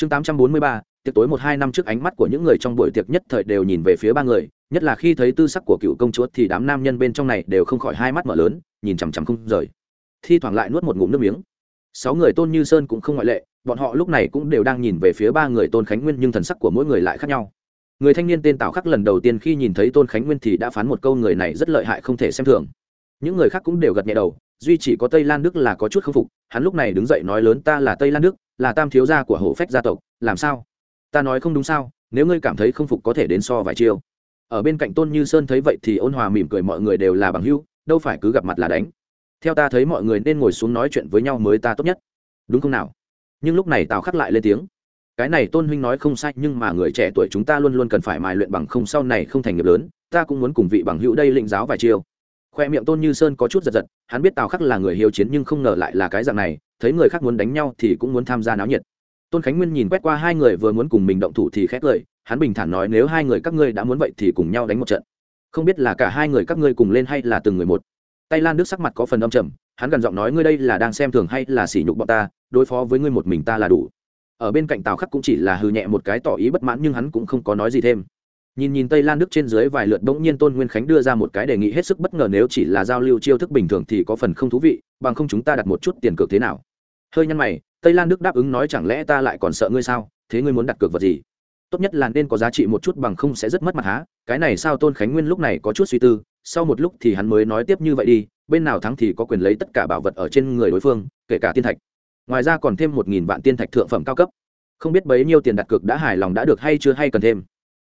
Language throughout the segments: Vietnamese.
chương tám trăm bốn mươi ba, tiệc tối một hai năm trước ánh mắt của những người trong buổi tiệc nhất thời đều nhìn về phía ba người, nhất là khi thấy tư sắc của cựu công chúa thì đám nam nhân bên trong này đều không khỏi hai mắt mở lớn, nhìn chằm chằm không rời. Thi thoảng lại nuốt một ngụm nước miếng. Sáu người tôn như sơn cũng không ngoại lệ, bọn họ lúc này cũng đều đang nhìn về phía ba người tôn khánh nguyên nhưng thần sắc của mỗi người lại khác nhau. Người thanh niên tên tào khắc lần đầu tiên khi nhìn thấy tôn khánh nguyên thì đã phán một câu người này rất lợi hại không thể xem thường. Những người khác cũng đều gật nhẹ đầu duy chỉ có tây lan đức là có chút k phục, hắn lúc này đứng dậy nói lớn, ta là tây lan đức, là tam thiếu gia của hổ phách gia tộc, làm sao? Ta nói không đúng sao, nếu ngươi cảm thấy không phục có thể đến so vài chiêu. Ở bên cạnh tôn như sơn thấy vậy thì ôn hòa mỉm cười, mọi người đều là bằng hữu, đâu phải cứ gặp mặt là đánh. Theo ta thấy mọi người nên ngồi xuống nói chuyện với nhau mới ta tốt nhất. Đúng không nào? Nhưng lúc này tào khắc lại lên tiếng. Cái này tôn huynh nói không sai, nhưng mà người trẻ tuổi chúng ta luôn luôn cần phải mài luyện bằng không, sau này không thành nghiệp lớn, ta cũng muốn cùng vị bằng hữu đây lĩnh giáo vài chiêu khoe miệng tôn như sơn có chút giật giật hắn biết tào khắc là người hiếu chiến nhưng không ngờ lại là cái dạng này thấy người khác muốn đánh nhau thì cũng muốn tham gia náo nhiệt tôn khánh nguyên nhìn quét qua hai người vừa muốn cùng mình động thủ thì khét lời hắn bình thản nói nếu hai người các ngươi đã muốn vậy thì cùng nhau đánh một trận không biết là cả hai người các ngươi cùng lên hay là từng người một tay lan đức sắc mặt có phần âm trầm hắn gần giọng nói ngươi đây là đang xem thường hay là sỉ nhục bọn ta đối phó với ngươi một mình ta là đủ ở bên cạnh tào khắc cũng chỉ là hư nhẹ một cái tỏ ý bất mãn nhưng hắn cũng không có nói gì thêm nhìn nhìn tây lan đức trên dưới vài lượt bỗng nhiên tôn nguyên khánh đưa ra một cái đề nghị hết sức bất ngờ nếu chỉ là giao lưu chiêu thức bình thường thì có phần không thú vị, bằng không chúng ta đặt một chút tiền cược thế nào? Hơi nhăn mày, tây lan đức đáp ứng nói chẳng lẽ ta lại còn sợ ngươi sao? Thế ngươi muốn đặt cược vật gì? Tốt nhất là nên có giá trị một chút bằng không sẽ rất mất mặt há. Cái này sao tôn khánh nguyên lúc này có chút suy tư, sau một lúc thì hắn mới nói tiếp như vậy đi, bên nào thắng thì có quyền lấy tất cả bảo vật ở trên người đối phương, kể cả tiên thạch. Ngoài ra còn thêm một nghìn vạn tiên thạch thượng phẩm cao cấp. Không biết bấy nhiêu tiền đặt cược đã hài lòng đã được hay chưa hay cần thêm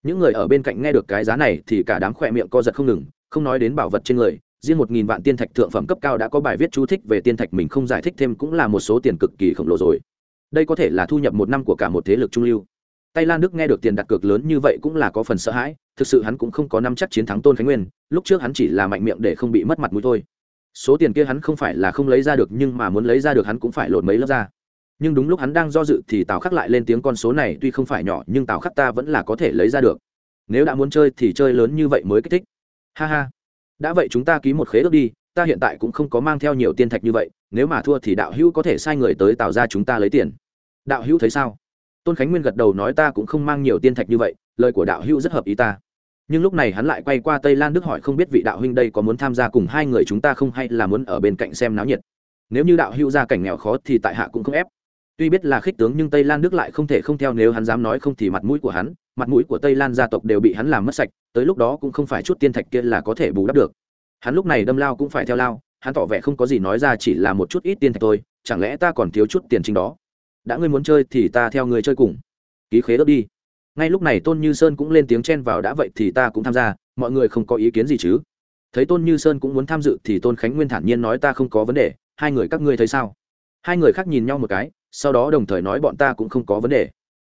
những người ở bên cạnh nghe được cái giá này thì cả đám khỏe miệng co giật không ngừng không nói đến bảo vật trên người riêng một nghìn vạn tiên thạch thượng phẩm cấp cao đã có bài viết chú thích về tiên thạch mình không giải thích thêm cũng là một số tiền cực kỳ khổng lồ rồi đây có thể là thu nhập một năm của cả một thế lực trung lưu Tay Lan Đức nghe được tiền đặt cược lớn như vậy cũng là có phần sợ hãi, thực sự hắn cũng không có năm chắc chiến thắng Tôn Khánh Nguyên, lúc trước hắn chỉ là mạnh miệng để không bị mất mặt mũi thôi. Số tiền kia hắn không phải là không lấy ra được nhưng mà muốn lấy ra được hắn cũng phải lột mấy lớp ra. Nhưng đúng lúc hắn đang do dự thì Tào Khắc lại lên tiếng con số này tuy không phải nhỏ nhưng Tào Khắc ta vẫn là có thể lấy ra được. Nếu đã muốn chơi thì chơi lớn như vậy mới kích thích. Ha ha. Đã vậy chúng ta ký một khế ước đi, ta hiện tại cũng không có mang theo nhiều tiên thạch như vậy, nếu mà thua thì đạo hữu có thể sai người tới Tào ra chúng ta lấy tiền. Đạo hữu thấy sao? tôn khánh nguyên gật đầu nói ta cũng không mang nhiều tiên thạch như vậy lời của đạo hữu rất hợp ý ta nhưng lúc này hắn lại quay qua tây lan đức hỏi không biết vị đạo huynh đây có muốn tham gia cùng hai người chúng ta không hay là muốn ở bên cạnh xem náo nhiệt nếu như đạo hữu ra cảnh nghèo khó thì tại hạ cũng không ép tuy biết là khích tướng nhưng tây lan đức lại không thể không theo nếu hắn dám nói không thì mặt mũi của hắn, mặt mũi của tây lan gia tộc đều bị hắn làm mất sạch, tới lúc đó cũng không phải chút tiên thạch kia là có thể bù đắp được. Hắn lúc này đâm lao cũng phải theo lao, hắn tỏ vẻ không có gì nói ra chỉ là một chút ít tiên thạch thôi, chẳng lẽ ta còn thiếu chút tiền chính đó? Đã ngươi muốn chơi thì ta theo ngươi chơi cùng. Ký khế ước đi. Ngay lúc này tôn như sơn cũng lên tiếng chen vào, đã vậy thì ta cũng tham gia, mọi người không có ý kiến gì chứ? Thấy tôn như sơn cũng muốn tham dự thì tôn khánh nguyên thản nhiên nói ta không có vấn đề, hai người các ngươi thấy sao? Hai người khác nhìn nhau một cái sau đó đồng thời nói bọn ta cũng không có vấn đề.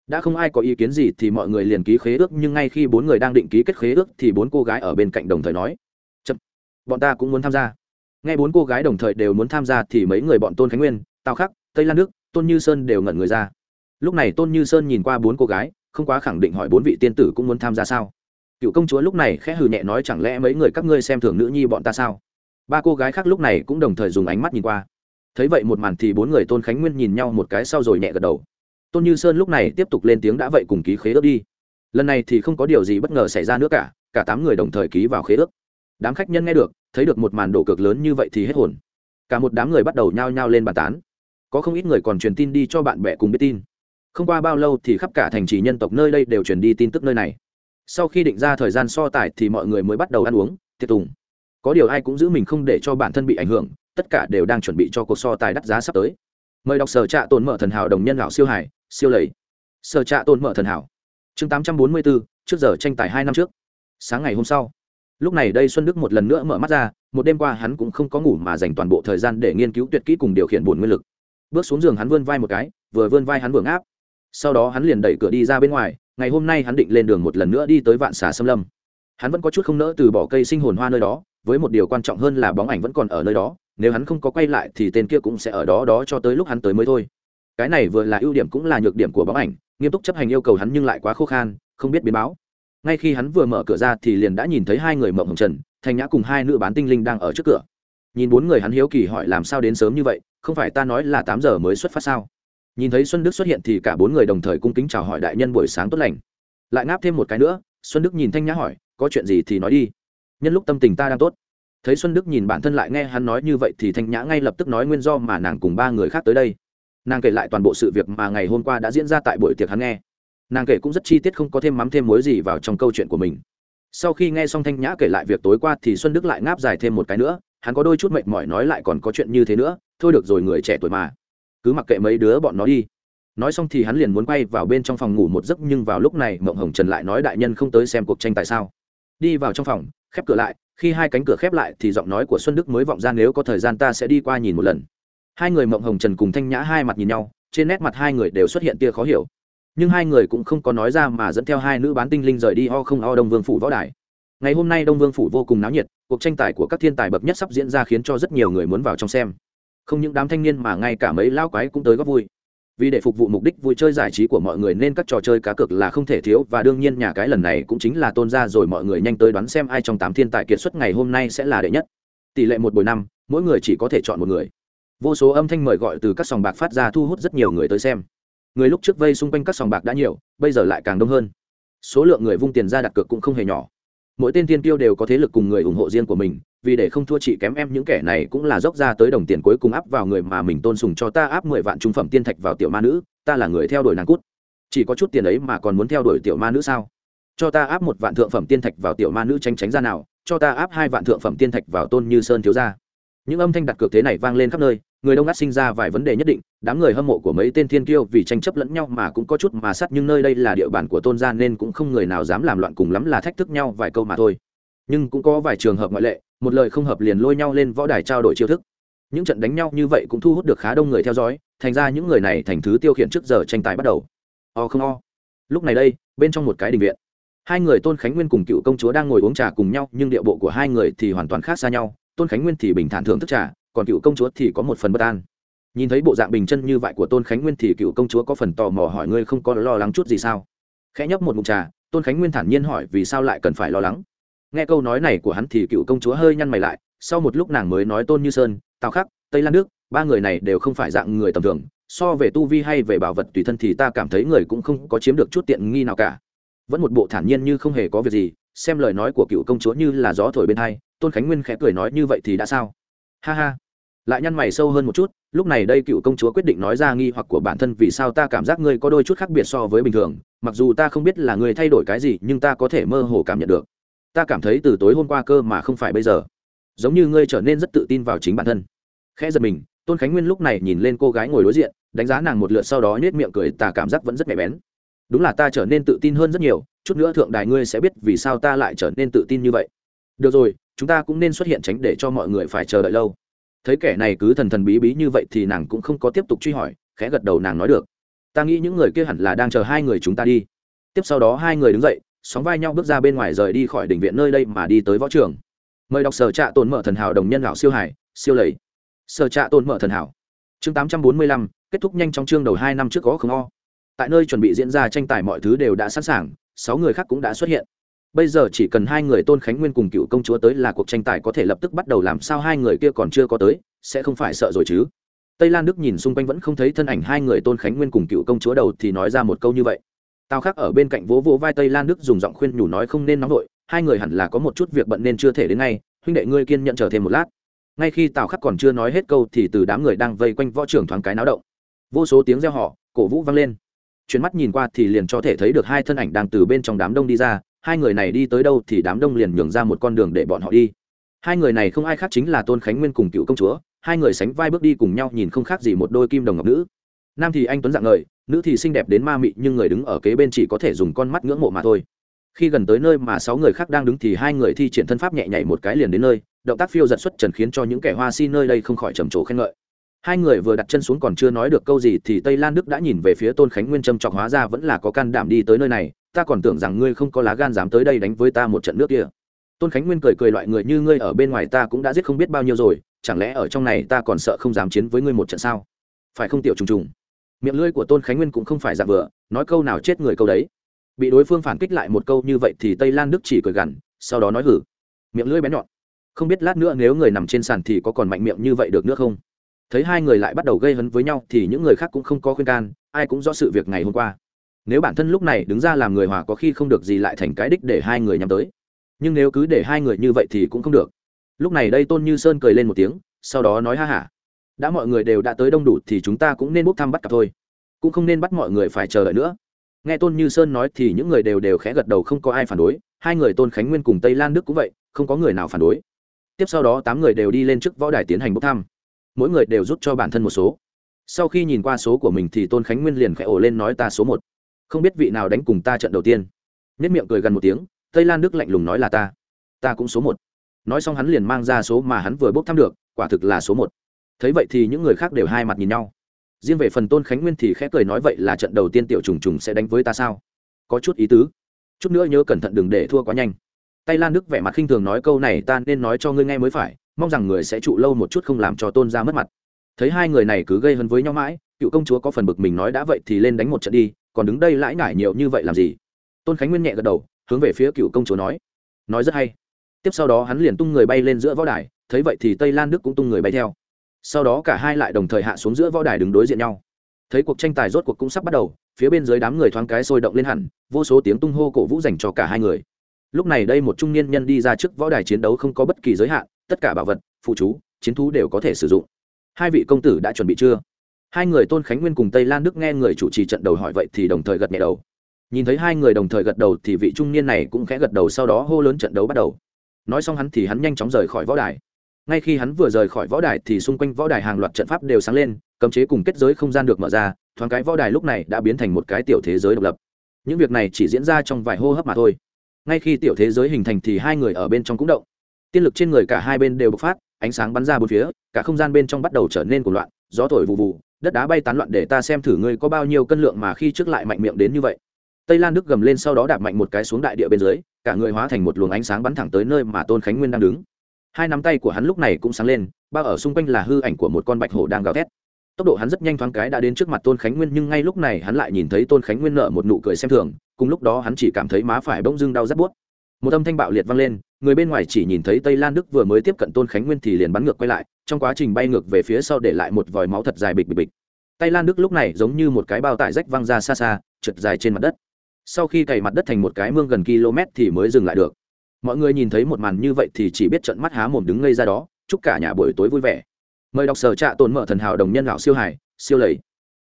Đã không ai có ý kiến gì thì mọi người liền ký khế ước, nhưng ngay khi bốn người đang định ký kết khế ước thì bốn cô gái ở bên cạnh đồng thời nói, chậm, bọn ta cũng muốn tham gia. Ngay bốn cô gái đồng thời đều muốn tham gia thì mấy người bọn tôn khánh nguyên, tào khắc, tây lan đức, tôn như sơn đều ngẩn người ra. Lúc này tôn như sơn nhìn qua bốn cô gái, không quá khẳng định hỏi bốn vị tiên tử cũng muốn tham gia sao? Cựu công chúa lúc này khẽ hừ nhẹ nói, chẳng lẽ mấy người các ngươi xem thường nữ nhi bọn ta sao? Ba cô gái khác lúc này cũng đồng thời dùng ánh mắt nhìn qua thấy vậy một màn thì bốn người tôn khánh nguyên nhìn nhau một cái sau rồi nhẹ gật đầu. Tôn như sơn lúc này tiếp tục lên tiếng đã vậy cùng ký khế ước đi. Lần này thì không có điều gì bất ngờ xảy ra nữa cả cả tám người đồng thời ký vào khế ước. Đám khách nhân nghe được, thấy được một màn đổ cực lớn như vậy thì hết hồn. Cả một đám người bắt đầu nhao nhao lên bàn tán. Có không ít người còn truyền tin đi cho bạn bè cùng biết tin. Không qua bao lâu thì khắp cả thành trì nhân tộc nơi đây đều truyền đi tin tức nơi này. Sau khi định ra thời gian so tài thì mọi người mới bắt đầu ăn uống, tiệc tùng. Có điều ai cũng giữ mình không để cho bản thân bị ảnh hưởng tất cả đều đang chuẩn bị cho cuộc so tài đắt giá sắp tới. Mời đọc sở trạ tồn mở thần hảo đồng nhân lão siêu hải, siêu lầy. Sở trạ tồn mở thần hảo. Chương tám trăm bốn mươi bốn trước giờ tranh tài hai năm trước. Sáng ngày hôm sau. Lúc này đây xuân đức một lần nữa mở mắt ra, một đêm qua hắn cũng không có ngủ mà dành toàn bộ thời gian để nghiên cứu tuyệt kỹ cùng điều khiển bổn nguyên lực. Bước xuống giường hắn vươn vai một cái, vừa vươn vai hắn vừa ngáp. Sau đó hắn liền đẩy cửa đi ra bên ngoài, ngày hôm nay hắn định lên đường một lần nữa đi tới vạn xà xâm lâm. Hắn vẫn có chút không nỡ từ bỏ cây sinh hồn hoa nơi đó, với một điều quan trọng hơn là bóng ảnh vẫn còn ở nơi đó nếu hắn không có quay lại thì tên kia cũng sẽ ở đó đó cho tới lúc hắn tới mới thôi. Cái này vừa là ưu điểm cũng là nhược điểm của bóng ảnh, nghiêm túc chấp hành yêu cầu hắn nhưng lại quá khô khan, không biết biến báo. Ngay khi hắn vừa mở cửa ra thì liền đã nhìn thấy hai người mộng hồng trần thành nhã cùng hai nữ bán tinh linh đang ở trước cửa. Nhìn bốn người hắn hiếu kỳ hỏi làm sao đến sớm như vậy, không phải ta nói là tám giờ mới xuất phát sao? Nhìn thấy xuân đức xuất hiện thì cả bốn người đồng thời cung kính chào hỏi đại nhân buổi sáng tốt lành. Lại ngáp thêm một cái nữa, xuân đức nhìn thanh nhã hỏi, có chuyện gì thì nói đi. Nhân lúc tâm tình ta đang tốt thấy xuân đức nhìn bản thân lại nghe hắn nói như vậy thì thanh nhã ngay lập tức nói nguyên do mà nàng cùng ba người khác tới đây. Nàng kể lại toàn bộ sự việc mà ngày hôm qua đã diễn ra tại buổi tiệc hắn nghe. Nàng kể cũng rất chi tiết không có thêm mắm thêm mối gì vào trong câu chuyện của mình. Sau khi nghe xong thanh nhã kể lại việc tối qua thì xuân đức lại ngáp dài thêm một cái nữa, hắn có đôi chút mệt mỏi nói lại còn có chuyện như thế nữa, thôi được rồi người trẻ tuổi mà. Cứ mặc kệ mấy đứa bọn nó đi. Nói xong thì hắn liền muốn quay vào bên trong phòng ngủ một giấc nhưng vào lúc này mộng hồng trần lại nói đại nhân không tới xem cuộc tranh tại sao. Đi vào trong phòng, khép cửa lại khi hai cánh cửa khép lại thì giọng nói của xuân đức mới vọng ra nếu có thời gian ta sẽ đi qua nhìn một lần. Hai người mộng hồng trần cùng thanh nhã hai mặt nhìn nhau, trên nét mặt hai người đều xuất hiện tia khó hiểu. Nhưng hai người cũng không có nói ra mà dẫn theo hai nữ bán tinh linh rời đi ho không ho đông vương phủ võ đài. Ngày hôm nay đông vương phủ vô cùng náo nhiệt, cuộc tranh tài của các thiên tài bậc nhất sắp diễn ra khiến cho rất nhiều người muốn vào trong xem. Không những đám thanh niên mà ngay cả mấy lao quái cũng tới góp vui vì để phục vụ mục đích vui chơi giải trí của mọi người nên các trò chơi cá cược là không thể thiếu và đương nhiên nhà cái lần này cũng chính là tôn ra rồi mọi người nhanh tới đoán xem ai trong tám thiên tài kiệt xuất ngày hôm nay sẽ là đệ nhất. Tỷ lệ một buổi năm, mỗi người chỉ có thể chọn một người. Vô số âm thanh mời gọi từ các sòng bạc phát ra thu hút rất nhiều người tới xem. Người lúc trước vây xung quanh các sòng bạc đã nhiều, bây giờ lại càng đông hơn. Số lượng người vung tiền ra đặt cược cũng không hề nhỏ. Mỗi tên thiên tiêu đều có thế lực cùng người ủng hộ riêng của mình vì để không thua chị kém em, những kẻ này cũng là dốc ra tới đồng tiền cuối cùng áp vào người mà mình tôn sùng cho ta, áp mười vạn trung phẩm tiên thạch vào tiểu ma nữ, ta là người theo đuổi nàng cút. Chỉ có chút tiền ấy mà còn muốn theo đuổi tiểu ma nữ sao? Cho ta áp một vạn thượng phẩm tiên thạch vào tiểu ma nữ tranh tránh ra nào, cho ta áp hai vạn thượng phẩm tiên thạch vào tôn như sơn thiếu gia. Những âm thanh đặt cược thế này vang lên khắp nơi, người đông ngắt sinh ra vài vấn đề nhất định, đám người hâm mộ của mấy tên thiên kiêu vì tranh chấp lẫn nhau mà cũng có chút mà sát, nhưng nơi đây là địa bàn của tôn gia nên cũng không người nào dám làm loạn cùng lắm là thách thức nhau vài câu mà thôi nhưng cũng có vài trường hợp ngoại lệ, một lời không hợp liền lôi nhau lên võ đài trao đổi chiêu thức. Những trận đánh nhau như vậy cũng thu hút được khá đông người theo dõi, thành ra những người này thành thứ tiêu khiển trước giờ tranh tài bắt đầu. O không o. Lúc này đây, bên trong một cái đình viện, hai người tôn khánh nguyên cùng cựu công chúa đang ngồi uống trà cùng nhau, nhưng địa bộ của hai người thì hoàn toàn khác xa nhau, tôn khánh nguyên thì bình thản thưởng thức trà, còn cựu công chúa thì có một phần bất an. Nhìn thấy bộ dạng bình chân như vậy của tôn khánh nguyên thì cựu công chúa có phần tò mò hỏi ngươi không có lo lắng chút gì sao? Khẽ nhấp một mục trà, tôn khánh nguyên thản nhiên hỏi vì sao lại cần phải lo lắng nghe câu nói này của hắn thì cựu công chúa hơi nhăn mày lại, sau một lúc nàng mới nói tôn như sơn, tào khắc, tây lan nước ba người này đều không phải dạng người tầm thường, so về tu vi hay về bảo vật tùy thân thì ta cảm thấy người cũng không có chiếm được chút tiện nghi nào cả. Vẫn một bộ thản nhiên như không hề có việc gì, xem lời nói của cựu công chúa như là gió thổi bên hai, tôn khánh nguyên khẽ cười nói như vậy thì đã sao? Ha ha. Lại nhăn mày sâu hơn một chút, lúc này đây cựu công chúa quyết định nói ra nghi hoặc của bản thân vì sao ta cảm giác ngươi có đôi chút khác biệt so với bình thường, mặc dù ta không biết là ngươi thay đổi cái gì, nhưng ta có thể mơ hồ cảm nhận được ta cảm thấy từ tối hôm qua cơ mà không phải bây giờ. Giống như ngươi trở nên rất tự tin vào chính bản thân. Khẽ giật mình, tôn khánh nguyên lúc này nhìn lên cô gái ngồi đối diện, đánh giá nàng một lượt sau đó nhét miệng cười, ta cảm giác vẫn rất nhạy bén. Đúng là ta trở nên tự tin hơn rất nhiều, chút nữa thượng đài ngươi sẽ biết vì sao ta lại trở nên tự tin như vậy. Được rồi, chúng ta cũng nên xuất hiện tránh để cho mọi người phải chờ đợi lâu. Thấy kẻ này cứ thần thần bí bí như vậy thì nàng cũng không có tiếp tục truy hỏi, khẽ gật đầu nàng nói được. Ta nghĩ những người kia hẳn là đang chờ hai người chúng ta đi. Tiếp sau đó hai người đứng dậy sóng vai nhau bước ra bên ngoài rời đi khỏi đỉnh viện nơi đây mà đi tới võ trường. Mời đọc sở trạ tồn mở thần hảo đồng nhân lão siêu hải, siêu lầy. Sở trạ tồn mở thần hảo. Chương tám trăm bốn mươi lăm, kết thúc nhanh trong chương đầu hai năm trước có không o. Tại nơi chuẩn bị diễn ra tranh tài mọi thứ đều đã sẵn sàng, sáu người khác cũng đã xuất hiện. Bây giờ chỉ cần hai người tôn khánh nguyên cùng cựu công chúa tới là cuộc tranh tài có thể lập tức bắt đầu làm sao hai người kia còn chưa có tới, sẽ không phải sợ rồi chứ. Tây lan đức nhìn xung quanh vẫn không thấy thân ảnh hai người tôn khánh nguyên cùng cựu công chúa đầu thì nói ra một câu như vậy tao khác ở bên cạnh vỗ vỗ vai tây lan đức dùng giọng khuyên nhủ nói không nên nóng vội, hai người hẳn là có một chút việc bận nên chưa thể đến ngay, huynh đệ ngươi kiên nhận chờ thêm một lát. Ngay khi tào khắc còn chưa nói hết câu thì từ đám người đang vây quanh võ trưởng thoáng cái náo động. Vô số tiếng reo họ cổ vũ vang lên. Chuyến mắt nhìn qua thì liền cho thể thấy được hai thân ảnh đang từ bên trong đám đông đi ra, hai người này đi tới đâu thì đám đông liền nhường ra một con đường để bọn họ đi. Hai người này không ai khác chính là tôn khánh nguyên cùng cựu công chúa, hai người sánh vai bước đi cùng nhau nhìn không khác gì một đôi kim đồng ngọc nữ. Nam thì anh tuấn dạng ngời nữ thì xinh đẹp đến ma mị, nhưng người đứng ở kế bên chỉ có thể dùng con mắt ngưỡng mộ mà thôi. Khi gần tới nơi mà sáu người khác đang đứng thì hai người thi triển thân pháp nhẹ nhảy một cái liền đến nơi. Động tác phiêu giật xuất trần khiến cho những kẻ hoa si nơi đây không khỏi trầm trồ khen ngợi. Hai người vừa đặt chân xuống còn chưa nói được câu gì thì tây lan đức đã nhìn về phía tôn khánh nguyên trầm trọc hóa ra vẫn là có can đảm đi tới nơi này. Ta còn tưởng rằng ngươi không có lá gan dám tới đây đánh với ta một trận nước kia. Tôn khánh nguyên cười cười loại người như ngươi ở bên ngoài ta cũng đã giết không biết bao nhiêu rồi. Chẳng lẽ ở trong này ta còn sợ không dám chiến với ngươi một trận sao? Phải không, tiểu trùng trùng? Miệng lưỡi của tôn khánh nguyên cũng không phải dạng vừa nói câu nào chết người câu đấy. Bị đối phương phản kích lại một câu như vậy thì tây lan đức chỉ cười gằn, sau đó nói hử. Miệng lưỡi bé nhọn. Không biết lát nữa nếu người nằm trên sàn thì có còn mạnh miệng như vậy được nữa không? Thấy hai người lại bắt đầu gây hấn với nhau thì những người khác cũng không có khuyên can, ai cũng rõ sự việc ngày hôm qua. Nếu bản thân lúc này đứng ra làm người hòa có khi không được gì lại thành cái đích để hai người nhắm tới. Nhưng nếu cứ để hai người như vậy thì cũng không được. Lúc này đây tôn như sơn cười lên một tiếng, sau đó nói ha hả đã mọi người đều đã tới đông đủ thì chúng ta cũng nên bốc thăm bắt cặp thôi. Cũng không nên bắt mọi người phải chờ đợi nữa. Nghe tôn như sơn nói thì những người đều đều khẽ gật đầu không có ai phản đối. Hai người tôn khánh nguyên cùng tây lan đức cũng vậy, không có người nào phản đối. Tiếp sau đó tám người đều đi lên trước võ đài tiến hành bốc thăm. Mỗi người đều rút cho bản thân một số. Sau khi nhìn qua số của mình thì tôn khánh nguyên liền khẽ ổ lên nói ta số một. Không biết vị nào đánh cùng ta trận đầu tiên. Nhất miệng cười gần một tiếng, tây lan đức lạnh lùng nói là ta. Ta cũng số một. Nói xong hắn liền mang ra số mà hắn vừa bốc thăm được, quả thực là số một thấy vậy thì những người khác đều hai mặt nhìn nhau. Riêng về phần tôn khánh nguyên thì khẽ cười nói vậy là trận đầu tiên tiểu trùng trùng sẽ đánh với ta sao? Có chút ý tứ. Chút nữa nhớ cẩn thận đừng để thua quá nhanh. Tay lan đức vẻ mặt khinh thường nói câu này ta nên nói cho ngươi nghe mới phải, mong rằng người sẽ trụ lâu một chút không làm cho tôn ra mất mặt. Thấy hai người này cứ gây hấn với nhau mãi, cựu công chúa có phần bực mình nói đã vậy thì lên đánh một trận đi, còn đứng đây lãi ngại nhiều như vậy làm gì? Tôn khánh nguyên nhẹ gật đầu, hướng về phía cựu công chúa nói. Nói rất hay. Tiếp sau đó hắn liền tung người bay lên giữa võ đài, thấy vậy thì tây lan đức cũng tung người bay theo sau đó cả hai lại đồng thời hạ xuống giữa võ đài đứng đối diện nhau. Thấy cuộc tranh tài rốt cuộc cũng sắp bắt đầu, phía bên dưới đám người thoáng cái sôi động lên hẳn, vô số tiếng tung hô cổ vũ dành cho cả hai người. Lúc này đây một trung niên nhân đi ra trước võ đài chiến đấu không có bất kỳ giới hạn, tất cả bảo vật, phụ chú, chiến thú đều có thể sử dụng. Hai vị công tử đã chuẩn bị chưa? Hai người tôn khánh nguyên cùng tây lan đức nghe người chủ trì trận đầu hỏi vậy thì đồng thời gật nhẹ đầu. Nhìn thấy hai người đồng thời gật đầu thì vị trung niên này cũng khẽ gật đầu sau đó hô lớn trận đấu bắt đầu. Nói xong hắn thì hắn nhanh chóng rời khỏi võ đài ngay khi hắn vừa rời khỏi võ đài thì xung quanh võ đài hàng loạt trận pháp đều sáng lên, cấm chế cùng kết giới không gian được mở ra, thoáng cái võ đài lúc này đã biến thành một cái tiểu thế giới độc lập. Những việc này chỉ diễn ra trong vài hô hấp mà thôi. Ngay khi tiểu thế giới hình thành thì hai người ở bên trong cũng động. Tiên lực trên người cả hai bên đều bộc phát, ánh sáng bắn ra bốn phía, cả không gian bên trong bắt đầu trở nên cuồng loạn, gió thổi vụ vụ đất đá bay tán loạn để ta xem thử ngươi có bao nhiêu cân lượng mà khi trước lại mạnh miệng đến như vậy. Tây lan đức gầm lên sau đó đạp mạnh một cái xuống đại địa bên dưới, cả người hóa thành một luồng ánh sáng bắn thẳng tới nơi mà tôn khánh nguyên đang đứng hai nắm tay của hắn lúc này cũng sáng lên, bao ở xung quanh là hư ảnh của một con bạch hổ đang gào thét. Tốc độ hắn rất nhanh thoáng cái đã đến trước mặt tôn khánh nguyên, nhưng ngay lúc này hắn lại nhìn thấy tôn khánh nguyên nợ một nụ cười xem thường, cùng lúc đó hắn chỉ cảm thấy má phải bỗng dưng đau rát buốt. Một âm thanh bạo liệt vang lên, người bên ngoài chỉ nhìn thấy tây lan đức vừa mới tiếp cận tôn khánh nguyên thì liền bắn ngược quay lại, trong quá trình bay ngược về phía sau để lại một vòi máu thật dài bịch bịch bịch. Tây lan đức lúc này giống như một cái bao tải rách văng ra xa xa, trượt dài trên mặt đất. Sau khi cày mặt đất thành một cái mương gần km thì mới dừng lại được mọi người nhìn thấy một màn như vậy thì chỉ biết trận mắt há mồm đứng ngây ra đó, chúc cả nhà buổi tối vui vẻ. Mời đọc sở trạ tồn mở thần hảo đồng nhân lão siêu hải siêu lầy.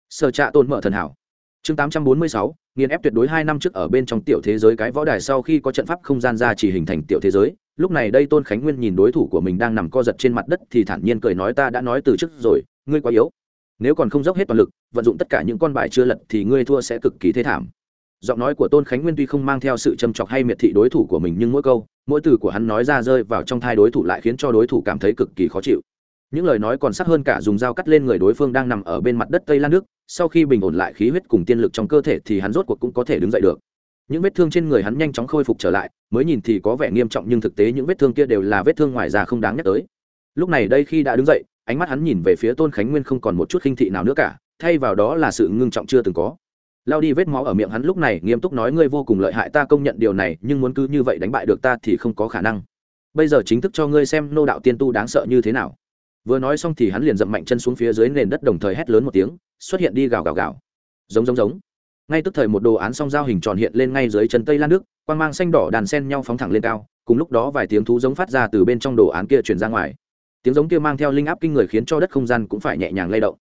Sở trạ tồn mở thần hảo. Chương tám trăm bốn mươi sáu, nghiền ép tuyệt đối hai năm trước ở bên trong tiểu thế giới cái võ đài sau khi có trận pháp không gian ra chỉ hình thành tiểu thế giới, lúc này đây tôn khánh nguyên nhìn đối thủ của mình đang nằm co giật trên mặt đất thì thản nhiên cười nói ta đã nói từ trước rồi, ngươi quá yếu. Nếu còn không dốc hết toàn lực, vận dụng tất cả những con bài chưa lật thì ngươi thua sẽ cực kỳ thế thảm giọng nói của tôn khánh nguyên tuy không mang theo sự châm chọc hay miệt thị đối thủ của mình nhưng mỗi câu, mỗi từ của hắn nói ra rơi vào trong thai đối thủ lại khiến cho đối thủ cảm thấy cực kỳ khó chịu. Những lời nói còn sắc hơn cả dùng dao cắt lên người đối phương đang nằm ở bên mặt đất tây lan nước, sau khi bình ổn lại khí huyết cùng tiên lực trong cơ thể thì hắn rốt cuộc cũng có thể đứng dậy được. Những vết thương trên người hắn nhanh chóng khôi phục trở lại, mới nhìn thì có vẻ nghiêm trọng nhưng thực tế những vết thương kia đều là vết thương ngoài da không đáng nhắc tới. Lúc này đây khi đã đứng dậy, ánh mắt hắn nhìn về phía tôn khánh nguyên không còn một chút khinh thị nào nữa cả, thay vào đó là sự ngưng trọng chưa từng có lao đi vết máu ở miệng hắn lúc này, nghiêm túc nói, ngươi vô cùng lợi hại, ta công nhận điều này, nhưng muốn cứ như vậy đánh bại được ta thì không có khả năng. Bây giờ chính thức cho ngươi xem nô đạo tiên tu đáng sợ như thế nào. Vừa nói xong thì hắn liền dậm mạnh chân xuống phía dưới nền đất đồng thời hét lớn một tiếng, xuất hiện đi gào gào gào. Giống giống giống. Ngay tức thời một đồ án song giao hình tròn hiện lên ngay dưới chân tây lan nước, quang mang xanh đỏ đàn sen nhau phóng thẳng lên cao, cùng lúc đó vài tiếng thú giống phát ra từ bên trong đồ án kia truyền ra ngoài. Tiếng giống kia mang theo linh áp kinh người khiến cho đất không gian cũng phải nhẹ nhàng lay động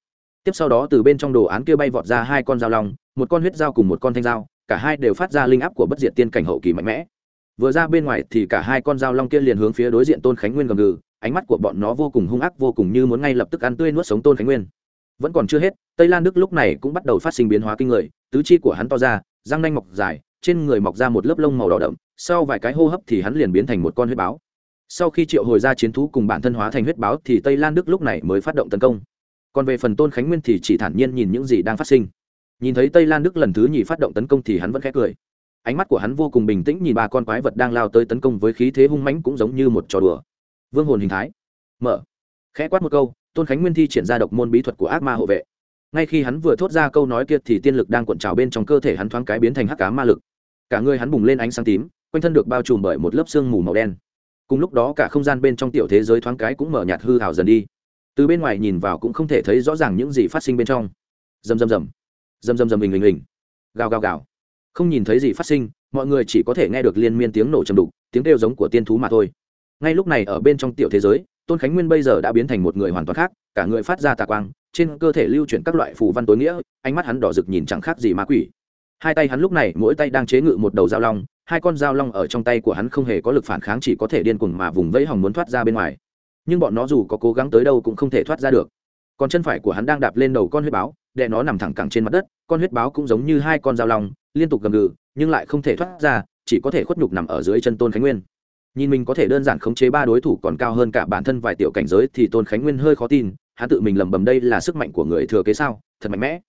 tiếp sau đó từ bên trong đồ án kia bay vọt ra hai con dao long, một con huyết dao cùng một con thanh dao, cả hai đều phát ra linh áp của bất diệt tiên cảnh hậu kỳ mạnh mẽ. Vừa ra bên ngoài thì cả hai con dao long kia liền hướng phía đối diện tôn khánh nguyên gầm gừ, ánh mắt của bọn nó vô cùng hung ác, vô cùng như muốn ngay lập tức ăn tươi nuốt sống tôn khánh nguyên. Vẫn còn chưa hết, tây lan đức lúc này cũng bắt đầu phát sinh biến hóa kinh người, tứ chi của hắn to ra, răng nanh mọc dài, trên người mọc ra một lớp lông màu đỏ đậm, sau vài cái hô hấp thì hắn liền biến thành một con huyết báo. Sau khi triệu hồi ra chiến thú cùng bản thân hóa thành huyết báo thì tây lan đức lúc này mới phát động tấn công còn về phần tôn khánh nguyên thì chỉ thản nhiên nhìn những gì đang phát sinh. Nhìn thấy tây lan đức lần thứ nhì phát động tấn công thì hắn vẫn khẽ cười. Ánh mắt của hắn vô cùng bình tĩnh nhìn ba con quái vật đang lao tới tấn công với khí thế hung mãnh cũng giống như một trò đùa. Vương hồn hình thái. Mở. Khẽ quát một câu, tôn khánh nguyên thi triển ra độc môn bí thuật của ác ma hộ vệ. Ngay khi hắn vừa thốt ra câu nói kia thì tiên lực đang cuộn trào bên trong cơ thể hắn thoáng cái biến thành hắc cá ma lực. Cả người hắn bùng lên ánh sáng tím, quanh thân được bao trùm bởi một lớp sương mù màu đen. Cùng lúc đó cả không gian bên trong tiểu thế giới thoáng cái cũng mở nhạt hư hào dần đi từ bên ngoài nhìn vào cũng không thể thấy rõ ràng những gì phát sinh bên trong. Rầm rầm rầm. Rầm rầm rầm hình hình hình. Gào gào gào. Không nhìn thấy gì phát sinh, mọi người chỉ có thể nghe được liên miên tiếng nổ trầm đục, tiếng kêu giống của tiên thú mà thôi. Ngay lúc này ở bên trong tiểu thế giới, tôn khánh nguyên bây giờ đã biến thành một người hoàn toàn khác, cả người phát ra tà quang, trên cơ thể lưu chuyển các loại phù văn tối nghĩa, ánh mắt hắn đỏ rực nhìn chẳng khác gì ma quỷ. Hai tay hắn lúc này, mỗi tay đang chế ngự một đầu dao long, hai con dao long ở trong tay của hắn không hề có lực phản kháng, chỉ có thể điên cuồng mà vùng vẫy hòng muốn thoát ra bên ngoài nhưng bọn nó dù có cố gắng tới đâu cũng không thể thoát ra được. Còn chân phải của hắn đang đạp lên đầu con huyết báo, đè nó nằm thẳng cẳng trên mặt đất, con huyết báo cũng giống như hai con dao lòng liên tục gầm gừ, nhưng lại không thể thoát ra, chỉ có thể khuất nhục nằm ở dưới chân tôn khánh nguyên. Nhìn mình có thể đơn giản khống chế ba đối thủ còn cao hơn cả bản thân vài tiểu cảnh giới thì tôn khánh nguyên hơi khó tin, hắn tự mình lầm bầm đây là sức mạnh của người thừa kế sao, thật mạnh mẽ.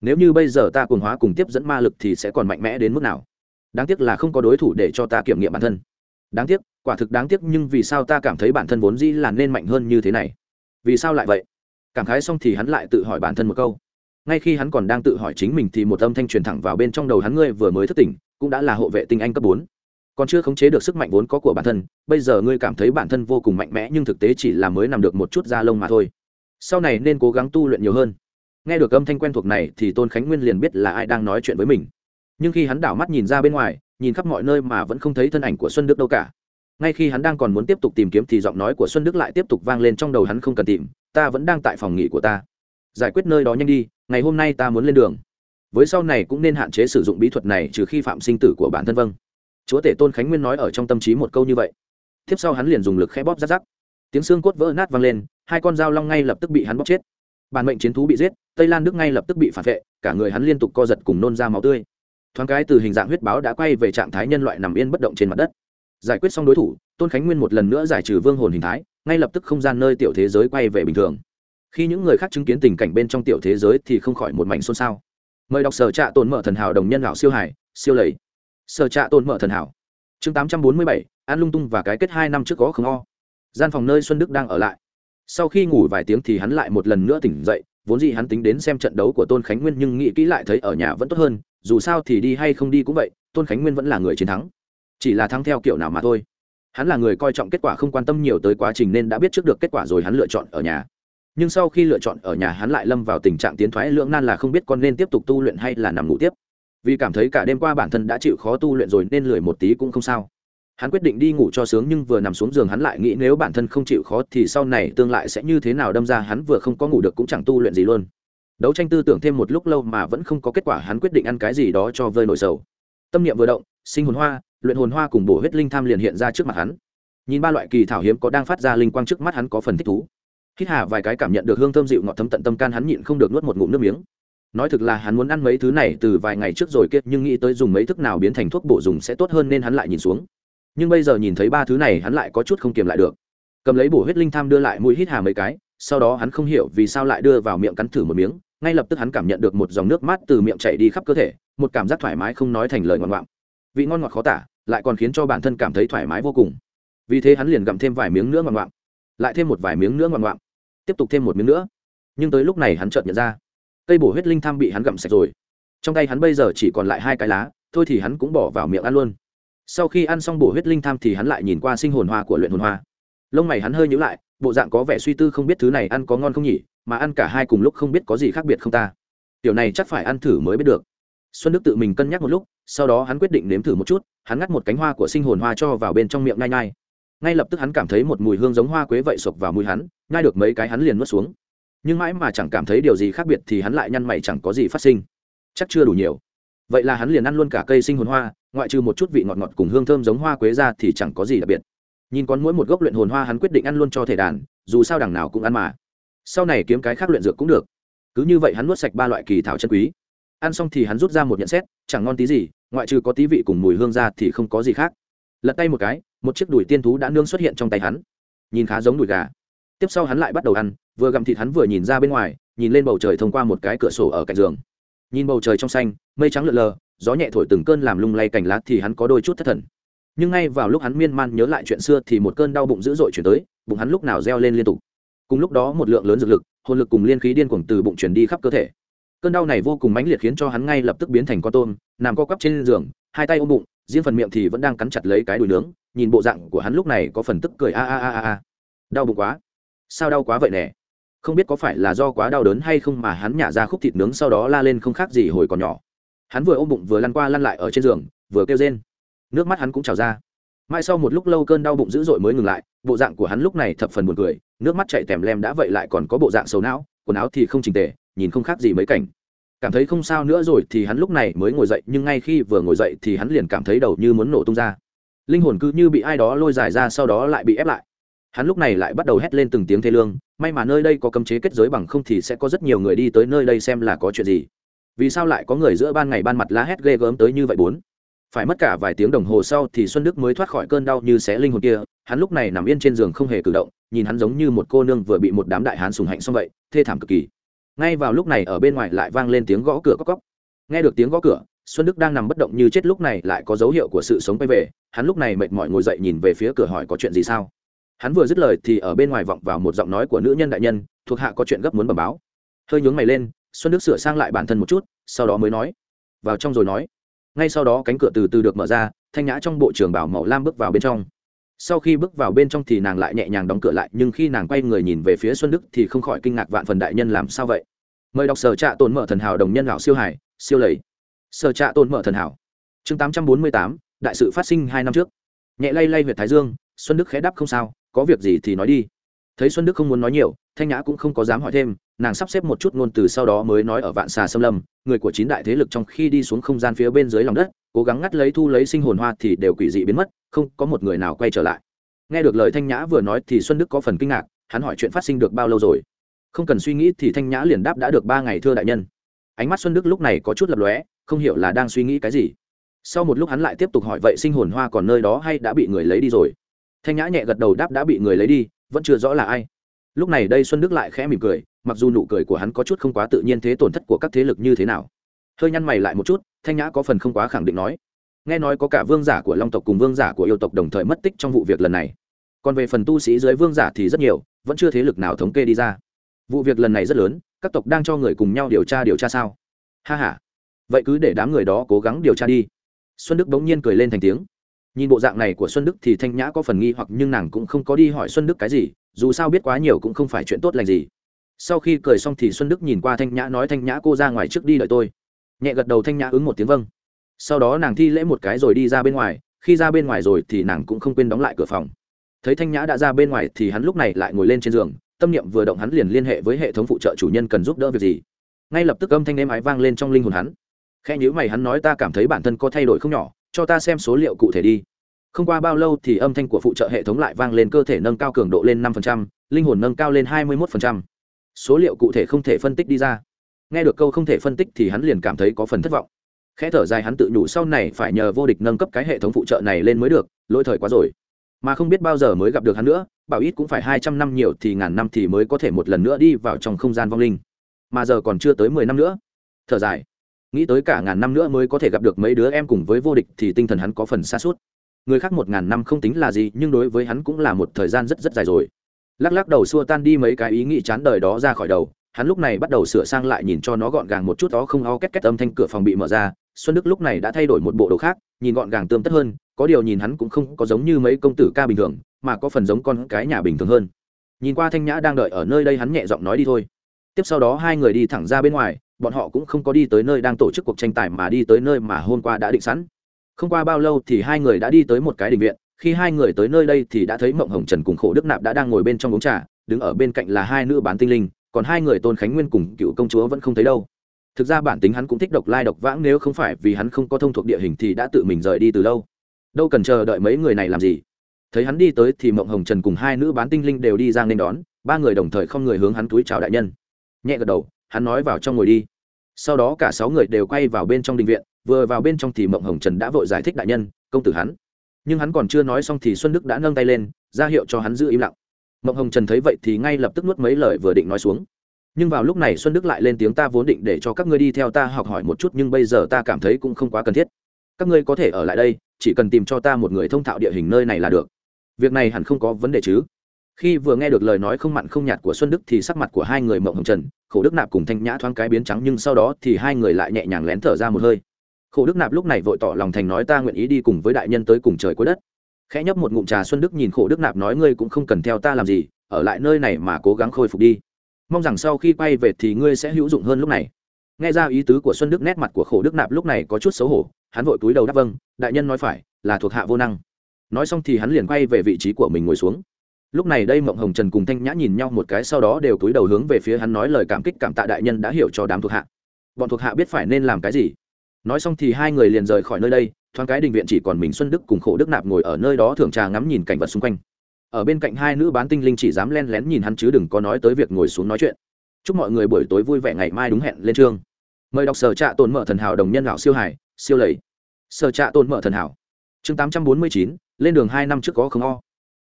Nếu như bây giờ ta cuồng hóa cùng tiếp dẫn ma lực thì sẽ còn mạnh mẽ đến mức nào? Đáng tiếc là không có đối thủ để cho ta kiểm nghiệm bản thân đáng tiếc, quả thực đáng tiếc nhưng vì sao ta cảm thấy bản thân vốn dĩ là nên mạnh hơn như thế này? Vì sao lại vậy? Cảm khái xong thì hắn lại tự hỏi bản thân một câu. Ngay khi hắn còn đang tự hỏi chính mình thì một âm thanh truyền thẳng vào bên trong đầu hắn ngươi vừa mới thức tỉnh, cũng đã là hộ vệ tinh anh cấp bốn. Còn chưa khống chế được sức mạnh vốn có của bản thân, bây giờ ngươi cảm thấy bản thân vô cùng mạnh mẽ nhưng thực tế chỉ là mới nằm được một chút da lông mà thôi. Sau này nên cố gắng tu luyện nhiều hơn. Nghe được âm thanh quen thuộc này thì tôn khánh nguyên liền biết là ai đang nói chuyện với mình. Nhưng khi hắn đảo mắt nhìn ra bên ngoài nhìn khắp mọi nơi mà vẫn không thấy thân ảnh của xuân đức đâu cả. Ngay khi hắn đang còn muốn tiếp tục tìm kiếm thì giọng nói của xuân đức lại tiếp tục vang lên trong đầu hắn không cần tìm, ta vẫn đang tại phòng nghỉ của ta. Giải quyết nơi đó nhanh đi, ngày hôm nay ta muốn lên đường. Với sau này cũng nên hạn chế sử dụng bí thuật này trừ khi phạm sinh tử của bản thân vâng. Chúa tể tôn khánh nguyên nói ở trong tâm trí một câu như vậy. Tiếp sau hắn liền dùng lực khẽ bóp rát rắc. Tiếng xương cốt vỡ nát vang lên, hai con dao long ngay lập tức bị hắn bóp chết. Bản mệnh chiến thú bị giết, tây lan đức ngay lập tức bị phản vệ, cả người hắn liên tục co giật cùng nôn ra máu tươi thoáng cái từ hình dạng huyết báo đã quay về trạng thái nhân loại nằm yên bất động trên mặt đất. Giải quyết xong đối thủ, tôn khánh nguyên một lần nữa giải trừ vương hồn hình thái, ngay lập tức không gian nơi tiểu thế giới quay về bình thường. Khi những người khác chứng kiến tình cảnh bên trong tiểu thế giới thì không khỏi một mảnh xôn xao. Mời đọc sở trạ tồn mở thần hảo đồng nhân lão siêu hải, siêu lầy. Sở trạ tồn mở thần hảo. Chương tám trăm bốn mươi bảy, an lung tung và cái kết hai năm trước có không o. Gian phòng nơi xuân đức đang ở lại. Sau khi ngủ vài tiếng thì hắn lại một lần nữa tỉnh dậy, vốn dĩ hắn tính đến xem trận đấu của tôn khánh nguyên nhưng nghĩ kỹ lại thấy ở nhà vẫn tốt hơn dù sao thì đi hay không đi cũng vậy, tôn khánh nguyên vẫn là người chiến thắng. Chỉ là thắng theo kiểu nào mà thôi. Hắn là người coi trọng kết quả không quan tâm nhiều tới quá trình nên đã biết trước được kết quả rồi hắn lựa chọn ở nhà. Nhưng sau khi lựa chọn ở nhà hắn lại lâm vào tình trạng tiến thoái lưỡng nan là không biết con nên tiếp tục tu luyện hay là nằm ngủ tiếp. Vì cảm thấy cả đêm qua bản thân đã chịu khó tu luyện rồi nên lười một tí cũng không sao. Hắn quyết định đi ngủ cho sướng nhưng vừa nằm xuống giường hắn lại nghĩ nếu bản thân không chịu khó thì sau này tương lại sẽ như thế nào đâm ra hắn vừa không có ngủ được cũng chẳng tu luyện gì luôn đấu tranh tư tưởng thêm một lúc lâu mà vẫn không có kết quả, hắn quyết định ăn cái gì đó cho vơi nổi sầu. Tâm niệm vừa động, sinh hồn hoa, luyện hồn hoa cùng bổ huyết linh tham liền hiện ra trước mặt hắn. Nhìn ba loại kỳ thảo hiếm có đang phát ra linh quang trước mắt hắn có phần thích thú. Hít hà vài cái cảm nhận được hương thơm dịu ngọt thấm tận tâm can, hắn nhịn không được nuốt một ngụm nước miếng. Nói thực là hắn muốn ăn mấy thứ này từ vài ngày trước rồi kiệt nhưng nghĩ tới dùng mấy thức nào biến thành thuốc bổ dùng sẽ tốt hơn nên hắn lại nhìn xuống. Nhưng bây giờ nhìn thấy ba thứ này, hắn lại có chút không kiềm lại được. Cầm lấy bổ huyết linh tham đưa lại mũi hít hà mấy cái, sau đó hắn không hiểu vì sao lại đưa vào miệng cắn thử một miếng ngay lập tức hắn cảm nhận được một dòng nước mát từ miệng chảy đi khắp cơ thể, một cảm giác thoải mái không nói thành lời ngoạn ngoạm vị ngon ngọt khó tả, lại còn khiến cho bản thân cảm thấy thoải mái vô cùng. Vì thế hắn liền gặm thêm vài miếng nữa ngoạn ngoạm lại thêm một vài miếng nữa ngoạn ngoạm tiếp tục thêm một miếng nữa. Nhưng tới lúc này hắn chợt nhận ra, cây bổ huyết linh tham bị hắn gặm sạch rồi. Trong tay hắn bây giờ chỉ còn lại hai cái lá, thôi thì hắn cũng bỏ vào miệng ăn luôn. Sau khi ăn xong bổ huyết linh tham thì hắn lại nhìn qua sinh hồn hoa của luyện hồn hoa. Lông mày hắn hơi nhữ lại, bộ dạng có vẻ suy tư không biết thứ này ăn có ngon không nhỉ mà ăn cả hai cùng lúc không biết có gì khác biệt không ta. Tiểu này chắc phải ăn thử mới biết được. Xuân đức tự mình cân nhắc một lúc, sau đó hắn quyết định nếm thử một chút, hắn ngắt một cánh hoa của sinh hồn hoa cho vào bên trong miệng ngay ngay. ngay lập tức hắn cảm thấy một mùi hương giống hoa quế vậy sộc vào mùi hắn ngay được mấy cái hắn liền nuốt xuống. Nhưng mãi mà chẳng cảm thấy điều gì khác biệt thì hắn lại nhăn mày chẳng có gì phát sinh. Chắc chưa đủ nhiều. Vậy là hắn liền ăn luôn cả cây sinh hồn hoa, ngoại trừ một chút vị ngọt ngọt cùng hương thơm giống hoa quế ra thì chẳng có gì đặc biệt. Nhìn con mỗi một gốc luyện hồn hoa hắn quyết định ăn luôn cho thể đàn, dù sao đằng nào cũng ăn mà sau này kiếm cái khác luyện dược cũng được. Cứ như vậy hắn nuốt sạch ba loại kỳ thảo chân quý. Ăn xong thì hắn rút ra một nhận xét, chẳng ngon tí gì, ngoại trừ có tí vị cùng mùi hương ra thì không có gì khác. Lật tay một cái, một chiếc đùi tiên thú đã nương xuất hiện trong tay hắn. Nhìn khá giống đùi gà. Tiếp sau hắn lại bắt đầu ăn, vừa gặm thịt hắn vừa nhìn ra bên ngoài, nhìn lên bầu trời thông qua một cái cửa sổ ở cạnh giường. Nhìn bầu trời trong xanh, mây trắng lượn lờ, gió nhẹ thổi từng cơn làm lung lay cành lá thì hắn có đôi chút thất thần. Nhưng ngay vào lúc hắn miên man nhớ lại chuyện xưa thì một cơn đau bụng dữ dội chuyển tới, bụng hắn lúc nào reo lên liên tục cùng lúc đó một lượng lớn dược lực, hồn lực cùng liên khí điên cuồng từ bụng chuyển đi khắp cơ thể. Cơn đau này vô cùng mãnh liệt khiến cho hắn ngay lập tức biến thành con tôm, nằm co quắp trên giường, hai tay ôm bụng, riêng phần miệng thì vẫn đang cắn chặt lấy cái đùi nướng, nhìn bộ dạng của hắn lúc này có phần tức cười a a a a. Đau bụng quá. Sao đau quá vậy nè? Không biết có phải là do quá đau đớn hay không mà hắn nhả ra khúc thịt nướng sau đó la lên không khác gì hồi còn nhỏ. Hắn vừa ôm bụng vừa lăn qua lăn lại ở trên giường, vừa kêu rên. Nước mắt hắn cũng trào ra. Mãi sau một lúc lâu cơn đau bụng dữ dội mới ngừng lại, bộ dạng của hắn lúc này thập phần buồn cười nước mắt chạy tèm lem đã vậy lại còn có bộ dạng xấu não, quần áo thì không trình tề, nhìn không khác gì mấy cảnh. Cảm thấy không sao nữa rồi thì hắn lúc này mới ngồi dậy, nhưng ngay khi vừa ngồi dậy thì hắn liền cảm thấy đầu như muốn nổ tung ra. Linh hồn cứ như bị ai đó lôi dài ra sau đó lại bị ép lại. Hắn lúc này lại bắt đầu hét lên từng tiếng thê lương, may mà nơi đây có cấm chế kết giới bằng không thì sẽ có rất nhiều người đi tới nơi đây xem là có chuyện gì. Vì sao lại có người giữa ban ngày ban mặt lá hét ghê gớm tới như vậy bốn? Phải mất cả vài tiếng đồng hồ sau thì xuân đức mới thoát khỏi cơn đau như xé linh hồn kia, hắn lúc này nằm yên trên giường không hề cử động nhìn hắn giống như một cô nương vừa bị một đám đại hán sùng hạnh xong vậy, thê thảm cực kỳ. Ngay vào lúc này ở bên ngoài lại vang lên tiếng gõ cửa cóc cóc nghe được tiếng gõ cửa, xuân đức đang nằm bất động như chết lúc này lại có dấu hiệu của sự sống quay về, hắn lúc này mệt mỏi ngồi dậy nhìn về phía cửa hỏi có chuyện gì sao. Hắn vừa dứt lời thì ở bên ngoài vọng vào một giọng nói của nữ nhân đại nhân, thuộc hạ có chuyện gấp muốn bẩm báo. Hơi nhướng mày lên, xuân đức sửa sang lại bản thân một chút, sau đó mới nói. Vào trong rồi nói. Ngay sau đó cánh cửa từ từ được mở ra, thanh nhã trong bộ trường bảo màu lam bước vào bên trong sau khi bước vào bên trong thì nàng lại nhẹ nhàng đóng cửa lại, nhưng khi nàng quay người nhìn về phía xuân đức thì không khỏi kinh ngạc vạn phần đại nhân làm sao vậy? Mời đọc sở trạ tồn mở thần hảo đồng nhân lão siêu hải, siêu lầy. Sở trạ tồn mở thần hảo. Chương tám trăm bốn mươi tám, đại sự phát sinh hai năm trước. Nhẹ lay lay huyện thái dương, xuân đức khẽ đáp không sao, có việc gì thì nói đi. Thấy xuân đức không muốn nói nhiều thanh nhã cũng không có dám hỏi thêm, nàng sắp xếp một chút ngôn từ sau đó mới nói ở vạn xà xâm lâm, người của chín đại thế lực trong khi đi xuống không gian phía bên dưới lòng đất, cố gắng ngắt lấy thu lấy sinh hồn hoa thì đều quỷ dị biến mất, không có một người nào quay trở lại. Nghe được lời thanh nhã vừa nói thì xuân đức có phần kinh ngạc, hắn hỏi chuyện phát sinh được bao lâu rồi? Không cần suy nghĩ thì thanh nhã liền đáp đã được ba ngày thưa đại nhân. Ánh mắt xuân đức lúc này có chút lập lóe không hiểu là đang suy nghĩ cái gì. Sau một lúc hắn lại tiếp tục hỏi vậy sinh hồn hoa còn nơi đó hay đã bị người lấy đi rồi? Thanh nhã nhẹ gật đầu đáp đã bị người lấy đi, vẫn chưa rõ là ai lúc này đây xuân đức lại khẽ mỉm cười, mặc dù nụ cười của hắn có chút không quá tự nhiên thế tổn thất của các thế lực như thế nào. Hơi nhăn mày lại một chút, thanh nhã có phần không quá khẳng định nói. Nghe nói có cả vương giả của long tộc cùng vương giả của yêu tộc đồng thời mất tích trong vụ việc lần này. Còn về phần tu sĩ dưới vương giả thì rất nhiều, vẫn chưa thế lực nào thống kê đi ra. Vụ việc lần này rất lớn, các tộc đang cho người cùng nhau điều tra điều tra sao? Ha h a vậy cứ để đám người đó cố gắng điều tra đi. Xuân đức bỗng nhiên cười lên thành tiếng. Nhìn bộ dạng này của xuân đức thì thanh nhã có phần nghi hoặc nhưng nàng cũng không có đi hỏi xuân đức cái gì dù sao biết quá nhiều cũng không phải chuyện tốt lành gì. Sau khi cười xong thì xuân đức nhìn qua thanh nhã, nói thanh nhã cô ra ngoài trước đi đợi tôi. Nhẹ gật đầu thanh nhã ứng một tiếng vâng. Sau đó nàng thi lễ một cái rồi đi ra bên ngoài. Khi ra bên ngoài rồi thì nàng cũng không quên đóng lại cửa phòng. Thấy thanh nhã đã ra bên ngoài thì hắn lúc này lại ngồi lên trên giường. Tâm niệm vừa động hắn liền liên hệ với hệ thống phụ trợ chủ nhân cần giúp đỡ việc gì. Ngay lập tức âm thanh êm ái vang lên trong linh hồn hắn. Khe nhữ mày hắn nói ta cảm thấy bản thân có thay đổi không nhỏ, cho ta xem số liệu cụ thể đi không qua bao lâu thì âm thanh của phụ trợ hệ thống lại vang lên cơ thể nâng cao cường độ lên 5%, linh hồn nâng cao lên hai mươi một số liệu cụ thể không thể phân tích đi ra. Nghe được câu không thể phân tích thì hắn liền cảm thấy có phần thất vọng. Khẽ thở dài hắn tự nhủ sau này phải nhờ vô địch nâng cấp cái hệ thống phụ trợ này lên mới được lỗi thời quá rồi. Mà không biết bao giờ mới gặp được hắn nữa bảo ít cũng phải hai trăm năm nhiều thì ngàn năm thì mới có thể một lần nữa đi vào trong không gian vong linh. Mà giờ còn chưa tới mười năm nữa. Thở dài. Nghĩ tới cả ngàn năm nữa mới có thể gặp được mấy đứa em cùng với vô địch thì tinh thần hắn có phần xa suốt người khác một ngàn năm không tính là gì, nhưng đối với hắn cũng là một thời gian rất rất dài rồi. Lắc lắc đầu xua tan đi mấy cái ý nghĩ chán đời đó ra khỏi đầu, hắn lúc này bắt đầu sửa sang lại nhìn cho nó gọn gàng một chút đó không o két két âm thanh cửa phòng bị mở ra. Xuân đức lúc này đã thay đổi một bộ đồ khác, nhìn gọn gàng tươm tất hơn, có điều nhìn hắn cũng không có giống như mấy công tử ca bình thường, mà có phần giống con cái nhà bình thường hơn. Nhìn qua thanh nhã đang đợi ở nơi đây, hắn nhẹ giọng nói đi thôi. Tiếp sau đó hai người đi thẳng ra bên ngoài, bọn họ cũng không có đi tới nơi đang tổ chức cuộc tranh tài mà đi tới nơi mà hôm qua đã định sẵn không qua bao lâu thì hai người đã đi tới một cái đình viện, khi hai người tới nơi đây thì đã thấy mộng hồng trần cùng khổ đức nạp đã đang ngồi bên trong uống trà, đứng ở bên cạnh là hai nữ bán tinh linh, còn hai người tôn khánh nguyên cùng cựu công chúa vẫn không thấy đâu. Thực ra bản tính hắn cũng thích độc lai độc vãng, nếu không phải vì hắn không có thông thuộc địa hình thì đã tự mình rời đi từ lâu. Đâu cần chờ đợi mấy người này làm gì. Thấy hắn đi tới thì mộng hồng trần cùng hai nữ bán tinh linh đều đi ra nên đón, ba người đồng thời không người hướng hắn túi chào đại nhân. Nhẹ gật đầu, hắn nói vào trong ngồi đi sau đó cả sáu người đều quay vào bên trong đình viện, vừa vào bên trong thì mộng hồng trần đã vội giải thích đại nhân, công tử hắn. Nhưng hắn còn chưa nói xong thì xuân đức đã nâng tay lên, ra hiệu cho hắn giữ im lặng. Mộng hồng trần thấy vậy thì ngay lập tức nuốt mấy lời vừa định nói xuống. Nhưng vào lúc này xuân đức lại lên tiếng ta vốn định để cho các ngươi đi theo ta học hỏi một chút nhưng bây giờ ta cảm thấy cũng không quá cần thiết. Các ngươi có thể ở lại đây, chỉ cần tìm cho ta một người thông thạo địa hình nơi này là được. Việc này hẳn không có vấn đề chứ? Khi vừa nghe được lời nói không mặn không nhạt của xuân đức thì sắc mặt của hai người mộng hồng trần, khổ đức nạp cùng thanh nhã thoáng cái biến trắng nhưng sau đó thì hai người lại nhẹ nhàng lén thở ra một hơi. Khổ đức nạp lúc này vội tỏ lòng thành nói ta nguyện ý đi cùng với đại nhân tới cùng trời cuối đất. Khẽ nhấp một ngụm trà xuân đức nhìn khổ đức nạp nói ngươi cũng không cần theo ta làm gì, ở lại nơi này mà cố gắng khôi phục đi. Mong rằng sau khi quay về thì ngươi sẽ hữu dụng hơn lúc này. Nghe ra ý tứ của xuân đức, nét mặt của khổ đức nạp lúc này có chút xấu hổ, hắn vội túi đầu đáp vâng đại nhân nói phải, là thuộc hạ vô năng. Nói xong thì hắn liền quay về vị trí của mình ngồi xuống lúc này đây mộng hồng trần cùng thanh nhã nhìn nhau một cái sau đó đều cúi đầu hướng về phía hắn nói lời cảm kích cảm tạ đại nhân đã hiểu cho đám thuộc hạ. Bọn thuộc hạ biết phải nên làm cái gì. Nói xong thì hai người liền rời khỏi nơi đây, thoáng cái đình viện chỉ còn mình xuân đức cùng khổ đức nạp ngồi ở nơi đó thưởng trà ngắm nhìn cảnh vật xung quanh. Ở bên cạnh hai nữ bán tinh linh chỉ dám len lén nhìn hắn chứ đừng có nói tới việc ngồi xuống nói chuyện. Chúc mọi người buổi tối vui vẻ ngày mai đúng hẹn lên chương. Mời đọc sở trạ tồn mở thần hảo đồng nhân lão siêu hải, siêu lầy. Sở trạ tồn mở thần hảo. Chương tám trăm bốn mươi chín, lên đường hai năm trước có không o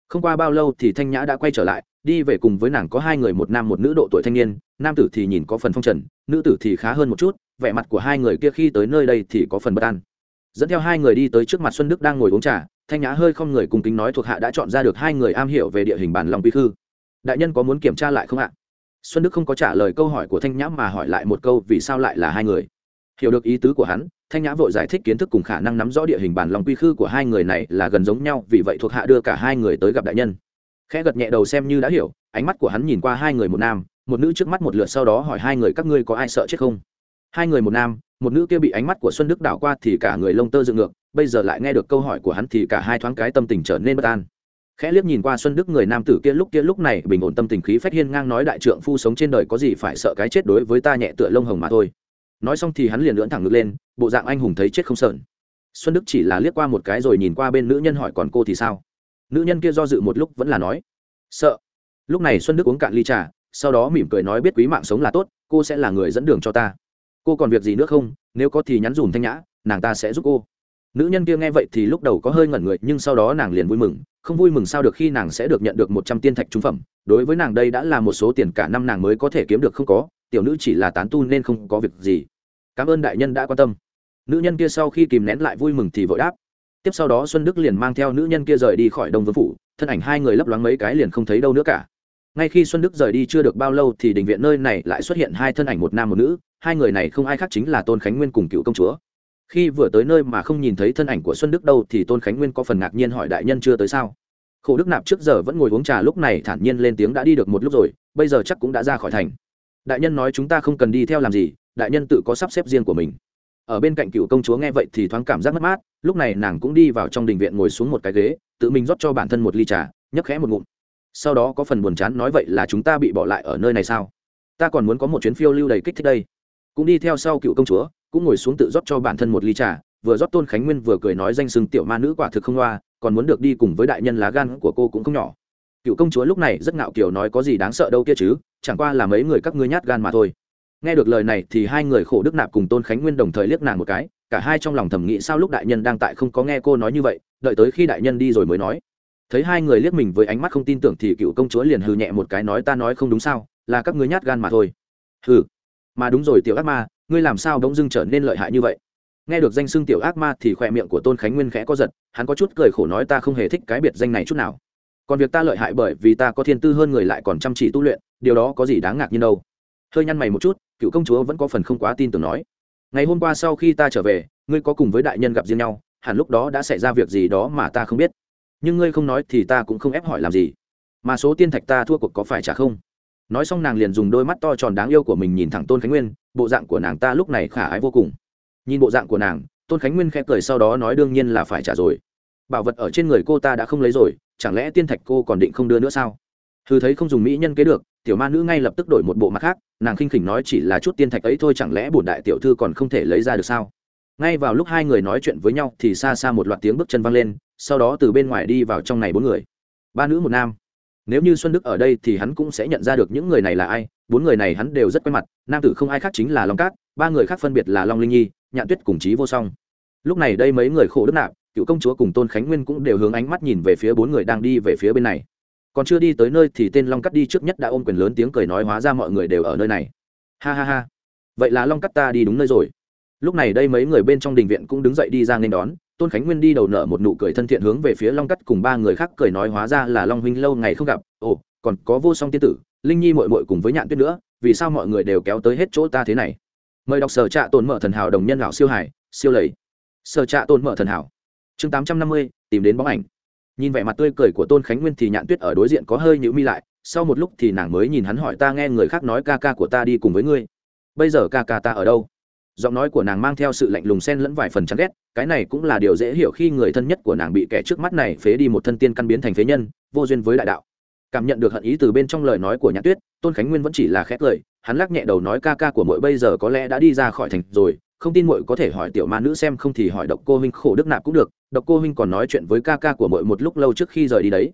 không qua bao lâu thì thanh nhã đã quay trở lại, đi về cùng với nàng có hai người, một nam một nữ độ tuổi thanh niên, nam tử thì nhìn có phần phong trần, nữ tử thì khá hơn một chút, vẻ mặt của hai người kia khi tới nơi đây thì có phần bất an. Dẫn theo hai người đi tới trước mặt xuân đức đang ngồi uống trà, thanh nhã hơi không người cùng kính nói thuộc hạ đã chọn ra được hai người am hiểu về địa hình bản lòng quy khư. Đại nhân có muốn kiểm tra lại không ạ? Xuân đức không có trả lời câu hỏi của thanh nhã mà hỏi lại một câu vì sao lại là hai người. Hiểu được ý tứ của hắn thanh nhã vội giải thích kiến thức cùng khả năng nắm rõ địa hình bản lòng quy khư của hai người này là gần giống nhau, vì vậy thuộc hạ đưa cả hai người tới gặp đại nhân. Khẽ gật nhẹ đầu xem như đã hiểu, ánh mắt của hắn nhìn qua hai người một nam, một nữ trước mắt một lượt sau đó hỏi hai người các ngươi có ai sợ chết không? Hai người một nam, một nữ kia bị ánh mắt của xuân đức đảo qua thì cả người lông tơ dựng ngược, bây giờ lại nghe được câu hỏi của hắn thì cả hai thoáng cái tâm tình trở nên bất an. Khẽ liếc nhìn qua xuân đức người nam tử kia lúc kia lúc này bình ổn tâm tình khí phách hiên ngang nói đại trượng phu sống trên đời có gì phải sợ cái chết đối với ta nhẹ tựa lông hồng mà thôi nói xong thì hắn liền lưỡn thẳng ngực lên, bộ dạng anh hùng thấy chết không sợn. Xuân đức chỉ là liếc qua một cái rồi nhìn qua bên nữ nhân hỏi còn cô thì sao? Nữ nhân kia do dự một lúc vẫn là nói, sợ. Lúc này xuân đức uống cạn ly trà, sau đó mỉm cười nói biết quý mạng sống là tốt, cô sẽ là người dẫn đường cho ta. Cô còn việc gì nữa không? Nếu có thì nhắn dùm thanh nhã, nàng ta sẽ giúp cô. Nữ nhân kia nghe vậy thì lúc đầu có hơi ngẩn người, nhưng sau đó nàng liền vui mừng. Không vui mừng sao được khi nàng sẽ được nhận được một trăm tiên thạch trung phẩm. Đối với nàng đây đã là một số tiền cả năm nàng mới có thể kiếm được không có tiểu nữ chỉ là tán tu nên không có việc gì. Cảm ơn đại nhân đã quan tâm. Nữ nhân kia sau khi kìm nén lại vui mừng thì vội đáp. Tiếp sau đó xuân đức liền mang theo nữ nhân kia rời đi khỏi đông vương phủ, thân ảnh hai người lấp loáng mấy cái liền không thấy đâu nữa cả. Ngay khi xuân đức rời đi chưa được bao lâu thì đình viện nơi này lại xuất hiện hai thân ảnh một nam một nữ, hai người này không ai khác chính là tôn khánh nguyên cùng cựu công chúa. Khi vừa tới nơi mà không nhìn thấy thân ảnh của xuân đức đâu thì tôn khánh nguyên có phần ngạc nhiên hỏi đại nhân chưa tới sao? Khổ đức nạp trước giờ vẫn ngồi uống trà lúc này thản nhiên lên tiếng đã đi được một lúc rồi, bây giờ chắc cũng đã ra khỏi thành đại nhân nói chúng ta không cần đi theo làm gì, đại nhân tự có sắp xếp riêng của mình. Ở bên cạnh cựu công chúa nghe vậy thì thoáng cảm giác mất mát, lúc này nàng cũng đi vào trong đình viện ngồi xuống một cái ghế, tự mình rót cho bản thân một ly trà, nhấp khẽ một ngụm. Sau đó có phần buồn chán nói vậy là chúng ta bị bỏ lại ở nơi này sao? Ta còn muốn có một chuyến phiêu lưu đầy kích thích đây. Cũng đi theo sau cựu công chúa, cũng ngồi xuống tự rót cho bản thân một ly trà, vừa rót tôn khánh nguyên vừa cười nói danh sừng tiểu ma nữ quả thực không loa còn muốn được đi cùng với đại nhân lá gan của cô cũng không nhỏ. Cựu công chúa lúc này rất ngạo kiểu nói có gì đáng sợ đâu kia chứ chẳng qua là mấy người các ngươi nhát gan mà thôi. Nghe được lời này thì hai người khổ đức nạp cùng tôn khánh nguyên đồng thời liếc nàng một cái, cả hai trong lòng thầm nghĩ sao lúc đại nhân đang tại không có nghe cô nói như vậy, đợi tới khi đại nhân đi rồi mới nói. Thấy hai người liếc mình với ánh mắt không tin tưởng thì cựu công chúa liền hừ nhẹ một cái nói ta nói không đúng sao, là các ngươi nhát gan mà thôi. Hừ, mà đúng rồi tiểu ác ma, ngươi làm sao bỗng dưng trở nên lợi hại như vậy? Nghe được danh xưng tiểu ác ma thì khỏe miệng của tôn khánh nguyên khẽ có giật, hắn có chút cười khổ nói ta không hề thích cái biệt danh này chút nào. Còn việc ta lợi hại bởi vì ta có thiên tư hơn người lại còn chăm chỉ tu luyện điều đó có gì đáng ngạc nhiên đâu. Hơi nhăn mày một chút, cựu công chúa vẫn có phần không quá tin tưởng nói. Ngày hôm qua sau khi ta trở về, ngươi có cùng với đại nhân gặp riêng nhau, hẳn lúc đó đã xảy ra việc gì đó mà ta không biết. Nhưng ngươi không nói thì ta cũng không ép hỏi làm gì. Mà số tiên thạch ta thua cuộc có phải trả không? Nói xong nàng liền dùng đôi mắt to tròn đáng yêu của mình nhìn thẳng tôn khánh nguyên, bộ dạng của nàng ta lúc này khả ái vô cùng. Nhìn bộ dạng của nàng, tôn khánh nguyên khẽ cười sau đó nói đương nhiên là phải trả rồi. Bảo vật ở trên người cô ta đã không lấy rồi, chẳng lẽ tiên thạch cô còn định không đưa nữa sao? Thư thấy không dùng mỹ nhân kế được tiểu ma nữ ngay lập tức đổi một bộ mặt khác, nàng khinh khỉnh nói chỉ là chút tiên thạch ấy thôi chẳng lẽ bổn đại tiểu thư còn không thể lấy ra được sao? Ngay vào lúc hai người nói chuyện với nhau thì xa xa một loạt tiếng bước chân văng lên, sau đó từ bên ngoài đi vào trong này bốn người. Ba nữ một nam. Nếu như xuân đức ở đây thì hắn cũng sẽ nhận ra được những người này là ai, bốn người này hắn đều rất quen mặt, nam tử không ai khác chính là long cát, ba người khác phân biệt là long linh nhi, nhạn tuyết cùng chí vô song. Lúc này đây mấy người khổ đức nạp cựu công chúa cùng tôn khánh nguyên cũng đều hướng ánh mắt nhìn về phía bốn người đang đi về phía bên này còn chưa đi tới nơi thì tên long cắt đi trước nhất đã ôm quyền lớn tiếng cười nói hóa ra mọi người đều ở nơi này. Ha ha ha. Vậy là long cắt ta đi đúng nơi rồi. Lúc này đây mấy người bên trong đình viện cũng đứng dậy đi ra nên đón. Tôn khánh nguyên đi đầu nợ một nụ cười thân thiện hướng về phía long cắt cùng ba người khác cười nói hóa ra là long huynh lâu ngày không gặp. Ồ, còn có vô song tiên tử, linh nhi mội mội cùng với nhạn tuyết nữa, vì sao mọi người đều kéo tới hết chỗ ta thế này? Mời đọc sở trạ tồn mở thần hảo đồng nhân lão siêu hải, siêu lầy. Sở trạ tồn mở thần hảo. Chương tám trăm năm mươi, tìm đến bóng ảnh nhìn vẻ mặt tươi cười của tôn khánh nguyên thì nhạn tuyết ở đối diện có hơi nhữ mi lại, sau một lúc thì nàng mới nhìn hắn hỏi ta nghe người khác nói ca ca của ta đi cùng với ngươi. Bây giờ ca ca ta ở đâu? Giọng nói của nàng mang theo sự lạnh lùng xen lẫn vài phần chán ghét, cái này cũng là điều dễ hiểu khi người thân nhất của nàng bị kẻ trước mắt này phế đi một thân tiên căn biến thành phế nhân, vô duyên với đại đạo. Cảm nhận được hận ý từ bên trong lời nói của nhã tuyết, tôn khánh nguyên vẫn chỉ là khét lời hắn lắc nhẹ đầu nói ca ca của mỗi bây giờ có lẽ đã đi ra khỏi thành rồi không tin muội có thể hỏi tiểu ma nữ xem không thì hỏi độc cô huynh khổ đức nạp cũng được, độc cô huynh còn nói chuyện với ca ca của muội một lúc lâu trước khi rời đi đấy.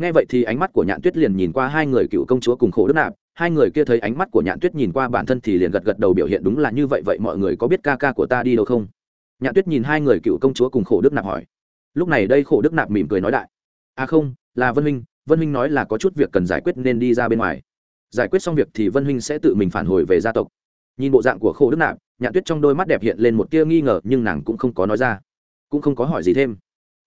Nghe vậy thì ánh mắt của nhạn tuyết liền nhìn qua hai người cựu công chúa cùng khổ đức nạp, hai người kia thấy ánh mắt của nhạn tuyết nhìn qua bản thân thì liền gật gật đầu biểu hiện đúng là như vậy vậy mọi người có biết ca ca của ta đi đâu không? Nhạn tuyết nhìn hai người cựu công chúa cùng khổ đức nạp hỏi. Lúc này đây khổ đức nạp mỉm cười nói đại. À không, là vân huynh vân huynh nói là có chút việc cần giải quyết nên đi ra bên ngoài. Giải quyết xong việc thì vân huynh sẽ tự mình phản hồi về gia tộc. Nhìn bộ dạng của khổ đức nạp nhạn tuyết trong đôi mắt đẹp hiện lên một tia nghi ngờ, nhưng nàng cũng không có nói ra, cũng không có hỏi gì thêm.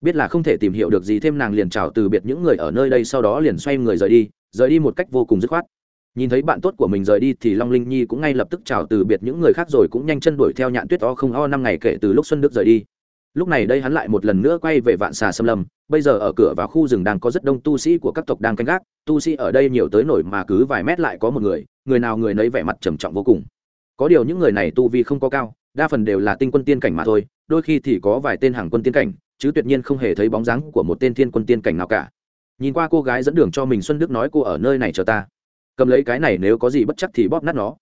Biết là không thể tìm hiểu được gì thêm, nàng liền chào từ biệt những người ở nơi đây, sau đó liền xoay người rời đi rời đi một cách vô cùng dứt khoát. Nhìn thấy bạn tốt của mình rời đi thì long linh nhi cũng ngay lập tức chào từ biệt những người khác rồi cũng nhanh chân đuổi theo nhạn tuyết o không o năm ngày kể từ lúc xuân đức rời đi. Lúc này đây hắn lại một lần nữa quay về vạn xà xâm lâm, bây giờ ở cửa vào khu rừng đang có rất đông tu sĩ của các tộc đang canh gác. Tu sĩ ở đây nhiều tới nổi mà cứ vài mét lại có một người người nào người nấy vẻ mặt trầm trọng vô cùng có điều những người này tu vi không có cao, đa phần đều là tinh quân tiên cảnh mà thôi, đôi khi thì có vài tên hàng quân tiên cảnh, chứ tuyệt nhiên không hề thấy bóng dáng của một tên thiên quân tiên cảnh nào cả. Nhìn qua cô gái dẫn đường cho mình xuân đức nói cô ở nơi này chờ ta. Cầm lấy cái này nếu có gì bất chắc thì bóp nát nó.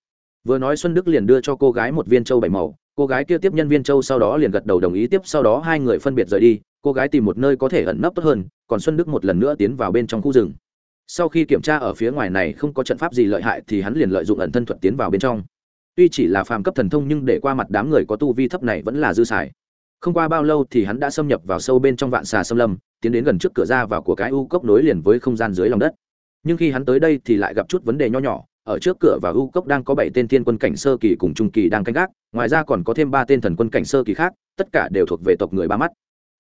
Vừa nói xuân đức liền đưa cho cô gái một viên châu bảy màu, cô gái kia tiếp nhân viên châu sau đó liền gật đầu đồng ý tiếp, sau đó hai người phân biệt rời đi, cô gái tìm một nơi có thể ẩn nấp tốt hơn, còn xuân đức một lần nữa tiến vào bên trong khu rừng. Sau khi kiểm tra ở phía ngoài này không có trận pháp gì lợi hại thì hắn liền lợi dụng ẩn thân thuật tiến vào bên trong tuy chỉ là phàm cấp thần thông nhưng để qua mặt đám người có tu vi thấp này vẫn là dư xài. Không qua bao lâu thì hắn đã xâm nhập vào sâu bên trong vạn xà xâm lâm, tiến đến gần trước cửa ra vào của cái u cốc nối liền với không gian dưới lòng đất. Nhưng khi hắn tới đây thì lại gặp chút vấn đề nho nhỏ, ở trước cửa và u cốc đang có bảy tên thiên quân cảnh sơ kỳ cùng trung kỳ đang canh gác, ngoài ra còn có thêm ba tên thần quân cảnh sơ kỳ khác, tất cả đều thuộc về tộc người ba mắt.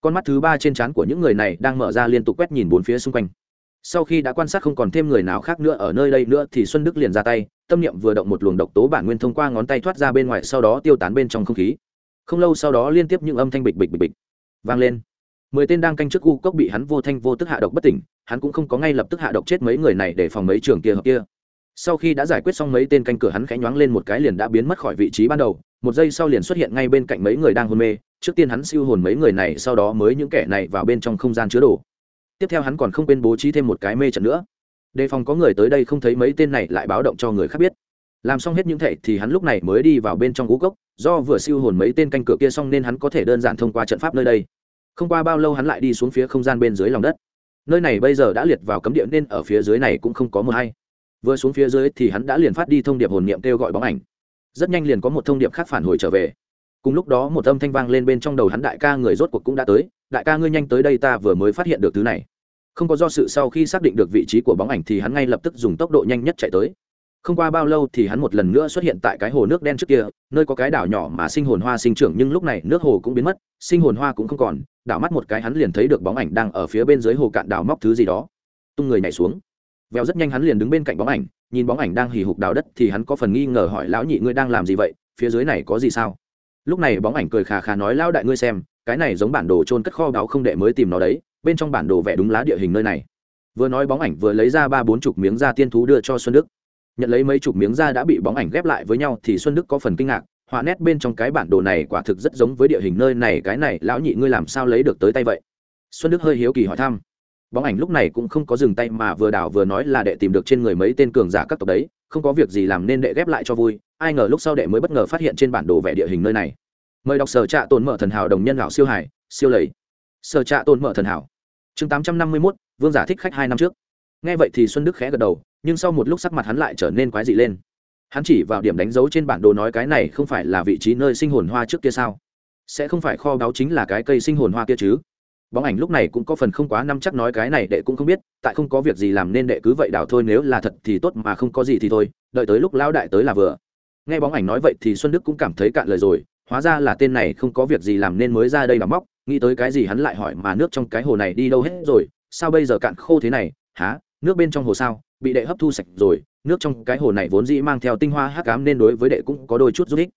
Con mắt thứ ba trên trán của những người này đang mở ra liên tục quét nhìn bốn phía xung quanh sau khi đã quan sát không còn thêm người nào khác nữa ở nơi đây nữa thì xuân đức liền ra tay, tâm niệm vừa động một luồng độc tố bản nguyên thông qua ngón tay thoát ra bên ngoài, sau đó tiêu tán bên trong không khí. Không lâu sau đó liên tiếp những âm thanh bịch bịch bịch bịch vang lên. Mười tên đang canh trước u cốc bị hắn vô thanh vô tức hạ độc bất tỉnh, hắn cũng không có ngay lập tức hạ độc chết mấy người này để phòng mấy trường kia hợp kia. Sau khi đã giải quyết xong mấy tên canh cửa hắn khẽ nhoáng lên một cái liền đã biến mất khỏi vị trí ban đầu, một giây sau liền xuất hiện ngay bên cạnh mấy người đang hôn mê, trước tiên hắn siêu hồn mấy người này, sau đó mới những kẻ này vào bên trong không gian chứa đồ tiếp theo hắn còn không quên bố trí thêm một cái mê trận nữa. Đề phòng có người tới đây không thấy mấy tên này lại báo động cho người khác biết. Làm xong hết những thệ thì hắn lúc này mới đi vào bên trong cú cốc, do vừa siêu hồn mấy tên canh cửa kia xong nên hắn có thể đơn giản thông qua trận pháp nơi đây. Không qua bao lâu hắn lại đi xuống phía không gian bên dưới lòng đất. Nơi này bây giờ đã liệt vào cấm địa nên ở phía dưới này cũng không có mờ hay vừa xuống phía dưới thì hắn đã liền phát đi thông điệp hồn niệm kêu gọi bóng ảnh. Rất nhanh liền có một thông điệp khác phản hồi trở về cùng lúc đó một âm thanh vang lên bên trong đầu hắn đại ca người rốt cuộc cũng đã tới, đại ca ngươi nhanh tới đây ta vừa mới phát hiện được thứ này. Không có do sự sau khi xác định được vị trí của bóng ảnh thì hắn ngay lập tức dùng tốc độ nhanh nhất chạy tới. Không qua bao lâu thì hắn một lần nữa xuất hiện tại cái hồ nước đen trước kia, nơi có cái đảo nhỏ mà sinh hồn hoa sinh trưởng, nhưng lúc này nước hồ cũng biến mất, sinh hồn hoa cũng không còn, đảo mắt một cái hắn liền thấy được bóng ảnh đang ở phía bên dưới hồ cạn đảo móc thứ gì đó. Tung người nhảy xuống. Vèo rất nhanh hắn liền đứng bên cạnh bóng ảnh, nhìn bóng ảnh đang hì hục đào đất thì hắn có phần nghi ngờ hỏi, lão nhị ngươi đang làm gì vậy? Phía dưới này có gì sao? Lúc này bóng ảnh cười khà khà nói, lão đại ngươi xem, cái này giống bản đồ trôn cất kho báo không đệ mới tìm nó đấy, bên trong bản đồ vẽ đúng lá địa hình nơi này. Vừa nói bóng ảnh vừa lấy ra ba bốn chục miếng da tiên thú đưa cho xuân đức. Nhận lấy mấy chục miếng da đã bị bóng ảnh ghép lại với nhau thì xuân đức có phần kinh ngạc, họa nét bên trong cái bản đồ này quả thực rất giống với địa hình nơi này, cái này lão nhị ngươi làm sao lấy được tới tay vậy? Xuân đức hơi hiếu kỳ hỏi thăm. Bóng ảnh lúc này cũng không có dừng tay mà vừa đảo vừa nói là đệ tìm được trên người mấy tên cường giả các tộc đấy không có việc gì làm nên đệ ghép lại cho vui, ai ngờ lúc sau đệ mới bất ngờ phát hiện trên bản đồ vẽ địa hình nơi này. Mời đọc sở trạ tồn mở thần hảo đồng nhân lão siêu hải, siêu lầy. Sở trạ tồn mở thần hảo. Chương tám trăm năm mươi mốt, vương giả thích khách hai năm trước. Nghe vậy thì xuân đức khẽ gật đầu, nhưng sau một lúc sắc mặt hắn lại trở nên quái dị lên. Hắn chỉ vào điểm đánh dấu trên bản đồ nói cái này không phải là vị trí nơi sinh hồn hoa trước kia sao? Sẽ không phải kho báu chính là cái cây sinh hồn hoa kia chứ? Bóng ảnh lúc này cũng có phần không quá năm chắc nói cái này đệ cũng không biết, tại không có việc gì làm nên đệ cứ vậy đảo thôi, nếu là thật thì tốt mà không có gì thì thôi, đợi tới lúc lão đại tới là vừa. Nghe bóng ảnh nói vậy thì xuân đức cũng cảm thấy cạn lời rồi, hóa ra là tên này không có việc gì làm nên mới ra đây mà móc, nghĩ tới cái gì hắn lại hỏi mà nước trong cái hồ này đi đâu hết rồi, sao bây giờ cạn khô thế này, há, nước bên trong hồ sao, bị đệ hấp thu sạch rồi, nước trong cái hồ này vốn dĩ mang theo tinh hoa hắc cám nên đối với đệ cũng có đôi chút giúp ích.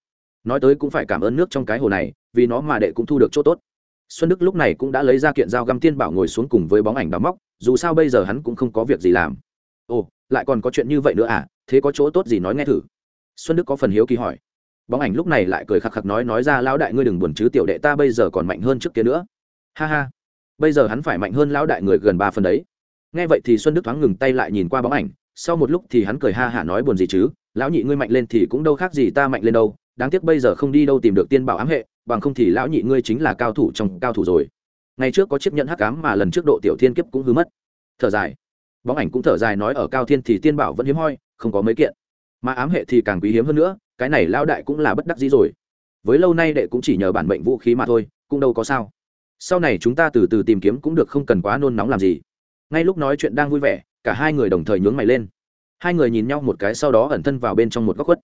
Nói tới cũng phải cảm ơn nước trong cái hồ này, vì nó mà đệ cũng thu được chỗ tốt xuân đức lúc này cũng đã lấy ra kiện dao găm tiên bảo ngồi xuống cùng với bóng ảnh đóng móc, dù sao bây giờ hắn cũng không có việc gì làm. Ồ, lại còn có chuyện như vậy nữa à? Thế có chỗ tốt gì nói nghe thử. Xuân đức có phần hiếu kỳ hỏi. Bóng ảnh lúc này lại cười khạc khạc nói nói ra, lão đại ngươi đừng buồn chứ, tiểu đệ ta bây giờ còn mạnh hơn trước kia nữa. Ha ha. Bây giờ hắn phải mạnh hơn lão đại người gần ba phần đấy. Nghe vậy thì xuân đức thoáng ngừng tay lại nhìn qua bóng ảnh. Sau một lúc thì hắn cười ha hả nói, buồn gì chứ? Lão nhị ngươi mạnh lên thì cũng đâu khác gì ta mạnh lên đâu. Đáng tiếc bây giờ không đi đâu tìm được tiên bảo ám hệ bằng không thì lão nhị ngươi chính là cao thủ trong cao thủ rồi. Ngày trước có chiếc nhẫn hắc ám mà lần trước độ tiểu thiên kiếp cũng hư mất. Thở dài. Bóng ảnh cũng thở dài nói ở cao thiên thì tiên bảo vẫn hiếm hoi, không có mấy kiện. Mà ám hệ thì càng quý hiếm hơn nữa, cái này lao đại cũng là bất đắc dĩ rồi. Với lâu nay đệ cũng chỉ nhờ bản mệnh vũ khí mà thôi, cũng đâu có sao. Sau này chúng ta từ từ tìm kiếm cũng được không cần quá nôn nóng làm gì. Ngay lúc nói chuyện đang vui vẻ, cả hai người đồng thời nhướng mày lên. Hai người nhìn nhau một cái sau đó ẩn thân vào bên trong một góc khuất.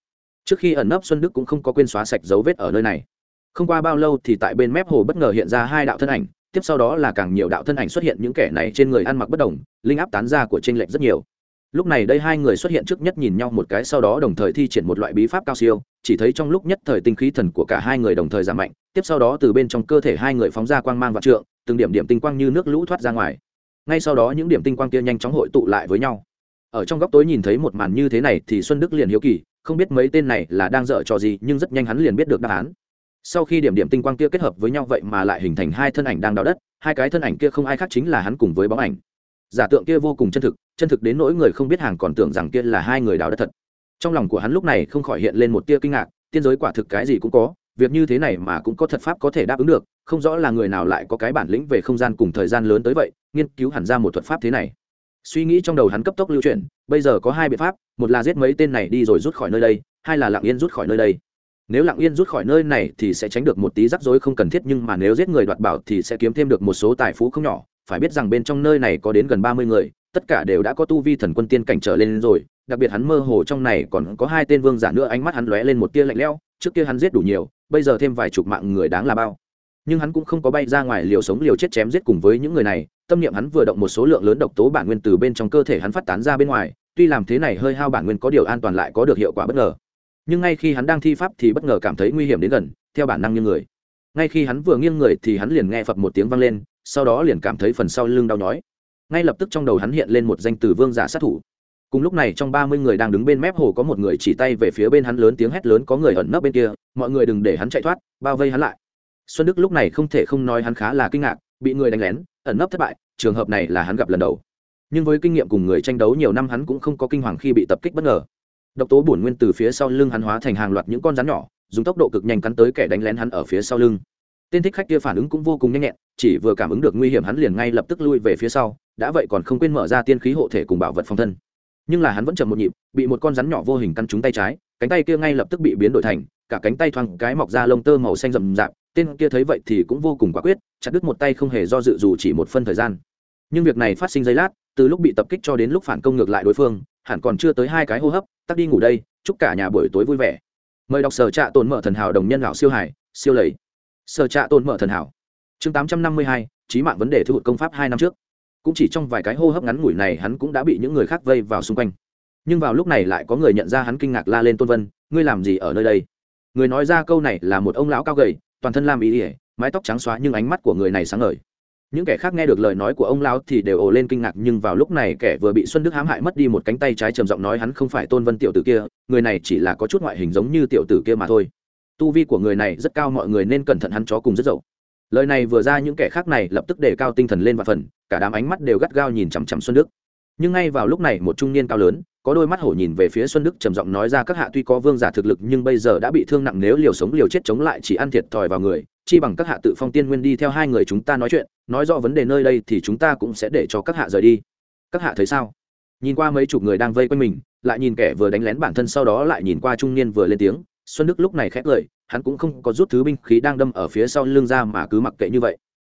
Trước khi ẩn nấp xuân đức cũng không có quên xóa sạch dấu vết ở nơi này không qua bao lâu thì tại bên mép hồ bất ngờ hiện ra hai đạo thân ảnh, tiếp sau đó là càng nhiều đạo thân ảnh xuất hiện những kẻ này trên người ăn mặc bất đồng, linh áp tán ra của t r ê n lệch rất nhiều. Lúc này đây hai người xuất hiện trước nhất nhìn nhau một cái, sau đó đồng thời thi triển một loại bí pháp cao siêu, chỉ thấy trong lúc nhất thời tinh khí thần của cả hai người đồng thời giảm mạnh, tiếp sau đó từ bên trong cơ thể hai người phóng ra quang mang và trượng, từng điểm điểm tinh quang như nước lũ thoát ra ngoài. Ngay sau đó những điểm tinh quang kia nhanh chóng hội tụ lại với nhau. Ở trong góc tối nhìn thấy một màn như thế này thì xuân đức liền hiếu kỳ, không biết mấy tên này là đang dở trò gì, nhưng rất nhanh hắn liền biết được đáp án sau khi điểm điểm tinh quang kia kết hợp với nhau vậy mà lại hình thành hai thân ảnh đang đào đất, hai cái thân ảnh kia không ai khác chính là hắn cùng với bóng ảnh. Giả tượng kia vô cùng chân thực chân thực đến nỗi người không biết hàng còn tưởng rằng kia là hai người đào đất thật. Trong lòng của hắn lúc này không khỏi hiện lên một tia kinh ngạc, tiên giới quả thực cái gì cũng có, việc như thế này mà cũng có thật pháp có thể đáp ứng được, không rõ là người nào lại có cái bản lĩnh về không gian cùng thời gian lớn tới vậy, nghiên cứu hẳn ra một thuật pháp thế này. Suy nghĩ trong đầu hắn cấp tốc lưu chuyển, bây giờ có hai biện pháp, một là giết mấy tên này đi rồi rút khỏi nơi đây, hai là lặng yên rút khỏi nơi đây nếu lặng yên rút khỏi nơi này thì sẽ tránh được một tí rắc rối không cần thiết, nhưng mà nếu giết người đoạt bảo thì sẽ kiếm thêm được một số tài phú không nhỏ. Phải biết rằng bên trong nơi này có đến gần ba mươi người, tất cả đều đã có tu vi thần quân tiên cảnh trở lên rồi. Đặc biệt hắn mơ hồ trong này còn có hai tên vương giả nữa, ánh mắt hắn lóe lên một tia lạnh lẽo. Trước kia hắn giết đủ nhiều, bây giờ thêm vài chục mạng người đáng là bao. Nhưng hắn cũng không có bay ra ngoài liều sống liều chết chém giết cùng với những người này. Tâm niệm hắn vừa động một số lượng lớn độc tố bản nguyên từ bên trong cơ thể hắn phát tán ra bên ngoài. Tuy làm thế này hơi hao bản nguyên có điều an toàn lại có được hiệu quả bất ngờ nhưng ngay khi hắn đang thi pháp thì bất ngờ cảm thấy nguy hiểm đến gần, theo bản năng như người. Ngay khi hắn vừa nghiêng người thì hắn liền nghe phập một tiếng vang lên, sau đó liền cảm thấy phần sau lưng đau nhói. Ngay lập tức trong đầu hắn hiện lên một danh từ vương giả sát thủ. Cùng lúc này trong ba mươi người đang đứng bên mép hồ có một người chỉ tay về phía bên hắn lớn tiếng hét lớn có người ẩn nấp bên kia, mọi người đừng để hắn chạy thoát, bao vây hắn lại. Xuân đức lúc này không thể không nói hắn khá là kinh ngạc, bị người đánh lén, ẩn nấp thất bại, trường hợp này là hắn gặp lần đầu. Nhưng với kinh nghiệm cùng người tranh đấu nhiều năm hắn cũng không có kinh hoàng khi bị tập kích bất ngờ độc tố bổn nguyên từ phía sau lưng hắn hóa thành hàng loạt những con rắn nhỏ, dùng tốc độ cực nhanh cắn tới kẻ đánh lén hắn ở phía sau lưng. Tên thích khách kia phản ứng cũng vô cùng nhanh nhẹn, chỉ vừa cảm ứng được nguy hiểm hắn liền ngay lập tức lui về phía sau, đã vậy còn không quên mở ra tiên khí hộ thể cùng bảo vật phòng thân. Nhưng là hắn vẫn chậm một nhịp, bị một con rắn nhỏ vô hình căn trúng tay trái, cánh tay kia ngay lập tức bị biến đổi thành, cả cánh tay thoang cái mọc ra lông tơ màu xanh rậm rạp, tên kia thấy vậy thì cũng vô cùng quả quyết, chặt đứt một tay không hề do dự dù chỉ một phân thời gian. Nhưng việc này phát sinh giây lát, từ lúc bị tập kích cho đến lúc phản công ngược lại đối phương hẳn còn chưa tới hai cái hô hấp, tắt đi ngủ đây, chúc cả nhà buổi tối vui vẻ. Mời đọc sở trạ tồn mở thần hảo đồng nhân lão siêu hải siêu lầy. Sở trạ tồn mở thần hảo. Chương tám trăm năm mươi hai trí mạng vấn đề thu hụt công pháp hai năm trước. Cũng chỉ trong vài cái hô hấp ngắn ngủi này hắn cũng đã bị những người khác vây vào xung quanh. Nhưng vào lúc này lại có người nhận ra hắn kinh ngạc la lên tôn vân, ngươi làm gì ở nơi đây? Người nói ra câu này là một ông lão cao gầy, toàn thân lam ý ỉa mái tóc trắng xóa nhưng ánh mắt của người này sáng ngời những kẻ khác nghe được lời nói của ông lão thì đều ồ lên kinh ngạc, nhưng vào lúc này kẻ vừa bị xuân đức hãm hại mất đi một cánh tay trái trầm giọng nói hắn không phải tôn vân tiểu tử kia, người này chỉ là có chút ngoại hình giống như tiểu tử kia mà thôi. Tu vi của người này rất cao, mọi người nên cẩn thận hắn chó cùng rất dậu. Lời này vừa ra, những kẻ khác này lập tức đề cao tinh thần lên và phần, cả đám ánh mắt đều gắt gao nhìn chằm chằm xuân đức. Nhưng ngay vào lúc này, một trung niên cao lớn, có đôi mắt hổ nhìn về phía xuân đức, trầm giọng nói ra, các hạ tuy có vương giả thực lực, nhưng bây giờ đã bị thương nặng, nếu liều sống liều chết chống lại, chỉ ăn thiệt thòi vào người chi bằng các hạ tự phong tiên nguyên đi theo hai người chúng ta nói chuyện, nói rõ vấn đề nơi đây thì chúng ta cũng sẽ để cho các hạ rời đi. Các hạ thấy sao? Nhìn qua mấy chục người đang vây quanh mình, lại nhìn kẻ vừa đánh lén bản thân sau đó lại nhìn qua trung niên vừa lên tiếng, xuân đức lúc này khét lời hắn cũng không có rút thứ binh khí đang đâm ở phía sau lưng ra mà cứ mặc kệ như vậy.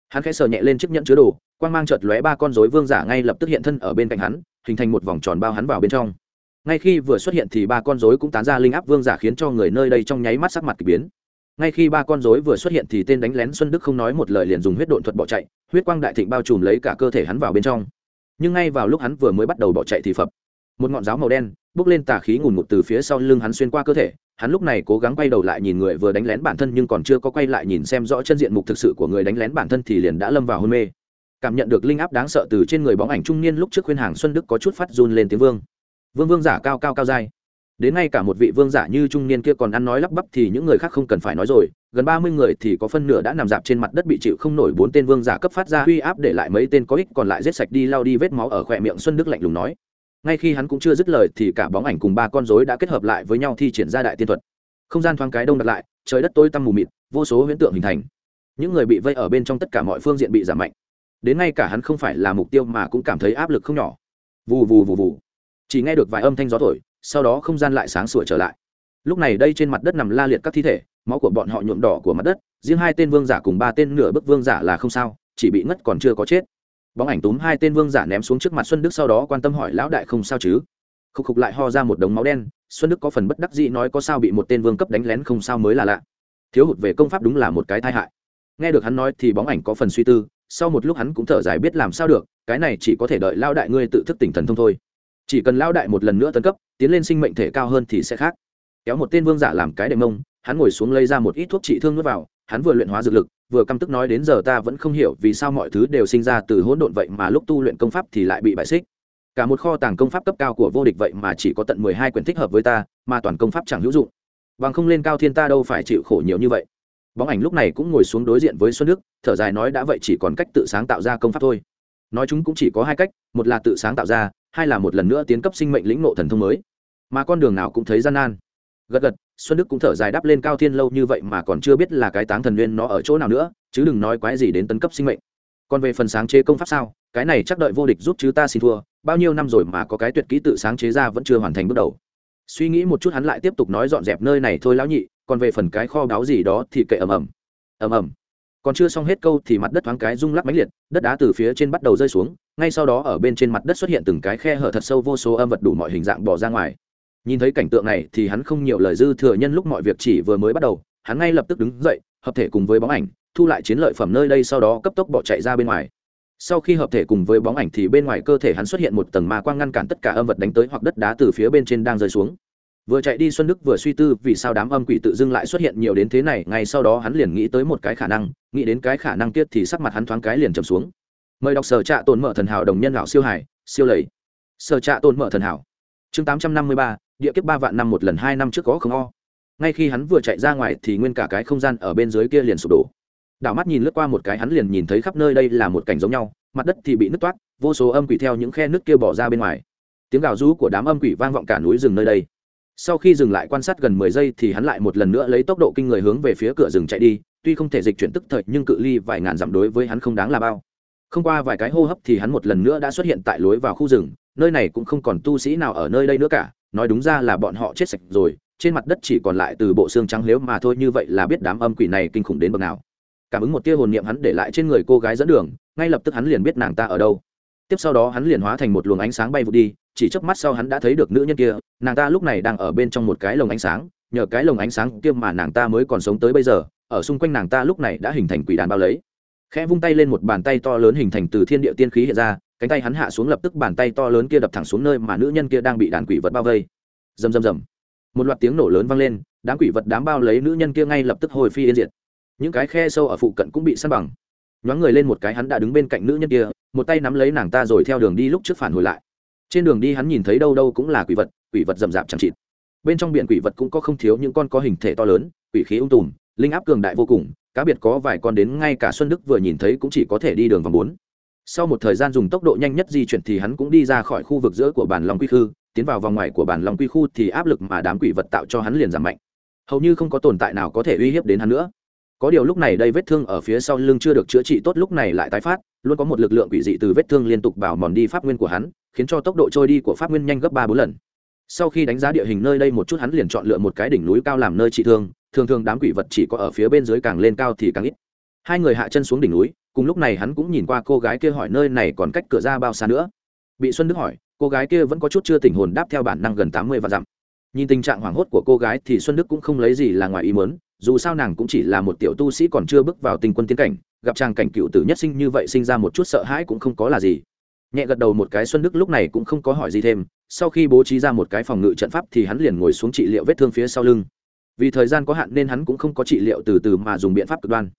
Hắn khẽ sờ nhẹ lên chiếc nhẫn chứa đồ, quang mang chợt lóe ba con rối vương giả ngay lập tức hiện thân ở bên cạnh hắn, hình thành một vòng tròn bao hắn vào bên trong. Ngay khi vừa xuất hiện thì ba con rối cũng tán ra linh áp vương giả khiến cho người nơi đây trong nháy mắt sắc mặt k ỳ biến ngay khi ba con rối vừa xuất hiện thì tên đánh lén xuân đức không nói một lời liền dùng huyết độn thuật bỏ chạy, huyết quang đại thịnh bao trùm lấy cả cơ thể hắn vào bên trong. Nhưng ngay vào lúc hắn vừa mới bắt đầu bỏ chạy thì phập. Một ngọn giáo màu đen bốc lên tà khí ngùn ngụt từ phía sau lưng hắn xuyên qua cơ thể, hắn lúc này cố gắng quay đầu lại nhìn người vừa đánh lén bản thân nhưng còn chưa có quay lại nhìn xem rõ chân diện mục thực sự của người đánh lén bản thân thì liền đã lâm vào hôn mê. Cảm nhận được linh áp đáng sợ từ trên người bóng ảnh trung niên lúc trước khuyên hàng xuân đức có chút phát run lên tiếng vương. Vương vương giả cao cao cao dai đến ngay cả một vị vương giả như trung niên kia còn ăn nói lắp bắp thì những người khác không cần phải nói rồi, gần ba mươi người thì có phân nửa đã nằm dạp trên mặt đất bị chịu không nổi bốn tên vương giả cấp phát ra uy áp để lại mấy tên có ích còn lại rết sạch đi lao đi vết máu ở khỏe miệng xuân đức lạnh lùng nói. Ngay khi hắn cũng chưa dứt lời thì cả bóng ảnh cùng ba con rối đã kết hợp lại với nhau thi triển ra đại tiên thuật. Không gian thoáng cái đông đặt lại, trời đất tối tăm mù mịt, vô số huyễn tượng hình thành. Những người bị vây ở bên trong tất cả mọi phương diện bị giảm mạnh. Đến ngay cả hắn không phải là mục tiêu mà cũng cảm thấy áp lực không nhỏ. Vù vù vù vù. Chỉ nghe được vài âm thanh gió thổi sau đó không gian lại sáng sủa trở lại. Lúc này đây trên mặt đất nằm la liệt các thi thể, máu của bọn họ nhuộm đỏ của mặt đất, riêng hai tên vương giả cùng ba tên nửa bức vương giả là không sao, chỉ bị ngất còn chưa có chết. Bóng ảnh túm hai tên vương giả ném xuống trước mặt xuân đức sau đó quan tâm hỏi, lão đại không sao chứ? Khúc khục lại ho ra một đống máu đen, xuân đức có phần bất đắc dĩ nói, có sao bị một tên vương cấp đánh lén không sao mới là lạ. Thiếu hụt về công pháp đúng là một cái tai hại. Nghe được hắn nói thì bóng ảnh có phần suy tư, sau một lúc hắn cũng thở dài biết làm sao được, cái này chỉ có thể đợi lao đại ngươi tự thức tỉnh thần thông thôi chỉ cần lao đại một lần nữa tấn cấp, tiến lên sinh mệnh thể cao hơn thì sẽ khác. Kéo một tên vương giả làm cái đệm mông, hắn ngồi xuống lấy ra một ít thuốc trị thương nuốt vào, hắn vừa luyện hóa dược lực, vừa căm tức nói đến giờ ta vẫn không hiểu vì sao mọi thứ đều sinh ra từ hỗn độn vậy mà lúc tu luyện công pháp thì lại bị bại xích. Cả một kho tàng công pháp cấp cao của vô địch vậy mà chỉ có tận mười hai quyển thích hợp với ta, mà toàn công pháp chẳng hữu dụng. Bằng không lên cao thiên ta đâu phải chịu khổ nhiều như vậy. Bóng ảnh lúc này cũng ngồi xuống đối diện với xuân đức, thở dài nói đã vậy chỉ còn cách tự sáng tạo ra công pháp thôi. Nói chúng cũng chỉ có hai cách, một là tự sáng tạo ra hai là một lần nữa tiến cấp sinh mệnh lĩnh nộ thần thông mới. Mà con đường nào cũng thấy gian nan. Gật gật, xuân đức cũng thở dài đáp lên cao thiên lâu như vậy mà còn chưa biết là cái táng thần nguyên nó ở chỗ nào nữa, chứ đừng nói quái gì đến tấn cấp sinh mệnh. Còn về phần sáng chế công pháp sao, cái này chắc đợi vô địch giúp chứ ta xin thua, bao nhiêu năm rồi mà có cái tuyệt kỹ tự sáng chế ra vẫn chưa hoàn thành bước đầu. Suy nghĩ một chút hắn lại tiếp tục nói dọn dẹp nơi này thôi lão nhị, còn về phần cái kho báu gì đó thì kệ ầm ầm. Ầm ầm. Còn chưa xong hết câu thì mặt đất thoáng cái rung lắc mãnh liệt, đất đá từ phía trên bắt đầu rơi xuống ngay sau đó ở bên trên mặt đất xuất hiện từng cái khe hở thật sâu vô số âm vật đủ mọi hình dạng bỏ ra ngoài. Nhìn thấy cảnh tượng này thì hắn không nhiều lời dư thừa nhân lúc mọi việc chỉ vừa mới bắt đầu, hắn ngay lập tức đứng dậy, hợp thể cùng với bóng ảnh, thu lại chiến lợi phẩm nơi đây sau đó cấp tốc bỏ chạy ra bên ngoài. Sau khi hợp thể cùng với bóng ảnh thì bên ngoài cơ thể hắn xuất hiện một tầng ma quang ngăn cản tất cả âm vật đánh tới hoặc đất đá từ phía bên trên đang rơi xuống. Vừa chạy đi xuân đức vừa suy tư vì sao đám âm quỷ tự dưng lại xuất hiện nhiều đến thế này, ngay sau đó hắn liền nghĩ tới một cái khả năng, nghĩ đến cái khả năng tiết thì sắc mặt hắn thoáng cái liền trầm xuống mời đọc sở trạ tồn mở thần hảo đồng nhân lão siêu hải, siêu lầy. Sở trạ tồn mở thần hảo. Chương tám trăm năm mươi ba, địa kiếp ba vạn năm một lần hai năm trước có không o. Ngay khi hắn vừa chạy ra ngoài thì nguyên cả cái không gian ở bên dưới kia liền sụp đổ. Đảo mắt nhìn lướt qua một cái hắn liền nhìn thấy khắp nơi đây là một cảnh giống nhau, mặt đất thì bị nứt toát, vô số âm quỷ theo những khe nứt kia bỏ ra bên ngoài. Tiếng gào rú của đám âm quỷ vang vọng cả núi rừng nơi đây. Sau khi dừng lại quan sát gần mười giây thì hắn lại một lần nữa lấy tốc độ kinh người hướng về phía cửa rừng chạy đi, tuy không thể dịch chuyển tức thời, nhưng cự ly vài ngàn dặm đối với hắn không đáng là bao không qua vài cái hô hấp thì hắn một lần nữa đã xuất hiện tại lối vào khu rừng, nơi này cũng không còn tu sĩ nào ở nơi đây nữa cả, nói đúng ra là bọn họ chết sạch rồi, trên mặt đất chỉ còn lại từ bộ xương trắng nếu mà thôi, như vậy là biết đám âm quỷ này kinh khủng đến bậc nào. Cảm ứng một tia hồn niệm hắn để lại trên người cô gái dẫn đường, ngay lập tức hắn liền biết nàng ta ở đâu. Tiếp sau đó hắn liền hóa thành một luồng ánh sáng bay vụt đi, chỉ chớp mắt sau hắn đã thấy được nữ nhân kia, nàng ta lúc này đang ở bên trong một cái lồng ánh sáng, nhờ cái lồng ánh sáng kia mà nàng ta mới còn sống tới bây giờ, ở xung quanh nàng ta lúc này đã hình thành quỷ đàn bao lấy khẽ vung tay lên một bàn tay to lớn hình thành từ thiên địa tiên khí hiện ra, cánh tay hắn hạ xuống lập tức bàn tay to lớn kia đập thẳng xuống nơi mà nữ nhân kia đang bị đàn quỷ vật bao vây. Rầm rầm rầm. Một loạt tiếng nổ lớn vang lên, đám quỷ vật đám bao lấy nữ nhân kia ngay lập tức hồi phi yên diệt. Những cái khe sâu ở phụ cận cũng bị săn bằng. Nhoáng người lên một cái hắn đã đứng bên cạnh nữ nhân kia, một tay nắm lấy nàng ta rồi theo đường đi lúc trước phản hồi lại. Trên đường đi hắn nhìn thấy đâu đâu cũng là quỷ vật quỷ vật rậm rạp chẳng chịt. Bên trong biển quỷ vật cũng có không thiếu những con có hình thể to lớn, quỷ khí ung tùm, linh áp cường đại vô cùng cá biệt có vài con đến ngay cả xuân đức vừa nhìn thấy cũng chỉ có thể đi đường vòng bốn. Sau một thời gian dùng tốc độ nhanh nhất di chuyển thì hắn cũng đi ra khỏi khu vực giữa của bản long quy khư, tiến vào vòng ngoài của bản long quy khu thì áp lực mà đám quỷ vật tạo cho hắn liền giảm mạnh. Hầu như không có tồn tại nào có thể uy hiếp đến hắn nữa. Có điều lúc này đây vết thương ở phía sau lưng chưa được chữa trị tốt lúc này lại tái phát, luôn có một lực lượng quỷ dị từ vết thương liên tục bảo mòn đi pháp nguyên của hắn, khiến cho tốc độ trôi đi của pháp nguyên nhanh gấp ba bốn lần. Sau khi đánh giá địa hình nơi đây một chút hắn liền chọn lựa một cái đỉnh núi cao làm nơi trị thương thường thường đám quỷ vật chỉ có ở phía bên dưới càng lên cao thì càng ít. Hai người hạ chân xuống đỉnh núi, cùng lúc này hắn cũng nhìn qua cô gái kia hỏi nơi này còn cách cửa ra bao xa nữa. Bị xuân đức hỏi, cô gái kia vẫn có chút chưa tỉnh hồn đáp theo bản năng gần tám mươi và dặm. Nhìn tình trạng hoảng hốt của cô gái thì xuân đức cũng không lấy gì là ngoài ý mớn dù sao nàng cũng chỉ là một tiểu tu sĩ còn chưa bước vào tình quân tiến cảnh, gặp chàng cảnh cựu tử nhất sinh như vậy sinh ra một chút sợ hãi cũng không có là gì. Nhẹ gật đầu một cái, xuân đức lúc này cũng không có hỏi gì thêm, sau khi bố trí ra một cái phòng ngự trận pháp thì hắn liền ngồi xuống trị liệu vết thương phía sau lưng vì thời gian có hạn nên hắn cũng không có trị liệu từ từ mà dùng biện pháp cực đoan.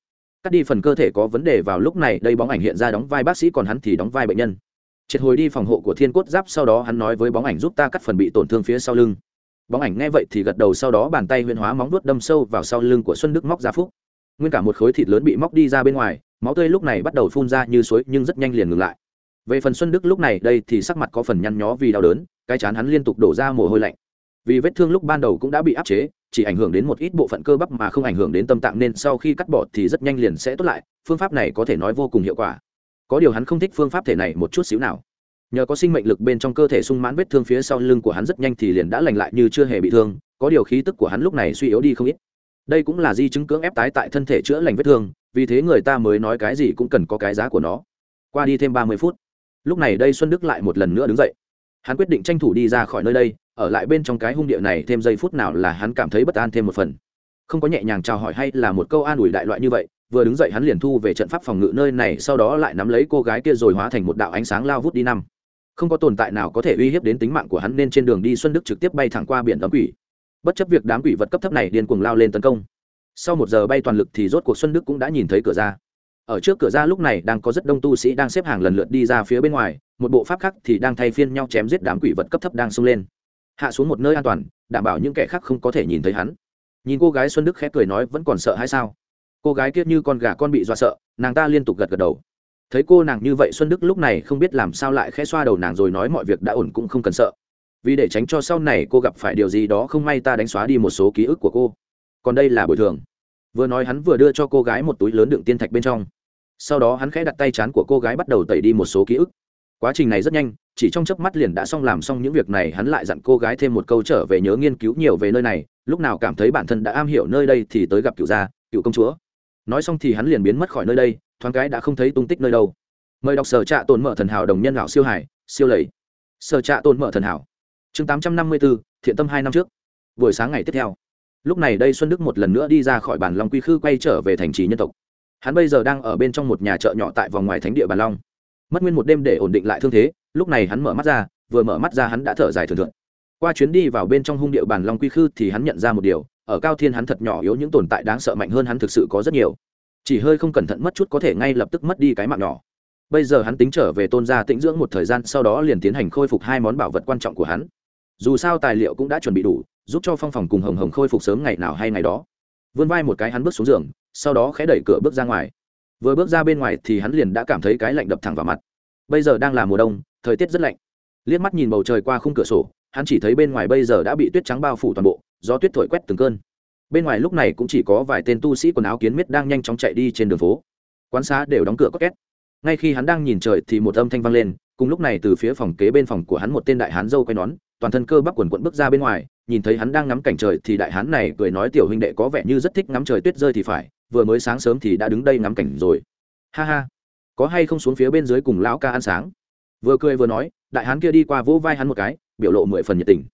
Cắt đi phần cơ thể có vấn đề vào lúc này, đây bóng ảnh hiện ra đóng vai bác sĩ, còn hắn thì đóng vai bệnh nhân. Triệt hồi đi phòng hộ của thiên cốt giáp, sau đó hắn nói với bóng ảnh giúp ta cắt phần bị tổn thương phía sau lưng. Bóng ảnh nghe vậy thì gật đầu, sau đó bàn tay huyên hóa móng vuốt đâm sâu vào sau lưng của xuân đức móc ra phúc. Nguyên cả một khối thịt lớn bị móc đi ra bên ngoài, máu tươi lúc này bắt đầu phun ra như suối, nhưng rất nhanh liền ngừng lại. Về phần xuân đức lúc này, đây thì sắc mặt có phần nhăn nhó vì đau đớn, cái chán hắn liên tục đổ ra mồ hôi lạnh. Vì vết thương lúc ban đầu cũng đã bị áp chế chỉ ảnh hưởng đến một ít bộ phận cơ bắp mà không ảnh hưởng đến tâm tạng nên sau khi cắt bỏ thì rất nhanh liền sẽ tốt lại, phương pháp này có thể nói vô cùng hiệu quả. Có điều hắn không thích phương pháp thể này một chút xíu nào. Nhờ có sinh mệnh lực bên trong cơ thể sung mãn vết thương phía sau lưng của hắn rất nhanh thì liền đã lành lại như chưa hề bị thương, có điều khí tức của hắn lúc này suy yếu đi không ít. Đây cũng là di chứng cưỡng ép tái tại thân thể chữa lành vết thương, vì thế người ta mới nói cái gì cũng cần có cái giá của nó. Qua đi thêm ba mươi phút. Lúc này đây xuân đức lại một lần nữa đứng dậy. Hắn quyết định tranh thủ đi ra khỏi nơi đây ở lại bên trong cái hung địa này thêm giây phút nào là hắn cảm thấy bất an thêm một phần. Không có nhẹ nhàng chào hỏi hay là một câu an ủi đại loại như vậy, vừa đứng dậy hắn liền thu về trận pháp phòng ngự nơi này, sau đó lại nắm lấy cô gái kia rồi hóa thành một đạo ánh sáng lao vút đi năm. Không có tồn tại nào có thể uy hiếp đến tính mạng của hắn nên trên đường đi xuân đức trực tiếp bay thẳng qua biển đám quỷ. Bất chấp việc đám quỷ vật cấp thấp này điên cuồng lao lên tấn công. Sau một giờ bay toàn lực thì rốt cuộc xuân đức cũng đã nhìn thấy cửa ra. Ở trước cửa ra lúc này đang có rất đông tu sĩ đang xếp hàng lần lượt đi ra phía bên ngoài, một bộ pháp khác thì đang thay phiên nhau chém giết đám quỷ vật cấp thấp đang xông lên hạ xuống một nơi an toàn, đảm bảo những kẻ khác không có thể nhìn thấy hắn. Nhìn cô gái xuân đức khẽ cười nói, vẫn còn sợ hay sao? Cô gái kia như con gà con bị dọa sợ, nàng ta liên tục gật gật đầu. Thấy cô nàng như vậy, xuân đức lúc này không biết làm sao lại khẽ xoa đầu nàng rồi nói, mọi việc đã ổn cũng không cần sợ. Vì để tránh cho sau này cô gặp phải điều gì đó không may ta đánh xóa đi một số ký ức của cô. Còn đây là bồi thường. Vừa nói hắn vừa đưa cho cô gái một túi lớn đựng tiên thạch bên trong. Sau đó hắn khẽ đặt tay chán của cô gái bắt đầu tẩy đi một số ký ức. Quá trình này rất nhanh chỉ trong chớp mắt liền đã xong làm xong những việc này, hắn lại dặn cô gái thêm một câu trở về nhớ nghiên cứu nhiều về nơi này, lúc nào cảm thấy bản thân đã am hiểu nơi đây thì tới gặp cựu gia, cựu công chúa. Nói xong thì hắn liền biến mất khỏi nơi đây, thoáng cái đã không thấy tung tích nơi đâu. Mời đọc sở trạ tồn mở thần hảo đồng nhân lão siêu hải, siêu lầy. Sở trạ tồn mở thần hảo. Chương tám trăm năm mươi bốn thiện tâm hai năm trước. Buổi sáng ngày tiếp theo. Lúc này đây xuân đức một lần nữa đi ra khỏi bản long quy khư quay trở về thành trì nhân tộc. Hắn bây giờ đang ở bên trong một nhà chợ nhỏ tại vòng ngoài thánh địa bản long mất nguyên một đêm để ổn định lại thương thế, lúc này hắn mở mắt ra, vừa mở mắt ra hắn đã thở dài thường thượng qua chuyến đi vào bên trong hung địa bản long quy khư thì hắn nhận ra một điều, ở cao thiên hắn thật nhỏ yếu những tồn tại đáng sợ mạnh hơn hắn thực sự có rất nhiều. Chỉ hơi không cẩn thận mất chút có thể ngay lập tức mất đi cái mạng nhỏ. Bây giờ hắn tính trở về tôn gia tĩnh dưỡng một thời gian, sau đó liền tiến hành khôi phục hai món bảo vật quan trọng của hắn. Dù sao tài liệu cũng đã chuẩn bị đủ, giúp cho phong phòng cùng hồng hồng khôi phục sớm ngày nào hay ngày đó. Vươn vai một cái hắn bước xuống giường, sau đó khẽ đẩy cửa bước ra ngoài vừa bước ra bên ngoài thì hắn liền đã cảm thấy cái lạnh đập thẳng vào mặt. Bây giờ đang là mùa đông, thời tiết rất lạnh. Liếc mắt nhìn bầu trời qua khung cửa sổ, hắn chỉ thấy bên ngoài bây giờ đã bị tuyết trắng bao phủ toàn bộ, gió tuyết thổi quét từng cơn. Bên ngoài lúc này cũng chỉ có vài tên tu sĩ quần áo kiến miết đang nhanh chóng chạy đi trên đường phố. Quán xá đều đóng cửa có két. Ngay khi hắn đang nhìn trời thì một âm thanh vang lên, cùng lúc này từ phía phòng kế bên phòng của hắn một tên đại hán dâu quay nón, toàn thân cơ bắp quần quận bước ra bên ngoài nhìn thấy hắn đang ngắm cảnh trời thì đại hán này cười nói tiểu huynh đệ có vẻ như rất thích ngắm trời tuyết rơi thì phải, vừa mới sáng sớm thì đã đứng đây ngắm cảnh rồi. Ha ha. Có hay không xuống phía bên dưới cùng lão ca ăn sáng? Vừa cười vừa nói, đại hán kia đi qua vỗ vai hắn một cái, biểu lộ mười phần nhiệt tình.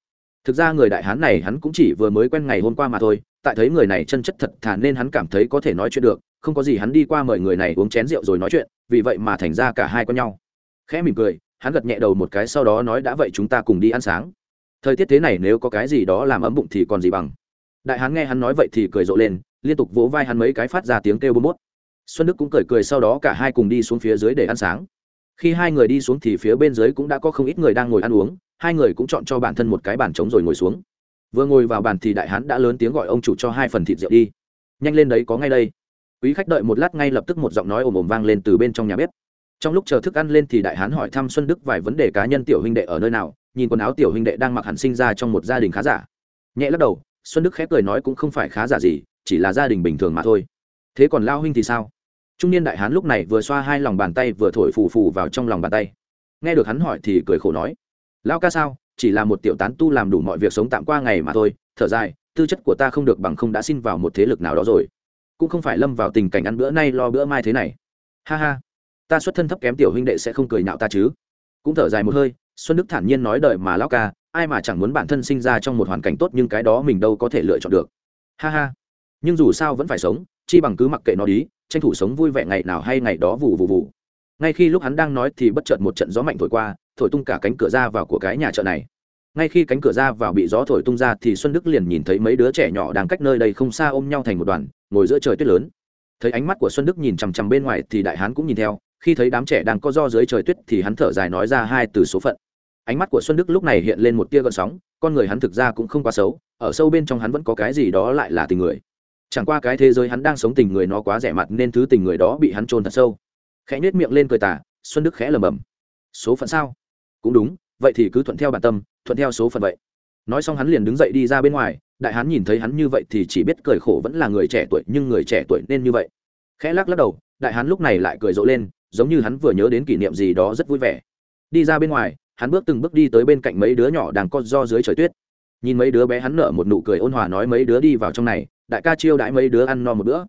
Thực ra người đại hán này hắn cũng chỉ vừa mới quen ngày hôm qua mà thôi, tại thấy người này chân chất thật thà nên hắn cảm thấy có thể nói chuyện được, không có gì hắn đi qua mời người này uống chén rượu rồi nói chuyện, vì vậy mà thành ra cả hai con nhau. Khẽ mỉm cười, hắn gật nhẹ đầu một cái sau đó nói đã vậy chúng ta cùng đi ăn sáng thời tiết thế này nếu có cái gì đó làm ấm bụng thì còn gì bằng. Đại hán nghe hắn nói vậy thì cười rộ lên, liên tục vỗ vai hắn mấy cái phát ra tiếng kêu bơm bút xuân đức cũng cười cười sau đó cả hai cùng đi xuống phía dưới để ăn sáng. Khi hai người đi xuống thì phía bên dưới cũng đã có không ít người đang ngồi ăn uống, hai người cũng chọn cho bản thân một cái bàn trống rồi ngồi xuống. Vừa ngồi vào bàn thì đại hán đã lớn tiếng gọi ông chủ cho hai phần thịt rượu đi. Nhanh lên đấy, có ngay đây. Quý khách đợi một lát ngay lập tức một giọng nói ồm ồm vang lên từ bên trong nhà bếp. Trong lúc chờ thức ăn lên thì đại hán hỏi thăm xuân đức vài vấn đề cá nhân tiểu huynh đệ ở nơi nào nhìn quần áo tiểu huynh đệ đang mặc hẳn sinh ra trong một gia đình khá giả. Nhẹ lắc đầu, xuân đức khép cười nói cũng không phải khá giả gì, chỉ là gia đình bình thường mà thôi. Thế còn lao huynh thì sao? Trung niên đại hán lúc này vừa xoa hai lòng bàn tay vừa thổi phù phù vào trong lòng bàn tay. Nghe được hắn hỏi thì cười khổ nói, lao ca sao? Chỉ là một tiểu tán tu làm đủ mọi việc sống tạm qua ngày mà thôi, thở dài, tư chất của ta không được bằng không đã xin vào một thế lực nào đó rồi. Cũng không phải lâm vào tình cảnh ăn bữa nay lo bữa mai thế này. Ha ha, ta xuất thân thấp kém tiểu huynh đệ sẽ không cười nhạo ta chứ. Cũng thở dài một hơi xuân đức thản nhiên nói đời mà lão ca, ai mà chẳng muốn bản thân sinh ra trong một hoàn cảnh tốt nhưng cái đó mình đâu có thể lựa chọn được. Ha ha. Nhưng dù sao vẫn phải sống, chi bằng cứ mặc kệ nó đi, tranh thủ sống vui vẻ ngày nào hay ngày đó vù vù vù. Ngay khi lúc hắn đang nói thì bất chợt một trận gió mạnh thổi qua, thổi tung cả cánh cửa ra vào của cái nhà chợ này. Ngay khi cánh cửa ra vào bị gió thổi tung ra thì xuân đức liền nhìn thấy mấy đứa trẻ nhỏ đang cách nơi đây không xa ôm nhau thành một đoàn, ngồi giữa trời tuyết lớn. Thấy ánh mắt của xuân đức nhìn chằm chằm bên ngoài thì đại hán cũng nhìn theo, khi thấy đám trẻ đang co do dưới trời tuyết thì hắn thở dài nói ra hai từ số phận ánh mắt của xuân đức lúc này hiện lên một tia gợn sóng, con người hắn thực ra cũng không quá xấu, ở sâu bên trong hắn vẫn có cái gì đó lại là tình người. Chẳng qua cái thế giới hắn đang sống tình người nó quá rẻ mặt nên thứ tình người đó bị hắn trôn thật sâu. Khẽ nhếch miệng lên cười tà, xuân đức khẽ lầm bầm số phận sao? Cũng đúng, vậy thì cứ thuận theo bản tâm, thuận theo số phận vậy. Nói xong hắn liền đứng dậy đi ra bên ngoài, đại hán nhìn thấy hắn như vậy thì chỉ biết cười khổ vẫn là người trẻ tuổi, nhưng người trẻ tuổi nên như vậy. Khẽ lắc lắc đầu, đại hán lúc này lại cười rộ lên, giống như hắn vừa nhớ đến kỷ niệm gì đó rất vui vẻ. Đi ra bên ngoài hắn bước từng bước đi tới bên cạnh mấy đứa nhỏ đang co do dưới trời tuyết. Nhìn mấy đứa bé hắn nở một nụ cười ôn hòa nói mấy đứa đi vào trong này, đại ca chiêu đãi mấy đứa ăn no một bữa.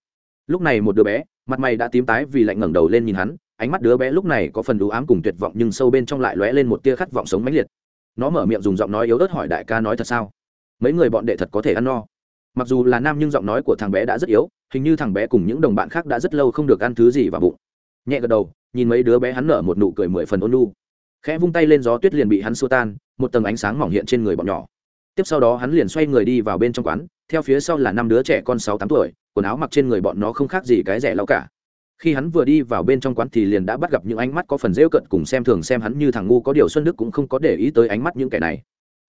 Lúc này một đứa bé, mặt mày đã tím tái vì lạnh ngẩng đầu lên nhìn hắn, ánh mắt đứa bé lúc này có phần đủ ám cùng tuyệt vọng nhưng sâu bên trong lại lóe lên một tia khát vọng sống mãnh liệt. Nó mở miệng dùng giọng nói yếu ớt hỏi đại ca nói thật sao? Mấy người bọn đệ thật có thể ăn no. Mặc dù là nam nhưng giọng nói của thằng bé đã rất yếu, hình như thằng bé cùng những đồng bạn khác đã rất lâu không được ăn thứ gì vào bụng. Nhẹ gật đầu, nhìn mấy đứa bé hắn nở một nụ cười mười phần ôn lu khẽ vung tay lên gió tuyết liền bị hắn xua tan, một tầng ánh sáng mỏng hiện trên người bọn nhỏ. Tiếp sau đó hắn liền xoay người đi vào bên trong quán, theo phía sau là năm đứa trẻ con sáu tám tuổi, quần áo mặc trên người bọn nó không khác gì cái rẻ lau cả. Khi hắn vừa đi vào bên trong quán thì liền đã bắt gặp những ánh mắt có phần rêu cận cùng xem thường xem hắn như thằng ngu có điều xuân đức cũng không có để ý tới ánh mắt những kẻ này.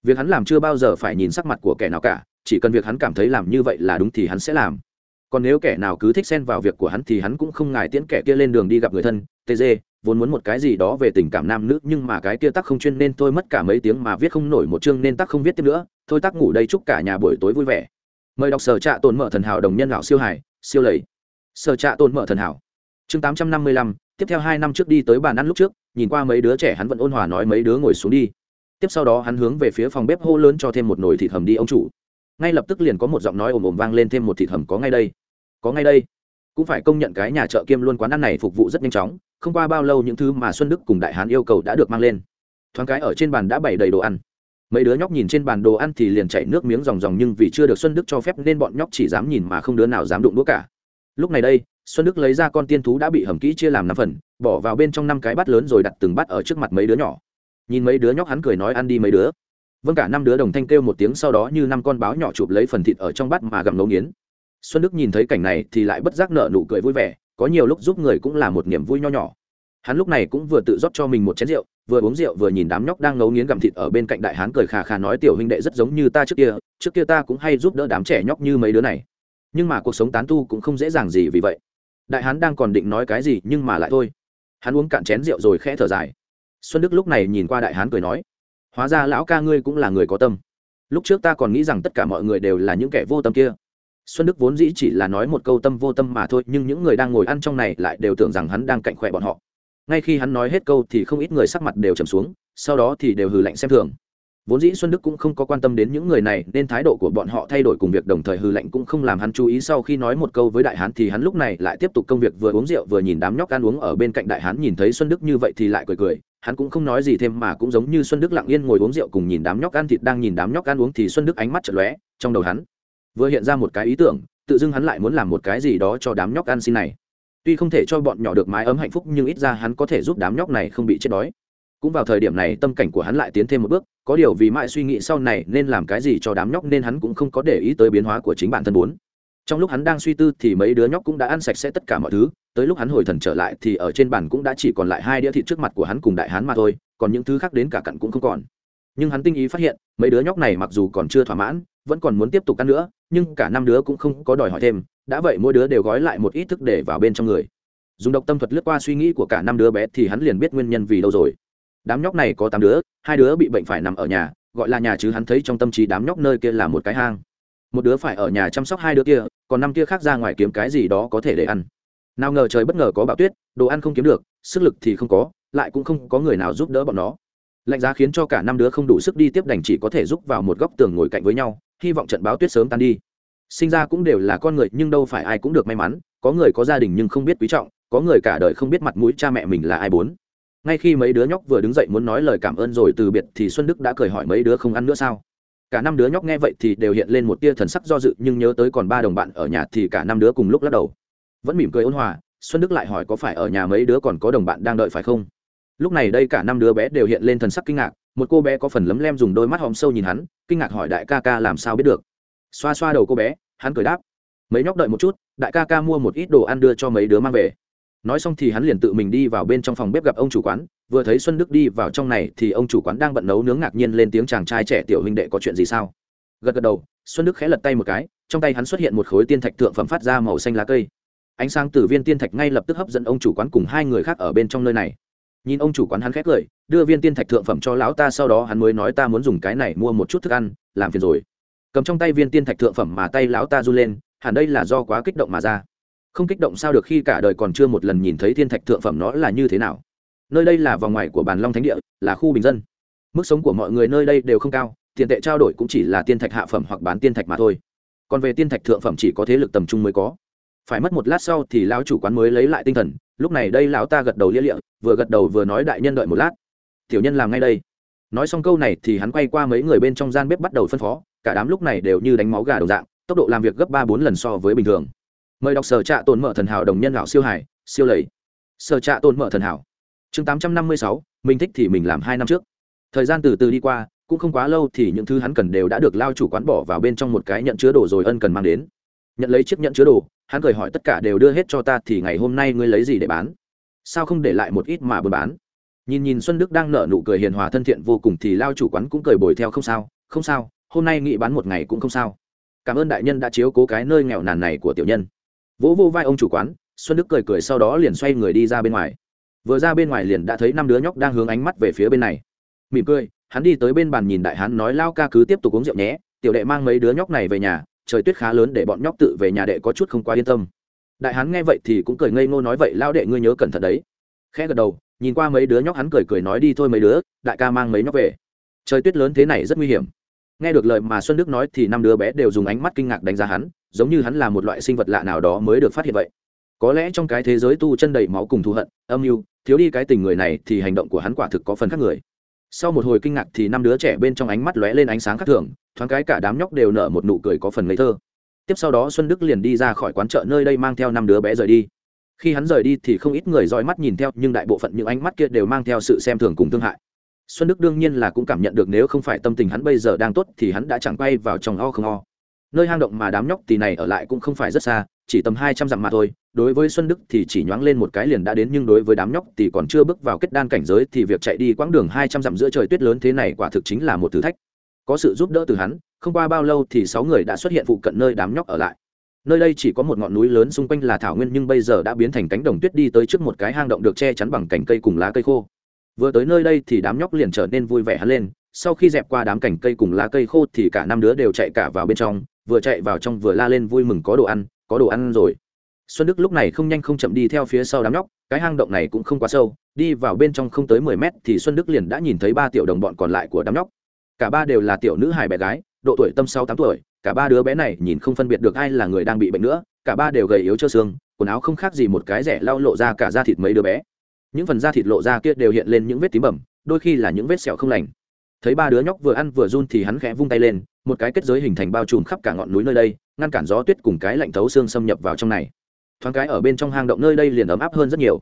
Việc hắn làm chưa bao giờ phải nhìn sắc mặt của kẻ nào cả, chỉ cần việc hắn cảm thấy làm như vậy là đúng thì hắn sẽ làm. Còn nếu kẻ nào cứ thích xen vào việc của hắn thì hắn cũng không ngại tiễn kẻ kia lên đường đi gặp người thân tg vốn muốn một cái gì đó về tình cảm nam nữ, nhưng mà cái kia tắc không chuyên nên tôi mất cả mấy tiếng mà viết không nổi một chương nên tắc không viết tiếp nữa. Thôi tắc ngủ đây chúc cả nhà buổi tối vui vẻ. Mời đọc sở trạ tồn mở thần hảo đồng nhân lão siêu hải siêu lầy. Sở trạ tồn mở thần hảo. Chương tám trăm năm mươi lăm, tiếp theo hai năm trước đi tới bàn ăn lúc trước, nhìn qua mấy đứa trẻ hắn vẫn ôn hòa nói mấy đứa ngồi xuống đi. Tiếp sau đó hắn hướng về phía phòng bếp hô lớn cho thêm một nồi thịt hầm đi ông chủ. Ngay lập tức liền có một giọng nói ồm ồm vang lên thêm một thịt hầm có ngay đây. Có ngay đây cũng phải công nhận cái nhà chợ kiêm luôn quán ăn này phục vụ rất nhanh chóng, không qua bao lâu những thứ mà xuân đức cùng đại hán yêu cầu đã được mang lên. Thoáng cái ở trên bàn đã bày đầy đồ ăn. Mấy đứa nhóc nhìn trên bàn đồ ăn thì liền chảy nước miếng ròng ròng nhưng vì chưa được xuân đức cho phép nên bọn nhóc chỉ dám nhìn mà không đứa nào dám đụng đũa cả. Lúc này đây, xuân đức lấy ra con tiên thú đã bị hầm kỹ chia làm năm phần, bỏ vào bên trong năm cái bát lớn rồi đặt từng bát ở trước mặt mấy đứa nhỏ. Nhìn mấy đứa nhóc hắn cười nói ăn đi mấy đứa. Vâng cả năm đứa đồng thanh kêu một tiếng sau đó như năm con báo nhỏ chụp lấy phần thịt ở trong bát mà gặm ngấu nghiến xuân đức nhìn thấy cảnh này thì lại bất giác nợ nụ cười vui vẻ, có nhiều lúc giúp người cũng là một niềm vui nho nhỏ. Hắn lúc này cũng vừa tự rót cho mình một chén rượu, vừa uống rượu vừa nhìn đám nhóc đang ngấu nghiến gặm thịt ở bên cạnh đại hán cười khà khà nói, tiểu huynh đệ rất giống như ta trước kia trước kia ta cũng hay giúp đỡ đám trẻ nhóc như mấy đứa này. Nhưng mà cuộc sống tán tu cũng không dễ dàng gì vì vậy. Đại hán đang còn định nói cái gì nhưng mà lại thôi. Hắn uống cạn chén rượu rồi khẽ thở dài. Xuân đức lúc này nhìn qua đại hán cười nói, hóa ra lão ca ngươi cũng là người có tâm. Lúc trước ta còn nghĩ rằng tất cả mọi người đều là những kẻ vô tâm kia xuân đức vốn dĩ chỉ là nói một câu tâm vô tâm mà thôi, nhưng những người đang ngồi ăn trong này lại đều tưởng rằng hắn đang cạnh khỏe bọn họ. Ngay khi hắn nói hết câu thì không ít người sắc mặt đều trầm xuống, sau đó thì đều hừ lạnh xem thường. Vốn dĩ xuân đức cũng không có quan tâm đến những người này, nên thái độ của bọn họ thay đổi cùng việc đồng thời hư lệnh cũng không làm hắn chú ý. Sau khi nói một câu với đại hán thì hắn lúc này lại tiếp tục công việc, vừa uống rượu vừa nhìn đám nhóc ăn uống ở bên cạnh đại hán nhìn thấy xuân đức như vậy thì lại cười cười. Hắn cũng không nói gì thêm mà cũng giống như xuân đức lặng yên ngồi uống rượu cùng nhìn đám nhóc ăn thịt đang nhìn đám nhóc ăn uống thì xuân đức ánh mắt chợt lóe, trong đầu hắn vừa hiện ra một cái ý tưởng, tự dưng hắn lại muốn làm một cái gì đó cho đám nhóc ăn xin này. Tuy không thể cho bọn nhỏ được mái ấm hạnh phúc, nhưng ít ra hắn có thể giúp đám nhóc này không bị chết đói. Cũng vào thời điểm này, tâm cảnh của hắn lại tiến thêm một bước, có điều vì mãi suy nghĩ sau này nên làm cái gì cho đám nhóc nên hắn cũng không có để ý tới biến hóa của chính bản thân bốn. Trong lúc hắn đang suy tư thì mấy đứa nhóc cũng đã ăn sạch sẽ tất cả mọi thứ, tới lúc hắn hồi thần trở lại thì ở trên bàn cũng đã chỉ còn lại hai đĩa thịt trước mặt của hắn cùng đại hán mà thôi, còn những thứ khác đến cả cặn cũng không còn. Nhưng hắn tinh ý phát hiện, mấy đứa nhóc này mặc dù còn chưa thỏa mãn vẫn còn muốn tiếp tục ăn nữa, nhưng cả năm đứa cũng không có đòi hỏi thêm, đã vậy mỗi đứa đều gói lại một ít thức để vào bên trong người. Dùng độc tâm thuật lướt qua suy nghĩ của cả năm đứa bé thì hắn liền biết nguyên nhân vì đâu rồi. Đám nhóc này có tám đứa, hai đứa bị bệnh phải nằm ở nhà, gọi là nhà chứ hắn thấy trong tâm trí đám nhóc nơi kia là một cái hang. Một đứa phải ở nhà chăm sóc hai đứa kia, còn năm kia khác ra ngoài kiếm cái gì đó có thể để ăn. Nào ngờ trời bất ngờ có bão tuyết, đồ ăn không kiếm được, sức lực thì không có, lại cũng không có người nào giúp đỡ bọn nó. Lạnh giá khiến cho cả năm đứa không đủ sức đi tiếp đành chỉ có thể giúp vào một góc tường ngồi cạnh với nhau hy vọng trận báo tuyết sớm tan đi. Sinh ra cũng đều là con người, nhưng đâu phải ai cũng được may mắn. Có người có gia đình nhưng không biết quý trọng, có người cả đời không biết mặt mũi cha mẹ mình là ai bốn. Ngay khi mấy đứa nhóc vừa đứng dậy muốn nói lời cảm ơn rồi, từ biệt thì xuân đức đã cười hỏi mấy đứa không ăn nữa sao? Cả năm đứa nhóc nghe vậy thì đều hiện lên một tia thần sắc do dự, nhưng nhớ tới còn ba đồng bạn ở nhà thì cả năm đứa cùng lúc lắc đầu. Vẫn mỉm cười ôn hòa, xuân đức lại hỏi có phải ở nhà mấy đứa còn có đồng bạn đang đợi phải không? Lúc này đây cả năm đứa bé đều hiện lên thần sắc kinh ngạc, một cô bé có phần lấm lem dùng đôi mắt hòm sâu nhìn hắn, kinh ngạc hỏi đại ca ca làm sao biết được. Xoa xoa đầu cô bé, hắn cười đáp. Mấy nhóc đợi một chút, đại ca ca mua một ít đồ ăn đưa cho mấy đứa mang về. Nói xong thì hắn liền tự mình đi vào bên trong phòng bếp gặp ông chủ quán, vừa thấy xuân đức đi vào trong này thì ông chủ quán đang bận nấu nướng ngạc nhiên lên tiếng chàng trai trẻ tiểu huynh đệ có chuyện gì sao? Gật gật đầu, xuân đức khẽ lật tay một cái, trong tay hắn xuất hiện một khối tiên thạch thượng phẩm phát ra màu xanh lá cây. Ánh sáng từ viên tiên thạch ngay lập tức hấp dẫn ông chủ quán cùng hai người khác ở bên trong nơi này nhìn ông chủ quán hắn khét cười, đưa viên tiên thạch thượng phẩm cho lão ta sau đó hắn mới nói ta muốn dùng cái này mua một chút thức ăn, làm phiền rồi. Cầm trong tay viên tiên thạch thượng phẩm mà tay lão ta run lên, hẳn đây là do quá kích động mà ra. Không kích động sao được khi cả đời còn chưa một lần nhìn thấy thiên thạch thượng phẩm nó là như thế nào. Nơi đây là vòng ngoài của bàn long thánh địa, là khu bình dân. Mức sống của mọi người nơi đây đều không cao, tiền tệ trao đổi cũng chỉ là tiên thạch hạ phẩm hoặc bán tiên thạch mà thôi. Còn về tiên thạch thượng phẩm chỉ có thế lực tầm trung mới có phải mất một lát sau thì lão chủ quán mới lấy lại tinh thần, lúc này đây lão ta gật đầu lia lịa, vừa gật đầu vừa nói đại nhân đợi một lát. Tiểu nhân làm ngay đây. Nói xong câu này thì hắn quay qua mấy người bên trong gian bếp bắt đầu phân phó, cả đám lúc này đều như đánh máu gà đồng dạng, tốc độ làm việc gấp ba bốn lần so với bình thường. Mời đọc sở trạ tồn mở thần hảo đồng nhân lão siêu hải, siêu lầy. Sở trạ tồn mở thần hảo. Chương tám trăm năm mươi sáu, mình thích thì mình làm hai năm trước. Thời gian từ từ đi qua, cũng không quá lâu thì những thứ hắn cần đều đã được lao chủ quán bỏ vào bên trong một cái nhận chứa đồ rồi ân cần mang đến. Nhận lấy chiếc nhận chứa đồ hắn cười hỏi tất cả đều đưa hết cho ta thì ngày hôm nay ngươi lấy gì để bán? Sao không để lại một ít mà buôn bán? Nhìn nhìn xuân đức đang nở nụ cười hiền hòa thân thiện vô cùng thì lao chủ quán cũng cười bồi theo không sao không sao, hôm nay nghị bán một ngày cũng không sao. Cảm ơn đại nhân đã chiếu cố cái nơi nghèo nàn này của tiểu nhân. Vỗ vô vai ông chủ quán, xuân đức cười cười sau đó liền xoay người đi ra bên ngoài. Vừa ra bên ngoài liền đã thấy năm đứa nhóc đang hướng ánh mắt về phía bên này. Mỉm cười, hắn đi tới bên bàn nhìn đại hắn nói, lao ca cứ tiếp tục uống rượu nhé, tiểu đệ mang mấy đứa nhóc này về nhà trời tuyết khá lớn để bọn nhóc tự về nhà đệ có chút không quá yên tâm. Đại hán nghe vậy thì cũng cười ngây ngô nói vậy lao đệ ngươi nhớ cẩn thận đấy. Khẽ gật đầu, nhìn qua mấy đứa nhóc hắn cười cười nói, đi thôi mấy đứa, đại ca mang mấy nhóc về. Trời tuyết lớn thế này rất nguy hiểm. Nghe được lời mà xuân đức nói thì năm đứa bé đều dùng ánh mắt kinh ngạc đánh giá hắn, giống như hắn là một loại sinh vật lạ nào đó mới được phát hiện vậy. Có lẽ trong cái thế giới tu chân đầy máu cùng thù hận, âm mưu, thiếu đi cái tình người này thì hành động của hắn quả thực có phần khác người sau một hồi kinh ngạc thì năm đứa trẻ bên trong ánh mắt lóe lên ánh sáng khác thường, thoáng cái cả đám nhóc đều nở một nụ cười có phần ngây thơ. Tiếp sau đó xuân đức liền đi ra khỏi quán chợ nơi đây mang theo năm đứa bé rời đi. Khi hắn rời đi thì không ít người dõi mắt nhìn theo, nhưng đại bộ phận những ánh mắt kia đều mang theo sự xem thường cùng thương hại. Xuân đức đương nhiên là cũng cảm nhận được nếu không phải tâm tình hắn bây giờ đang tốt thì hắn đã chẳng quay vào trong o không o. Nơi hang động mà đám nhóc tì này ở lại cũng không phải rất xa, chỉ tầm hai trăm dặm mà thôi đối với xuân đức thì chỉ nhoáng lên một cái liền đã đến, nhưng đối với đám nhóc thì còn chưa bước vào kết đan cảnh giới thì việc chạy đi quãng đường hai trăm dặm giữa trời tuyết lớn thế này quả thực chính là một thử thách. Có sự giúp đỡ từ hắn, không qua bao lâu thì sáu người đã xuất hiện phụ cận nơi đám nhóc ở lại. Nơi đây chỉ có một ngọn núi lớn xung quanh là thảo nguyên, nhưng bây giờ đã biến thành cánh đồng tuyết đi tới trước một cái hang động được che chắn bằng cành cây cùng lá cây khô. Vừa tới nơi đây thì đám nhóc liền trở nên vui vẻ hắn lên. Sau khi dẹp qua đám cành cây cùng lá cây khô thì cả năm đứa đều chạy cả vào bên trong, vừa chạy vào trong vừa la lên vui mừng có đồ ăn, có đồ ăn rồi xuân đức lúc này không nhanh không chậm đi theo phía sau đám nhóc cái hang động này cũng không quá sâu đi vào bên trong không tới mười mét thì xuân đức liền đã nhìn thấy ba tiểu đồng bọn còn lại của đám nhóc. Cả ba đều là tiểu nữ hài bé gái độ tuổi tâm sáu tám tuổi cả ba đứa bé này nhìn không phân biệt được ai là người đang bị bệnh nữa cả ba đều gầy yếu cho xương quần áo không khác gì một cái rẻ lau lộ ra cả da thịt mấy đứa bé. Những phần da thịt lộ ra kia đều hiện lên những vết tím bầm, đôi khi là những vết sẹo không lành. Thấy ba đứa nhóc vừa ăn vừa run thì hắn khẽ vung tay lên một cái kết giới hình thành bao trùm khắp cả ngọn núi nơi đây ngăn cản gió tuyết cùng cái lạnh thấu xương xâm nhập vào trong này thoáng cái ở bên trong hang động nơi đây liền ấm áp hơn rất nhiều.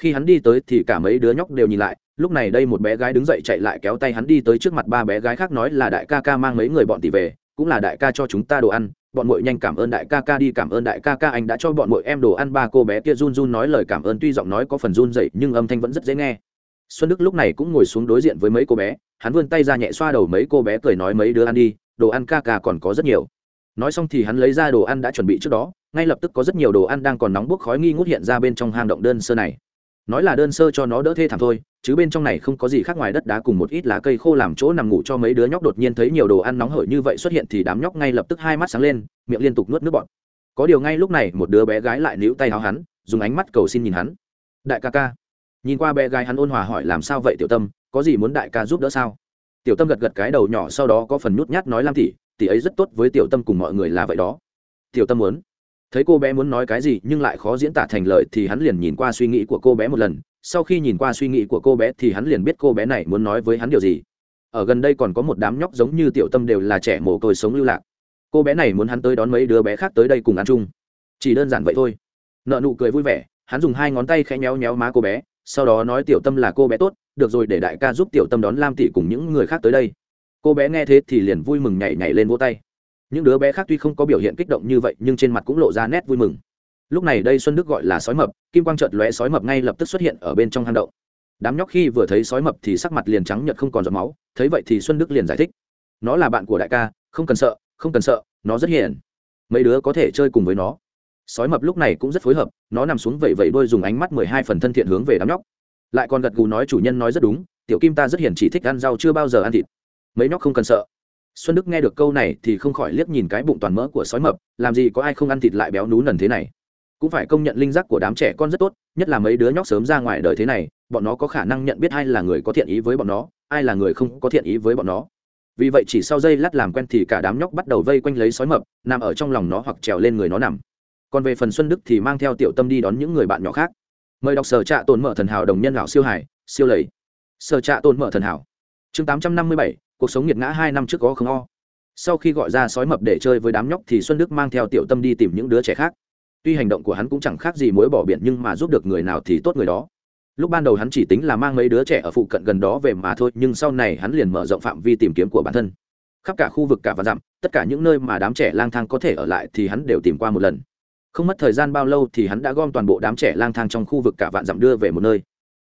Khi hắn đi tới thì cả mấy đứa nhóc đều nhìn lại, lúc này đây một bé gái đứng dậy chạy lại kéo tay hắn đi tới trước mặt ba bé gái khác nói là đại ca ca mang mấy người bọn tỷ về, cũng là đại ca cho chúng ta đồ ăn, bọn muội nhanh cảm ơn đại ca ca đi, cảm ơn đại ca ca anh đã cho bọn muội em đồ ăn, ba cô bé kia run run nói lời cảm ơn, tuy giọng nói có phần run dậy nhưng âm thanh vẫn rất dễ nghe. Xuân đức lúc này cũng ngồi xuống đối diện với mấy cô bé, hắn vươn tay ra nhẹ xoa đầu mấy cô bé cười nói mấy đứa ăn đi, đồ ăn ca ca còn có rất nhiều. Nói xong thì hắn lấy ra đồ ăn đã chuẩn bị trước đó ngay lập tức có rất nhiều đồ ăn đang còn nóng bốc khói nghi ngút hiện ra bên trong hang động đơn sơ này. Nói là đơn sơ cho nó đỡ thê thảm thôi, chứ bên trong này không có gì khác ngoài đất đá cùng một ít lá cây khô làm chỗ nằm ngủ cho mấy đứa nhóc đột nhiên thấy nhiều đồ ăn nóng hởi như vậy xuất hiện thì đám nhóc ngay lập tức hai mắt sáng lên, miệng liên tục nuốt nước bọt. Có điều ngay lúc này, một đứa bé gái lại níu tay háo hắn, dùng ánh mắt cầu xin nhìn hắn. Đại ca ca. Nhìn qua bé gái hắn ôn hòa hỏi, làm sao vậy, tiểu tâm? Có gì muốn đại ca giúp đỡ sao? Tiểu tâm gật gật cái đầu nhỏ, sau đó có phần nhút nhát nói, lam tỷ tỷ ấy rất tốt với tiểu tâm cùng mọi người là vậy đó. Tiểu tâm muốn thấy cô bé muốn nói cái gì nhưng lại khó diễn tả thành lời thì hắn liền nhìn qua suy nghĩ của cô bé một lần. Sau khi nhìn qua suy nghĩ của cô bé thì hắn liền biết cô bé này muốn nói với hắn điều gì. Ở gần đây còn có một đám nhóc giống như tiểu tâm đều là trẻ mồ côi sống lưu lạc. Cô bé này muốn hắn tới đón mấy đứa bé khác tới đây cùng ăn chung. Chỉ đơn giản vậy thôi. Nợ nụ cười vui vẻ, hắn dùng hai ngón tay khẽ nhéo nhéo má cô bé, sau đó nói tiểu tâm là cô bé tốt, được rồi để đại ca giúp tiểu tâm đón lam tỷ cùng những người khác tới đây. Cô bé nghe thế thì liền vui mừng nhảy nhảy lên vỗ tay những đứa bé khác tuy không có biểu hiện kích động như vậy, nhưng trên mặt cũng lộ ra nét vui mừng. Lúc này đây xuân đức gọi là sói mập, kim quang trợt lóe, sói mập ngay lập tức xuất hiện ở bên trong hang động. Đám nhóc khi vừa thấy sói mập thì sắc mặt liền trắng nhợt không còn giọt máu, thấy vậy thì xuân đức liền giải thích. Nó là bạn của đại ca, không cần sợ, không cần sợ, nó rất hiền. Mấy đứa có thể chơi cùng với nó. Sói mập lúc này cũng rất phối hợp, nó nằm xuống vẩy vẩy đôi dùng ánh mắt mười hai phần thân thiện hướng về đám nhóc. Lại còn gật gù nói, chủ nhân nói rất đúng, tiểu kim ta rất hiền, chỉ thích ăn rau chưa bao giờ ăn thịt. Mấy nhóc không cần sợ xuân đức nghe được câu này thì không khỏi liếc nhìn cái bụng toàn mỡ của sói mập, làm gì có ai không ăn thịt lại béo nú nần thế này. Cũng phải công nhận linh giác của đám trẻ con rất tốt, nhất là mấy đứa nhóc sớm ra ngoài đời thế này, bọn nó có khả năng nhận biết ai là người có thiện ý với bọn nó, ai là người không có thiện ý với bọn nó. Vì vậy chỉ sau giây lát làm quen thì cả đám nhóc bắt đầu vây quanh lấy sói mập, nằm ở trong lòng nó hoặc trèo lên người nó nằm. Còn về phần xuân đức thì mang theo tiểu tâm đi đón những người bạn nhỏ khác. Mời đọc sở trạ tồn mở thần hảo đồng nhân lão siêu hải siêu lầy. Sở trạ tồn mở thần hảo. Chương tám trăm năm mươi bảy cuộc sống nghiệt ngã hai năm trước có không o. Sau khi gọi ra sói mập để chơi với đám nhóc thì xuân đức mang theo tiểu tâm đi tìm những đứa trẻ khác. Tuy hành động của hắn cũng chẳng khác gì mối bỏ biển nhưng mà giúp được người nào thì tốt người đó. Lúc ban đầu hắn chỉ tính là mang mấy đứa trẻ ở phụ cận gần đó về mà thôi, nhưng sau này hắn liền mở rộng phạm vi tìm kiếm của bản thân. Khắp cả khu vực cả và dặm, tất cả những nơi mà đám trẻ lang thang có thể ở lại thì hắn đều tìm qua một lần. Không mất thời gian bao lâu thì hắn đã gom toàn bộ đám trẻ lang thang trong khu vực cả vạn dặm đưa về một nơi.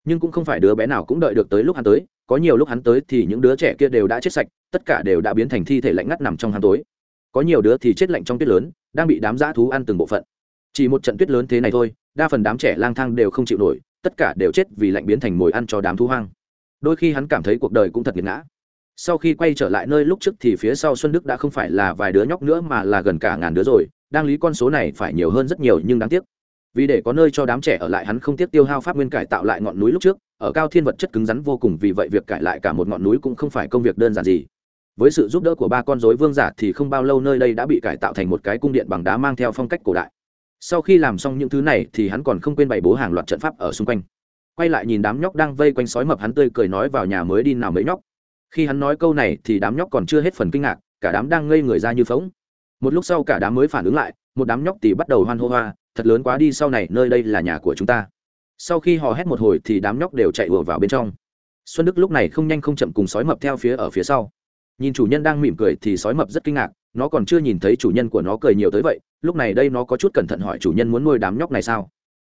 Nhưng cũng không phải đứa bé nào cũng đợi được tới lúc hắn tới có nhiều lúc hắn tới thì những đứa trẻ kia đều đã chết sạch, tất cả đều đã biến thành thi thể lạnh ngắt nằm trong hang tối. Có nhiều đứa thì chết lạnh trong tuyết lớn, đang bị đám dã thú ăn từng bộ phận. Chỉ một trận tuyết lớn thế này thôi, đa phần đám trẻ lang thang đều không chịu nổi, tất cả đều chết vì lạnh biến thành mồi ăn cho đám thú hoang. Đôi khi hắn cảm thấy cuộc đời cũng thật nghiệt ngã. Sau khi quay trở lại nơi lúc trước thì phía sau xuân đức đã không phải là vài đứa nhóc nữa mà là gần cả ngàn đứa rồi, đang lý con số này phải nhiều hơn rất nhiều nhưng đáng tiếc vì để có nơi cho đám trẻ ở lại, hắn không tiếc tiêu hao pháp nguyên cải tạo lại ngọn núi lúc trước. Ở cao thiên vật chất cứng rắn vô cùng, vì vậy việc cải lại cả một ngọn núi cũng không phải công việc đơn giản gì. Với sự giúp đỡ của ba con rối vương giả thì không bao lâu nơi đây đã bị cải tạo thành một cái cung điện bằng đá mang theo phong cách cổ đại. Sau khi làm xong những thứ này thì hắn còn không quên bày bố hàng loạt trận pháp ở xung quanh. Quay lại nhìn đám nhóc đang vây quanh sói mập, hắn tươi cười nói vào nhà mới đi nào mấy nhóc. Khi hắn nói câu này thì đám nhóc còn chưa hết phần kinh ngạc, cả đám đang ngây người ra như phóng một lúc sau cả đám mới phản ứng lại, một đám nhóc thì bắt đầu hoan hô hoa thật lớn quá đi sau này, nơi đây là nhà của chúng ta. Sau khi họ hét một hồi thì đám nhóc đều chạy ùa vào bên trong. Xuân đức lúc này không nhanh không chậm cùng sói mập theo phía ở phía sau. Nhìn chủ nhân đang mỉm cười thì sói mập rất kinh ngạc, nó còn chưa nhìn thấy chủ nhân của nó cười nhiều tới vậy, lúc này đây nó có chút cẩn thận hỏi chủ nhân muốn nuôi đám nhóc này sao?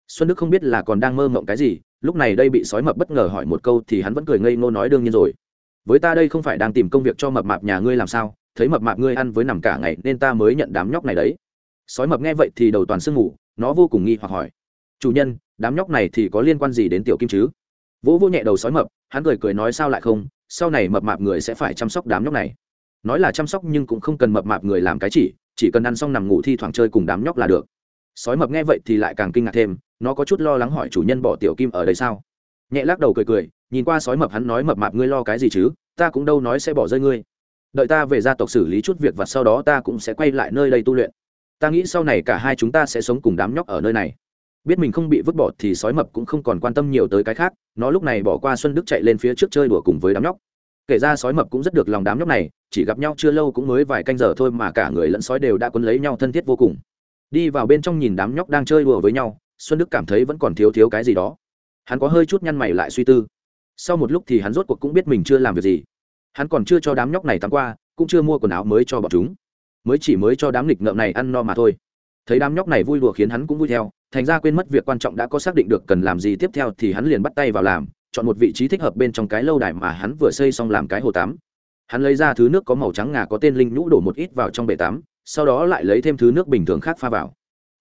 Xuân đức không biết là còn đang mơ mộng cái gì, lúc này đây bị sói mập bất ngờ hỏi một câu thì hắn vẫn cười ngây ngô nói đương nhiên rồi. Với ta đây không phải đang tìm công việc cho mập mạp nhà ngươi làm sao, thấy mập mạp ngươi ăn với nằm cả ngày nên ta mới nhận đám nhóc này đấy sói mập nghe vậy thì đầu toàn sương ngủ nó vô cùng nghi hoặc hỏi. Chủ nhân, đám nhóc này thì có liên quan gì đến tiểu kim chứ? Vỗ vô nhẹ đầu sói mập, hắn cười cười nói sao lại không, sau này mập mạp người sẽ phải chăm sóc đám nhóc này. Nói là chăm sóc nhưng cũng không cần mập mạp người làm cái chỉ chỉ cần ăn xong nằm ngủ thi thoảng chơi cùng đám nhóc là được. Sói mập nghe vậy thì lại càng kinh ngạc thêm, nó có chút lo lắng hỏi chủ nhân bỏ tiểu kim ở đây sao? Nhẹ lắc đầu cười cười, nhìn qua sói mập hắn nói mập mạp ngươi lo cái gì chứ, ta cũng đâu nói sẽ bỏ rơi ngươi. Đợi ta về gia tộc xử lý chút việc và sau đó ta cũng sẽ quay lại nơi đây tu luyện ta nghĩ sau này cả hai chúng ta sẽ sống cùng đám nhóc ở nơi này. Biết mình không bị vứt bỏ thì sói mập cũng không còn quan tâm nhiều tới cái khác, nó lúc này bỏ qua xuân đức chạy lên phía trước chơi đùa cùng với đám nhóc. Kể ra sói mập cũng rất được lòng đám nhóc này, chỉ gặp nhau chưa lâu cũng mới vài canh giờ thôi mà cả người lẫn sói đều đã quấn lấy nhau thân thiết vô cùng. Đi vào bên trong nhìn đám nhóc đang chơi đùa với nhau, xuân đức cảm thấy vẫn còn thiếu thiếu cái gì đó. Hắn có hơi chút nhăn mày lại suy tư. Sau một lúc thì hắn rốt cuộc cũng biết mình chưa làm việc gì. Hắn còn chưa cho đám nhóc này tắm qua cũng chưa mua quần áo mới cho bọn chúng mới chỉ mới cho đám nghịch ngợm này ăn no mà thôi. Thấy đám nhóc này vui đùa khiến hắn cũng vui theo, thành ra quên mất việc quan trọng đã có xác định được cần làm gì tiếp theo thì hắn liền bắt tay vào làm, chọn một vị trí thích hợp bên trong cái lâu đài mà hắn vừa xây xong làm cái hồ tắm. Hắn lấy ra thứ nước có màu trắng ngà có tên linh nhũ đổ một ít vào trong bể tắm, sau đó lại lấy thêm thứ nước bình thường khác pha vào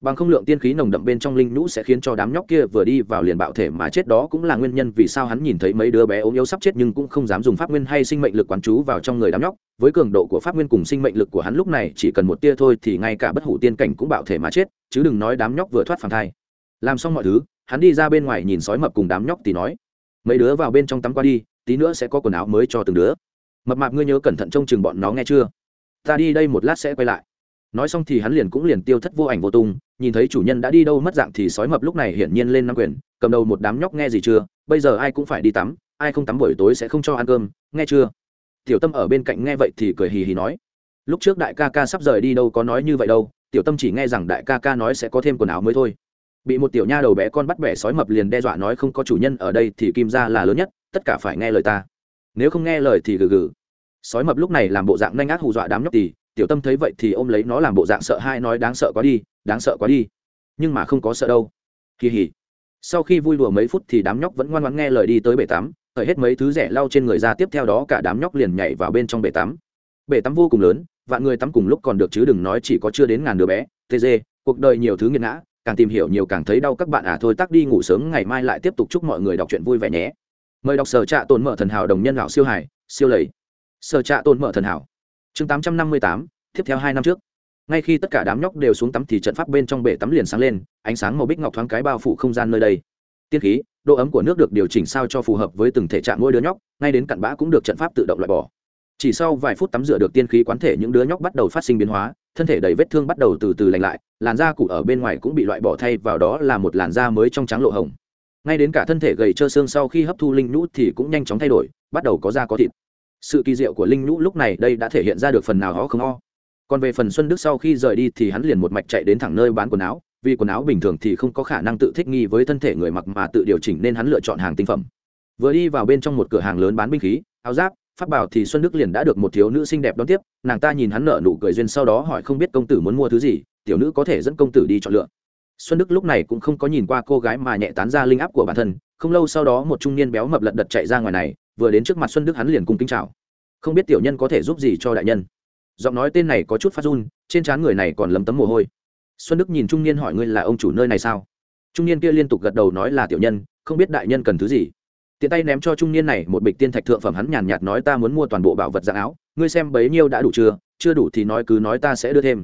bằng không lượng tiên khí nồng đậm bên trong linh nhũ sẽ khiến cho đám nhóc kia vừa đi vào liền bạo thể mà chết. Đó cũng là nguyên nhân vì sao hắn nhìn thấy mấy đứa bé ốm yếu sắp chết nhưng cũng không dám dùng pháp nguyên hay sinh mệnh lực quán chú vào trong người đám nhóc. Với cường độ của pháp nguyên cùng sinh mệnh lực của hắn lúc này chỉ cần một tia thôi thì ngay cả bất hủ tiên cảnh cũng bạo thể mà chết, chứ đừng nói đám nhóc vừa thoát phản thai. Làm xong mọi thứ, hắn đi ra bên ngoài nhìn sói mập cùng đám nhóc thì nói, mấy đứa vào bên trong tắm qua đi, tí nữa sẽ có quần áo mới cho từng đứa. Mập mạp, ngươi nhớ cẩn thận trông chừng bọn nó nghe chưa? Ta đi đây một lát sẽ quay lại. Nói xong thì hắn liền cũng liền tiêu thất vô ảnh vô tung nhìn thấy chủ nhân đã đi đâu mất dạng thì sói mập lúc này hiển nhiên lên năm quyền, cầm đầu một đám nhóc nghe gì chưa, bây giờ ai cũng phải đi tắm, ai không tắm buổi tối sẽ không cho ăn cơm, nghe chưa? Tiểu tâm ở bên cạnh nghe vậy thì cười hì hì nói, lúc trước đại ca ca sắp rời đi đâu có nói như vậy đâu, tiểu tâm chỉ nghe rằng đại ca ca nói sẽ có thêm quần áo mới thôi. Bị một tiểu nha đầu bé con bắt bẻ sói mập liền đe dọa nói không có chủ nhân ở đây thì kim ra là lớn nhất, tất cả phải nghe lời ta. Nếu không nghe lời thì gừ gừ. Sói mập lúc này làm bộ dạng nhanh ác hù dọa đám nhóc tì tiểu tâm thấy vậy thì ôm lấy nó làm bộ dạng sợ hai nói đáng sợ quá đi, đáng sợ quá đi. Nhưng mà không có sợ đâu. Kỳ hỉ. Sau khi vui đùa mấy phút thì đám nhóc vẫn ngoan ngoãn nghe lời đi tới bể tắm hởi hết mấy thứ rẻ lau trên người ra, tiếp theo đó cả đám nhóc liền nhảy vào bên trong bể tắm. Bể tắm vô cùng lớn, vạn người tắm cùng lúc còn được chứ đừng nói chỉ có chưa đến ngàn đứa bé. Tê dê, cuộc đời nhiều thứ nghiệt ngã, càng tìm hiểu nhiều càng thấy đau, các bạn à thôi tắc đi, ngủ sớm, ngày mai lại tiếp tục chúc mọi người đọc truyện vui vẻ nhé. Mời đọc sở trạ tồn mở thần hảo đồng nhân lão siêu hải siêu lầy. Sở trạ tồn mở thần hảo chương tám trăm năm mươi tám, tiếp theo hai năm trước. Ngay khi tất cả đám nhóc đều xuống tắm thì trận pháp bên trong bể tắm liền sáng lên, ánh sáng màu bích ngọc thoáng cái bao phủ không gian nơi đây. Tiên khí, độ ấm của nước được điều chỉnh sao cho phù hợp với từng thể trạng mỗi đứa nhóc, ngay đến cặn bã cũng được trận pháp tự động loại bỏ. Chỉ sau vài phút tắm rửa được tiên khí quán thể, những đứa nhóc bắt đầu phát sinh biến hóa, thân thể đầy vết thương bắt đầu từ từ lành lại, làn da cụ ở bên ngoài cũng bị loại bỏ thay vào đó là một làn da mới trong trắng lộ hồng. Ngay đến cả thân thể gầy trơ xương sau khi hấp thu linh nhũ thì cũng nhanh chóng thay đổi, bắt đầu có da có thịt sự kỳ diệu của linh nhũ lúc này đây đã thể hiện ra được phần nào ho không ho. Còn về phần xuân đức sau khi rời đi thì hắn liền một mạch chạy đến thẳng nơi bán quần áo, vì quần áo bình thường thì không có khả năng tự thích nghi với thân thể người mặc mà tự điều chỉnh nên hắn lựa chọn hàng tinh phẩm. Vừa đi vào bên trong một cửa hàng lớn bán binh khí, áo giáp phát bảo thì xuân đức liền đã được một thiếu nữ xinh đẹp đón tiếp, nàng ta nhìn hắn nở nụ cười duyên sau đó hỏi không biết công tử muốn mua thứ gì, tiểu nữ có thể dẫn công tử đi chọn lựa. Xuân đức lúc này cũng không có nhìn qua cô gái mà nhẹ tán ra linh áp của bản thân, không lâu sau đó một trung niên béo mập lật đật chạy ra ngoài này vừa đến trước mặt xuân đức hắn liền cung kính chào. Không biết tiểu nhân có thể giúp gì cho đại nhân. Giọng nói tên này có chút phát run, trên trán người này còn lấm tấm mồ hôi. Xuân đức nhìn trung niên hỏi ngươi là ông chủ nơi này sao? Trung niên kia liên tục gật đầu nói là tiểu nhân, không biết đại nhân cần thứ gì. Tiện tay ném cho trung niên này một bịch tiên thạch thượng phẩm hắn nhàn nhạt nói ta muốn mua toàn bộ bảo vật dạng áo, ngươi xem bấy nhiêu đã đủ chưa? Chưa đủ thì nói cứ nói ta sẽ đưa thêm.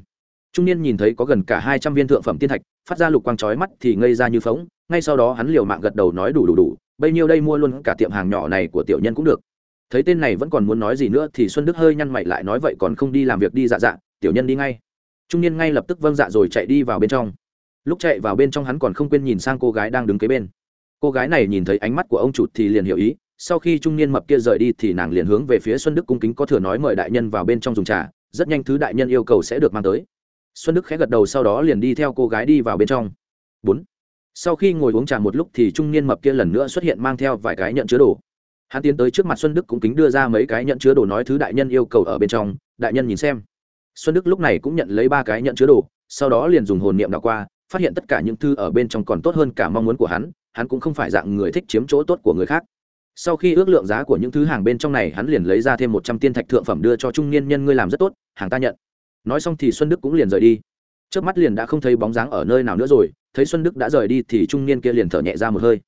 Trung niên nhìn thấy có gần cả hai trăm viên thượng phẩm tiên thạch, phát ra lục quang trói mắt thì ngây ra như phóng, ngay sau đó hắn liều mạng gật đầu nói đủ đủ đủ bấy nhiêu đây mua luôn cả tiệm hàng nhỏ này của tiểu nhân cũng được. Thấy tên này vẫn còn muốn nói gì nữa thì xuân đức hơi nhăn mày lại nói vậy còn không đi làm việc đi dạ dạ tiểu nhân đi ngay. Trung niên ngay lập tức vâng dạ rồi chạy đi vào bên trong. Lúc chạy vào bên trong hắn còn không quên nhìn sang cô gái đang đứng kế bên. Cô gái này nhìn thấy ánh mắt của ông chủ thì liền hiểu ý, sau khi trung niên mập kia rời đi thì nàng liền hướng về phía xuân đức cung kính có thừa nói mời đại nhân vào bên trong dùng trà, rất nhanh thứ đại nhân yêu cầu sẽ được mang tới. Xuân đức khẽ gật đầu sau đó liền đi theo cô gái đi vào bên trong. Bốn sau khi ngồi uống trà một lúc thì trung niên mập kia lần nữa xuất hiện mang theo vài cái nhận chứa đồ. Hắn tiến tới trước mặt xuân đức cũng kính đưa ra mấy cái nhận chứa đồ nói thứ đại nhân yêu cầu ở bên trong, đại nhân nhìn xem. Xuân đức lúc này cũng nhận lấy ba cái nhận chứa đồ, sau đó liền dùng hồn niệm đảo qua, phát hiện tất cả những thư ở bên trong còn tốt hơn cả mong muốn của hắn hắn cũng không phải dạng người thích chiếm chỗ tốt của người khác. Sau khi ước lượng giá của những thứ hàng bên trong này, hắn liền lấy ra thêm một trăm tiên thạch thượng phẩm đưa cho trung niên nhân, ngươi làm rất tốt, hàng ta nhận. Nói xong thì xuân đức cũng liền rời đi trước mắt liền đã không thấy bóng dáng ở nơi nào nữa rồi, thấy xuân đức đã rời đi thì trung niên kia liền thở nhẹ ra một hơi.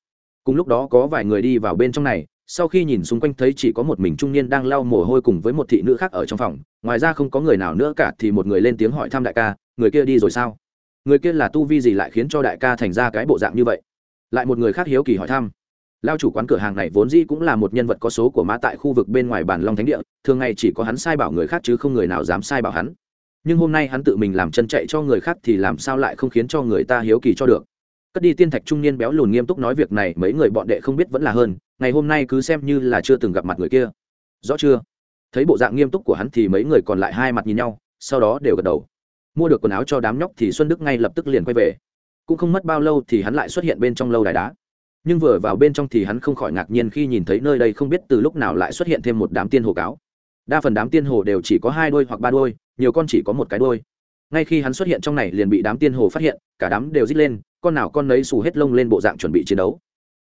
Cùng lúc đó có vài người đi vào bên trong này, sau khi nhìn xung quanh thấy chỉ có một mình trung niên đang lau mồ hôi cùng với một thị nữ khác ở trong phòng, ngoài ra không có người nào nữa cả thì một người lên tiếng hỏi thăm đại ca, người kia đi rồi sao? Người kia là tu vi gì lại khiến cho đại ca thành ra cái bộ dạng như vậy? Lại một người khác hiếu kỳ hỏi thăm. Lao chủ quán cửa hàng này vốn dĩ cũng là một nhân vật có số của mã tại khu vực bên ngoài bản long thánh địa, thường ngày chỉ có hắn sai bảo người khác chứ không người nào dám sai bảo hắn nhưng hôm nay hắn tự mình làm chân chạy cho người khác thì làm sao lại không khiến cho người ta hiếu kỳ cho được? Cất đi tiên thạch trung niên béo lùn nghiêm túc nói việc này, mấy người bọn đệ không biết vẫn là hơn, ngày hôm nay cứ xem như là chưa từng gặp mặt người kia. Rõ chưa? Thấy bộ dạng nghiêm túc của hắn thì mấy người còn lại hai mặt nhìn nhau, sau đó đều gật đầu. Mua được quần áo cho đám nhóc thì xuân đức ngay lập tức liền quay về. Cũng không mất bao lâu thì hắn lại xuất hiện bên trong lâu đài đá. Nhưng vừa vào bên trong thì hắn không khỏi ngạc nhiên khi nhìn thấy nơi đây không biết từ lúc nào lại xuất hiện thêm một đám tiên hồ cáo đa phần đám tiên hồ đều chỉ có hai đôi hoặc ba đôi, nhiều con chỉ có một cái đôi. Ngay khi hắn xuất hiện trong này liền bị đám tiên hồ phát hiện, cả đám đều rít lên, con nào con nấy xù hết lông lên bộ dạng chuẩn bị chiến đấu.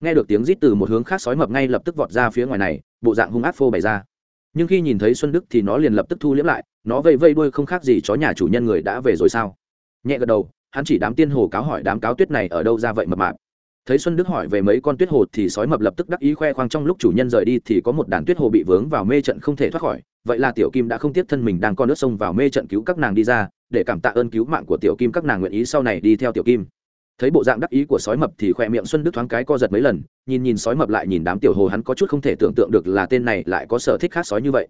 Nghe được tiếng rít từ một hướng khác sói mập ngay lập tức vọt ra phía ngoài này, bộ dạng hung ác phô bày ra. Nhưng khi nhìn thấy xuân đức thì nó liền lập tức thu liễm lại, nó vây vây đuôi không khác gì chó nhà chủ nhân người đã về rồi sao? Nhẹ gật đầu, hắn chỉ đám tiên hồ cáo hỏi đám cáo tuyết này ở đâu ra vậy mập mạp. Thấy xuân đức hỏi về mấy con tuyết hồ thì sói mập lập tức đắc ý khoe khoang trong lúc chủ nhân rời đi thì có một đàn tuyết hồ bị vướng vào mê trận không thể thoát khỏi vậy là tiểu kim đã không tiếp thân mình đang con nước sông vào mê trận cứu các nàng đi ra, để cảm tạ ơn cứu mạng của tiểu kim các nàng nguyện ý sau này đi theo tiểu kim. Thấy bộ dạng đắc ý của sói mập thì khoe miệng xuân đức thoáng cái co giật mấy lần, nhìn nhìn sói mập lại nhìn đám tiểu hồ hắn có chút không thể tưởng tượng được là tên này lại có sở thích khác sói như vậy.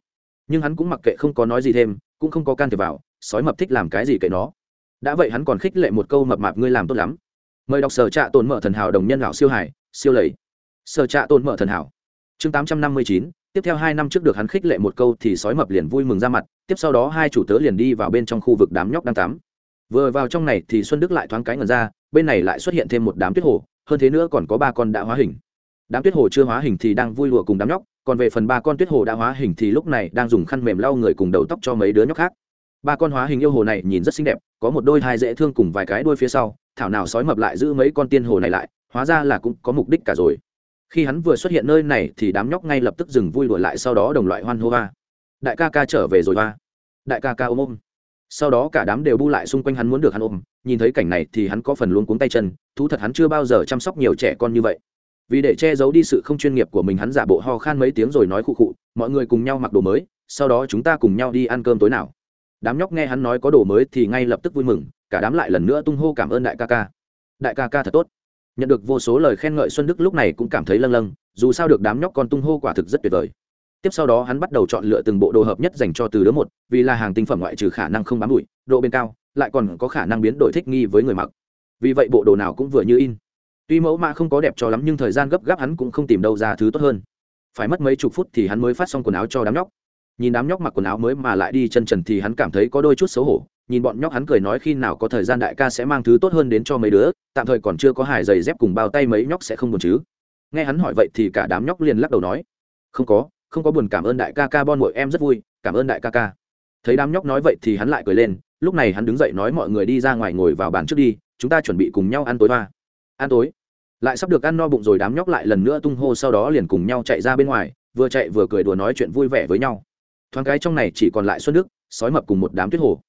Nhưng hắn cũng mặc kệ không có nói gì thêm, cũng không có can thiệp vào, sói mập thích làm cái gì kệ nó. Đã vậy hắn còn khích lệ một câu mập mạp ngươi làm tốt lắm. Mời đọc sở trạ tồn mở thần hảo đồng nhân lão siêu hải, siêu lầy. Sở trạ tồn mở thần hảo. Chương tám trăm năm mươi chín tiếp theo hai năm trước được hắn khích lệ một câu thì sói mập liền vui mừng ra mặt, tiếp sau đó hai chủ tớ liền đi vào bên trong khu vực đám nhóc đang tắm. Vừa vào trong này thì xuân đức lại thoáng cái ngần ra, bên này lại xuất hiện thêm một đám tuyết hồ, hơn thế nữa còn có ba con đã hóa hình. Đám tuyết hồ chưa hóa hình thì đang vui lụa cùng đám nhóc, còn về phần ba con tuyết hồ đã hóa hình thì lúc này đang dùng khăn mềm lau người cùng đầu tóc cho mấy đứa nhóc khác. Ba con hóa hình yêu hồ này nhìn rất xinh đẹp, có một đôi hai dễ thương cùng vài cái đuôi phía sau, thảo nào sói mập lại giữ mấy con tiên hồ này lại, hóa ra là cũng có mục đích cả rồi khi hắn vừa xuất hiện nơi này thì đám nhóc ngay lập tức dừng vui đùa lại, sau đó đồng loại hoan hô va đại ca ca trở về rồi va đại ca ca ôm ôm. Sau đó cả đám đều bu lại xung quanh hắn muốn được hắn ôm. Nhìn thấy cảnh này thì hắn có phần luôn cuống tay chân. Thú thật hắn chưa bao giờ chăm sóc nhiều trẻ con như vậy. Vì để che giấu đi sự không chuyên nghiệp của mình, hắn giả bộ ho khan mấy tiếng rồi nói khụ khụ, mọi người cùng nhau mặc đồ mới, sau đó chúng ta cùng nhau đi ăn cơm tối nào. Đám nhóc nghe hắn nói có đồ mới thì ngay lập tức vui mừng, cả đám lại lần nữa tung hô cảm ơn đại ca ca. Đại ca ca thật tốt nhận được vô số lời khen ngợi xuân đức lúc này cũng cảm thấy lâng lâng, dù sao được đám nhóc con tung hô quả thực rất tuyệt vời. Tiếp sau đó hắn bắt đầu chọn lựa từng bộ đồ hợp nhất dành cho từ đứa một, vì là hàng tinh phẩm ngoại trừ khả năng không bám bụi, độ bên cao, lại còn có khả năng biến đổi thích nghi với người mặc. Vì vậy bộ đồ nào cũng vừa như in. Tuy mẫu mã không có đẹp cho lắm nhưng thời gian gấp gáp hắn cũng không tìm đâu ra thứ tốt hơn. Phải mất mấy chục phút thì hắn mới phát xong quần áo cho đám nhóc. Nhìn đám nhóc mặc quần áo mới mà lại đi chân trần thì hắn cảm thấy có đôi chút xấu hổ nhìn bọn nhóc hắn cười nói khi nào có thời gian đại ca sẽ mang thứ tốt hơn đến cho mấy đứa, tạm thời còn chưa có hài giày dép cùng bao tay mấy nhóc sẽ không buồn chứ. Nghe hắn hỏi vậy thì cả đám nhóc liền lắc đầu nói, không có không có buồn, cảm ơn đại ca ca, bon mội em rất vui, cảm ơn đại ca ca. Thấy đám nhóc nói vậy thì hắn lại cười lên, lúc này hắn đứng dậy nói mọi người đi ra ngoài ngồi vào bàn trước đi, chúng ta chuẩn bị cùng nhau ăn tối hoa. Ăn tối. Lại sắp được ăn no bụng rồi, đám nhóc lại lần nữa tung hô, sau đó liền cùng nhau chạy ra bên ngoài, vừa chạy vừa cười đùa nói chuyện vui vẻ với nhau. Thoáng cái trong này chỉ còn lại xuân đức, sói mập cùng một đám tuyết hồ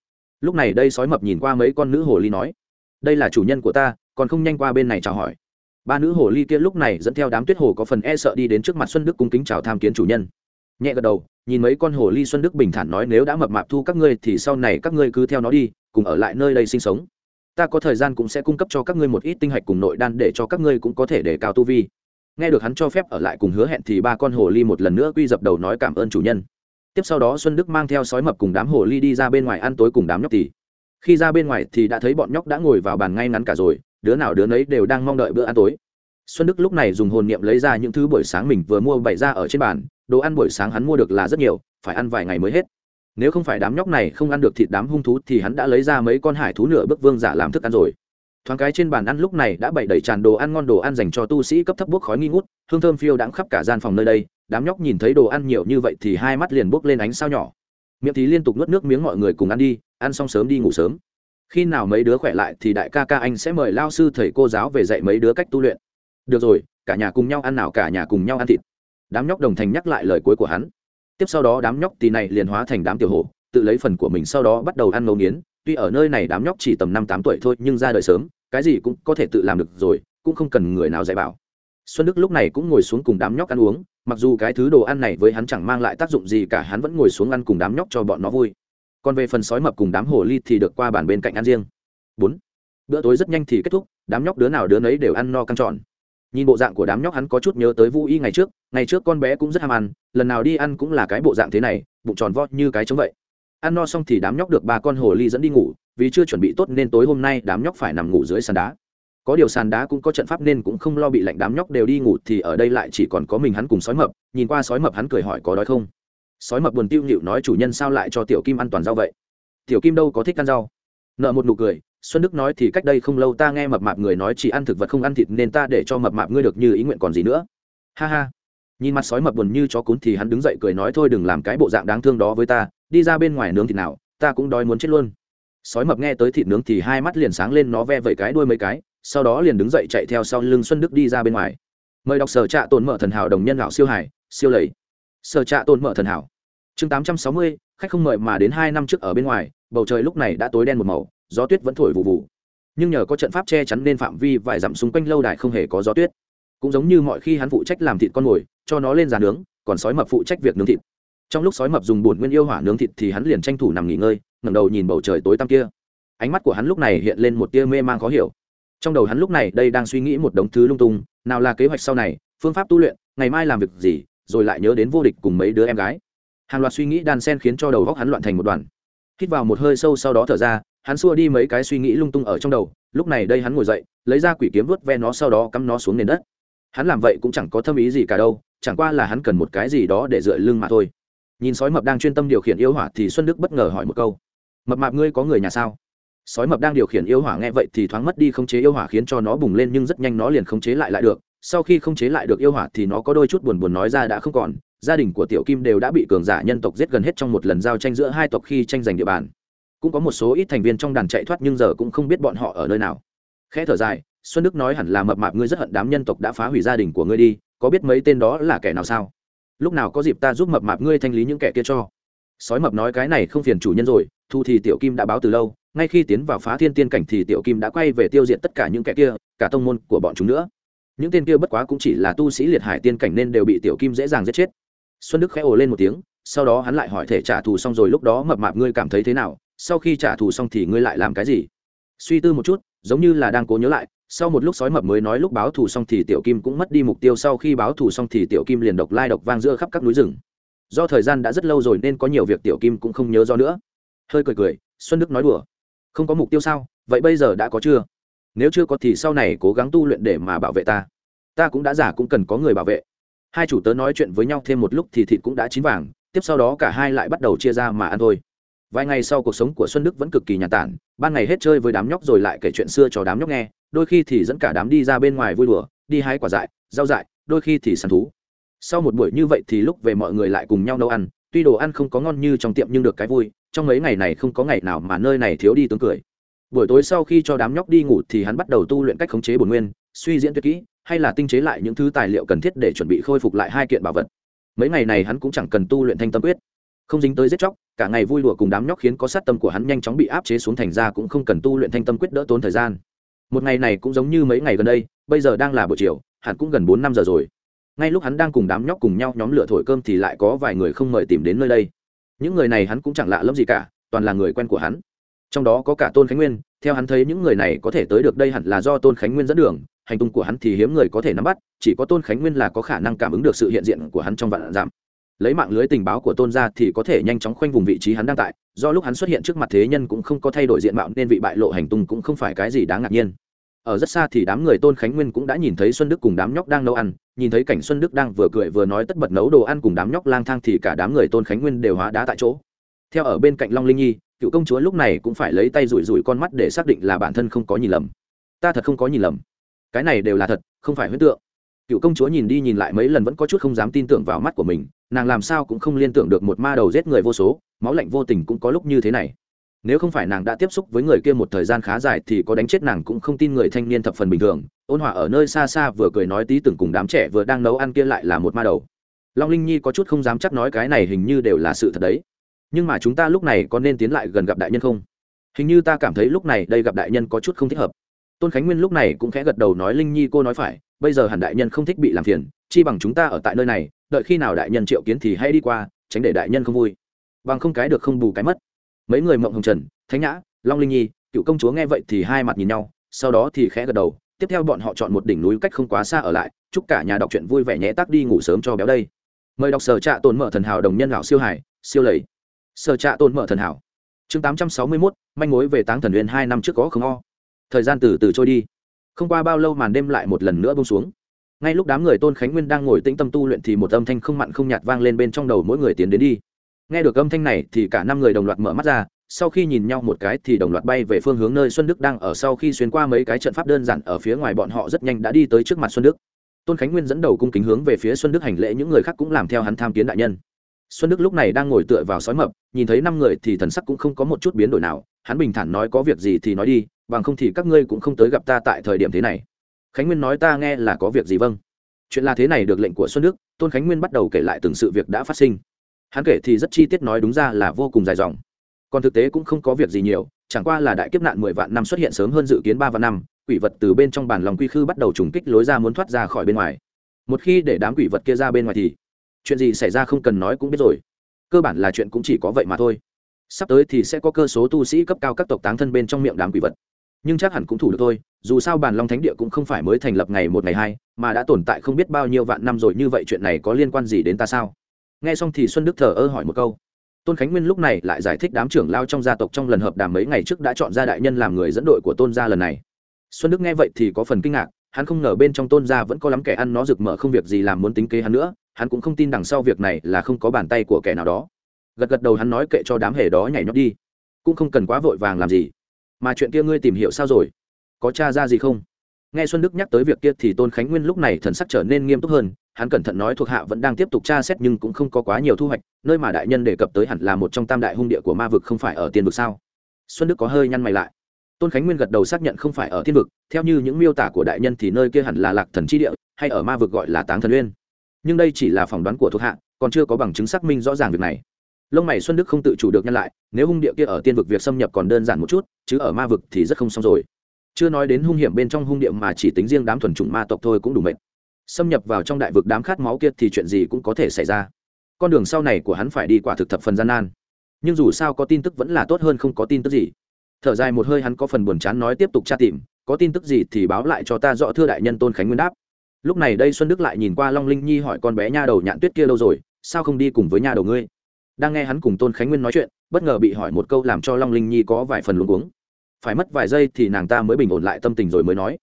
lúc này đây sói mập nhìn qua mấy con nữ hồ ly nói, đây là chủ nhân của ta, còn không nhanh qua bên này chào hỏi. Ba nữ hồ ly kia lúc này dẫn theo đám tuyết hồ có phần e sợ đi đến trước mặt xuân đức cung kính chào tham kiến chủ nhân. Nhẹ gật đầu, nhìn mấy con hồ ly xuân đức bình thản nói, nếu đã mập mạp thu các ngươi thì sau này các ngươi cứ theo nó đi, cùng ở lại nơi đây sinh sống. Ta có thời gian cũng sẽ cung cấp cho các ngươi một ít tinh hạch cùng nội đan để cho các ngươi cũng có thể để cao tu vi. Nghe được hắn cho phép ở lại cùng hứa hẹn thì ba con hồ ly một lần nữa quy dập đầu nói cảm ơn chủ nhân tiếp sau đó xuân đức mang theo sói mập cùng đám hồ ly đi ra bên ngoài ăn tối cùng đám nhóc tỷ khi ra bên ngoài thì đã thấy bọn nhóc đã ngồi vào bàn ngay ngắn cả rồi, đứa nào đứa nấy đều đang mong đợi bữa ăn tối. Xuân đức lúc này dùng hồn niệm lấy ra những thứ buổi sáng mình vừa mua bày ra ở trên bàn, đồ ăn buổi sáng hắn mua được là rất nhiều, phải ăn vài ngày mới hết. Nếu không phải đám nhóc này không ăn được thịt đám hung thú thì hắn đã lấy ra mấy con hải thú nửa bước vương giả làm thức ăn rồi. Thoáng cái trên bàn ăn lúc này đã bày đầy tràn đồ ăn ngon đồ ăn dành cho tu sĩ cấp thấp bốc khói nghi ngút, hương thơm phiêu đãng khắp cả gian phòng nơi đây đám nhóc nhìn thấy đồ ăn nhiều như vậy thì hai mắt liền bốc lên ánh sao nhỏ. Miệng thì liên tục nuốt nước miếng mọi người cùng ăn đi, ăn xong sớm đi ngủ sớm. Khi nào mấy đứa khỏe lại thì đại ca ca anh sẽ mời lao sư thầy cô giáo về dạy mấy đứa cách tu luyện. Được rồi, cả nhà cùng nhau ăn nào cả nhà cùng nhau ăn thịt. Đám nhóc đồng thành nhắc lại lời cuối của hắn. Tiếp sau đó đám nhóc tì này liền hóa thành đám tiểu hổ, tự lấy phần của mình sau đó bắt đầu ăn ngấu nghiến. Tuy ở nơi này đám nhóc chỉ tầm năm tám tuổi thôi, nhưng ra đời sớm, cái gì cũng có thể tự làm được rồi, cũng không cần người nào dạy bảo. Xuân đức lúc này cũng ngồi xuống cùng đám nhóc ăn uống mặc dù cái thứ đồ ăn này với hắn chẳng mang lại tác dụng gì cả, hắn vẫn ngồi xuống ăn cùng đám nhóc cho bọn nó vui. Còn về phần sói mập cùng đám hồ ly thì được qua bàn bên cạnh ăn riêng. Bốn. Bữa tối rất nhanh thì kết thúc, đám nhóc đứa nào đứa nấy đều ăn no căng tròn. Nhìn bộ dạng của đám nhóc hắn có chút nhớ tới vũ y ngày trước ngày trước con bé cũng rất ham ăn, lần nào đi ăn cũng là cái bộ dạng thế này, bụng tròn vo như cái trống vậy. Ăn no xong thì đám nhóc được ba con hồ ly dẫn đi ngủ, vì chưa chuẩn bị tốt nên tối hôm nay đám nhóc phải nằm ngủ dưới sàn đá có điều sàn đá cũng có trận pháp nên cũng không lo bị lạnh đám nhóc đều đi ngủ thì ở đây lại chỉ còn có mình hắn cùng sói mập. Nhìn qua sói mập hắn cười hỏi có đói không? Sói mập buồn tiêu nhịu nói chủ nhân sao lại cho tiểu kim ăn toàn rau vậy? Tiểu kim đâu có thích ăn rau? Nợ một nụ cười, xuân đức nói thì cách đây không lâu ta nghe mập mạp người nói chỉ ăn thực vật không ăn thịt nên ta để cho mập mạp ngươi được như ý nguyện còn gì nữa. Ha ha. Nhìn mặt sói mập buồn như chó cún thì hắn đứng dậy cười nói thôi đừng làm cái bộ dạng đáng thương đó với ta, đi ra bên ngoài nướng thịt nào, ta cũng đói muốn chết luôn. Sói mập nghe tới thịt nướng thì hai mắt liền sáng lên, nó ve vẩy cái đuôi mấy cái sau đó liền đứng dậy chạy theo sau lưng xuân đức đi ra bên ngoài. Mời đọc sở trạ tồn mở thần hảo đồng nhân lão siêu hải siêu lầy. Sở trạ tồn mở thần hảo. Chương tám trăm sáu mươi, khách không mời mà đến hai năm trước ở bên ngoài, bầu trời lúc này đã tối đen một màu, gió tuyết vẫn thổi vụ vụ nhưng nhờ có trận pháp che chắn nên phạm vi vài dặm xung quanh lâu đài không hề có gió tuyết. Cũng giống như mọi khi hắn phụ trách làm thịt con mồi, cho nó lên giàn nướng, còn sói mập phụ trách việc nướng thịt. Trong lúc sói mập dùng bùn nguyên yêu hỏa nướng thịt thì hắn liền tranh thủ nằm nghỉ ngơi, ngẩng đầu nhìn bầu trời tối tăm kia. Ánh mắt của hắn lúc này hiện lên một tia mê man khó hiểu trong đầu hắn lúc này đây đang suy nghĩ một đống thứ lung tung, nào là kế hoạch sau này, phương pháp tu luyện, ngày mai làm việc gì, rồi lại nhớ đến vô địch cùng mấy đứa em gái. Hàng loạt suy nghĩ đan sen khiến cho đầu góc hắn loạn thành một đoàn. Hít vào một hơi sâu sau đó thở ra, hắn xua đi mấy cái suy nghĩ lung tung ở trong đầu, lúc này đây hắn ngồi dậy, lấy ra quỷ kiếm vớt ve nó sau đó cắm nó xuống nền đất. Hắn làm vậy cũng chẳng có thâm ý gì cả đâu, chẳng qua là hắn cần một cái gì đó để dựa lưng mà thôi. Nhìn sói mập đang chuyên tâm điều khiển yêu hỏa thì xuân đức bất ngờ hỏi một câu. Mập mạp ngươi có người nhà sao? Sói mập đang điều khiển yêu hỏa nghe vậy thì thoáng mất đi khống chế yêu hỏa khiến cho nó bùng lên nhưng rất nhanh nó liền khống chế lại lại được. Sau khi khống chế lại được yêu hỏa thì nó có đôi chút buồn buồn nói ra đã không còn. Gia đình của tiểu kim đều đã bị cường giả nhân tộc giết gần hết trong một lần giao tranh giữa hai tộc khi tranh giành địa bàn. Cũng có một số ít thành viên trong đàn chạy thoát nhưng giờ cũng không biết bọn họ ở nơi nào. Khẽ thở dài, xuân đức nói hẳn là mập mạp ngươi rất hận đám nhân tộc đã phá hủy gia đình của ngươi đi, có biết mấy tên đó là kẻ nào sao? Lúc nào có dịp ta giúp mập mạp ngươi thanh lý những kẻ kia cho. Sói mập nói cái này không phiền chủ nhân rồi, thu thì tiểu kim đã báo từ lâu ngay khi tiến vào phá thiên tiên cảnh thì tiểu kim đã quay về tiêu diệt tất cả những kẻ kia, cả tông môn của bọn chúng nữa. Những tên kia bất quá cũng chỉ là tu sĩ liệt hải tiên cảnh nên đều bị tiểu kim dễ dàng giết chết. Xuân đức khẽ ồ lên một tiếng, sau đó hắn lại hỏi thể trả thù xong rồi lúc đó mập mạp ngươi cảm thấy thế nào? Sau khi trả thù xong thì ngươi lại làm cái gì? Suy tư một chút, giống như là đang cố nhớ lại, sau một lúc sói mập mới nói lúc báo thù xong thì tiểu kim cũng mất đi mục tiêu, sau khi báo thù xong thì tiểu kim liền độc lai độc vang giữa khắp các núi rừng. Do thời gian đã rất lâu rồi nên có nhiều việc tiểu kim cũng không nhớ do nữa. Hơi cười cười, xuân đức nói đùa không có mục tiêu sao? Vậy bây giờ đã có chưa? Nếu chưa có thì sau này cố gắng tu luyện để mà bảo vệ ta. Ta cũng đã giả cũng cần có người bảo vệ. Hai chủ tớ nói chuyện với nhau thêm một lúc thì thịt cũng đã chín vàng, tiếp sau đó cả hai lại bắt đầu chia ra mà ăn thôi. Vài ngày sau cuộc sống của xuân đức vẫn cực kỳ nhàn tản, ban ngày hết chơi với đám nhóc rồi lại kể chuyện xưa cho đám nhóc nghe, đôi khi thì dẫn cả đám đi ra bên ngoài vui đùa, đi hái quả dại, rau dại, đôi khi thì săn thú. Sau một buổi như vậy thì lúc về mọi người lại cùng nhau nấu ăn, tuy đồ ăn không có ngon như trong tiệm nhưng được cái vui trong mấy ngày này không có ngày nào mà nơi này thiếu đi tướng cười. Buổi tối sau khi cho đám nhóc đi ngủ thì hắn bắt đầu tu luyện cách khống chế bổn nguyên, suy diễn tuyệt kỹ, hay là tinh chế lại những thứ tài liệu cần thiết để chuẩn bị khôi phục lại hai kiện bảo vật. Mấy ngày này hắn cũng chẳng cần tu luyện thanh tâm quyết. Không dính tới giết chóc, cả ngày vui đùa cùng đám nhóc khiến có sát tâm của hắn nhanh chóng bị áp chế xuống thành ra cũng không cần tu luyện thanh tâm quyết đỡ tốn thời gian. Một ngày này cũng giống như mấy ngày gần đây, bây giờ đang là buổi chiều, hắn cũng gần bốn năm giờ rồi. Ngay lúc hắn đang cùng đám nhóc cùng nhau nhóm lửa thổi cơm thì lại có vài người không mời tìm đến nơi đây những người này hắn cũng chẳng lạ lẫm gì cả, toàn là người quen của hắn. Trong đó có cả tôn khánh nguyên, theo hắn thấy những người này có thể tới được đây hẳn là do tôn khánh nguyên dẫn đường, hành tung của hắn thì hiếm người có thể nắm bắt, chỉ có tôn khánh nguyên là có khả năng cảm ứng được sự hiện diện của hắn trong vạn giảm lấy mạng lưới tình báo của tôn ra thì có thể nhanh chóng khoanh vùng vị trí hắn đang tại, do lúc hắn xuất hiện trước mặt thế nhân cũng không có thay đổi diện mạo nên vị bại lộ hành tung cũng không phải cái gì đáng ngạc nhiên. Ở rất xa thì đám người tôn khánh nguyên cũng đã nhìn thấy xuân đức cùng đám nhóc đang nấu ăn nhìn thấy cảnh xuân đức đang vừa cười vừa nói tất bật nấu đồ ăn cùng đám nhóc lang thang thì cả đám người tôn khánh nguyên đều hóa đá tại chỗ theo ở bên cạnh long linh nhi cựu công chúa lúc này cũng phải lấy tay rủi rủi con mắt để xác định là bản thân không có nhìn lầm ta thật không có nhìn lầm cái này đều là thật không phải huyết tượng cựu công chúa nhìn đi nhìn lại mấy lần vẫn có chút không dám tin tưởng vào mắt của mình nàng làm sao cũng không liên tưởng được một ma đầu giết người vô số máu lạnh vô tình cũng có lúc như thế này nếu không phải nàng đã tiếp xúc với người kia một thời gian khá dài thì có đánh chết nàng cũng không tin người thanh niên thập phần bình thường ôn hòa ở nơi xa xa vừa cười nói tí từng cùng đám trẻ vừa đang nấu ăn kia lại là một ma đầu. Long linh nhi có chút không dám chắc nói cái này hình như đều là sự thật đấy. Nhưng mà chúng ta lúc này có nên tiến lại gần gặp đại nhân không? Hình như ta cảm thấy lúc này đây gặp đại nhân có chút không thích hợp. Tôn khánh nguyên lúc này cũng khẽ gật đầu nói linh nhi cô nói phải, bây giờ hẳn đại nhân không thích bị làm phiền, chi bằng chúng ta ở tại nơi này, đợi khi nào đại nhân triệu kiến thì hãy đi qua, tránh để đại nhân không vui. Bằng không cái được không bù cái mất. Mấy người mộng hồng trần, thánh nhã, long linh nhi, cựu công chúa nghe vậy thì hai mặt nhìn nhau, sau đó thì khẽ gật đầu tiếp theo bọn họ chọn một đỉnh núi cách không quá xa ở lại, chúc cả nhà đọc truyện vui vẻ nhẹ tắc đi ngủ sớm cho béo đây. Mời đọc sở trạ tồn mở thần hảo đồng nhân lão siêu hải siêu lầy. Sở trạ tồn mở thần hảo. Chương tám trăm sáu mươi mốt, manh mối về táng thần uyên hai năm trước có không o. Thời gian từ từ trôi đi. Không qua bao lâu màn đêm lại một lần nữa bông xuống. Ngay lúc đám người tôn khánh nguyên đang ngồi tĩnh tâm tu luyện thì một âm thanh không mặn không nhạt vang lên bên trong đầu mỗi người tiến đến đi. Nghe được âm thanh này thì cả năm người đồng loạt mở mắt ra sau khi nhìn nhau một cái thì đồng loạt bay về phương hướng nơi xuân đức đang ở sau khi xuyên qua mấy cái trận pháp đơn giản ở phía ngoài bọn họ rất nhanh đã đi tới trước mặt xuân đức. Tôn khánh nguyên dẫn đầu cung kính hướng về phía xuân đức hành lễ những người khác cũng làm theo hắn tham kiến đại nhân. Xuân đức lúc này đang ngồi tựa vào sói mập, nhìn thấy năm người thì thần sắc cũng không có một chút biến đổi nào, hắn bình thản nói có việc gì thì nói đi, bằng không thì các ngươi cũng không tới gặp ta tại thời điểm thế này. Khánh nguyên nói ta nghe là có việc gì vâng. Chuyện là thế này được lệnh của xuân đức, tôn khánh nguyên bắt đầu kể lại từng sự việc đã phát sinh. Hắn kể thì rất chi tiết nói đúng ra là vô cùng dài dòng còn thực tế cũng không có việc gì nhiều, chẳng qua là đại kiếp nạn mười vạn năm xuất hiện sớm hơn dự kiến ba vạn năm, quỷ vật từ bên trong bản lòng quy khư bắt đầu trùng kích lối ra muốn thoát ra khỏi bên ngoài. Một khi để đám quỷ vật kia ra bên ngoài thì chuyện gì xảy ra không cần nói cũng biết rồi. Cơ bản là chuyện cũng chỉ có vậy mà thôi. Sắp tới thì sẽ có cơ số tu sĩ cấp cao các tộc táng thân bên trong miệng đám quỷ vật. Nhưng chắc hẳn cũng thủ được thôi, dù sao bản long thánh địa cũng không phải mới thành lập ngày một ngày hai, mà đã tồn tại không biết bao nhiêu vạn năm rồi, như vậy chuyện này có liên quan gì đến ta sao? Nghe xong thì xuân đức thờ ơ hỏi một câu tôn khánh nguyên lúc này lại giải thích đám trưởng lao trong gia tộc trong lần hợp đàm mấy ngày trước đã chọn ra đại nhân làm người dẫn đội của tôn gia lần này. Xuân đức nghe vậy thì có phần kinh ngạc, hắn không ngờ bên trong tôn gia vẫn có lắm kẻ ăn nó rực mở không việc gì làm muốn tính kế hắn nữa, hắn cũng không tin đằng sau việc này là không có bàn tay của kẻ nào đó. Gật gật đầu hắn nói kệ cho đám hề đó nhảy nhót đi, cũng không cần quá vội vàng làm gì. Mà chuyện kia ngươi tìm hiểu sao rồi? Có t r a ra gì không? Nghe xuân đức nhắc tới việc kia thì tôn khánh nguyên lúc này thần sắc trở nên nghiêm túc hơn hắn cẩn thận nói thuộc hạ vẫn đang tiếp tục tra xét nhưng cũng không có quá nhiều thu hoạch, nơi mà đại nhân đề cập tới hẳn là một trong tam đại hung địa của ma vực không phải ở Tiên vực sao? Xuân đức có hơi nhăn mày lại. Tôn khánh nguyên gật đầu xác nhận không phải ở thiên vực, theo như những miêu tả của đại nhân thì nơi kia hẳn là lạc thần tri địa, hay ở ma vực gọi là táng thần uyên. Nhưng đây chỉ là phỏng đoán của thuộc hạ, còn chưa có bằng chứng xác minh rõ ràng việc này. Lông mày xuân đức không tự chủ được nhăn lại, nếu hung địa kia ở tiên vực việc xâm nhập còn đơn giản một chút, chứ ở ma vực thì rất không xong rồi. Chưa nói đến hung hiểm bên trong hung địa mà chỉ tính riêng đám thuần chủng ma tộc thôi cũng đủ mệt xâm nhập vào trong đại vực đám khát máu kia thì chuyện gì cũng có thể xảy ra. Con đường sau này của hắn phải đi quả thực thập phần gian nan. Nhưng dù sao có tin tức vẫn là tốt hơn không có tin tức gì. Thở dài một hơi hắn có phần buồn chán nói tiếp tục tra tìm, có tin tức gì thì báo lại cho ta rõ thưa đại nhân tôn khánh nguyên đáp. Lúc này đây xuân đức lại nhìn qua long linh nhi hỏi con bé nha đầu nhạn tuyết kia lâu rồi, sao không đi cùng với nha đầu ngươi? Đang nghe hắn cùng tôn khánh nguyên nói chuyện, bất ngờ bị hỏi một câu làm cho long linh nhi có vài phần luống cuống. Phải mất vài giây thì nàng ta mới bình ổn lại tâm tình rồi mới nói.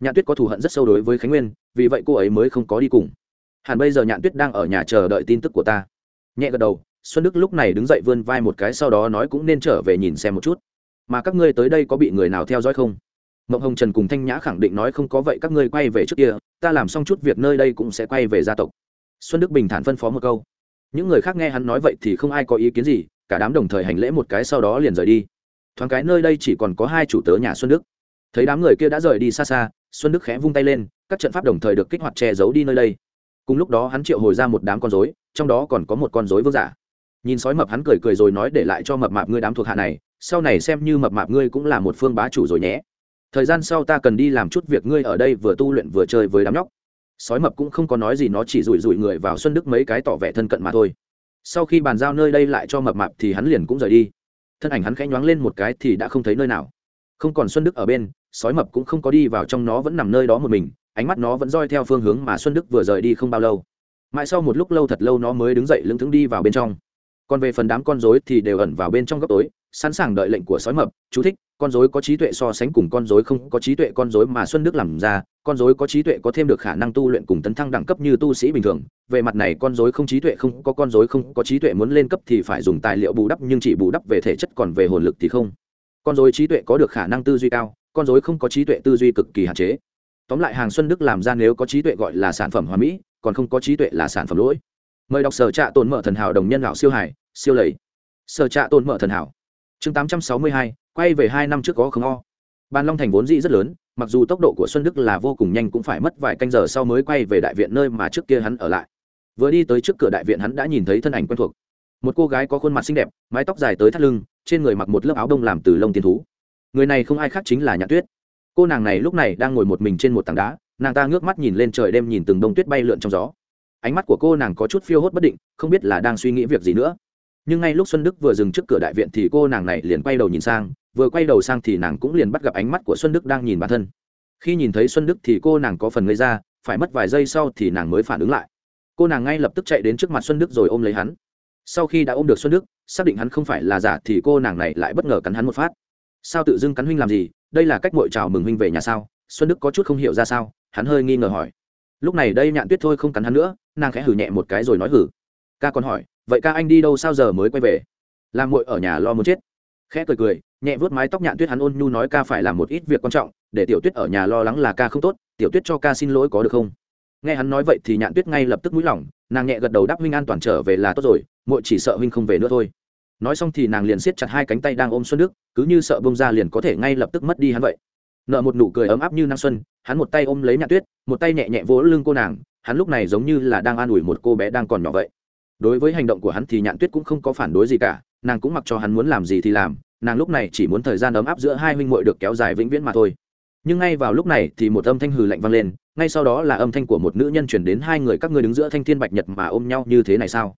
Nhạn tuyết có thù hận rất sâu đối với khánh nguyên vì vậy cô ấy mới không có đi cùng. Hẳn bây giờ nhạn tuyết đang ở nhà chờ đợi tin tức của ta. Nhẹ gật đầu, xuân đức lúc này đứng dậy vươn vai một cái sau đó nói cũng nên trở về nhìn xem một chút. Mà các ngươi tới đây có bị người nào theo dõi không? Mộng hồng trần cùng thanh nhã khẳng định nói không có vậy các ngươi quay về trước kia, ta làm xong chút việc nơi đây cũng sẽ quay về gia tộc. Xuân đức bình thản phân phó một câu. Những người khác nghe hắn nói vậy thì không ai có ý kiến gì, cả đám đồng thời hành lễ một cái sau đó liền rời đi. Thoáng cái nơi đây chỉ còn có hai chủ tớ nhà xuân đức. Thấy đám người kia đã rời đi xa xa, xuân đức khẽ vung tay lên các trận pháp đồng thời được kích hoạt che giấu đi nơi đây. Cùng lúc đó hắn triệu hồi ra một đám con dối trong đó còn có một con dối vương giả. Nhìn sói mập hắn cười cười rồi nói để lại cho mập mạp ngươi đám thuộc hạ này, sau này xem như mập mạp ngươi cũng là một phương bá chủ rồi nhé. Thời gian sau ta cần đi làm chút việc ngươi ở đây vừa tu luyện vừa chơi với đám nhóc. Sói mập cũng không có nói gì, nó chỉ rủi rủi người vào xuân đức mấy cái tỏ vẻ thân cận mà thôi. Sau khi bàn giao nơi đây lại cho mập mạp thì hắn liền cũng rời đi. Thân ảnh hắn khẽ nhoáng lên một cái thì đã không thấy nơi nào. Không còn xuân đức ở bên, sói mập cũng không có đi vào trong nó, vẫn nằm nơi đó một mình ánh mắt nó vẫn roi theo phương hướng mà xuân đức vừa rời đi không bao lâu. Mãi sau một lúc lâu thật lâu nó mới đứng dậy lững thững đi vào bên trong. Còn về phần đám con dối thì đều ẩn vào bên trong góc tối, sẵn sàng đợi lệnh của sói mập, chú thích, con dối có trí tuệ so sánh cùng con dối không có trí tuệ con dối mà xuân đức làm ra, con dối có trí tuệ có thêm được khả năng tu luyện cùng tấn thăng đẳng cấp như tu sĩ bình thường. Về mặt này con dối không trí tuệ không có con dối không có trí tuệ muốn lên cấp thì phải dùng tài liệu bù đắp, nhưng chỉ bù đắp về thể chất còn về hồn lực thì không. Con dối trí tuệ có được khả năng tư duy cao, con dối không có trí tuệ tư duy cực kỳ hạn chế tóm lại hàng xuân đức làm ra nếu có trí tuệ gọi là sản phẩm hoa mỹ, còn không có trí tuệ là sản phẩm lỗi. Mời đọc sở trạ tồn mở thần hảo đồng nhân lão siêu hải, siêu lầy. Sở trạ tồn mở thần hảo. Chương tám trăm sáu mươi hai, quay về hai năm trước có không o. Bàn long thành vốn dĩ rất lớn, mặc dù tốc độ của xuân đức là vô cùng nhanh cũng phải mất vài canh giờ sau mới quay về đại viện nơi mà trước kia hắn ở lại. Vừa đi tới trước cửa đại viện hắn đã nhìn thấy thân ảnh quen thuộc. Một cô gái có khuôn mặt xinh đẹp, mái tóc dài tới thắt lưng, trên người mặc một lớp áo đông làm từ lông tiên thú. Người này không ai khác chính là nhạn tuyết cô nàng này lúc này đang ngồi một mình trên một tảng đá, nàng ta ngước mắt nhìn lên trời đêm nhìn từng bông tuyết bay lượn trong gió. Ánh mắt của cô nàng có chút phiêu hốt bất định, không biết là đang suy nghĩ việc gì nữa. Nhưng ngay lúc xuân đức vừa dừng trước cửa đại viện thì cô nàng này liền quay đầu nhìn sang, vừa quay đầu sang thì nàng cũng liền bắt gặp ánh mắt của xuân đức đang nhìn bản thân. Khi nhìn thấy xuân đức thì cô nàng có phần ngây ra, phải mất vài giây sau thì nàng mới phản ứng lại. Cô nàng ngay lập tức chạy đến trước mặt xuân đức rồi ôm lấy hắn. Sau khi đã ôm được xuân đức, xác định hắn không phải là giả thì cô nàng này lại bất ngờ cắn hắn một phát. Sao tự dưng cắn huynh làm gì? Đây là cách mội chào mừng huynh về nhà sao? Xuân đức có chút không hiểu ra sao, hắn hơi nghi ngờ hỏi. Lúc này đây nhạn tuyết thôi không cắn hắn nữa, nàng khẽ hử nhẹ một cái rồi nói hử. Ca còn hỏi, vậy ca anh đi đâu sao giờ mới quay về? Làm muội ở nhà lo muốn chết. Khẽ cười cười, nhẹ vớt mái tóc nhạn tuyết hắn ôn nhu nói ca phải làm một ít việc quan trọng, để tiểu tuyết ở nhà lo lắng là ca không tốt, tiểu tuyết cho ca xin lỗi có được không? Nghe hắn nói vậy thì nhạn tuyết ngay lập tức mũi lỏng, nàng nhẹ gật đầu đáp huynh an toàn trở về là tốt rồi, muội chỉ sợ huynh không về nữa thôi nói xong thì nàng liền siết chặt hai cánh tay đang ôm xuân đức, cứ như sợ bông ra liền có thể ngay lập tức mất đi hắn vậy. Nợ một nụ cười ấm áp như năng xuân, hắn một tay ôm lấy nhạn tuyết, một tay nhẹ nhẹ vỗ lưng cô nàng, hắn lúc này giống như là đang an ủi một cô bé đang còn nhỏ vậy. Đối với hành động của hắn thì nhạn tuyết cũng không có phản đối gì cả, nàng cũng mặc cho hắn muốn làm gì thì làm, nàng lúc này chỉ muốn thời gian ấm áp giữa hai huynh muội được kéo dài vĩnh viễn mà thôi. Nhưng ngay vào lúc này thì một âm thanh hừ lạnh vang lên, ngay sau đó là âm thanh của một nữ nhân chuyển đến hai người các người đứng giữa thanh thiên bạch nhật mà ôm nhau như thế này sao?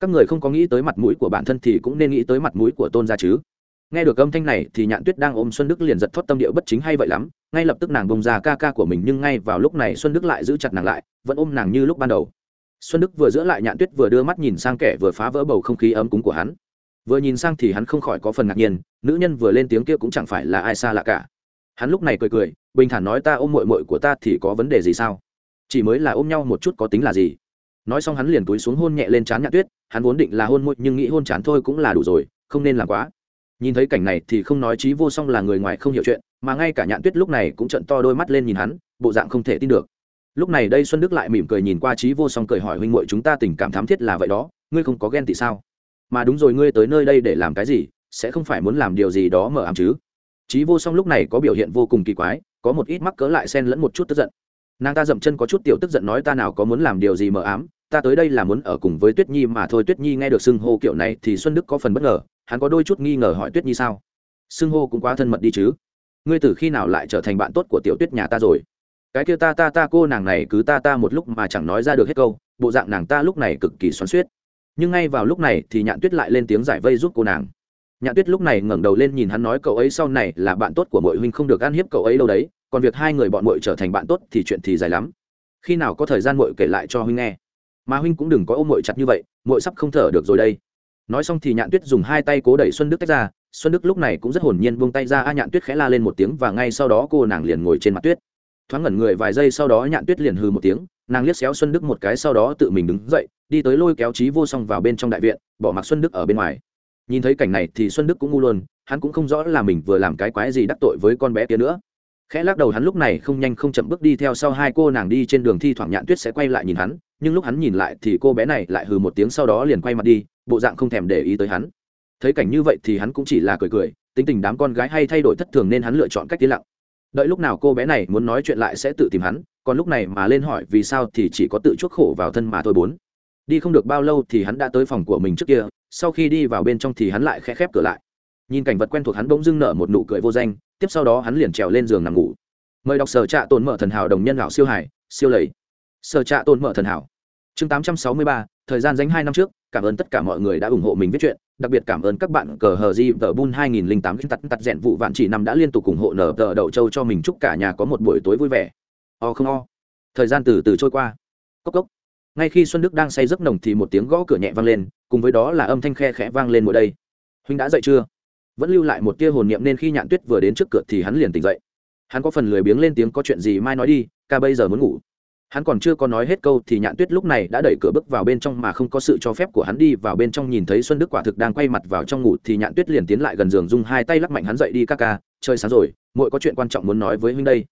Các người không có nghĩ tới mặt mũi của bản thân thì cũng nên nghĩ tới mặt mũi của tôn gia chứ. Nghe được âm thanh này thì nhạn tuyết đang ôm xuân đức liền giật thoát tâm điệu bất chính hay vậy lắm, ngay lập tức nàng bông ra ca ca của mình nhưng ngay vào lúc này xuân đức lại giữ chặt nàng lại, vẫn ôm nàng như lúc ban đầu. Xuân đức vừa giữ lại nhạn tuyết vừa đưa mắt nhìn sang kẻ vừa phá vỡ bầu không khí ấm cúng của hắn. Vừa nhìn sang thì hắn không khỏi có phần ngạc nhiên, nữ nhân vừa lên tiếng kia cũng chẳng phải là ai xa lạ cả. Hắn lúc này cười cười, bình thản nói ta ôm mội mội của ta thì có vấn đề gì sao? Chỉ mới là ôm nhau một chút có tính là gì? Nói xong hắn liền túi xuống hôn nhẹ lên trán nhạn tuyết, hắn vốn định là hôn môi, nhưng nghĩ hôn chán thôi cũng là đủ rồi, không nên làm quá. Nhìn thấy cảnh này thì không nói trí vô song là người ngoài không hiểu chuyện, mà ngay cả nhạn tuyết lúc này cũng trận to đôi mắt lên nhìn hắn, bộ dạng không thể tin được. Lúc này đây xuân đức lại mỉm cười nhìn qua trí vô song cười hỏi huynh muội chúng ta tình cảm thám thiết là vậy đó, ngươi không có ghen thì sao? Mà đúng rồi, ngươi tới nơi đây để làm cái gì, sẽ không phải muốn làm điều gì đó mở ám chứ? Chí vô song lúc này có biểu hiện vô cùng kỳ quái, có một ít mắc cỡ lại xen lẫn một chút tức giận. Nàng ta dậm chân có chút tiểu tức giận nói ta nào có muốn làm điều gì mờ ám ta tới đây là muốn ở cùng với tuyết nhi mà thôi. Tuyết nhi nghe được xưng hô kiểu này thì xuân đức có phần bất ngờ. Hắn có đôi chút nghi ngờ hỏi tuyết nhi sao? Xưng hô cũng quá thân mật đi chứ. Ngươi từ khi nào lại trở thành bạn tốt của tiểu tuyết nhà ta rồi? Cái kia ta ta ta, cô nàng này cứ ta ta một lúc mà chẳng nói ra được hết câu. Bộ dạng nàng ta lúc này cực kỳ xoắn suýt nhưng ngay vào lúc này thì nhạn tuyết lại lên tiếng giải vây giúp cô nàng. Nhạn tuyết lúc này ngẩng đầu lên nhìn hắn nói, cậu ấy sau này là bạn tốt của mọi huynh không được ăn hiếp cậu ấy đâu đấy. Còn việc hai người bọn muội trở thành bạn tốt thì chuyện thì dài lắm. Khi nào có thời gian muội kể lại cho huynh nghe? Mà huynh cũng đừng có ôm muội chặt như vậy, muội sắp không thở được rồi đây. Nói xong thì nhạn tuyết dùng hai tay cố đẩy xuân đức tách ra. Xuân đức lúc này cũng rất hồn nhiên buông tay ra, a nhạn tuyết khẽ la lên một tiếng và ngay sau đó cô nàng liền ngồi trên mặt tuyết. Thoáng ngẩn người vài giây sau đó nhạn tuyết liền hừ một tiếng, nàng liếc xéo xuân đức một cái sau đó tự mình đứng dậy, đi tới lôi kéo trí vô song vào bên trong đại viện, bỏ mặc xuân đức ở bên ngoài. Nhìn thấy cảnh này thì xuân đức cũng ngu luôn, hắn cũng không rõ là mình vừa làm cái quái gì đắc tội với con bé kia nữa khẽ lắc đầu hắn lúc này không nhanh không chậm bước đi theo sau hai cô nàng đi trên đường thi thoảng nhạn tuyết sẽ quay lại nhìn hắn, nhưng lúc hắn nhìn lại thì cô bé này lại hừ một tiếng sau đó liền quay mặt đi, bộ dạng không thèm để ý tới hắn. Thấy cảnh như vậy thì hắn cũng chỉ là cười cười, tính tình đám con gái hay thay đổi thất thường nên hắn lựa chọn cách tiến lặng. Đợi lúc nào cô bé này muốn nói chuyện lại sẽ tự tìm hắn, còn lúc này mà lên hỏi vì sao thì chỉ có tự chuốc khổ vào thân mà thôi bốn. Đi không được bao lâu thì hắn đã tới phòng của mình trước kia, sau khi đi vào bên trong thì hắn lại khẽ khép cửa lại. Nhìn cảnh vật quen thuộc hắn bỗng dưng nở một nụ cười vô danh tiếp sau đó hắn liền trèo lên giường nằm ngủ. Mời đọc sở trạ tồn mở thần hảo đồng nhân lão siêu hải siêu lầy. Sở trạ tồn mở thần hảo. Chương tám trăm sáu mươi ba, thời gian dành hai năm trước, cảm ơn tất cả mọi người đã ủng hộ mình viết chuyện đặc biệt cảm ơn các bạn cờ hờ di tờ bun hai nghìn tám tắt tắt rẽn vụ vạn chỉ năm đã liên tục ủng hộ nở tờ đậu châu cho mình chúc cả nhà có một buổi tối vui vẻ. O không o. Thời gian từ từ trôi qua. Cốc cốc. Ngay khi xuân đức đang say giấc nồng thì một tiếng gõ cửa nhẹ vang lên, cùng với đó là âm thanh khe khẽ vang lên mỗi đây. Huynh đã dậy chưa? Vẫn lưu lại một tia hồn niệm nên khi nhạn tuyết vừa đến trước cửa thì hắn liền tỉnh dậy. Hắn có phần lười biếng lên tiếng có chuyện gì mai nói đi, ca bây giờ muốn ngủ. Hắn còn chưa có nói hết câu thì nhạn tuyết lúc này đã đẩy cửa bước vào bên trong mà không có sự cho phép của hắn đi vào bên trong nhìn thấy xuân đức quả thực đang quay mặt vào trong ngủ thì nhạn tuyết liền tiến lại gần giường dùng hai tay lắc mạnh hắn dậy đi ca ca chơi sáng rồi mỗi có chuyện quan trọng muốn nói với huynh đây.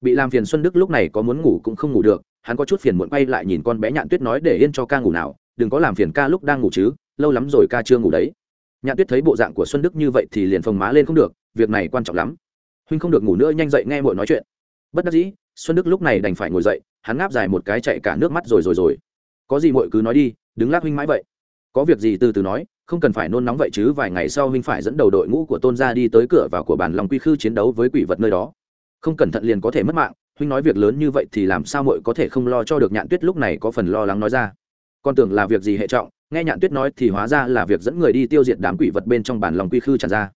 Bị làm phiền xuân đức lúc này có muốn ngủ cũng không ngủ được, hắn có chút phiền muộn quay lại nhìn con bé nhạn tuyết nói để yên cho ca ngủ nào, đừng có làm phiền ca lúc đang ngủ chứ, lâu lắm rồi ca chưa ngủ đấy nhạn tuyết thấy bộ dạng của xuân đức như vậy thì liền phồng má lên không được, việc này quan trọng lắm. Huynh không được ngủ nữa, nhanh dậy nghe muội nói chuyện. Bất đắc dĩ, xuân đức lúc này đành phải ngồi dậy, hắn ngáp dài một cái chạy cả nước mắt rồi rồi rồi. Có gì muội cứ nói đi, đứng lát huynh mãi vậy. Có việc gì từ từ nói, không cần phải nôn nóng vậy chứ, vài ngày sau huynh phải dẫn đầu đội ngũ của tôn gia đi tới cửa vào của bản lòng quy khư chiến đấu với quỷ vật nơi đó. Không cẩn thận liền có thể mất mạng, huynh nói việc lớn như vậy thì làm sao muội có thể không lo cho được nhạn tuyết lúc này có phần lo lắng nói ra. Con tưởng là việc gì hệ trọng nghe nhạn tuyết nói thì hóa ra là việc dẫn người đi tiêu diệt đám quỷ vật bên trong bản lòng quy khư tràn ra.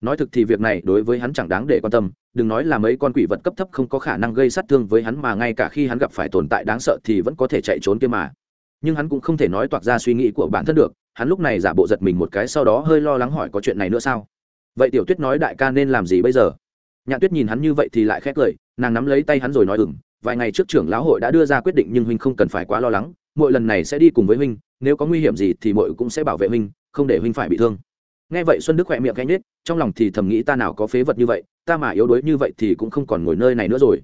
Nói thực thì việc này đối với hắn chẳng đáng để quan tâm, đừng nói là mấy con quỷ vật cấp thấp không có khả năng gây sát thương với hắn mà ngay cả khi hắn gặp phải tồn tại đáng sợ thì vẫn có thể chạy trốn kia mà. Nhưng hắn cũng không thể nói toạc ra suy nghĩ của bản thân được, hắn lúc này giả bộ giật mình một cái sau đó hơi lo lắng hỏi có chuyện này nữa sao? Vậy tiểu tuyết nói đại ca nên làm gì bây giờ? Nhạn tuyết nhìn hắn như vậy thì lại khét lời nàng nắm lấy tay hắn rồi nói ừng vài ngày trước trưởng lão hội đã đưa ra quyết định nhưng huynh không cần phải quá lo lắng mỗi lần này sẽ đi cùng với huynh, nếu có nguy hiểm gì thì mỗi cũng sẽ bảo vệ huynh, không để huynh phải bị thương. Nghe vậy xuân đức khỏe miệng gánh nết trong lòng thì thầm nghĩ ta nào có phế vật như vậy, ta mà yếu đuối như vậy thì cũng không còn ngồi nơi này nữa rồi.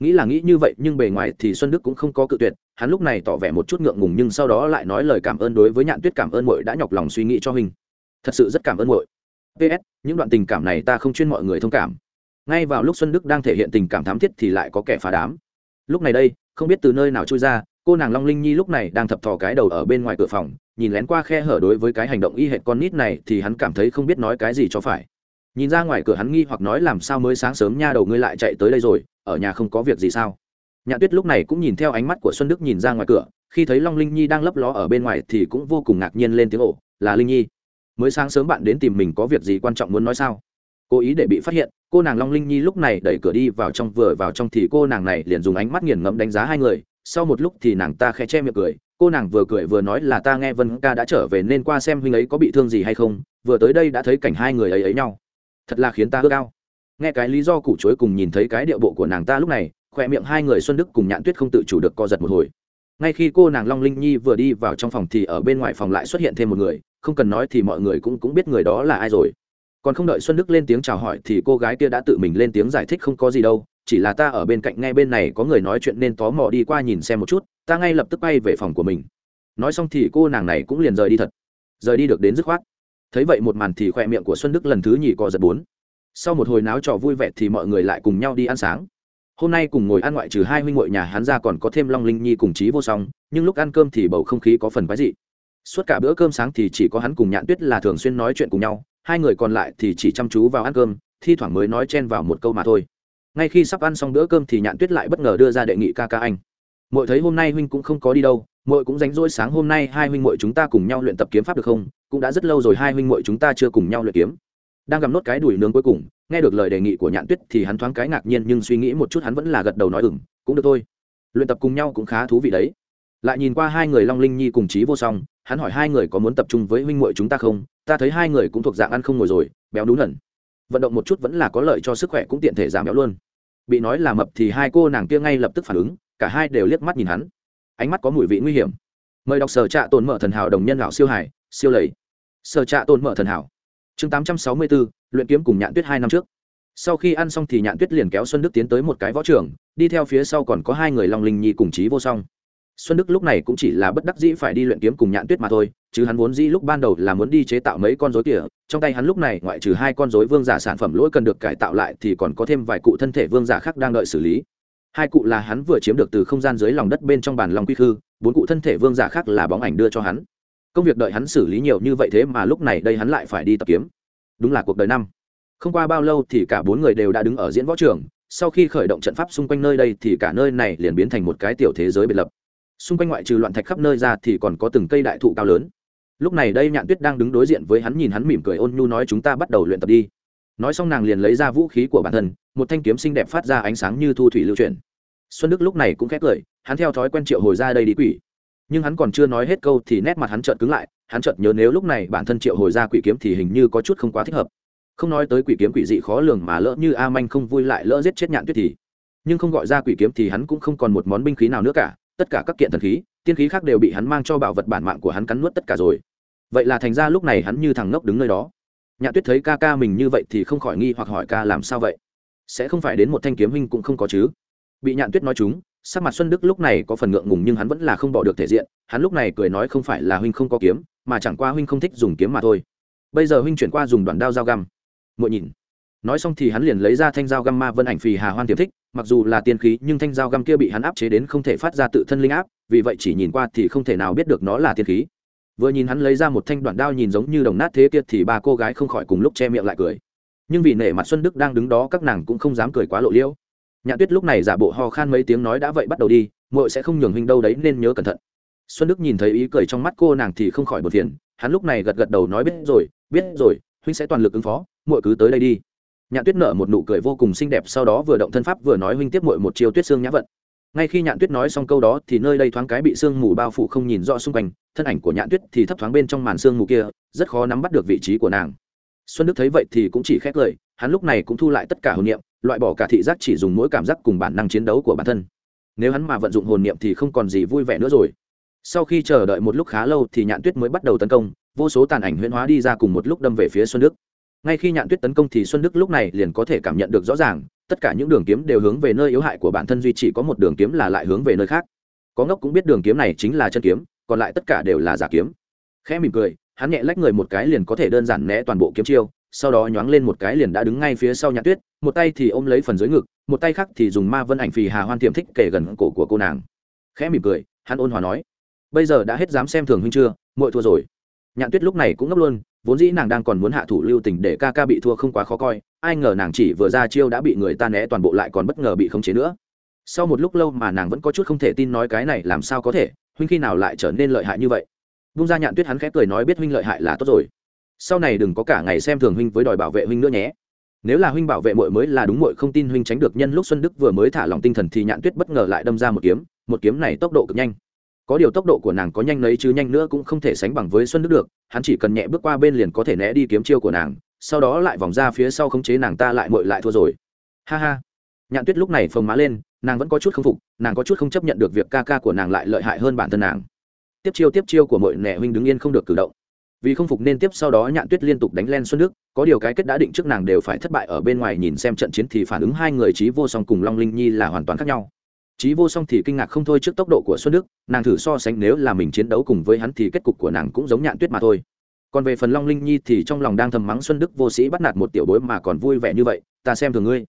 Nghĩ là nghĩ như vậy, nhưng bề ngoài thì xuân đức cũng không có cự tuyệt, hắn lúc này tỏ vẻ một chút ngượng ngùng nhưng sau đó lại nói lời cảm ơn đối với nhạn tuyết cảm ơn mỗi đã nhọc lòng suy nghĩ cho huynh. Thật sự rất cảm ơn muội ps những đoạn tình cảm này ta không chuyên mọi người thông cảm. Ngay vào lúc xuân đức đang thể hiện tình cảm thám thiết thì lại có kẻ phá đám. Lúc này đây, không biết từ nơi nào trôi ra cô nàng long linh nhi lúc này đang thập thò cái đầu ở bên ngoài cửa phòng, nhìn lén qua khe hở đối với cái hành động y hệt con nít này thì hắn cảm thấy không biết nói cái gì cho phải. Nhìn ra ngoài cửa hắn nghi hoặc nói làm sao mới sáng sớm nha đầu ngươi lại chạy tới đây rồi, ở nhà không có việc gì sao? Nhã tuyết lúc này cũng nhìn theo ánh mắt của xuân đức nhìn ra ngoài cửa, khi thấy long linh nhi đang lấp ló ở bên ngoài thì cũng vô cùng ngạc nhiên lên tiếng ồ, là linh nhi, mới sáng sớm bạn đến tìm mình có việc gì quan trọng muốn nói sao? Cố ý để bị phát hiện, cô nàng long linh nhi lúc này đẩy cửa đi vào trong, vừa vào trong thì cô nàng này liền dùng ánh mắt nghiền ngẫm đánh giá hai người sau một lúc thì nàng ta khẽ che miệng cười, cô nàng vừa cười vừa nói là ta nghe vân ca đã trở về nên qua xem huynh ấy có bị thương gì hay không, vừa tới đây đã thấy cảnh hai người ấy ấy nhau. Thật là khiến ta ước ao. Nghe cái lý do củ chối cùng nhìn thấy cái điệu bộ của nàng ta lúc này, khỏe miệng hai người xuân đức cùng nhãn tuyết không tự chủ được co giật một hồi. Ngay khi cô nàng long linh nhi vừa đi vào trong phòng thì ở bên ngoài phòng lại xuất hiện thêm một người, không cần nói thì mọi người cũng cũng biết người đó là ai rồi. Còn không đợi xuân đức lên tiếng chào hỏi thì cô gái kia đã tự mình lên tiếng giải thích không có gì đâu chỉ là ta ở bên cạnh nghe bên này có người nói chuyện nên tò mò đi qua nhìn xem một chút, ta ngay lập tức bay về phòng của mình. Nói xong thì cô nàng này cũng liền rời đi thật. Rời đi được đến dứt khoát. Thấy vậy một màn thì khoe miệng của xuân đức lần thứ nhì co giật bốn. Sau một hồi náo trò vui vẻ thì mọi người lại cùng nhau đi ăn sáng. Hôm nay cùng ngồi ăn ngoại trừ hai huynh ngội nhà hắn ra còn có thêm long linh nhi cùng chí vô song, nhưng lúc ăn cơm thì bầu không khí có phần quái dị. Suốt cả bữa cơm sáng thì chỉ có hắn cùng nhạn tuyết là thường xuyên nói chuyện cùng nhau, hai người còn lại thì chỉ chăm chú vào ăn cơm, thi thoảng mới nói chen vào một câu mà thôi ngay khi sắp ăn xong bữa cơm thì nhạn tuyết lại bất ngờ đưa ra đề nghị ca ca anh. Mội thấy hôm nay huynh cũng không có đi đâu mội cũng rảnh rỗi sáng hôm nay hai huynh mội chúng ta cùng nhau luyện tập kiếm pháp được không? Cũng đã rất lâu rồi hai huynh mội chúng ta chưa cùng nhau luyện kiếm. Đang gặm nốt cái đùi nướng cuối cùng, nghe được lời đề nghị của nhạn tuyết thì hắn thoáng cái ngạc nhiên nhưng suy nghĩ một chút hắn vẫn là gật đầu nói ừng cũng được thôi. Luyện tập cùng nhau cũng khá thú vị đấy. Lại nhìn qua hai người long linh nhi cùng chí vô song, hắn hỏi hai người có muốn tập trung với huynh muội chúng ta không? Ta thấy hai người cũng thuộc dạng ăn không ngồi rồi, béo đúng lần vận động một chút vẫn là có lợi cho sức khỏe cũng tiện thể giảm béo luôn. Bị nói là mập thì hai cô nàng kia ngay lập tức phản ứng, cả hai đều liếc mắt nhìn hắn. Ánh mắt có mùi vị nguy hiểm. Mời đọc sở trạ tồn mở thần hảo đồng nhân lão siêu hải siêu lầy. Sở trạ tồn mở thần hảo. Chương tám trăm sáu mươi bốn luyện kiếm cùng nhạn tuyết hai năm trước. Sau khi ăn xong thì nhạn tuyết liền kéo xuân đức tiến tới một cái võ trường, đi theo phía sau còn có hai người long linh nhi cùng chí vô song xuân đức lúc này cũng chỉ là bất đắc dĩ phải đi luyện kiếm cùng nhạn tuyết mà thôi chứ hắn vốn dĩ lúc ban đầu là muốn đi chế tạo mấy con rối tỉa, trong tay hắn lúc này ngoại trừ hai con rối vương giả sản phẩm lỗi cần được cải tạo lại thì còn có thêm vài cụ thân thể vương giả khác đang đợi xử lý. Hai cụ là hắn vừa chiếm được từ không gian dưới lòng đất bên trong bàn lòng quy khư bốn cụ thân thể vương giả khác là bóng ảnh đưa cho hắn. Công việc đợi hắn xử lý nhiều như vậy thế mà lúc này đây hắn lại phải đi tập kiếm. Đúng là cuộc đời năm. Không qua bao lâu thì cả bốn người đều đã đứng ở diễn võ trường sau khi khởi động trận pháp xung quanh nơi đây thì cả nơi này liền biến thành một cái tiểu thế giới biệt lập xung quanh ngoại trừ loạn thạch khắp nơi ra thì còn có từng cây đại thụ cao lớn. Lúc này đây nhạn tuyết đang đứng đối diện với hắn nhìn hắn mỉm cười ôn nhu nói chúng ta bắt đầu luyện tập đi. Nói xong nàng liền lấy ra vũ khí của bản thân, một thanh kiếm xinh đẹp phát ra ánh sáng như thu thủy lưu chuyển. Xuân đức lúc này cũng khét cười hắn theo thói quen triệu hồi ra đây đi quỷ. Nhưng hắn còn chưa nói hết câu thì nét mặt hắn chợt cứng lại, hắn chợt nhớ nếu lúc này bản thân triệu hồi ra quỷ kiếm thì hình như có chút không quá thích hợp. Không nói tới quỷ kiếm quỷ dị khó lường mà lỡ như a manh không vui lại lỡ giết chết nhạn tuyết thì. Nhưng không gọi ra quỷ kiếm thì hắn cũng không còn một món binh khí nào nữa cả tất cả các kiện thần khí, tiên khí khác đều bị hắn mang cho bảo vật bản mạng của hắn cắn nuốt tất cả rồi. Vậy là thành ra lúc này hắn như thằng ngốc đứng nơi đó. Nhạn tuyết thấy ca ca mình như vậy thì không khỏi nghi hoặc hỏi ca làm sao vậy? Sẽ không phải đến một thanh kiếm huynh cũng không có chứ? Bị nhạn tuyết nói chúng, sắc mặt xuân đức lúc này có phần ngượng ngùng nhưng hắn vẫn là không bỏ được thể diện. Hắn lúc này cười nói không phải là huynh không có kiếm, mà chẳng qua huynh không thích dùng kiếm mà thôi. Bây giờ huynh chuyển qua dùng đoạn đao dao găm. Muội nhìn. Nói xong thì hắn liền lấy ra thanh dao găm ma vân ảnh phì hà hoan tiềm thích mặc dù là tiên khí, nhưng thanh dao găm kia bị hắn áp chế đến không thể phát ra tự thân linh áp, vì vậy chỉ nhìn qua thì không thể nào biết được nó là tiên khí. Vừa nhìn hắn lấy ra một thanh đoạn đao nhìn giống như đồng nát thế kia thì ba cô gái không khỏi cùng lúc che miệng lại cười. Nhưng vì nể mặt xuân đức đang đứng đó, các nàng cũng không dám cười quá lộ liễu. Nhạn tuyết lúc này giả bộ ho khan mấy tiếng nói đã vậy bắt đầu đi, muội sẽ không nhường huynh đâu đấy nên nhớ cẩn thận. Xuân đức nhìn thấy ý cười trong mắt cô nàng thì không khỏi bật phiền, hắn lúc này gật gật đầu nói biết rồi biết rồi, huynh sẽ toàn lực ứng phó, muội cứ tới đây đi nhạn tuyết nở một nụ cười vô cùng xinh đẹp, sau đó vừa động thân pháp vừa nói huynh tiếp muội một chiều tuyết xương nhã vận. Ngay khi nhạn tuyết nói xong câu đó thì nơi đây thoáng cái bị sương mù bao phủ không nhìn rõ xung quanh, thân ảnh của nhạn tuyết thì thấp thoáng bên trong màn sương mù kia, rất khó nắm bắt được vị trí của nàng. Xuân đức thấy vậy thì cũng chỉ khét lời, hắn lúc này cũng thu lại tất cả hồn niệm, loại bỏ cả thị giác chỉ dùng mỗi cảm giác cùng bản năng chiến đấu của bản thân. Nếu hắn mà vận dụng hồn niệm thì không còn gì vui vẻ nữa rồi. Sau khi chờ đợi một lúc khá lâu thì nhạn tuyết mới bắt đầu tấn công, vô số tàn ảnh huyễn hóa đi ra cùng một lúc đâm về phía xuân đức ngay khi nhạn tuyết tấn công thì xuân đức lúc này liền có thể cảm nhận được rõ ràng, tất cả những đường kiếm đều hướng về nơi yếu hại của bản thân duy chỉ có một đường kiếm là lại hướng về nơi khác. Có ngốc cũng biết đường kiếm này chính là chân kiếm, còn lại tất cả đều là giả kiếm. Khẽ mỉm cười, hắn nhẹ lách người một cái liền có thể đơn giản né toàn bộ kiếm chiêu, sau đó nhoáng lên một cái liền đã đứng ngay phía sau nhạn tuyết, một tay thì ôm lấy phần dưới ngực, một tay khác thì dùng ma vân ảnh phì hà hoan tiềm thích kể gần cổ của cô nàng. Khẽ mỉm cười, hắn ôn hòa nói, bây giờ đã hết dám xem thường huynh chưa? Muội thua rồi nhạn tuyết lúc này cũng ngốc luôn, vốn dĩ nàng đang còn muốn hạ thủ lưu tình để ca ca bị thua không quá khó coi, ai ngờ nàng chỉ vừa ra chiêu đã bị người ta né toàn bộ lại còn bất ngờ bị khống chế nữa. Sau một lúc lâu mà nàng vẫn có chút không thể tin nói cái này làm sao có thể, huynh khi nào lại trở nên lợi hại như vậy. Bung ra nhạn tuyết hắn khẽ cười nói biết huynh lợi hại là tốt rồi. Sau này đừng có cả ngày xem thường huynh với đòi bảo vệ huynh nữa nhé. Nếu là huynh bảo vệ muội mới là đúng muội không tin huynh tránh được, nhân lúc xuân đức vừa mới thả lòng tinh thần thì nhạn tuyết bất ngờ lại đâm ra một kiếm một kiếm này tốc độ cực nhanh có điều tốc độ của nàng có nhanh lấy chứ nhanh nữa cũng không thể sánh bằng với xuân đức được, hắn chỉ cần nhẹ bước qua bên liền có thể né đi kiếm chiêu của nàng, sau đó lại vòng ra phía sau khống chế nàng ta lại mội lại thua rồi. Ha ha. Nhạn tuyết lúc này phồng má lên, nàng vẫn có chút không phục, nàng có chút không chấp nhận được việc ca ca của nàng lại lợi hại hơn bản thân nàng. Tiếp chiêu tiếp chiêu của mội nẻ huynh đứng yên không được cử động. Vì không phục nên tiếp sau đó nhạn tuyết liên tục đánh len xuân đức, có điều cái kết đã định trước nàng đều phải thất bại ở bên ngoài nhìn xem trận chiến thì phản ứng hai người trí vô song cùng long linh nhi là hoàn toàn khác nhau trí vô song thì kinh ngạc không thôi trước tốc độ của xuân đức, nàng thử so sánh nếu là mình chiến đấu cùng với hắn thì kết cục của nàng cũng giống nhạn tuyết mà thôi. Còn về phần long linh nhi thì trong lòng đang thầm mắng xuân đức vô sĩ bắt nạt một tiểu bối mà còn vui vẻ như vậy, ta xem thường ngươi.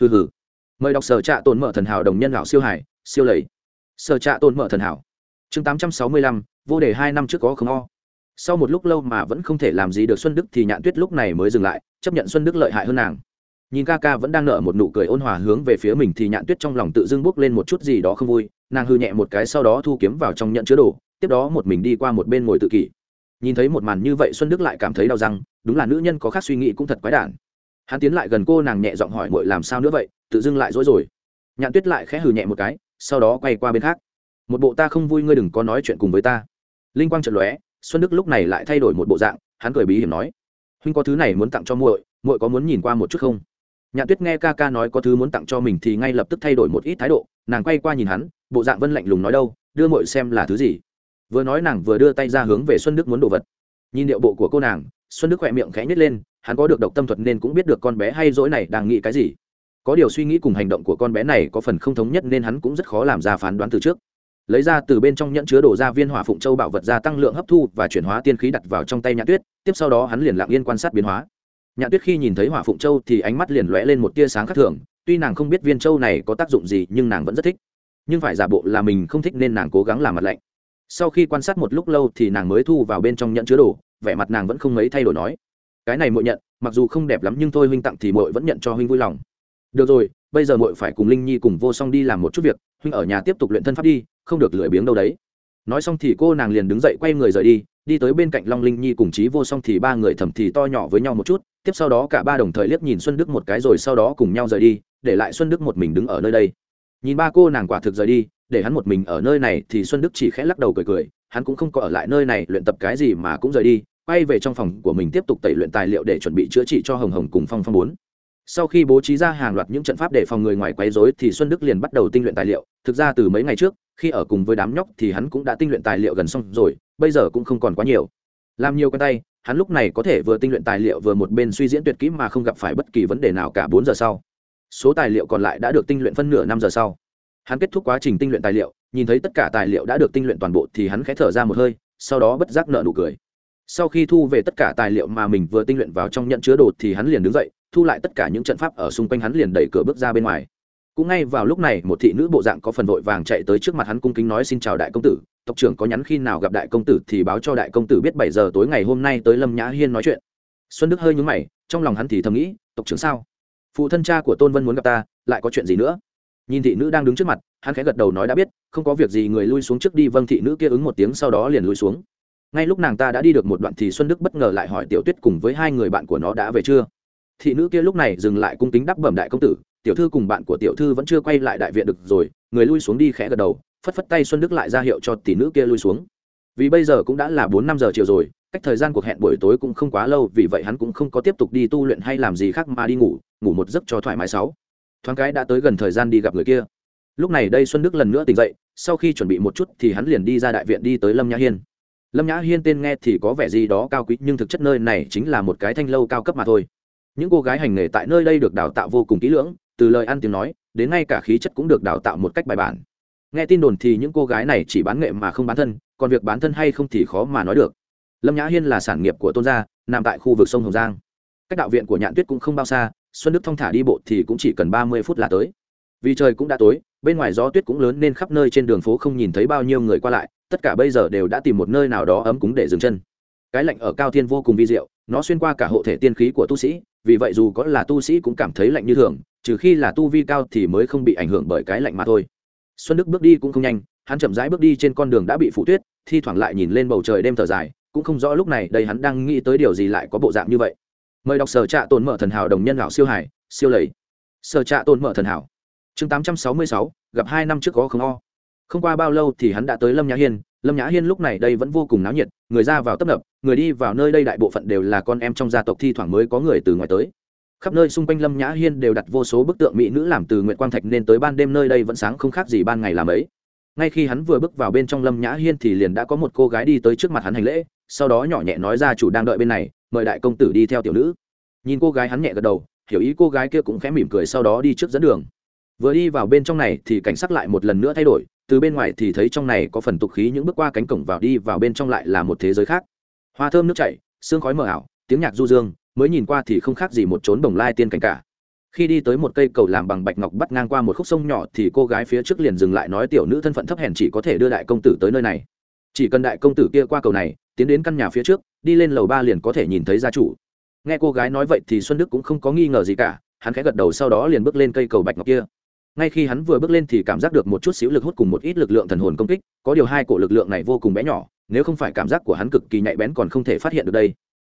Hừ hừ. Mời đọc sở trạ tồn mở thần hảo đồng nhân lão siêu hải, siêu lầy. Sở trạ tồn mở thần hảo. Chương tám trăm sáu mươi lăm, vô đề hai năm trước có không o. Sau một lúc lâu mà vẫn không thể làm gì được xuân đức thì nhạn tuyết lúc này mới dừng lại, chấp nhận xuân đức lợi hại hơn nàng nhìn ca ca vẫn đang nợ một nụ cười ôn hòa hướng về phía mình thì nhạn tuyết trong lòng tự dưng bước lên một chút gì đó không vui, nàng hư nhẹ một cái sau đó thu kiếm vào trong nhận chứa đồ, tiếp đó một mình đi qua một bên ngồi tự kỷ. Nhìn thấy một màn như vậy xuân đức lại cảm thấy đau răng, đúng là nữ nhân có khác suy nghĩ cũng thật quái đản. Hắn tiến lại gần cô nàng nhẹ giọng hỏi mội làm sao nữa vậy, tự dưng lại dối rồi. Nhạn tuyết lại khẽ hừ nhẹ một cái, sau đó quay qua bên khác. Một bộ ta không vui ngươi đừng có nói chuyện cùng với ta. Linh quang trận lóe, xuân đức lúc này lại thay đổi một bộ dạng, hắn cười bí hiểm nói. Huynh có thứ này muốn tặng cho muội muội có muốn nhìn qua một chút không? Nhạn tuyết nghe ca ca nói có thứ muốn tặng cho mình thì ngay lập tức thay đổi một ít thái độ, nàng quay qua nhìn hắn, bộ dạng vân lạnh lùng nói đâu, đưa mội xem là thứ gì. Vừa nói nàng vừa đưa tay ra hướng về xuân đức muốn đồ vật. Nhìn điệu bộ của cô nàng, xuân đức khỏe miệng khẽ nhét lên, hắn có được độc tâm thuật nên cũng biết được con bé hay dỗi này đang nghĩ cái gì. Có điều suy nghĩ cùng hành động của con bé này có phần không thống nhất nên hắn cũng rất khó làm ra phán đoán từ trước. Lấy ra từ bên trong nhẫn chứa đổ ra viên hỏa phụng châu bảo vật gia tăng lượng hấp thu và chuyển hóa tiên khí đặt vào trong tay nhãn tuyết, tiếp sau đó hắn liền lặng yên quan sát biến hóa nhạn tuyết khi nhìn thấy hỏa phụng châu thì ánh mắt liền lóe lên một tia sáng khác thường, tuy nàng không biết viên châu này có tác dụng gì nhưng nàng vẫn rất thích. Nhưng phải giả bộ là mình không thích nên nàng cố gắng làm mặt lạnh. Sau khi quan sát một lúc lâu thì nàng mới thu vào bên trong nhẫn chứa đồ, vẻ mặt nàng vẫn không mấy thay đổi nói. Cái này muội nhận, mặc dù không đẹp lắm nhưng thôi huynh tặng thì muội vẫn nhận cho huynh vui lòng. Được rồi, bây giờ muội phải cùng linh nhi cùng vô song đi làm một chút việc, huynh ở nhà tiếp tục luyện thân pháp đi, không được lười biếng đâu đấy. Nói xong thì cô nàng liền đứng dậy quay người rời đi đi tới bên cạnh long linh nhi cùng chí vô song thì ba người thầm thì to nhỏ với nhau một chút tiếp sau đó cả ba đồng thời liếc nhìn xuân đức một cái rồi sau đó cùng nhau rời đi, để lại xuân đức một mình đứng ở nơi đây. Nhìn ba cô nàng quả thực rời đi, để hắn một mình ở nơi này thì xuân đức chỉ khẽ lắc đầu cười cười, hắn cũng không có ở lại nơi này luyện tập cái gì mà cũng rời đi, quay về trong phòng của mình tiếp tục tẩy luyện tài liệu để chuẩn bị chữa trị cho hồng hồng cùng phong phong bốn. Sau khi bố trí ra hàng loạt những trận pháp để phòng người ngoài quấy rối thì xuân đức liền bắt đầu tinh luyện tài liệu, thực ra từ mấy ngày trước, khi ở cùng với đám nhóc thì hắn cũng đã tinh luyện tài liệu gần xong rồi, bây giờ cũng không còn quá nhiều làm nhiều quen tay, hắn lúc này có thể vừa tinh luyện tài liệu vừa một bên suy diễn tuyệt kỹ mà không gặp phải bất kỳ vấn đề nào cả bốn giờ sau. Số tài liệu còn lại đã được tinh luyện phân nửa năm giờ sau. Hắn kết thúc quá trình tinh luyện tài liệu, nhìn thấy tất cả tài liệu đã được tinh luyện toàn bộ thì hắn khẽ thở ra một hơi, sau đó bất giác nợ nụ cười. Sau khi thu về tất cả tài liệu mà mình vừa tinh luyện vào trong nhận chứa đồ thì hắn liền đứng dậy, thu lại tất cả những trận pháp ở xung quanh hắn liền đẩy cửa bước ra bên ngoài cũng ngay vào lúc này, một thị nữ bộ dạng có phần vội vàng chạy tới trước mặt hắn cung kính nói xin chào đại công tử. Tộc trưởng có nhắn khi nào gặp đại công tử thì báo cho đại công tử biết bảy giờ tối ngày hôm nay tới lâm nhã hiên nói chuyện. Xuân đức hơi nhúng mày, trong lòng hắn thì thầm nghĩ, tộc trưởng sao? Phụ thân cha của tôn vân muốn gặp ta, lại có chuyện gì nữa? Nhìn thị nữ đang đứng trước mặt, hắn khẽ gật đầu nói đã biết, không có việc gì, người lui xuống trước đi. Vâng thị nữ kia ứng một tiếng, sau đó liền lui xuống. Ngay lúc nàng ta đã đi được một đoạn thì xuân đức bất ngờ lại hỏi tiểu tuyết cùng với hai người bạn của nó đã về chưa? Thị nữ kia lúc này dừng lại cung kính đắp bẩm đại công tử tiểu thư cùng bạn của tiểu thư vẫn chưa quay lại đại viện được rồi, người lui xuống đi khẽ gật đầu, phất phất tay xuân đức lại ra hiệu cho tỷ nữ kia lui xuống. Vì bây giờ cũng đã là bốn năm giờ chiều rồi, cách thời gian cuộc hẹn buổi tối cũng không quá lâu, vì vậy hắn cũng không có tiếp tục đi tu luyện hay làm gì khác mà đi ngủ ngủ một giấc cho thoải mái sáu. Thoáng cái đã tới gần thời gian đi gặp người kia. Lúc này đây xuân đức lần nữa tỉnh dậy, sau khi chuẩn bị một chút thì hắn liền đi ra đại viện đi tới lâm nhã hiên. Lâm nhã hiên tên nghe thì có vẻ gì đó cao quý, nhưng thực chất nơi này chính là một cái thanh lâu cao cấp mà thôi. Những cô gái hành nghề tại nơi đây được đào tạo vô cùng kỹ lưỡng từ lời ăn tiếng nói, đến ngay cả khí chất cũng được đào tạo một cách bài bản. Nghe tin đồn thì những cô gái này chỉ bán nghệ mà không bán thân, còn việc bán thân hay không thì khó mà nói được. Lâm nhã hiên là sản nghiệp của tôn gia, nằm tại khu vực sông hồng giang. Cách đạo viện của nhạn tuyết cũng không bao xa, xuân đức thong thả đi bộ thì cũng chỉ cần ba mươi phút là tới. Vì trời cũng đã tối, bên ngoài gió tuyết cũng lớn nên khắp nơi trên đường phố không nhìn thấy bao nhiêu người qua lại, tất cả bây giờ đều đã tìm một nơi nào đó ấm cúng để dừng chân. Cái lạnh ở cao thiên vô cùng vi diệu, nó xuyên qua cả hộ thể tiên khí của tu sĩ, vì vậy dù có là tu sĩ cũng cảm thấy lạnh như thường trừ khi là tu vi cao thì mới không bị ảnh hưởng bởi cái lạnh mà thôi. Xuân đức bước đi cũng không nhanh, hắn chậm rãi bước đi trên con đường đã bị phủ tuyết, thi thoảng lại nhìn lên bầu trời đêm thở dài, cũng không rõ lúc này đây hắn đang nghĩ tới điều gì lại có bộ dạng như vậy. Mời đọc sở trạ tồn mở thần hảo đồng nhân lão siêu hải, siêu lầy. Sở trạ tồn mở thần hảo. Chương tám trăm sáu mươi sáu, gặp hai năm trước có không o. Không qua bao lâu thì hắn đã tới lâm nhã hiên, lâm nhã hiên lúc này đây vẫn vô cùng náo nhiệt, người ra vào tấp nập, người đi vào nơi đây đại bộ phận đều là con em trong gia tộc thi thoảng mới có người từ ngoài tới khắp nơi xung quanh lâm nhã hiên đều đặt vô số bức tượng mỹ nữ làm từ nguyện quang thạch nên tới ban đêm nơi đây vẫn sáng không khác gì ban ngày làm ấy. Ngay khi hắn vừa bước vào bên trong lâm nhã hiên thì liền đã có một cô gái đi tới trước mặt hắn hành lễ, sau đó nhỏ nhẹ nói ra chủ đang đợi bên này, mời đại công tử đi theo tiểu nữ. Nhìn cô gái hắn nhẹ gật đầu, hiểu ý cô gái kia cũng khẽ mỉm cười sau đó đi trước dẫn đường. Vừa đi vào bên trong này thì cảnh sắc lại một lần nữa thay đổi, từ bên ngoài thì thấy trong này có phần tục khí những bước qua cánh cổng vào đi vào bên trong lại là một thế giới khác. Hoa thơm nước chảy xương khói mờ ảo, tiếng nhạc du dương mới nhìn qua thì không khác gì một trốn bồng lai tiên cảnh cả. Khi đi tới một cây cầu làm bằng bạch ngọc bắt ngang qua một khúc sông nhỏ thì cô gái phía trước liền dừng lại nói tiểu nữ thân phận thấp hèn chỉ có thể đưa đại công tử tới nơi này. Chỉ cần đại công tử kia qua cầu này, tiến đến căn nhà phía trước, đi lên lầu ba liền có thể nhìn thấy gia chủ. Nghe cô gái nói vậy thì xuân đức cũng không có nghi ngờ gì cả, hắn khẽ gật đầu sau đó liền bước lên cây cầu bạch ngọc kia. Ngay khi hắn vừa bước lên thì cảm giác được một chút xíu lực hút cùng một ít lực lượng thần hồn công kích, có điều hai cổ lực lượng này vô cùng bé nhỏ, nếu không phải cảm giác của hắn cực kỳ nhạy bén còn không thể phát hiện được đây.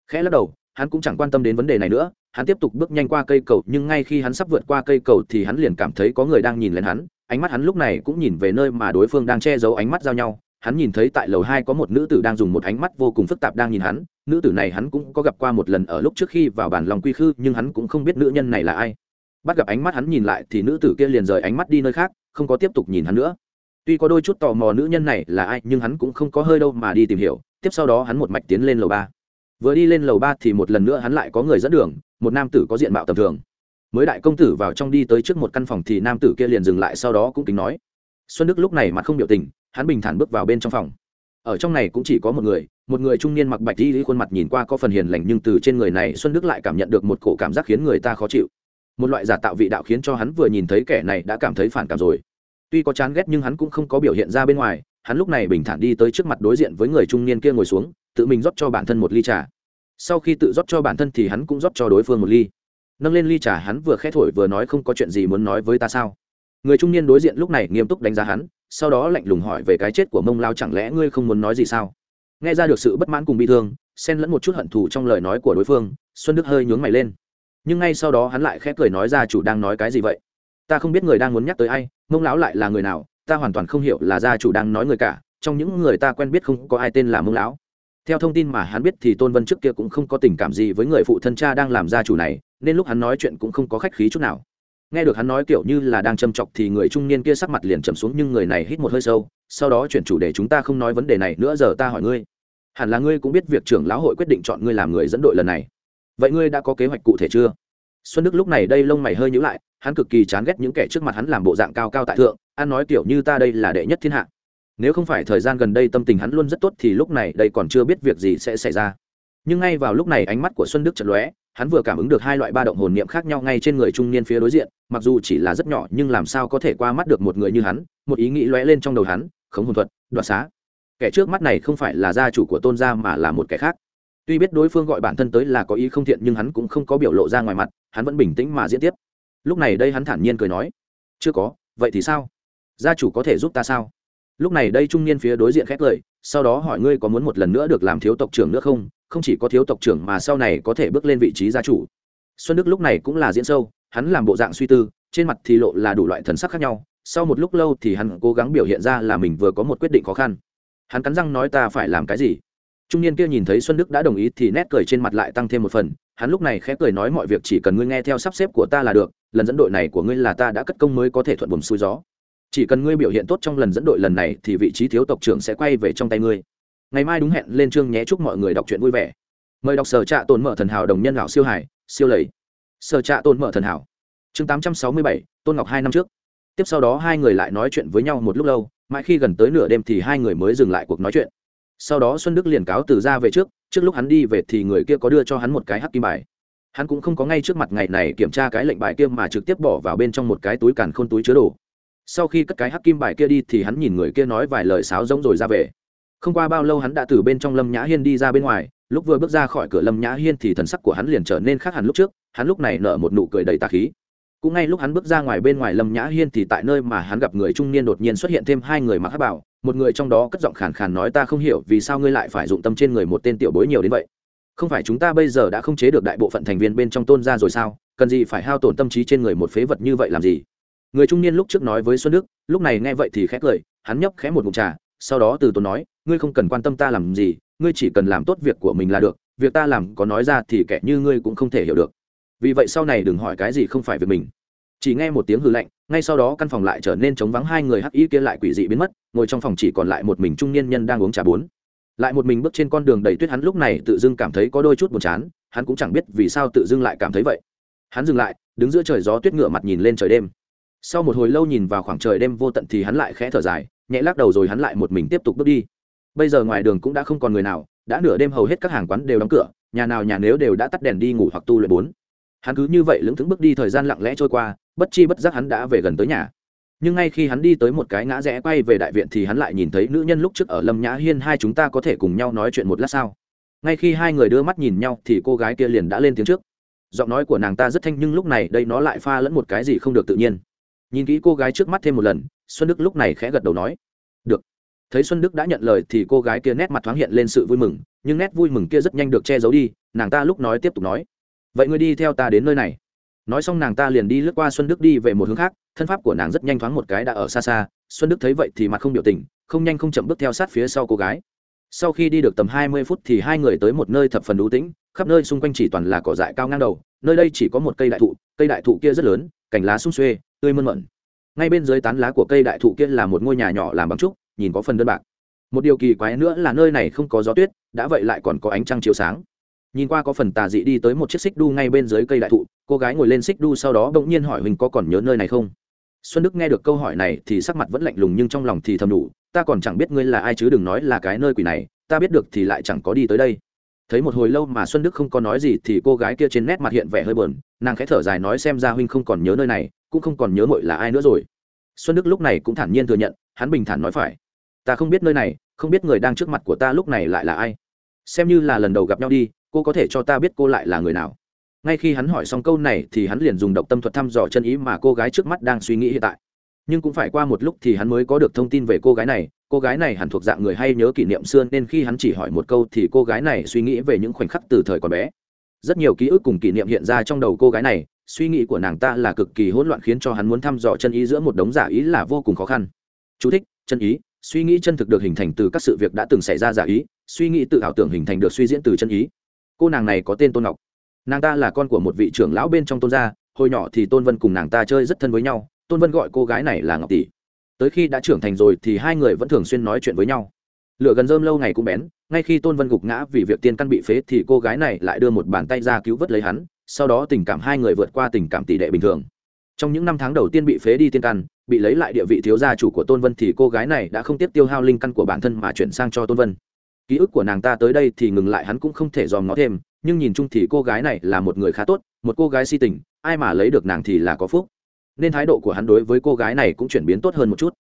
Khẽ lắc đầu hắn cũng chẳng quan tâm đến vấn đề này nữa, hắn tiếp tục bước nhanh qua cây cầu, nhưng ngay khi hắn sắp vượt qua cây cầu thì hắn liền cảm thấy có người đang nhìn lên hắn, ánh mắt hắn lúc này cũng nhìn về nơi mà đối phương đang che giấu ánh mắt giao nhau, hắn nhìn thấy tại lầu hai có một nữ tử đang dùng một ánh mắt vô cùng phức tạp đang nhìn hắn, nữ tử này hắn cũng có gặp qua một lần ở lúc trước khi vào bản lòng quy khư, nhưng hắn cũng không biết nữ nhân này là ai. Bắt gặp ánh mắt hắn nhìn lại thì nữ tử kia liền rời ánh mắt đi nơi khác, không có tiếp tục nhìn hắn nữa. Tuy có đôi chút tò mò nữ nhân này là ai, nhưng hắn cũng không có hơi đâu mà đi tìm hiểu, tiếp sau đó hắn một mạch tiến lên lầu ba vừa đi lên lầu ba thì một lần nữa hắn lại có người dẫn đường, một nam tử có diện mạo tầm thường. Mới đại công tử vào trong đi tới trước một căn phòng thì nam tử kia liền dừng lại sau đó cũng kính nói. Xuân đức lúc này mặt không biểu tình, hắn bình thản bước vào bên trong phòng. Ở trong này cũng chỉ có một người một người trung niên mặc bạch đi khuôn mặt nhìn qua có phần hiền lành nhưng từ trên người này xuân đức lại cảm nhận được một cổ cảm giác khiến người ta khó chịu. Một loại giả tạo vị đạo khiến cho hắn vừa nhìn thấy kẻ này đã cảm thấy phản cảm rồi. Tuy có chán ghét nhưng hắn cũng không có biểu hiện ra bên ngoài, hắn lúc này bình thản đi tới trước mặt đối diện với người trung niên kia ngồi xuống tự mình rót cho bản thân một ly trà. Sau khi tự rót cho bản thân thì hắn cũng rót cho đối phương một ly. Nâng lên ly trà hắn vừa khẽ thổi vừa nói không có chuyện gì muốn nói với ta sao? Người trung niên đối diện lúc này nghiêm túc đánh giá hắn, sau đó lạnh lùng hỏi về cái chết của mông lao chẳng lẽ ngươi không muốn nói gì sao? Nghe ra được sự bất mãn cùng bị thương, xen lẫn một chút hận thù trong lời nói của đối phương, xuân đức hơi nhướng mày lên. Nhưng ngay sau đó hắn lại khẽ cười nói ra chủ đang nói cái gì vậy? Ta không biết người đang muốn nhắc tới ai, mông lão lại là người nào, ta hoàn toàn không hiểu là gia chủ đang nói người cả, trong những người ta quen biết không có ai tên là mông lão theo thông tin mà hắn biết thì tôn vân trước kia cũng không có tình cảm gì với người phụ thân cha đang làm gia chủ này, nên lúc hắn nói chuyện cũng không có khách khí chút nào. Nghe được hắn nói kiểu như là đang châm chọc thì người trung niên kia sắc mặt liền trầm xuống nhưng người này hít một hơi sâu, sau đó chuyển chủ đề chúng ta không nói vấn đề này nữa giờ ta hỏi ngươi. Hẳn là ngươi cũng biết việc trưởng lão hội quyết định chọn ngươi làm người dẫn đội lần này. Vậy ngươi đã có kế hoạch cụ thể chưa? Xuân đức lúc này đây lông mày hơi nhữ lại, hắn cực kỳ chán ghét những kẻ trước mặt hắn làm bộ dạng cao cao tại thượng an nói kiểu như ta đây là đệ nhất thiên hạ nếu không phải thời gian gần đây tâm tình hắn luôn rất tốt thì lúc này đây còn chưa biết việc gì sẽ xảy ra. Nhưng ngay vào lúc này ánh mắt của xuân đức chật lóe, hắn vừa cảm ứng được hai loại ba động hồn niệm khác nhau ngay trên người trung niên phía đối diện, mặc dù chỉ là rất nhỏ nhưng làm sao có thể qua mắt được một người như hắn, một ý nghĩ lóe lên trong đầu hắn, khống hồn thuật, đoạt xá. Kẻ trước mắt này không phải là gia chủ của tôn gia mà là một kẻ khác. Tuy biết đối phương gọi bản thân tới là có ý không thiện nhưng hắn cũng không có biểu lộ ra ngoài mặt, hắn vẫn bình tĩnh mà diễn tiếp. Lúc này đây hắn thản nhiên cười nói, chưa có, vậy thì sao? Gia chủ có thể giúp ta sao? Lúc này đây trung niên phía đối diện khét lời sau đó hỏi ngươi có muốn một lần nữa được làm thiếu tộc trưởng nữa không? Không chỉ có thiếu tộc trưởng mà sau này có thể bước lên vị trí gia chủ. Xuân đức lúc này cũng là diễn sâu, hắn làm bộ dạng suy tư, trên mặt thì lộ là đủ loại thần sắc khác nhau, sau một lúc lâu thì hắn cố gắng biểu hiện ra là mình vừa có một quyết định khó khăn. Hắn cắn răng nói ta phải làm cái gì? Trung niên kia nhìn thấy xuân đức đã đồng ý thì nét cười trên mặt lại tăng thêm một phần, hắn lúc này khẽ cười nói mọi việc chỉ cần ngươi nghe theo sắp xếp của ta là được, lần dẫn đội này của ngươi là ta đã cất công mới có thể thuận buồm xuôi gió chỉ cần ngươi biểu hiện tốt trong lần dẫn đội lần này thì vị trí thiếu tộc trưởng sẽ quay về trong tay ngươi. Ngày mai đúng hẹn lên chương nhé, chúc mọi người đọc truyện vui vẻ. Mời đọc sở trạ tồn mở thần hảo đồng nhân lão siêu hải, siêu lầy. Sở trạ tồn mở thần hảo. Chương tám trăm sáu mươi bảy, tôn ngọc hai năm trước. Tiếp sau đó hai người lại nói chuyện với nhau một lúc lâu, mãi khi gần tới nửa đêm thì hai người mới dừng lại cuộc nói chuyện. Sau đó xuân đức liền cáo từ ra về trước trước lúc hắn đi về thì người kia có đưa cho hắn một cái hắc kim bài. Hắn cũng không có ngay trước mặt ngày này kiểm tra cái lệnh bài kia mà trực tiếp bỏ vào bên trong một cái túi càn khôn túi chứa đồ sau khi cất cái hắc kim bài kia đi thì hắn nhìn người kia nói vài lời sáo rỗng rồi ra về. Không qua bao lâu hắn đã từ bên trong lâm nhã hiên đi ra bên ngoài, lúc vừa bước ra khỏi cửa lâm nhã hiên thì thần sắc của hắn liền trở nên khác hẳn lúc trước, hắn lúc này nở một nụ cười đầy tà khí. Cũng ngay lúc hắn bước ra ngoài bên ngoài lâm nhã hiên thì tại nơi mà hắn gặp người trung niên đột nhiên xuất hiện thêm hai người mặc hát bảo, một người trong đó cất giọng khàn khàn nói, ta không hiểu vì sao ngươi lại phải dụng tâm trên người một tên tiểu bối nhiều đến vậy. Không phải chúng ta bây giờ đã không chế được đại bộ phận thành viên bên trong tôn gia rồi sao? Cần gì phải hao tổn tâm trí trên người một phế vật như vậy làm gì? Người trung niên lúc trước nói với xuân đức, lúc này nghe vậy thì khẽ cười, hắn nhấp khẽ một mục trà, sau đó từ tốn nói, ngươi không cần quan tâm ta làm gì, ngươi chỉ cần làm tốt việc của mình là được, việc ta làm có nói ra thì kẻ như ngươi cũng không thể hiểu được. Vì vậy sau này đừng hỏi cái gì không phải việc mình. Chỉ nghe một tiếng hư lạnh, ngay sau đó căn phòng lại trở nên trống vắng, hai người hắc y kia lại quỷ dị biến mất, ngồi trong phòng chỉ còn lại một mình trung niên nhân đang uống trà bốn. Lại một mình bước trên con đường đầy tuyết hắn lúc này tự dưng cảm thấy có đôi chút buồn chán, hắn cũng chẳng biết vì sao tự dưng lại cảm thấy vậy. Hắn dừng lại, đứng giữa trời gió tuyết ngựa mặt nhìn lên trời đêm sau một hồi lâu nhìn vào khoảng trời đêm vô tận thì hắn lại khẽ thở dài, nhẹ lắc đầu rồi hắn lại một mình tiếp tục bước đi. Bây giờ ngoài đường cũng đã không còn người nào, đã nửa đêm hầu hết các hàng quán đều đóng cửa, nhà nào nhà nếu đều đã tắt đèn đi ngủ hoặc tu luyện bốn. Hắn cứ như vậy lững thững bước đi thời gian lặng lẽ trôi qua, bất chi bất giác hắn đã về gần tới nhà. Nhưng ngay khi hắn đi tới một cái ngã rẽ quay về đại viện thì hắn lại nhìn thấy nữ nhân lúc trước ở lâm nhã hiên hai chúng ta có thể cùng nhau nói chuyện một lát sao? Ngay khi hai người đưa mắt nhìn nhau thì cô gái kia liền đã lên tiếng trước. Giọng nói của nàng ta rất thanh nhưng lúc này đây nó lại pha lẫn một cái gì không được tự nhiên nhìn kỹ cô gái trước mắt thêm một lần, xuân đức lúc này khẽ gật đầu nói, được. Thấy xuân đức đã nhận lời thì cô gái kia nét mặt thoáng hiện lên sự vui mừng, nhưng nét vui mừng kia rất nhanh được che giấu đi, nàng ta lúc nói tiếp tục nói, vậy ngươi đi theo ta đến nơi này. Nói xong nàng ta liền đi lướt qua xuân đức đi về một hướng khác, thân pháp của nàng rất nhanh thoáng một cái đã ở xa xa, xuân đức thấy vậy thì mặt không biểu tình, không nhanh không chậm bước theo sát phía sau cô gái. Sau khi đi được tầm hai mươi phút thì hai người tới một nơi thập phần đũ tĩnh, khắp nơi xung quanh chỉ toàn là cỏ dại cao ngang đầu, nơi đây chỉ có một cây đại thụ, cây đại thụ kia rất lớn, cành lá sung xuê tươi mơn mận ngay bên dưới tán lá của cây đại thụ kia là một ngôi nhà nhỏ làm bằng trúc, nhìn có phần đơn bạc. Một điều kỳ quái nữa là nơi này không có gió tuyết, đã vậy lại còn có ánh trăng chiếu sáng. Nhìn qua có phần tà dị đi tới một chiếc xích đu ngay bên dưới cây đại thụ, cô gái ngồi lên xích đu sau đó bỗng nhiên hỏi huỳnh có còn nhớ nơi này không? Xuân đức nghe được câu hỏi này thì sắc mặt vẫn lạnh lùng nhưng trong lòng thì thầm đủ, ta còn chẳng biết ngươi là ai chứ đừng nói là cái nơi quỷ này, ta biết được thì lại chẳng có đi tới đây. Thấy một hồi lâu mà xuân đức không có nói gì thì cô gái kia trên nét mặt hiện vẻ hơi bờn nàng khẽ thở dài nói xem ra huynh không còn nhớ nơi này cũng không còn nhớ mội là ai nữa rồi. Xuân đức lúc này cũng thản nhiên thừa nhận, hắn bình thản nói phải. Ta không biết nơi này, không biết người đang trước mặt của ta lúc này lại là ai. Xem như là lần đầu gặp nhau đi, cô có thể cho ta biết cô lại là người nào. Ngay khi hắn hỏi xong câu này thì hắn liền dùng độc tâm thuật thăm dò chân ý mà cô gái trước mắt đang suy nghĩ hiện tại. Nhưng cũng phải qua một lúc thì hắn mới có được thông tin về cô gái này. Cô gái này hẳn thuộc dạng người hay nhớ kỷ niệm xưa nên khi hắn chỉ hỏi một câu thì cô gái này suy nghĩ về những khoảnh khắc từ thời còn bé. Rất nhiều ký ức cùng kỷ niệm hiện ra trong đầu cô gái này suy nghĩ của nàng ta là cực kỳ hỗn loạn khiến cho hắn muốn thăm dò chân ý giữa một đống giả ý là vô cùng khó khăn. Chú thích, chân ý suy nghĩ chân thực được hình thành từ các sự việc đã từng xảy ra giả ý suy nghĩ tự ảo tưởng hình thành được suy diễn từ chân ý. Cô nàng này có tên tôn ngọc. Nàng ta là con của một vị trưởng lão bên trong tôn gia hồi nhỏ thì tôn vân cùng nàng ta chơi rất thân với nhau tôn vân gọi cô gái này là ngọc tỷ. Tới khi đã trưởng thành rồi thì hai người vẫn thường xuyên nói chuyện với nhau. Lửa gần rơm lâu ngày cũng bén ngay khi tôn vân gục ngã vì việc tiên căn bị phế thì cô gái này lại đưa một bàn tay ra cứu vớt lấy hắn sau đó tình cảm hai người vượt qua tình cảm tỷ đệ bình thường. Trong những năm tháng đầu tiên bị phế đi tiên căn, bị lấy lại địa vị thiếu gia chủ của tôn vân thì cô gái này đã không tiếp tiêu hao linh căn của bản thân mà chuyển sang cho tôn vân. Ký ức của nàng ta tới đây thì ngừng lại hắn cũng không thể dòm ngó thêm, nhưng nhìn chung thì cô gái này là một người khá tốt, một cô gái si tình, ai mà lấy được nàng thì là có phúc. Nên thái độ của hắn đối với cô gái này cũng chuyển biến tốt hơn một chút.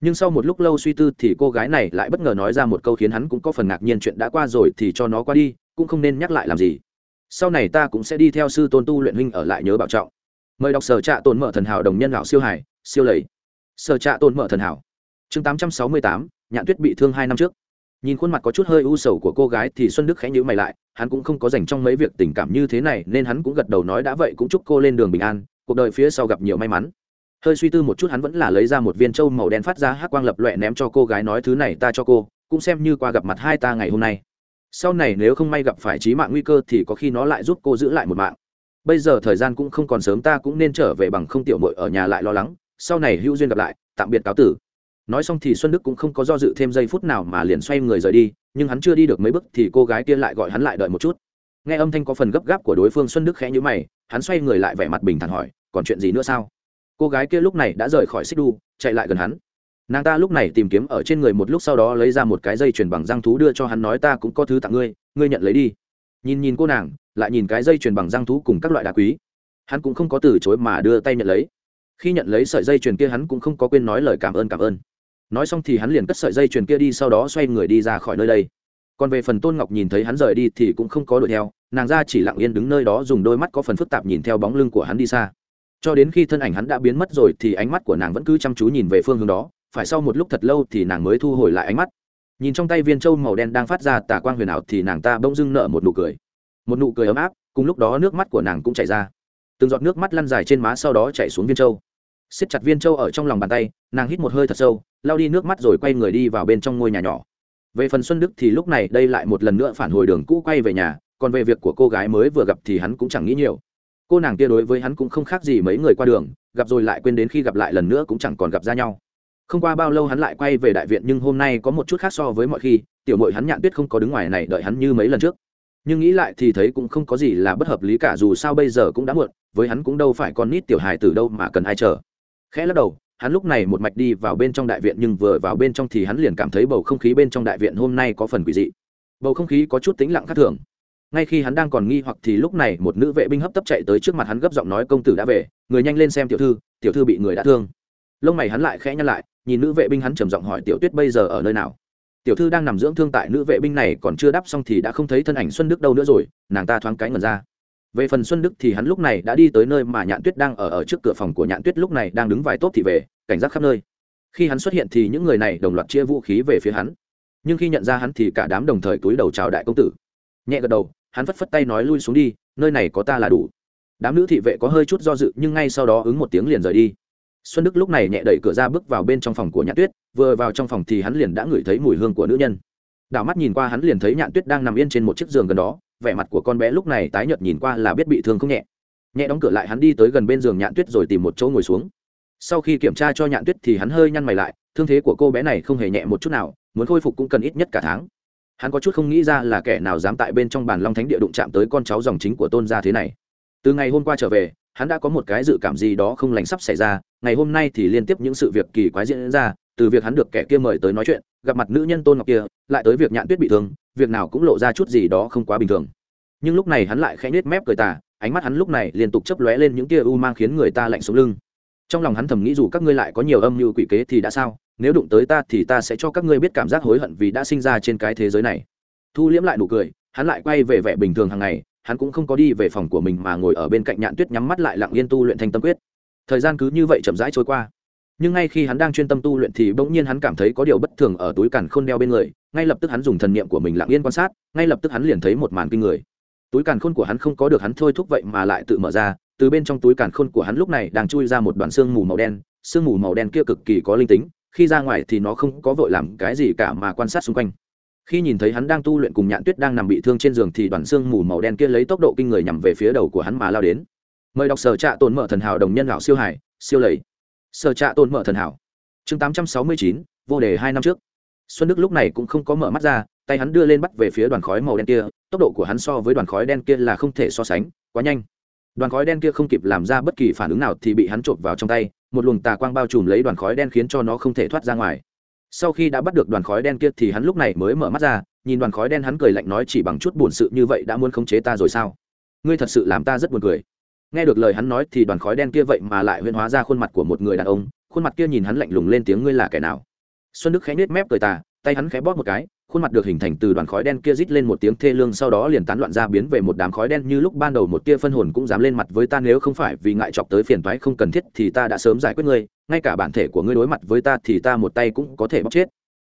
Nhưng sau một lúc lâu suy tư thì cô gái này lại bất ngờ nói ra một câu khiến hắn cũng có phần ngạc nhiên chuyện đã qua rồi thì cho nó qua đi, cũng không nên nhắc lại làm gì sau này ta cũng sẽ đi theo sư tôn tu luyện huynh ở lại nhớ bảo trọng. Mời đọc sở trạ tồn mở thần hảo đồng nhân lão siêu hải, siêu lầy. Sở trạ tồn mở thần hảo. Chương tám trăm sáu mươi tám, nhạn tuyết bị thương hai năm trước. Nhìn khuôn mặt có chút hơi u sầu của cô gái thì xuân đức khẽ nhữ mày lại, hắn cũng không có dành trong mấy việc tình cảm như thế này nên hắn cũng gật đầu nói đã vậy cũng chúc cô lên đường bình an, cuộc đời phía sau gặp nhiều may mắn. Hơi suy tư một chút hắn vẫn là lấy ra một viên trâu màu đen phát ra hắc quang lập loẹ ném cho cô gái nói thứ này ta cho cô, cũng xem như qua gặp mặt hai ta ngày hôm nay sau này nếu không may gặp phải trí mạng nguy cơ thì có khi nó lại giúp cô giữ lại một mạng. Bây giờ thời gian cũng không còn sớm, ta cũng nên trở về bằng không tiểu mội ở nhà lại lo lắng. Sau này hữu duyên gặp lại, tạm biệt cáo tử. Nói xong thì xuân đức cũng không có do dự thêm giây phút nào mà liền xoay người rời đi, nhưng hắn chưa đi được mấy bước thì cô gái kia lại gọi hắn lại đợi một chút. Nghe âm thanh có phần gấp gáp của đối phương, xuân đức khẽ nhữ mày, hắn xoay người lại vẻ mặt bình thản hỏi, còn chuyện gì nữa sao? Cô gái kia lúc này đã rời khỏi xích đu, chạy lại gần hắn nàng ta lúc này tìm kiếm ở trên người một lúc sau đó lấy ra một cái dây chuyền bằng răng thú đưa cho hắn nói ta cũng có thứ tặng ngươi ngươi nhận lấy đi. Nhìn nhìn cô nàng, lại nhìn cái dây chuyền bằng răng thú cùng các loại đá quý. Hắn cũng không có từ chối mà đưa tay nhận lấy. Khi nhận lấy sợi dây chuyền kia hắn cũng không có quên nói lời cảm ơn cảm ơn. Nói xong thì hắn liền cất sợi dây chuyền kia đi sau đó xoay người đi ra khỏi nơi đây. Còn về phần tôn ngọc nhìn thấy hắn rời đi thì cũng không có đuổi theo, nàng ra chỉ lặng yên đứng nơi đó dùng đôi mắt có phần phức tạp nhìn theo bóng lưng của hắn đi xa. Cho đến khi thân ảnh hắn đã biến mất rồi thì ánh mắt của nàng vẫn cứ chăm chú nhìn về phương hướng đó phải sau một lúc thật lâu thì nàng mới thu hồi lại ánh mắt. Nhìn trong tay viên trâu màu đen đang phát ra tà quang huyền ảo thì nàng ta bỗng dưng nở một nụ cười. Một nụ cười ấm áp, cùng lúc đó nước mắt của nàng cũng chảy ra. Từng giọt nước mắt lăn dài trên má sau đó chảy xuống viên trâu xiết chặt viên trâu ở trong lòng bàn tay, nàng hít một hơi thật sâu lao đi nước mắt rồi quay người đi vào bên trong ngôi nhà nhỏ. Về phần xuân đức thì lúc này đây lại một lần nữa phản hồi đường cũ quay về nhà, còn về việc của cô gái mới vừa gặp thì hắn cũng chẳng nghĩ nhiều. Cô nàng kia đối với hắn cũng không khác gì mấy người qua đường, gặp rồi lại quên đến khi gặp lại lần nữa cũng chẳng còn gặp ra nhau không qua bao lâu hắn lại quay về đại viện, nhưng hôm nay có một chút khác so với mọi khi, tiểu mội hắn nhạn tuyết không có đứng ngoài này đợi hắn như mấy lần trước. Nhưng nghĩ lại thì thấy cũng không có gì là bất hợp lý cả, dù sao bây giờ cũng đã muộn, với hắn cũng đâu phải con nít tiểu hài từ đâu mà cần ai chờ. Khẽ lắc đầu, hắn lúc này một mạch đi vào bên trong đại viện, nhưng vừa vào bên trong thì hắn liền cảm thấy bầu không khí bên trong đại viện hôm nay có phần quỷ dị. Bầu không khí có chút tĩnh lặng khác thường. Ngay khi hắn đang còn nghi hoặc thì lúc này một nữ vệ binh hấp tấp chạy tới trước mặt hắn gấp giọng nói, công tử đã về, người nhanh lên xem tiểu thư tiểu thư bị người đã thương. Lông mày hắn lại khẽ nhăn lại nhìn nữ vệ binh hắn trầm giọng hỏi tiểu tuyết bây giờ ở nơi nào? Tiểu thư đang nằm dưỡng thương tại nữ vệ binh này còn chưa đáp xong thì đã không thấy thân ảnh xuân đức đâu nữa rồi, nàng ta thoáng cái ngần ra. Về phần xuân đức thì hắn lúc này đã đi tới nơi mà nhạn tuyết đang ở ở trước cửa phòng của nhạn tuyết lúc này đang đứng vài tốp thì về cảnh giác khắp nơi. Khi hắn xuất hiện thì những người này đồng loạt chia vũ khí về phía hắn. Nhưng khi nhận ra hắn thì cả đám đồng thời túi đầu chào đại công tử. Nhẹ gật đầu, hắn phất phất tay nói lui xuống đi, nơi này có ta là đủ. Đám nữ thị vệ có hơi chút do dự nhưng ngay sau đó ứng một tiếng liền rời đi xuân đức lúc này nhẹ đẩy cửa ra bước vào bên trong phòng của nhạn tuyết, vừa vào trong phòng thì hắn liền đã ngửi thấy mùi hương của nữ nhân. Đảo mắt nhìn qua hắn liền thấy nhạn tuyết đang nằm yên trên một chiếc giường gần đó, vẻ mặt của con bé lúc này tái nhợt nhìn qua là biết bị thương không nhẹ. Nhẹ đóng cửa lại hắn đi tới gần bên giường nhạn tuyết rồi tìm một chỗ ngồi xuống. Sau khi kiểm tra cho nhạn tuyết thì hắn hơi nhăn mày lại, thương thế của cô bé này không hề nhẹ một chút nào, muốn khôi phục cũng cần ít nhất cả tháng. Hắn có chút không nghĩ ra là kẻ nào dám tại bên trong bàn long thánh địa đụng chạm tới con cháu dòng chính của tôn gia thế này. Từ ngày hôm qua trở về, hắn đã có một cái dự cảm gì đó không lành sắp xảy ra ngày hôm nay thì liên tiếp những sự việc kỳ quái diễn ra, từ việc hắn được kẻ kia mời tới nói chuyện, gặp mặt nữ nhân tôn ngọc kia, lại tới việc nhạn tuyết bị thương, việc nào cũng lộ ra chút gì đó không quá bình thường. Nhưng lúc này hắn lại khẽ nhếch mép cười tà, ánh mắt hắn lúc này liên tục chấp lóe lên những tia u mang khiến người ta lạnh sống lưng. Trong lòng hắn thầm nghĩ dù các ngươi lại có nhiều âm mưu quỷ kế thì đã sao, nếu đụng tới ta thì ta sẽ cho các ngươi biết cảm giác hối hận vì đã sinh ra trên cái thế giới này. Thu liễm lại nụ cười, hắn lại quay về vẻ bình thường hàng ngày, hắn cũng không có đi về phòng của mình mà ngồi ở bên cạnh nhạn tuyết nhắm mắt lại lặng yên tu luyện thanh tâm quyết thời gian cứ như vậy chậm rãi trôi qua. Nhưng ngay khi hắn đang chuyên tâm tu luyện thì bỗng nhiên hắn cảm thấy có điều bất thường ở túi càn khôn đeo bên người, ngay lập tức hắn dùng thần niệm của mình lặng yên quan sát, ngay lập tức hắn liền thấy một màn kinh người. Túi càn khôn của hắn không có được hắn thôi thúc vậy mà lại tự mở ra, từ bên trong túi càn khôn của hắn lúc này đang chui ra một đoạn xương mù màu đen, Xương mù màu đen kia cực kỳ có linh tính, khi ra ngoài thì nó không có vội làm cái gì cả mà quan sát xung quanh. Khi nhìn thấy hắn đang tu luyện cùng nhạn tuyết đang nằm bị thương trên giường thì đoàn xương mù màu đen kia lấy tốc độ kinh người nhằm về phía đầu của hắn mà lao đến mời đọc sở trạ tồn mở thần hảo đồng nhân lão siêu hải, siêu lầy. Sở trạ tồn mở thần hảo. Chương tám trăm sáu mươi chín, vô đề hai năm trước. Xuân đức lúc này cũng không có mở mắt ra, tay hắn đưa lên bắt về phía đoàn khói màu đen kia, tốc độ của hắn so với đoàn khói đen kia là không thể so sánh, quá nhanh. Đoàn khói đen kia không kịp làm ra bất kỳ phản ứng nào thì bị hắn trộm vào trong tay, một luồng tà quang bao trùm lấy đoàn khói đen khiến cho nó không thể thoát ra ngoài. Sau khi đã bắt được đoàn khói đen kia thì hắn lúc này mới mở mắt ra, nhìn đoàn khói đen hắn cười lạnh nói chỉ bằng chút buồn sự như vậy đã muốn khống chế ta rồi sao? Ngươi thật sự làm ta rất buồn cười nghe được lời hắn nói thì đoàn khói đen kia vậy mà lại huyên hóa ra khuôn mặt của một người đàn ông, khuôn mặt kia nhìn hắn lạnh lùng lên tiếng ngươi là kẻ nào? Xuân đức khẽ nết mép cười tà, tay hắn khẽ bóp một cái, khuôn mặt được hình thành từ đoàn khói đen kia rít lên một tiếng thê lương sau đó liền tán loạn ra biến về một đám khói đen như lúc ban đầu một tia phân hồn cũng dám lên mặt với ta nếu không phải vì ngại chọc tới phiền toái không cần thiết thì ta đã sớm giải quyết ngươi, ngay cả bản thể của ngươi đối mặt với ta thì ta một tay cũng có thể bóc chết.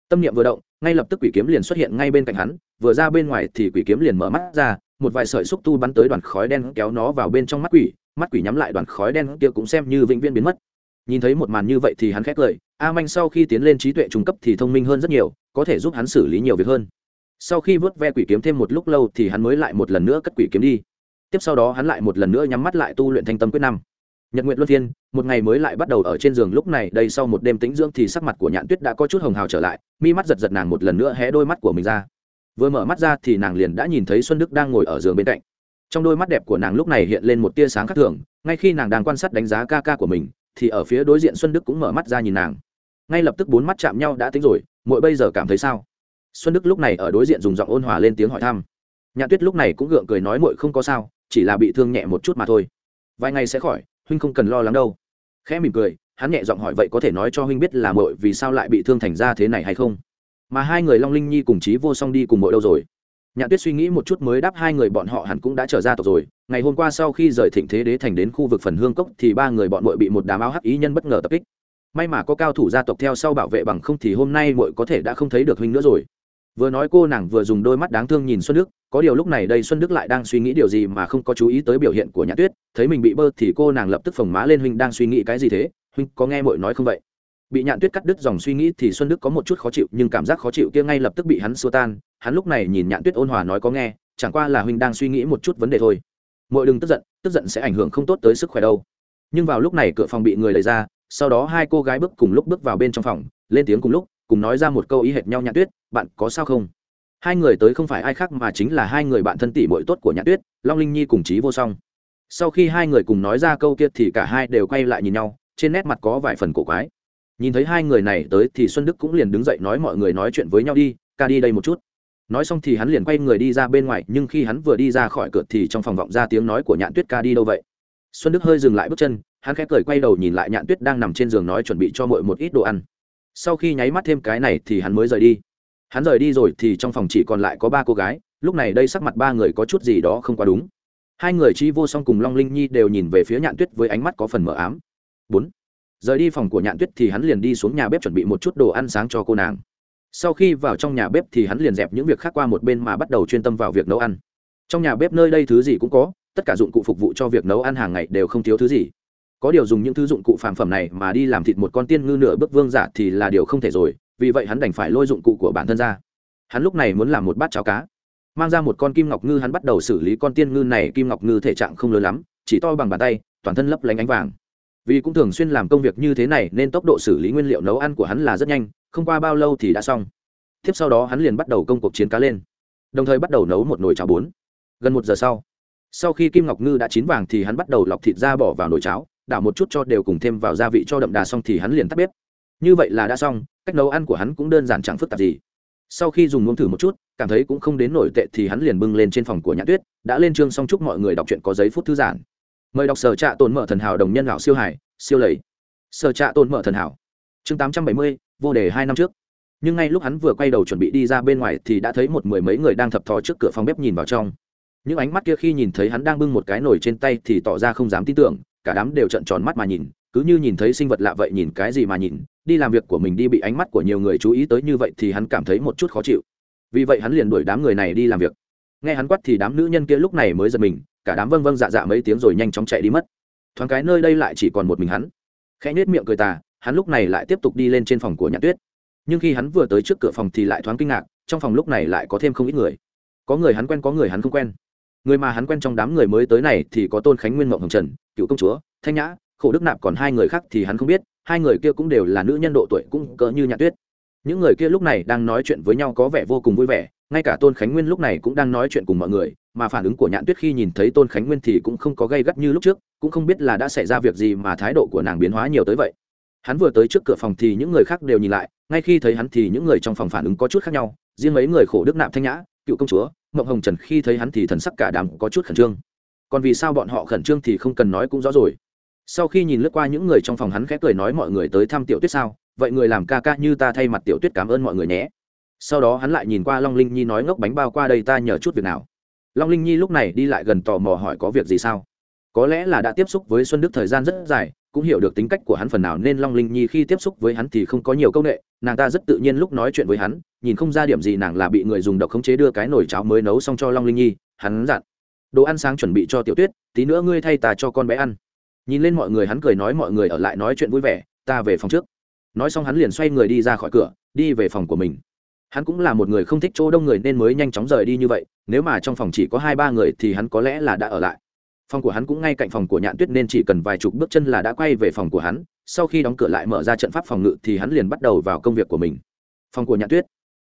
Tâm niệm vừa động, ngay lập tức quỷ kiếm liền xuất hiện ngay bên cạnh hắn, vừa ra bên ngoài thì quỷ kiếm liền mở mắt ra một vài sợi xúc tu bắn tới đoàn khói đen kéo nó vào bên trong mắt quỷ mắt quỷ nhắm lại đoàn khói đen kia cũng xem như vĩnh viễn biến mất. Nhìn thấy một màn như vậy thì hắn khét cười, a manh sau khi tiến lên trí tuệ trung cấp thì thông minh hơn rất nhiều, có thể giúp hắn xử lý nhiều việc hơn. Sau khi vớt ve quỷ kiếm thêm một lúc lâu thì hắn mới lại một lần nữa cất quỷ kiếm đi. Tiếp sau đó hắn lại một lần nữa nhắm mắt lại tu luyện thanh tâm quyết năm. Nhật nguyện luân thiên. một ngày mới lại bắt đầu ở trên giường lúc này, đây sau một đêm tĩnh dưỡng thì sắc mặt của nhạn tuyết đã có chút hồng hào trở lại, mi mắt giật giật nàng một lần nữa hé đôi mắt của mình ra vừa mở mắt ra thì nàng liền đã nhìn thấy xuân đức đang ngồi ở giường bên cạnh. Trong đôi mắt đẹp của nàng lúc này hiện lên một tia sáng khác thường, ngay khi nàng đang quan sát đánh giá ca ca của mình, thì ở phía đối diện xuân đức cũng mở mắt ra nhìn nàng. Ngay lập tức bốn mắt chạm nhau đã tính rồi mỗi bây giờ cảm thấy sao? Xuân đức lúc này ở đối diện dùng giọng ôn hòa lên tiếng hỏi thăm. Nhã tuyết lúc này cũng gượng cười nói muội không có sao, chỉ là bị thương nhẹ một chút mà thôi. Vài ngày sẽ khỏi, huynh không cần lo lắng đâu. Khẽ mỉm cười, hắn nhẹ giọng hỏi vậy có thể nói cho huynh biết là muội vì sao lại bị thương thành ra thế này hay không? Mà hai người long linh nhi cùng chí vô song đi cùng mỗi đâu rồi? Nhạn tuyết suy nghĩ một chút mới đáp hai người bọn họ hẳn cũng đã trở ra tộc rồi. Ngày hôm qua sau khi rời thịnh thế đế thành đến khu vực phần hương cốc thì ba người bọn mội bị một đám áo hắc ý nhân bất ngờ tập kích. May mà có cao thủ gia tộc theo sau bảo vệ bằng không thì hôm nay mội có thể đã không thấy được huynh nữa rồi. Vừa nói cô nàng vừa dùng đôi mắt đáng thương nhìn xuân đức. Có điều lúc này đây xuân đức lại đang suy nghĩ điều gì mà không có chú ý tới biểu hiện của nhã tuyết. Thấy mình bị bơ thì cô nàng lập tức phồng má lên huynh đang suy nghĩ cái gì thế? Huynh có nghe mội nói không vậy? Bị nhạn tuyết cắt đứt dòng suy nghĩ thì xuân đức có một chút khó chịu, nhưng cảm giác khó chịu kia ngay lập tức bị hắn xua tan. Hắn lúc này nhìn nhạn tuyết ôn hòa nói có nghe, chẳng qua là huynh đang suy nghĩ một chút vấn đề thôi. Mọi đừng tức giận tức giận sẽ ảnh hưởng không tốt tới sức khỏe đâu. Nhưng vào lúc này cửa phòng bị người lấy ra, sau đó hai cô gái bước cùng lúc bước vào bên trong phòng, lên tiếng cùng lúc, cùng nói ra một câu ý hệt nhau nhạn tuyết, bạn có sao không? Hai người tới không phải ai khác mà chính là hai người bạn thân tỷ bội tốt của nhạn tuyết, long linh nhi cùng chí vô song. Sau khi hai người cùng nói ra câu kia thì cả hai đều quay lại nhìn nhau, trên nét mặt có vài phần cổ quái nhìn thấy hai người này tới thì xuân đức cũng liền đứng dậy nói mọi người nói chuyện với nhau đi, ca đi đây một chút. Nói xong thì hắn liền quay người đi ra bên ngoài, nhưng khi hắn vừa đi ra khỏi cửa thì trong phòng vọng ra tiếng nói của nhạn tuyết ca đi đâu vậy? Xuân đức hơi dừng lại bước chân, hắn khẽ cười quay đầu nhìn lại nhạn tuyết đang nằm trên giường nói chuẩn bị cho mội một ít đồ ăn. Sau khi nháy mắt thêm cái này thì hắn mới rời đi. Hắn rời đi rồi thì trong phòng chỉ còn lại có ba cô gái, lúc này đây sắc mặt ba người có chút gì đó không quá đúng. Hai người chi vô song cùng long linh nhi đều nhìn về phía nhạn tuyết với ánh mắt có phần mờ ám. Bốn rời đi phòng của nhạn tuyết thì hắn liền đi xuống nhà bếp chuẩn bị một chút đồ ăn sáng cho cô nàng. Sau khi vào trong nhà bếp thì hắn liền dẹp những việc khác qua một bên mà bắt đầu chuyên tâm vào việc nấu ăn. Trong nhà bếp nơi đây thứ gì cũng có, tất cả dụng cụ phục vụ cho việc nấu ăn hàng ngày đều không thiếu thứ gì. Có điều dùng những thứ dụng cụ phàm phẩm này mà đi làm thịt một con tiên ngư nửa bước vương giả thì là điều không thể rồi, vì vậy hắn đành phải lôi dụng cụ của bản thân ra. Hắn lúc này muốn làm một bát cháo cá. Mang ra một con kim ngọc ngư hắn bắt đầu xử lý con tiên ngư này, kim ngọc ngư thể trạng không lớn lắm, chỉ to bằng bàn tay, toàn thân lấp lánh ánh vàng vì cũng thường xuyên làm công việc như thế này nên tốc độ xử lý nguyên liệu nấu ăn của hắn là rất nhanh, không qua bao lâu thì đã xong. Tiếp sau đó hắn liền bắt đầu công cuộc chiến cá lên, đồng thời bắt đầu nấu một nồi cháo bốn. Gần một giờ sau sau khi kim ngọc ngư đã chín vàng thì hắn bắt đầu lọc thịt ra bỏ vào nồi cháo, đảo một chút cho đều cùng thêm vào gia vị cho đậm đà xong thì hắn liền tắt bếp. Như vậy là đã xong, cách nấu ăn của hắn cũng đơn giản chẳng phức tạp gì. Sau khi dùng muỗng thử một chút, cảm thấy cũng không đến nổi tệ thì hắn liền bưng lên trên phòng của nhã tuyết, đã lên chương xong chúc mọi người đọc truyện có giấy phút thư giãn mời đọc sở trạ tồn mở thần hảo đồng nhân lão siêu hải, siêu lầy. Sở trạ tồn mở thần hảo. Chương tám trăm bảy mươi, vô đề hai năm trước. Nhưng ngay lúc hắn vừa quay đầu chuẩn bị đi ra bên ngoài thì đã thấy một mười mấy người đang thập thò trước cửa phòng bếp nhìn vào trong. Những ánh mắt kia khi nhìn thấy hắn đang bưng một cái nồi trên tay thì tỏ ra không dám tin tưởng, cả đám đều trợn tròn mắt mà nhìn, cứ như nhìn thấy sinh vật lạ vậy nhìn cái gì mà nhìn, đi làm việc của mình đi bị ánh mắt của nhiều người chú ý tới như vậy thì hắn cảm thấy một chút khó chịu. Vì vậy hắn liền đuổi đám người này đi làm việc nghe hắn quát thì đám nữ nhân kia lúc này mới giật mình, cả đám vâng vâng dạ dạ mấy tiếng rồi nhanh chóng chạy đi mất. Thoáng cái nơi đây lại chỉ còn một mình hắn. Khẽ nhếch miệng cười tà, hắn lúc này lại tiếp tục đi lên trên phòng của nhạn tuyết. Nhưng khi hắn vừa tới trước cửa phòng thì lại thoáng kinh ngạc, trong phòng lúc này lại có thêm không ít người. Có người hắn quen, có người hắn không quen. Người mà hắn quen trong đám người mới tới này thì có tôn khánh nguyên, mộng hồng trần, cựu công chúa, thanh nhã, khổ đức nạp còn hai người khác thì hắn không biết, hai người kia cũng đều là nữ nhân độ tuổi cũng cỡ như nhạn tuyết. Những người kia lúc này đang nói chuyện với nhau có vẻ vô cùng vui vẻ ngay cả tôn khánh nguyên lúc này cũng đang nói chuyện cùng mọi người, mà phản ứng của nhạn tuyết khi nhìn thấy tôn khánh nguyên thì cũng không có gây gắt như lúc trước, cũng không biết là đã xảy ra việc gì mà thái độ của nàng biến hóa nhiều tới vậy. Hắn vừa tới trước cửa phòng thì những người khác đều nhìn lại, ngay khi thấy hắn thì những người trong phòng phản ứng có chút khác nhau, riêng mấy người khổ đức nạp thanh nhã, cựu công chúa, mộng hồng trần khi thấy hắn thì thần sắc cả đám có chút khẩn trương. Còn vì sao bọn họ khẩn trương thì không cần nói cũng rõ rồi. Sau khi nhìn lướt qua những người trong phòng hắn khẽ cười nói mọi người tới thăm tiểu tuyết sao? Vậy người làm ca ca như ta thay mặt tiểu tuyết cảm ơn mọi người nhé sau đó hắn lại nhìn qua long linh nhi nói, ngốc bánh bao qua đây ta nhờ chút việc nào? Long linh nhi lúc này đi lại gần tò mò hỏi, có việc gì sao? Có lẽ là đã tiếp xúc với xuân đức thời gian rất dài, cũng hiểu được tính cách của hắn phần nào nên long linh nhi khi tiếp xúc với hắn thì không có nhiều công nghệ, nàng ta rất tự nhiên lúc nói chuyện với hắn, nhìn không ra điểm gì nàng là bị người dùng độc khống chế đưa cái nồi cháo mới nấu xong cho long linh nhi, hắn dặn, đồ ăn sáng chuẩn bị cho tiểu tuyết, tí nữa ngươi thay ta cho con bé ăn. Nhìn lên mọi người, hắn cười nói, mọi người ở lại nói chuyện vui vẻ, ta về phòng trước. Nói xong hắn liền xoay người đi ra khỏi cửa, đi về phòng của mình hắn cũng là một người không thích chỗ đông người nên mới nhanh chóng rời đi như vậy, nếu mà trong phòng chỉ có hai ba người thì hắn có lẽ là đã ở lại. Phòng của hắn cũng ngay cạnh phòng của nhạn tuyết nên chỉ cần vài chục bước chân là đã quay về phòng của hắn, sau khi đóng cửa lại mở ra trận pháp phòng ngự thì hắn liền bắt đầu vào công việc của mình. Phòng của nhạn tuyết.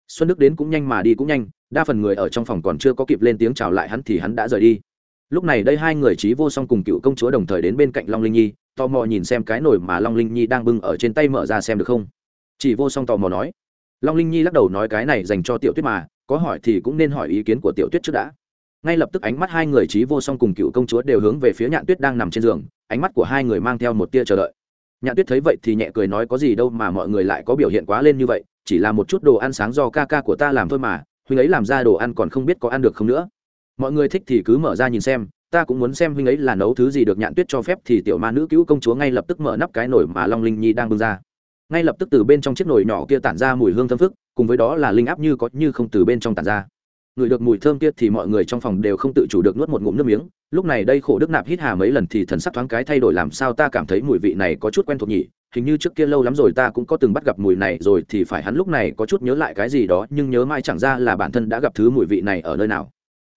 Xuân đức đến cũng nhanh mà đi cũng nhanh, đa phần người ở trong phòng còn chưa có kịp lên tiếng chào lại hắn thì hắn đã rời đi. Lúc này đây hai người trí vô song cùng cựu công chúa đồng thời đến bên cạnh long linh nhi, tò mò nhìn xem cái nồi mà long linh nhi đang bưng ở trên tay mở ra xem được không. Chỉ vô song tò mò nói long linh nhi lắc đầu nói cái này dành cho tiểu tuyết mà, có hỏi thì cũng nên hỏi ý kiến của tiểu tuyết trước đã. Ngay lập tức ánh mắt hai người trí vô song cùng cựu công chúa đều hướng về phía nhạn tuyết đang nằm trên giường, ánh mắt của hai người mang theo một tia chờ đợi. Nhạn tuyết thấy vậy thì nhẹ cười nói có gì đâu mà mọi người lại có biểu hiện quá lên như vậy, chỉ là một chút đồ ăn sáng do ca ca của ta làm thôi mà, huynh ấy làm ra đồ ăn còn không biết có ăn được không nữa. Mọi người thích thì cứ mở ra nhìn xem, ta cũng muốn xem huynh ấy là nấu thứ gì được nhạn tuyết cho phép thì tiểu ma nữ cứu công chúa ngay lập tức mở nắp cái nồi mà long linh nhi đang bưng ra ngay lập tức từ bên trong chiếc nồi nhỏ kia tản ra mùi hương thơm phức, cùng với đó là linh áp như có như không từ bên trong tản ra. Ngửi được mùi thơm kia thì mọi người trong phòng đều không tự chủ được nuốt một ngụm nước miếng, lúc này đây khổ đức nạp hít hà mấy lần thì thần sắc thoáng cái thay đổi làm sao ta cảm thấy mùi vị này có chút quen thuộc nhỉ, hình như trước kia lâu lắm rồi ta cũng có từng bắt gặp mùi này rồi thì phải hắn lúc này có chút nhớ lại cái gì đó, nhưng nhớ mãi chẳng ra là bản thân đã gặp thứ mùi vị này ở nơi nào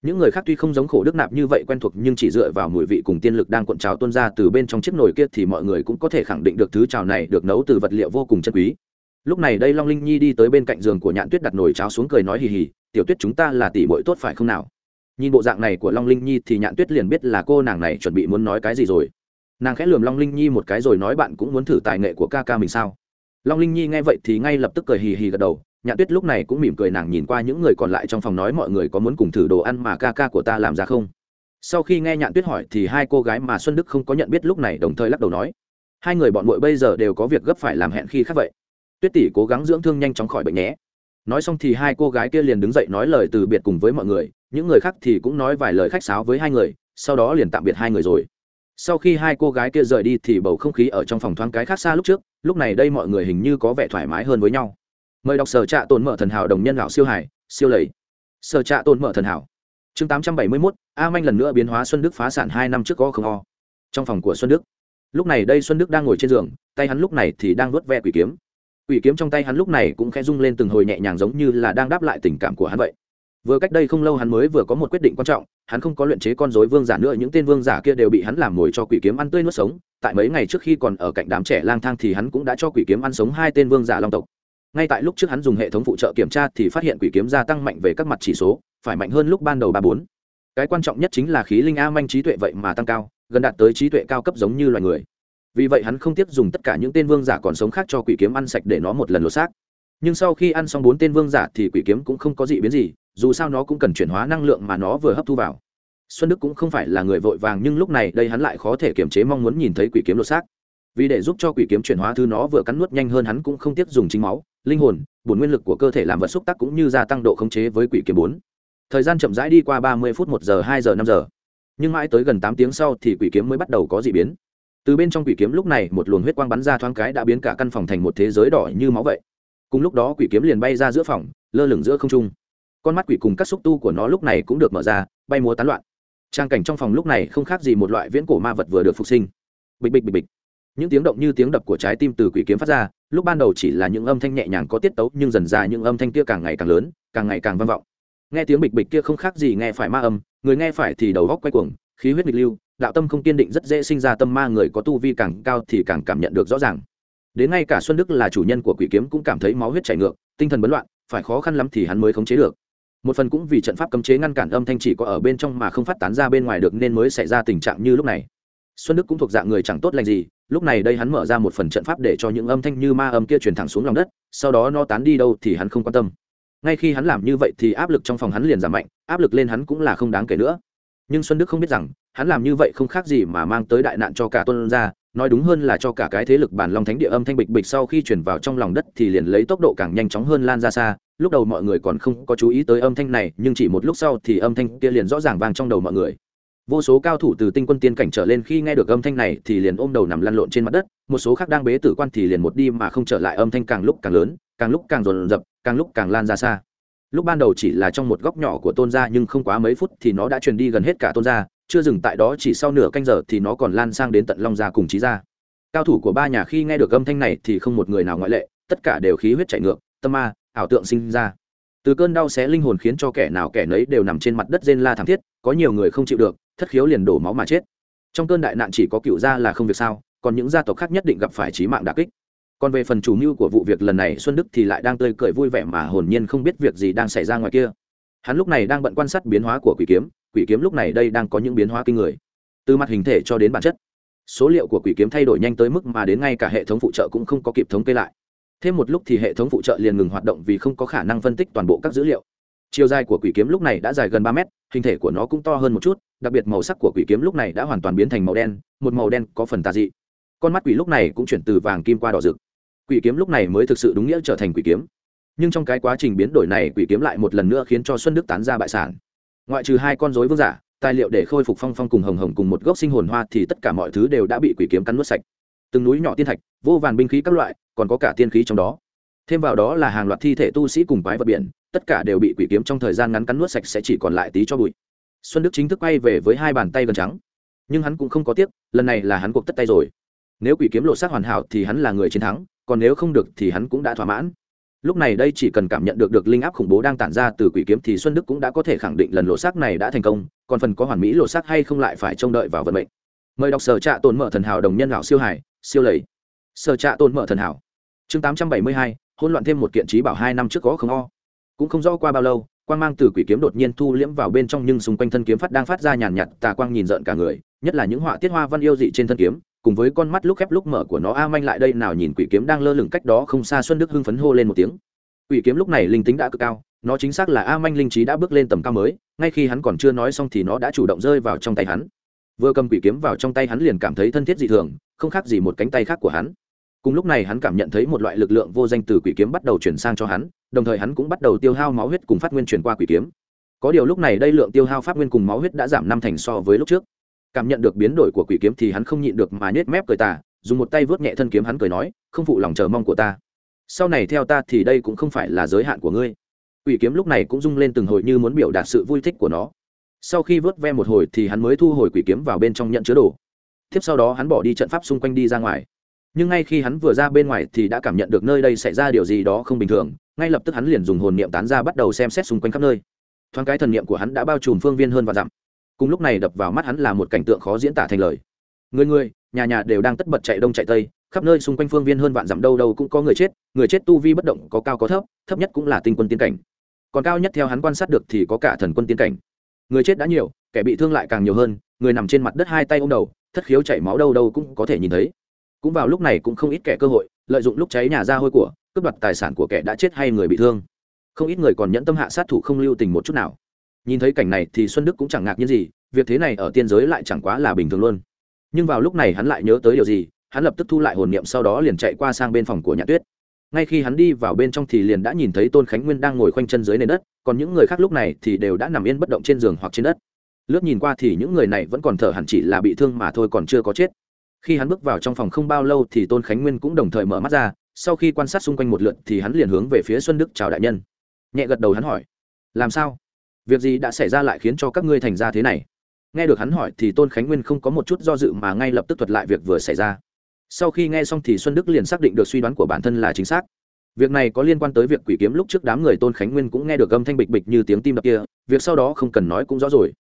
những người khác tuy không giống khổ đức nạp như vậy quen thuộc nhưng chỉ dựa vào mùi vị cùng tiên lực đang cuộn trào tuôn ra từ bên trong chiếc nồi kia thì mọi người cũng có thể khẳng định được thứ trào này được nấu từ vật liệu vô cùng chân quý. Lúc này đây long linh nhi đi tới bên cạnh giường của nhạn tuyết đặt nồi cháo xuống cười nói hì hì, tiểu tuyết chúng ta là tỷ bội tốt phải không nào? Nhìn bộ dạng này của long linh nhi thì nhạn tuyết liền biết là cô nàng này chuẩn bị muốn nói cái gì rồi. Nàng khẽ lườm long linh nhi một cái rồi nói, bạn cũng muốn thử tài nghệ của ca ca mình sao? Long linh nhi nghe vậy thì ngay lập tức cười hì hì gật đầu nhạn tuyết lúc này cũng mỉm cười nàng nhìn qua những người còn lại trong phòng nói mọi người có muốn cùng thử đồ ăn mà ca ca của ta làm ra không? Sau khi nghe nhạn tuyết hỏi thì hai cô gái mà xuân đức không có nhận biết lúc này đồng thời lắc đầu nói, hai người bọn muội bây giờ đều có việc gấp phải làm hẹn khi khác vậy. Tuyết tỷ cố gắng dưỡng thương nhanh chóng khỏi bệnh nhé. Nói xong thì hai cô gái kia liền đứng dậy nói lời từ biệt cùng với mọi người, những người khác thì cũng nói vài lời khách sáo với hai người, sau đó liền tạm biệt hai người rồi. Sau khi hai cô gái kia rời đi thì bầu không khí ở trong phòng thoáng cái khác xa lúc trước, lúc này đây mọi người hình như có vẻ thoải mái hơn với nhau mời đọc sở trạ tồn mở thần hảo đồng nhân lão siêu hải, siêu lầy. Sở trạ tồn mở thần hảo. Chương tám trăm bảy mươi mốt, a manh lần nữa biến hóa xuân đức phá sản hai năm trước có không o. Trong phòng của xuân đức. Lúc này đây xuân đức đang ngồi trên giường, tay hắn lúc này thì đang nuốt ve quỷ kiếm. Quỷ kiếm trong tay hắn lúc này cũng khẽ rung lên từng hồi nhẹ nhàng giống như là đang đáp lại tình cảm của hắn vậy. Vừa cách đây không lâu hắn mới vừa có một quyết định quan trọng, hắn không có luyện chế con dối vương giả nữa, những tên vương giả kia đều bị hắn làm mồi cho quỷ kiếm ăn tươi nuốt sống. Tại mấy ngày trước khi còn ở cạnh đám trẻ lang thang thì hắn cũng đã cho quỷ kiếm ăn sống hai tên vương giả long tộc ngay tại lúc trước hắn dùng hệ thống phụ trợ kiểm tra thì phát hiện quỷ kiếm gia tăng mạnh về các mặt chỉ số, phải mạnh hơn lúc ban đầu ba bốn. Cái quan trọng nhất chính là khí linh a manh trí tuệ vậy mà tăng cao, gần đạt tới trí tuệ cao cấp giống như loài người. Vì vậy hắn không tiếp dùng tất cả những tên vương giả còn sống khác cho quỷ kiếm ăn sạch để nó một lần lột xác. Nhưng sau khi ăn xong bốn tên vương giả thì quỷ kiếm cũng không có gì biến gì, dù sao nó cũng cần chuyển hóa năng lượng mà nó vừa hấp thu vào. Xuân đức cũng không phải là người vội vàng nhưng lúc này đây hắn lại khó thể kiềm chế mong muốn nhìn thấy quỷ kiếm lột xác vì để giúp cho quỷ kiếm chuyển hóa thứ nó vừa cắn nuốt nhanh hơn hắn cũng không tiếp dùng chính máu, linh hồn, bổn nguyên lực của cơ thể làm vật xúc tác cũng như gia tăng độ khống chế với quỷ kiếm bốn. Thời gian chậm rãi đi qua ba mươi phút một giờ, hai giờ, năm giờ. Nhưng mãi tới gần tám tiếng sau thì quỷ kiếm mới bắt đầu có d ị biến. Từ bên trong quỷ kiếm lúc này, một luồng huyết quang bắn ra thoáng cái đã biến cả căn phòng thành một thế giới đỏ như máu vậy. Cùng lúc đó quỷ kiếm liền bay ra giữa phòng, lơ lửng giữa không trung. Con mắt quỷ cùng các xúc tu của nó lúc này cũng được mở ra, bay múa tán loạn. Trang cảnh trong phòng lúc này không khác gì một loại viễn cổ ma vật vừa được phục sinh. Bịch bịch bịch bịch những tiếng động như tiếng đập của trái tim từ quỷ kiếm phát ra, lúc ban đầu chỉ là những âm thanh nhẹ nhàng có tiết tấu, nhưng dần ra những âm thanh kia càng ngày càng lớn, càng ngày càng vang vọng. Nghe tiếng bịch bịch kia không khác gì nghe phải ma âm, người nghe phải thì đầu góc quay cuồng, khí huyết nghịch lưu, đạo tâm không kiên định rất dễ sinh ra tâm ma, người có tu vi càng cao thì càng cảm nhận được rõ ràng. Đến ngay cả xuân đức là chủ nhân của quỷ kiếm cũng cảm thấy máu huyết chảy ngược, tinh thần bấn loạn, phải khó khăn lắm thì hắn mới khống chế được. Một phần cũng vì trận pháp cấm chế ngăn cản âm thanh chỉ có ở bên trong mà không phát tán ra bên ngoài được nên mới xảy ra tình trạng như lúc này. Xuân đức cũng thuộc dạng người chẳng tốt lành gì lúc này đây hắn mở ra một phần trận pháp để cho những âm thanh như ma âm kia truyền thẳng xuống lòng đất, sau đó nó tán đi đâu thì hắn không quan tâm. Ngay khi hắn làm như vậy thì áp lực trong phòng hắn liền giảm mạnh, áp lực lên hắn cũng là không đáng kể nữa. Nhưng xuân đức không biết rằng, hắn làm như vậy không khác gì mà mang tới đại nạn cho cả tuân gia, nói đúng hơn là cho cả cái thế lực bản long thánh địa âm thanh bịch bịch sau khi chuyển vào trong lòng đất thì liền lấy tốc độ càng nhanh chóng hơn lan ra xa. Lúc đầu mọi người còn không có chú ý tới âm thanh này, nhưng chỉ một lúc sau thì âm thanh kia liền rõ ràng vang trong đầu mọi người vô số cao thủ từ tinh quân tiên cảnh trở lên khi nghe được âm thanh này thì liền ôm đầu nằm lăn lộn trên mặt đất, một số khác đang bế tử quan thì liền một đi mà không trở lại, âm thanh càng lúc càng lớn, càng lúc càng rồn rập càng lúc càng lan ra xa. Lúc ban đầu chỉ là trong một góc nhỏ của tôn gia nhưng không quá mấy phút thì nó đã truyền đi gần hết cả tôn gia, chưa dừng tại đó chỉ sau nửa canh giờ thì nó còn lan sang đến tận long gia cùng trí gia. Cao thủ của ba nhà khi nghe được âm thanh này thì không một người nào ngoại lệ, tất cả đều khí huyết chảy ngược, tâm ma, ảo tượng sinh ra. Từ cơn đau xé linh hồn khiến cho kẻ nào kẻ nấy đều nằm trên mặt đất rên la thảm thiết, có nhiều người không chịu được thất khiếu liền đổ máu mà chết. Trong cơn đại nạn chỉ có cựu gia là không việc sao, còn những gia tộc khác nhất định gặp phải trí mạng đà kích. Còn về phần chủ mưu của vụ việc lần này, xuân đức thì lại đang tươi cười vui vẻ mà hồn nhiên không biết việc gì đang xảy ra ngoài kia. Hắn lúc này đang bận quan sát biến hóa của quỷ kiếm quỷ kiếm lúc này đây đang có những biến hóa kinh người. Từ mặt hình thể cho đến bản chất, số liệu của quỷ kiếm thay đổi nhanh tới mức mà đến ngay cả hệ thống phụ trợ cũng không có kịp thống kê lại. Thêm một lúc thì hệ thống phụ trợ liền ngừng hoạt động vì không có khả năng phân tích toàn bộ các dữ liệu chiều dài của quỷ kiếm lúc này đã dài gần ba mét, hình thể của nó cũng to hơn một chút, đặc biệt màu sắc của quỷ kiếm lúc này đã hoàn toàn biến thành màu đen, một màu đen có phần tà dị. Con mắt quỷ lúc này cũng chuyển từ vàng kim qua đỏ rực. Quỷ kiếm lúc này mới thực sự đúng nghĩa trở thành quỷ kiếm. Nhưng trong cái quá trình biến đổi này, quỷ kiếm lại một lần nữa khiến cho xuân đức tán ra bại sản. Ngoại trừ hai con dối vương giả, tài liệu để khôi phục phong phong cùng hồng hồng cùng một gốc sinh hồn hoa thì tất cả mọi thứ đều đã bị quỷ kiếm cắn nuốt sạch. Từng núi nhỏ tiên thạch, vô vàn binh khí các loại, còn có cả tiên khí trong đó. Thêm vào đó là hàng loạt thi thể tu sĩ cùng quái vật biển tất cả đều bị quỷ kiếm trong thời gian ngắn cắn nuốt sạch sẽ chỉ còn lại tí cho bụi. Xuân đức chính thức quay về với hai bàn tay gần trắng. Nhưng hắn cũng không có tiếc, lần này là hắn cuộc tất tay rồi. Nếu quỷ kiếm lộ sát hoàn hảo thì hắn là người chiến thắng, còn nếu không được thì hắn cũng đã thỏa mãn. Lúc này đây chỉ cần cảm nhận được được linh áp khủng bố đang tản ra từ quỷ kiếm thì xuân đức cũng đã có thể khẳng định lần lộ xác này đã thành công, còn phần có hoàn mỹ lộ xác hay không lại phải trông đợi vào vận mệnh. Mời đọc sở trạ tồn mở thần hảo đồng nhân lão siêu hải, siêu lầy. Sở trạ tồn mở thần hảo. Chương tám trăm bảy mươi hai hôn loạn thêm một kiện trí bảo hai năm trước có không o cũng không rõ qua bao lâu, quang mang từ quỷ kiếm đột nhiên thu liễm vào bên trong nhưng xung quanh thân kiếm phát đang phát ra nhàn nhạt tà quang nhìn rợn cả người, nhất là những họa tiết hoa văn yêu dị trên thân kiếm, cùng với con mắt lúc khép lúc mở của nó a manh lại đây nào nhìn quỷ kiếm đang lơ lửng cách đó không xa xuân đức hưng phấn hô lên một tiếng. Quỷ kiếm lúc này linh tính đã cực cao, nó chính xác là a manh linh trí đã bước lên tầm cao mới, ngay khi hắn còn chưa nói xong thì nó đã chủ động rơi vào trong tay hắn. Vừa cầm quỷ kiếm vào trong tay hắn liền cảm thấy thân thiết dị thường, không khác gì một cánh tay khác của hắn. Cùng lúc này hắn cảm nhận thấy một loại lực lượng vô danh từ quỷ kiếm bắt đầu chuyển sang cho hắn đồng thời hắn cũng bắt đầu tiêu hao máu huyết cùng phát nguyên chuyển qua quỷ kiếm. Có điều lúc này đây lượng tiêu hao phát nguyên cùng máu huyết đã giảm năm thành so với lúc trước. Cảm nhận được biến đổi của quỷ kiếm thì hắn không nhịn được mà nhếch mép cười tà, dùng một tay vớt nhẹ thân kiếm hắn cười nói, không phụ lòng chờ mong của ta. Sau này theo ta thì đây cũng không phải là giới hạn của ngươi. Quỷ kiếm lúc này cũng rung lên từng hồi như muốn biểu đạt sự vui thích của nó. Sau khi vớt ve một hồi thì hắn mới thu hồi quỷ kiếm vào bên trong nhận chứa đồ. Tiếp sau đó hắn bỏ đi trận pháp xung quanh đi ra ngoài nhưng ngay khi hắn vừa ra bên ngoài thì đã cảm nhận được nơi đây xảy ra điều gì đó không bình thường, ngay lập tức hắn liền dùng hồn niệm tán ra bắt đầu xem xét xung quanh khắp nơi. Thoáng cái thần niệm của hắn đã bao trùm phương viên hơn và dặm. Cùng lúc này đập vào mắt hắn là một cảnh tượng khó diễn tả thành lời. Người người, nhà nhà đều đang tất bật chạy đông chạy tây, khắp nơi xung quanh phương viên hơn vạn dặm đâu đâu cũng có người chết người chết tu vi bất động có cao có thấp thấp nhất cũng là tinh quân tiến cảnh. Còn cao nhất theo hắn quan sát được thì có cả thần quân tiến cảnh. Người chết đã nhiều, kẻ bị thương lại càng nhiều hơn, người nằm trên mặt đất hai tay ôm đầu, thất khiếu chảy máu đâu đâu cũng có thể nhìn thấy cũng vào lúc này cũng không ít kẻ cơ hội, lợi dụng lúc cháy nhà ra hôi của, cướp đoạt tài sản của kẻ đã chết hay người bị thương. Không ít người còn nhẫn tâm hạ sát thủ không lưu tình một chút nào. Nhìn thấy cảnh này thì xuân đức cũng chẳng ngạc nhiên gì, việc thế này ở tiên giới lại chẳng quá là bình thường luôn. Nhưng vào lúc này hắn lại nhớ tới điều gì, hắn lập tức thu lại hồn niệm sau đó liền chạy qua sang bên phòng của nhã tuyết. Ngay khi hắn đi vào bên trong thì liền đã nhìn thấy tôn khánh nguyên đang ngồi khoanh chân dưới nền đất, còn những người khác lúc này thì đều đã nằm yên bất động trên giường hoặc trên đất. Lướt nhìn qua thì những người này vẫn còn thở hẳn chỉ là bị thương mà thôi còn chưa có chết khi hắn bước vào trong phòng không bao lâu thì tôn khánh nguyên cũng đồng thời mở mắt ra, sau khi quan sát xung quanh một lượt thì hắn liền hướng về phía xuân đức chào đại nhân. Nhẹ gật đầu hắn hỏi, làm sao? Việc gì đã xảy ra lại khiến cho các ngươi thành ra thế này? Nghe được hắn hỏi thì tôn khánh nguyên không có một chút do dự mà ngay lập tức thuật lại việc vừa xảy ra. Sau khi nghe xong thì xuân đức liền xác định được suy đoán của bản thân là chính xác. Việc này có liên quan tới việc quỷ kiếm lúc trước đám người tôn khánh nguyên cũng nghe được âm thanh bịch bịch như tiếng tim đập kia, việc sau đó không cần nói cũng rõ rồi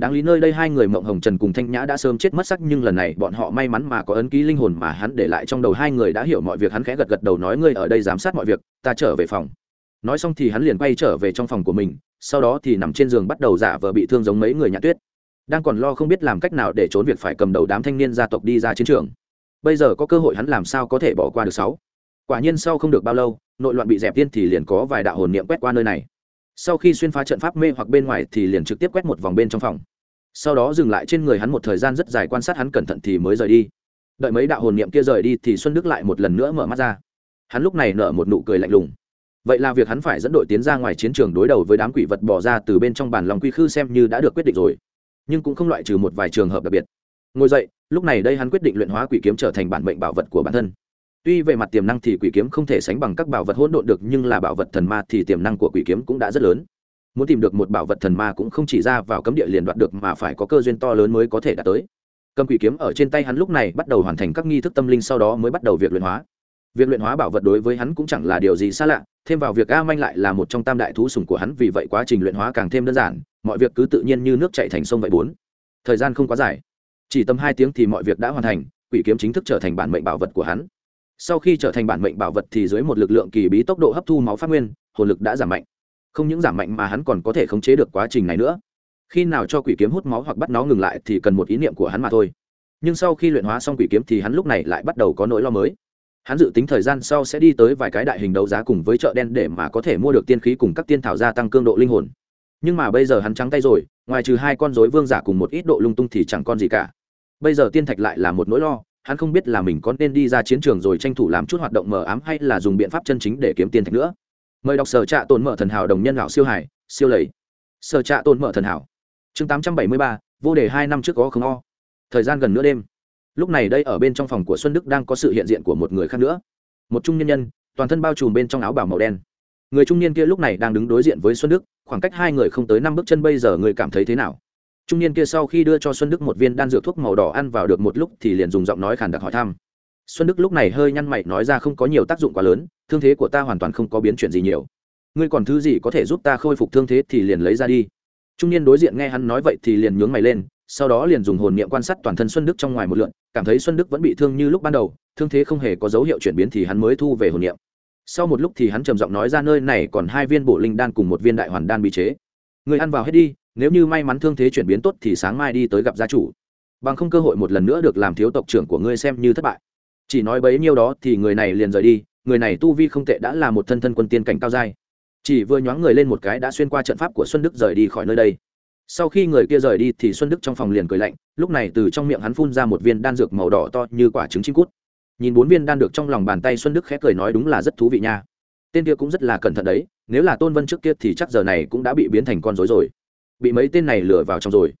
đáng lý nơi đây hai người mộng hồng trần cùng thanh nhã đã sớm chết mất sắc nhưng lần này bọn họ may mắn mà có ấn ký linh hồn mà hắn để lại trong đầu hai người đã hiểu mọi việc. Hắn khẽ gật gật đầu nói, ngươi ở đây giám sát mọi việc, ta trở về phòng. Nói xong thì hắn liền quay trở về trong phòng của mình, sau đó thì nằm trên giường bắt đầu giả vờ bị thương giống mấy người nhã tuyết. Đang còn lo không biết làm cách nào để trốn việc phải cầm đầu đám thanh niên gia tộc đi ra chiến trường. Bây giờ có cơ hội hắn làm sao có thể bỏ qua được sáu? Quả nhiên sau không được bao lâu, nội loạn bị dẹp tiên thì liền có vài đạo hồn niệm quét qua nơi này. Sau khi xuyên phá trận pháp mê hoặc bên ngoài thì liền trực tiếp quét một vòng bên trong phòng sau đó dừng lại trên người hắn một thời gian rất dài quan sát hắn cẩn thận thì mới rời đi. Đợi mấy đạo hồn niệm kia rời đi thì xuân đức lại một lần nữa mở mắt ra. Hắn lúc này nở một nụ cười lạnh lùng. Vậy là việc hắn phải dẫn đội tiến ra ngoài chiến trường đối đầu với đám quỷ vật bỏ ra từ bên trong bản lòng quy khư xem như đã được quyết định rồi. Nhưng cũng không loại trừ một vài trường hợp đặc biệt. Ngồi dậy, lúc này đây hắn quyết định luyện hóa quỷ kiếm trở thành bản mệnh bảo vật của bản thân. Tuy về mặt tiềm năng thì quỷ kiếm không thể sánh bằng các bảo vật hỗn độn được, nhưng là bảo vật thần ma thì tiềm năng của quỷ kiếm cũng đã rất lớn muốn tìm được một bảo vật thần ma cũng không chỉ ra vào cấm địa liền đoạt được mà phải có cơ duyên to lớn mới có thể đạt tới. Cầm quỷ kiếm ở trên tay hắn lúc này bắt đầu hoàn thành các nghi thức tâm linh sau đó mới bắt đầu việc luyện hóa. Việc luyện hóa bảo vật đối với hắn cũng chẳng là điều gì xa lạ, thêm vào việc a manh lại là một trong tam đại thú sùng của hắn, vì vậy quá trình luyện hóa càng thêm đơn giản, mọi việc cứ tự nhiên như nước chạy thành sông vậy bốn. Thời gian không quá dài. Chỉ tầm hai tiếng thì mọi việc đã hoàn thành, quỷ kiếm chính thức trở thành bản mệnh bảo vật của hắn. Sau khi trở thành bản mệnh bảo vật thì dưới một lực lượng kỳ bí tốc độ hấp thu máu phát nguyên, hồn lực đã giảm mạnh không những giảm mạnh mà hắn còn có thể khống chế được quá trình này nữa. Khi nào cho quỷ kiếm hút máu hoặc bắt nó ngừng lại thì cần một ý niệm của hắn mà thôi. Nhưng sau khi luyện hóa xong quỷ kiếm thì hắn lúc này lại bắt đầu có nỗi lo mới. Hắn dự tính thời gian sau sẽ đi tới vài cái đại hình đấu giá cùng với chợ đen để mà có thể mua được tiên khí cùng các tiên thảo gia tăng cương độ linh hồn. Nhưng mà bây giờ hắn trắng tay rồi, ngoài trừ hai con rối vương giả cùng một ít độ lung tung thì chẳng con gì cả. Bây giờ tiên thạch lại là một nỗi lo, hắn không biết là mình có nên đi ra chiến trường rồi tranh thủ làm chút hoạt động mờ ám hay là dùng biện pháp chân chính để kiếm tiên thạch nữa mời đọc sở trạ tồn mở thần hảo đồng nhân lão siêu hải, siêu lầy. Sở trạ tồn mở thần hảo. Chương tám trăm bảy mươi ba, vô đề hai năm trước có không o. Thời gian gần nửa đêm. Lúc này đây ở bên trong phòng của xuân đức đang có sự hiện diện của một người khác nữa. Một trung nhân nhân, toàn thân bao trùm bên trong áo bảo màu đen. Người trung niên kia lúc này đang đứng đối diện với xuân đức, khoảng cách hai người không tới năm bước chân bây giờ người cảm thấy thế nào? Trung niên kia sau khi đưa cho xuân đức một viên đan dược thuốc màu đỏ ăn vào được một lúc thì liền dùng giọng nói khàn đặc hỏi thăm xuân đức lúc này hơi nhăn mày, nói ra không có nhiều tác dụng quá lớn, thương thế của ta hoàn toàn không có biến chuyển gì nhiều. Ngươi còn thứ gì có thể giúp ta khôi phục thương thế thì liền lấy ra đi. Trung niên đối diện nghe hắn nói vậy thì liền nhướng mày lên, sau đó liền dùng hồn niệm quan sát toàn thân xuân đức trong ngoài một lượn, cảm thấy xuân đức vẫn bị thương như lúc ban đầu, thương thế không hề có dấu hiệu chuyển biến thì hắn mới thu về hồn niệm. Sau một lúc thì hắn trầm giọng nói ra nơi này còn hai viên bổ linh đan cùng một viên đại hoàn đan bị chế. Người ăn vào hết đi, nếu như may mắn thương thế chuyển biến tốt thì sáng mai đi tới gặp gia chủ. Bằng không cơ hội một lần nữa được làm thiếu tộc trưởng của ngươi xem như thất bại chỉ nói bấy nhiêu đó thì người này liền rời đi, người này tu vi không tệ đã là một thân thân quân tiên cảnh cao giai. Chỉ vừa nhoáng người lên một cái đã xuyên qua trận pháp của xuân đức rời đi khỏi nơi đây. Sau khi người kia rời đi thì xuân đức trong phòng liền cười lạnh, lúc này từ trong miệng hắn phun ra một viên đan dược màu đỏ to như quả trứng chim cút. Nhìn bốn viên đan được trong lòng bàn tay xuân đức khẽ cười nói đúng là rất thú vị nha. Tên kia cũng rất là cẩn thận đấy, nếu là tôn vân trước kia thì chắc giờ này cũng đã bị biến thành con dối rồi. Bị mấy tên này lừa vào trong rồi.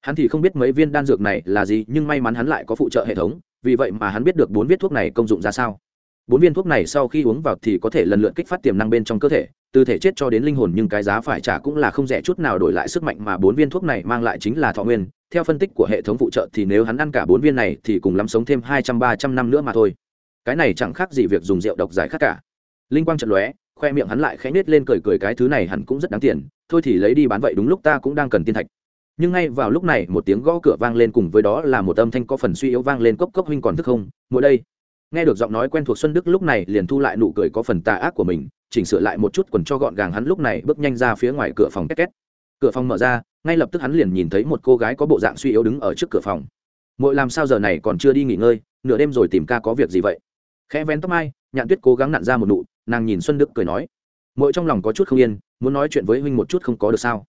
Hắn thì không biết mấy viên đan dược này là gì, nhưng may mắn hắn lại có phụ trợ hệ thống vì vậy mà hắn biết được bốn viên thuốc này công dụng ra sao. Bốn viên thuốc này sau khi uống vào thì có thể lần lượt kích phát tiềm năng bên trong cơ thể, từ thể chết cho đến linh hồn nhưng cái giá phải trả cũng là không rẻ chút nào đổi lại sức mạnh mà bốn viên thuốc này mang lại chính là thọ nguyên. Theo phân tích của hệ thống phụ trợ thì nếu hắn ăn cả bốn viên này thì cùng lắm sống thêm hai trăm, ba trăm năm nữa mà thôi. Cái này chẳng khác gì việc dùng rượu độc giải khát cả. Linh quang trận lóe, khoe miệng hắn lại khẽ nết lên cười cười cái thứ này hẳn cũng rất đáng tiền. Thôi thì lấy đi bán vậy đúng lúc ta cũng đang cần tiên thạch nhưng ngay vào lúc này, một tiếng gõ cửa vang lên cùng với đó là một âm thanh có phần suy yếu vang lên, cốc cốc huynh còn thức không? Mỗi đây. Nghe được giọng nói quen thuộc xuân đức lúc này liền thu lại nụ cười có phần tà ác của mình, chỉnh sửa lại một chút quần cho gọn gàng hắn lúc này bước nhanh ra phía ngoài cửa phòng két két. Cửa phòng mở ra, ngay lập tức hắn liền nhìn thấy một cô gái có bộ dạng suy yếu đứng ở trước cửa phòng. Mỗi làm sao giờ này còn chưa đi nghỉ ngơi? Nửa đêm rồi tìm ca có việc gì vậy? Khẽ vén tóc mai, nhạn tuyết cố gắng nặn ra một nụ, nàng nhìn xuân đức cười nói mỗi trong lòng có chút không yên, muốn nói chuyện với huynh một chút không có được sao?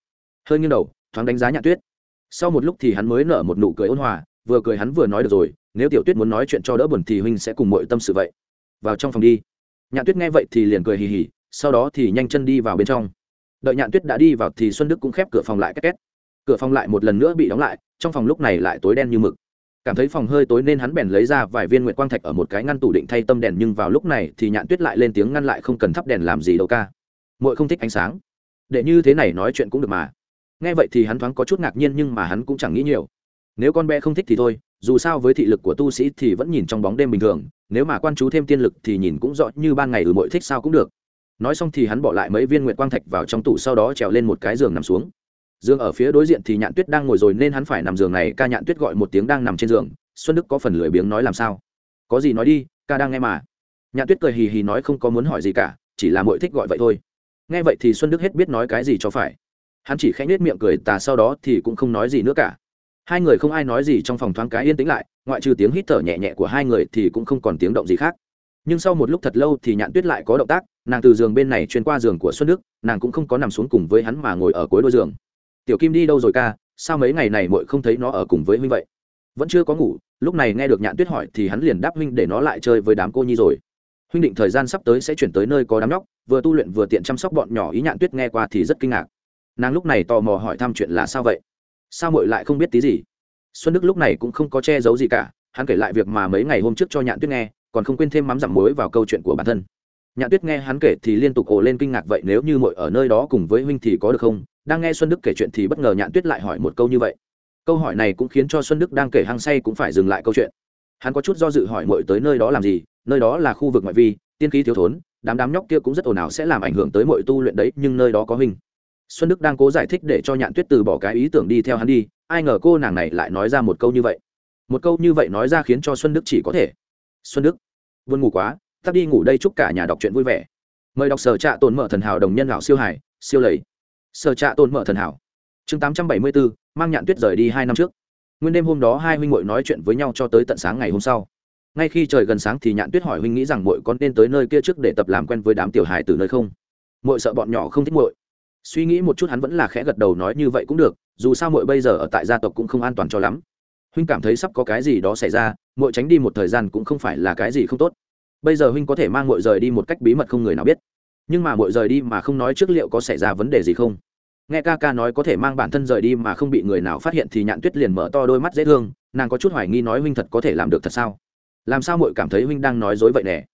Hơi nghiêng đầu thoáng đánh giá nhạn tuyết. Sau một lúc thì hắn mới nở một nụ cười ôn hòa, vừa cười hắn vừa nói được rồi, nếu tiểu tuyết muốn nói chuyện cho đỡ buồn thì huynh sẽ cùng mọi tâm sự vậy. Vào trong phòng đi. Nhạn tuyết nghe vậy thì liền cười hì hì, sau đó thì nhanh chân đi vào bên trong. Đợi nhạn tuyết đã đi vào thì xuân đức cũng khép cửa phòng lại két két. Cửa phòng lại một lần nữa bị đóng lại, trong phòng lúc này lại tối đen như mực. Cảm thấy phòng hơi tối nên hắn bèn lấy ra vài viên nguyệt quang thạch ở một cái ngăn tủ định thay tâm đèn, nhưng vào lúc này thì nhạn tuyết lại lên tiếng ngăn lại không cần thắp đèn làm gì đâu ca. Muội không thích ánh sáng. Để như thế này nói chuyện cũng được mà nghe vậy thì hắn thoáng có chút ngạc nhiên nhưng mà hắn cũng chẳng nghĩ nhiều. Nếu con bé không thích thì thôi, dù sao với thị lực của tu sĩ thì vẫn nhìn trong bóng đêm bình thường, nếu mà quan chú thêm tiên lực thì nhìn cũng rõ như ban ngày ừ mỗi thích sao cũng được. Nói xong thì hắn bỏ lại mấy viên nguyệt quang thạch vào trong tủ sau đó trèo lên một cái giường nằm xuống. Giường ở phía đối diện thì nhạn tuyết đang ngồi rồi nên hắn phải nằm giường này, ca nhạn tuyết gọi một tiếng đang nằm trên giường, xuân đức có phần lười biếng nói làm sao? Có gì nói đi, ca đang nghe mà. Nhạn tuyết cười hì hì nói không có muốn hỏi gì cả, chỉ là mỗi thích gọi vậy thôi. Nghe vậy thì xuân đức hết biết nói cái gì cho phải hắn chỉ khẽ nết miệng cười, tà sau đó thì cũng không nói gì nữa cả. Hai người không ai nói gì trong phòng thoáng cái yên tĩnh lại, ngoại trừ tiếng hít thở nhẹ nhẹ của hai người thì cũng không còn tiếng động gì khác. Nhưng sau một lúc thật lâu thì nhạn tuyết lại có động tác, nàng từ giường bên này truyền qua giường của xuân đức, nàng cũng không có nằm xuống cùng với hắn mà ngồi ở cuối đôi giường. Tiểu kim đi đâu rồi ca? Sao mấy ngày này muội không thấy nó ở cùng với huynh vậy? Vẫn chưa có ngủ. Lúc này nghe được nhạn tuyết hỏi thì hắn liền đáp huynh để nó lại chơi với đám cô nhi rồi. Huynh định thời gian sắp tới sẽ chuyển tới nơi có đám nhóc, vừa tu luyện vừa tiện chăm sóc bọn nhỏ ý nhạn tuyết nghe qua thì rất kinh ngạc nàng lúc này tò mò hỏi thăm chuyện là sao vậy? Sao muội lại không biết tí gì? Xuân đức lúc này cũng không có che giấu gì cả, hắn kể lại việc mà mấy ngày hôm trước cho nhạn tuyết nghe, còn không quên thêm mắm dặm muối vào câu chuyện của bản thân. Nhạn tuyết nghe hắn kể thì liên tục ồ lên kinh ngạc vậy nếu như muội ở nơi đó cùng với huynh thì có được không? Đang nghe xuân đức kể chuyện thì bất ngờ nhạn tuyết lại hỏi một câu như vậy. Câu hỏi này cũng khiến cho xuân đức đang kể hăng say cũng phải dừng lại câu chuyện. Hắn có chút do dự hỏi muội tới nơi đó làm gì? Nơi đó là khu vực ngoại vi, tiên khí thiếu thốn, đám đám nhóc kia cũng rất ồn ào sẽ làm ảnh hưởng tới mọi tu luyện đấy, nhưng nơi đó có huynh xuân đức đang cố giải thích để cho nhạn tuyết từ bỏ cái ý tưởng đi theo hắn đi, ai ngờ cô nàng này lại nói ra một câu như vậy. Một câu như vậy nói ra khiến cho xuân đức chỉ có thể, xuân đức vươn ngủ quá, tắt đi ngủ đây chúc cả nhà đọc truyện vui vẻ. Mời đọc sở trạ tồn mở thần hảo đồng nhân lão siêu hải siêu lầy. Sở trạ tồn mở thần hảo. Chương tám trăm bảy mươi bốn mang nhạn tuyết rời đi hai năm trước. Nguyên đêm hôm đó hai huynh muội nói chuyện với nhau cho tới tận sáng ngày hôm sau. Ngay khi trời gần sáng thì nhạn tuyết hỏi huynh nghĩ rằng muội con nên tới nơi kia trước để tập làm quen với đám tiểu hài từ nơi không? Muội sợ bọn nhỏ không thích muội suy nghĩ một chút hắn vẫn là khẽ gật đầu nói như vậy cũng được, dù sao muội bây giờ ở tại gia tộc cũng không an toàn cho lắm. Huynh cảm thấy sắp có cái gì đó xảy ra, muội tránh đi một thời gian cũng không phải là cái gì không tốt. Bây giờ huynh có thể mang muội rời đi một cách bí mật không người nào biết. Nhưng mà muội rời đi mà không nói trước liệu có xảy ra vấn đề gì không? Nghe ca ca nói có thể mang bản thân rời đi mà không bị người nào phát hiện thì nhạn tuyết liền mở to đôi mắt dễ thương, nàng có chút hoài nghi nói huynh thật có thể làm được thật sao? Làm sao muội cảm thấy huynh đang nói dối vậy nè?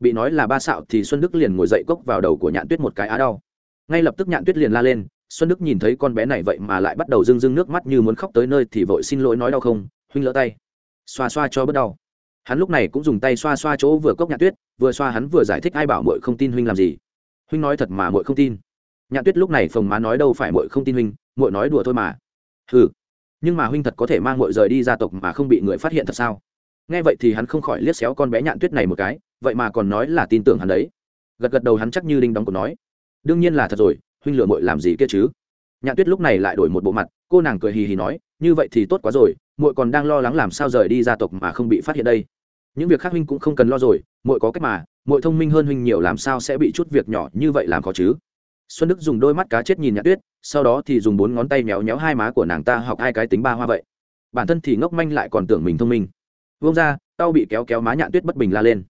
Bị nói là ba xạo thì xuân đức liền ngồi dậy cốc vào đầu của nhạn tuyết một cái á đau ngay lập tức nhạn tuyết liền la lên, xuân đức nhìn thấy con bé này vậy mà lại bắt đầu rưng rưng nước mắt như muốn khóc tới nơi thì vội xin lỗi nói đau không, huynh lỡ tay. Xoa xoa cho bớt đau. Hắn lúc này cũng dùng tay xoa xoa chỗ vừa cốc nhạn tuyết, vừa xoa hắn vừa giải thích ai bảo muội không tin huynh làm gì. Huynh nói thật mà muội không tin. Nhạn tuyết lúc này phồng má nói đâu phải muội không tin huynh, muội nói đùa thôi mà. Ừ nhưng mà huynh thật có thể mang muội rời đi gia tộc mà không bị người phát hiện thật sao? Nghe vậy thì hắn không khỏi liếc xéo con bé nhạn tuyết này một cái, vậy mà còn nói là tin tưởng hắn đấy. Gật gật đầu hắn chắc như đinh đóng cổ nói đương nhiên là thật rồi, huynh lựa muội làm gì kia chứ? Nhạn tuyết lúc này lại đổi một bộ mặt, cô nàng cười hì hì nói, như vậy thì tốt quá rồi, muội còn đang lo lắng làm sao rời đi gia tộc mà không bị phát hiện đây. Những việc khác huynh cũng không cần lo rồi, muội có cách mà mội thông minh hơn huynh nhiều làm sao sẽ bị chút việc nhỏ như vậy làm khó chứ? Xuân đức dùng đôi mắt cá chết nhìn nhã tuyết, sau đó thì dùng bốn ngón tay méo méo hai má của nàng ta học hai cái tính ba hoa vậy. Bản thân thì ngốc manh lại còn tưởng mình thông minh. Vông ra tao bị kéo kéo má nhạn tuyết bất bình la lên.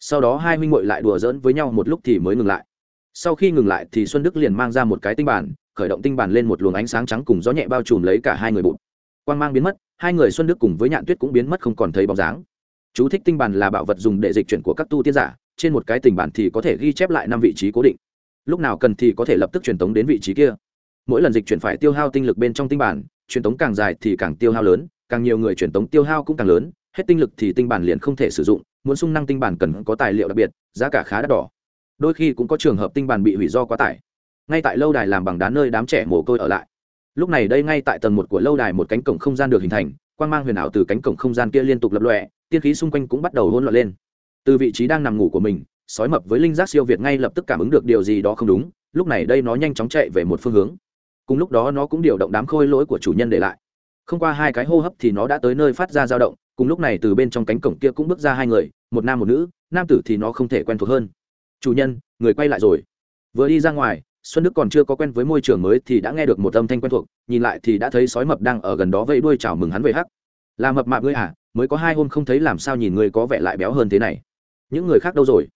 Sau đó hai huynh muội lại đùa giỡn với nhau một lúc thì mới ngừng lại sau khi ngừng lại thì xuân đức liền mang ra một cái tinh bản, khởi động tinh bản lên một luồng ánh sáng trắng cùng gió nhẹ bao trùm lấy cả hai người bụt quang mang biến mất, hai người xuân đức cùng với nhạn tuyết cũng biến mất không còn thấy bóng dáng. Chú thích tinh bản là bảo vật dùng để dịch chuyển của các tu tiên giả, trên một cái tình bản thì có thể ghi chép lại năm vị trí cố định. Lúc nào cần thì có thể lập tức truyền tống đến vị trí kia. Mỗi lần dịch chuyển phải tiêu hao tinh lực bên trong tinh bản, truyền tống càng dài thì càng tiêu hao lớn, càng nhiều người truyền tống tiêu hao cũng càng lớn, hết tinh lực thì tinh bản liền không thể sử dụng, muốn sung năng tinh bản cần có tài liệu đặc biệt, giá cả khá đắt đỏ đôi khi cũng có trường hợp tinh bàn bị hủy do quá tải. Ngay tại lâu đài làm bằng đá nơi đám trẻ mồ côi ở lại. Lúc này đây ngay tại tầng một của lâu đài một cánh cổng không gian được hình thành, quang mang huyền ảo từ cánh cổng không gian kia liên tục lập lọe tiên khí xung quanh cũng bắt đầu hôn loạn lên. Từ vị trí đang nằm ngủ của mình, sói mập với linh giác siêu việt ngay lập tức cảm ứng được điều gì đó không đúng, lúc này đây nó nhanh chóng chạy về một phương hướng. Cùng lúc đó nó cũng điều động đám khôi lỗi của chủ nhân để lại. Không qua hai cái hô hấp thì nó đã tới nơi phát ra dao động, cùng lúc này từ bên trong cánh cổng kia cũng bước ra hai người, một nam một nữ, nam tử thì nó không thể quen thuộc hơn chủ nhân, người quay lại rồi. Vừa đi ra ngoài, xuân đức còn chưa có quen với môi trường mới thì đã nghe được một âm thanh quen thuộc, nhìn lại thì đã thấy sói mập đang ở gần đó vẫy đuôi chào mừng hắn về hắc. Là mập mạp ngươi à mới có hai hôm không thấy làm sao nhìn ngươi có vẻ lại béo hơn thế này. Những người khác đâu rồi?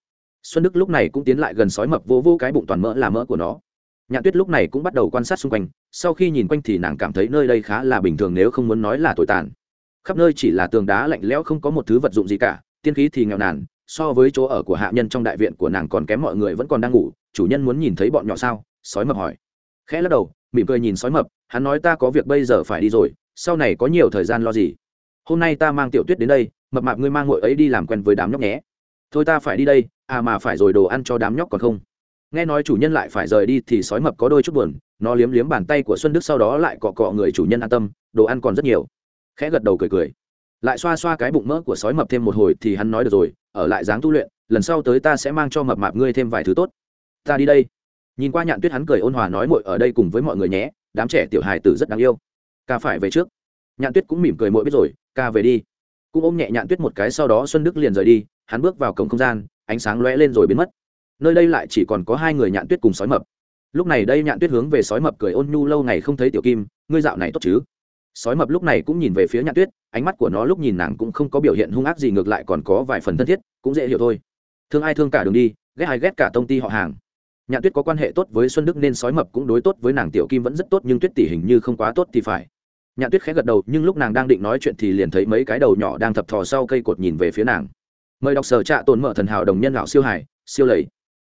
Xuân đức lúc này cũng tiến lại gần sói mập vô vô cái bụng toàn mỡ là mỡ của nó. Nhạn tuyết lúc này cũng bắt đầu quan sát xung quanh, sau khi nhìn quanh thì nàng cảm thấy nơi đây khá là bình thường nếu không muốn nói là tồi tàn. Khắp nơi chỉ là tường đá lạnh lẽo không có một thứ vật dụng gì cả, tiên khí thì nghèo nàn so với chỗ ở của hạ nhân trong đại viện của nàng còn kém mọi người vẫn còn đang ngủ, chủ nhân muốn nhìn thấy bọn nhỏ sao? Sói mập hỏi. Khẽ lắc đầu, mỉm cười nhìn sói mập, hắn nói ta có việc bây giờ phải đi rồi, sau này có nhiều thời gian lo gì? Hôm nay ta mang tiểu tuyết đến đây, mập mạp ngươi mang ngội ấy đi làm quen với đám nhóc nhé. Thôi ta phải đi đây à mà phải rồi đồ ăn cho đám nhóc còn không? Nghe nói chủ nhân lại phải rời đi thì sói mập có đôi chút buồn, nó liếm liếm bàn tay của xuân đức sau đó lại cọ cọ người chủ nhân an tâm, đồ ăn còn rất nhiều. Khẽ gật đầu cười cười. Lại xoa xoa cái bụng mỡ của sói mập thêm một hồi thì hắn nói được rồi ở lại dáng tu luyện, lần sau tới ta sẽ mang cho mập mạp ngươi thêm vài thứ tốt. Ta đi đây. Nhìn qua nhạn tuyết hắn cười ôn hòa nói mội ở đây cùng với mọi người nhé, đám trẻ tiểu hài tử rất đáng yêu. Ca phải về trước. Nhạn tuyết cũng mỉm cười mội biết rồi, ca về đi. Cũng ôm nhẹ nhạn tuyết một cái sau đó xuân đức liền rời đi, hắn bước vào cổng không gian, ánh sáng lóe lên rồi biến mất. Nơi đây lại chỉ còn có hai người nhạn tuyết cùng sói mập. Lúc này đây nhạn tuyết hướng về sói mập cười ôn nhu, lâu ngày không thấy tiểu kim, ngươi dạo này tốt chứ? Sói mập lúc này cũng nhìn về phía nhạn tuyết, ánh mắt của nó lúc nhìn nàng cũng không có biểu hiện hung ác gì, ngược lại còn có vài phần thân thiết, cũng dễ hiểu thôi. Thương ai thương cả đường đi, ghét ai ghét cả công ty họ hàng. Nhạn tuyết có quan hệ tốt với xuân đức nên sói mập cũng đối tốt với nàng, tiểu kim vẫn rất tốt nhưng tuyết tỷ hình như không quá tốt thì phải. Nhạn tuyết khẽ gật đầu, nhưng lúc nàng đang định nói chuyện thì liền thấy mấy cái đầu nhỏ đang thập thò sau cây cột nhìn về phía nàng. Mời đọc sở trạ tồn mở thần hảo đồng nhân lão siêu hải siêu lầy.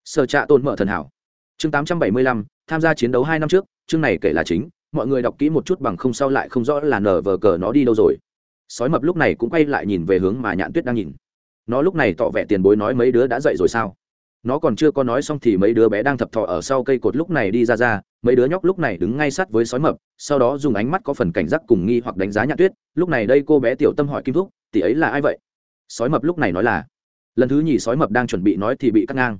Sở trạ tồn mở thần hảo. Chương tám trăm bảy mươi lăm, tham gia chiến đấu hai năm trước, chương này kể là chính mọi người đọc kỹ một chút bằng không sau lại không rõ là nở vờ cờ nó đi đâu rồi. Sói mập lúc này cũng quay lại nhìn về hướng mà nhạn tuyết đang nhìn. Nó lúc này tỏ vẻ tiền bối nói mấy đứa đã dậy rồi sao? Nó còn chưa có nói xong thì mấy đứa bé đang thập thọ ở sau cây cột lúc này đi ra ra, mấy đứa nhóc lúc này đứng ngay sát với sói mập, sau đó dùng ánh mắt có phần cảnh giác cùng nghi hoặc đánh giá nhạn tuyết, lúc này đây cô bé tiểu tâm hỏi kim thúc, tỷ ấy là ai vậy? Sói mập lúc này nói là, lần thứ nhì sói mập đang chuẩn bị nói thì bị cắt ngang.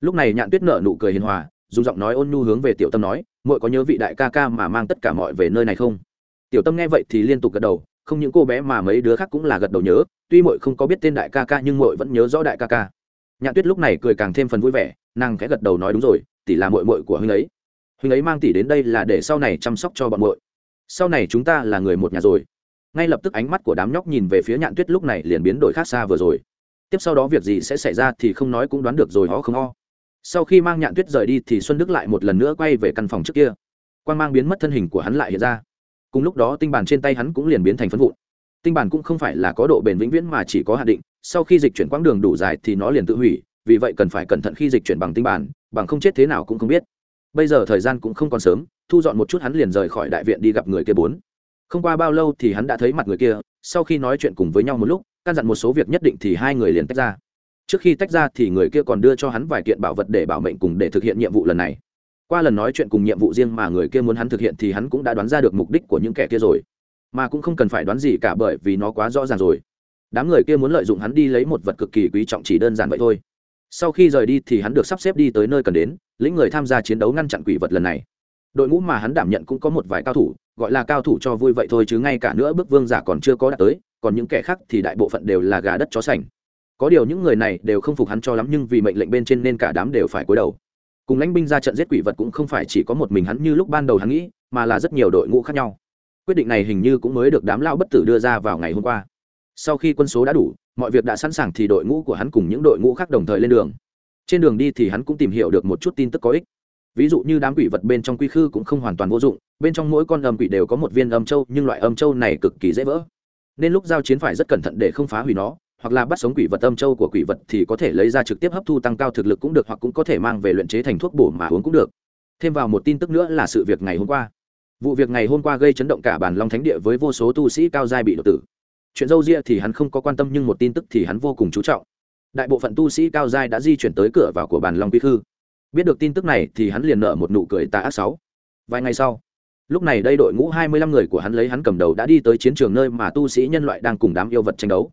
Lúc này nhạn tuyết nở nụ cười hiền hòa dùng giọng nói ôn nhu hướng về tiểu tâm nói, muội có nhớ vị đại ca ca mà mang tất cả mọi về nơi này không? Tiểu tâm nghe vậy thì liên tục gật đầu, không những cô bé mà mấy đứa khác cũng là gật đầu nhớ, tuy muội không có biết tên đại ca ca nhưng muội vẫn nhớ rõ đại ca ca. Nhạn tuyết lúc này cười càng thêm phần vui vẻ, nàng khẽ gật đầu nói đúng rồi, tỷ là muội muội của huynh ấy. Huynh ấy mang tỷ đến đây là để sau này chăm sóc cho bọn muội. Sau này chúng ta là người một nhà rồi. Ngay lập tức ánh mắt của đám nhóc nhìn về phía nhạn tuyết lúc này liền biến đổi khác xa vừa rồi. Tiếp sau đó việc gì sẽ xảy ra thì không nói cũng đoán được rồi ho không o sau khi mang nhạn tuyết rời đi thì xuân đức lại một lần nữa quay về căn phòng trước kia. Quan mang biến mất thân hình của hắn lại hiện ra. Cùng lúc đó tinh bản trên tay hắn cũng liền biến thành phân vụn. Tinh bản cũng không phải là có độ bền vĩnh viễn mà chỉ có hạn định, sau khi dịch chuyển quãng đường đủ dài thì nó liền tự hủy, vì vậy cần phải cẩn thận khi dịch chuyển bằng tinh bản, bằng không chết thế nào cũng không biết. Bây giờ thời gian cũng không còn sớm, thu dọn một chút hắn liền rời khỏi đại viện đi gặp người kia bốn. Không qua bao lâu thì hắn đã thấy mặt người kia, sau khi nói chuyện cùng với nhau một lúc, căn dặn một số việc nhất định thì hai người liền tách ra trước khi tách ra thì người kia còn đưa cho hắn vài kiện bảo vật để bảo mệnh cùng để thực hiện nhiệm vụ lần này. Qua lần nói chuyện cùng nhiệm vụ riêng mà người kia muốn hắn thực hiện thì hắn cũng đã đoán ra được mục đích của những kẻ kia rồi. Mà cũng không cần phải đoán gì cả bởi vì nó quá rõ ràng rồi. Đám người kia muốn lợi dụng hắn đi lấy một vật cực kỳ quý trọng chỉ đơn giản vậy thôi. Sau khi rời đi thì hắn được sắp xếp đi tới nơi cần đến, lĩnh người tham gia chiến đấu ngăn chặn quỷ vật lần này. Đội ngũ mà hắn đảm nhận cũng có một vài cao thủ, gọi là cao thủ cho vui vậy thôi chứ ngay cả nữa bước vương giả còn chưa có đạt tới, còn những kẻ khác thì đại bộ phận đều là gà đất chó sành có điều những người này đều không phục hắn cho lắm, nhưng vì mệnh lệnh bên trên nên cả đám đều phải cúi đầu. Cùng lãnh binh ra trận giết quỷ vật cũng không phải chỉ có một mình hắn như lúc ban đầu hắn nghĩ, mà là rất nhiều đội ngũ khác nhau. Quyết định này hình như cũng mới được đám lao bất tử đưa ra vào ngày hôm qua. Sau khi quân số đã đủ, mọi việc đã sẵn sàng thì đội ngũ của hắn cùng những đội ngũ khác đồng thời lên đường. Trên đường đi thì hắn cũng tìm hiểu được một chút tin tức có ích. Ví dụ như đám quỷ vật bên trong quy khư cũng không hoàn toàn vô dụng, bên trong mỗi con âm quỷ đều có một viên âm châu, nhưng loại âm châu này cực kỳ dễ vỡ. Nên lúc giao chiến phải rất cẩn thận để không phá hủy nó hoặc là bắt sống quỷ vật âm châu của quỷ vật thì có thể lấy ra trực tiếp hấp thu tăng cao thực lực cũng được hoặc cũng có thể mang về luyện chế thành thuốc bổ mà uống cũng được. Thêm vào một tin tức nữa là sự việc ngày hôm qua. Vụ việc ngày hôm qua gây chấn động cả bản long thánh địa với vô số tu sĩ cao giai bị đột tử. Chuyện dâu ria thì hắn không có quan tâm nhưng một tin tức thì hắn vô cùng chú trọng. Đại bộ phận tu sĩ cao giai đã di chuyển tới cửa vào của bản long quy khư. Biết được tin tức này thì hắn liền nợ một nụ cười tà ác sáu. Vài ngày sau, lúc này đây đội ngũ hai mươi lăm người của hắn lấy hắn cầm đầu đã đi tới chiến trường nơi mà tu sĩ nhân loại đang cùng đám yêu vật tranh đấu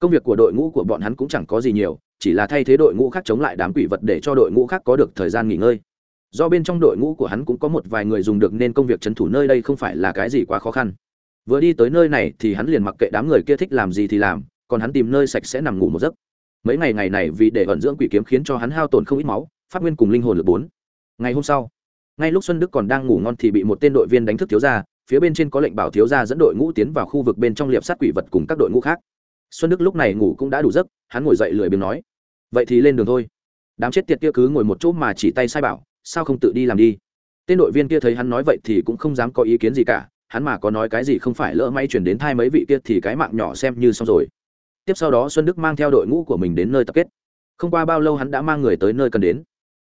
công việc của đội ngũ của bọn hắn cũng chẳng có gì nhiều, chỉ là thay thế đội ngũ khác chống lại đám quỷ vật để cho đội ngũ khác có được thời gian nghỉ ngơi. Do bên trong đội ngũ của hắn cũng có một vài người dùng được nên công việc c h ấ n thủ nơi đây không phải là cái gì quá khó khăn. Vừa đi tới nơi này thì hắn liền mặc kệ đám người kia thích làm gì thì làm, còn hắn tìm nơi sạch sẽ nằm ngủ một giấc. Mấy ngày ngày này vì để vận dưỡng quỷ kiếm khiến cho hắn hao tổn không ít máu, phát nguyên cùng linh hồn lực bốn. Ngày hôm sau, ngay lúc xuân đức còn đang ngủ ngon thì bị một tên đội viên đánh thức thiếu ra phía bên trên có lệnh bảo thiếu ra dẫn đội ngũ tiến vào khu vực bên trong liệp sát quỷ vật cùng các đội ngũ khác xuân đức lúc này ngủ cũng đã đủ giấc, hắn ngồi dậy lười biếng nói, vậy thì lên đường thôi. Đám chết tiệt kia cứ ngồi một chỗ mà chỉ tay sai bảo, sao không tự đi làm đi? Tên đội viên kia thấy hắn nói vậy thì cũng không dám có ý kiến gì cả, hắn mà có nói cái gì không phải lỡ may chuyển đến thai mấy vị kia thì cái mạng nhỏ xem như xong rồi. Tiếp sau đó xuân đức mang theo đội ngũ của mình đến nơi tập kết. Không qua bao lâu hắn đã mang người tới nơi cần đến.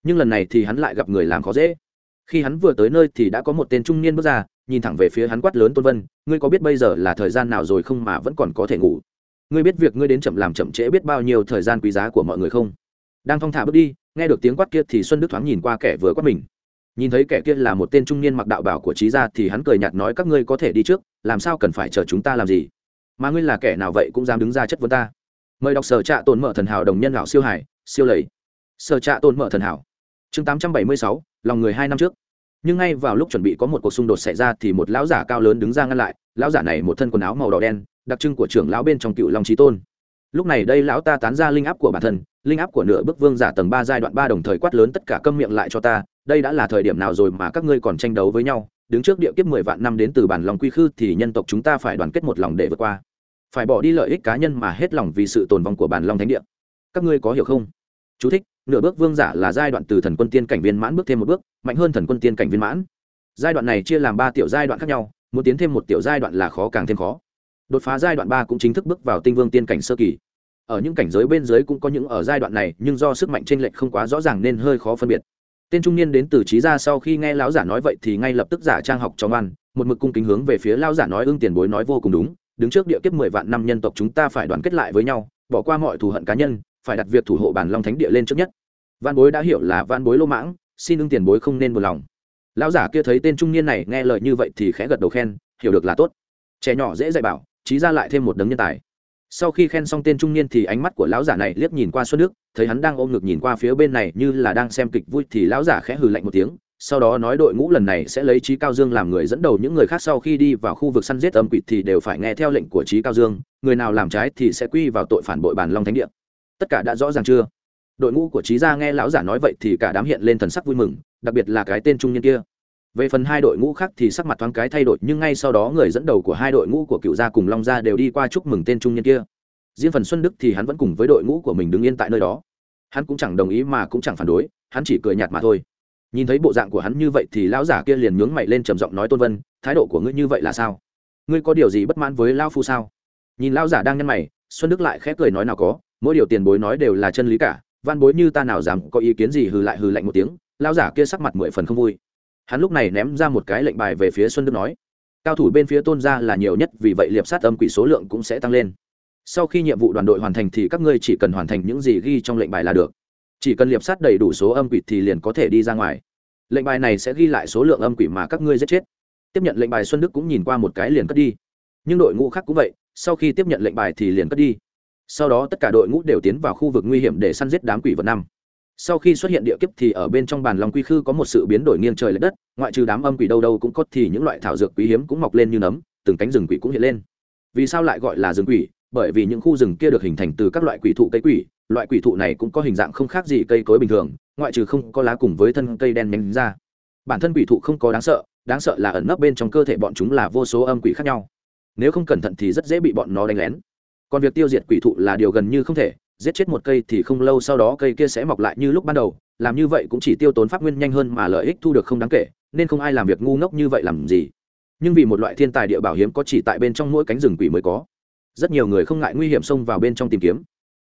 Nhưng lần này thì hắn lại gặp người làm khó dễ. Khi hắn vừa tới nơi thì đã có một tên trung niên bước ra, nhìn thẳng về phía hắn quát lớn tôn vân, ngươi có biết bây giờ là thời gian nào rồi không mà vẫn còn có thể ngủ? Ngươi biết việc ngươi đến chậm làm chậm trễ biết bao nhiêu thời gian quý giá của mọi người không? Đang thong thả bước đi, nghe được tiếng quát kia thì xuân đức thoáng nhìn qua kẻ vừa quát mình. Nhìn thấy kẻ kia là một tên trung niên mặc đạo bảo của trí gia thì hắn cười nhạt nói, các ngươi có thể đi trước, làm sao cần phải chờ chúng ta làm gì? Mà ngươi là kẻ nào vậy cũng dám đứng ra chất vấn ta. Mời đọc sở trạ tồn mở thần hảo đồng nhân lão siêu hải, siêu lầy. Sở trạ tồn mở thần hảo. Chương tám trăm bảy mươi sáu, lòng người hai năm trước. Nhưng ngay vào lúc chuẩn bị có một cuộc xung đột xảy ra thì một lão giả cao lớn đứng ra ngăn lại. Lão giả này một thân quần áo màu đỏ đen đặc trưng của trưởng lão bên trong cựu long trí tôn. Lúc này đây lão ta tán ra linh áp của bản thân linh áp của nửa bức vương giả tầng ba giai đoạn ba đồng thời quát lớn tất cả câm miệng lại cho ta đây đã là thời điểm nào rồi mà các ngươi còn tranh đấu với nhau đứng trước địa kiếp mười vạn năm đến từ bản lòng quy khư thì nhân tộc chúng ta phải đoàn kết một lòng để vượt qua. Phải bỏ đi lợi ích cá nhân mà hết lòng vì sự tồn vong của bản long thánh địa. Các ngươi có hiểu không? Chú thích, nửa bước vương giả là giai đoạn từ thần quân tiên cảnh viên mãn bước thêm một bước mạnh hơn thần quân tiên cảnh viên mãn. Giai đoạn này chia làm ba tiểu giai đoạn khác nhau muốn tiến thêm một tiểu giai đoạn là khó càng thêm khó đột phá giai đoạn ba cũng chính thức bước vào tinh vương tiên cảnh sơ kỳ. Ở những cảnh giới bên dưới cũng có những ở giai đoạn này, nhưng do sức mạnh t r ê n lệch không quá rõ ràng nên hơi khó phân biệt. Tên trung niên đến từ trí ra sau khi nghe lão giả nói vậy thì ngay lập tức giả trang học cho ngoan, một mực cung kính hướng về phía lão giả nói ưng tiền bối nói vô cùng đúng, đứng trước địa kiếp mười vạn năm nhân tộc chúng ta phải đoàn kết lại với nhau, bỏ qua mọi thù hận cá nhân, phải đặt việc thủ hộ bản long thánh địa lên trước nhất. Văn bối đã hiểu là văn bối lô mãng, xin ưng tiền bối không nên buồn lòng. Lão giả kia thấy tên trung niên này nghe lời như vậy thì khẽ gật đầu khen, hiểu được là tốt. Trẻ nhỏ dễ dạy bảo trí ra lại thêm một đấng nhân tài. Sau khi khen xong tên trung niên thì ánh mắt của lão giả này liếc nhìn qua xuân đức, thấy hắn đang ôm ngực nhìn qua phía bên này như là đang xem kịch vui thì lão giả khẽ hừ lạnh một tiếng, sau đó nói đội ngũ lần này sẽ lấy trí cao dương làm người dẫn đầu, những người khác sau khi đi vào khu vực săn giết âm quỷ thì đều phải nghe theo lệnh của trí cao dương, người nào làm trái thì sẽ quy vào tội phản bội bàn long thánh địa. Tất cả đã rõ ràng chưa? Đội ngũ của trí gia nghe lão giả nói vậy thì cả đám hiện lên thần sắc vui mừng, đặc biệt là cái tên trung niên kia về phần hai đội ngũ khác thì sắc mặt thoáng cái thay đổi, nhưng ngay sau đó người dẫn đầu của hai đội ngũ của cựu gia cùng long gia đều đi qua chúc mừng tên trung niên kia. Riêng phần xuân đức thì hắn vẫn cùng với đội ngũ của mình đứng yên tại nơi đó. Hắn cũng chẳng đồng ý mà cũng chẳng phản đối, hắn chỉ cười nhạt mà thôi. Nhìn thấy bộ dạng của hắn như vậy thì lão giả kia liền nhướng mày lên trầm giọng nói tôn vân, thái độ của ngươi như vậy là sao? Ngươi có điều gì bất mãn với lao phu sao? Nhìn lão giả đang nhăn mày, xuân đức lại khẽ cười nói nào có, mỗi điều tiền bối nói đều là chân lý cả, văn bối như ta nào dám có ý kiến gì hừ lại hừ lạnh một tiếng. Lão giả kia sắc mặt mười phần không vui hắn lúc này ném ra một cái lệnh bài về phía xuân đức nói, cao thủ bên phía tôn gia là nhiều nhất, vì vậy liệp sát âm quỷ số lượng cũng sẽ tăng lên. Sau khi nhiệm vụ đoàn đội hoàn thành thì các ngươi chỉ cần hoàn thành những gì ghi trong lệnh bài là được. Chỉ cần liệp sát đầy đủ số âm quỷ thì liền có thể đi ra ngoài. Lệnh bài này sẽ ghi lại số lượng âm quỷ mà các ngươi giết chết. Tiếp nhận lệnh bài xuân đức cũng nhìn qua một cái liền cất đi. Nhưng đội ngũ khác cũng vậy, sau khi tiếp nhận lệnh bài thì liền cất đi. Sau đó tất cả đội ngũ đều tiến vào khu vực nguy hiểm để săn giết đám quỷ vật năm sau khi xuất hiện địa kiếp thì ở bên trong bàn long quy khư có một sự biến đổi nghiêng trời l ệ đất, ngoại trừ đám âm quỷ đâu đâu cũng có thì những loại thảo dược quý hiếm cũng mọc lên như nấm, từng cánh rừng quỷ cũng hiện lên. Vì sao lại gọi là rừng quỷ? Bởi vì những khu rừng kia được hình thành từ các loại quỷ thụ cây quỷ, loại quỷ thụ này cũng có hình dạng không khác gì cây cối bình thường, ngoại trừ không có lá cùng với thân cây đen nhánh ra. Bản thân quỷ thụ không có đáng sợ đáng sợ là ẩn nấp bên trong cơ thể bọn chúng là vô số âm quỷ khác nhau. Nếu không cẩn thận thì rất dễ bị bọn nó đánh lén. Còn việc tiêu diệt quỷ thụ là điều gần như không thể giết chết một cây thì không lâu sau đó cây kia sẽ mọc lại như lúc ban đầu, làm như vậy cũng chỉ tiêu tốn pháp nguyên nhanh hơn mà lợi ích thu được không đáng kể, nên không ai làm việc ngu ngốc như vậy làm gì. Nhưng vì một loại thiên tài địa bảo hiếm có chỉ tại bên trong mỗi cánh rừng quỷ mới có. Rất nhiều người không ngại nguy hiểm xông vào bên trong tìm kiếm.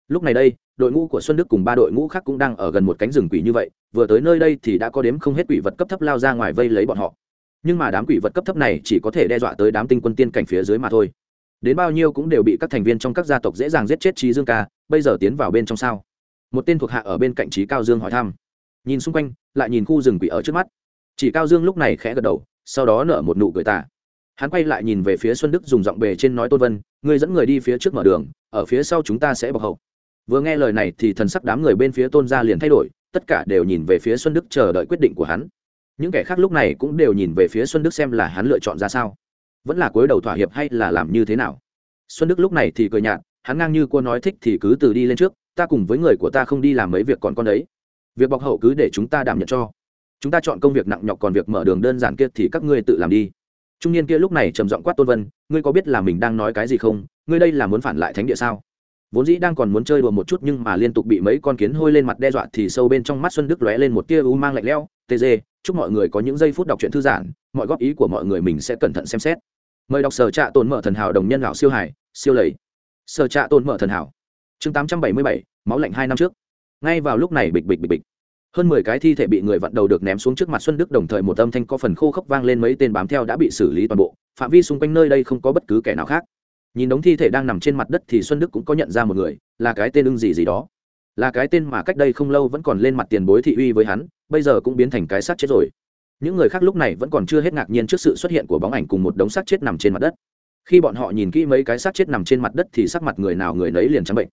Lúc này đây, đội ngũ của xuân đức cùng ba đội ngũ khác cũng đang ở gần một cánh rừng quỷ như vậy, vừa tới nơi đây thì đã có đếm không hết quỷ vật cấp thấp lao ra ngoài vây lấy bọn họ. Nhưng mà đám quỷ vật cấp thấp này chỉ có thể đe dọa tới đám tinh quân tiên cảnh phía dưới mà thôi đến bao nhiêu cũng đều bị các thành viên trong các gia tộc dễ dàng giết chết trí dương ca, bây giờ tiến vào bên trong sao? Một tên thuộc hạ ở bên cạnh trí cao dương hỏi thăm. Nhìn xung quanh, lại nhìn khu rừng quỷ ở trước mắt. Chỉ cao dương lúc này khẽ gật đầu, sau đó nở một nụ cười tả hắn quay lại nhìn về phía xuân đức dùng giọng bề trên nói tôn vân, ngươi dẫn người đi phía trước mở đường, ở phía sau chúng ta sẽ bọc hậu. Vừa nghe lời này thì thần sắc đám người bên phía tôn gia liền thay đổi, tất cả đều nhìn về phía xuân đức chờ đợi quyết định của hắn. Những kẻ khác lúc này cũng đều nhìn về phía xuân đức xem là hắn lựa chọn ra sao vẫn là cuối đầu thỏa hiệp hay là làm như thế nào? Xuân đức lúc này thì cười nhạt, hắn ngang như cô nói thích thì cứ từ đi lên trước, ta cùng với người của ta không đi làm mấy việc còn con đấy. Việc bọc hậu cứ để chúng ta đảm nhận cho. Chúng ta chọn công việc nặng nhọc còn việc mở đường đơn giản kia thì các ngươi tự làm đi. Trung niên kia lúc này trầm giọng quát tôn vân, ngươi có biết là mình đang nói cái gì không? Ngươi đây là muốn phản lại thánh địa sao? Vốn dĩ đang còn muốn chơi đùa một chút nhưng mà liên tục bị mấy con kiến hôi lên mặt đe dọa thì sâu bên trong mắt xuân đức lóe lên một tia u mang lạnh lẽo. Tê dê, chúc mọi người có những giây phút đọc truyện thư giãn, mọi góp ý của mọi người mình sẽ cẩn thận xem xét mời đọc sở trạ tồn mở thần hảo đồng nhân lão siêu hải, siêu lầy. Sở trạ tồn mở thần hảo. Chương tám trăm bảy mươi bảy, máu lạnh hai năm trước. Ngay vào lúc này bịch bịch bịch bịch. Hơn mười cái thi thể bị người vặn đầu được ném xuống trước mặt xuân đức đồng thời một âm thanh có phần khô khốc vang lên mấy tên bám theo đã bị xử lý toàn bộ. Phạm vi xung quanh nơi đây không có bất cứ kẻ nào khác. Nhìn đống thi thể đang nằm trên mặt đất thì xuân đức cũng có nhận ra một người, là cái tên ưng gì gì đó. Là cái tên mà cách đây không lâu vẫn còn lên mặt tiền bối thị uy với hắn, bây giờ cũng biến thành cái xác chết rồi những người khác lúc này vẫn còn chưa hết ngạc nhiên trước sự xuất hiện của bóng ảnh cùng một đống xác chết nằm trên mặt đất. Khi bọn họ nhìn kỹ mấy cái xác chết nằm trên mặt đất thì sắc mặt người nào người nấy liền trắng bệnh.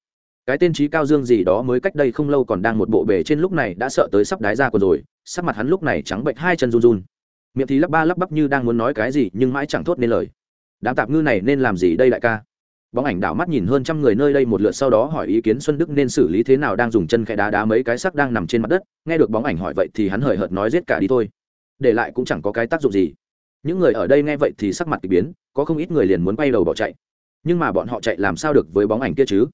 Cái tên trí cao dương gì đó mới cách đây không lâu còn đang một bộ bề trên lúc này đã sợ tới sắp đái ra còn rồi, sắc mặt hắn lúc này trắng bệnh hai chân run run. Miệng thì lắp ba lắp bắp như đang muốn nói cái gì nhưng mãi chẳng thốt nên lời. Đám tạp ngư này nên làm gì đây đại ca? Bóng ảnh đảo mắt nhìn hơn trăm người nơi đây một lượt sau đó hỏi ý kiến xuân đức nên xử lý thế nào đang dùng chân khẽ đá đá mấy cái sắc đang nằm trên mặt đất. Nghe được bóng ảnh hỏi vậy thì hắn hời hợt nói giết cả đi thôi để lại cũng chẳng có cái tác dụng gì. Những người ở đây nghe vậy thì sắc mặt k ỳ biến, có không ít người liền muốn bay đầu bỏ chạy. Nhưng mà bọn họ chạy làm sao được với bóng ảnh kia chứ?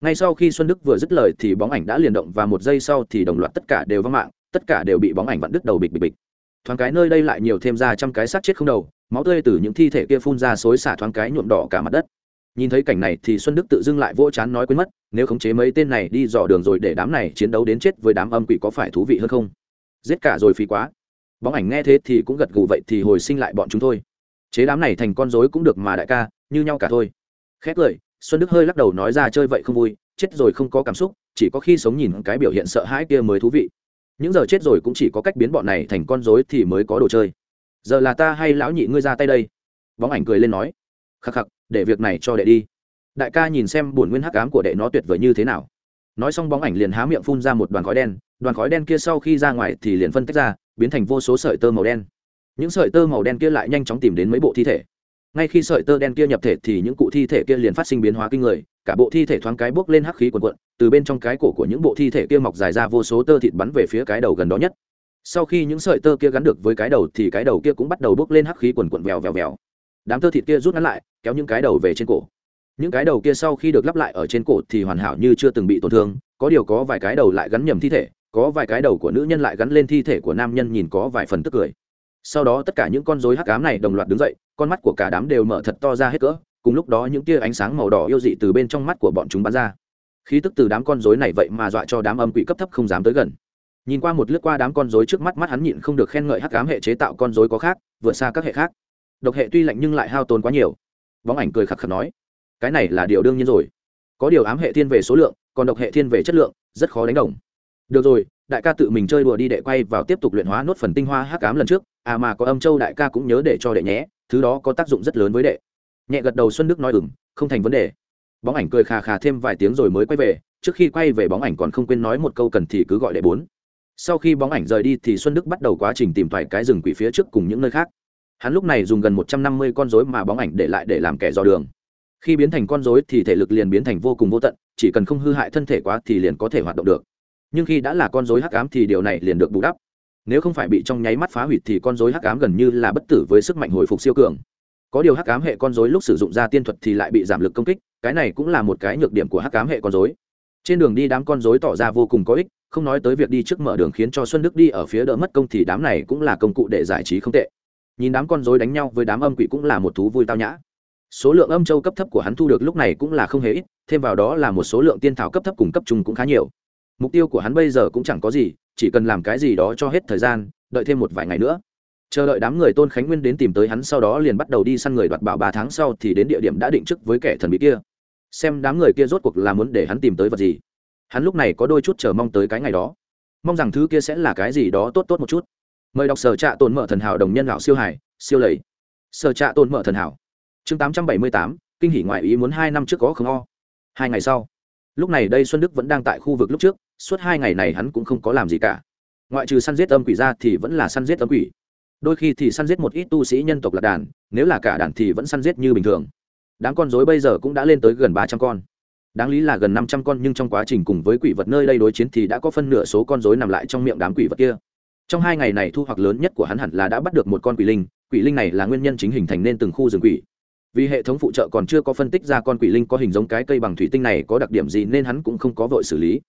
Ngay sau khi xuân đức vừa dứt lời thì bóng ảnh đã liền động và một giây sau thì đồng loạt tất cả đều văng mạng, tất cả đều bị bóng ảnh vặn đứt đầu bịch bịch bịch. Thoáng cái nơi đây lại nhiều thêm ra trăm cái xác chết không đầu, máu tươi từ những thi thể kia phun ra xối xả thoáng cái nhuộm đỏ cả mặt đất. Nhìn thấy cảnh này thì xuân đức tự dưng lại vỗ chán nói quên mất, nếu khống chế mấy tên này đi dò đường rồi để đám này chiến đấu đến chết với đám âm quỷ có phải thú vị hơn không? Giết cả rồi phí quá bóng ảnh nghe thế thì cũng gật gù vậy thì hồi sinh lại bọn chúng thôi. Chế đám này thành con dối cũng được mà đại ca, như nhau cả thôi. Khét lời, xuân đức hơi lắc đầu nói ra chơi vậy không vui, chết rồi không có cảm xúc, chỉ có khi sống nhìn cái biểu hiện sợ hãi kia mới thú vị. Những giờ chết rồi cũng chỉ có cách biến bọn này thành con dối thì mới có đồ chơi. Giờ là ta hay lão nhị ngươi ra tay đây? Bóng ảnh cười lên nói. Khắc khắc, để việc này cho đệ đi. Đại ca nhìn xem buồn nguyên hắc ám của đệ nó tuyệt vời như thế nào. Nói xong bóng ảnh liền há miệng phun ra một đoàn khói đen, đoàn khói đen kia sau khi ra ngoài thì liền phân tách ra biến thành vô số sợi tơ màu đen. Những sợi tơ màu đen kia lại nhanh chóng tìm đến mấy bộ thi thể. Ngay khi sợi tơ đen kia nhập thể thì những cụ thi thể kia liền phát sinh biến hóa kinh người, cả bộ thi thể thoáng cái bốc lên hắc khí quần quận từ bên trong cái cổ của những bộ thi thể kia mọc dài ra vô số tơ thịt bắn về phía cái đầu gần đó nhất. Sau khi những sợi tơ kia gắn được với cái đầu thì cái đầu kia cũng bắt đầu bốc lên hắc khí quần quận vèo vèo vèo. Đám tơ thịt kia rút ngắn lại, kéo những cái đầu về trên cổ. Những cái đầu kia sau khi được lắp lại ở trên cổ thì hoàn hảo như chưa từng bị tổn thương, có điều có vài cái đầu lại gắn nhầm thi thể có vài cái đầu của nữ nhân lại gắn lên thi thể của nam nhân nhìn có vài phần tức cười. Sau đó tất cả những con rối hắc ám này đồng loạt đứng dậy, con mắt của cả đám đều mở thật to ra hết cỡ, cùng lúc đó những tia ánh sáng màu đỏ yêu dị từ bên trong mắt của bọn chúng bắn ra. Khí tức từ đám con rối này vậy mà dọa cho đám âm quỷ cấp thấp không dám tới gần. Nhìn qua một lướt qua đám con rối trước mắt mắt hắn nhịn không được khen ngợi hắc ám hệ chế tạo con rối có khác, vượt xa các hệ khác. Độc hệ tuy lạnh nhưng lại hao tốn quá nhiều. Bóng ảnh cười khặc khặc nói, cái này là điều đương nhiên rồi. Có điều ám hệ thiên về số lượng, còn độc hệ thiên về chất lượng, rất khó đánh đồng được rồi, đại ca tự mình chơi đùa đi, đệ quay vào tiếp tục luyện hóa nốt phần tinh hoa hắc ám lần trước. À mà có âm châu đại ca cũng nhớ để cho đệ nhé, thứ đó có tác dụng rất lớn với đệ. Nhẹ gật đầu xuân đức nói ừng không thành vấn đề. Bóng ảnh cười khà khà thêm vài tiếng rồi mới quay về. Trước khi quay về bóng ảnh còn không quên nói một câu cần thì cứ gọi đệ bốn. Sau khi bóng ảnh rời đi thì xuân đức bắt đầu quá trình tìm thoại cái rừng quỷ phía trước cùng những nơi khác. Hắn lúc này dùng gần một trăm năm mươi con rối mà bóng ảnh để lại để làm kẻ dò đường. Khi biến thành con rối thì thể lực liền biến thành vô cùng vô tận, chỉ cần không hư hại thân thể quá thì liền có thể hoạt động được nhưng khi đã là con rối hắc ám thì điều này liền được bù đắp. Nếu không phải bị trong nháy mắt phá hủy thì con rối hắc ám gần như là bất tử với sức mạnh hồi phục siêu cường. Có điều hắc ám hệ con rối lúc sử dụng ra tiên thuật thì lại bị giảm lực công kích, cái này cũng là một cái nhược điểm của hắc ám hệ con rối. Trên đường đi đám con rối tỏ ra vô cùng có ích, không nói tới việc đi trước mở đường khiến cho xuân đức đi ở phía đỡ mất công thì đám này cũng là công cụ để giải trí không tệ. Nhìn đám con rối đánh nhau với đám âm quỷ cũng là một thú vui tao nhã. Số lượng âm châu cấp thấp của hắn thu được lúc này cũng là không hề ít, thêm vào đó là một số lượng tiên thảo cấp thấp cùng cấp trung cũng khá nhiều mục tiêu của hắn bây giờ cũng chẳng có gì, chỉ cần làm cái gì đó cho hết thời gian, đợi thêm một vài ngày nữa. Chờ đợi đám người tôn khánh nguyên đến tìm tới hắn sau đó liền bắt đầu đi săn người đoạt bảo ba tháng sau thì đến địa điểm đã định trước với kẻ thần bí kia. Xem đám người kia rốt cuộc là muốn để hắn tìm tới vật gì. Hắn lúc này có đôi chút chờ mong tới cái ngày đó. Mong rằng thứ kia sẽ là cái gì đó tốt tốt một chút. Mời đọc sở trạ tồn mở thần hảo đồng nhân lão siêu hải, siêu lầy. Sở trạ tồn mở thần hảo. Chương tám trăm bảy mươi tám, kinh hỉ ngoại ý muốn hai năm trước có không o. Hai ngày sau. Lúc này đây xuân đức vẫn đang tại khu vực lúc trước suốt hai ngày này hắn cũng không có làm gì cả. Ngoại trừ săn giết âm quỷ ra thì vẫn là săn giết âm quỷ. Đôi khi thì săn giết một ít tu sĩ nhân tộc lạc đàn, nếu là cả đàn thì vẫn săn giết như bình thường. Đám con dối bây giờ cũng đã lên tới gần ba trăm con. Đáng lý là gần năm trăm con, nhưng trong quá trình cùng với quỷ vật nơi đây đối chiến thì đã có phân nửa số con dối nằm lại trong miệng đám quỷ vật kia. Trong hai ngày này thu hoạch lớn nhất của hắn hẳn là đã bắt được một con quỷ linh. Quỷ linh này là nguyên nhân chính hình thành nên từng khu rừng quỷ. Vì hệ thống phụ trợ còn chưa có phân tích ra con quỷ linh có hình giống cái cây bằng thủy tinh này có đặc điểm gì nên hắn cũng không có vội xử lý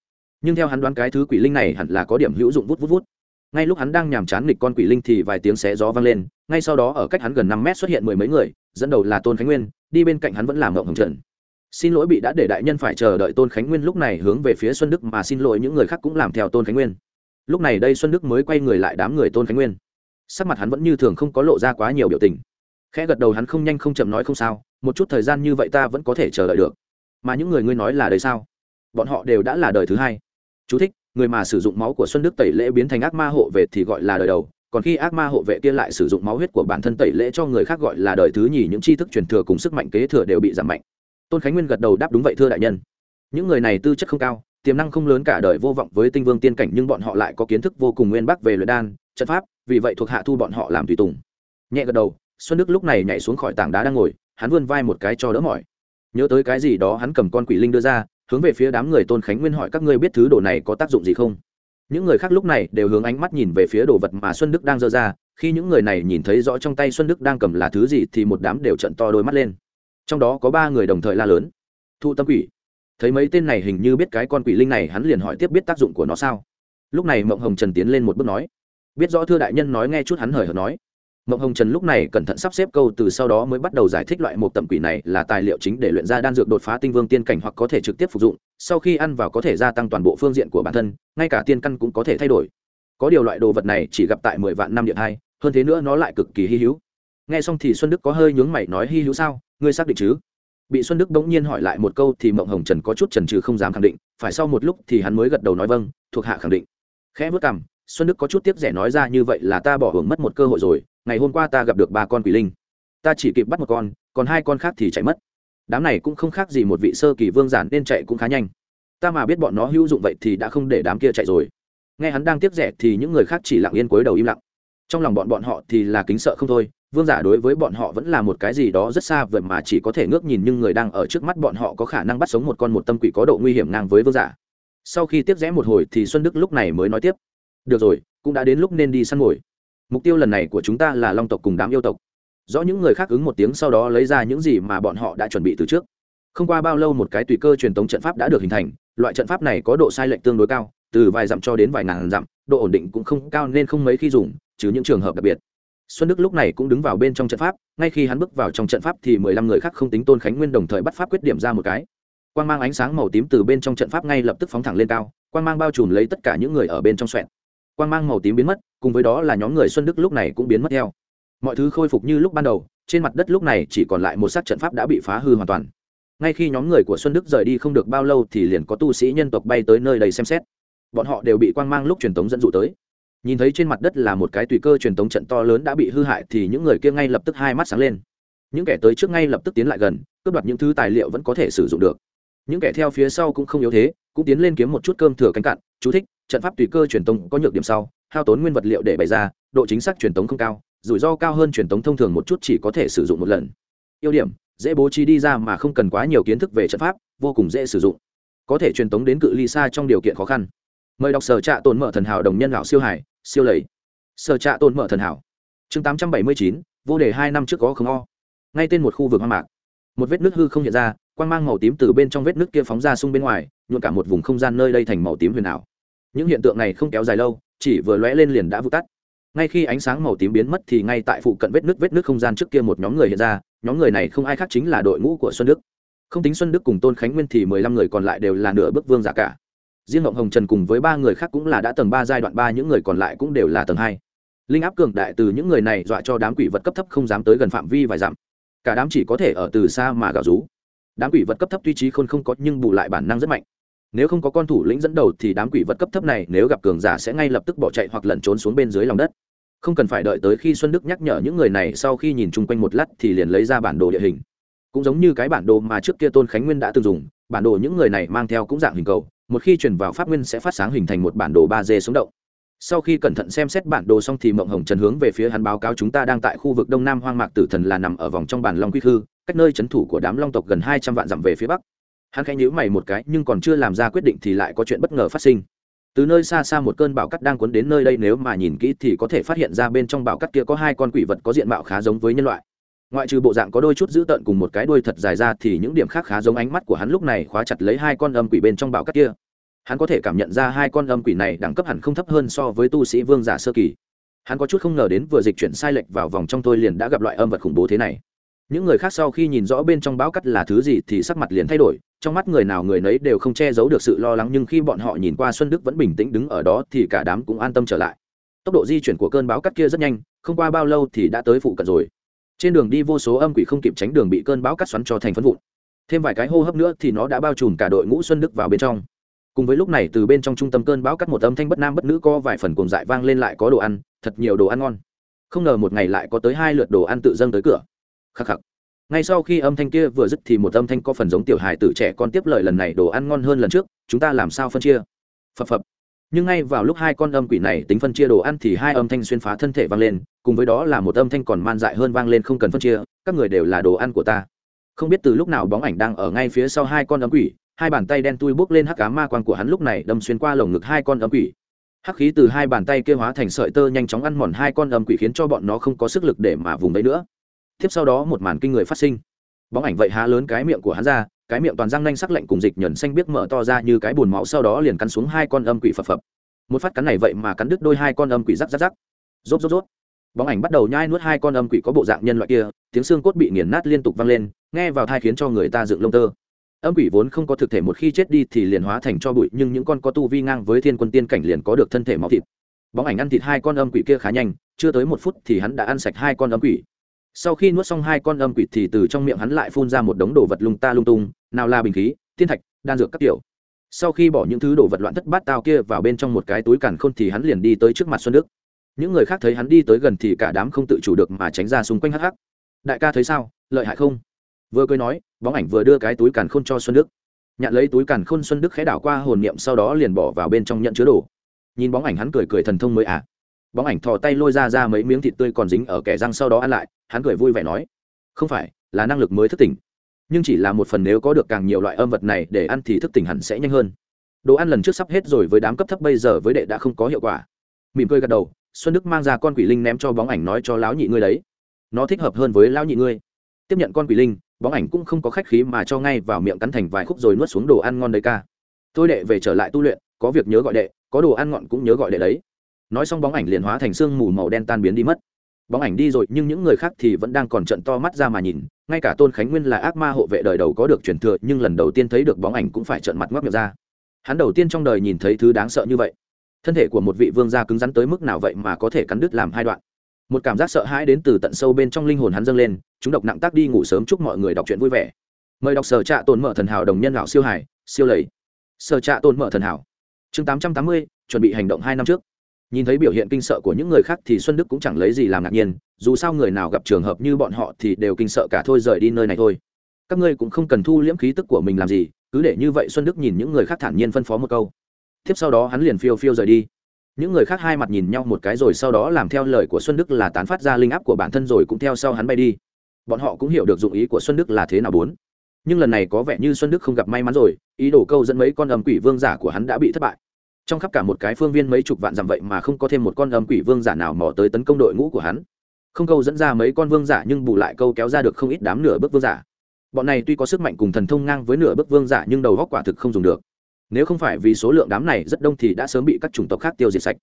nhưng theo hắn đoán cái thứ quỷ linh này hẳn là có điểm hữu dụng vút vút vút. Ngay lúc hắn đang nhàm chán nghịch con quỷ linh thì vài tiếng xé gió vang lên, ngay sau đó ở cách hắn gần năm mét xuất hiện mười mấy người, dẫn đầu là tôn khánh nguyên, đi bên cạnh hắn vẫn là mộng hồng trần. Xin lỗi bị đã để đại nhân phải chờ đợi tôn khánh nguyên lúc này hướng về phía xuân đức mà xin lỗi những người khác cũng làm theo tôn khánh nguyên. Lúc này đây xuân đức mới quay người lại đám người tôn khánh nguyên. Sắc mặt hắn vẫn như thường không có lộ ra quá nhiều biểu tình. Khẽ gật đầu hắn không nhanh không chậm nói không sao, một chút thời gian như vậy ta vẫn có thể chờ đợi được. Mà những người ngươi nói là đời sao? Bọn họ đều đã là đời thứ hai. Chú thích, người mà sử dụng máu của xuân đức tẩy lễ biến thành ác ma hộ vệ thì gọi là đời đầu còn khi ác ma hộ vệ kia lại sử dụng máu huyết của bản thân tẩy lễ cho người khác gọi là đời thứ nhì những tri thức truyền thừa cùng sức mạnh kế thừa đều bị giảm mạnh. Tôn khánh nguyên gật đầu đáp đúng vậy thưa đại nhân. Những người này tư chất không cao tiềm năng không lớn cả đời vô vọng với tinh vương tiên cảnh nhưng bọn họ lại có kiến thức vô cùng nguyên bắc về luyện đan trận pháp vì vậy thuộc hạ thu bọn họ làm tùy tùng. Nhẹ gật đầu xuân đức lúc này nhảy xuống khỏi tảng đá đang ngồi hắn vươn vai một cái cho đỡ mỏi. Nhớ tới cái gì đó hắn cầm con quỷ linh đưa ra hướng về phía đám người tôn khánh nguyên hỏi các ngươi biết thứ đồ này có tác dụng gì không? Những người khác lúc này đều hướng ánh mắt nhìn về phía đồ vật mà xuân đức đang dơ ra, khi những người này nhìn thấy rõ trong tay xuân đức đang cầm là thứ gì thì một đám đều trận to đôi mắt lên. Trong đó có ba người đồng thời la lớn. Thu tâm quỷ. Thấy mấy tên này hình như biết cái con quỷ linh này, hắn liền hỏi tiếp biết tác dụng của nó sao. Lúc này mộng hồng trần tiến lên một bước nói. Biết rõ thưa đại nhân nói nghe chút hắn hời hợt nói mộng hồng trần lúc này cẩn thận sắp xếp câu từ sau đó mới bắt đầu giải thích loại một tẩm quỷ này là tài liệu chính để luyện ra đan dược đột phá tinh vương tiên cảnh hoặc có thể trực tiếp phục dụng, sau khi ăn vào có thể gia tăng toàn bộ phương diện của bản thân, ngay cả tiên căn cũng có thể thay đổi. Có điều loại đồ vật này chỉ gặp tại mười vạn năm điện hai, hơn thế nữa nó lại cực kỳ hy hữu. Nghe xong thì xuân đức có hơi nhướng mày nói hy hữu sao, ngươi xác định chứ? Bị xuân đức bỗng nhiên hỏi lại một câu thì mộng hồng trần có chút trần trừ không dám khẳng định, phải sau một lúc thì hắn mới gật đầu nói vâng thuộc hạ khẳng định. Khẽ vất cằm xuân đức có chút tiếc rẻ nói ra như vậy là ta bỏ hưởng mất một cơ hội rồi, ngày hôm qua ta gặp được ba con quỷ linh. Ta chỉ kịp bắt một con, còn hai con khác thì chạy mất. Đám này cũng không khác gì một vị sơ kỳ vương giản nên chạy cũng khá nhanh. Ta mà biết bọn nó hữu dụng vậy thì đã không để đám kia chạy rồi. Nghe hắn đang tiếc rẻ thì những người khác chỉ lặng yên cúi đầu im lặng. Trong lòng bọn bọn họ thì là kính sợ không thôi, vương giả đối với bọn họ vẫn là một cái gì đó rất xa vậy mà chỉ có thể ngước nhìn nhưng người đang ở trước mắt bọn họ có khả năng bắt sống một con một tâm quỷ có độ nguy hiểm ngang với vương giả. Sau khi tiếp rẽ một hồi thì xuân đức lúc này mới nói tiếp được rồi, cũng đã đến lúc nên đi săn mồi. Mục tiêu lần này của chúng ta là long tộc cùng đám yêu tộc. Rõ những người khác ứng một tiếng sau đó lấy ra những gì mà bọn họ đã chuẩn bị từ trước. Không qua bao lâu một cái tùy cơ truyền tống trận pháp đã được hình thành, loại trận pháp này có độ sai lệch tương đối cao, từ vài dặm cho đến vài ngàn dặm, độ ổn định cũng không cao nên không mấy khi dùng, trừ những trường hợp đặc biệt. Xuân đức lúc này cũng đứng vào bên trong trận pháp, ngay khi hắn bước vào trong trận pháp thì mười lăm người khác không tính tôn khánh nguyên đồng thời bắt pháp quyết điểm ra một cái. Quang mang ánh sáng màu tím từ bên trong trận pháp ngay lập tức phóng thẳng lên cao, quang mang bao trùm lấy tất cả những người ở bên trong xoẹn quang mang màu tím biến mất, cùng với đó là nhóm người xuân đức lúc này cũng biến mất theo. Mọi thứ khôi phục như lúc ban đầu, trên mặt đất lúc này chỉ còn lại một sắc trận pháp đã bị phá hư hoàn toàn. Ngay khi nhóm người của xuân đức rời đi không được bao lâu thì liền có tu sĩ nhân tộc bay tới nơi đây xem xét. Bọn họ đều bị quang mang lúc truyền tống dẫn dụ tới. Nhìn thấy trên mặt đất là một cái tùy cơ truyền tống trận to lớn đã bị hư hại thì những người kia ngay lập tức hai mắt sáng lên. Những kẻ tới trước ngay lập tức tiến lại gần, cướp đoạt những thứ tài liệu vẫn có thể sử dụng được. Những kẻ theo phía sau cũng không yếu thế, cũng tiến lên kiếm một chút cơm thừa cánh cạn, chú thích trận pháp tùy cơ truyền tống có nhược điểm sau, hao tốn nguyên vật liệu để bày ra, độ chính xác truyền tống không cao, rủi ro cao hơn truyền tống thông thường một chút chỉ có thể sử dụng một lần. Ưu điểm, dễ bố trí đi ra mà không cần quá nhiều kiến thức về trận pháp, vô cùng dễ sử dụng. Có thể truyền tống đến cự ly xa trong điều kiện khó khăn. Mời đọc sở trạ tồn mở thần hảo đồng nhân lão siêu hải, siêu lầy. Sở trạ tồn mở thần hảo. Chương tám trăm bảy mươi chín, vô đề hai năm trước có không o. Ngay tên một khu vực hoang mạc. Một vết nước hư không hiện ra, quang mang màu tím từ bên trong vết nước kia phóng ra sung bên ngoài nhuộn cả một vùng không gian nơi đây thành màu tím huyền ảo những hiện tượng này không kéo dài lâu, chỉ vừa lóe lên liền đã vụt tắt. Ngay khi ánh sáng màu tím biến mất thì ngay tại phụ cận vết nước vết nước không gian trước kia một nhóm người hiện ra, nhóm người này không ai khác chính là đội ngũ của xuân đức. Không tính xuân đức cùng tôn khánh nguyên thì mười lăm người còn lại đều là nửa bước vương giả cả. Riêng ngộng hồng trần cùng với ba người khác cũng là đã tầng ba giai đoạn ba, những người còn lại cũng đều là tầng hai. Linh áp cường đại từ những người này dọa cho đám quỷ vật cấp thấp không dám tới gần phạm vi vài dặm. Cả đám chỉ có thể ở từ xa mà gào rú. Đám quỷ vật cấp thấp tuy trí khôn không có, nhưng bù lại bản năng rất mạnh nếu không có con thủ lĩnh dẫn đầu thì đám quỷ vật cấp thấp này nếu gặp cường giả sẽ ngay lập tức bỏ chạy hoặc lẩn trốn xuống bên dưới lòng đất. Không cần phải đợi tới khi xuân đức nhắc nhở những người này, sau khi nhìn chung quanh một lát thì liền lấy ra bản đồ địa hình. Cũng giống như cái bản đồ mà trước kia tôn khánh nguyên đã từng dùng, bản đồ những người này mang theo cũng dạng hình cầu, một khi chuyển vào pháp nguyên sẽ phát sáng hình thành một bản đồ ba d sống động. Sau khi cẩn thận xem xét bản đồ xong thì mộng hồng trần hướng về phía hắn báo cáo chúng ta đang tại khu vực đông nam hoang mạc tử thần là nằm ở vòng trong bản long quy khư, cách nơi trấn thủ của đám long tộc gần hai trăm vạn dặm về phía bắc hắn khẽ nhíu mày một cái, nhưng còn chưa làm ra quyết định thì lại có chuyện bất ngờ phát sinh. Từ nơi xa xa một cơn bão cắt đang cuốn đến nơi đây, nếu mà nhìn kỹ thì có thể phát hiện ra bên trong bão cắt kia có hai con quỷ vật có diện mạo khá giống với nhân loại. Ngoại trừ bộ dạng có đôi chút dữ tợn cùng một cái đuôi thật dài ra thì những điểm khác khá giống ánh mắt của hắn lúc này khóa chặt lấy hai con âm quỷ bên trong bão cắt kia. Hắn có thể cảm nhận ra hai con âm quỷ này đẳng cấp hẳn không thấp hơn so với tu sĩ vương giả sơ kỳ. Hắn có chút không ngờ đến vừa dịch chuyển sai lệch vào vòng trong tôi liền đã gặp loại âm vật khủng bố thế này những người khác sau khi nhìn rõ bên trong bão cắt là thứ gì thì sắc mặt liền thay đổi, trong mắt người nào người nấy đều không che giấu được sự lo lắng, nhưng khi bọn họ nhìn qua xuân đức vẫn bình tĩnh đứng ở đó thì cả đám cũng an tâm trở lại. Tốc độ di chuyển của cơn bão cắt kia rất nhanh, không qua bao lâu thì đã tới phụ cận rồi. Trên đường đi vô số âm quỷ không kịp tránh đường bị cơn bão cắt xoắn cho thành phân vụn. Thêm vài cái hô hấp nữa thì nó đã bao trùm cả đội ngũ xuân đức vào bên trong. Cùng với lúc này, từ bên trong trung tâm cơn bão cắt một âm thanh bất nam bất nữ có vài phần cùng dại vang lên lại có đồ ăn, thật nhiều đồ ăn ngon. Không ngờ một ngày lại có tới hai lượt đồ ăn tự dâng tới cửa khắc khắc. Ngay sau khi âm thanh kia vừa dứt thì một âm thanh có phần giống tiểu hài tử trẻ con tiếp lời lần này đồ ăn ngon hơn lần trước, chúng ta làm sao phân chia? Phập phập. Nhưng ngay vào lúc hai con âm quỷ này tính phân chia đồ ăn thì hai âm thanh xuyên phá thân thể vang lên, cùng với đó là một âm thanh còn man dại hơn vang lên không cần phân chia, các người đều là đồ ăn của ta. Không biết từ lúc nào bóng ảnh đang ở ngay phía sau hai con âm quỷ, hai bàn tay đen tui bước lên hắc cá ma quan của hắn lúc này đâm xuyên qua lồng ngực hai con âm quỷ. Hắc khí từ hai bàn tay kia hóa thành sợi tơ nhanh chóng ăn mòn hai con âm quỷ khiến cho bọn nó không có sức lực để mà vùng đấy nữa tiếp sau đó một màn kinh người phát sinh. Bóng ảnh vậy há lớn cái miệng của hắn ra, cái miệng toàn răng nanh sắc lạnh cùng dịch nhẫn xanh biếc mở to ra như cái bùn máu sau đó liền cắn xuống hai con âm quỷ phập phập. Một phát cắn này vậy mà cắn đứt đôi hai con âm quỷ rắc rắc rắc. Rốt rốt rốt. Bóng ảnh bắt đầu nhai nuốt hai con âm quỷ có bộ dạng nhân loại kia, tiếng xương cốt bị nghiền nát liên tục vang lên, nghe vào thai khiến cho người ta dựng lông tơ. Âm quỷ vốn không có thực thể một khi chết đi thì liền hóa thành cho bụi, nhưng những con có tu vi ngang với thiên quân tiên cảnh liền có được thân thể máu thịt. Bóng ảnh ăn thịt hai con âm quỷ kia khá nhanh, chưa tới một phút thì hắn đã ăn sạch hai con âm quỷ sau khi nuốt xong hai con âm quỷ thì từ trong miệng hắn lại phun ra một đống đồ vật lung ta lung tung, nào là bình khí thiên thạch, đan dược các kiểu. Sau khi bỏ những thứ đồ vật loạn thất bát tao kia vào bên trong một cái túi càn khôn thì hắn liền đi tới trước mặt xuân đức. Những người khác thấy hắn đi tới gần thì cả đám không tự chủ được mà tránh ra xung quanh hắc hắc. Đại ca thấy sao, lợi hại không? Vừa cười nói, bóng ảnh vừa đưa cái túi càn khôn cho xuân đức. Nhận lấy túi càn khôn xuân đức khẽ đảo qua hồn niệm sau đó liền bỏ vào bên trong nhận chứa đồ. Nhìn bóng ảnh hắn cười cười thần thông mới à bóng ảnh thò tay lôi ra ra mấy miếng thịt tươi còn dính ở kẻ răng sau đó ăn lại, hắn cười vui vẻ nói, không phải, là năng lực mới thức tỉnh. Nhưng chỉ là một phần nếu có được càng nhiều loại âm vật này để ăn thì thức tỉnh hẳn sẽ nhanh hơn. Đồ ăn lần trước sắp hết rồi với đám cấp thấp bây giờ với đệ đã không có hiệu quả. Mỉm cười gật đầu, xuân đức mang ra con quỷ linh ném cho bóng ảnh nói cho lão nhị ngươi đấy. Nó thích hợp hơn với lão nhị ngươi. Tiếp nhận con quỷ linh, bóng ảnh cũng không có khách khí mà cho ngay vào miệng cắn thành vài khúc rồi nuốt xuống đồ ăn ngon đấy ca. Tôi đệ về trở lại tu luyện, có việc nhớ gọi đệ, có đồ ăn ngọn cũng nhớ gọi đệ đấy nói xong bóng ảnh liền hóa thành sương mù màu đen tan biến đi mất. Bóng ảnh đi rồi, nhưng những người khác thì vẫn đang còn trận to mắt ra mà nhìn, ngay cả tôn khánh nguyên là ác ma hộ vệ đời đầu có được truyền thừa, nhưng lần đầu tiên thấy được bóng ảnh cũng phải trận mặt ngoắc miệng ra. Hắn đầu tiên trong đời nhìn thấy thứ đáng sợ như vậy. Thân thể của một vị vương gia cứng rắn tới mức nào vậy mà có thể cắn đứt làm hai đoạn. Một cảm giác sợ hãi đến từ tận sâu bên trong linh hồn hắn dâng lên, chúng độc nặng tác đi ngủ sớm chúc mọi người đọc truyện vui vẻ. Mời đọc sở trạ tồn mở thần hảo đồng nhân lão siêu hải siêu lầy. Sở trạ tồn mở thần hảo. Chương tám trăm tám mươi, chuẩn bị hành động hai năm trước nhìn thấy biểu hiện kinh sợ của những người khác thì xuân đức cũng chẳng lấy gì làm ngạc nhiên, dù sao người nào gặp trường hợp như bọn họ thì đều kinh sợ cả thôi rời đi nơi này thôi. Các ngươi cũng không cần thu liễm khí tức của mình làm gì, cứ để như vậy xuân đức nhìn những người khác thản nhiên phân phó một câu. Tiếp sau đó hắn liền phiêu phiêu rời đi. Những người khác hai mặt nhìn nhau một cái rồi sau đó làm theo lời của xuân đức là tán phát ra linh áp của bản thân rồi cũng theo sau hắn bay đi. Bọn họ cũng hiểu được dụng ý của xuân đức là thế nào bốn. Nhưng lần này có vẻ như xuân đức không gặp may mắn rồi, ý đồ câu dẫn mấy con âm quỷ vương giả của hắn đã bị thất bại trong khắp cả một cái phương viên mấy chục vạn dặm vậy mà không có thêm một con âm quỷ vương giả nào mò tới tấn công đội ngũ của hắn. Không câu dẫn ra mấy con vương giả nhưng bù lại câu kéo ra được không ít đám nửa bước vương giả. Bọn này tuy có sức mạnh cùng thần thông ngang với nửa bước vương giả nhưng đầu góc quả thực không dùng được. Nếu không phải vì số lượng đám này rất đông thì đã sớm bị các chủng tộc khác tiêu diệt sạch.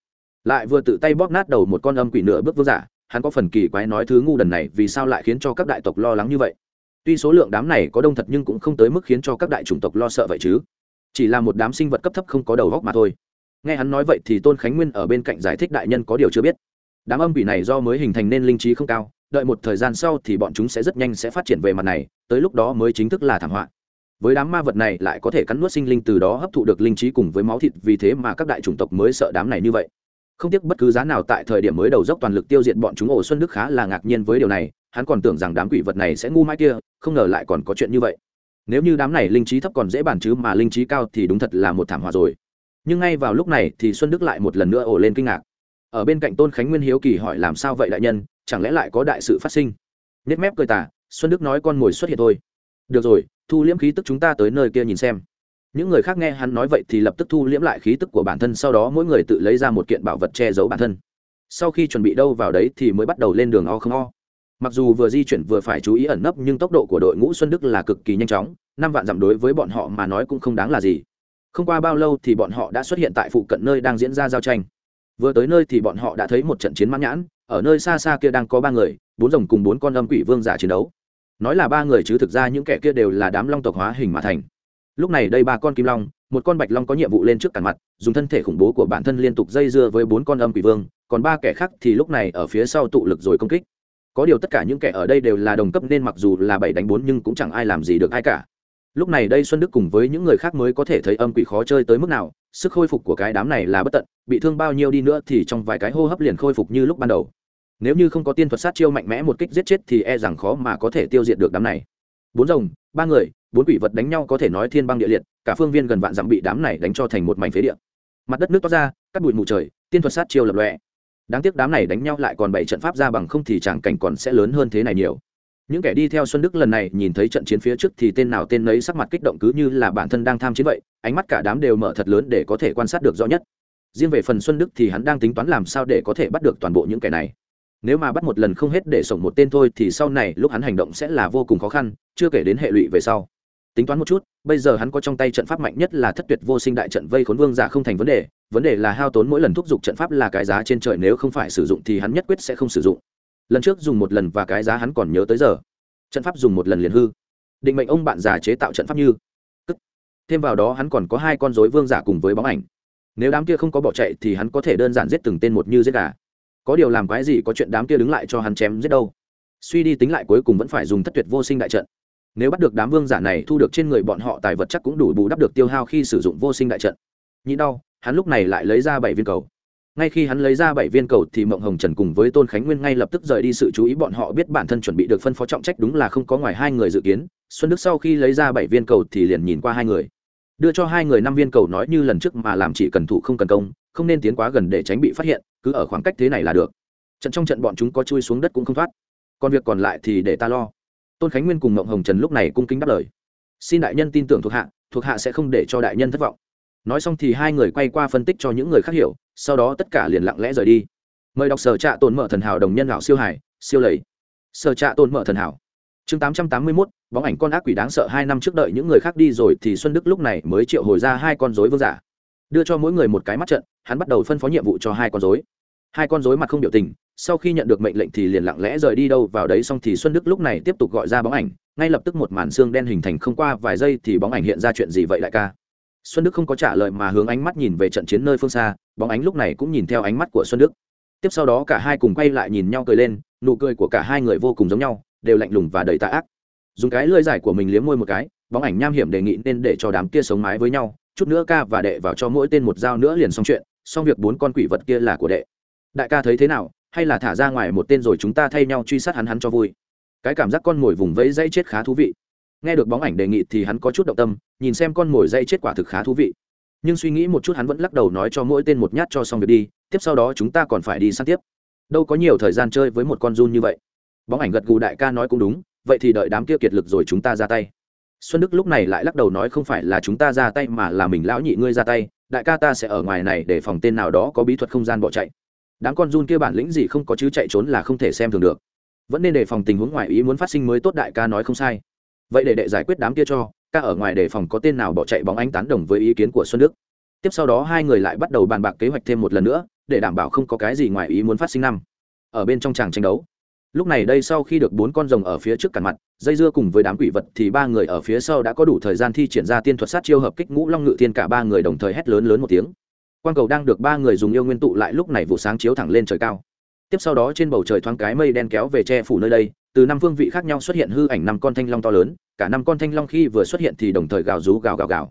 Lại vừa tự tay bóp nát đầu một con âm quỷ nửa bước vương giả, hắn có phần kỳ quái nói thứ ngu đần này vì sao lại khiến cho các đại tộc lo lắng như vậy? Tuy số lượng đám này có đông thật nhưng cũng không tới mức khiến cho các đại chủng tộc lo sợ vậy chứ. Chỉ là một đám sinh vật cấp thấp không có đầu góc mà thôi nghe hắn nói vậy thì tôn khánh nguyên ở bên cạnh giải thích đại nhân có điều chưa biết. Đám âm quỷ này do mới hình thành nên linh trí không cao, đợi một thời gian sau thì bọn chúng sẽ rất nhanh sẽ phát triển về mặt này, tới lúc đó mới chính thức là thảm họa. Với đám ma vật này lại có thể cắn nuốt sinh linh từ đó hấp thụ được linh trí cùng với máu thịt, vì thế mà các đại chủng tộc mới sợ đám này như vậy. Không tiếc bất cứ giá nào tại thời điểm mới đầu dốc toàn lực tiêu diệt bọn chúng, ổ xuân đức khá là ngạc nhiên với điều này, hắn còn tưởng rằng đám quỷ vật này sẽ ngu mãi kia, không ngờ lại còn có chuyện như vậy. Nếu như đám này linh trí thấp còn dễ bàn chứ mà linh trí cao thì đúng thật là một thảm họa rồi nhưng ngay vào lúc này thì xuân đức lại một lần nữa ổ lên kinh ngạc. Ở bên cạnh tôn khánh nguyên hiếu kỳ hỏi làm sao vậy đại nhân, chẳng lẽ lại có đại sự phát sinh? Nết mép cười tả xuân đức nói con mồi xuất hiện thôi. Được rồi, thu liễm khí tức chúng ta tới nơi kia nhìn xem. Những người khác nghe hắn nói vậy thì lập tức thu liễm lại khí tức của bản thân, sau đó mỗi người tự lấy ra một kiện bảo vật che giấu bản thân. Sau khi chuẩn bị đâu vào đấy thì mới bắt đầu lên đường o không o. Mặc dù vừa di chuyển vừa phải chú ý ẩn nấp nhưng tốc độ của đội ngũ xuân đức là cực kỳ nhanh chóng, năm vạn dặm đối với bọn họ mà nói cũng không đáng là gì không qua bao lâu thì bọn họ đã xuất hiện tại phụ cận nơi đang diễn ra giao tranh. Vừa tới nơi thì bọn họ đã thấy một trận chiến mãn nhãn, ở nơi xa xa kia đang có ba người, bốn rồng cùng bốn con âm quỷ vương giả chiến đấu. Nói là ba người chứ thực ra những kẻ kia đều là đám long tộc hóa hình mà thành. Lúc này đây ba con kim long, một con bạch long có nhiệm vụ lên trước cản mặt, dùng thân thể khủng bố của bản thân liên tục dây dưa với bốn con âm quỷ vương, còn ba kẻ khác thì lúc này ở phía sau tụ lực rồi công kích. Có điều tất cả những kẻ ở đây đều là đồng cấp nên mặc dù là bảy đánh bốn nhưng cũng chẳng ai làm gì được ai cả lúc này đây xuân đức cùng với những người khác mới có thể thấy âm quỷ khó chơi tới mức nào, sức khôi phục của cái đám này là bất tận, bị thương bao nhiêu đi nữa thì trong vài cái hô hấp liền khôi phục như lúc ban đầu. Nếu như không có tiên thuật sát chiêu mạnh mẽ một kích giết chết thì e rằng khó mà có thể tiêu diệt được đám này. Bốn rồng, ba người, bốn quỷ vật đánh nhau có thể nói thiên băng địa liệt, cả phương viên gần vạn dặm bị đám này đánh cho thành một mảnh phế địa. Mặt đất nước toát ra, cắt bụi mù trời, tiên thuật sát chiêu lập lòe. Đáng tiếc đám này đánh nhau lại còn bảy trận pháp ra bằng không thì tràng cảnh còn sẽ lớn hơn thế này nhiều những kẻ đi theo xuân đức lần này nhìn thấy trận chiến phía trước thì tên nào tên nấy sắc mặt kích động cứ như là bản thân đang tham chiến vậy, ánh mắt cả đám đều mở thật lớn để có thể quan sát được rõ nhất. Riêng về phần xuân đức thì hắn đang tính toán làm sao để có thể bắt được toàn bộ những kẻ này. Nếu mà bắt một lần không hết để sổng một tên thôi thì sau này lúc hắn hành động sẽ là vô cùng khó khăn, chưa kể đến hệ lụy về sau. Tính toán một chút, bây giờ hắn có trong tay trận pháp mạnh nhất là thất tuyệt vô sinh đại trận vây khốn vương giả không thành vấn đề vấn đề là hao tốn mỗi lần thúc giục trận pháp là cái giá trên trời nếu không phải sử dụng thì hắn nhất quyết sẽ không sử dụng lần trước dùng một lần và cái giá hắn còn nhớ tới giờ. Trận pháp dùng một lần liền hư. Định mệnh ông bạn già chế tạo trận pháp như. Tức. thêm vào đó hắn còn có hai con dối vương giả cùng với bóng ảnh. Nếu đám kia không có bỏ chạy thì hắn có thể đơn giản giết từng tên một như giết gà. Có điều làm cái gì có chuyện đám kia đứng lại cho hắn chém giết đâu. Suy đi tính lại cuối cùng vẫn phải dùng thất tuyệt vô sinh đại trận. Nếu bắt được đám vương giả này thu được trên người bọn họ tài vật chắc cũng đủ bù đắp được tiêu hao khi sử dụng vô sinh đại trận. Nhị đau, hắn lúc này lại lấy ra bảy viên cầu ngay khi hắn lấy ra bảy viên cầu thì mộng hồng trần cùng với tôn khánh nguyên ngay lập tức rời đi sự chú ý bọn họ biết bản thân chuẩn bị được phân phó trọng trách đúng là không có ngoài hai người dự kiến. Xuân đức sau khi lấy ra bảy viên cầu thì liền nhìn qua hai người. Đưa cho hai người năm viên cầu nói như lần trước mà làm chỉ cần thủ không cần công, không nên tiến quá gần để tránh bị phát hiện, cứ ở khoảng cách thế này là được. Trận trong trận bọn chúng có chui xuống đất cũng không thoát. Còn việc còn lại thì để ta lo. Tôn khánh nguyên cùng mộng hồng trần lúc này cung kính đáp lời. Xin đại nhân tin tưởng thuộc hạ thuộc hạ sẽ không để cho đại nhân thất vọng nói xong thì hai người quay qua phân tích cho những người khác hiểu, sau đó tất cả liền lặng lẽ rời đi. Mời đọc sở trạ tồn mở thần hảo đồng nhân lão siêu hải, siêu lầy. Sở trạ tồn mở thần hảo. Chương tám trăm tám mươi mốt, bóng ảnh con ác quỷ đáng sợ hai năm trước đợi những người khác đi rồi thì xuân đức lúc này mới triệu hồi ra hai con dối vương giả. Đưa cho mỗi người một cái mắt trận, hắn bắt đầu phân phó nhiệm vụ cho hai con dối hai con dối mặt không biểu tình, sau khi nhận được mệnh lệnh thì liền lặng lẽ rời đi đâu, vào đấy xong thì xuân đức lúc này tiếp tục gọi ra bóng ảnh, ngay lập tức một màn xương đen hình thành không qua vài giây thì bóng ảnh hiện ra chuyện gì vậy đại ca? Xuân đức không có trả lời mà hướng ánh mắt nhìn về trận chiến nơi phương xa, bóng ánh lúc này cũng nhìn theo ánh mắt của xuân đức. Tiếp sau đó cả hai cùng quay lại nhìn nhau cười lên, nụ cười của cả hai người vô cùng giống nhau, đều lạnh lùng và đầy tạ ác. Dùng cái lơi giải của mình liếm môi một cái, bóng ảnh nham hiểm đề nghị nên để cho đám kia sống mái với nhau, chút nữa ca và đệ vào cho mỗi tên một dao nữa liền xong chuyện, xong việc bốn con quỷ vật kia là của đệ. Đại ca thấy thế nào? Hay là thả ra ngoài một tên rồi chúng ta thay nhau truy sát hắn hắn cho vui. Cái cảm giác con mồi vùng vẫy dãy chết khá thú vị nghe được bóng ảnh đề nghị thì hắn có chút động tâm, nhìn xem con mồi dây chết quả thực khá thú vị. Nhưng suy nghĩ một chút hắn vẫn lắc đầu nói cho mỗi tên một nhát cho xong việc đi, tiếp sau đó chúng ta còn phải đi săn tiếp. Đâu có nhiều thời gian chơi với một con run như vậy. Bóng ảnh gật gù đại ca nói cũng đúng, vậy thì đợi đám kia kiệt lực rồi chúng ta ra tay. Xuân đức lúc này lại lắc đầu nói không phải là chúng ta ra tay mà là mình lão nhị ngươi ra tay, đại ca ta sẽ ở ngoài này để phòng tên nào đó có bí thuật không gian bỏ chạy. Đám con run kia bản lĩnh gì không có chứ chạy trốn là không thể xem thường được. Vẫn nên đề phòng tình huống ngoài ý muốn phát sinh mới tốt đại ca nói không sai vậy để đệ giải quyết đám kia cho, ca ở ngoài đề phòng có tên nào bỏ chạy bóng ánh tán đồng với ý kiến của xuân đức. Tiếp sau đó hai người lại bắt đầu bàn bạc kế hoạch thêm một lần nữa, để đảm bảo không có cái gì ngoài ý muốn phát sinh năm. Ở bên trong tràng tranh đấu. Lúc này đây sau khi được bốn con rồng ở phía trước cản mặt, dây dưa cùng với đám quỷ vật thì ba người ở phía sau đã có đủ thời gian thi triển ra tiên thuật sát chiêu hợp kích ngũ long ngự tiên cả ba người đồng thời hét lớn lớn một tiếng. Quang cầu đang được ba người dùng yêu nguyên tụ lại lúc này vụ sáng chiếu thẳng lên trời cao. Tiếp sau đó trên bầu trời thoáng cái mây đen kéo về che phủ nơi đây từ năm phương vị khác nhau xuất hiện hư ảnh năm con thanh long to lớn, cả năm con thanh long khi vừa xuất hiện thì đồng thời gào rú gào gào gào.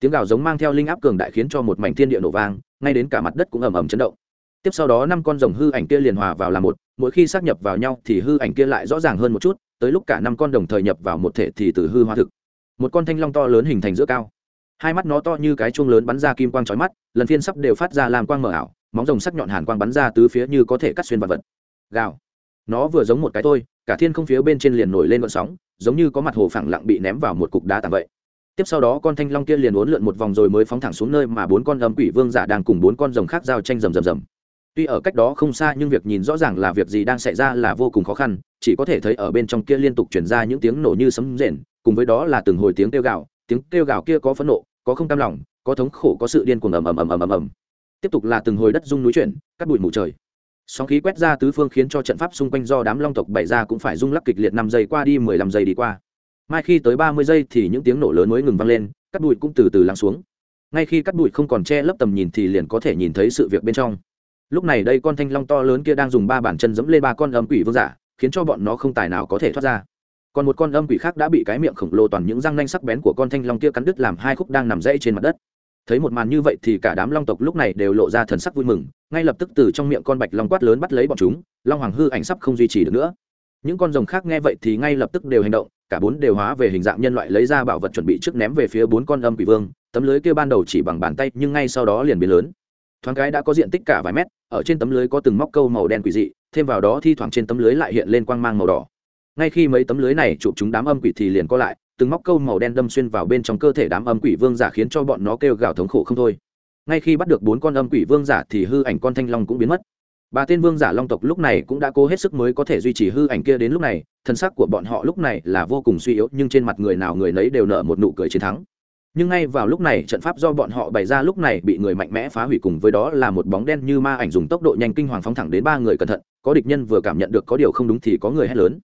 Tiếng gào giống mang theo linh áp cường đại khiến cho một mảnh thiên địa nổ vang, ngay đến cả mặt đất cũng ầm ầm chấn động. Tiếp sau đó năm con rồng hư ảnh kia liền hòa vào làm một, mỗi khi xác nhập vào nhau thì hư ảnh kia lại rõ ràng hơn một chút, tới lúc cả năm con đồng thời nhập vào một thể thì từ hư hoa thực. Một con thanh long to lớn hình thành giữa cao. Hai mắt nó to như cái chuông lớn bắn ra kim quang trói mắt, lần phiên sắp đều phát ra làm quang mở ảo, móng rồng sắc nhọn hàn quang bắn ra tứ phía như có thể cắt xuyên vật vật. Gào nó vừa giống một cái thôi cả thiên không phía bên trên liền nổi lên vận sóng, giống như có mặt hồ phẳng lặng bị ném vào một cục đá tạm vậy. Tiếp sau đó con thanh long kia liền uốn lượn một vòng rồi mới phóng thẳng xuống nơi mà bốn con âm quỷ vương giả đang cùng bốn con rồng khác giao tranh rầm rầm rầm. Tuy ở cách đó không xa nhưng việc nhìn rõ ràng là việc gì đang xảy ra là vô cùng khó khăn, chỉ có thể thấy ở bên trong kia liên tục chuyển ra những tiếng nổ như sấm rền, cùng với đó là từng hồi tiếng kêu gào, tiếng kêu gào kia có phẫn nộ, có không cam lòng, có thống khổ, có sự điên cuồng ầm ầm ầm ầm ầm ầm. Tiếp tục là từng hồi đất rung núi chuyển, cắt bụi mù trời sóng khí quét ra tứ phương khiến cho trận pháp xung quanh do đám long tộc bày ra cũng phải rung lắc kịch liệt năm giây qua đi, mười lăm giây đi qua. Mai khi tới ba mươi giây thì những tiếng nổ lớn mới ngừng vang lên, cắt bụi cũng từ từ lắng xuống. Ngay khi cắt bụi không còn che lấp tầm nhìn thì liền có thể nhìn thấy sự việc bên trong. Lúc này đây con thanh long to lớn kia đang dùng ba bàn chân dẫm lên ba con âm quỷ vương giả, khiến cho bọn nó không tài nào có thể thoát ra. Còn một con âm quỷ khác đã bị cái miệng khổng lồ toàn những răng nanh sắc bén của con thanh long kia cắn đứt làm hai khúc đang nằm rẫy trên mặt đất thấy một màn như vậy thì cả đám long tộc lúc này đều lộ ra thần sắc vui mừng, ngay lập tức từ trong miệng con bạch long quát lớn bắt lấy bọn chúng, long hoàng hư ảnh sắp không duy trì được nữa. Những con rồng khác nghe vậy thì ngay lập tức đều hành động, cả bốn đều hóa về hình dạng nhân loại lấy ra bảo vật chuẩn bị trước ném về phía bốn con âm quỷ vương, tấm lưới kia ban đầu chỉ bằng bàn tay nhưng ngay sau đó liền biến lớn. Thoáng cái đã có diện tích cả vài mét, ở trên tấm lưới có từng móc câu màu đen quỷ dị, thêm vào đó thi thoảng trên tấm lưới lại hiện lên quang mang màu đỏ. Ngay khi mấy tấm lưới này chụp chúng đám âm quỷ thì liền co lại từng móc câu màu đen đâm xuyên vào bên trong cơ thể đám âm quỷ vương giả khiến cho bọn nó kêu gào thống khổ không thôi. Ngay khi bắt được bốn con âm quỷ vương giả thì hư ảnh con thanh long cũng biến mất. Ba tên vương giả long tộc lúc này cũng đã cố hết sức mới có thể duy trì hư ảnh kia đến lúc này, thân xác của bọn họ lúc này là vô cùng suy yếu, nhưng trên mặt người nào người nấy đều nở một nụ cười chiến thắng. Nhưng ngay vào lúc này, trận pháp do bọn họ bày ra lúc này bị người mạnh mẽ phá hủy cùng với đó là một bóng đen như ma ảnh dùng tốc độ nhanh kinh hoàng phóng thẳng đến ba người cẩn thận, có địch nhân vừa cảm nhận được có điều không đúng thì có người hét lớn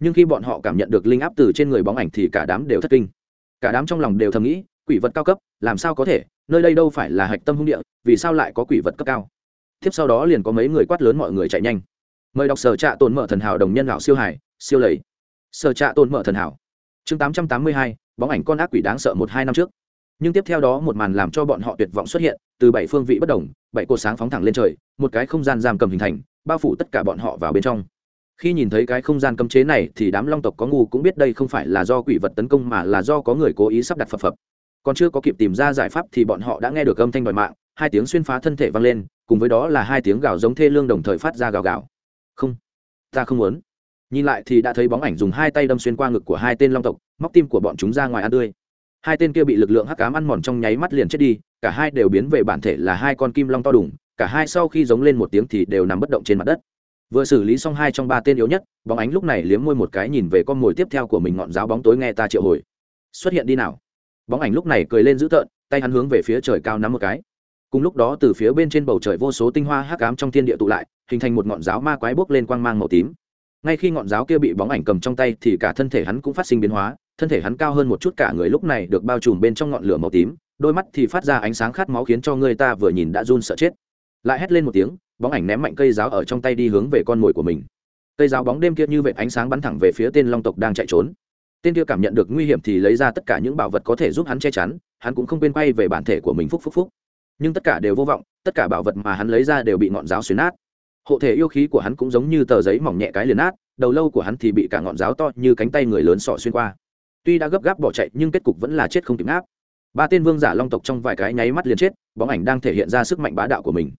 nhưng khi bọn họ cảm nhận được linh áp từ trên người bóng ảnh thì cả đám đều thất kinh. Cả đám trong lòng đều thầm nghĩ, quỷ vật cao cấp, làm sao có thể? Nơi đây đâu phải là hạch tâm hung địa, vì sao lại có quỷ vật cấp cao? Tiếp sau đó liền có mấy người quát lớn mọi người chạy nhanh. Mời đọc sở trạ tồn mở thần hảo đồng nhân lão siêu hải, siêu lầy. Sở trạ tồn mở thần hảo. Chương tám trăm tám mươi hai, bóng ảnh con ác quỷ đáng sợ một hai năm trước. Nhưng tiếp theo đó một màn làm cho bọn họ tuyệt vọng xuất hiện, từ bảy phương vị bất đồng, bảy cột sáng phóng thẳng lên trời, một cái không gian giam cầm hình thành, bao phủ tất cả bọn họ vào bên trong khi nhìn thấy cái không gian cấm chế này thì đám long tộc có ngu cũng biết đây không phải là do quỷ vật tấn công mà là do có người cố ý sắp đặt phập phập còn chưa có kịp tìm ra giải pháp thì bọn họ đã nghe được âm thanh đòi mạng, hai tiếng xuyên phá thân thể vang lên, cùng với đó là hai tiếng gào giống thê lương đồng thời phát ra gào gào. Không, ta không muốn. Nhìn lại thì đã thấy bóng ảnh dùng hai tay đâm xuyên qua ngực của hai tên long tộc, móc tim của bọn chúng ra ngoài ăn tươi. Hai tên kia bị lực lượng hắc cám ăn mòn trong nháy mắt liền chết đi, cả hai đều biến về bản thể là hai con kim long to đùng, cả hai sau khi giống lên một tiếng thì đều nằm bất động trên mặt đất vừa xử lý xong hai trong ba tên yếu nhất, bóng ánh lúc này liếm môi một cái nhìn về con mồi tiếp theo của mình ngọn giáo bóng tối nghe ta triệu hồi. Xuất hiện đi nào. Bóng ảnh lúc này cười lên dữ tợn, tay hắn hướng về phía trời cao nắm một cái. Cùng lúc đó từ phía bên trên bầu trời vô số tinh hoa hắc ám trong thiên địa tụ lại, hình thành một ngọn giáo ma quái bốc lên quang mang màu tím. Ngay khi ngọn giáo kia bị bóng ảnh cầm trong tay thì cả thân thể hắn cũng phát sinh biến hóa, thân thể hắn cao hơn một chút cả người lúc này được bao trùm bên trong ngọn lửa màu tím, đôi mắt thì phát ra ánh sáng khát máu khiến cho người ta vừa nhìn đã run sợ chết. Lại hét lên một tiếng bóng ảnh ném mạnh cây giáo ở trong tay đi hướng về con mồi của mình. Cây giáo bóng đêm kia như vệt ánh sáng bắn thẳng về phía tên long tộc đang chạy trốn. Tên kia cảm nhận được nguy hiểm thì lấy ra tất cả những bảo vật có thể giúp hắn che chắn, hắn cũng không quên quay về bản thể của mình phúc phúc phúc. Nhưng tất cả đều vô vọng, tất cả bảo vật mà hắn lấy ra đều bị ngọn giáo xuyến nát. Hộ thể yêu khí của hắn cũng giống như tờ giấy mỏng nhẹ cái liền nát, đầu lâu của hắn thì bị cả ngọn giáo to như cánh tay người lớn sọ xuyên qua. Tuy đã gấp gáp bỏ chạy, nhưng kết cục vẫn là chết không kịp ngáp. ba tên vương giả long tộc trong vài cái nháy mắt liền chết, bóng ảnh đang thể hiện ra sức mạnh bá đạo của mình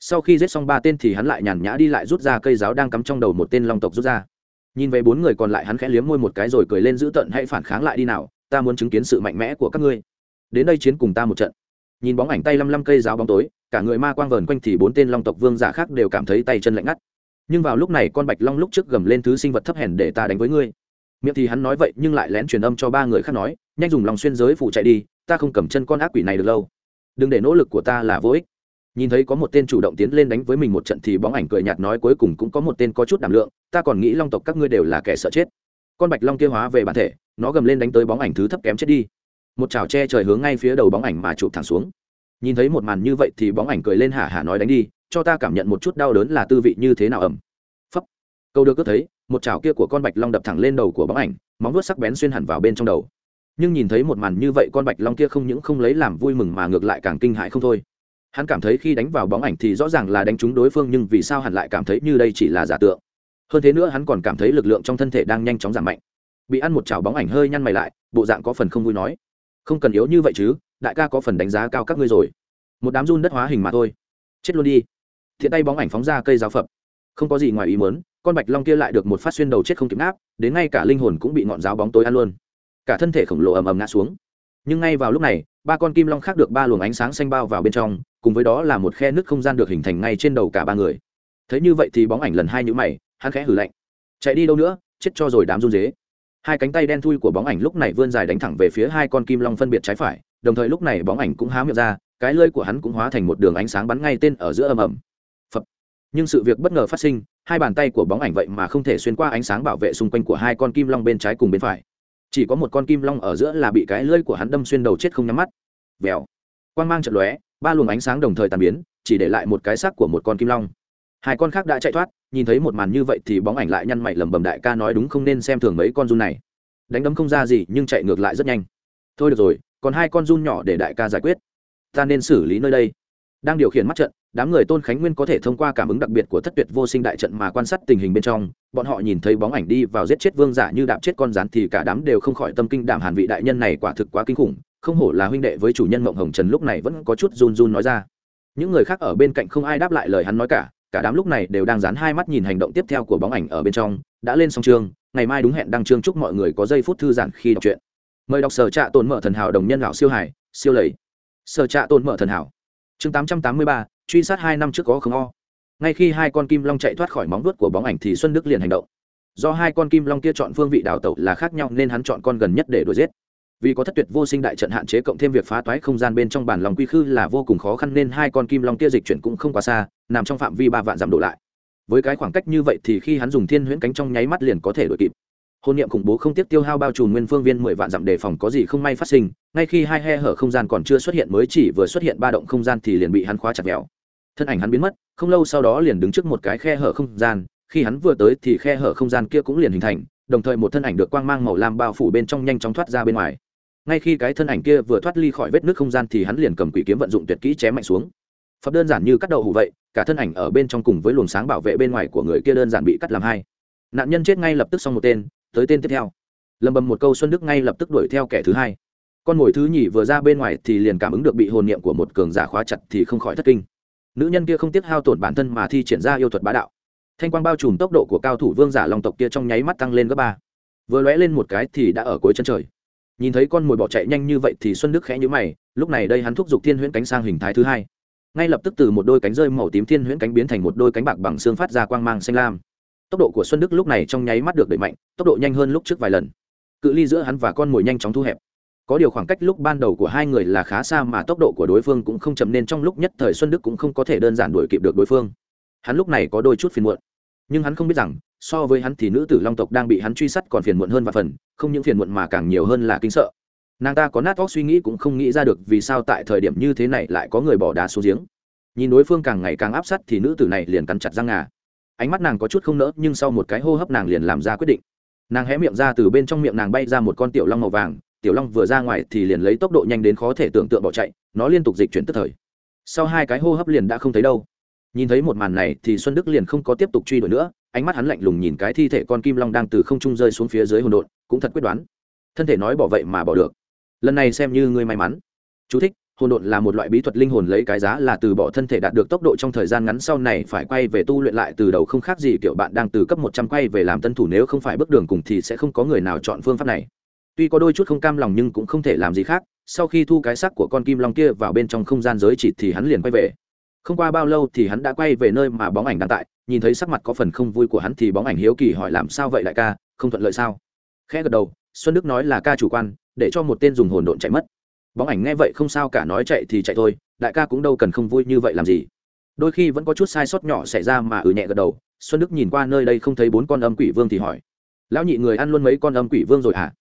sau khi giết xong ba tên thì hắn lại nhàn nhã đi lại rút ra cây giáo đang cắm trong đầu một tên long tộc rút ra. Nhìn về bốn người còn lại hắn khẽ liếm môi một cái rồi cười lên dữ tợn: hãy phản kháng lại đi nào, ta muốn chứng kiến sự mạnh mẽ của các ngươi. Đến đây chiến cùng ta một trận. Nhìn bóng ảnh tay lăm lăm cây giáo bóng tối, cả người ma quang vờn quanh thì bốn tên long tộc vương giả khác đều cảm thấy tay chân lạnh ngắt. Nhưng vào lúc này con bạch long lúc trước gầm lên thứ sinh vật thấp hèn để ta đánh với ngươi. Miệng thì hắn nói vậy, nhưng lại lén truyền âm cho ba người khác nói, nhanh dùng lòng xuyên giới phụ chạy đi, ta không cầm chân con ác quỷ này được lâu. Đừng để nỗ lực của ta là vô ích nhìn thấy có một tên chủ động tiến lên đánh với mình một trận thì bóng ảnh cười nhạt nói cuối cùng cũng có một tên có chút đảm lượng, ta còn nghĩ long tộc các ngươi đều là kẻ sợ chết. Con bạch long kia hóa về bản thể, nó gầm lên đánh tới bóng ảnh thứ thấp kém chết đi. Một chảo che trời hướng ngay phía đầu bóng ảnh mà chụp thẳng xuống. Nhìn thấy một màn như vậy thì bóng ảnh cười lên hả hả nói đánh đi, cho ta cảm nhận một chút đau đớn là tư vị như thế nào ẩm. Phấp. Câu được cướp thấy, một chảo kia của con bạch long đập thẳng lên đầu của bóng ảnh, móng vuốt sắc bén xuyên hẳn vào bên trong đầu. Nhưng nhìn thấy một màn như vậy con bạch long kia không những không lấy làm vui mừng mà ngược lại càng kinh hãi không thôi hắn cảm thấy khi đánh vào bóng ảnh thì rõ ràng là đánh trúng đối phương nhưng vì sao hắn lại cảm thấy như đây chỉ là giả tượng? Hơn thế nữa hắn còn cảm thấy lực lượng trong thân thể đang nhanh chóng giảm mạnh. Bị ăn một chảo bóng ảnh hơi nhăn mày lại, bộ dạng có phần không vui nói. Không cần yếu như vậy chứ, đại ca có phần đánh giá cao các ngươi rồi. Một đám run đất hóa hình mà thôi. Chết luôn đi. Thiện tay bóng ảnh phóng ra cây giáo phập. Không có gì ngoài ý muốn, con bạch long kia lại được một phát xuyên đầu chết không kịp áp đến ngay cả linh hồn cũng bị ngọn giáo bóng tối ăn luôn. Cả thân thể khổng lồ ầm ầm ngã xuống. Nhưng ngay vào lúc này ba con kim long khác được ba luồng ánh sáng xanh bao vào bên trong, cùng với đó là một khe nước không gian được hình thành ngay trên đầu cả ba người. Thấy như vậy thì bóng ảnh lần hai nhữ mày, hắn khẽ hử lạnh. Chạy đi đâu nữa, chết cho rồi đám run dế hai cánh tay đen thui của bóng ảnh lúc này vươn dài đánh thẳng về phía hai con kim long phân biệt trái phải, đồng thời lúc này bóng ảnh cũng há miệng ra, cái lơi của hắn cũng hóa thành một đường ánh sáng bắn ngay tên ở giữa ầm ầm. Phập. Nhưng sự việc bất ngờ phát sinh, hai bàn tay của bóng ảnh vậy mà không thể xuyên qua ánh sáng bảo vệ xung quanh của hai con kim long bên trái cùng bên phải chỉ có một con kim long ở giữa là bị cái lưỡi của hắn đâm xuyên đầu chết không nhắm mắt. Vèo. Quang mang trận lóe, ba luồng ánh sáng đồng thời tàn biến, chỉ để lại một cái xác của một con kim long. Hai con khác đã chạy thoát, nhìn thấy một màn như vậy thì bóng ảnh lại nhăn mày lầm bầm đại ca nói đúng không nên xem thường mấy con run này. Đánh đấm không ra gì, nhưng chạy ngược lại rất nhanh. Thôi được rồi, còn hai con run nhỏ để đại ca giải quyết. Ta nên xử lý nơi đây. Đang điều khiển mắt trận đám người tôn khánh nguyên có thể thông qua cảm ứng đặc biệt của thất tuyệt vô sinh đại trận mà quan sát tình hình bên trong bọn họ nhìn thấy bóng ảnh đi vào giết chết vương giả như đạp chết con rán thì cả đám đều không khỏi tâm kinh đạm hàn vị đại nhân này quả thực quá kinh khủng không hổ là huynh đệ với chủ nhân mộng hồng trần lúc này vẫn có chút run run nói ra. Những người khác ở bên cạnh không ai đáp lại lời hắn nói cả cả đám lúc này đều đang dán hai mắt nhìn hành động tiếp theo của bóng ảnh ở bên trong đã lên xong chương ngày mai đúng hẹn đăng chương chúc mọi người có giây phút thư giãn khi đọc truyện. Mời đọc sở trạ tồn mở thần hảo đồng nhân lão siêu hải siêu lầy. Sở trạ tồn mở thần hảo. Chương 883, truy sát hai năm trước có không o. Ngay khi hai con kim long chạy thoát khỏi móng vuốt của bóng ảnh thì xuân đức liền hành động. Do hai con kim long kia chọn phương vị đào tẩu là khác nhau nên hắn chọn con gần nhất để đuổi giết. Vì có thất tuyệt vô sinh đại trận hạn chế cộng thêm việc phá toái không gian bên trong bản lòng quy khư là vô cùng khó khăn nên hai con kim long kia dịch chuyển cũng không quá xa, nằm trong phạm vi ba vạn dặm độ lại. Với cái khoảng cách như vậy thì khi hắn dùng thiên huyễn cánh trong nháy mắt liền có thể đuổi kịp hôn niệm khủng bố không tiếp tiêu hao bao trùm nguyên phương viên mười vạn dặm đề phòng có gì không may phát sinh, ngay khi hai he hở không gian còn chưa xuất hiện mới chỉ vừa xuất hiện ba động không gian thì liền bị hắn khóa chặt mèo thân ảnh hắn biến mất, không lâu sau đó liền đứng trước một cái khe hở không gian, khi hắn vừa tới thì khe hở không gian kia cũng liền hình thành, đồng thời một thân ảnh được quang mang màu lam bao phủ bên trong nhanh chóng thoát ra bên ngoài. Ngay khi cái thân ảnh kia vừa thoát ly khỏi vết nước không gian thì hắn liền cầm quỷ kiếm vận dụng tuyệt kỹ chém mạnh xuống. Phật đơn giản như cắt đầu hủ vậy, cả thân ảnh ở bên trong cùng với luồng sáng bảo vệ bên ngoài của người kia đơn giản bị cắt làm hai. Nạn nhân chết ngay lập tức xong một tên tới tên tiếp theo. Lầm bầm một câu xuân đức ngay lập tức đuổi theo kẻ thứ hai. Con mồi thứ nhì vừa ra bên ngoài thì liền cảm ứng được bị hồn niệm của một cường giả khóa chặt thì không khỏi thất kinh. Nữ nhân kia không tiếc hao tổn bản thân mà thi triển ra yêu thuật bá đạo. Thanh quang bao trùm tốc độ của cao thủ vương giả long tộc kia trong nháy mắt tăng lên gấp ba. Vừa lóe lên một cái thì đã ở cuối chân trời. Nhìn thấy con mồi bỏ chạy nhanh như vậy thì xuân đức khẽ nhữ mày, lúc này đây hắn thúc giục thiên huyễn cánh sang hình thái thứ hai. Ngay lập tức từ một đôi cánh rơi màu tím thiên huyễn cánh biến thành một đôi cánh bạc bằng xương phát ra quang mang xanh lam tốc độ của xuân đức lúc này trong nháy mắt được đẩy mạnh, tốc độ nhanh hơn lúc trước vài lần. Cự ly giữa hắn và con mồi nhanh chóng thu hẹp. Có điều khoảng cách lúc ban đầu của hai người là khá xa mà tốc độ của đối phương cũng không chậm nên trong lúc nhất thời xuân đức cũng không có thể đơn giản đuổi kịp được đối phương. Hắn lúc này có đôi chút phiền muộn. Nhưng hắn không biết rằng, so với hắn thì nữ tử long tộc đang bị hắn truy sát còn phiền muộn hơn và phần, không những phiền muộn mà càng nhiều hơn là kinh sợ. Nàng ta có nát óc suy nghĩ cũng không nghĩ ra được vì sao tại thời điểm như thế này lại có người bỏ đá xuống giếng. Nhìn đối phương càng ngày càng áp sát thì nữ tử này liền cắn chặt răng ngà ánh mắt nàng có chút không nỡ, nhưng sau một cái hô hấp nàng liền làm ra quyết định. Nàng hé miệng ra từ bên trong miệng nàng bay ra một con tiểu long màu vàng, tiểu long vừa ra ngoài thì liền lấy tốc độ nhanh đến khó thể tưởng tượng bỏ chạy, nó liên tục dịch chuyển tức thời. Sau hai cái hô hấp liền đã không thấy đâu. Nhìn thấy một màn này thì xuân đức liền không có tiếp tục truy đuổi nữa, ánh mắt hắn lạnh lùng nhìn cái thi thể con kim long đang từ không trung rơi xuống phía dưới hồn đột cũng thật quyết đoán. Thân thể nói bỏ vậy mà bỏ được. Lần này xem như ngươi may mắn. Chú thích hồn độn là một loại bí thuật linh hồn lấy cái giá là từ bỏ thân thể đạt được tốc độ trong thời gian ngắn sau này phải quay về tu luyện lại từ đầu không khác gì, kiểu, bạn đang từ cấp một trăm quay về làm tân thủ nếu không phải bước đường cùng thì sẽ không có người nào chọn phương pháp này. Tuy có đôi chút không cam lòng nhưng cũng không thể làm gì khác, sau khi thu cái xác của con kim long kia vào bên trong không gian giới chỉ thì hắn liền quay về. Không qua bao lâu thì hắn đã quay về nơi mà bóng ảnh đang tại, nhìn thấy sắc mặt có phần không vui của hắn thì bóng ảnh hiếu kỳ hỏi làm sao vậy đại ca, không thuận lợi sao? Khẽ gật đầu, xuân đức nói là ca chủ quan, để cho một tên dùng hồn độn chạy mất bóng ảnh nghe vậy không sao cả nói chạy thì chạy thôi, đại ca cũng đâu cần không vui như vậy làm gì. Đôi khi vẫn có chút sai sót nhỏ xảy ra mà ừ nhẹ gật đầu, xuân đức nhìn qua nơi đây không thấy bốn con âm quỷ vương thì hỏi. Lão nhị người ăn luôn mấy con âm quỷ vương rồi hả?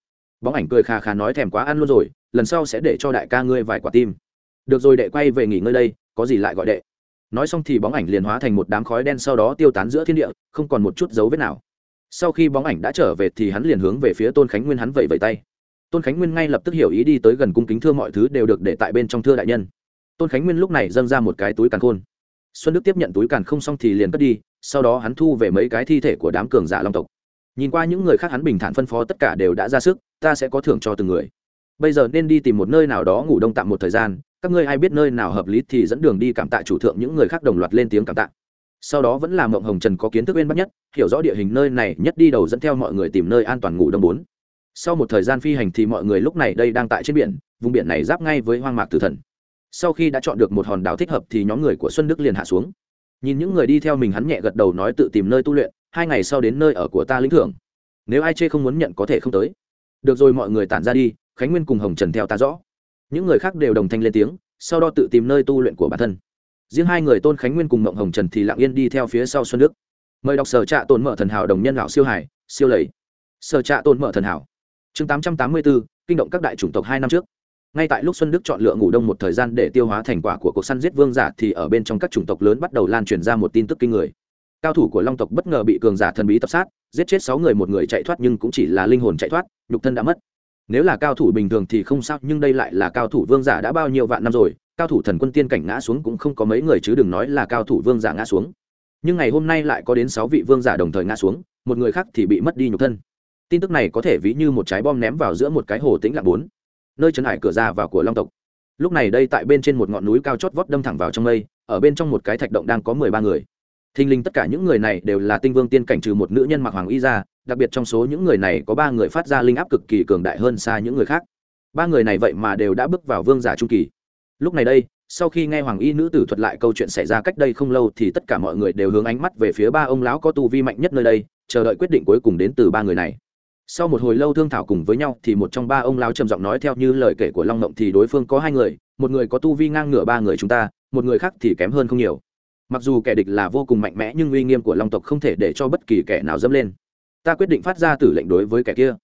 Bóng ảnh cười khà khà nói thèm quá ăn luôn rồi, lần sau sẽ để cho đại ca ngươi vài quả tim. Được rồi đệ quay về nghỉ ngơi đây, có gì lại gọi đệ. Nói xong thì bóng ảnh liền hóa thành một đám khói đen sau đó tiêu tán giữa thiên địa, không còn một chút dấu vết nào. Sau khi bóng ảnh đã trở về thì hắn liền hướng về phía tôn khánh nguyên hắn vẫy vẫy tay tôn khánh nguyên ngay lập tức hiểu ý đi tới gần cung kính thưa mọi thứ đều được để tại bên trong thưa đại nhân. Tôn khánh nguyên lúc này dâng ra một cái túi càn khôn. Xuân đức tiếp nhận túi càn không xong thì liền cất đi, sau đó hắn thu về mấy cái thi thể của đám cường giả long tộc. Nhìn qua những người khác hắn bình thản phân phó tất cả đều đã ra sức, ta sẽ có thưởng cho từng người. Bây giờ nên đi tìm một nơi nào đó ngủ đông tạm một thời gian, các ngươi ai biết nơi nào hợp lý thì dẫn đường đi cảm tạ chủ thượng những người khác đồng loạt lên tiếng cảm tạ. Sau đó vẫn là mộng hồng trần có kiến thức bên bắt nhất, hiểu rõ địa hình nơi này, nhất đi đầu dẫn theo mọi người tìm nơi an toàn ngủ đông bốn sau một thời gian phi hành thì mọi người lúc này đây đang tại trên biển, vùng biển này giáp ngay với hoang mạc tử thần. Sau khi đã chọn được một hòn đảo thích hợp thì nhóm người của xuân đức liền hạ xuống. Nhìn những người đi theo mình hắn nhẹ gật đầu nói tự tìm nơi tu luyện, hai ngày sau đến nơi ở của ta lĩnh thưởng. Nếu ai chê không muốn nhận có thể không tới. Được rồi mọi người tản ra đi, khánh nguyên cùng hồng trần theo ta rõ. Những người khác đều đồng thanh lên tiếng, sau đó tự tìm nơi tu luyện của bản thân. Riêng hai người tôn khánh nguyên cùng mộng hồng trần thì lặng yên đi theo phía sau xuân đức. Mời đọc sở trạ tồn mở thần hảo đồng nhân lão siêu hải, siêu lầy. Sở trạ tồn mở thần hảo chương tám trăm tám mươi bốn, kinh động các đại chủng tộc hai năm trước. Ngay tại lúc xuân đức chọn lựa ngủ đông một thời gian để tiêu hóa thành quả của cuộc săn giết vương giả thì ở bên trong các chủng tộc lớn bắt đầu lan truyền ra một tin tức kinh người. Cao thủ của long tộc bất ngờ bị cường giả thần bí tập sát, giết chết sáu người, một người chạy thoát nhưng cũng chỉ là linh hồn chạy thoát, nhục thân đã mất. Nếu là cao thủ bình thường thì không sao, nhưng đây lại là cao thủ vương giả đã bao nhiêu vạn năm rồi, cao thủ thần quân tiên cảnh ngã xuống cũng không có mấy người chứ đừng nói là cao thủ vương giả ngã xuống. Nhưng ngày hôm nay lại có đến sáu vị vương giả đồng thời ngã xuống, một người khác thì bị mất đi nhục thân tin tức này có thể ví như một trái bom ném vào giữa một cái hồ tĩnh lặng bốn, nơi trấn hải cửa ra vào của long tộc. Lúc này đây tại bên trên một ngọn núi cao chót vót đâm thẳng vào trong mây, ở bên trong một cái thạch động đang có mười ba người. Thình linh tất cả những người này đều là tinh vương tiên cảnh trừ một nữ nhân mặc hoàng y ra, đặc biệt trong số những người này có ba người phát ra linh áp cực kỳ cường đại hơn xa những người khác. Ba người này vậy mà đều đã bước vào vương giả trung kỳ. Lúc này đây, sau khi nghe hoàng y nữ tử thuật lại câu chuyện xảy ra cách đây không lâu thì tất cả mọi người đều hướng ánh mắt về phía ba ông lão có tu vi mạnh nhất nơi đây, chờ đợi quyết định cuối cùng đến từ ba người này sau một hồi lâu thương thảo cùng với nhau thì một trong ba ông lão trầm giọng nói theo như lời kể của long mộng thì đối phương có hai người, một người có tu vi ngang ngửa ba người chúng ta, một người khác thì kém hơn không nhiều. Mặc dù kẻ địch là vô cùng mạnh mẽ nhưng uy nghiêm của long tộc không thể để cho bất kỳ kẻ nào dẫm lên. Ta quyết định phát ra tử lệnh đối với kẻ kia,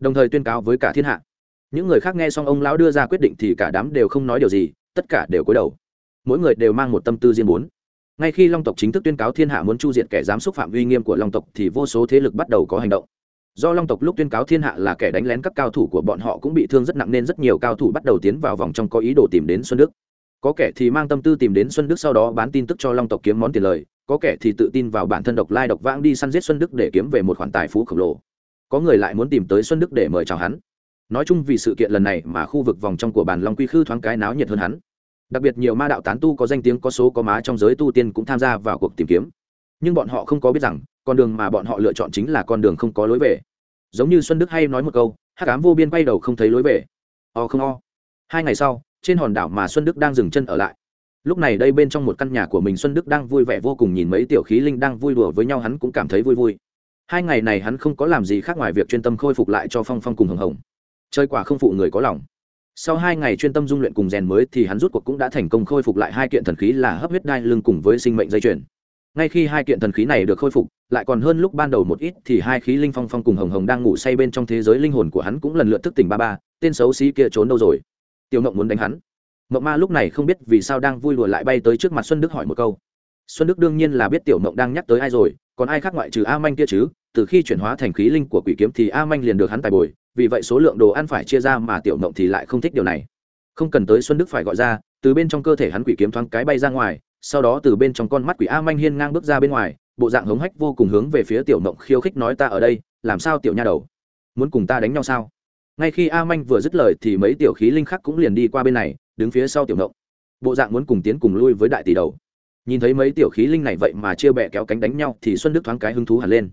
đồng thời tuyên cáo với cả thiên hạ. Những người khác nghe xong ông lão đưa ra quyết định thì cả đám đều không nói điều gì, tất cả đều cúi đầu. Mỗi người đều mang một tâm tư riêng muốn ngay khi long tộc chính thức tuyên cáo thiên hạ muốn chu diệt kẻ dám xúc phạm uy nghiêm của long tộc thì vô số thế lực bắt đầu có hành động do long tộc lúc tuyên cáo thiên hạ là kẻ đánh lén các cao thủ của bọn họ cũng bị thương rất nặng nên rất nhiều cao thủ bắt đầu tiến vào vòng trong có ý đồ tìm đến xuân đức. Có kẻ thì mang tâm tư tìm đến xuân đức sau đó bán tin tức cho long tộc kiếm món tiền lời, có kẻ thì tự tin vào bản thân độc lai độc vãng đi săn giết xuân đức để kiếm về một khoản tài phú khổng lồ. Có người lại muốn tìm tới xuân đức để mời chào hắn. Nói chung vì sự kiện lần này mà khu vực vòng trong của bàn long quy khư thoáng cái náo nhiệt hơn hắn. Đặc biệt nhiều ma đạo tán tu có danh tiếng, có số có má trong giới tu tiên cũng tham gia vào cuộc tìm kiếm nhưng bọn họ không có biết rằng, con đường mà bọn họ lựa chọn chính là con đường không có lối về. Giống như xuân đức hay nói một câu, hắc ám vô biên bay đầu không thấy lối về. O không o. Hai ngày sau, trên hòn đảo mà xuân đức đang dừng chân ở lại. Lúc này đây bên trong một căn nhà của mình xuân đức đang vui vẻ vô cùng nhìn mấy tiểu khí linh đang vui đùa với nhau, hắn cũng cảm thấy vui vui. Hai ngày này hắn không có làm gì khác ngoài việc chuyên tâm khôi phục lại cho phong phong cùng hồng hồng. Chơi quả không phụ người có lòng. Sau hai ngày chuyên tâm dung luyện cùng rèn mới thì hắn rút cuộc cũng đã thành công khôi phục lại hai kiện thần khí là hấp huyết đai lưng cùng với sinh mệnh dây chuyền ngay khi hai kiện thần khí này được khôi phục, lại còn hơn lúc ban đầu một ít thì hai khí linh phong phong cùng hồng hồng đang ngủ say bên trong thế giới linh hồn của hắn cũng lần lượt thức tỉnh ba ba, tên xấu xí kia trốn đâu rồi? Tiểu mộng muốn đánh hắn. Mộng ma lúc này không biết vì sao đang vui lùa lại bay tới trước mặt xuân đức hỏi một câu. Xuân đức đương nhiên là biết tiểu mộng đang nhắc tới ai rồi, còn ai khác ngoại trừ a manh kia chứ? Từ khi chuyển hóa thành khí linh của quỷ kiếm thì a manh liền được hắn tài bồi, vì vậy số lượng đồ ăn phải chia ra mà tiểu mộng thì lại không thích điều này. Không cần tới xuân đức phải gọi ra, từ bên trong cơ thể hắn quỷ kiếm thoáng cái bay ra ngoài sau đó từ bên trong con mắt quỷ a manh hiên ngang bước ra bên ngoài, bộ dạng hống hách vô cùng hướng về phía tiểu mộng khiêu khích nói ta ở đây, làm sao tiểu nha đầu? Muốn cùng ta đánh nhau sao? Ngay khi a manh vừa dứt lời thì mấy tiểu khí linh khác cũng liền đi qua bên này, đứng phía sau tiểu mộng bộ dạng muốn cùng tiến cùng lui với đại tỷ đầu. Nhìn thấy mấy tiểu khí linh này vậy mà chia bẹ kéo cánh đánh nhau thì xuân đức thoáng cái hứng thú hẳn lên.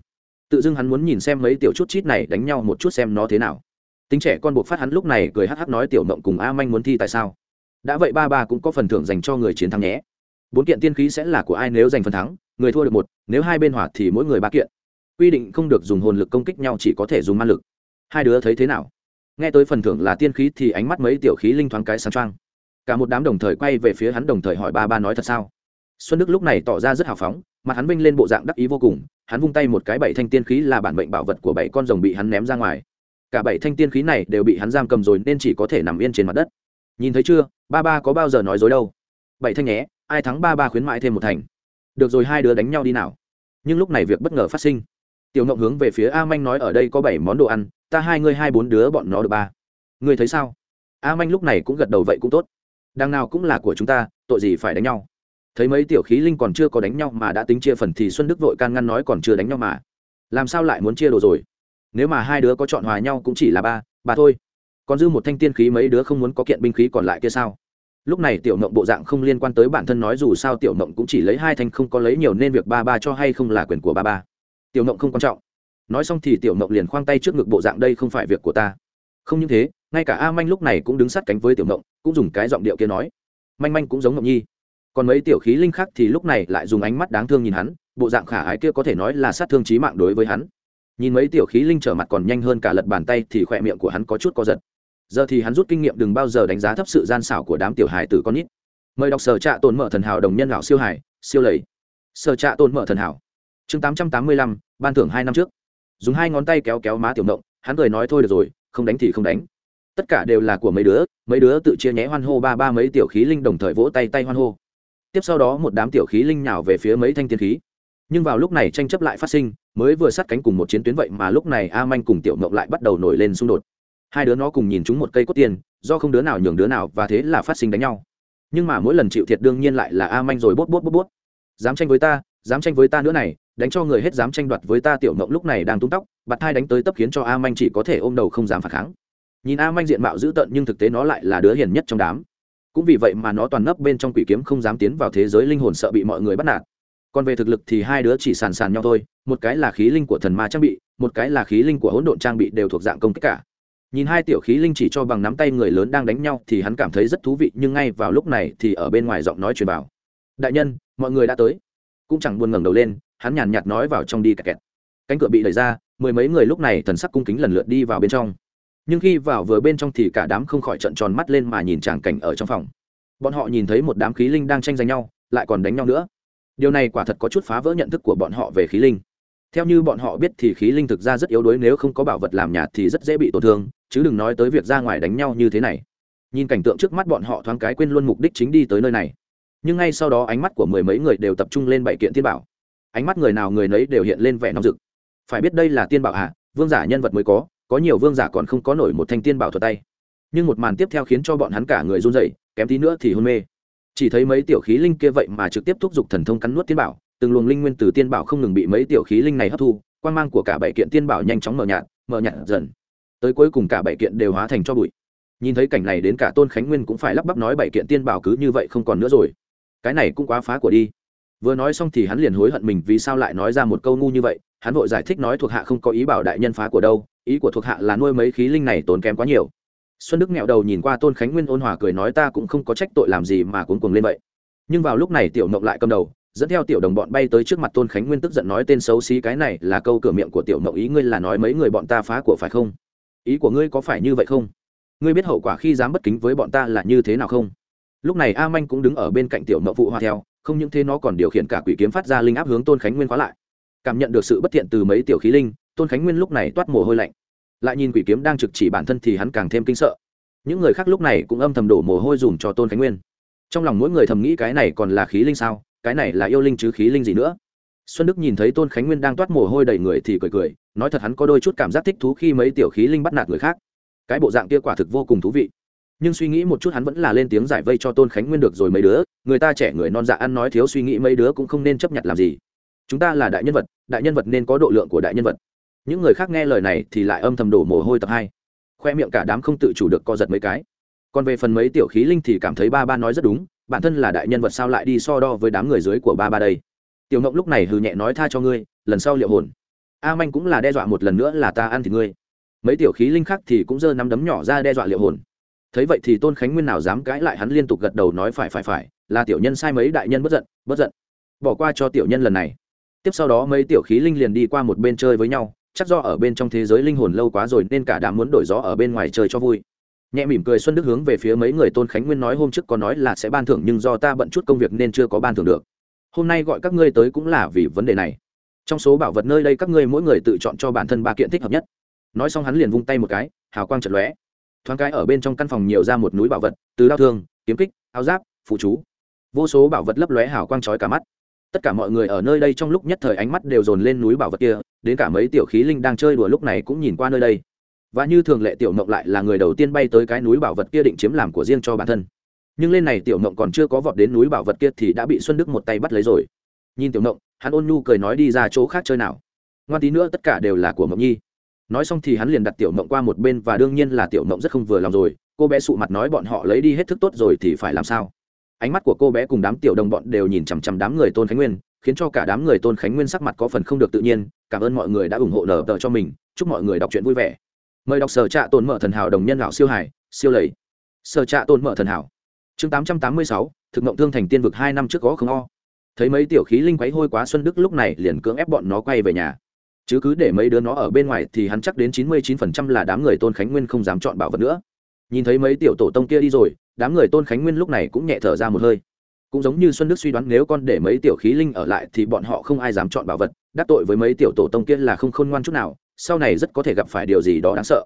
Tự dưng hắn muốn nhìn xem mấy tiểu chút chít này đánh nhau một chút xem nó thế nào. Tính trẻ con buộc phát hắn lúc này cười hắc hắc nói tiểu mộng cùng a manh muốn thi tại sao? Đã vậy ba ba cũng có phần thưởng dành cho người chiến thắng nhé bốn kiện tiên khí sẽ là của ai nếu giành phần thắng, người thua được một, nếu hai bên hòa thì mỗi người ba kiện. Quy định không được dùng hồn lực công kích nhau, chỉ có thể dùng ma lực. Hai đứa thấy thế nào? Nghe tới phần thưởng là tiên khí thì ánh mắt mấy tiểu khí linh thoáng cái sáng trăng cả một đám đồng thời quay về phía hắn đồng thời hỏi ba ba nói thật sao? Xuân đức lúc này tỏ ra rất hào phóng, mặt hắn vinh lên bộ dạng đắc ý vô cùng, hắn vung tay một cái bảy thanh tiên khí là bản mệnh bảo vật của bảy con rồng bị hắn ném ra ngoài. Cả bảy thanh tiên khí này đều bị hắn giam cầm rồi nên chỉ có thể nằm yên trên mặt đất. Nhìn thấy chưa? Ba ba có bao giờ nói dối đâu? Bảy thanh nhé, ai thắng ba ba khuyến mãi thêm một thành. Được rồi, hai đứa đánh nhau đi nào. Nhưng lúc này việc bất ngờ phát sinh. Tiểu ngộng hướng về phía a manh nói, ở đây có bảy món đồ ăn, ta hai ngươi hai bốn đứa bọn nó được ba. Ngươi thấy sao? A manh lúc này cũng gật đầu, vậy cũng tốt. Đằng nào cũng là của chúng ta, tội gì phải đánh nhau? Thấy mấy tiểu khí linh còn chưa có đánh nhau mà đã tính chia phần thì xuân đức vội can ngăn nói, còn chưa đánh nhau mà. Làm sao lại muốn chia đồ rồi? Nếu mà hai đứa có chọn hòa nhau cũng chỉ là ba ba thôi. Còn dư một thanh tiên khí mấy đứa không muốn có kiện binh khí còn lại kia sao? Lúc này tiểu mộng bộ dạng không liên quan tới bản thân nói dù sao tiểu mộng cũng chỉ lấy hai thanh không có lấy nhiều nên việc ba ba cho hay không là quyền của ba ba. Tiểu mộng không quan trọng. Nói xong thì tiểu mộng liền khoang tay trước ngực bộ dạng đây không phải việc của ta. Không những thế, ngay cả a manh lúc này cũng đứng sát cánh với tiểu mộng, cũng dùng cái giọng điệu kia nói. Manh manh cũng giống mộng nhi. Còn mấy tiểu khí linh khác thì lúc này lại dùng ánh mắt đáng thương nhìn hắn, bộ dạng khả ái kia có thể nói là sát thương trí mạng đối với hắn. Nhìn mấy tiểu khí linh trở mặt còn nhanh hơn cả lật bàn tay thì khỏe miệng của hắn có chút co giật giờ thì hắn rút kinh nghiệm đừng bao giờ đánh giá thấp sự gian xảo của đám tiểu hài tử con nít. Mời đọc sở trạ tồn mở thần hảo đồng nhân lão siêu hải siêu lầy. Sở trạ tồn mở thần hảo. Chương tám trăm tám mươi lăm, ban thưởng hai năm trước. Dùng hai ngón tay kéo kéo má tiểu mộng hắn cười nói thôi được rồi, không đánh thì không đánh. Tất cả đều là của mấy đứa mấy đứa tự chia nhé hoan hô ba ba mấy tiểu khí linh đồng thời vỗ tay tay hoan hô. Tiếp sau đó một đám tiểu khí linh nhào về phía mấy thanh tiên khí. Nhưng vào lúc này tranh chấp lại phát sinh, mới vừa sát cánh cùng một chiến tuyến vậy mà lúc này a manh cùng tiểu mộng lại bắt đầu nổi lên xung đột hai đứa nó cùng nhìn chúng một cây cốt tiền do không đứa nào nhường đứa nào và thế là phát sinh đánh nhau. Nhưng mà mỗi lần chịu thiệt đương nhiên lại là a manh rồi bốt bốt bốt bốt. Dám tranh với ta, dám tranh với ta nữa này, đánh cho người hết dám tranh đoạt với ta tiểu mộng lúc này đang tung tóc, bạt thai đánh tới tấp khiến cho a manh chỉ có thể ôm đầu không dám phản kháng. Nhìn a manh diện mạo dữ tợn nhưng thực tế nó lại là đứa hiền nhất trong đám. Cũng vì vậy mà nó toàn nấp bên trong quỷ kiếm không dám tiến vào thế giới linh hồn sợ bị mọi người bắt nạt. Còn về thực lực thì hai đứa chỉ sàn sàn nhau thôi, một cái là khí linh của thần ma trang bị, một cái là khí linh của hỗn độn trang bị đều thuộc dạng công kích cả nhìn hai tiểu khí linh chỉ cho bằng nắm tay người lớn đang đánh nhau thì hắn cảm thấy rất thú vị, nhưng ngay vào lúc này thì ở bên ngoài giọng nói truyền vào đại nhân, mọi người đã tới. Cũng chẳng buồn ngẩng đầu lên, hắn nhàn nhạt nói vào trong đi kẹt kẹt. Cánh cửa bị đẩy ra, mười mấy người lúc này thần sắc cung kính lần lượt đi vào bên trong. Nhưng khi vào vừa bên trong thì cả đám không khỏi trận tròn mắt lên mà nhìn tràng cảnh ở trong phòng. Bọn họ nhìn thấy một đám khí linh đang tranh giành nhau, lại còn đánh nhau nữa. Điều này quả thật có chút phá vỡ nhận thức của bọn họ về khí linh. Theo như bọn họ biết thì khí linh thực ra rất yếu đuối, nếu không có bảo vật làm nhạt thì rất dễ bị tổn thương chứ đừng nói tới việc ra ngoài đánh nhau như thế này. Nhìn cảnh tượng trước mắt bọn họ thoáng cái quên luôn mục đích chính đi tới nơi này. Nhưng ngay sau đó ánh mắt của mười mấy người đều tập trung lên bảy kiện tiên bảo. Ánh mắt người nào người nấy đều hiện lên vẻ nóng rực. Phải biết đây là tiên bảo hạ vương giả nhân vật mới có có nhiều vương giả còn không có nổi một thanh tiên bảo thuật tay. Nhưng một màn tiếp theo khiến cho bọn hắn cả người run rẩy, kém tí nữa thì hôn mê. Chỉ thấy mấy tiểu khí linh kia vậy mà trực tiếp thúc giục thần thông cắn nuốt tiên bảo, từng luồng linh nguyên từ tiên bảo không ngừng bị mấy tiểu khí linh này hấp thu quan mang của cả bảy kiện tiên bảo nhanh chóng mờ nhạt mờ nhạt dần tới cuối cùng cả bảy kiện đều hóa thành cho bụi. Nhìn thấy cảnh này đến cả tôn khánh nguyên cũng phải lắp bắp nói bảy kiện tiên bảo cứ như vậy không còn nữa rồi. Cái này cũng quá phá của đi. Vừa nói xong thì hắn liền hối hận mình vì sao lại nói ra một câu ngu như vậy, hắn vội giải thích nói thuộc hạ không có ý bảo đại nhân phá của đâu, ý của thuộc hạ là nuôi mấy khí linh này tốn kém quá nhiều. Xuân đức nghẹo đầu nhìn qua tôn khánh nguyên ôn hòa cười nói ta cũng không có trách tội làm gì mà cuốn cuồng lên vậy. Nhưng vào lúc này tiểu mộng lại cầm đầu, dẫn theo tiểu đồng bọn bay tới trước mặt tôn khánh nguyên tức giận nói tên xấu xí cái này là câu cửa miệng của tiểu mộng ý ngươi là nói mấy người bọn ta phá của phải không? Ý của ngươi có phải như vậy không? Ngươi biết hậu quả khi dám bất kính với bọn ta là như thế nào không? Lúc này a manh cũng đứng ở bên cạnh tiểu Mậu phụ hoa theo, không những thế nó còn điều khiển cả quỷ kiếm phát ra linh áp hướng tôn khánh nguyên khóa lại. Cảm nhận được sự bất thiện từ mấy tiểu khí linh, tôn khánh nguyên lúc này toát mồ hôi lạnh. Lại nhìn quỷ kiếm đang trực chỉ bản thân thì hắn càng thêm kinh sợ. Những người khác lúc này cũng âm thầm đổ mồ hôi dùm cho tôn khánh nguyên. Trong lòng mỗi người thầm nghĩ cái này còn là khí linh sao? Cái này là yêu linh chứ khí linh gì nữa? Xuân đức nhìn thấy tôn khánh nguyên đang toát mồ hôi đầy người thì cười cười nói thật hắn có đôi chút cảm giác thích thú khi mấy tiểu khí linh bắt nạt người khác. Cái bộ dạng kia quả thực vô cùng thú vị. Nhưng suy nghĩ một chút hắn vẫn là lên tiếng giải vây cho tôn khánh nguyên được rồi mấy đứa, người ta trẻ người non dạ ăn nói thiếu suy nghĩ mấy đứa cũng không nên chấp nhận làm gì. Chúng ta là đại nhân vật, đại nhân vật nên có độ lượng của đại nhân vật. Những người khác nghe lời này thì lại âm thầm đổ mồ hôi tập hai. Khoe miệng cả đám không tự chủ được co giật mấy cái. Còn về phần mấy tiểu khí linh thì cảm thấy ba ba nói rất đúng, bản thân là đại nhân vật sao lại đi so đo với đám người dưới của ba ba đây? Tiểu ngộng lúc này hừ nhẹ nói tha cho ngươi, lần sau liệu hồn a manh cũng là đe dọa một lần nữa là ta ăn thì ngươi. Mấy tiểu khí linh khác thì cũng giơ nắm đấm nhỏ ra đe dọa liệu hồn. Thấy vậy thì tôn khánh nguyên nào dám cãi lại hắn liên tục gật đầu nói phải phải phải, là tiểu nhân sai mấy đại nhân bất giận bất giận. Bỏ qua cho tiểu nhân lần này. Tiếp sau đó mấy tiểu khí linh liền đi qua một bên chơi với nhau, chắc do ở bên trong thế giới linh hồn lâu quá rồi nên cả đã muốn đổi gió ở bên ngoài chơi cho vui. Nhẹ mỉm cười xuân đức hướng về phía mấy người tôn khánh nguyên nói hôm trước có nói là sẽ ban thưởng nhưng do ta bận chút công việc nên chưa có ban thưởng được. Hôm nay gọi các ngươi tới cũng là vì vấn đề này trong số bảo vật nơi đây các ngươi mỗi người tự chọn cho bản thân ba kiện thích hợp nhất. Nói xong hắn liền vung tay một cái, hào quang chật lóe. Thoáng cái ở bên trong căn phòng nhiều ra một núi bảo vật, từ đao thương, kiếm kích, áo giáp, phụ chú. Vô số bảo vật lấp lóe hào quang trói cả mắt. Tất cả mọi người ở nơi đây trong lúc nhất thời ánh mắt đều dồn lên núi bảo vật kia, đến cả mấy tiểu khí linh đang chơi đùa lúc này cũng nhìn qua nơi đây. Và như thường lệ tiểu mộng lại là người đầu tiên bay tới cái núi bảo vật kia định chiếm làm của riêng cho bản thân. Nhưng lên này tiểu mộng còn chưa có vọt đến núi bảo vật kia thì đã bị xuân đức một tay bắt lấy rồi nhìn tiểu mộng hắn ôn nhu cười nói đi ra chỗ khác chơi nào. Ngoan tí nữa tất cả đều là của mộng nhi. Nói xong thì hắn liền đặt tiểu mộng qua một bên và đương nhiên là tiểu mộng rất không vừa lòng rồi. Cô bé sụ mặt nói bọn họ lấy đi hết thức tốt rồi thì phải làm sao? Ánh mắt của cô bé cùng đám tiểu đồng bọn đều nhìn chằm chằm đám người tôn khánh nguyên, khiến cho cả đám người tôn khánh nguyên sắc mặt có phần không được tự nhiên. Cảm ơn mọi người đã ủng hộ nở tờ cho mình. Chúc mọi người đọc truyện vui vẻ. Mời đọc sở trạ tồn mở thần hảo đồng nhân lão siêu hải, siêu lầy. Sở trạ tồn mở thần hảo. Chương tám trăm tám mươi sáu, thực mộng thương thành tiên vực hai năm trước có không o thấy mấy tiểu khí linh quấy hôi quá xuân đức lúc này liền cưỡng ép bọn nó quay về nhà. Chứ cứ để mấy đứa nó ở bên ngoài thì hắn chắc đến chín mươi chín phần trăm là đám người tôn khánh nguyên không dám chọn bảo vật nữa. Nhìn thấy mấy tiểu tổ tông kia đi rồi, đám người tôn khánh nguyên lúc này cũng nhẹ thở ra một hơi. Cũng giống như xuân đức suy đoán nếu con để mấy tiểu khí linh ở lại thì bọn họ không ai dám chọn bảo vật, đắc tội với mấy tiểu tổ tông kia là không khôn ngoan chút nào, sau này rất có thể gặp phải điều gì đó đáng sợ.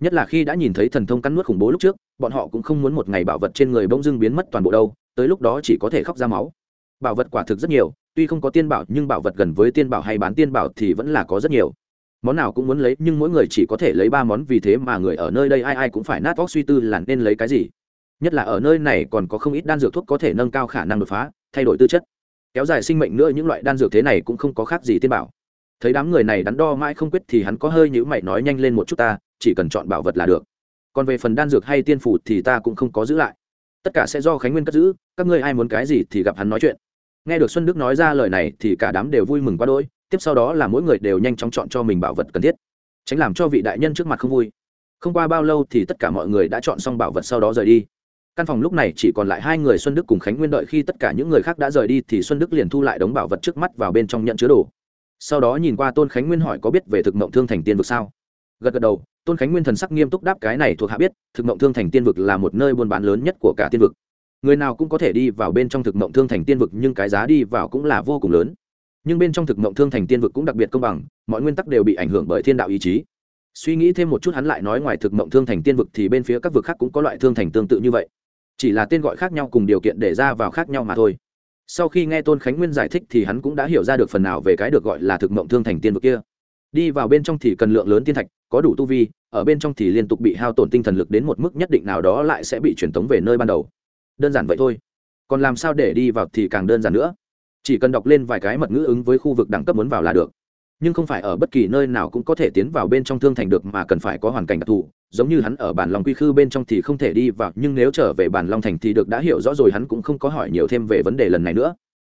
Nhất là khi đã nhìn thấy thần thông cắn nuốt khủng bố lúc trước, bọn họ cũng không muốn một ngày bảo vật trên người bỗng dưng biến mất toàn bộ đâu, tới lúc đó chỉ có thể khóc ra máu bảo vật quả thực rất nhiều, tuy không có tiên bảo nhưng bảo vật gần với tiên bảo hay bán tiên bảo thì vẫn là có rất nhiều. Món nào cũng muốn lấy, nhưng mỗi người chỉ có thể lấy ba món, vì thế mà người ở nơi đây ai ai cũng phải nát vóc suy tư là nên lấy cái gì. Nhất là ở nơi này còn có không ít đan dược thuốc có thể nâng cao khả năng đột phá, thay đổi tư chất. Kéo dài sinh mệnh nữa, những loại đan dược thế này cũng không có khác gì tiên bảo. Thấy đám người này đắn đo mãi không quyết thì hắn có hơi nhữ mày nói nhanh lên một chút ta, chỉ cần chọn bảo vật là được. Còn về phần đan dược hay tiên phủ thì ta cũng không có giữ lại. Tất cả sẽ do khánh nguyên cất giữ, các ngươi ai muốn cái gì thì gặp hắn nói chuyện nghe được xuân đức nói ra lời này thì cả đám đều vui mừng quá đôi tiếp sau đó là mỗi người đều nhanh chóng chọn cho mình bảo vật cần thiết. Tránh làm cho vị đại nhân trước mặt không vui. Không qua bao lâu thì tất cả mọi người đã chọn xong bảo vật sau đó rời đi. Căn phòng lúc này chỉ còn lại hai người xuân đức cùng khánh nguyên đợi khi tất cả những người khác đã rời đi thì xuân đức liền thu lại đống bảo vật trước mắt vào bên trong nhận chứa đồ. Sau đó nhìn qua tôn khánh nguyên hỏi có biết về thực mộng thương thành tiên vực sao? Gật gật đầu, tôn khánh nguyên thần sắc nghiêm túc đáp cái này thuộc hạ biết, thực mộng thương thành tiên vực là một nơi buôn bán lớn nhất của cả tiên vực người nào cũng có thể đi vào bên trong thực mộng thương thành tiên vực, nhưng cái giá đi vào cũng là vô cùng lớn. Nhưng bên trong thực mộng thương thành tiên vực cũng đặc biệt công bằng, mọi nguyên tắc đều bị ảnh hưởng bởi thiên đạo ý chí. Suy nghĩ thêm một chút, hắn lại nói ngoài thực mộng thương thành tiên vực thì bên phía các vực khác cũng có loại thương thành tương tự như vậy. Chỉ là tên gọi khác nhau cùng điều kiện để ra vào khác nhau mà thôi. Sau khi nghe tôn khánh nguyên giải thích thì hắn cũng đã hiểu ra được phần nào về cái được gọi là thực mộng thương thành tiên vực kia. Đi vào bên trong thì cần lượng lớn tiên thạch, có đủ tu vi, ở bên trong thì liên tục bị hao tổn tinh thần lực đến một mức nhất định nào đó lại sẽ bị truyền tống về nơi ban đầu đơn giản vậy thôi. Còn làm sao để đi vào thì càng đơn giản nữa. Chỉ cần đọc lên vài cái mật ngữ ứng với khu vực đẳng cấp muốn vào là được. Nhưng không phải ở bất kỳ nơi nào cũng có thể tiến vào bên trong thương thành được mà cần phải có hoàn cảnh đặc thù. Giống như hắn ở bản long quy khư bên trong thì không thể đi vào, nhưng nếu trở về bản long thành thì được đã hiểu rõ rồi, hắn cũng không có hỏi nhiều thêm về vấn đề lần này nữa.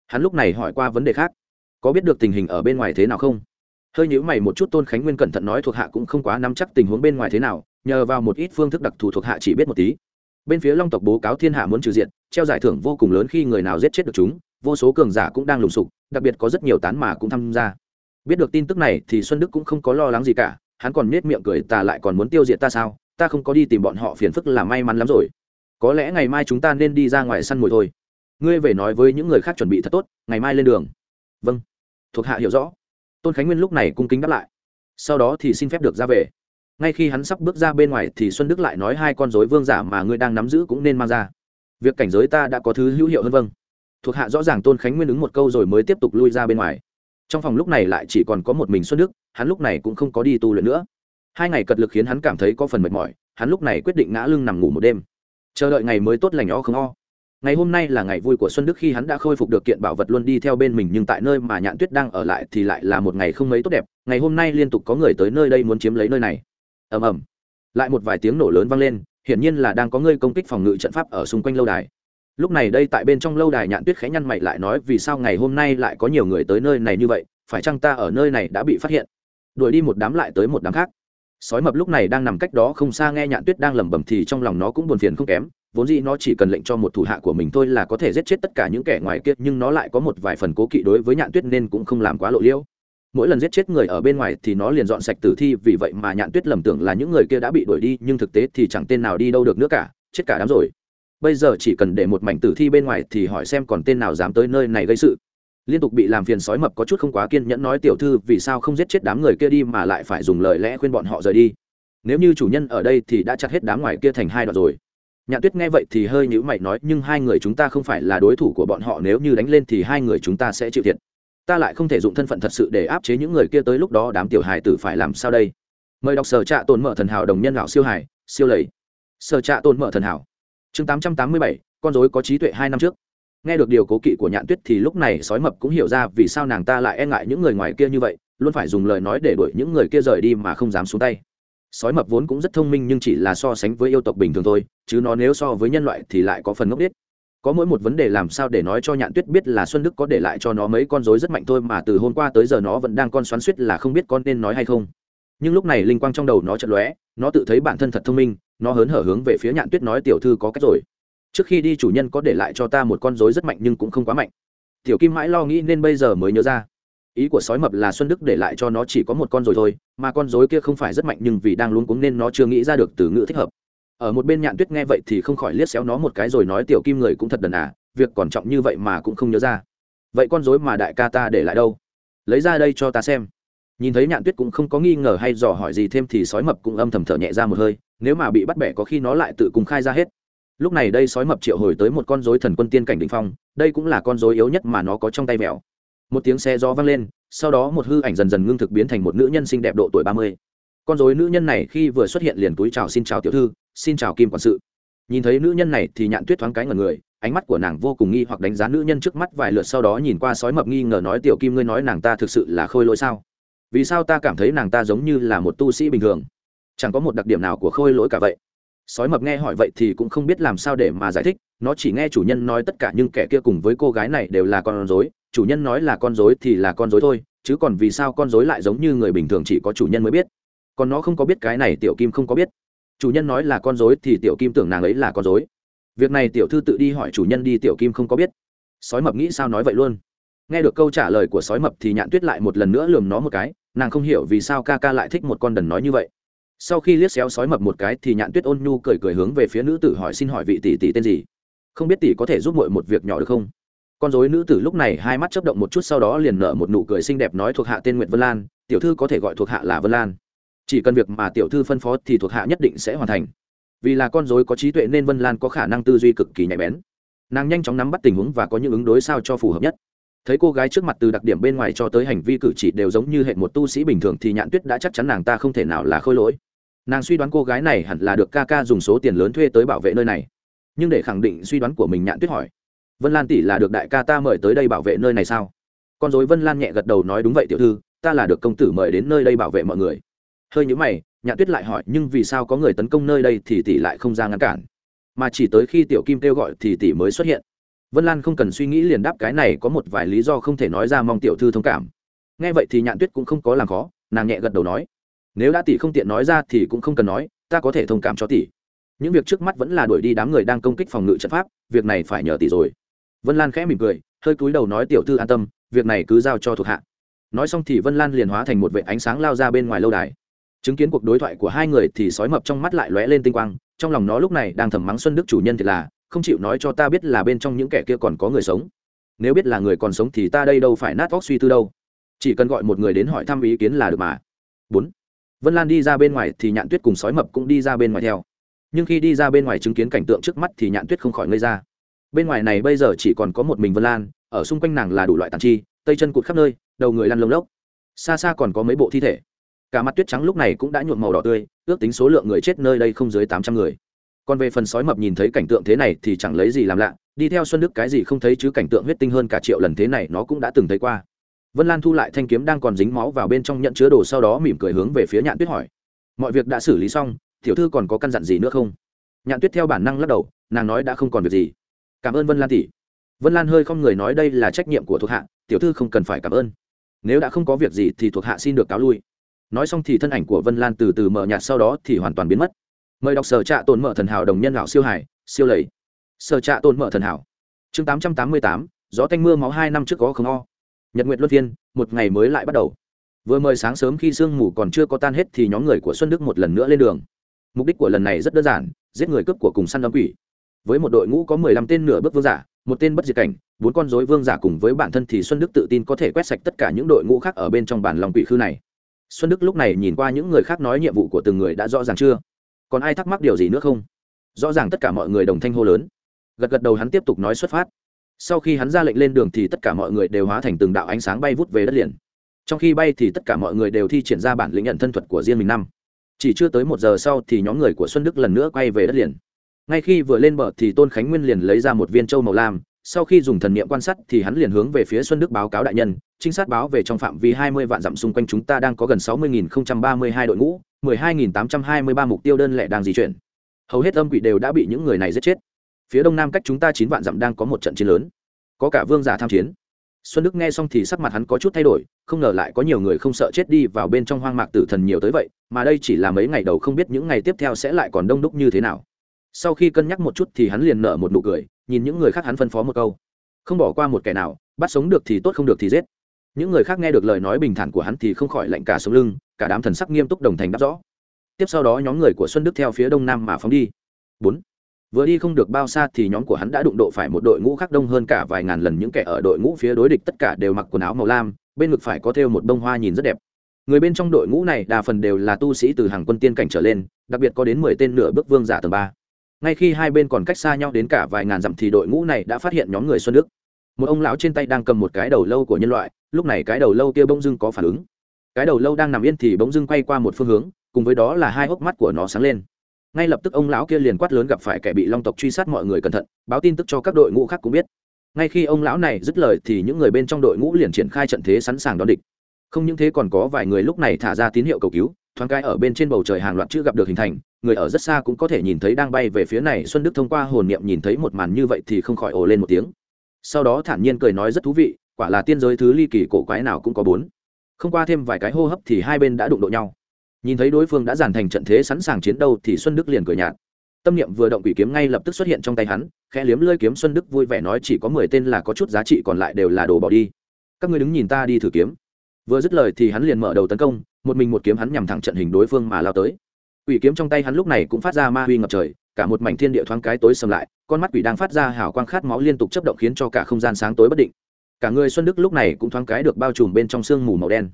Hắn lúc này hỏi qua vấn đề khác. Có biết được tình hình ở bên ngoài thế nào không? Hơi nhữ mày một chút, tôn khánh nguyên cẩn thận nói thuộc hạ cũng không quá nắm chắc tình huống bên ngoài thế nào. Nhờ vào một ít phương thức đặc thù thuộc hạ chỉ biết một tí bên phía long tộc bố cáo thiên hạ muốn trừ diện treo giải thưởng vô cùng lớn khi người nào giết chết được chúng, vô số cường giả cũng đang lùng sục, đặc biệt có rất nhiều tán mà cũng tham gia. Biết được tin tức này thì xuân đức cũng không có lo lắng gì cả, hắn còn nết miệng cười, ta lại còn muốn tiêu diệt ta sao? Ta không có đi tìm bọn họ phiền phức là may mắn lắm rồi. Có lẽ ngày mai chúng ta nên đi ra ngoài săn mồi thôi. Ngươi về nói với những người khác chuẩn bị thật tốt, ngày mai lên đường. Vâng. Thuộc hạ hiểu rõ. Tôn khánh nguyên lúc này cung kính đáp lại. Sau đó thì xin phép được ra về ngay khi hắn sắp bước ra bên ngoài thì xuân đức lại nói hai con dối vương giả mà ngươi đang nắm giữ cũng nên mang ra. Việc cảnh giới ta đã có thứ hữu hiệu hơn vâng. Thuộc hạ rõ ràng tôn khánh nguyên ứng một câu rồi mới tiếp tục lui ra bên ngoài. Trong phòng lúc này lại chỉ còn có một mình xuân đức, hắn lúc này cũng không có đi tu luyện nữa. Hai ngày cật lực khiến hắn cảm thấy có phần mệt mỏi, hắn lúc này quyết định ngã lưng nằm ngủ một đêm. Chờ đợi ngày mới tốt lành o không o. Ngày hôm nay là ngày vui của xuân đức khi hắn đã khôi phục được kiện bảo vật luôn đi theo bên mình nhưng tại nơi mà nhạn tuyết đang ở lại thì lại là một ngày không mấy tốt đẹp. Ngày hôm nay liên tục có người tới nơi đây muốn chiếm lấy nơi này ầm ầm. Lại một vài tiếng nổ lớn vang lên, hiển nhiên là đang có người công kích phòng ngự trận pháp ở xung quanh lâu đài. Lúc này đây tại bên trong lâu đài nhạn tuyết khẽ nhăn mày lại nói, vì sao ngày hôm nay lại có nhiều người tới nơi này như vậy? Phải chăng ta ở nơi này đã bị phát hiện? Đuổi đi một đám lại tới một đám khác. Sói mập lúc này đang nằm cách đó không xa nghe nhạn tuyết đang lẩm bẩm thì trong lòng nó cũng buồn phiền không kém. Vốn dĩ nó chỉ cần lệnh cho một thủ hạ của mình thôi là có thể giết chết tất cả những kẻ ngoài kia, nhưng nó lại có một vài phần cố kỵ đối với nhạn tuyết nên cũng không làm quá lộ liễu mỗi lần giết chết người ở bên ngoài thì nó liền dọn sạch tử thi, vì vậy mà nhạn tuyết lầm tưởng là những người kia đã bị đuổi đi, nhưng thực tế thì chẳng tên nào đi đâu được nữa cả, chết cả đám rồi. Bây giờ chỉ cần để một mảnh tử thi bên ngoài thì hỏi xem còn tên nào dám tới nơi này gây sự. Liên tục bị làm phiền sói mập có chút không quá kiên nhẫn nói tiểu thư, vì sao không giết chết đám người kia đi mà lại phải dùng lời lẽ khuyên bọn họ rời đi. Nếu như chủ nhân ở đây thì đã chặt hết đám ngoài kia thành hai đoạn rồi. Nhạn tuyết nghe vậy thì hơi nhữ mày nói, nhưng hai người chúng ta không phải là đối thủ của bọn họ, nếu như đánh lên thì hai người chúng ta sẽ chịu thiệt ta lại không thể dụng thân phận thật sự để áp chế những người kia tới lúc đó đám tiểu hài tử phải làm sao đây? Mời đọc sở trạ tồn mở thần hảo đồng nhân lão siêu hải siêu lầy. Sở trạ tồn mở thần hảo. Chương tám trăm tám mươi bảy, con dối có trí tuệ hai năm trước. Nghe được điều cố kỵ của nhạn tuyết thì lúc này sói mập cũng hiểu ra vì sao nàng ta lại e ngại những người ngoài kia như vậy, luôn phải dùng lời nói để đuổi những người kia rời đi mà không dám xuống tay. Sói mập vốn cũng rất thông minh nhưng chỉ là so sánh với yêu tộc bình thường thôi, chứ nó nếu so với nhân loại thì lại có phần ngốc biết có mỗi một vấn đề làm sao để nói cho nhạn tuyết biết là xuân đức có để lại cho nó mấy con rối rất mạnh thôi mà từ hôm qua tới giờ nó vẫn đang con xoắn suýt là không biết con nên nói hay không. Nhưng lúc này linh quang trong đầu nó chật lóe, nó tự thấy bản thân thật thông minh, nó hớn hở hướng về phía nhạn tuyết nói, tiểu thư có cách rồi. Trước khi đi chủ nhân có để lại cho ta một con rối rất mạnh nhưng cũng không quá mạnh. Tiểu kim mãi lo nghĩ nên bây giờ mới nhớ ra. Ý của sói mập là xuân đức để lại cho nó chỉ có một con rồi thôi, mà con rối kia không phải rất mạnh nhưng vì đang luống cuống nên nó chưa nghĩ ra được từ ngữ thích hợp ở một bên nhạn tuyết nghe vậy thì không khỏi liếc xéo nó một cái rồi nói, tiểu kim người cũng thật đần à việc còn trọng như vậy mà cũng không nhớ ra. Vậy con dối mà đại ca ta để lại đâu? Lấy ra đây cho ta xem. Nhìn thấy nhạn tuyết cũng không có nghi ngờ hay dò hỏi gì thêm thì sói mập cũng âm thầm thở nhẹ ra một hơi, nếu mà bị bắt bẻ có khi nó lại tự cùng khai ra hết. Lúc này đây sói mập triệu hồi tới một con dối thần quân tiên cảnh đ ỉ n h phong, đây cũng là con dối yếu nhất mà nó có trong tay mèo. Một tiếng xe gió vang lên, sau đó một hư ảnh dần dần ngưng thực biến thành một nữ nhân xinh đẹp độ tuổi ba mươi con dối nữ nhân này khi vừa xuất hiện liền túi chào xin chào tiểu thư, xin chào kim quản sự. Nhìn thấy nữ nhân này thì nhạn tuyết thoáng cái ngẩn người, ánh mắt của nàng vô cùng nghi hoặc đánh giá nữ nhân trước mắt vài lượt sau đó nhìn qua sói mập nghi ngờ nói, tiểu kim ngươi nói nàng ta thực sự là khôi lỗi sao? Vì sao ta cảm thấy nàng ta giống như là một tu sĩ bình thường? Chẳng có một đặc điểm nào của khôi lỗi cả vậy. Sói mập nghe hỏi vậy thì cũng không biết làm sao để mà giải thích, nó chỉ nghe chủ nhân nói tất cả nhưng kẻ kia cùng với cô gái này đều là con dối chủ nhân nói là con dối thì là con dối thôi, chứ còn vì sao con dối lại giống như người bình thường chỉ có chủ nhân mới biết? Còn nó không có biết cái này tiểu kim không có biết. Chủ nhân nói là con dối thì tiểu kim tưởng nàng ấy là con dối việc này tiểu thư tự đi hỏi chủ nhân đi, tiểu kim không có biết. Sói mập nghĩ sao nói vậy luôn. Nghe được câu trả lời của sói mập thì nhạn tuyết lại một lần nữa lườm nó một cái, nàng không hiểu vì sao ca ca lại thích một con đần nói như vậy. Sau khi liếc xéo sói mập một cái thì nhạn tuyết ôn nhu cười cười hướng về phía nữ tử hỏi xin hỏi vị tỷ tỷ tên gì? Không biết tỷ có thể giúp muội một việc nhỏ được không? Con dối nữ tử lúc này hai mắt chấp động một chút sau đó liền nở một nụ cười xinh đẹp nói thuộc hạ tên nguyệt vân lan, tiểu thư có thể gọi thuộc hạ là vân lan chỉ cần việc mà tiểu thư phân phó thì thuộc hạ nhất định sẽ hoàn thành. Vì là con dối có trí tuệ nên vân lan có khả năng tư duy cực kỳ nhạy bén. Nàng nhanh chóng nắm bắt tình huống và có những ứng đối sao cho phù hợp nhất. Thấy cô gái trước mặt từ đặc điểm bên ngoài cho tới hành vi cử chỉ đều giống như hệ một tu sĩ bình thường thì nhạn tuyết đã chắc chắn nàng ta không thể nào là khôi lỗi. Nàng suy đoán cô gái này hẳn là được ca ca dùng số tiền lớn thuê tới bảo vệ nơi này. Nhưng để khẳng định suy đoán của mình nhạn tuyết hỏi, vân lan tỷ là được đại ca ta mời tới đây bảo vệ nơi này sao? Con dối vân lan nhẹ gật đầu nói, đúng vậy tiểu thư, ta là được công tử mời đến nơi đây bảo vệ mọi người hơi nhữ mày nhạn tuyết lại hỏi, nhưng vì sao có người tấn công nơi đây thì tỷ lại không ra ngăn cản? Mà chỉ tới khi tiểu kim kêu gọi thì tỷ mới xuất hiện. Vân lan không cần suy nghĩ liền đáp, cái này có một vài lý do không thể nói ra, mong tiểu thư thông cảm. Nghe vậy thì nhạn tuyết cũng không có làm khó, nàng nhẹ gật đầu nói, nếu đã tỷ không tiện nói ra thì cũng không cần nói, ta có thể thông cảm cho tỷ. Những việc trước mắt vẫn là đuổi đi đám người đang công kích phòng ngự trận pháp, việc này phải nhờ tỷ rồi. Vân lan khẽ mỉm cười, hơi cúi đầu nói, tiểu thư an tâm, việc này cứ giao cho thuộc hạ. Nói xong thì vân lan liền hóa thành một vệ ánh sáng lao ra bên ngoài lâu đài chứng kiến cuộc đối thoại của hai người thì sói mập trong mắt lại lóe lên tinh quang, trong lòng nó lúc này đang thầm mắng xuân đức chủ nhân thì là, không chịu nói cho ta biết là bên trong những kẻ kia còn có người sống. Nếu biết là người còn sống thì ta đây đâu phải nát vóc suy tư đâu. Chỉ cần gọi một người đến hỏi thăm ý kiến là được mà. Bốn. Vân lan đi ra bên ngoài thì nhạn tuyết cùng sói mập cũng đi ra bên ngoài theo. Nhưng khi đi ra bên ngoài chứng kiến cảnh tượng trước mắt thì nhạn tuyết không khỏi ngây ra. Bên ngoài này bây giờ chỉ còn có một mình vân lan, ở xung quanh nàng là đủ loại tàn chi, tây chân cụt khắp nơi, đầu người lăn lông lốc. Xa xa còn có mấy bộ thi thể cả mặt tuyết trắng lúc này cũng đã nhuộm màu đỏ tươi, ước tính số lượng người chết nơi đây không dưới tám trăm người. Còn về phần sói mập nhìn thấy cảnh tượng thế này thì chẳng lấy gì làm lạ, đi theo xuân đức cái gì không thấy chứ cảnh tượng huyết tinh hơn cả triệu lần thế này nó cũng đã từng thấy qua. Vân lan thu lại thanh kiếm đang còn dính máu vào bên trong nhận chứa đồ sau đó mỉm cười hướng về phía nhạn tuyết hỏi. Mọi việc đã xử lý xong, tiểu thư còn có căn dặn gì nữa không? Nhạn tuyết theo bản năng lắc đầu, nàng nói đã không còn việc gì. Cảm ơn vân lan tỷ. Vân lan hơi không người nói đây là trách nhiệm của thuộc hạ, tiểu thư không cần phải cảm ơn. Nếu đã không có việc gì thì thuộc hạ xin được cáo lui nói xong thì thân ảnh của vân lan từ từ mở nhạt sau đó thì hoàn toàn biến mất. Mời đọc sở trạ tồn mở thần hảo đồng nhân lão siêu hải, siêu lầy. Sở trạ tồn mở thần hảo. Chương tám trăm tám mươi tám, gió tanh mưa máu hai năm trước có không o. Nhật nguyệt luân phiên, một ngày mới lại bắt đầu. Vừa mời sáng sớm khi sương mù còn chưa có tan hết thì nhóm người của xuân đức một lần nữa lên đường. Mục đích của lần này rất đơn giản, giết người cướp của cùng săn đâm quỷ. Với một đội ngũ có mười lăm tên nửa bước vương giả, một tên bất diệt cảnh, bốn con dối vương giả cùng với bản thân thì xuân đức tự tin có thể quét sạch tất cả những đội ngũ khác ở bên trong bản lòng quỷ khư này xuân đức lúc này nhìn qua những người khác nói nhiệm vụ của từng người đã rõ ràng chưa? Còn ai thắc mắc điều gì nữa không? Rõ ràng tất cả mọi người đồng thanh hô lớn. Gật gật đầu hắn tiếp tục nói xuất phát. Sau khi hắn ra lệnh lên đường thì tất cả mọi người đều hóa thành từng đạo ánh sáng bay vút về đất liền. Trong khi bay thì tất cả mọi người đều thi triển ra bản lĩnh nhận thân thuật của riêng mình năm. Chỉ chưa tới một giờ sau thì nhóm người của xuân đức lần nữa quay về đất liền. Ngay khi vừa lên bờ thì tôn khánh nguyên liền lấy ra một viên châu màu lam sau khi dùng thần niệm quan sát thì hắn liền hướng về phía xuân đức báo cáo đại nhân, trinh sát báo về trong phạm vi hai mươi vạn dặm xung quanh chúng ta đang có gần sáu mươi nghìn không trăm ba mươi hai đội ngũ, mười hai nghìn tám trăm hai mươi ba mục tiêu đơn lẻ đang di chuyển. Hầu hết âm quỷ đều đã bị những người này giết chết. Phía đông nam cách chúng ta chín vạn dặm đang có một trận chiến lớn. Có cả vương giả tham chiến. Xuân đức nghe xong thì sắc mặt hắn có chút thay đổi, không ngờ lại có nhiều người không sợ chết đi vào bên trong hoang mạc tử thần nhiều tới vậy, mà đây chỉ là mấy ngày đầu không biết những ngày tiếp theo sẽ lại còn đông đúc như thế nào. Sau khi cân nhắc một chút thì hắn liền nở một nụ cười nhìn những người khác hắn phân phó một câu. Không bỏ qua một kẻ nào, bắt sống được thì tốt, không được thì giết. Những người khác nghe được lời nói bình thản của hắn thì không khỏi lạnh cả sống lưng, cả đám thần sắc nghiêm túc đồng thành đáp rõ. Tiếp sau đó nhóm người của xuân đức theo phía đông nam mà phóng đi. Bốn. Vừa đi không được bao xa thì nhóm của hắn đã đụng độ phải một đội ngũ khác đông hơn cả vài ngàn lần. Những kẻ ở đội ngũ phía đối địch tất cả đều mặc quần áo màu lam, bên ngực phải có thêu một bông hoa nhìn rất đẹp. Người bên trong đội ngũ này đa phần đều là tu sĩ từ hàng quân tiên cảnh trở lên, đặc biệt có đến mười tên nửa bước vương giả tầng ba ngay khi hai bên còn cách xa nhau đến cả vài ngàn dặm thì đội ngũ này đã phát hiện nhóm người xuân đức. Một ông lão trên tay đang cầm một cái đầu lâu của nhân loại, lúc này cái đầu lâu kia bỗng dưng có phản ứng. Cái đầu lâu đang nằm yên thì bỗng dưng quay qua một phương hướng, cùng với đó là hai hốc mắt của nó sáng lên. Ngay lập tức ông lão kia liền quát lớn gặp phải kẻ bị long tộc truy sát mọi người cẩn thận, báo tin tức cho các đội ngũ khác cũng biết. Ngay khi ông lão này dứt lời thì những người bên trong đội ngũ liền triển khai trận thế sẵn sàng đón địch. Không những thế còn có vài người lúc này thả ra tín hiệu cầu cứu, thoáng cái ở bên trên bầu trời hàng loạt chữ gặp được hình thành người ở rất xa cũng có thể nhìn thấy đang bay về phía này. Xuân đức thông qua hồn niệm nhìn thấy một màn như vậy thì không khỏi ồ lên một tiếng. Sau đó thản nhiên cười nói rất thú vị, quả là tiên giới thứ ly kỳ cổ quái nào cũng có bốn. Không qua thêm vài cái hô hấp thì hai bên đã đụng độ nhau. Nhìn thấy đối phương đã giàn thành trận thế sẵn sàng chiến đấu thì xuân đức liền cười nhạt. Tâm niệm vừa động quỷ kiếm ngay lập tức xuất hiện trong tay hắn, khẽ liếm lơi kiếm xuân đức vui vẻ nói chỉ có mười tên là có chút giá trị còn lại đều là đồ bỏ đi. Các ngươi đứng nhìn ta đi thử kiếm. Vừa dứt lời thì hắn liền mở đầu tấn công, một mình một kiếm hắn nhằm thẳng trận hình đối phương mà lao tới quỷ kiếm trong tay hắn lúc này cũng phát ra ma huy ngập trời, cả một mảnh thiên địa thoáng cái tối sầm lại, con mắt quỷ đang phát ra hào quang khát máu liên tục chớp động khiến cho cả không gian sáng tối bất định. Cả người xuân đức lúc này cũng thoáng cái được bao trùm bên trong sương mù màu đen.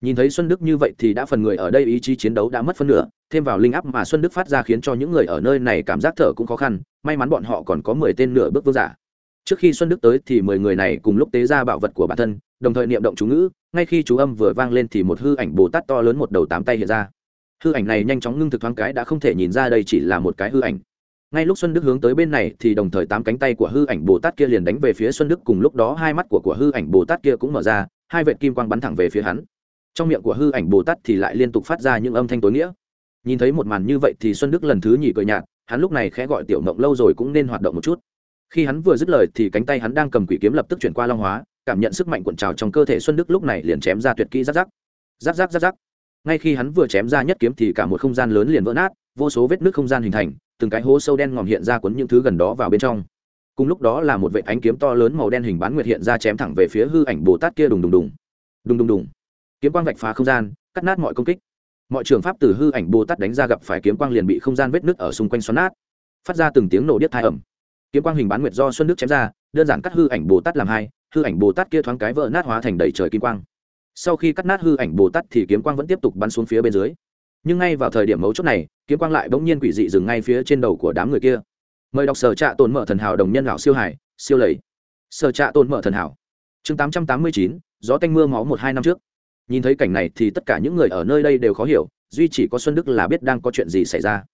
Nhìn thấy xuân đức như vậy thì đã phần người ở đây ý chí chiến đấu đã mất phân nửa, thêm vào linh áp mà xuân đức phát ra khiến cho những người ở nơi này cảm giác thở cũng khó khăn, may mắn bọn họ còn có mười tên nửa bước vương giả. Trước khi xuân đức tới thì mười người này cùng lúc tế ra bảo vật của bản thân, đồng thời niệm động chú ngữ, ngay khi chú âm vừa vang lên thì một hư ảnh bồ tát to lớn một đầu tám tay hiện ra hư ảnh này nhanh chóng ngưng thực thoáng cái đã không thể nhìn ra đây chỉ là một cái hư ảnh. Ngay lúc xuân đức hướng tới bên này thì đồng thời tám cánh tay của hư ảnh bồ tát kia liền đánh về phía xuân đức, cùng lúc đó hai mắt của của hư ảnh bồ tát kia cũng mở ra, hai vệt kim quang bắn thẳng về phía hắn. Trong miệng của hư ảnh bồ tát thì lại liên tục phát ra những âm thanh tối nghĩa. Nhìn thấy một màn như vậy thì xuân đức lần thứ nhì cười nhạt, hắn lúc này khẽ gọi tiểu mộng lâu rồi cũng nên hoạt động một chút. Khi hắn vừa dứt lời thì cánh tay hắn đang cầm quỷ kiếm lập tức chuyển qua long hóa, cảm nhận sức mạnh cuộn trào trong cơ thể xuân đức lúc này liền chém ra tuyệt kỹ rắc rắc. Rắc rắc rắc rắc ngay khi hắn vừa chém ra nhất kiếm thì cả một không gian lớn liền vỡ nát, vô số vết nước không gian hình thành, từng cái hố sâu đen ngòm hiện ra cuốn những thứ gần đó vào bên trong. Cùng lúc đó là một vệ ánh kiếm to lớn màu đen hình bán nguyệt hiện ra chém thẳng về phía hư ảnh bồ tát kia đùng đùng đùng. Đùng đùng đùng. Kiếm quang vạch phá không gian, cắt nát mọi công kích. Mọi trường pháp từ hư ảnh bồ tát đánh ra gặp phải kiếm quang liền bị không gian vết nứt ở xung quanh xoắn nát. Phát ra từng tiếng nổ điếc thai ẩm kiếm quang hình bán nguyệt do xuân đức chém ra, đơn giản cắt hư ảnh bồ tát làm hai, hư ảnh bồ tát kia thoáng cái vỡ nát hóa thành đầy trời kim quang sau khi cắt nát hư ảnh bồ tát thì kiếm quang vẫn tiếp tục bắn xuống phía bên dưới. Nhưng ngay vào thời điểm mấu chốt này, kiếm quang lại bỗng nhiên quỷ dị dừng ngay phía trên đầu của đám người kia. Mời đọc sở trạ tồn mở thần hảo đồng nhân lão siêu hải, siêu lầy. Sở trạ tồn mở thần hảo. Chương tám trăm tám mươi chín, gió tanh mưa máu một hai năm trước. Nhìn thấy cảnh này thì tất cả những người ở nơi đây đều khó hiểu, duy chỉ có xuân đức là biết đang có chuyện gì xảy ra.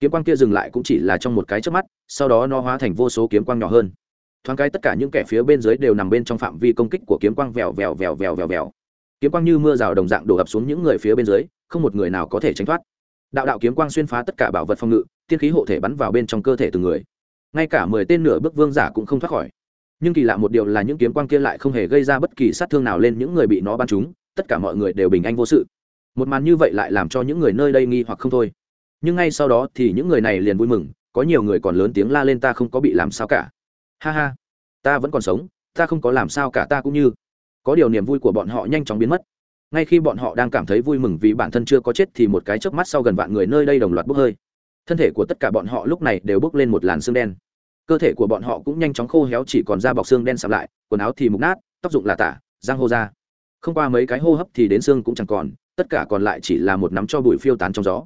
Kiếm quang kia dừng lại cũng chỉ là trong một cái trước mắt, sau đó nó hóa thành vô số kiếm quang nhỏ hơn. Thoáng cái tất cả những kẻ phía bên dưới đều nằm bên trong phạm vi công kích của kiếm quang vèo vèo vèo vèo vèo vèo kiếm quang như mưa rào đồng dạng đổ ập xuống những người phía bên dưới, không một người nào có thể tránh thoát. Đạo đạo kiếm quang xuyên phá tất cả bảo vật phòng ngự, tiên khí hộ thể bắn vào bên trong cơ thể từng người. Ngay cả mười tên nửa bước vương giả cũng không thoát khỏi. Nhưng kỳ lạ một điều là những kiếm quang kia lại không hề gây ra bất kỳ sát thương nào lên những người bị nó bắn trúng, tất cả mọi người đều bình an vô sự. Một màn như vậy lại làm cho những người nơi đây nghi hoặc không thôi. Nhưng ngay sau đó thì những người này liền vui mừng, có nhiều người còn lớn tiếng la lên ta không có bị làm sao cả. Ha ha, ta vẫn còn sống, ta không có làm sao cả ta cũng như có điều niềm vui của bọn họ nhanh chóng biến mất. Ngay khi bọn họ đang cảm thấy vui mừng vì bản thân chưa có chết thì một cái chớp mắt sau gần vạn người nơi đây đồng loạt bốc hơi. Thân thể của tất cả bọn họ lúc này đều bốc lên một làn xương đen. Cơ thể của bọn họ cũng nhanh chóng khô héo chỉ còn da bọc xương đen sạm lại, quần áo thì mục nát, tóc dụng là tả giang hô ra. Không qua mấy cái hô hấp thì đến xương cũng chẳng còn, tất cả còn lại chỉ là một nắm cho bụi phiêu tán trong gió.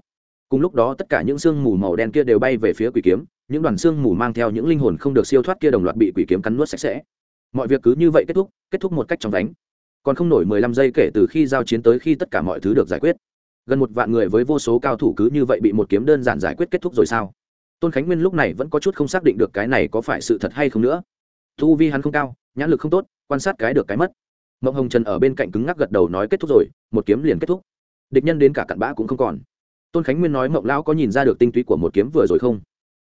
Cùng lúc đó tất cả những xương mù màu đen kia đều bay về phía quỷ kiếm, những đoàn xương mù mang theo những linh hồn không được siêu thoát kia đồng loạt bị quỷ kiếm cắn nuốt sạch sẽ mọi việc cứ như vậy kết thúc kết thúc một cách trong đánh còn không nổi mười lăm giây kể từ khi giao chiến tới khi tất cả mọi thứ được giải quyết. Gần một vạn người với vô số cao thủ cứ như vậy bị một kiếm đơn giản giải quyết kết thúc rồi sao? Tôn khánh nguyên lúc này vẫn có chút không xác định được cái này có phải sự thật hay không nữa. Thu vi hắn không cao, nhãn lực không tốt, quan sát cái được cái mất. Mộng hồng trần ở bên cạnh cứng ngắc gật đầu nói kết thúc rồi, một kiếm liền kết thúc. Địch nhân đến cả cặn bã cũng không còn. Tôn khánh nguyên nói mộng lão có nhìn ra được tinh túy của một kiếm vừa rồi không?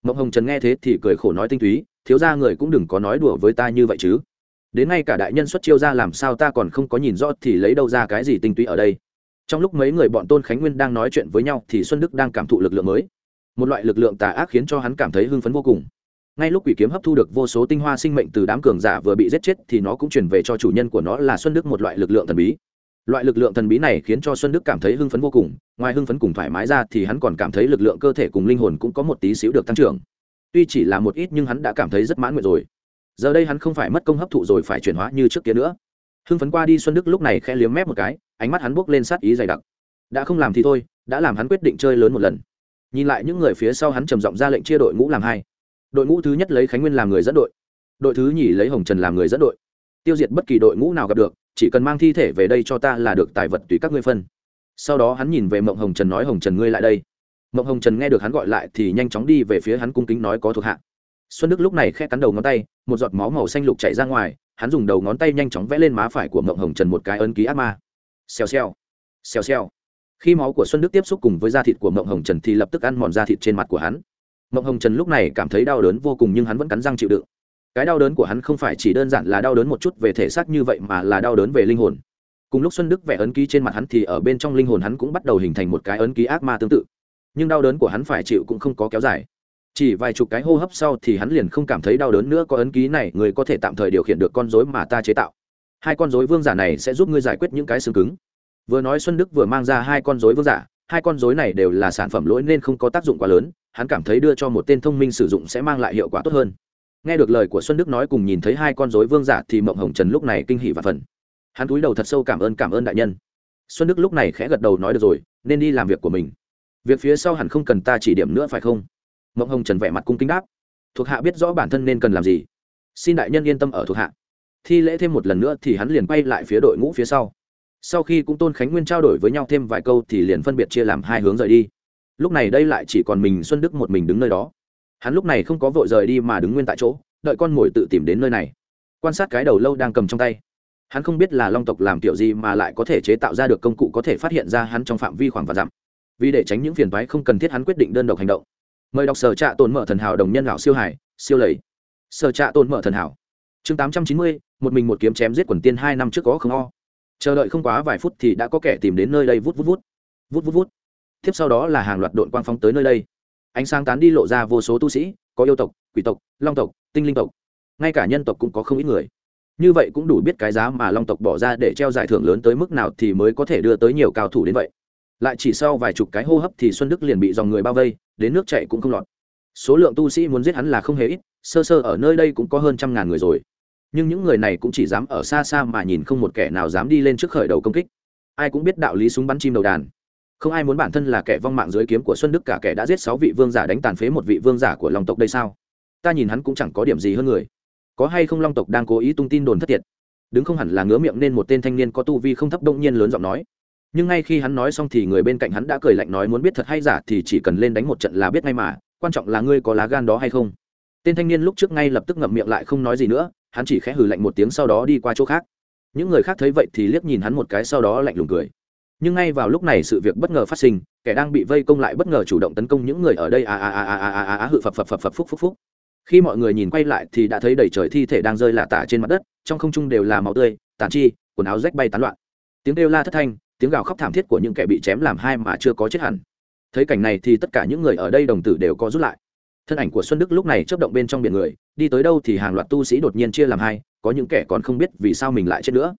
Mộng hồng trần nghe thế thì cười khổ nói tinh túy, thiếu ra người cũng đừng có nói đùa với ta như vậy chứ đến ngay cả đại nhân xuất chiêu ra làm sao ta còn không có nhìn rõ thì lấy đâu ra cái gì tinh túy ở đây. Trong lúc mấy người bọn tôn khánh nguyên đang nói chuyện với nhau thì xuân đức đang cảm thụ lực lượng mới. Một loại lực lượng tà ác khiến cho hắn cảm thấy hưng phấn vô cùng. Ngay lúc quỷ kiếm hấp thu được vô số tinh hoa sinh mệnh từ đám cường giả vừa bị giết chết thì nó cũng chuyển về cho chủ nhân của nó là xuân đức một loại lực lượng thần bí. Loại lực lượng thần bí này khiến cho xuân đức cảm thấy hưng phấn vô cùng, ngoài hưng phấn cùng thoải mái ra thì hắn còn cảm thấy lực lượng cơ thể cùng linh hồn cũng có một tí xíu được tăng trưởng. Tuy chỉ là một ít nhưng hắn đã cảm thấy rất mãn nguyện rồi giờ đây hắn không phải mất công hấp thụ rồi phải chuyển hóa như trước kia nữa. Hưng phấn qua đi xuân đức lúc này khẽ liếm mép một cái, ánh mắt hắn buốc lên sát ý dày đặc. Đã không làm thì thôi, đã làm hắn quyết định chơi lớn một lần. Nhìn lại những người phía sau hắn trầm giọng ra lệnh chia đội ngũ làm hai. Đội ngũ thứ nhất lấy khánh nguyên làm người dẫn đội đội thứ nhì lấy hồng trần làm người dẫn đội. Tiêu diệt bất kỳ đội ngũ nào gặp được, chỉ cần mang thi thể về đây cho ta là được tài vật tùy các ngươi phân. Sau đó hắn nhìn về mộng hồng trần nói, hồng trần ngươi lại đây. Mộng hồng trần nghe được hắn gọi lại thì nhanh chóng đi về phía hắn cung kính nói, có thuộc hạ xuân đức lúc này khe cắn đầu ngón tay, một giọt máu màu xanh lục chảy ra ngoài, hắn dùng đầu ngón tay nhanh chóng vẽ lên má phải của mộng hồng trần một cái ấn ký ác ma. Xèo xèo xèo xèo. Khi máu của xuân đức tiếp xúc cùng với da thịt của mộng hồng trần thì lập tức ăn mòn da thịt trên mặt của hắn. Mộng hồng trần lúc này cảm thấy đau đớn vô cùng nhưng hắn vẫn cắn răng chịu đựng. Cái đau đớn của hắn không phải chỉ đơn giản là đau đớn một chút về thể xác như vậy mà là đau đớn về linh hồn. Cùng lúc xuân đức vẽ ấn ký trên mặt hắn thì ở bên trong linh hồn hắn cũng bắt đầu hình thành một cái ấn ký ác ma tương tự. Nhưng đau đớn của hắn phải chịu cũng không có kéo dài chỉ vài chục cái hô hấp sau thì hắn liền không cảm thấy đau đớn nữa, có ấn ký này, người có thể tạm thời điều khiển được con dối mà ta chế tạo. Hai con dối vương giả này sẽ giúp ngươi giải quyết những cái xương cứng. Vừa nói xuân đức vừa mang ra hai con dối vương giả, hai con dối này đều là sản phẩm lỗi nên không có tác dụng quá lớn, hắn cảm thấy đưa cho một tên thông minh sử dụng sẽ mang lại hiệu quả tốt hơn. Nghe được lời của xuân đức nói cùng nhìn thấy hai con dối vương giả thì mộng hồng trần lúc này kinh hỉ và phần. Hắn cúi đầu thật sâu cảm ơn cảm ơn đại nhân. Xuân đức lúc này khẽ gật đầu nói được rồi, nên đi làm việc của mình. Việc phía sau hẳn không cần ta chỉ điểm nữa phải không? Mộng hồng trần vẻ mặt cung kính đáp. Thuộc hạ biết rõ bản thân nên cần làm gì. Xin đại nhân yên tâm ở thuộc hạ. Thi lễ thêm một lần nữa thì hắn liền quay lại phía đội ngũ phía sau. Sau khi cũng tôn khánh nguyên trao đổi với nhau thêm vài câu thì liền phân biệt chia làm hai hướng rời đi. Lúc này đây lại chỉ còn mình xuân đức một mình đứng nơi đó. Hắn lúc này không có vội rời đi mà đứng nguyên tại chỗ, đợi con mồi tự tìm đến nơi này. Quan sát cái đầu lâu đang cầm trong tay. Hắn không biết là long tộc làm kiểu gì mà lại có thể chế tạo ra được công cụ có thể phát hiện ra hắn trong phạm vi khoảng và dặm. Vì để tránh những phiền toái không cần thiết hắn quyết định đơn độc hành động mời đọc sở trạ tồn mở thần hảo đồng nhân lão siêu hải, siêu lầy. Sở trạ tồn mở thần hảo. Chương tám trăm chín mươi, một mình một kiếm chém giết quần tiên hai năm trước có không o. Chờ đợi không quá vài phút thì đã có kẻ tìm đến nơi đây vút vút vút. Vút vút vút. Tiếp sau đó là hàng loạt đội quang phóng tới nơi đây. Ánh sáng tán đi lộ ra vô số tu sĩ, có yêu tộc, quỷ tộc, long tộc, tinh linh tộc. Ngay cả nhân tộc cũng có không ít người. Như vậy cũng đủ biết cái giá mà long tộc bỏ ra để treo giải thưởng lớn tới mức nào thì mới có thể đưa tới nhiều cao thủ đến vậy. Lại chỉ sau vài chục cái hô hấp thì xuân đức liền bị dòng người bao vây đến nước chạy cũng không lọt. Số lượng tu sĩ muốn giết hắn là không hề ít, sơ sơ ở nơi đây cũng có hơn trăm ngàn người rồi. Nhưng những người này cũng chỉ dám ở xa xa mà nhìn không một kẻ nào dám đi lên trước khởi đầu công kích. Ai cũng biết đạo lý súng bắn chim đầu đàn. Không ai muốn bản thân là kẻ vong mạng dưới kiếm của xuân đức cả kẻ đã giết sáu vị vương giả đánh tàn phế một vị vương giả của long tộc đây sao? Ta nhìn hắn cũng chẳng có điểm gì hơn người. Có hay không long tộc đang cố ý tung tin đồn thất thiệt? Đứng không hẳn là ngứa miệng nên một tên thanh niên có tu vi không thấp động nhiên lớn giọng nói nhưng ngay khi hắn nói xong thì người bên cạnh hắn đã cười lạnh nói muốn biết thật hay giả thì chỉ cần lên đánh một trận là biết ngay mà, quan trọng là ngươi có lá gan đó hay không. Tên thanh niên lúc trước ngay lập tức ngậm miệng lại không nói gì nữa, hắn chỉ khẽ hừ lạnh một tiếng sau đó đi qua chỗ khác. Những người khác thấy vậy thì liếc nhìn hắn một cái sau đó lạnh lùng cười. Nhưng ngay vào lúc này sự việc bất ngờ phát sinh, kẻ đang bị vây công lại bất ngờ chủ động tấn công những người ở đây à à à à à à à hự phập phập phập phập phúc phúc phúc. Khi mọi người nhìn quay lại thì đã thấy đầy trời thi thể đang rơi lả tả trên mặt đất, trong không trung đều là máu tươi, tàn chi, quần áo rách bay tán loạn. Tiếng kêu la thất thanh tiếng gào khóc thảm thiết của những kẻ bị chém làm hai mà chưa có chết hẳn. Thấy cảnh này thì tất cả những người ở đây đồng tử đều có rút lại. Thân ảnh của xuân đức lúc này chớp động bên trong biển người, đi tới đâu thì hàng loạt tu sĩ đột nhiên chia làm hai, có những kẻ còn không biết vì sao mình lại chết nữa.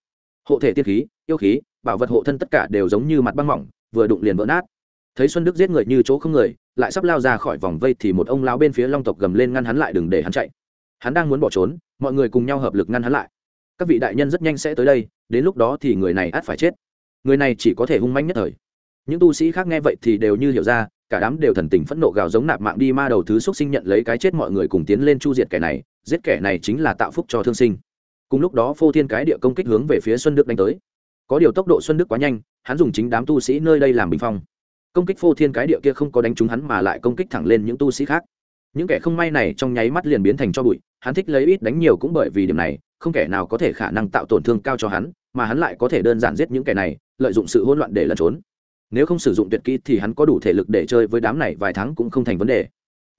Hộ thể tiết khí, yêu khí, bảo vật hộ thân tất cả đều giống như mặt băng mỏng, vừa đụng liền vỡ nát. Thấy xuân đức giết người như chỗ không người, lại sắp lao ra khỏi vòng vây thì một ông lão bên phía long tộc gầm lên ngăn hắn lại đừng để hắn chạy. Hắn đang muốn bỏ trốn, mọi người cùng nhau hợp lực ngăn hắn lại. Các vị đại nhân rất nhanh sẽ tới đây, đến lúc đó thì người này ắt phải chết người này chỉ có thể hung manh nhất thời. Những tu sĩ khác nghe vậy thì đều như hiểu ra, cả đám đều thần tình phẫn nộ gào giống nạp mạng đi ma đầu thứ x sinh nhận lấy cái chết mọi người cùng tiến lên chu diệt kẻ này, giết kẻ này chính là tạo phúc cho thương sinh. Cùng lúc đó phô thiên cái địa công kích hướng về phía xuân đức đánh tới. Có điều tốc độ xuân đức quá nhanh, hắn dùng chính đám tu sĩ nơi đây làm bình phong. Công kích phô thiên cái địa kia không có đánh trúng hắn mà lại công kích thẳng lên những tu sĩ khác. Những kẻ không may này trong nháy mắt liền biến thành cho bụi, hắn thích lấy ít đánh nhiều cũng bởi vì điểm này, không kẻ nào có thể khả năng tạo tổn thương cao cho hắn, mà hắn lại có thể đơn giản giết những kẻ này lợi dụng sự hỗn loạn để lẩn trốn. Nếu không sử dụng tuyệt kỹ thì hắn có đủ thể lực để chơi với đám này vài tháng cũng không thành vấn đề.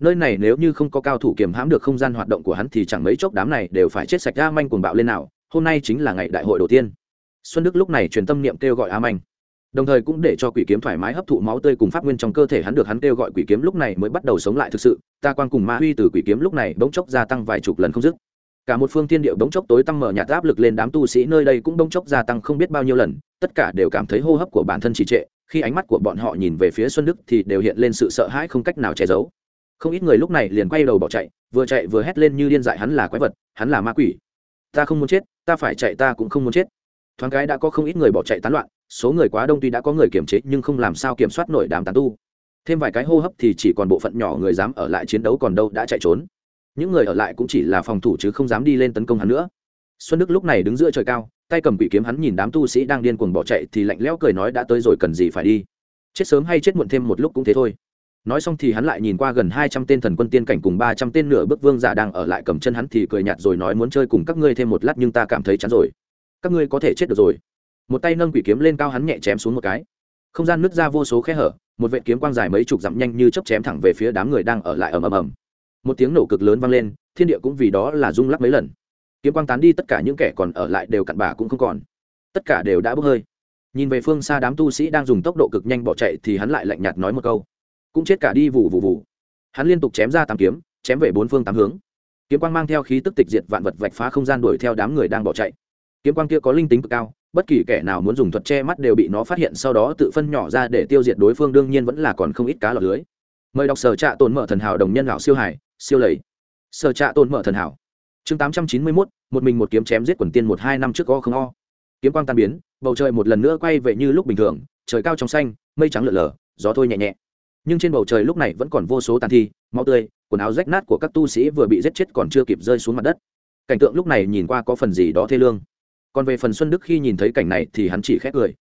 Nơi này nếu như không có cao thủ kiềm hãm được không gian hoạt động của hắn thì chẳng mấy chốc đám này đều phải chết sạch ra manh cuồng bạo lên nào. Hôm nay chính là ngày đại hội đầu tiên. Xuân đức lúc này truyền tâm niệm kêu gọi a manh. Đồng thời cũng để cho quỷ kiếm thoải mái hấp thụ máu tươi cùng pháp nguyên trong cơ thể hắn được hắn kêu gọi quỷ kiếm lúc này mới bắt đầu sống lại thực sự. Ta quan cùng ma huy từ quỷ kiếm lúc này bỗng chốc gia tăng vài chục lần không dứt. Cả một phương thiên điệu bỗng chốc tối tăng mở nhạt áp lực lên đám tu sĩ nơi đây cũng bỗng chốc gia tăng không biết bao nhiêu lần tất cả đều cảm thấy hô hấp của bản thân trì trệ, khi ánh mắt của bọn họ nhìn về phía xuân đức thì đều hiện lên sự sợ hãi không cách nào che giấu. Không ít người lúc này liền quay đầu bỏ chạy, vừa chạy vừa hét lên như điên dại hắn là quái vật, hắn là ma quỷ. Ta không muốn chết, ta phải chạy ta cũng không muốn chết. Thoáng cái đã có không ít người bỏ chạy tán loạn, số người quá đông tuy đã có người kiểm chế nhưng không làm sao kiểm soát nổi đám tán tu. Thêm vài cái hô hấp thì chỉ còn bộ phận nhỏ người dám ở lại chiến đấu còn đâu đã chạy trốn. Những người ở lại cũng chỉ là phòng thủ chứ không dám đi lên tấn công hắn nữa xuân đức lúc này đứng giữa trời cao, tay cầm quỷ kiếm hắn nhìn đám tu sĩ đang điên cuồng bỏ chạy thì lạnh lẽo cười nói đã tới rồi cần gì phải đi. Chết sớm hay chết muộn thêm một lúc cũng thế thôi. Nói xong thì hắn lại nhìn qua gần hai trăm tên thần quân tiên cảnh cùng ba trăm tên nửa bước vương giả đang ở lại cầm chân hắn thì cười nhạt rồi nói muốn chơi cùng các ngươi thêm một lát nhưng ta cảm thấy chán rồi. Các ngươi có thể chết được rồi. Một tay nâng quỷ kiếm lên cao hắn nhẹ chém xuống một cái. Không gian nứt ra vô số khe hở, một vệ kiếm quang dài mấy chục dặm nhanh như chớp chém thẳng về phía đám người đang ở lại ầm ầm ầm. Một tiếng nổ cực lớn vang lên, thiên địa cũng vì đó là rung lắc mấy lần kiếm quang tán đi tất cả những kẻ còn ở lại đều cặn bà cũng không còn. Tất cả đều đã bốc hơi. Nhìn về phương xa đám tu sĩ đang dùng tốc độ cực nhanh bỏ chạy thì hắn lại lạnh nhạt nói một câu. Cũng chết cả đi vụ vụ vụ hắn liên tục chém ra tám kiếm, chém về bốn phương tám hướng. Kiếm quang mang theo khí tức tịch diệt vạn vật vạch phá không gian đuổi theo đám người đang bỏ chạy. Kiếm quang kia có linh tính cực cao, bất kỳ kẻ nào muốn dùng thuật che mắt đều bị nó phát hiện, sau đó tự phân nhỏ ra để tiêu diệt đối phương, đương nhiên vẫn là còn không ít cá lọt lưới. Mời đọc sở trạ tồn mở thần hảo đồng nhân lão siêu hải, siêu lầy. Sở trạ tồn mở thần hảo chương tám trăm chín mươi mốt, một mình một kiếm chém giết quần tiên một hai năm trước o không o. Kiếm quang tan biến, bầu trời một lần nữa quay về như lúc bình thường, trời cao trong xanh, mây trắng lợn lờ, gió thôi nhẹ nhẹ. Nhưng trên bầu trời lúc này vẫn còn vô số tàn thi, máu tươi, quần áo rách nát của các tu sĩ vừa bị giết chết còn chưa kịp rơi xuống mặt đất. Cảnh tượng lúc này nhìn qua có phần gì đó thê lương. Còn về phần xuân đức khi nhìn thấy cảnh này thì hắn chỉ khét cười.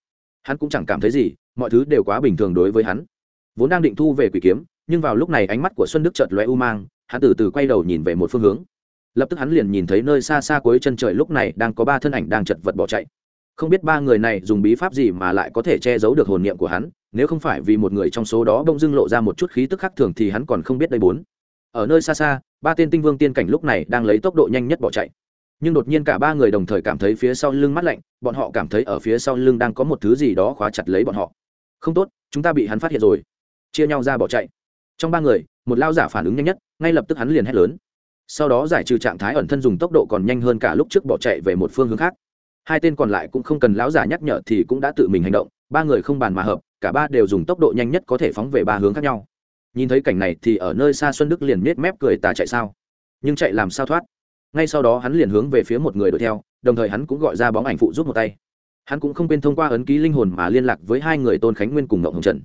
Hắn cũng chẳng cảm thấy gì, mọi thứ đều quá bình thường đối với hắn. Vốn đang định thu về quỷ kiếm, nhưng vào lúc này ánh mắt của xuân đức chợt lóe u mang, hắn từ từ quay đầu nhìn về một phương hướng lập tức hắn liền nhìn thấy nơi xa xa cuối chân trời lúc này đang có ba thân ảnh đang chật vật bỏ chạy. Không biết ba người này dùng bí pháp gì mà lại có thể che giấu được hồn niệm của hắn, nếu không phải vì một người trong số đó bỗng dưng lộ ra một chút khí tức khác thường thì hắn còn không biết đây bốn. Ở nơi xa xa, ba tên tinh vương tiên cảnh lúc này đang lấy tốc độ nhanh nhất bỏ chạy. Nhưng đột nhiên cả ba người đồng thời cảm thấy phía sau lưng mắt lạnh, bọn họ cảm thấy ở phía sau lưng đang có một thứ gì đó khóa chặt lấy bọn họ. Không tốt, chúng ta bị hắn phát hiện rồi. Chia nhau ra bỏ chạy. Trong ba người, một lao giả phản ứng nhanh nhất, ngay lập tức hắn liền hét lớn sau đó giải trừ trạng thái ẩn thân dùng tốc độ còn nhanh hơn cả lúc trước bỏ chạy về một phương hướng khác. Hai tên còn lại cũng không cần lão giả nhắc nhở thì cũng đã tự mình hành động, ba người không bàn mà hợp, cả ba đều dùng tốc độ nhanh nhất có thể phóng về ba hướng khác nhau. Nhìn thấy cảnh này thì ở nơi xa xuân đức liền miết mép cười tà chạy sao? Nhưng chạy làm sao thoát? Ngay sau đó hắn liền hướng về phía một người đuổi theo, đồng thời hắn cũng gọi ra bóng ảnh phụ giúp một tay. Hắn cũng không quên thông qua ấn ký linh hồn mà liên lạc với hai người tôn khánh nguyên cùng ngậu hồng trần.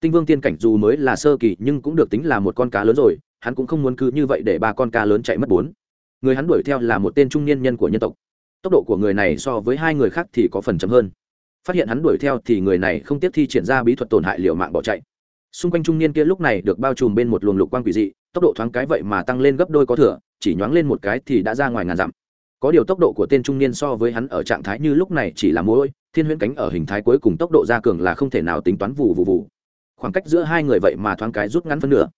Tinh vương tiên cảnh dù mới là sơ kỳ nhưng cũng được tính là một con cá lớn rồi hắn cũng không muốn cứ như vậy để ba con cá lớn chạy mất bốn. Người hắn đuổi theo là một tên trung niên nhân của nhân tộc. Tốc độ của người này so với hai người khác thì có phần chậm hơn. Phát hiện hắn đuổi theo thì người này không tiếp thi triển ra bí thuật tổn hại liệu mạng bỏ chạy. Xung quanh trung niên kia lúc này được bao trùm bên một luồng lục quang quỷ dị, tốc độ thoáng cái vậy mà tăng lên gấp đôi có thừa, chỉ nhoáng lên một cái thì đã ra ngoài ngàn dặm. Có điều tốc độ của tên trung niên so với hắn ở trạng thái như lúc này chỉ là mỗi thiên huyễn cánh ở hình thái cuối cùng tốc độ ra cường là không thể nào tính toán vụ vụ vụ khoảng cách giữa hai người vậy mà thoáng cái rút ngắn phân nửa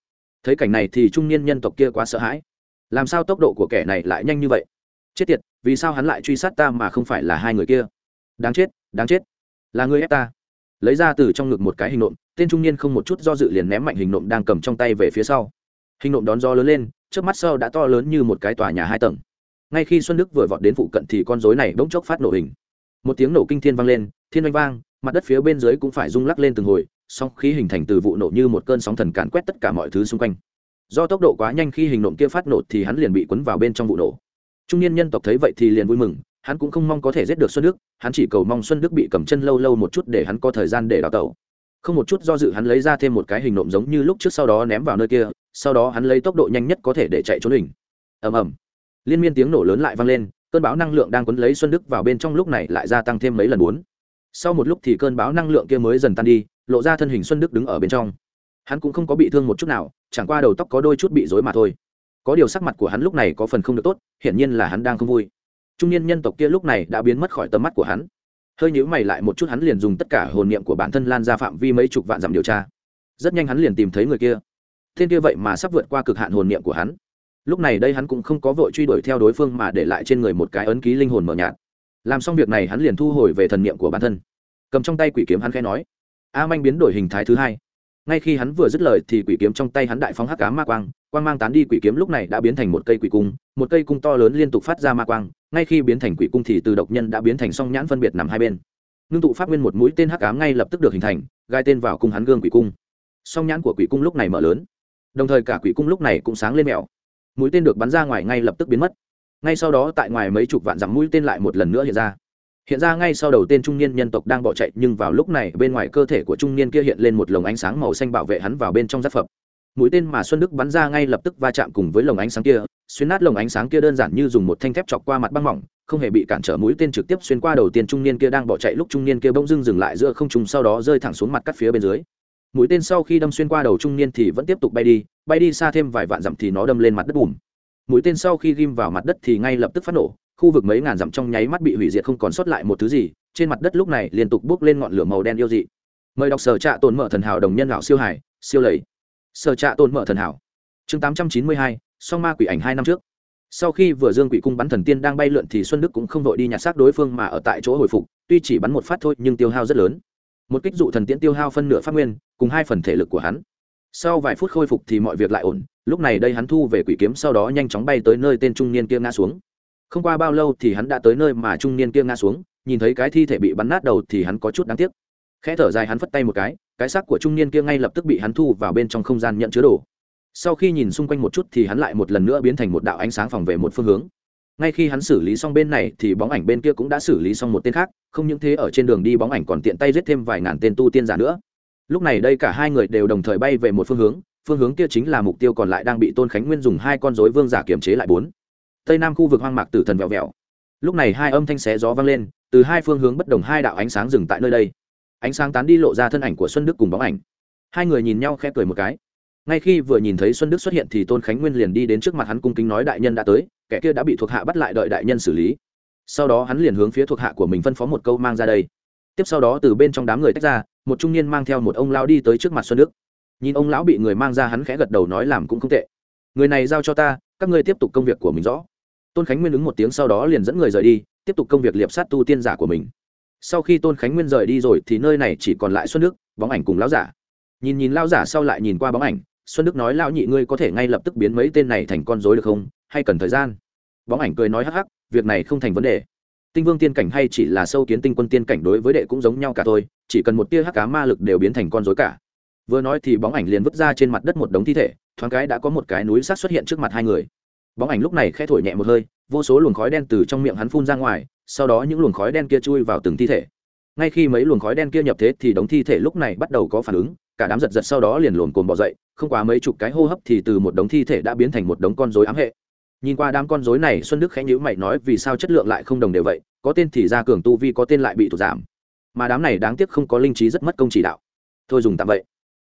thấy cảnh này thì trung niên nhân tộc kia quá sợ hãi. Làm sao tốc độ của kẻ này lại nhanh như vậy? Chết tiệt, vì sao hắn lại truy sát ta mà không phải là hai người kia? Đáng chết đáng chết. Là người ép ta. Lấy ra từ trong ngực một cái hình nộm, tên trung niên không một chút do dự liền ném mạnh hình nộm đang cầm trong tay về phía sau. Hình nộm đón gió lớn lên, trước mắt sau đã to lớn như một cái tòa nhà hai tầng. Ngay khi xuân đức vừa vọt đến phụ cận thì con rối này bỗng chốc phát nổ hình. Một tiếng nổ kinh thiên vang lên, thiên oanh vang, mặt đất phía bên dưới cũng phải rung lắc lên từng hồi song khí hình thành từ vụ nổ như một cơn sóng thần càn quét tất cả mọi thứ xung quanh. Do tốc độ quá nhanh khi hình nộm kia phát nổ thì hắn liền bị cuốn vào bên trong vụ nổ. Trung niên nhân tộc thấy vậy thì liền vui mừng, hắn cũng không mong có thể giết được xuân đức, hắn chỉ cầu mong xuân đức bị cầm chân lâu lâu một chút để hắn có thời gian để đào tẩu. Không một chút do dự hắn lấy ra thêm một cái hình nộm giống như lúc trước sau đó ném vào nơi kia, sau đó hắn lấy tốc độ nhanh nhất có thể để chạy trốn hình. Ầm ầm. Liên miên tiếng nổ lớn lại vang lên, cơn bão năng lượng đang quấn lấy xuân đức vào bên trong lúc này lại gia tăng thêm mấy lần bốn. Sau một lúc thì cơn bão năng lượng kia mới dần tan đi lộ ra thân hình xuân đức đứng ở bên trong. Hắn cũng không có bị thương một chút nào, chẳng qua đầu tóc có đôi chút bị rối mà thôi. Có điều sắc mặt của hắn lúc này có phần không được tốt, hiển nhiên là hắn đang không vui. Trung niên nhân tộc kia lúc này đã biến mất khỏi tầm mắt của hắn. Hơi nhữ mày lại một chút hắn liền dùng tất cả hồn niệm của bản thân lan ra phạm vi mấy chục vạn dặm điều tra. Rất nhanh hắn liền tìm thấy người kia. Thiên kia vậy mà sắp vượt qua cực hạn hồn niệm của hắn. Lúc này đây hắn cũng không có vội truy đuổi theo đối phương mà để lại trên người một cái ấn ký linh hồn mờ nhạt. Làm xong việc này hắn liền thu hồi về thần niệm của bản thân. Cầm trong tay quỷ kiếm hắn khẽ nói a manh biến đổi hình thái thứ hai. Ngay khi hắn vừa dứt lời thì quỷ kiếm trong tay hắn đại phóng hắc cá ma quang quang mang tán đi quỷ kiếm lúc này đã biến thành một cây quỷ cung, một cây cung to lớn liên tục phát ra ma quang, ngay khi biến thành quỷ cung thì từ độc nhân đã biến thành song nhãn phân biệt nằm hai bên. Ngưng tụ pháp nguyên một mũi tên hắc ám ngay lập tức được hình thành, gai tên vào cung hắn gương quỷ cung. Song nhãn của quỷ cung lúc này mở lớn. Đồng thời cả quỷ cung lúc này cũng sáng lên mèo. Mũi tên được bắn ra ngoài ngay lập tức biến mất. Ngay sau đó tại ngoài mấy chục vạn dặm mũi tên lại một lần nữa hiện ra hiện ra ngay sau đầu tên trung niên nhân tộc đang bỏ chạy, nhưng vào lúc này, bên ngoài cơ thể của trung niên kia hiện lên một lồng ánh sáng màu xanh bảo vệ hắn vào bên trong giáp phẩm. Mũi tên mà xuân đức bắn ra ngay lập tức va chạm cùng với lồng ánh sáng kia, xuyên nát lồng ánh sáng kia đơn giản như dùng một thanh thép chọc qua mặt băng mỏng, không hề bị cản trở mũi tên trực tiếp xuyên qua đầu tiên trung niên kia đang bỏ chạy, lúc trung niên kia bỗng dưng dừng lại giữa không trung, sau đó rơi thẳng xuống mặt cắt phía bên dưới. Mũi tên sau khi đâm xuyên qua đầu trung niên thì vẫn tiếp tục bay đi bay đi xa thêm vài vạn dặm thì nó đâm lên mặt đất bùm. Mũi tên sau khi ghim vào mặt đất thì ngay lập tức phát nổ khu vực mấy ngàn dặm trong nháy mắt bị hủy diệt không còn sót lại một thứ gì, trên mặt đất lúc này liên tục bốc lên ngọn lửa màu đen yêu dị. Mời đọc sở trạ tồn mở thần hảo đồng nhân lão siêu hải, siêu lầy. Sở trạ tồn mở thần hảo. Chương tám trăm chín mươi hai, song ma quỷ ảnh hai năm trước. Sau khi vừa dương quỷ cung bắn thần tiên đang bay lượn thì xuân đức cũng không vội đi nhặt xác đối phương mà ở tại chỗ hồi phục, tuy chỉ bắn một phát thôi nhưng tiêu hao rất lớn. Một kích dụ thần tiễn tiêu hao phân nửa phát nguyên, cùng hai phần thể lực của hắn. Sau vài phút khôi phục thì mọi việc lại ổn, lúc này đây hắn thu về quỷ kiếm sau đó nhanh chóng bay tới nơi tên trung niên kia ngã xuống không qua bao lâu thì hắn đã tới nơi mà trung niên kia ngã xuống, nhìn thấy cái thi thể bị bắn nát đầu thì hắn có chút đáng tiếc. Khẽ thở dài hắn phất tay một cái cái xác của trung niên kia ngay lập tức bị hắn thu vào bên trong không gian nhận chứa đồ. Sau khi nhìn xung quanh một chút thì hắn lại một lần nữa biến thành một đạo ánh sáng phòng về một phương hướng. Ngay khi hắn xử lý xong bên này thì bóng ảnh bên kia cũng đã xử lý xong một tên khác, không những thế, ở trên đường đi bóng ảnh còn tiện tay giết thêm vài ngàn tên tu tiên giả nữa. Lúc này đây cả hai người đều đồng thời bay về một phương hướng phương hướng kia chính là mục tiêu còn lại đang bị tôn khánh nguyên dùng hai con dối vương giả kiềm chế lại bốn tây nam khu vực hoang mạc tử thần vẹo vẹo. Lúc này hai âm thanh xé gió vang lên, từ hai phương hướng bất đồng hai đạo ánh sáng dừng tại nơi đây. Ánh sáng tán đi lộ ra thân ảnh của xuân đức cùng bóng ảnh. Hai người nhìn nhau khẽ cười một cái. Ngay khi vừa nhìn thấy xuân đức xuất hiện thì tôn khánh nguyên liền đi đến trước mặt hắn cung kính nói đại nhân đã tới, kẻ kia đã bị thuộc hạ bắt lại đợi đại nhân xử lý. Sau đó hắn liền hướng phía thuộc hạ của mình phân phó một câu mang ra đây. Tiếp sau đó từ bên trong đám người tách ra, một trung niên mang theo một ông lão đi tới trước mặt xuân đức. Nhìn ông lão bị người mang ra hắn khẽ gật đầu nói làm cũng không tệ. Người này giao cho ta, các ngươi tiếp tục công việc của mình rõ tôn khánh nguyên ứng một tiếng sau đó liền dẫn người rời đi, tiếp tục công việc liệp sát tu tiên giả của mình. Sau khi tôn khánh nguyên rời đi rồi thì nơi này chỉ còn lại xuân đức, bóng ảnh cùng lão giả. Nhìn nhìn lão giả sau lại nhìn qua bóng ảnh, xuân đức nói, lão nhị ngươi có thể ngay lập tức biến mấy tên này thành con dối được không? Hay cần thời gian? Bóng ảnh cười nói, hắc hắc, việc này không thành vấn đề. Tinh vương tiên cảnh hay chỉ là sâu kiến tinh quân tiên cảnh đối với đệ cũng giống nhau cả thôi, chỉ cần một tia hắc cá ma lực đều biến thành con dối cả. Vừa nói thì bóng ảnh liền vứt ra trên mặt đất một đống thi thể, thoáng cái đã có một cái núi sắt xuất hiện trước mặt hai người bóng ảnh lúc này khẽ thổi nhẹ một hơi, vô số luồng khói đen từ trong miệng hắn phun ra ngoài, sau đó những luồng khói đen kia chui vào từng thi thể. Ngay khi mấy luồng khói đen kia nhập thế thì đống thi thể lúc này bắt đầu có phản ứng, cả đám giật giật sau đó liền lồn cồn bỏ dậy, không quá mấy chục cái hô hấp thì từ một đống thi thể đã biến thành một đống con rối ám hệ. Nhìn qua đám con rối này, xuân đức khẽ nhữ mày nói vì sao chất lượng lại không đồng đều vậy, có tên thì ra cường tu vi, có tên lại bị tụt giảm. Mà đám này đáng tiếc không có linh trí rất mất công chỉ đạo. Thôi dùng tạm vậy.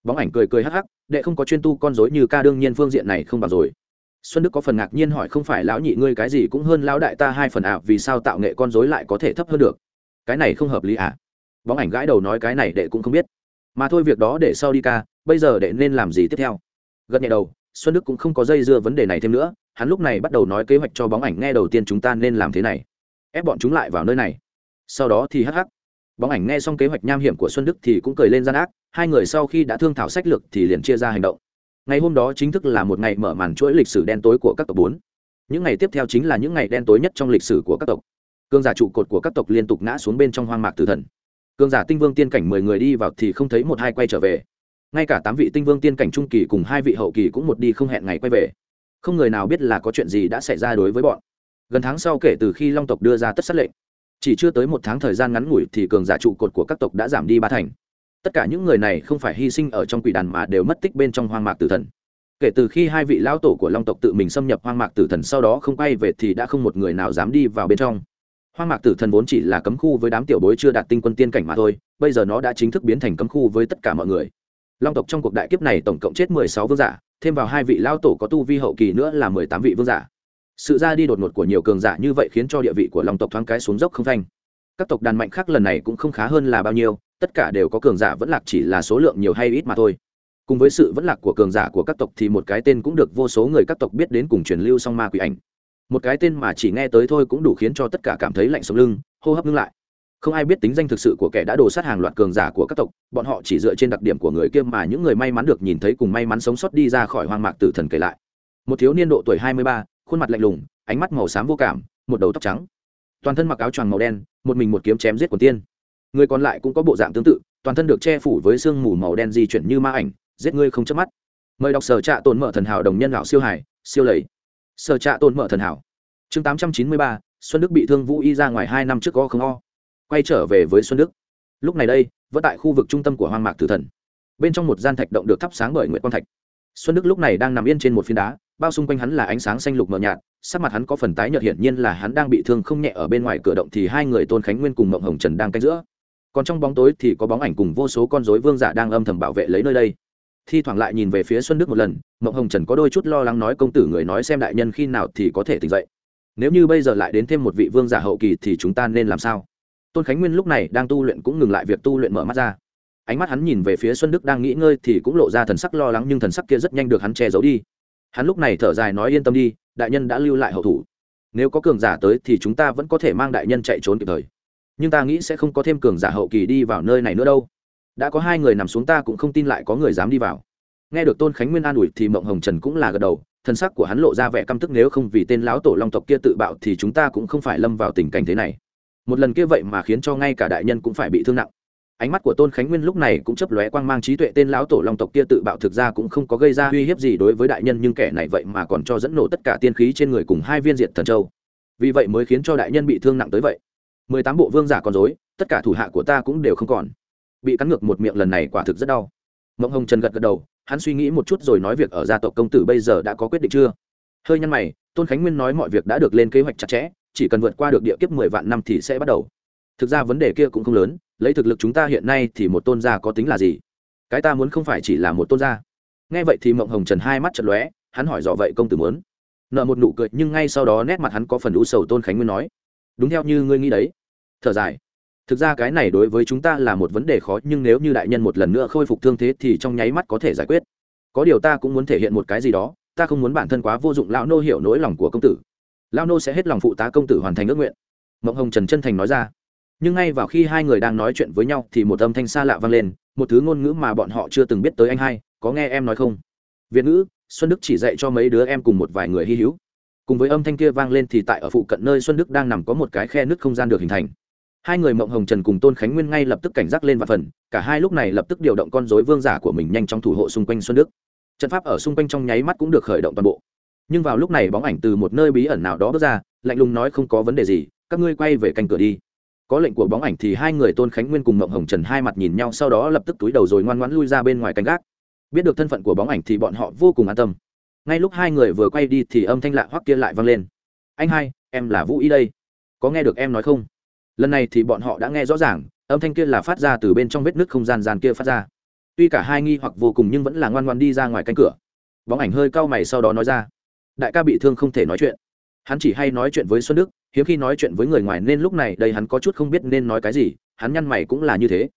Bóng ảnh cười cười hắc hắc, đệ không có chuyên tu con rối như ca đương nhiên phương diện này không bằng rồi xuân đức có phần ngạc nhiên hỏi không phải lão nhị ngươi cái gì cũng hơn lão đại ta hai phần ạ vì sao tạo nghệ con dối lại có thể thấp hơn được? Cái này không hợp lý ạ à? bóng ảnh gãi đầu nói cái này đệ cũng không biết. Mà thôi việc đó để sau đi ca, bây giờ đệ nên làm gì tiếp theo? Gật nhẹ đầu, xuân đức cũng không có dây dưa vấn đề này thêm nữa, hắn lúc này bắt đầu nói kế hoạch cho bóng ảnh nghe đầu tiên chúng ta nên làm thế này. Ép bọn chúng lại vào nơi này. Sau đó thì hắc hắc. Bóng ảnh nghe xong kế hoạch nham hiểm của xuân đức thì cũng cười lên gian ác, hai người sau khi đã thương thảo sách lược thì liền chia ra hành động ngày hôm đó chính thức là một ngày mở màn chuỗi lịch sử đen tối của các tộc bốn. Những ngày tiếp theo chính là những ngày đen tối nhất trong lịch sử của các tộc. Cương giả trụ cột của các tộc liên tục ngã xuống bên trong hoang mạc tử thần. Cương giả tinh vương tiên cảnh mười người đi vào thì không thấy một hai quay trở về. Ngay cả tám vị tinh vương tiên cảnh trung kỳ cùng hai vị hậu kỳ cũng một đi không hẹn ngày quay về. Không người nào biết là có chuyện gì đã xảy ra đối với bọn. Gần tháng sau kể từ khi long tộc đưa ra tất sát lệnh. Chỉ chưa tới một tháng thời gian ngắn ngủi thì cường giả trụ cột của các tộc đã giảm đi ba thành tất cả những người này không phải hy sinh ở trong quỷ đàn mà đều mất tích bên trong hoang mạc tử thần. Kể từ khi hai vị lão tổ của long tộc tự mình xâm nhập hoang mạc tử thần sau đó không quay về thì đã không một người nào dám đi vào bên trong. Hoang mạc tử thần vốn chỉ là cấm khu với đám tiểu bối chưa đạt tinh quân tiên cảnh mà thôi, bây giờ nó đã chính thức biến thành cấm khu với tất cả mọi người. Long tộc trong cuộc đại kiếp này tổng cộng chết mười sáu vương giả, thêm vào hai vị lão tổ có tu vi hậu kỳ nữa là mười tám vị vương giả. Sự ra đi đột ngột của nhiều cường giả như vậy khiến cho địa vị của long tộc thoáng cái xuống dốc không thanh các tộc đàn mạnh khác lần này cũng không khá hơn là bao nhiêu tất cả đều có cường giả vẫn lạc chỉ là số lượng nhiều hay ít mà thôi. Cùng với sự vẫn lạc của cường giả của các tộc thì một cái tên cũng được vô số người các tộc biết đến cùng truyền lưu song ma quỷ ảnh. Một cái tên mà chỉ nghe tới thôi cũng đủ khiến cho tất cả cảm thấy lạnh sống lưng, hô hấp ngưng lại. Không ai biết tính danh thực sự của kẻ đã đổ sát hàng loạt cường giả của các tộc, bọn họ chỉ dựa trên đặc điểm của người kia mà những người may mắn được nhìn thấy cùng may mắn sống sót đi ra khỏi hoang mạc tử thần kể lại. Một thiếu niên độ tuổi hai mươi ba, khuôn mặt lạnh lùng, ánh mắt màu xám vô cảm, một đầu tóc trắng. Toàn thân mặc áo choàng màu đen, một mình một kiếm chém giết quần tiên người còn lại cũng có bộ dạng tương tự, toàn thân được che phủ với sương mù màu đen di chuyển như ma ảnh, giết ngươi không chớp mắt. Mời đọc sở trạ tồn mở thần hảo đồng nhân lão siêu hải siêu lầy. Sở trạ tồn mở thần hảo. Chương tám trăm chín mươi ba, xuân đức bị thương vũ y ra ngoài hai năm trước có không o. Quay trở về với xuân đức. Lúc này đây, vẫn tại khu vực trung tâm của hoang mạc tử thần. Bên trong một gian thạch động được thắp sáng bởi nguyễn quang thạch. Xuân đức lúc này đang nằm yên trên một phiến đá, bao xung quanh hắn là ánh sáng xanh lục mờ nhạt, sắc mặt hắn có phần tái nhợt hiển nhiên là hắn đang bị thương không nhẹ ở bên ngoài cửa động thì hai người tôn khánh nguyên cùng mộng hồng trần đang canh giữa còn trong bóng tối thì có bóng ảnh cùng vô số con rối vương giả đang âm thầm bảo vệ lấy nơi đây. Thi thoảng lại nhìn về phía xuân đức một lần, mộng hồng trần có đôi chút lo lắng nói công tử người nói xem đại nhân khi nào thì có thể tỉnh dậy. Nếu như bây giờ lại đến thêm một vị vương giả hậu kỳ thì chúng ta nên làm sao? Tôn khánh nguyên lúc này đang tu luyện cũng ngừng lại việc tu luyện mở mắt ra. Ánh mắt hắn nhìn về phía xuân đức đang nghĩ ngơi thì cũng lộ ra thần sắc lo lắng nhưng thần sắc kia rất nhanh được hắn che giấu đi. Hắn lúc này thở dài nói yên tâm đi, đại nhân đã lưu lại hậu thủ. Nếu có cường giả tới thì chúng ta vẫn có thể mang đại nhân chạy trốn kịp thời nhưng ta nghĩ sẽ không có thêm cường giả hậu kỳ đi vào nơi này nữa đâu. Đã có hai người nằm xuống ta cũng không tin lại có người dám đi vào. Nghe được tôn khánh nguyên an ủi thì mộng hồng trần cũng là gật đầu thân sắc của hắn lộ ra vẻ căm tức nếu không vì tên lão tổ long tộc kia tự bạo thì chúng ta cũng không phải lâm vào tình cảnh thế này. Một lần kia vậy mà khiến cho ngay cả đại nhân cũng phải bị thương nặng. Ánh mắt của tôn khánh nguyên lúc này cũng chấp lóe quang mang trí tuệ tên lão tổ long tộc kia tự bạo thực ra cũng không có gây ra uy hiếp gì đối với đại nhân, nhưng kẻ này vậy mà còn cho dẫn nổ tất cả tiên khí trên người cùng hai viên diệt thần châu. Vì vậy mới khiến cho đại nhân bị thương nặng tới vậy mười tám bộ vương giả còn dối tất cả thủ hạ của ta cũng đều không còn. Bị cắn ngược một miệng lần này quả thực rất đau. Mộng hồng trần gật gật đầu, hắn suy nghĩ một chút rồi nói việc ở gia tộc công tử bây giờ đã có quyết định chưa? Hơi nhăn mày, tôn khánh nguyên nói mọi việc đã được lên kế hoạch chặt chẽ, chỉ cần vượt qua được địa kiếp mười vạn năm thì sẽ bắt đầu. Thực ra vấn đề kia cũng không lớn, lấy thực lực chúng ta hiện nay thì một tôn gia có tính là gì? Cái ta muốn không phải chỉ là một tôn gia. Nghe vậy thì mộng hồng trần hai mắt chật lóe, hắn hỏi dò vậy công tử muốn. Nợ một nụ cười, nhưng ngay sau đó nét mặt hắn có phần u sầu tôn khánh nguyên nói đúng theo như ngươi nghĩ đấy. Thở dài. Thực ra cái này đối với chúng ta là một vấn đề khó, nhưng nếu như đại nhân một lần nữa khôi phục thương thế thì trong nháy mắt có thể giải quyết. Có điều ta cũng muốn thể hiện một cái gì đó, ta không muốn bản thân quá vô dụng, lão nô hiểu nỗi lòng của công tử. Lão nô sẽ hết lòng phụ tá công tử hoàn thành ước nguyện. Mộng hồng trần chân thành nói ra. Nhưng ngay vào khi hai người đang nói chuyện với nhau thì một âm thanh xa lạ vang lên, một thứ ngôn ngữ mà bọn họ chưa từng biết tới anh hai, có nghe em nói không? Việt ngữ, xuân đức chỉ dạy cho mấy đứa em cùng một vài người hy hữu cùng với âm thanh kia vang lên thì tại ở phụ cận nơi xuân đức đang nằm có một cái khe nứt không gian được hình thành. Hai người mộng hồng trần cùng tôn khánh nguyên ngay lập tức cảnh giác lên và phần, cả hai lúc này lập tức điều động con dối vương giả của mình nhanh trong thủ hộ xung quanh xuân đức. Trận pháp ở xung quanh trong nháy mắt cũng được khởi động toàn bộ. Nhưng vào lúc này bóng ảnh từ một nơi bí ẩn nào đó bước ra, lạnh lùng nói không có vấn đề gì, các ngươi quay về canh cửa đi. Có lệnh của bóng ảnh thì hai người tôn khánh nguyên cùng mộng hồng trần hai mặt nhìn nhau, sau đó lập tức túi đầu rồi ngoan ngoãn lui ra bên ngoài canh gác. Biết được thân phận của bóng ảnh thì bọn họ vô cùng an tâm ngay lúc hai người vừa quay đi thì âm thanh lạ hoắc kia lại vang lên. Anh hai, em là vũ y đây. Có nghe được em nói không? Lần này thì bọn họ đã nghe rõ ràng, âm thanh kia là phát ra từ bên trong vết nứt không gian gian kia phát ra. Tuy cả hai nghi hoặc vô cùng nhưng vẫn là ngoan ngoan đi ra ngoài cánh cửa. Bóng ảnh hơi cau mày sau đó nói ra. Đại ca bị thương không thể nói chuyện. Hắn chỉ hay nói chuyện với xuân đức, hiếm khi nói chuyện với người ngoài nên lúc này đây hắn có chút không biết nên nói cái gì, hắn nhăn mày cũng là như thế.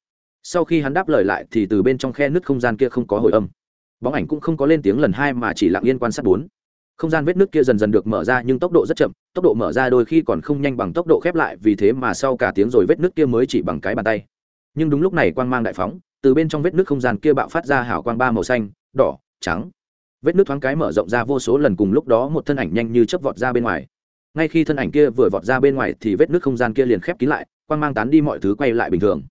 Sau khi hắn đáp lời lại thì từ bên trong khe nứt không gian kia không có hồi âm bóng ảnh cũng không có lên tiếng lần hai mà chỉ lặng yên quan sát bốn. Không gian vết nước kia dần dần được mở ra nhưng tốc độ rất chậm, tốc độ mở ra đôi khi còn không nhanh bằng tốc độ khép lại vì thế mà sau cả tiếng rồi vết nước kia mới chỉ bằng cái bàn tay. Nhưng đúng lúc này quang mang đại phóng, từ bên trong vết nước không gian kia bạo phát ra hào quang ba màu xanh, đỏ, trắng. Vết nước thoáng cái mở rộng ra vô số lần cùng lúc đó một thân ảnh nhanh như chớp vọt ra bên ngoài. Ngay khi thân ảnh kia vừa vọt ra bên ngoài thì vết nước không gian kia liền khép kín lại, quang mang tán đi mọi thứ quay lại bình thường.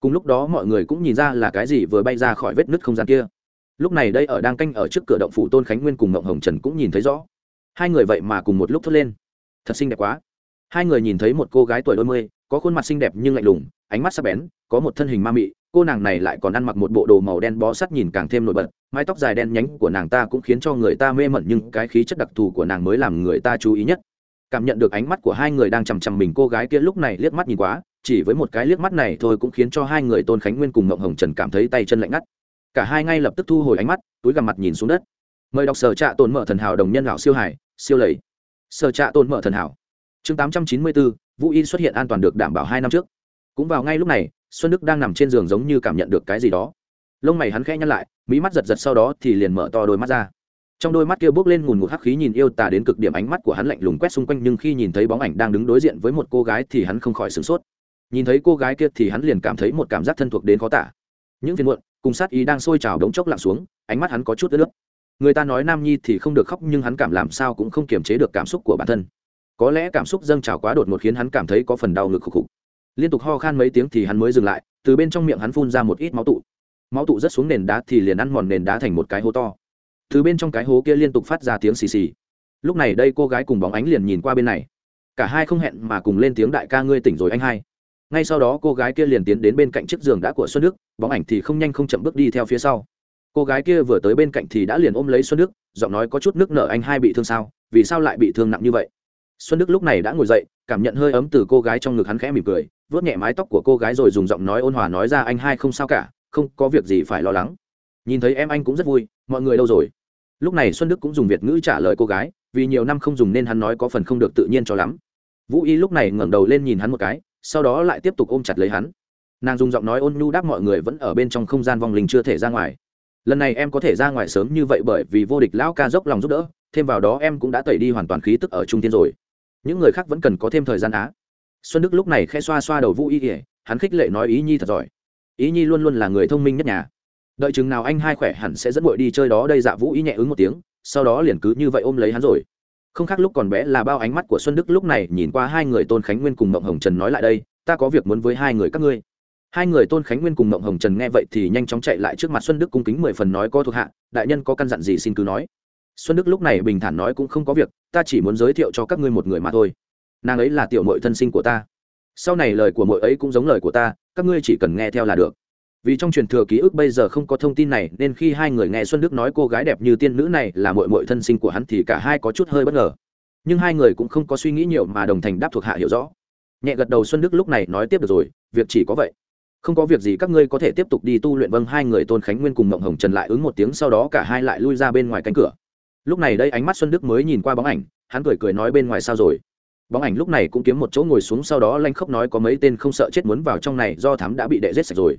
Cùng lúc đó mọi người cũng nhìn ra là cái gì vừa bay ra khỏi vết nước không gian kia lúc này đây ở đang canh ở trước cửa động phủ tôn khánh nguyên cùng ngộng hồng trần cũng nhìn thấy rõ. Hai người vậy mà cùng một lúc thốt lên. Thật xinh đẹp quá. Hai người nhìn thấy một cô gái tuổi đôi mươi, có khuôn mặt xinh đẹp nhưng lạnh lùng, ánh mắt sắc bén, có một thân hình ma mị, cô nàng này lại còn ăn mặc một bộ đồ màu đen bó sắt nhìn càng thêm nổi bật, mái tóc dài đen nhánh của nàng ta cũng khiến cho người ta mê mẩn nhưng cái khí chất đặc thù của nàng mới làm người ta chú ý nhất. Cảm nhận được ánh mắt của hai người đang chằm chằm mình cô gái kia lúc này liếc mắt nhìn quá, chỉ với một cái liếc mắt này thôi cũng khiến cho hai người tôn khánh nguyên cùng ngộng hồng trần cảm thấy tay chân lạnh ngắt cả hai ngay lập tức thu hồi ánh mắt, túi gằm mặt nhìn xuống đất. Mời đọc sở trạ tồn mở thần hảo đồng nhân lão siêu hải siêu lầy. Sở trạ tồn mở thần hảo. Chương tám trăm chín mươi bốn vũ y xuất hiện an toàn được đảm bảo hai năm trước. Cũng vào ngay lúc này, xuân đức đang nằm trên giường giống như cảm nhận được cái gì đó. Lông mày hắn khẽ nhăn lại mỹ mắt giật giật sau đó thì liền mở to đôi mắt ra. Trong đôi mắt kia bước lên ngùn ngụt hắc khí nhìn yêu tà đến cực điểm ánh mắt của hắn lạnh lùng quét xung quanh nhưng khi nhìn thấy bóng ảnh đang đứng đối diện với một cô gái thì hắn không khỏi sửng sốt. Nhìn thấy cô gái kia thì hắn liền cảm thấy một cảm giác thân thuộc đến khó tả. Những phiền muộn cùng sát ý đang sôi trào đống chốc lặng xuống, ánh mắt hắn có chút ướt nước. Người ta nói nam nhi thì không được khóc, nhưng hắn cảm làm sao cũng không kiềm chế được cảm xúc của bản thân. Có lẽ cảm xúc dâng trào quá đột ngột khiến hắn cảm thấy có phần đau ngực khục khục. Liên tục ho khan mấy tiếng thì hắn mới dừng lại, từ bên trong miệng hắn phun ra một ít máu tụ. Máu tụ rất xuống nền đá thì liền ăn mòn nền đá thành một cái hố to. Từ bên trong cái hố kia liên tục phát ra tiếng xì xì. Lúc này đây cô gái cùng bóng ánh liền nhìn qua bên này. Cả hai không hẹn mà cùng lên tiếng, đại ca ngươi tỉnh rồi anh hai ngay sau đó cô gái kia liền tiến đến bên cạnh chiếc giường đã của xuân đức, bóng ảnh thì không nhanh không chậm bước đi theo phía sau. Cô gái kia vừa tới bên cạnh thì đã liền ôm lấy xuân đức, giọng nói có chút nước nở, anh hai bị thương sao? Vì sao lại bị thương nặng như vậy? Xuân đức lúc này đã ngồi dậy, cảm nhận hơi ấm từ cô gái trong ngực hắn khẽ mỉm cười vớt nhẹ mái tóc của cô gái rồi dùng giọng nói ôn hòa nói ra, anh hai không sao cả, không có việc gì phải lo lắng. Nhìn thấy em anh cũng rất vui, mọi người đâu rồi? Lúc này xuân đức cũng dùng việt ngữ trả lời cô gái, vì nhiều năm không dùng nên hắn nói có phần không được tự nhiên cho lắm. Vũ y lúc này ngẩng đầu lên nhìn hắn một cái sau đó lại tiếp tục ôm chặt lấy hắn. Nàng dùng giọng nói ôn nhu đáp mọi người vẫn ở bên trong không gian vong linh chưa thể ra ngoài. Lần này em có thể ra ngoài sớm như vậy bởi vì vô địch lão ca dốc lòng giúp đỡ, thêm vào đó em cũng đã tẩy đi hoàn toàn khí tức ở trung tiên rồi. Những người khác vẫn cần có thêm thời gian á. Xuân đức lúc này khẽ xoa xoa đầu vũ y kỉa hắn khích lệ nói ý nhi thật giỏi. Ý nhi luôn luôn là người thông minh nhất nhà. Đợi chừng nào anh hai khỏe hẳn sẽ dẫn bội đi chơi đó đây dạ vũ ý nhẹ ứng một tiếng, sau đó liền cứ như vậy ôm lấy hắn rồi không khác lúc còn bé là bao ánh mắt của xuân đức lúc này nhìn qua hai người tôn khánh nguyên cùng mộng hồng trần nói lại đây, ta có việc muốn với hai người các ngươi. Hai người tôn khánh nguyên cùng mộng hồng trần nghe vậy thì nhanh chóng chạy lại trước mặt xuân đức cung kính mười phần nói có thuộc hạ, đại nhân có căn dặn gì xin cứ nói. Xuân đức lúc này bình thản nói cũng không có việc, ta chỉ muốn giới thiệu cho các ngươi một người mà thôi. Nàng ấy là tiểu mội thân sinh của ta. Sau này lời của mội ấy cũng giống lời của ta, các ngươi chỉ cần nghe theo là được vì trong truyền thừa ký ức bây giờ không có thông tin này, nên khi hai người nghe xuân đức nói cô gái đẹp như tiên nữ này là mội mội thân sinh của hắn thì cả hai có chút hơi bất ngờ. Nhưng hai người cũng không có suy nghĩ nhiều mà đồng thành đáp thuộc hạ hiểu rõ. Nhẹ gật đầu xuân đức lúc này nói tiếp được rồi, việc chỉ có vậy. Không có việc gì các ngươi có thể tiếp tục đi tu luyện. Vâng hai người tôn khánh nguyên cùng mộng hồng trần lại ứng một tiếng, sau đó cả hai lại lui ra bên ngoài cánh cửa. Lúc này đây ánh mắt xuân đức mới nhìn qua bóng ảnh, hắn cười cười nói bên ngoài sao rồi. Bóng ảnh lúc này cũng kiếm một chỗ ngồi xuống, sau đó lanh khóc nói có mấy tên không sợ chết muốn vào trong này, do thám đã bị đệ giết sạch rồi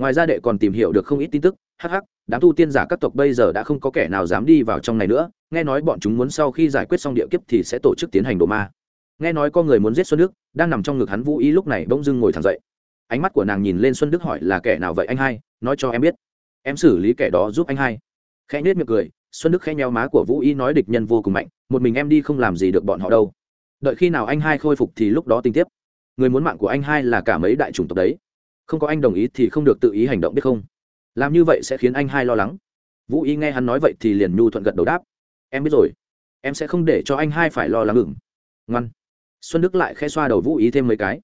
ngoài ra đệ còn tìm hiểu được không ít tin tức hh đám tu tiên giả các tộc bây giờ đã không có kẻ nào dám đi vào trong này nữa, nghe nói bọn chúng muốn sau khi giải quyết xong địa kiếp thì sẽ tổ chức tiến hành đồ ma. Nghe nói có người muốn giết xuân đức, đang nằm trong ngực hắn vũ ý lúc này bỗng dưng ngồi thẳng dậy. Ánh mắt của nàng nhìn lên xuân đức hỏi là kẻ nào vậy anh hai, nói cho em biết. Em xử lý kẻ đó giúp anh hai. Khẽ nết miệng cười, xuân đức khẽ nheo má của vũ y nói địch nhân vô cùng mạnh, một mình em đi không làm gì được bọn họ đâu. Đợi khi nào anh hai khôi phục thì lúc đó tính tiếp. Người muốn mạng của anh hai là cả mấy đại chủng tộc đấy không có anh đồng ý thì không được tự ý hành động, biết không? Làm như vậy sẽ khiến anh hai lo lắng. Vũ y nghe hắn nói vậy thì liền nhu thuận gật đầu đáp. Em biết rồi. Em sẽ không để cho anh hai phải lo lắng ngừng ngoan. Xuân đức lại khẽ xoa đầu vũ ý thêm mấy cái.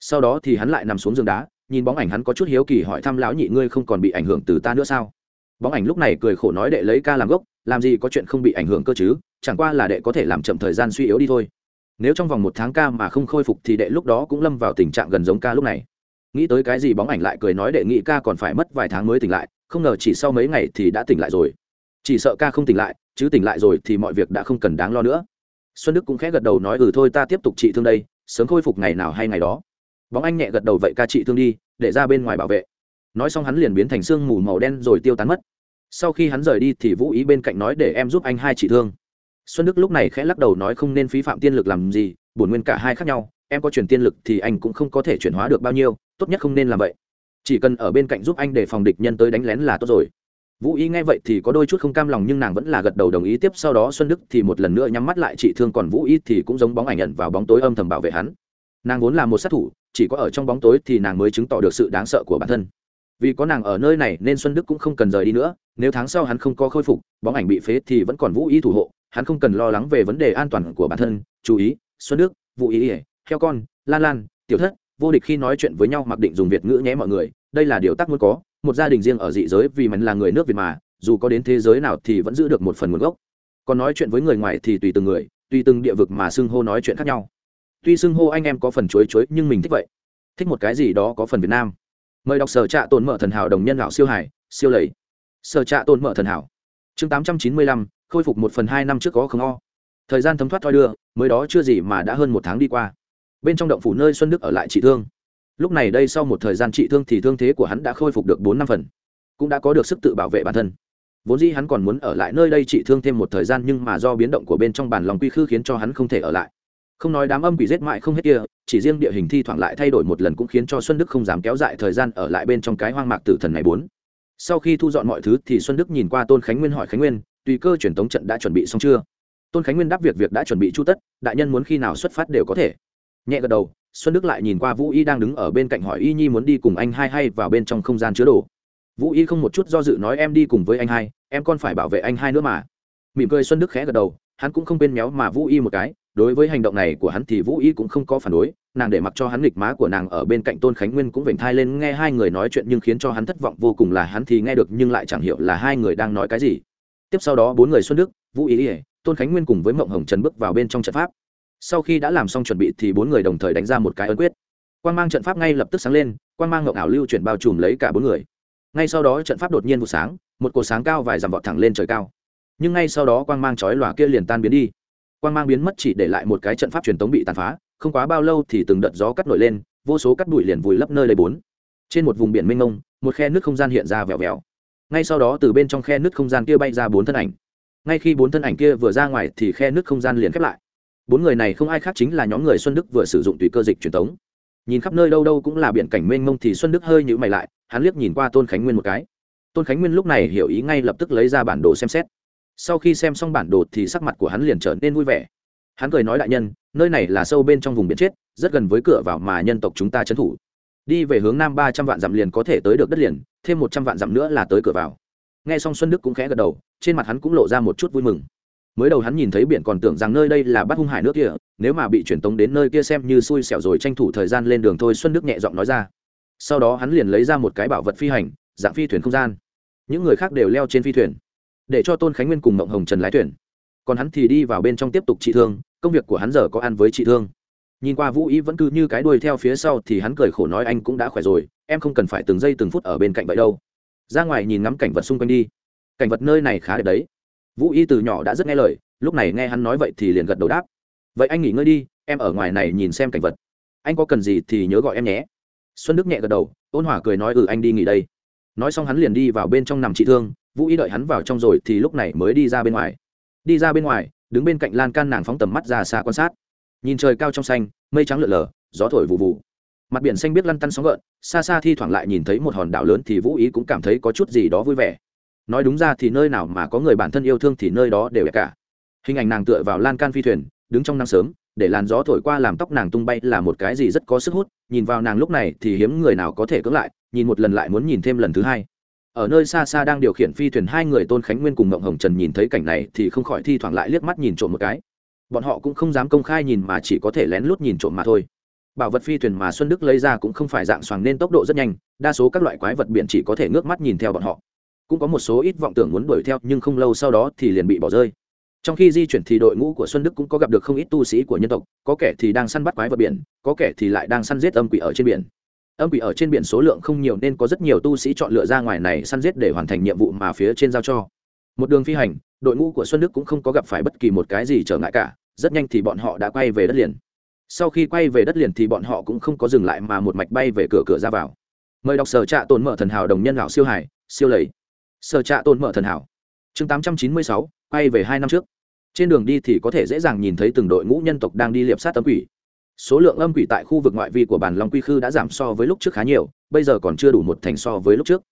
Sau đó thì hắn lại nằm xuống giường đá, nhìn bóng ảnh hắn có chút hiếu kỳ hỏi thăm lão nhị ngươi không còn bị ảnh hưởng từ ta nữa sao? Bóng ảnh lúc này cười khổ nói đệ lấy ca làm gốc, làm gì có chuyện không bị ảnh hưởng cơ chứ, chẳng qua là đệ có thể làm chậm thời gian suy yếu đi thôi. Nếu trong vòng một tháng ca mà không khôi phục thì đệ lúc đó cũng lâm vào tình trạng gần giống ca lúc này nghĩ tới cái gì bóng ảnh lại cười nói đệ nghị ca còn phải mất vài tháng mới tỉnh lại, không ngờ chỉ sau mấy ngày thì đã tỉnh lại rồi. Chỉ sợ ca không tỉnh lại, chứ tỉnh lại rồi thì mọi việc đã không cần đáng lo nữa. Xuân đức cũng khẽ gật đầu nói ừ thôi ta tiếp tục trị thương đây, sớm khôi phục ngày nào hay ngày đó. Bóng anh nhẹ gật đầu, vậy ca trị thương đi, để ra bên ngoài bảo vệ. Nói xong hắn liền biến thành sương mù màu đen rồi tiêu tán mất. Sau khi hắn rời đi thì vũ ý bên cạnh nói, để em giúp anh hai trị thương. Xuân đức lúc này khẽ lắc đầu nói, không nên phí phạm tiên lực làm gì, bổn nguyên cả hai khác nhau em có chuyển tiên lực thì anh cũng không có thể chuyển hóa được bao nhiêu, tốt nhất không nên làm vậy. Chỉ cần ở bên cạnh giúp anh để phòng địch nhân tới đánh lén là tốt rồi. Vũ y nghe vậy thì có đôi chút không cam lòng nhưng nàng vẫn là gật đầu đồng ý tiếp, sau đó xuân đức thì một lần nữa nhắm mắt lại trị thương còn vũ y thì cũng giống bóng ảnh nhận vào bóng tối âm thầm bảo vệ hắn. Nàng vốn là một sát thủ, chỉ có ở trong bóng tối thì nàng mới chứng tỏ được sự đáng sợ của bản thân. Vì có nàng ở nơi này nên xuân đức cũng không cần rời đi nữa, nếu tháng sau hắn không có khôi phục, bóng ảnh bị phế thì vẫn còn vũ y thủ hộ, hắn không cần lo lắng về vấn đề an toàn của bản thân. Chú ý, xuân đức, vũ y heo con, lan lan, tiểu thất, vô địch khi nói chuyện với nhau mặc định dùng việt ngữ nhé mọi người, đây là điều tác muốn có, một gia đình riêng ở dị giới vì mình là người nước việt mà, dù có đến thế giới nào thì vẫn giữ được một phần nguồn gốc. Còn nói chuyện với người ngoài thì tùy từng người, tùy từng địa vực mà xưng hô nói chuyện khác nhau. Tuy xưng hô anh em có phần chối chối nhưng mình thích vậy. Thích một cái gì đó có phần việt nam. Mời đọc sở trạ tồn mở thần hảo đồng nhân lão siêu hải, siêu lầy. Sở trạ tồn mở thần hảo. Chương tám trăm chín mươi lăm, khôi phục một phần hai năm trước có không o. Thời gian thấm thoát thoi đưa, mới đó chưa gì mà đã hơn một tháng đi qua bên trong động phủ nơi xuân đức ở lại trị thương. Lúc này đây sau một thời gian trị thương thì thương thế của hắn đã khôi phục được bốn năm phần, cũng đã có được sức tự bảo vệ bản thân. Vốn dĩ hắn còn muốn ở lại nơi đây trị thương thêm một thời gian nhưng mà do biến động của bên trong bản lòng quy khư khiến cho hắn không thể ở lại. Không nói đám âm bị giết mại không hết kia, chỉ riêng địa hình thi thoảng lại thay đổi một lần cũng khiến cho xuân đức không dám kéo dài thời gian ở lại bên trong cái hoang mạc tử thần này bốn. Sau khi thu dọn mọi thứ thì xuân đức nhìn qua tôn khánh nguyên hỏi khánh nguyên, tùy cơ truyền tống trận đã chuẩn bị xong chưa? Tôn khánh nguyên đáp, việc việc đã chuẩn bị chu tất, đại nhân muốn khi nào xuất phát đều có thể nhẹ gật đầu, xuân đức lại nhìn qua vũ y đang đứng ở bên cạnh hỏi y nhi muốn đi cùng anh hai hay vào bên trong không gian chứa đồ. Vũ y không một chút do dự nói em đi cùng với anh hai, em còn phải bảo vệ anh hai nữa mà. Mỉm cười xuân đức khẽ gật đầu, hắn cũng không bên méo mà vũ y một cái, đối với hành động này của hắn thì vũ y cũng không có phản đối, nàng để mặc cho hắn nghịch má của nàng ở bên cạnh tôn khánh nguyên cũng vểnh thai lên nghe hai người nói chuyện nhưng khiến cho hắn thất vọng vô cùng là hắn thì nghe được nhưng lại chẳng hiểu là hai người đang nói cái gì. Tiếp sau đó bốn người xuân đức, vũ y, tôn khánh nguyên cùng với mộng hồng trần bước vào bên trong trận pháp sau khi đã làm xong chuẩn bị thì bốn người đồng thời đánh ra một cái ấn quyết. Quan g mang trận pháp ngay lập tức sáng lên quan g mang ngọc ảo lưu chuyển bao trùm lấy cả bốn người. Ngay sau đó trận pháp đột nhiên vụ sáng, một cột sáng cao vài dặm vọt thẳng lên trời cao. Nhưng ngay sau đó quang mang chói lòa kia liền tan biến đi. Quang mang biến mất chỉ để lại một cái trận pháp truyền tống bị tàn phá, không quá bao lâu thì từng đợt gió cắt nổi lên, vô số cắt bụi liền vùi lấp nơi lấy bốn. Trên một vùng biển mênh mông, một khe nước không gian hiện ra vẹo vẹo ngay sau đó từ bên trong khe nước không gian kia bay ra bốn thân ảnh. Ngay khi bốn thân ảnh kia vừa ra ngoài thì khe nước không gian liền khép lại bốn người này không ai khác chính là nhóm người xuân đức vừa sử dụng tùy cơ dịch truyền thống nhìn khắp nơi đâu đâu cũng là biển cảnh mênh mông thì xuân đức hơi nhữ mày lại, hắn liếc nhìn qua tôn khánh nguyên một cái. Tôn khánh nguyên lúc này hiểu ý ngay lập tức lấy ra bản đồ xem xét. Sau khi xem xong bản đồ thì sắc mặt của hắn liền trở nên vui vẻ. Hắn cười nói đại nhân, nơi này là sâu bên trong vùng biển chết, rất gần với cửa vào mà nhân tộc chúng ta trấn thủ. Đi về hướng nam ba trăm vạn dặm liền có thể tới được đất liền, thêm một trăm vạn dặm nữa là tới cửa vào. Nghe xong xuân đức cũng khẽ gật đầu, trên mặt hắn cũng lộ ra một chút vui mừng mới đầu hắn nhìn thấy biển còn tưởng rằng nơi đây là bắt hung hải nước kia, nếu mà bị truyền tống đến nơi kia xem như xui xẻo rồi tranh thủ thời gian lên đường thôi, xuân đức nhẹ giọng nói ra. Sau đó hắn liền lấy ra một cái bảo vật phi hành, dạng phi thuyền không gian. Những người khác đều leo trên phi thuyền, để cho tôn khánh nguyên cùng mộng hồng trần lái thuyền. Còn hắn thì đi vào bên trong tiếp tục trị thương, công việc của hắn giờ có ăn với trị thương. Nhìn qua vũ ý vẫn cứ như cái đuôi theo phía sau thì hắn cười khổ nói anh cũng đã khỏe rồi, em không cần phải từng giây từng phút ở bên cạnh vậy đâu. Ra ngoài nhìn ngắm cảnh vật xung quanh đi. Cảnh vật nơi này khá đẹp đấy vũ y từ nhỏ đã rất nghe lời, lúc này nghe hắn nói vậy thì liền gật đầu đáp. Vậy anh nghỉ ngơi đi, em ở ngoài này nhìn xem cảnh vật. Anh có cần gì thì nhớ gọi em nhé. Xuân đức nhẹ gật đầu, ôn hỏa cười nói ừ anh đi nghỉ đây. Nói xong hắn liền đi vào bên trong nằm trị thương, vũ y đợi hắn vào trong rồi thì lúc này mới đi ra bên ngoài. Đi ra bên ngoài, đứng bên cạnh lan can nàng phóng tầm mắt ra xa quan sát. Nhìn trời cao trong xanh, mây trắng lượn lờ, gió thổi vụ vụ mặt biển xanh biết lăn tăn sóng gợn, xa xa thi thoảng lại nhìn thấy một hòn đảo lớn thì vũ ý cũng cảm thấy có chút gì đó vui vẻ nói đúng ra thì nơi nào mà có người bản thân yêu thương thì nơi đó đều đẹp cả. Hình ảnh nàng tựa vào lan can phi thuyền, đứng trong nắng sớm, để làn gió thổi qua làm tóc nàng tung bay là một cái gì rất có sức hút, nhìn vào nàng lúc này thì hiếm người nào có thể cưỡng lại, nhìn một lần lại muốn nhìn thêm lần thứ hai. Ở nơi xa xa đang điều khiển phi thuyền hai người tôn khánh nguyên cùng ngộng hồng trần nhìn thấy cảnh này thì không khỏi thi thoảng lại liếc mắt nhìn trộm một cái. Bọn họ cũng không dám công khai nhìn mà chỉ có thể lén lút nhìn trộm mà thôi. Bảo vật phi thuyền mà xuân đức lấy ra cũng không phải dạng xoàng nên tốc độ rất nhanh, đa số các loại quái vật biển chỉ có thể ngước mắt nhìn theo bọn họ cũng có một số ít vọng tưởng muốn đuổi theo, nhưng không lâu sau đó thì liền bị bỏ rơi. Trong khi di chuyển thì đội ngũ của xuân đức cũng có gặp được không ít tu sĩ của nhân tộc, có kẻ thì đang săn bắt quái vật biển, có kẻ thì lại đang săn giết âm quỷ ở trên biển. Âm quỷ ở trên biển số lượng không nhiều nên có rất nhiều tu sĩ chọn lựa ra ngoài này săn giết để hoàn thành nhiệm vụ mà phía trên giao cho. Một đường phi hành, đội ngũ của xuân đức cũng không có gặp phải bất kỳ một cái gì trở ngại cả, rất nhanh thì bọn họ đã quay về đất liền. Sau khi quay về đất liền thì bọn họ cũng không có dừng lại mà một mạch bay về cửa cửa ra vào. Mời đọc sở trạ tồn mở thần hảo đồng nhân lão siêu hải, siêu lầy sở trạ tồn mở thần hảo. Chương tám trăm chín mươi sáu, quay về hai năm trước. Trên đường đi thì có thể dễ dàng nhìn thấy từng đội ngũ nhân tộc đang đi liệp sát âm quỷ. Số lượng âm quỷ tại khu vực ngoại vi của bản long quy khư đã giảm so với lúc trước khá nhiều, bây giờ còn chưa đủ một thành so với lúc trước.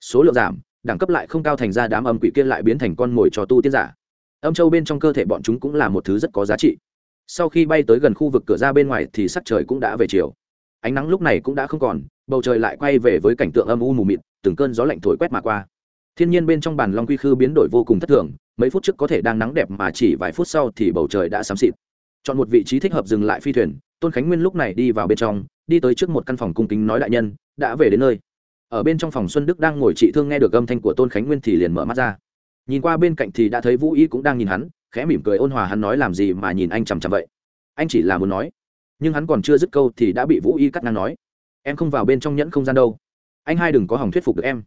Số lượng giảm, đẳng cấp lại không cao thành ra đám âm quỷ kia lại biến thành con mồi cho tu tiên giả. Âm châu bên trong cơ thể bọn chúng cũng là một thứ rất có giá trị. Sau khi bay tới gần khu vực cửa ra bên ngoài thì sắc trời cũng đã về chiều. Ánh nắng lúc này cũng đã không còn, bầu trời lại quay về với cảnh tượng âm u mù mịt, từng cơn gió lạnh thổi quét mà qua thiên nhiên bên trong bản long quy khư biến đổi vô cùng thất thường, mấy phút trước có thể đang nắng đẹp mà chỉ vài phút sau thì bầu trời đã xám xịt. Chọn một vị trí thích hợp dừng lại phi thuyền, tôn khánh nguyên lúc này đi vào bên trong, đi tới trước một căn phòng cung kính nói đại nhân, đã về đến nơi. Ở bên trong phòng xuân đức đang ngồi trị thương nghe được âm thanh của tôn khánh nguyên thì liền mở mắt ra. Nhìn qua bên cạnh thì đã thấy vũ y cũng đang nhìn hắn, khẽ mỉm cười ôn hòa hắn nói làm gì mà nhìn anh chằm chằm vậy. Anh chỉ là muốn nói. Nhưng hắn còn chưa dứt câu thì đã bị vũ y cắt ngang nói. Em không vào bên trong nhẫn không gian đâu. Anh hai đừng có hỏng thuyết phục được em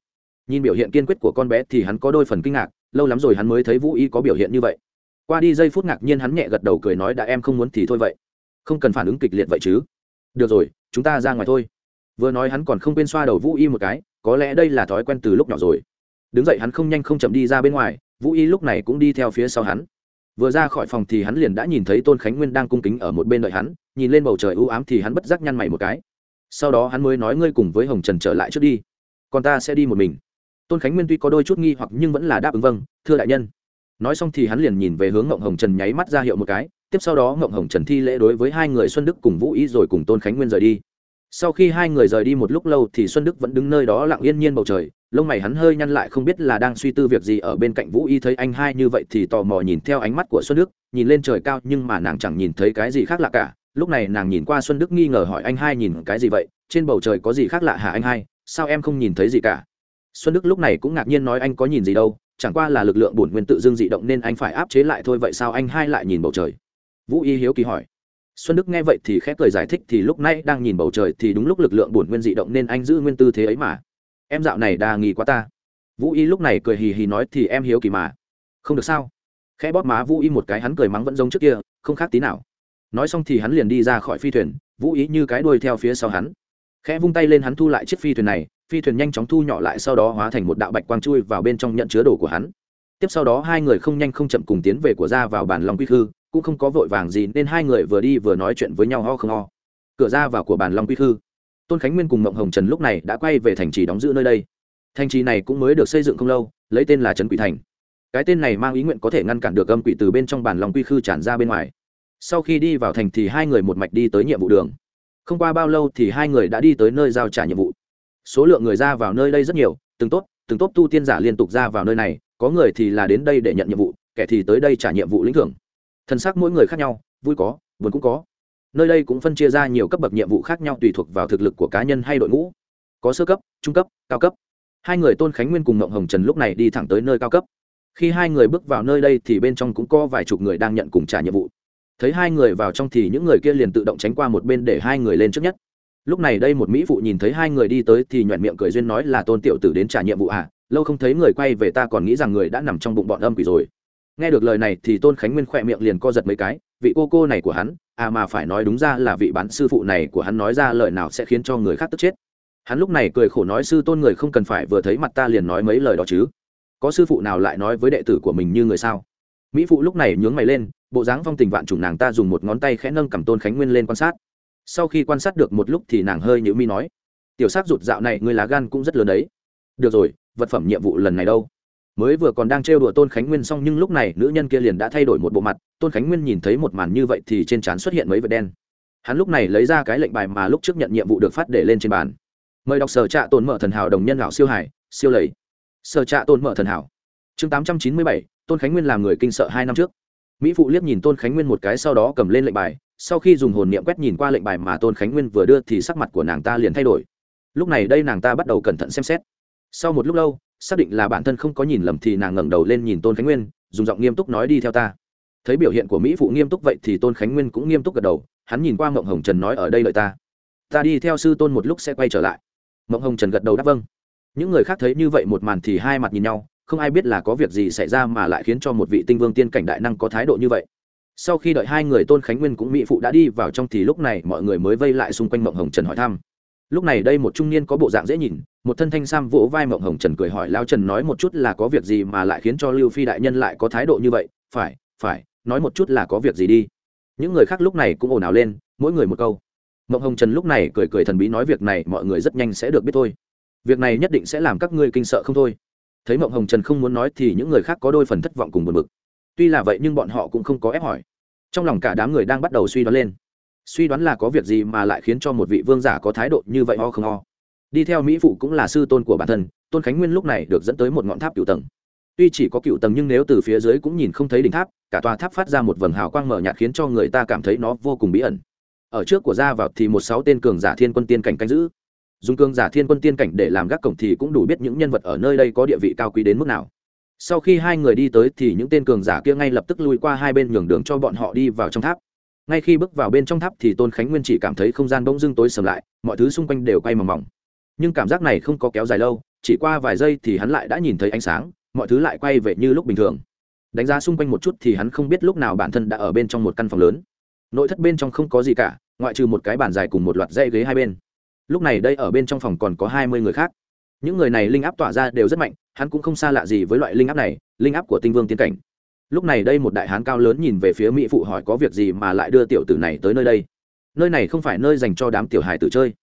nhìn biểu hiện kiên quyết của con bé thì hắn có đôi phần kinh ngạc, lâu lắm rồi hắn mới thấy vũ y có biểu hiện như vậy. Qua đi giây phút ngạc nhiên hắn nhẹ gật đầu cười nói đã em không muốn thì thôi vậy. Không cần phản ứng kịch liệt vậy chứ. Được rồi, chúng ta ra ngoài thôi. Vừa nói hắn còn không quên xoa đầu vũ y một cái, có lẽ đây là thói quen từ lúc nhỏ rồi. Đứng dậy hắn không nhanh không chậm đi ra bên ngoài, vũ y lúc này cũng đi theo phía sau hắn. Vừa ra khỏi phòng thì hắn liền đã nhìn thấy tôn khánh nguyên đang cung kính ở một bên đợi hắn, nhìn lên bầu trời ưu ám thì hắn bất giác nhăn mày một cái. Sau đó hắn mới nói ngươi cùng với hồng trần trở lại trước đi. Còn ta sẽ đi một mình tôn khánh nguyên tuy có đôi chút nghi hoặc nhưng vẫn là đáp ứng vâng thưa đại nhân. nói xong thì hắn liền nhìn về hướng ngộng hồng trần nháy mắt ra hiệu một cái, tiếp sau đó ngộng hồng trần thi lễ đối với hai người xuân đức cùng vũ ý rồi cùng tôn khánh nguyên rời đi. sau khi hai người rời đi một lúc lâu thì xuân đức vẫn đứng nơi đó lặng yên nhiên bầu trời, lông mày hắn hơi nhăn lại không biết là đang suy tư việc gì ở bên cạnh vũ y thấy anh hai như vậy thì tò mò nhìn theo ánh mắt của xuân đức, nhìn lên trời cao nhưng mà nàng chẳng nhìn thấy cái gì khác lạ cả. lúc này nàng nhìn qua xuân đức nghi ngờ hỏi anh hai nhìn cái gì vậy, trên bầu trời có gì khác lạ hả anh hai, sao em không nhìn thấy gì cả? Xuân đức lúc này cũng ngạc nhiên nói anh có nhìn gì đâu, chẳng qua là lực lượng bổn nguyên tự dưng dị động nên anh phải áp chế lại thôi, vậy sao anh hai lại nhìn bầu trời? Vũ y hiếu kỳ hỏi. Xuân đức nghe vậy thì khép cười giải thích thì lúc nãy đang nhìn bầu trời thì đúng lúc lực lượng bổn nguyên dị động nên anh giữ nguyên tư thế ấy mà. Em dạo này đa nghi quá ta. Vũ y lúc này cười hì hì nói thì em hiếu kỳ mà. Không được sao? Khẽ bóp má vũ y một cái hắn cười mắng vẫn giống trước kia, không khác tí nào. Nói xong thì hắn liền đi ra khỏi phi thuyền, vũ ý như cái đuôi theo phía sau hắn. Khẽ vung tay lên hắn thu lại chiếc phi thuyền này phi thuyền nhanh chóng thu nhỏ lại sau đó hóa thành một đạo bạch quang chui vào bên trong nhận chứa đồ của hắn. Tiếp sau đó hai người không nhanh không chậm cùng tiến về của ra vào bàn long quy khư, cũng không có vội vàng gì nên hai người vừa đi vừa nói chuyện với nhau ho không ho. Cửa ra vào của bàn long quy khư, tôn khánh nguyên cùng mộng hồng trần lúc này đã quay về thành trì đóng giữ nơi đây. Thành trì này cũng mới được xây dựng không lâu, lấy tên là trấn quỷ thành. Cái tên này mang ý nguyện có thể ngăn cản được âm quỷ từ bên trong bàn long quy khư tràn ra bên ngoài. Sau khi đi vào thành thì hai người một mạch đi tới nhiệm vụ đường. Không qua bao lâu thì hai người đã đi tới nơi giao trả nhiệm vụ số lượng người ra vào nơi đây rất nhiều, từng tốt từng tốt tu tiên giả liên tục ra vào nơi này, có người thì là đến đây để nhận nhiệm vụ, kẻ thì tới đây trả nhiệm vụ lĩnh thưởng. Thân xác mỗi người khác nhau, vui có, buồn cũng có. Nơi đây cũng phân chia ra nhiều cấp bậc nhiệm vụ khác nhau tùy thuộc vào thực lực của cá nhân hay đội ngũ. Có sơ cấp, trung cấp, cao cấp. Hai người tôn khánh nguyên cùng ngộng hồng trần lúc này đi thẳng tới nơi cao cấp. Khi hai người bước vào nơi đây thì bên trong cũng có vài chục người đang nhận cùng trả nhiệm vụ. Thấy hai người vào trong thì những người kia liền tự động tránh qua một bên để hai người lên trước nhất lúc này đây một mỹ phụ nhìn thấy hai người đi tới thì nhoẹn miệng cười duyên nói là tôn tiểu tử đến trả nhiệm vụ à lâu không thấy người quay về ta còn nghĩ rằng người đã nằm trong bụng bọn âm quỷ rồi. Nghe được lời này thì tôn khánh nguyên khỏe miệng liền co giật mấy cái, vị cô cô này của hắn à mà phải nói đúng ra là vị bán sư phụ này của hắn nói ra lời nào sẽ khiến cho người khác tức chết. Hắn lúc này cười khổ nói sư tôn người không cần phải vừa thấy mặt ta liền nói mấy lời đó chứ. Có sư phụ nào lại nói với đệ tử của mình như người sao? Mỹ phụ lúc này nhướng mày lên, bộ dáng phong tình vạn trùng nàng ta dùng một ngón tay khẽ nâng cầm tôn khánh nguyên lên quan sát sau khi quan sát được một lúc thì nàng hơi nhữ mi nói, tiểu s á c rụt dạo này người lá gan cũng rất lớn đấy. Được rồi, vật phẩm nhiệm vụ lần này đâu? Mới vừa còn đang trêu đùa tôn khánh nguyên xong nhưng lúc này nữ nhân kia liền đã thay đổi một bộ mặt, tôn khánh nguyên nhìn thấy một màn như vậy thì trên trán xuất hiện mấy vệt đen. Hắn lúc này lấy ra cái lệnh bài mà lúc trước nhận nhiệm vụ được phát để lên trên bàn. Mời đọc sở trạ tôn mở thần hảo đồng nhân lão siêu hải, siêu lầy. Sở trạ tôn mở thần hảo. Chương tám trăm chín mươi bảy, tôn khánh nguyên làm người kinh sợ hai năm trước. Mỹ phụ liếc nhìn tôn khánh nguyên một cái sau đó cầm lên lệnh bài sau khi dùng hồn niệm quét nhìn qua lệnh bài mà tôn khánh nguyên vừa đưa thì sắc mặt của nàng ta liền thay đổi lúc này đây nàng ta bắt đầu cẩn thận xem xét sau một lúc lâu xác định là bản thân không có nhìn lầm thì nàng ngẩng đầu lên nhìn tôn khánh nguyên dùng giọng nghiêm túc nói đi theo ta thấy biểu hiện của mỹ phụ nghiêm túc vậy thì tôn khánh nguyên cũng nghiêm túc gật đầu hắn nhìn qua mộng hồng trần nói ở đây đợi ta ta đi theo sư tôn một lúc sẽ quay trở lại mộng hồng trần gật đầu đáp vâng những người khác thấy như vậy một màn thì hai mặt nhìn nhau không ai biết là có việc gì xảy ra mà lại khiến cho một vị tinh vương tiên cảnh đại năng có thái độ như vậy sau khi đợi hai người tôn khánh nguyên cũng mỹ phụ đã đi vào trong thì lúc này mọi người mới vây lại xung quanh mộng hồng trần hỏi thăm. Lúc này đây một trung niên có bộ dạng dễ nhìn, một thân thanh sam vỗ vai mộng hồng trần cười hỏi lao trần nói một chút là có việc gì mà lại khiến cho lưu phi đại nhân lại có thái độ như vậy? Phải phải, nói một chút là có việc gì đi. Những người khác lúc này cũng ồn ào lên, mỗi người một câu. Mộng hồng trần lúc này cười cười thần bí nói việc này mọi người rất nhanh sẽ được biết thôi. Việc này nhất định sẽ làm các ngươi kinh sợ không thôi. Thấy mộng hồng trần không muốn nói thì những người khác có đôi phần thất vọng cùng buồn bực. Tuy là vậy nhưng bọn họ cũng không có ép hỏi trong lòng cả đám người đang bắt đầu suy đoán lên. Suy đoán là có việc gì mà lại khiến cho một vị vương giả có thái độ như vậy ho không ho. Đi theo mỹ phụ cũng là sư tôn của bản thân, tôn khánh nguyên lúc này được dẫn tới một ngọn tháp cựu tầng. Tuy chỉ có cựu tầng nhưng nếu từ phía dưới cũng nhìn không thấy đỉnh tháp, cả tòa tháp phát ra một vầng hào quang mở nhạt khiến cho người ta cảm thấy nó vô cùng bí ẩn. Ở trước của ra vào thì một sáu tên cường giả thiên quân tiên cảnh canh giữ. Dùng cường giả thiên quân tiên cảnh để làm gác cổng thì cũng đủ biết những nhân vật ở nơi đây có địa vị cao quý đến mức nào sau khi hai người đi tới thì những tên cường giả kia ngay lập tức lui qua hai bên nhường đường cho bọn họ đi vào trong tháp. Ngay khi bước vào bên trong tháp thì tôn khánh nguyên chỉ cảm thấy không gian bỗng dưng tối sầm lại, mọi thứ xung quanh đều quay mòng mỏng. nhưng cảm giác này không có kéo dài lâu, chỉ qua vài giây thì hắn lại đã nhìn thấy ánh sáng, mọi thứ lại quay về như lúc bình thường. Đánh giá xung quanh một chút thì hắn không biết lúc nào bản thân đã ở bên trong một căn phòng lớn. Nội thất bên trong không có gì cả, ngoại trừ một cái bàn dài cùng một loạt dây ghế hai bên. Lúc này đây ở bên trong phòng còn có hai mươi người khác. Những người này linh áp tỏa ra đều rất mạnh hắn cũng không xa lạ gì với loại linh áp này, linh áp của tinh vương tiên cảnh. Lúc này đây một đại hán cao lớn nhìn về phía mỹ phụ hỏi có việc gì mà lại đưa tiểu tử này tới nơi đây. Nơi này không phải nơi dành cho đám tiểu hài tử chơi.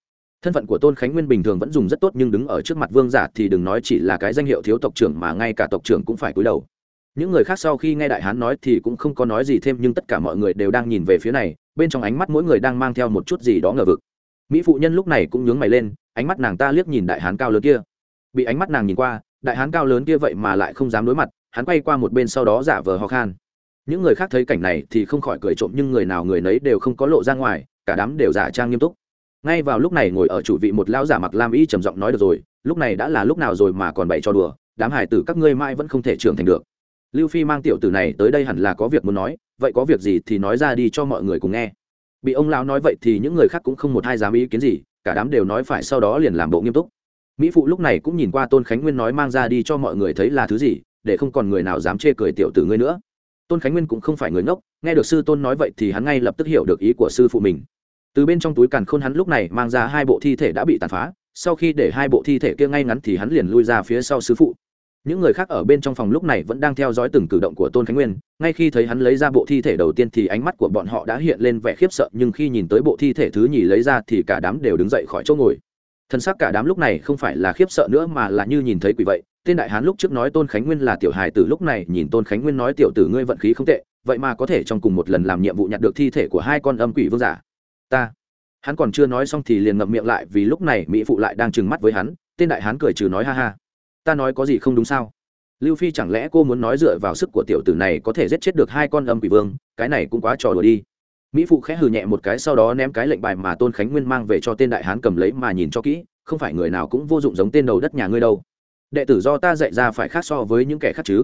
Thân phận của tôn khánh nguyên bình thường vẫn dùng rất tốt nhưng đứng ở trước mặt vương giả thì đừng nói chỉ là cái danh hiệu thiếu tộc trưởng mà ngay cả tộc trưởng cũng phải cúi đầu. Những người khác sau khi nghe đại hán nói thì cũng không có nói gì thêm nhưng tất cả mọi người đều đang nhìn về phía này, bên trong ánh mắt mỗi người đang mang theo một chút gì đó ngờ vực. Mỹ phụ nhân lúc này cũng nhướng mày lên, ánh mắt nàng ta liếc nhìn đại hán cao lớn kia. Bị ánh mắt nàng nhìn qua đại hán cao lớn kia vậy mà lại không dám đối mặt, hắn quay qua một bên sau đó giả vờ ho khan. Những người khác thấy cảnh này thì không khỏi cười trộm, nhưng người nào người nấy đều không có lộ ra ngoài, cả đám đều giả trang nghiêm túc. Ngay vào lúc này ngồi ở chủ vị một lão giả mặc lam y trầm giọng nói được rồi, lúc này đã là lúc nào rồi mà còn bày cho đùa, đám hải tử các ngươi mãi vẫn không thể trưởng thành được. Lưu phi mang tiểu tử này tới đây hẳn là có việc muốn nói, vậy có việc gì thì nói ra đi cho mọi người cùng nghe. Bị ông lão nói vậy thì những người khác cũng không một hai dám ý kiến gì, cả đám đều nói phải sau đó liền làm bộ nghiêm túc mỹ phụ lúc này cũng nhìn qua tôn khánh nguyên nói mang ra đi cho mọi người thấy là thứ gì, để không còn người nào dám chê cười tiểu tử ngươi nữa. Tôn khánh nguyên cũng không phải người ngốc, nghe được sư tôn nói vậy thì hắn ngay lập tức hiểu được ý của sư phụ mình. Từ bên trong túi càn khôn hắn lúc này mang ra hai bộ thi thể đã bị tàn phá, sau khi để hai bộ thi thể kia ngay ngắn thì hắn liền lui ra phía sau sư phụ. Những người khác ở bên trong phòng lúc này vẫn đang theo dõi từng cử động của tôn khánh nguyên, ngay khi thấy hắn lấy ra bộ thi thể đầu tiên thì ánh mắt của bọn họ đã hiện lên vẻ khiếp sợ, nhưng khi nhìn tới bộ thi thể thứ nhì lấy ra thì cả đám đều đứng dậy khỏi chỗ ngồi thân xác cả đám lúc này không phải là khiếp sợ nữa mà là như nhìn thấy quỷ vậy. Tên đại hán lúc trước nói tôn khánh nguyên là tiểu hài từ lúc này nhìn tôn khánh nguyên nói tiểu tử ngươi vận khí không tệ, vậy mà có thể trong cùng một lần làm nhiệm vụ nhặt được thi thể của hai con âm quỷ vương giả. Ta. Hắn còn chưa nói xong thì liền ngậm miệng lại vì lúc này mỹ phụ lại đang trừng mắt với hắn, tên đại hán cười trừ nói ha ha. Ta nói có gì không đúng sao? Lưu phi chẳng lẽ cô muốn nói dựa vào sức của tiểu tử này có thể giết chết được hai con âm quỷ vương, cái này cũng quá trò đùa đi mỹ phụ khẽ hừ nhẹ một cái, sau đó ném cái lệnh bài mà tôn khánh nguyên mang về cho tên đại hán cầm lấy mà nhìn cho kỹ, không phải người nào cũng vô dụng giống tên đầu đất nhà ngươi đâu. Đệ tử do ta dạy ra phải khác so với những kẻ khác chứ.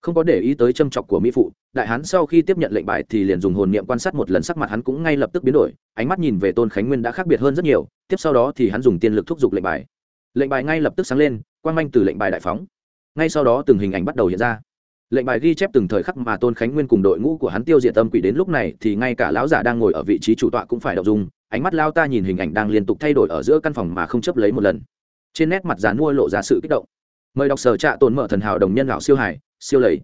Không có để ý tới châm chọc của mỹ phụ, đại hán sau khi tiếp nhận lệnh bài thì liền dùng hồn niệm quan sát một lần sắc mặt hắn cũng ngay lập tức biến đổi, ánh mắt nhìn về tôn khánh nguyên đã khác biệt hơn rất nhiều, tiếp sau đó thì hắn dùng tiên lực thúc giục lệnh bài. Lệnh bài ngay lập tức sáng lên, quang manh từ lệnh bài đại phóng. Ngay sau đó từng hình ảnh bắt đầu hiện ra lệnh bài ghi chép từng thời khắc mà tôn khánh nguyên cùng đội ngũ của hắn tiêu diệt âm quỷ đến lúc này thì ngay cả lão giả đang ngồi ở vị trí chủ tọa cũng phải đọc dùng ánh mắt lao ta nhìn hình ảnh đang liên tục thay đổi ở giữa căn phòng mà không chấp lấy một lần. Trên nét mặt dán mua lộ ra sự kích động. Mời đọc sở trạ tồn mở thần hảo đồng nhân lão siêu hải, siêu lầy.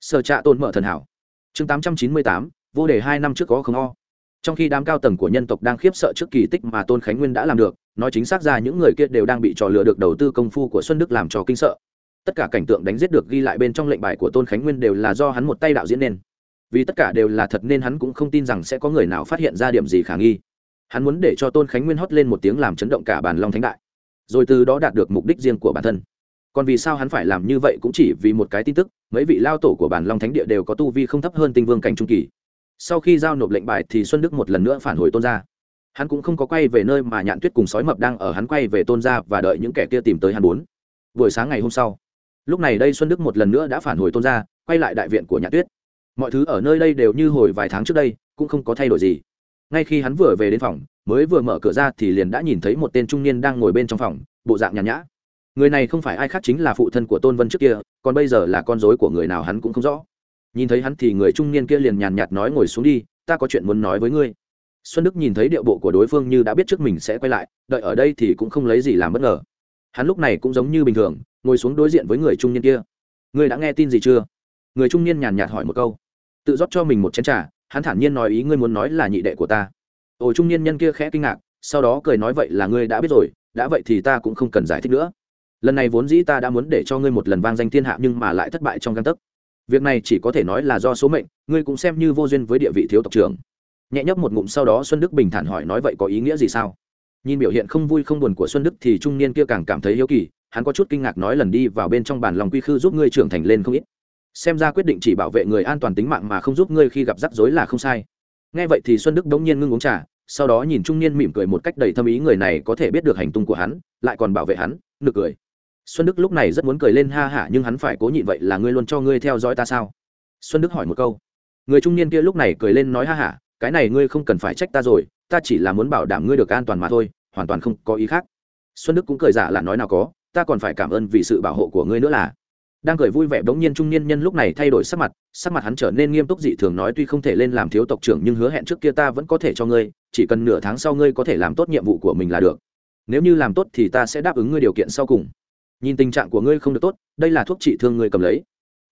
Sở trạ tồn mở thần hảo. Chương tám trăm chín mươi tám, vô đề hai năm trước có không o. Trong khi đám cao tầng của nhân tộc đang khiếp sợ trước kỳ tích mà tôn khánh nguyên đã làm được, nói chính xác ra những người kia đều đang bị trò lừa được đầu tư công phu của xuân đức làm trò kinh sợ tất cả cảnh tượng đánh giết được ghi lại bên trong lệnh bài của tôn khánh nguyên đều là do hắn một tay đạo diễn nên. Vì tất cả đều là thật nên hắn cũng không tin rằng sẽ có người nào phát hiện ra điểm gì khả nghi. Hắn muốn để cho tôn khánh nguyên hót lên một tiếng làm chấn động cả bản long thánh đại. Rồi từ đó đạt được mục đích riêng của bản thân. Còn vì sao hắn phải làm như vậy cũng chỉ vì một cái tin tức, mấy vị lao tổ của bản long thánh địa đều có tu vi không thấp hơn tinh vương cảnh trung kỳ. Sau khi giao nộp lệnh bài thì xuân đức một lần nữa phản hồi tôn gia. Hắn cũng không có quay về nơi mà nhạn tuyết cùng sói mập đang ở, hắn quay về tôn gia và đợi những kẻ kia tìm tới hắn bốn. Buổi sáng ngày hôm sau lúc này đây xuân đức một lần nữa đã phản hồi tôn gia, quay lại đại viện của nhà tuyết. Mọi thứ ở nơi đây đều như hồi vài tháng trước đây, cũng không có thay đổi gì. Ngay khi hắn vừa về đến phòng, mới vừa mở cửa ra thì liền đã nhìn thấy một tên trung niên đang ngồi bên trong phòng, bộ dạng nhàn nhã. Người này không phải ai khác chính là phụ thân của tôn vân trước kia, còn bây giờ là con dối của người nào hắn cũng không rõ. Nhìn thấy hắn thì người trung niên kia liền nhàn nhạt nói ngồi xuống đi, ta có chuyện muốn nói với ngươi. Xuân đức nhìn thấy điệu bộ của đối phương như đã biết trước mình sẽ quay lại, đợi ở đây thì cũng không lấy gì làm bất ngờ. Hắn lúc này cũng giống như bình thường ngồi xuống đối diện với người trung niên kia. Ngươi đã nghe tin gì chưa? Người trung niên nhàn nhạt hỏi một câu. Tự rót cho mình một chén t r à hắn thản nhiên nói ý ngươi muốn nói là nhị đệ của ta. Ồ, trung niên nhân kia khẽ kinh ngạc, sau đó cười nói vậy là ngươi đã biết rồi, đã vậy thì ta cũng không cần giải thích nữa. Lần này vốn dĩ ta đã muốn để cho ngươi một lần vang danh thiên hạ nhưng mà lại thất bại trong căn tấc. Việc này chỉ có thể nói là do số mệnh, ngươi cũng xem như vô duyên với địa vị thiếu tộc trưởng. Nhẹ nhấp một ngụm sau đó xuân đức bình thản hỏi nói vậy có ý nghĩa gì sao? Nhìn biểu hiện không vui không buồn của xuân đức thì trung niên kia càng cảm thấy hiếu kỳ hắn có chút kinh ngạc nói lần đi vào bên trong bàn lòng quy khư giúp ngươi trưởng thành lên không ít. Xem ra quyết định chỉ bảo vệ người an toàn tính mạng mà không giúp ngươi khi gặp rắc rối là không sai. Nghe vậy thì xuân đức đống nhiên ngưng uống trà, sau đó nhìn trung niên mỉm cười một cách đầy thâm ý người này có thể biết được hành tung của hắn, lại còn bảo vệ hắn, nực cười. Xuân đức lúc này rất muốn cười lên ha hả, nhưng hắn phải cố nhịn vậy là ngươi luôn cho ngươi theo dõi ta sao? Xuân đức hỏi một câu. Người trung niên kia lúc này cười lên nói ha hả, cái này ngươi không cần phải trách ta rồi, ta chỉ là muốn bảo đảm ngươi được an toàn mà thôi, hoàn toàn không có ý khác. Xuân đức cũng cười giả là nói nào có ta còn phải cảm ơn vì sự bảo hộ của ngươi nữa là. Đang cười vui vẻ bỗng nhiên trung niên nhân lúc này thay đổi sắc mặt sắc mặt hắn trở nên nghiêm túc dị thường nói tuy không thể lên làm thiếu tộc trưởng nhưng hứa hẹn trước kia ta vẫn có thể cho ngươi, chỉ cần nửa tháng sau ngươi có thể làm tốt nhiệm vụ của mình là được. Nếu như làm tốt thì ta sẽ đáp ứng ngươi điều kiện sau cùng. Nhìn tình trạng của ngươi không được tốt, đây là thuốc trị thương ngươi cầm lấy.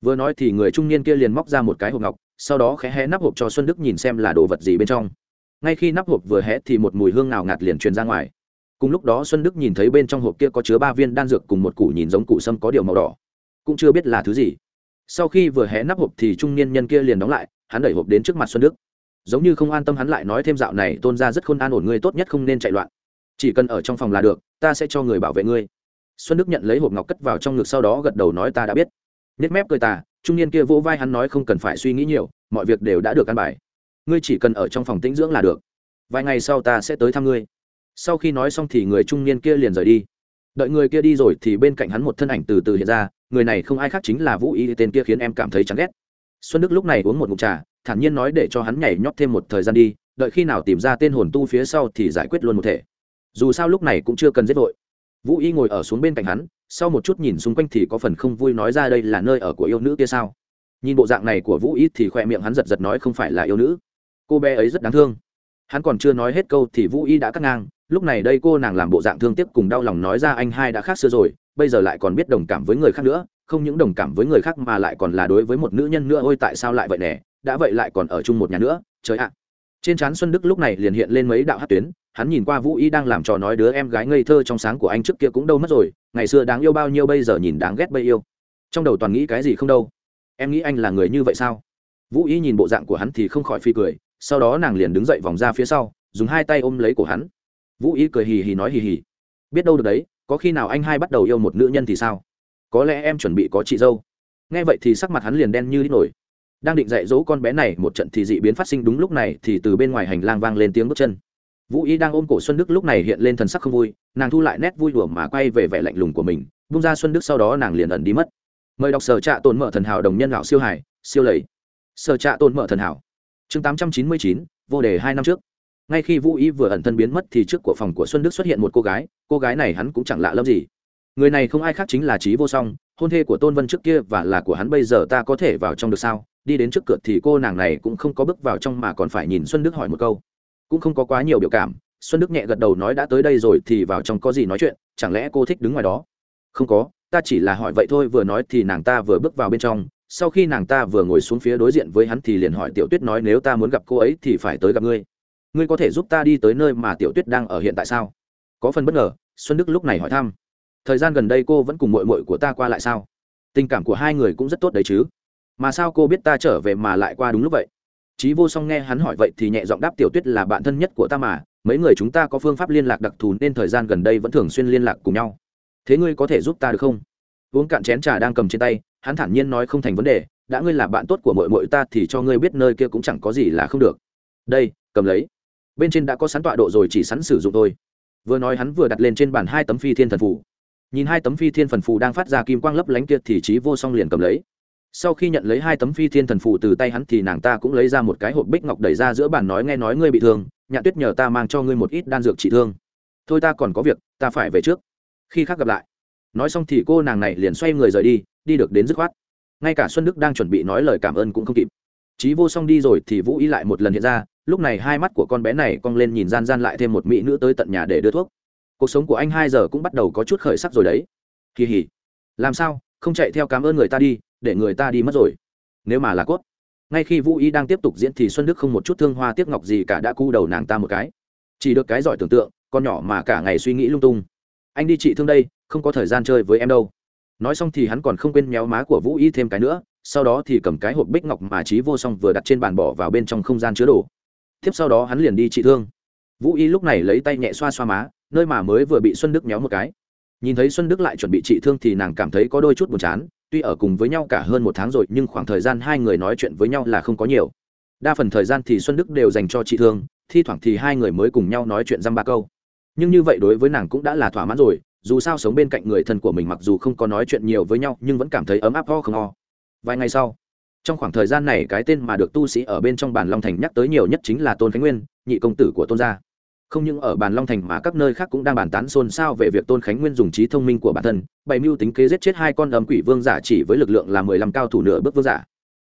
Vừa nói thì người trung niên kia liền móc ra một cái hộp ngọc, sau đó khẽ hé nắp hộp cho xuân đức nhìn xem là đồ vật gì bên trong. Ngay khi nắp hộp vừa hé thì một mùi hương nào ngạt liền truyền ra ngoài cùng lúc đó xuân đức nhìn thấy bên trong hộp kia có chứa ba viên đan dược cùng một củ nhìn giống củ sâm có điều màu đỏ. Cũng chưa biết là thứ gì. Sau khi vừa hé nắp hộp thì trung niên nhân kia liền đóng lại, hắn đẩy hộp đến trước mặt xuân đức. Giống như không an tâm hắn lại nói thêm dạo này, tôn ra rất khôn an ổn, ngươi tốt nhất không nên chạy loạn. Chỉ cần ở trong phòng là được, ta sẽ cho người bảo vệ ngươi. Xuân đức nhận lấy hộp ngọc cất vào trong ngực sau đó gật đầu nói ta đã biết. Nếp mép cười ta trung niên kia vỗ vai hắn nói không cần phải suy nghĩ nhiều, mọi việc đều đã được căn bài. Ngươi chỉ cần ở trong phòng tĩnh dưỡng là được. Vài ngày sau ta sẽ tới thăm ngươi sau khi nói xong thì người trung niên kia liền rời đi. Đợi người kia đi rồi thì bên cạnh hắn một thân ảnh từ từ hiện ra, người này không ai khác chính là vũ y, tên kia khiến em cảm thấy chán ghét. Xuân đức lúc này uống một ngụm trà, thản nhiên nói để cho hắn nhảy nhót thêm một thời gian đi, đợi khi nào tìm ra tên hồn tu phía sau thì giải quyết luôn một thể. Dù sao lúc này cũng chưa cần giết vội. Vũ y ngồi ở xuống bên cạnh hắn, sau một chút nhìn xung quanh thì có phần không vui nói ra đây là nơi ở của yêu nữ kia sao? Nhìn bộ dạng này của vũ y thì khoe miệng hắn giật giật nói không phải là yêu nữ. Cô bé ấy rất đáng thương. Hắn còn chưa nói hết câu thì vũ y đã cắt ngang lúc này đây cô nàng làm bộ dạng thương tiếc cùng đau lòng nói ra anh hai đã khác xưa rồi, bây giờ lại còn biết đồng cảm với người khác nữa, không những đồng cảm với người khác mà lại còn là đối với một nữ nhân nữa, ôi tại sao lại vậy nè, đã vậy lại còn ở chung một nhà nữa, trời ạ. Trên trán xuân đức lúc này liền hiện lên mấy đạo hát tuyến, hắn nhìn qua vũ y đang làm trò nói đứa em gái ngây thơ trong sáng của anh trước kia cũng đâu mất rồi, ngày xưa đáng yêu bao nhiêu bây giờ nhìn đáng ghét bây yêu trong đầu toàn nghĩ cái gì không đâu. Em nghĩ anh là người như vậy sao? Vũ y nhìn bộ dạng của hắn thì không khỏi phi cười, sau đó nàng liền đứng dậy vòng ra phía sau, dùng hai tay ôm lấy cổ hắn vũ y cười hì hì nói hì hì. Biết đâu được đấy, có khi nào anh hai bắt đầu yêu một nữ nhân thì sao? Có lẽ em chuẩn bị có chị dâu. Nghe vậy thì sắc mặt hắn liền đen như đít nổi. Đang định dạy dỗ con bé này, một trận thì dị biến phát sinh đúng lúc này thì từ bên ngoài hành lang vang lên tiếng bước chân. Vũ y đang ôm cổ xuân đức lúc này hiện lên thần sắc không vui, nàng thu lại nét vui đùa mà quay về vẻ lạnh lùng của mình bung ra xuân đức sau đó nàng liền ẩn đi mất. Mời đọc sở trạ tồn mở thần hảo đồng nhân lão siêu hải, siêu lầy. Sở trạ tồn mở thần hảo. Chương tám trăm chín mươi chín, vô đề hai năm trước ngay khi vũ y vừa ẩn thân biến mất thì trước của phòng của xuân đức xuất hiện một cô gái cô gái này hắn cũng chẳng lạ lẫm gì. Người này không ai khác chính là trí vô song, hôn thê của tôn vân trước kia và là của hắn bây giờ ta có thể vào trong được sao? Đi đến trước cửa thì cô nàng này cũng không có bước vào trong mà còn phải nhìn xuân đức hỏi một câu. Cũng không có quá nhiều biểu cảm, xuân đức nhẹ gật đầu nói đã tới đây rồi thì vào trong có gì nói chuyện, chẳng lẽ cô thích đứng ngoài đó? Không có, ta chỉ là hỏi vậy thôi, vừa nói thì nàng ta vừa bước vào bên trong, sau khi nàng ta vừa ngồi xuống phía đối diện với hắn thì liền hỏi tiểu tuyết nói nếu ta muốn gặp cô ấy thì phải tới gặp ngươi ngươi có thể giúp ta đi tới nơi mà tiểu tuyết đang ở hiện tại sao? Có phần bất ngờ, xuân đức lúc này hỏi thăm. Thời gian gần đây cô vẫn cùng mội mội của ta qua lại sao? Tình cảm của hai người cũng rất tốt đấy chứ? Mà sao cô biết ta trở về mà lại qua đúng lúc vậy? Chí vô song nghe hắn hỏi vậy thì nhẹ giọng đáp tiểu tuyết là bạn thân nhất của ta mà, mấy người chúng ta có phương pháp liên lạc đặc thù nên thời gian gần đây vẫn thường xuyên liên lạc cùng nhau. Thế ngươi có thể giúp ta được không? Uống cạn chén trà đang cầm trên tay, hắn thản nhiên nói không thành vấn đề, đã ngươi là bạn tốt của mội mội ta thì cho ngươi biết nơi kia cũng chẳng có gì là không được. Đây, cầm lấy bên trên đã có sẵn tọa độ rồi chỉ sẵn sử dụng thôi. Vừa nói hắn vừa đặt lên trên bàn hai tấm phi thiên thần phù. Nhìn hai tấm phi thiên thần phù đang phát ra kim quang lấp lánh kia thì trí vô song liền cầm lấy. Sau khi nhận lấy hai tấm phi thiên thần phù từ tay hắn thì nàng ta cũng lấy ra một cái hộp bích ngọc đẩy ra giữa bàn nói nghe nói ngươi bị thương, nhạn tuyết nhờ ta mang cho ngươi một ít đan dược trị thương. Thôi ta còn có việc, ta phải về trước. Khi khác gặp lại. Nói xong thì cô nàng này liền xoay người rời đi đi được đến dứt khoát. Ngay cả xuân đức đang chuẩn bị nói lời cảm ơn cũng không kịp. Trí vô song đi rồi thì vũ y lại một lần hiện ra lúc này hai mắt của con bé này cong lên nhìn gian gian lại thêm một mỹ nữ tới tận nhà để đưa thuốc. Cuộc sống của anh hai giờ cũng bắt đầu có chút khởi sắc rồi đấy. Kỳ hỉ. Làm sao? Không chạy theo cảm ơn người ta đi, để người ta đi mất rồi. Nếu mà là cốt. Ngay khi vũ y đang tiếp tục diễn thì xuân đức không một chút thương hoa tiếc ngọc gì cả đã cu đầu nàng ta một cái. Chỉ được cái giỏi tưởng tượng, con nhỏ mà cả ngày suy nghĩ lung tung. Anh đi trị thương đây, không có thời gian chơi với em đâu. Nói xong thì hắn còn không quên méo má của vũ y thêm cái nữa, sau đó thì cầm cái hộp bích ngọc mà trí vô song vừa đặt trên bàn bỏ vào bên trong không gian chứa đồ tiếp sau đó hắn liền đi trị thương. Vũ y lúc này lấy tay nhẹ xoa xoa má, nơi mà mới vừa bị xuân đức méo một cái. Nhìn thấy xuân đức lại chuẩn bị trị thương thì nàng cảm thấy có đôi chút buồn chán, tuy ở cùng với nhau cả hơn một tháng rồi, nhưng khoảng thời gian hai người nói chuyện với nhau là không có nhiều. Đa phần thời gian thì xuân đức đều dành cho trị thương, thi thoảng thì hai người mới cùng nhau nói chuyện dăm ba câu. Nhưng như vậy đối với nàng cũng đã là thỏa mãn rồi, dù sao sống bên cạnh người thân của mình mặc dù không có nói chuyện nhiều với nhau, nhưng vẫn cảm thấy ấm áp ho không ho. Vài ngày sau trong khoảng thời gian này cái tên mà được tu sĩ ở bên trong bàn long thành nhắc tới nhiều nhất chính là tôn khánh nguyên, nhị công tử của tôn gia. Không những ở bàn long thành mà các nơi khác cũng đang bàn tán xôn xao về việc tôn khánh nguyên dùng trí thông minh của bản thân, bày mưu tính kế giết chết hai con ấm quỷ vương giả chỉ với lực lượng là mười lăm cao thủ nửa bước vương giả.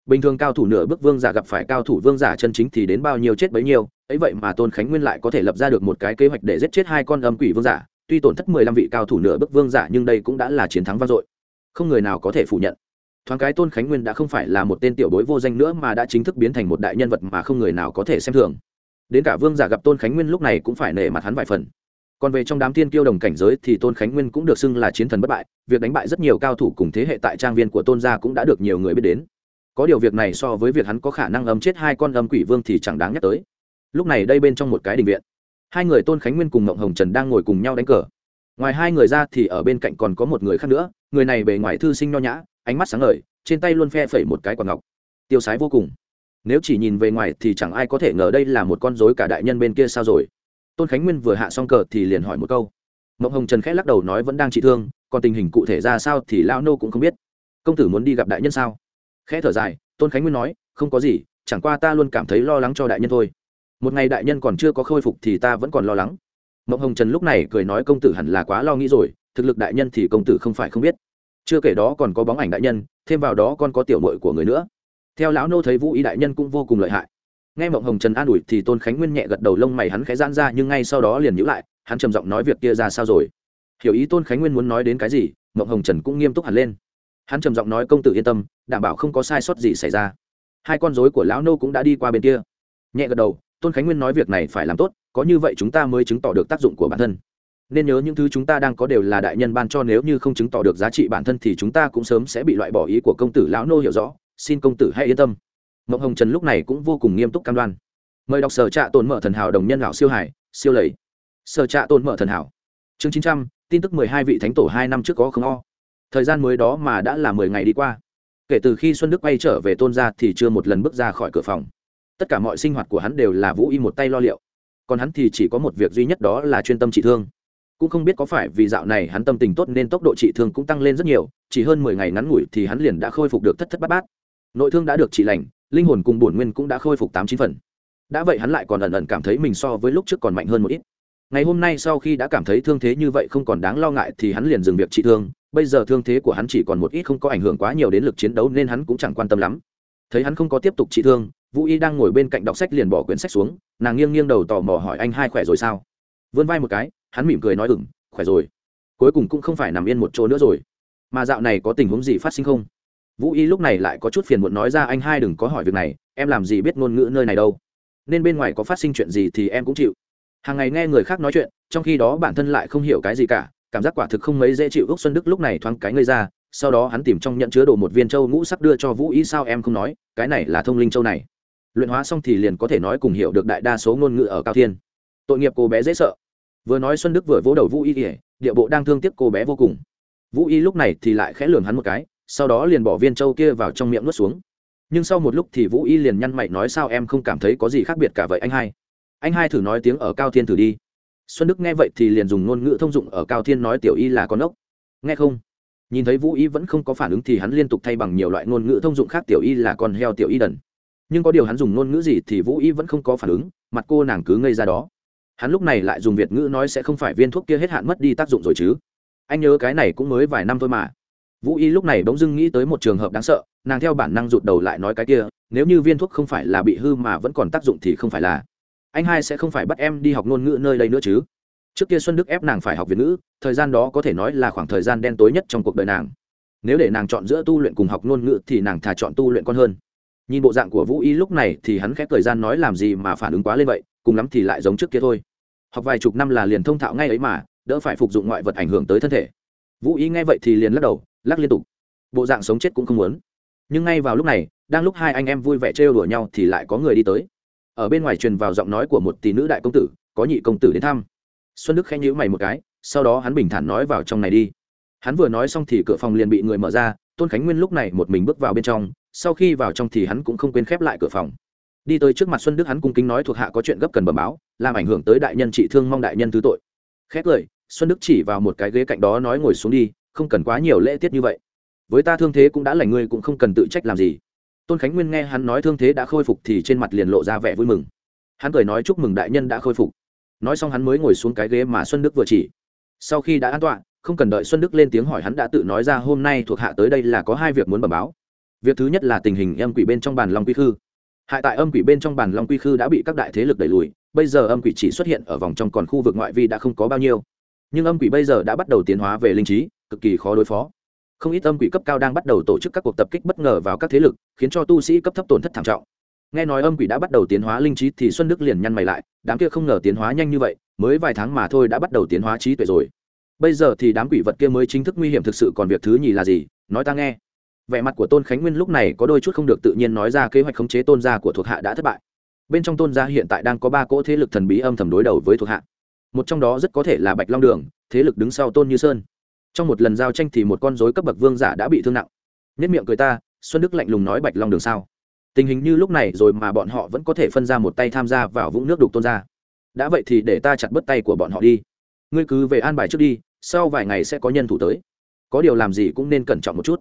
Bình thường cao thủ nửa bước vương giả gặp phải cao thủ vương giả chân chính thì đến bao nhiêu chết bấy nhiêu, ấy vậy mà tôn khánh nguyên lại có thể lập ra được một cái kế hoạch để giết chết hai con âm quỷ vương giả, tuy tổn thất mười lăm vị cao thủ nửa bước vương giả nhưng đây cũng đã là chiến thắng vang dội. Không người nào có thể phủ nhận thoáng cái tôn khánh nguyên đã không phải là một tên tiểu bối vô danh nữa mà đã chính thức biến thành một đại nhân vật mà không người nào có thể xem thường. Đến cả vương giả gặp tôn khánh nguyên lúc này cũng phải nể mặt hắn vài phần. Còn về trong đám tiên kiêu đồng cảnh giới thì tôn khánh nguyên cũng được xưng là chiến thần bất bại, việc đánh bại rất nhiều cao thủ cùng thế hệ tại trang viên của tôn gia cũng đã được nhiều người biết đến. Có điều việc này so với việc hắn có khả năng âm chết hai con âm quỷ vương thì chẳng đáng nhắc tới. Lúc này đây bên trong một cái đình viện, hai người tôn khánh nguyên cùng mộng hồng trần đang ngồi cùng nhau đánh cờ. Ngoài hai người ra thì ở bên cạnh còn có một người khác nữa, người này bề ngoài thư sinh nho nhã ánh mắt sáng ngời, trên tay luôn phe phẩy một cái quả ngọc. Tiêu sái vô cùng. Nếu chỉ nhìn về ngoài thì chẳng ai có thể ngờ đây là một con rối cả đại nhân bên kia sao rồi. Tôn khánh nguyên vừa hạ xong cờ thì liền hỏi một câu. Mộng hồng trần khẽ lắc đầu nói vẫn đang trị thương, còn tình hình cụ thể ra sao thì lao nô cũng không biết. Công tử muốn đi gặp đại nhân sao? Khẽ thở dài, tôn khánh nguyên nói, không có gì, chẳng qua ta luôn cảm thấy lo lắng cho đại nhân thôi. Một ngày đại nhân còn chưa có khôi phục thì ta vẫn còn lo lắng. Mộng hồng trần lúc này cười nói công tử hẳn là quá lo nghĩ rồi, thực lực đại nhân thì công tử không phải không biết chưa kể đó còn có bóng ảnh đại nhân, thêm vào đó còn có tiểu mội của người nữa. Theo lão nô thấy vũ ý đại nhân cũng vô cùng lợi hại. Nghe mộng hồng trần an ủi thì tôn khánh nguyên nhẹ gật đầu lông mày hắn khẽ gian ra, nhưng ngay sau đó liền nhữ lại, hắn trầm giọng nói việc kia ra sao rồi? Hiểu ý tôn khánh nguyên muốn nói đến cái gì, mộng hồng trần cũng nghiêm túc hẳn lên. Hắn trầm giọng nói công tử yên tâm, đảm bảo không có sai sót gì xảy ra. Hai con dối của lão nô cũng đã đi qua bên kia. Nhẹ gật đầu, tôn khánh nguyên nói việc này phải làm tốt, có như vậy chúng ta mới chứng tỏ được tác dụng của bản thân nên nhớ những thứ chúng ta đang có đều là đại nhân ban cho, nếu như không chứng tỏ được giá trị bản thân thì chúng ta cũng sớm sẽ bị loại bỏ ý của công tử lão nô hiểu rõ. Xin công tử hãy yên tâm. Mộng hồng trần lúc này cũng vô cùng nghiêm túc cam đoan. Mời đọc sở trạ tồn mở thần hảo đồng nhân lão siêu hải, siêu lầy. Sở trạ tồn mở thần hảo. Chương chín trăm, tin tức mười hai vị thánh tổ hai năm trước có không o. Thời gian mới đó mà đã là mười ngày đi qua. Kể từ khi xuân đức quay trở về tôn gia thì chưa một lần bước ra khỏi cửa phòng. Tất cả mọi sinh hoạt của hắn đều là vũ y một tay lo liệu. Còn hắn thì chỉ có một việc duy nhất đó là chuyên tâm trị thương cũng không biết có phải vì dạo này hắn tâm tình tốt nên tốc độ trị thương cũng tăng lên rất nhiều, chỉ hơn mười ngày ngắn ngủi thì hắn liền đã khôi phục được thất thất bát bát. Nội thương đã được trị lành, linh hồn cùng bổn nguyên cũng đã khôi phục tám chín phần. Đã vậy hắn lại còn ẩn ẩn cảm thấy mình so với lúc trước còn mạnh hơn một ít. Ngày hôm nay sau khi đã cảm thấy thương thế như vậy không còn đáng lo ngại thì hắn liền dừng việc trị thương, bây giờ thương thế của hắn chỉ còn một ít không có ảnh hưởng quá nhiều đến lực chiến đấu nên hắn cũng chẳng quan tâm lắm. Thấy hắn không có tiếp tục trị thương, vũ y đang ngồi bên cạnh đọc sách liền bỏ quyển sách xuống, nàng nghiêng nghiêng đầu tò mò hỏi anh hai khỏe rồi sao? Vươn vai một cái hắn mỉm cười nói ừng khỏe rồi. Cuối cùng cũng không phải nằm yên một chỗ nữa rồi. Mà dạo này có tình huống gì phát sinh không? Vũ y lúc này lại có chút phiền muộn nói ra, anh hai đừng có hỏi việc này, em làm gì biết ngôn ngữ nơi này đâu. Nên bên ngoài có phát sinh chuyện gì thì em cũng chịu. Hàng ngày nghe người khác nói chuyện, trong khi đó bản thân lại không hiểu cái gì cả, cảm giác quả thực không mấy dễ chịu. Ước xuân đức lúc này thoáng cái ngây ra, sau đó hắn tìm trong nhận chứa đồ một viên châu ngũ sắc đưa cho vũ Y, sao em không nói? Cái này là thông linh châu này. Luyện hóa xong thì liền có thể nói cùng hiểu được đại đa số ngôn ngữ ở cao thiên. Tội nghiệp cô bé dễ sợ vừa nói xuân đức vừa vỗ đầu vũ y ỉa địa bộ đang thương tiếc cô bé vô cùng. Vũ y lúc này thì lại khẽ lường hắn một cái, sau đó liền bỏ viên châu kia vào trong miệng nuốt xuống. Nhưng sau một lúc thì vũ y liền nhăn mày nói sao em không cảm thấy có gì khác biệt cả vậy anh hai? Anh hai thử nói tiếng ở cao thiên thử đi. Xuân đức nghe vậy thì liền dùng ngôn ngữ thông dụng ở cao thiên nói tiểu y là con ốc. Nghe không? Nhìn thấy vũ y vẫn không có phản ứng thì hắn liên tục thay bằng nhiều loại ngôn ngữ thông dụng khác tiểu y là con heo tiểu y đần. Nhưng có điều hắn dùng ngôn ngữ gì thì vũ y vẫn không có phản ứng, mặt cô nàng cứ ngây ra đó hắn lúc này lại dùng việt ngữ nói sẽ không phải viên thuốc kia hết hạn mất đi tác dụng rồi chứ. Anh nhớ cái này cũng mới vài năm thôi mà. Vũ y lúc này bỗng dưng nghĩ tới một trường hợp đáng sợ, nàng theo bản năng rụt đầu lại nói cái kia, nếu như viên thuốc không phải là bị hư mà vẫn còn tác dụng thì không phải là. Anh hai sẽ không phải bắt em đi học ngôn ngữ nơi đây nữa chứ. Trước kia xuân đức ép nàng phải học việt ngữ, thời gian đó có thể nói là khoảng thời gian đen tối nhất trong cuộc đời nàng. Nếu để nàng chọn giữa tu luyện cùng học ngôn ngữ thì nàng thà chọn tu luyện con hơn. Nhìn bộ dạng của vũ y lúc này thì hắn khép thời gian nói làm gì mà phản ứng quá lên vậy, cùng lắm thì lại giống trước kia thôi học vài chục năm là liền thông thạo ngay ấy mà, đỡ phải phục dụng ngoại vật ảnh hưởng tới thân thể. Vũ y nghe vậy thì liền lắc đầu, lắc liên tục. Bộ dạng sống chết cũng không muốn. Nhưng ngay vào lúc này, đang lúc hai anh em vui vẻ trêu đùa nhau thì lại có người đi tới. Ở bên ngoài truyền vào giọng nói của một tỷ nữ đại công tử, có nhị công tử đến thăm. Xuân đức khẽ nhíu mày một cái, sau đó hắn bình thản nói vào trong này đi. Hắn vừa nói xong thì cửa phòng liền bị người mở ra, tôn khánh nguyên lúc này một mình bước vào bên trong, sau khi vào trong thì hắn cũng không quên khép lại cửa phòng đi tới trước mặt xuân đức hắn cung kính nói thuộc hạ có chuyện gấp cần bẩm báo, làm ảnh hưởng tới đại nhân trị thương mong đại nhân thứ tội. Khét lời xuân đức chỉ vào một cái ghế cạnh đó nói ngồi xuống đi, không cần quá nhiều lễ tiết như vậy. Với ta thương thế cũng đã lành ngươi cũng không cần tự trách làm gì. Tôn khánh nguyên nghe hắn nói thương thế đã khôi phục thì trên mặt liền lộ ra vẻ vui mừng. Hắn cười nói chúc mừng đại nhân đã khôi phục. Nói xong hắn mới ngồi xuống cái ghế mà xuân đức vừa chỉ. Sau khi đã an tọa, không cần đợi xuân đức lên tiếng hỏi hắn đã tự nói ra hôm nay thuộc hạ tới đây là có hai việc muốn bẩm báo. Việc thứ nhất là tình hình em quỷ bên trong bàn long quy khư hại tại âm quỷ bên trong bản long quy khư đã bị các đại thế lực đẩy lùi, bây giờ âm quỷ chỉ xuất hiện ở vòng trong còn khu vực ngoại vi đã không có bao nhiêu. Nhưng âm quỷ bây giờ đã bắt đầu tiến hóa về linh trí, cực kỳ khó đối phó. Không ít âm quỷ cấp cao đang bắt đầu tổ chức các cuộc tập kích bất ngờ vào các thế lực, khiến cho tu sĩ cấp thấp tổn thất thảm trọng. Nghe nói âm quỷ đã bắt đầu tiến hóa linh trí thì xuân đức liền nhăn mày lại, đám kia không ngờ tiến hóa nhanh như vậy, mới vài tháng mà thôi đã bắt đầu tiến hóa trí tuệ rồi. Bây giờ thì đám quỷ vật kia mới chính thức nguy hiểm thực sự còn việc thứ nhì là gì? Nói ta nghe vẻ mặt của tôn khánh nguyên lúc này có đôi chút không được tự nhiên nói ra kế hoạch khống chế tôn gia của thuộc hạ đã thất bại bên trong tôn gia hiện tại đang có ba cỗ thế lực thần bí âm thầm đối đầu với thuộc hạ một trong đó rất có thể là bạch long đường thế lực đứng sau tôn như sơn trong một lần giao tranh thì một con dối cấp bậc vương giả đã bị thương nặng nhất miệng cười ta xuân đức lạnh lùng nói bạch long đường sao tình hình như lúc này rồi mà bọn họ vẫn có thể phân ra một tay tham gia vào vũng nước đục tôn gia đã vậy thì để ta chặt bớt tay của bọn họ đi ngươi cứ về an bài trước đi sau vài ngày sẽ có nhân thủ tới có điều làm gì cũng nên cẩn trọng một chút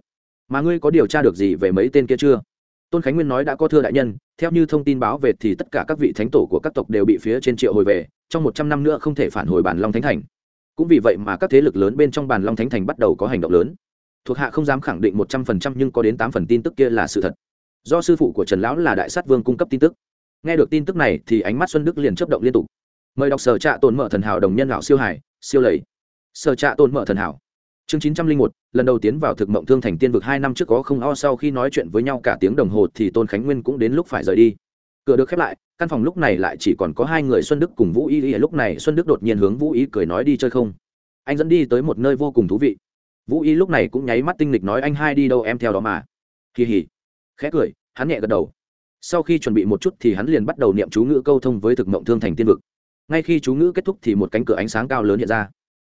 mà ngươi có điều tra được gì về mấy tên kia chưa? Tôn khánh nguyên nói đã có thưa đại nhân, theo như thông tin báo về thì tất cả các vị thánh tổ của các tộc đều bị phía trên triệu hồi về, trong một trăm năm nữa không thể phản hồi bản long thánh thành. Cũng vì vậy mà các thế lực lớn bên trong bản long thánh thành bắt đầu có hành động lớn. Thuộc hạ không dám khẳng định một trăm phần trăm nhưng có đến tám phần tin tức kia là sự thật. Do sư phụ của trần lão là đại sát vương cung cấp tin tức. Nghe được tin tức này thì ánh mắt xuân đức liền chấp động liên tục. Mời đọc sở trạ tồn mở thần hảo đồng nhân lão siêu hải siêu lầy. Sở trạ tồn mở thần hảo chương chín trăm linh một, lần đầu tiến vào thực mộng thương thành tiên vực hai năm trước có không o sau khi nói chuyện với nhau cả tiếng đồng hồ thì tôn khánh nguyên cũng đến lúc phải rời đi. Cửa được khép lại, căn phòng lúc này lại chỉ còn có hai người xuân đức cùng vũ y lúc này xuân đức đột nhiên hướng vũ y cười nói đi chơi không? Anh dẫn đi tới một nơi vô cùng thú vị. Vũ y lúc này cũng nháy mắt tinh lịch nói anh hai đi đâu em theo đó mà. Kỳ hỉ. Khẽ cười, hắn nhẹ gật đầu. Sau khi chuẩn bị một chút thì hắn liền bắt đầu niệm chú ngữ câu thông với thực mộng thương thành tiên vực. Ngay khi chú ngữ kết thúc thì một cánh cửa ánh sáng cao lớn hiện ra.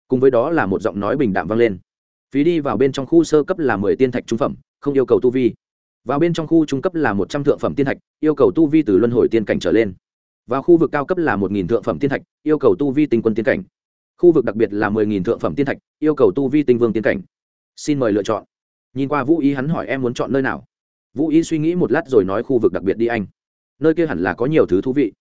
Cùng với đó là một giọng nói bình đạm vang lên phí đi vào bên trong khu sơ cấp là mười tiên thạch trung phẩm, không yêu cầu tu vi. Vào bên trong khu trung cấp là một trăm thượng phẩm tiên thạch, yêu cầu tu vi từ luân hồi tiên cảnh trở lên. Vào khu vực cao cấp là một nghìn thượng phẩm tiên thạch, yêu cầu tu vi tinh quân tiên cảnh. Khu vực đặc biệt là mười nghìn thượng phẩm tiên thạch, yêu cầu tu vi tinh vương tiên cảnh. Xin mời lựa chọn. Nhìn qua vũ ý hắn hỏi em muốn chọn nơi nào. Vũ ý suy nghĩ một lát rồi nói khu vực đặc biệt đi anh. Nơi kia hẳn là có nhiều thứ thú vị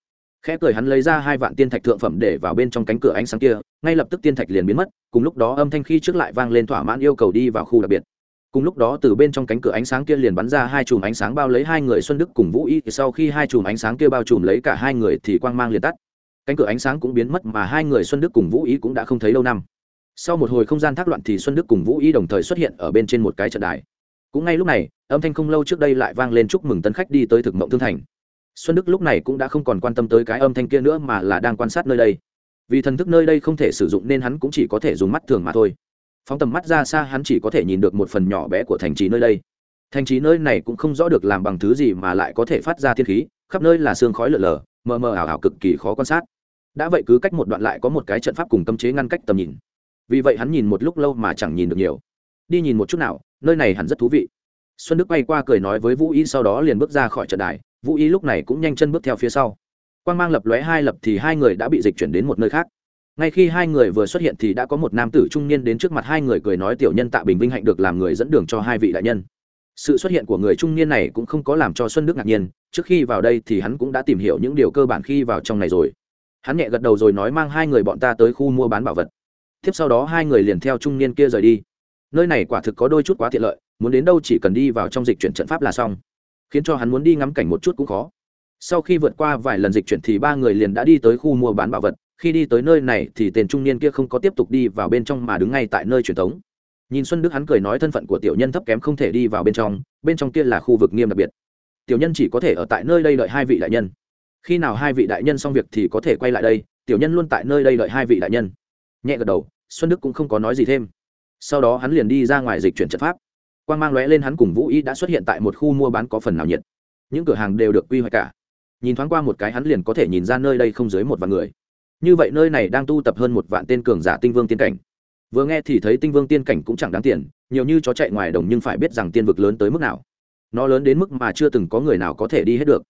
khẽ cười hắn lấy ra hai vạn tiên thạch thượng phẩm để vào bên trong cánh cửa ánh sáng kia, ngay lập tức tiên thạch liền biến mất, cùng lúc đó âm thanh khi trước lại vang lên thỏa mãn yêu cầu đi vào khu đặc biệt. Cùng lúc đó từ bên trong cánh cửa ánh sáng kia liền bắn ra hai chùm ánh sáng bao lấy hai người xuân đức cùng vũ y sau khi hai chùm ánh sáng kia bao trùm lấy cả hai người thì quang mang liền tắt. Cánh cửa ánh sáng cũng biến mất mà hai người xuân đức cùng vũ y cũng đã không thấy lâu năm. Sau một hồi không gian thác loạn thì xuân đức cùng vũ y đồng thời xuất hiện ở bên trên một cái trận đài. Cũng ngay lúc này, âm thanh không lâu trước đây lại vang lên chúc mừng tân khách đi tới thực mộng thương thành xuân đức lúc này cũng đã không còn quan tâm tới cái âm thanh kia nữa mà là đang quan sát nơi đây. Vì thần thức nơi đây không thể sử dụng nên hắn cũng chỉ có thể dùng mắt thường mà thôi. Phóng tầm mắt ra xa hắn chỉ có thể nhìn được một phần nhỏ bé của thành trì nơi đây. Thành trì nơi này cũng không rõ được làm bằng thứ gì mà lại có thể phát ra thiên khí, khắp nơi là sương khói lở lở, mờ mờ ảo ảo cực kỳ khó quan sát. Đã vậy cứ cách một đoạn lại có một cái trận pháp cùng cấm chế ngăn cách tầm nhìn. Vì vậy hắn nhìn một lúc lâu mà chẳng nhìn được nhiều. Đi nhìn một chút nào, nơi này hẳn rất thú vị. Xuân đức bay qua cười nói với vũ y sau đó liền bước ra khỏi trận đài vũ y lúc này cũng nhanh chân bước theo phía sau. Quan g mang lập lóe hai lập thì hai người đã bị dịch chuyển đến một nơi khác. Ngay khi hai người vừa xuất hiện thì đã có một nam tử trung niên đến trước mặt hai người cười nói, tiểu nhân tạ bình vinh hạnh được làm người dẫn đường cho hai vị đại nhân. Sự xuất hiện của người trung niên này cũng không có làm cho xuân đức ngạc nhiên, trước khi vào đây thì hắn cũng đã tìm hiểu những điều cơ bản khi vào trong này rồi. Hắn nhẹ gật đầu rồi nói, mang hai người bọn ta tới khu mua bán bảo vật. Tiếp sau đó hai người liền theo trung niên kia rời đi. Nơi này quả thực có đôi chút quá tiện lợi, muốn đến đâu chỉ cần đi vào trong dịch chuyển trận pháp là xong khiến cho hắn muốn đi ngắm cảnh một chút cũng khó. Sau khi vượt qua vài lần dịch chuyển thì ba người liền đã đi tới khu mua bán bảo vật. Khi đi tới nơi này thì tên trung niên kia không có tiếp tục đi vào bên trong mà đứng ngay tại nơi truyền thống. Nhìn xuân đức hắn cười nói thân phận của tiểu nhân thấp kém không thể đi vào bên trong bên trong kia là khu vực nghiêm đặc biệt. Tiểu nhân chỉ có thể ở tại nơi đây đợi hai vị đại nhân. Khi nào hai vị đại nhân xong việc thì có thể quay lại đây, tiểu nhân luôn tại nơi đây đợi hai vị đại nhân. Nhẹ gật đầu, xuân đức cũng không có nói gì thêm. Sau đó hắn liền đi ra ngoài dịch chuyển trận pháp quan g mang lóe lên hắn cùng vũ y đã xuất hiện tại một khu mua bán có phần nào nhiệt. Những cửa hàng đều được quy hoạch cả. Nhìn thoáng qua một cái hắn liền có thể nhìn ra nơi đây không dưới một vạn người. Như vậy nơi này đang tu tập hơn một vạn tên cường giả tinh vương tiên cảnh. Vừa nghe thì thấy tinh vương tiên cảnh cũng chẳng đáng tiền, nhiều như chó chạy ngoài đồng nhưng phải biết rằng tiên vực lớn tới mức nào. Nó lớn đến mức mà chưa từng có người nào có thể đi hết được.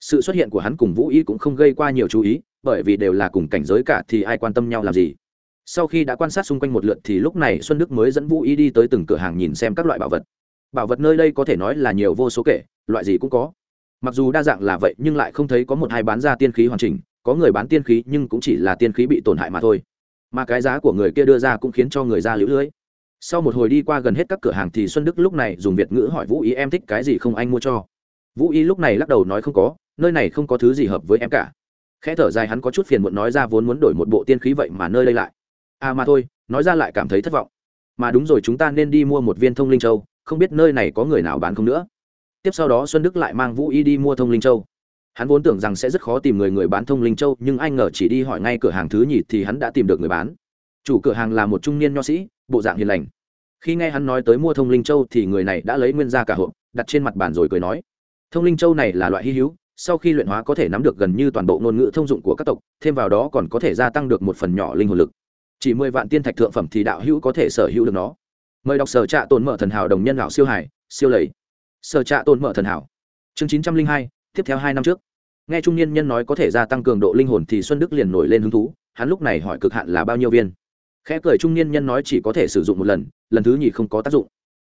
Sự xuất hiện của hắn cùng vũ y cũng không gây qua nhiều chú ý, bởi vì đều là cùng cảnh giới cả thì ai quan tâm nhau làm gì? Sau khi đã quan sát xung quanh một lượt thì lúc này xuân đức mới dẫn vũ y đi tới từng cửa hàng nhìn xem các loại bảo vật. Bảo vật nơi đây có thể nói là nhiều vô số kể, loại gì cũng có. Mặc dù đa dạng là vậy nhưng lại không thấy có một hai bán ra tiên khí hoàn chỉnh, có người bán tiên khí nhưng cũng chỉ là tiên khí bị tổn hại mà thôi. Mà cái giá của người kia đưa ra cũng khiến cho người ra lũ lưỡi. sau một hồi đi qua gần hết các cửa hàng thì xuân đức lúc này dùng việt ngữ hỏi vũ ý em thích cái gì không anh mua cho. Vũ Y lúc này lắc đầu nói không có, nơi này không có thứ gì hợp với em cả. Khẽ thở dài hắn có chút phiền muộn nói ra vốn muốn đổi một bộ tiên khí vậy mà nơi đây lại à mà thôi, nói ra lại cảm thấy thất vọng. Mà đúng rồi, chúng ta nên đi mua một viên thông linh châu, không biết nơi này có người nào bán không nữa. Tiếp sau đó xuân đức lại mang vũ y đi mua thông linh châu. Hắn vốn tưởng rằng sẽ rất khó tìm người người bán thông linh châu, nhưng anh ngờ chỉ đi hỏi ngay cửa hàng thứ nhì thì hắn đã tìm được người bán. Chủ cửa hàng là một trung niên nho sĩ, bộ dạng hiền lành. Khi nghe hắn nói tới mua thông linh châu thì người này đã lấy nguyên ra cả hộp, đặt trên mặt bàn rồi cười nói, thông linh châu này là loại hy hữu, sau khi luyện hóa có thể nắm được gần như toàn bộ ngôn ngữ thông dụng của các tộc, thêm vào đó còn có thể gia tăng được một phần nhỏ linh hồn lực chỉ mười vạn tiên thạch thượng phẩm thì đạo hữu có thể sở hữu được nó. Mời đọc sở trạ tồn mở thần hảo đồng nhân lão siêu hải, siêu lầy. Sở trạ tồn mở thần hảo. Chương chín trăm linh hai, tiếp theo hai năm trước. Nghe trung niên nhân nói có thể gia tăng cường độ linh hồn thì xuân đức liền nổi lên hứng thú, hắn lúc này hỏi cực hạn là bao nhiêu viên. Khẽ cười trung niên nhân nói chỉ có thể sử dụng một lần lần thứ nhì không có tác dụng.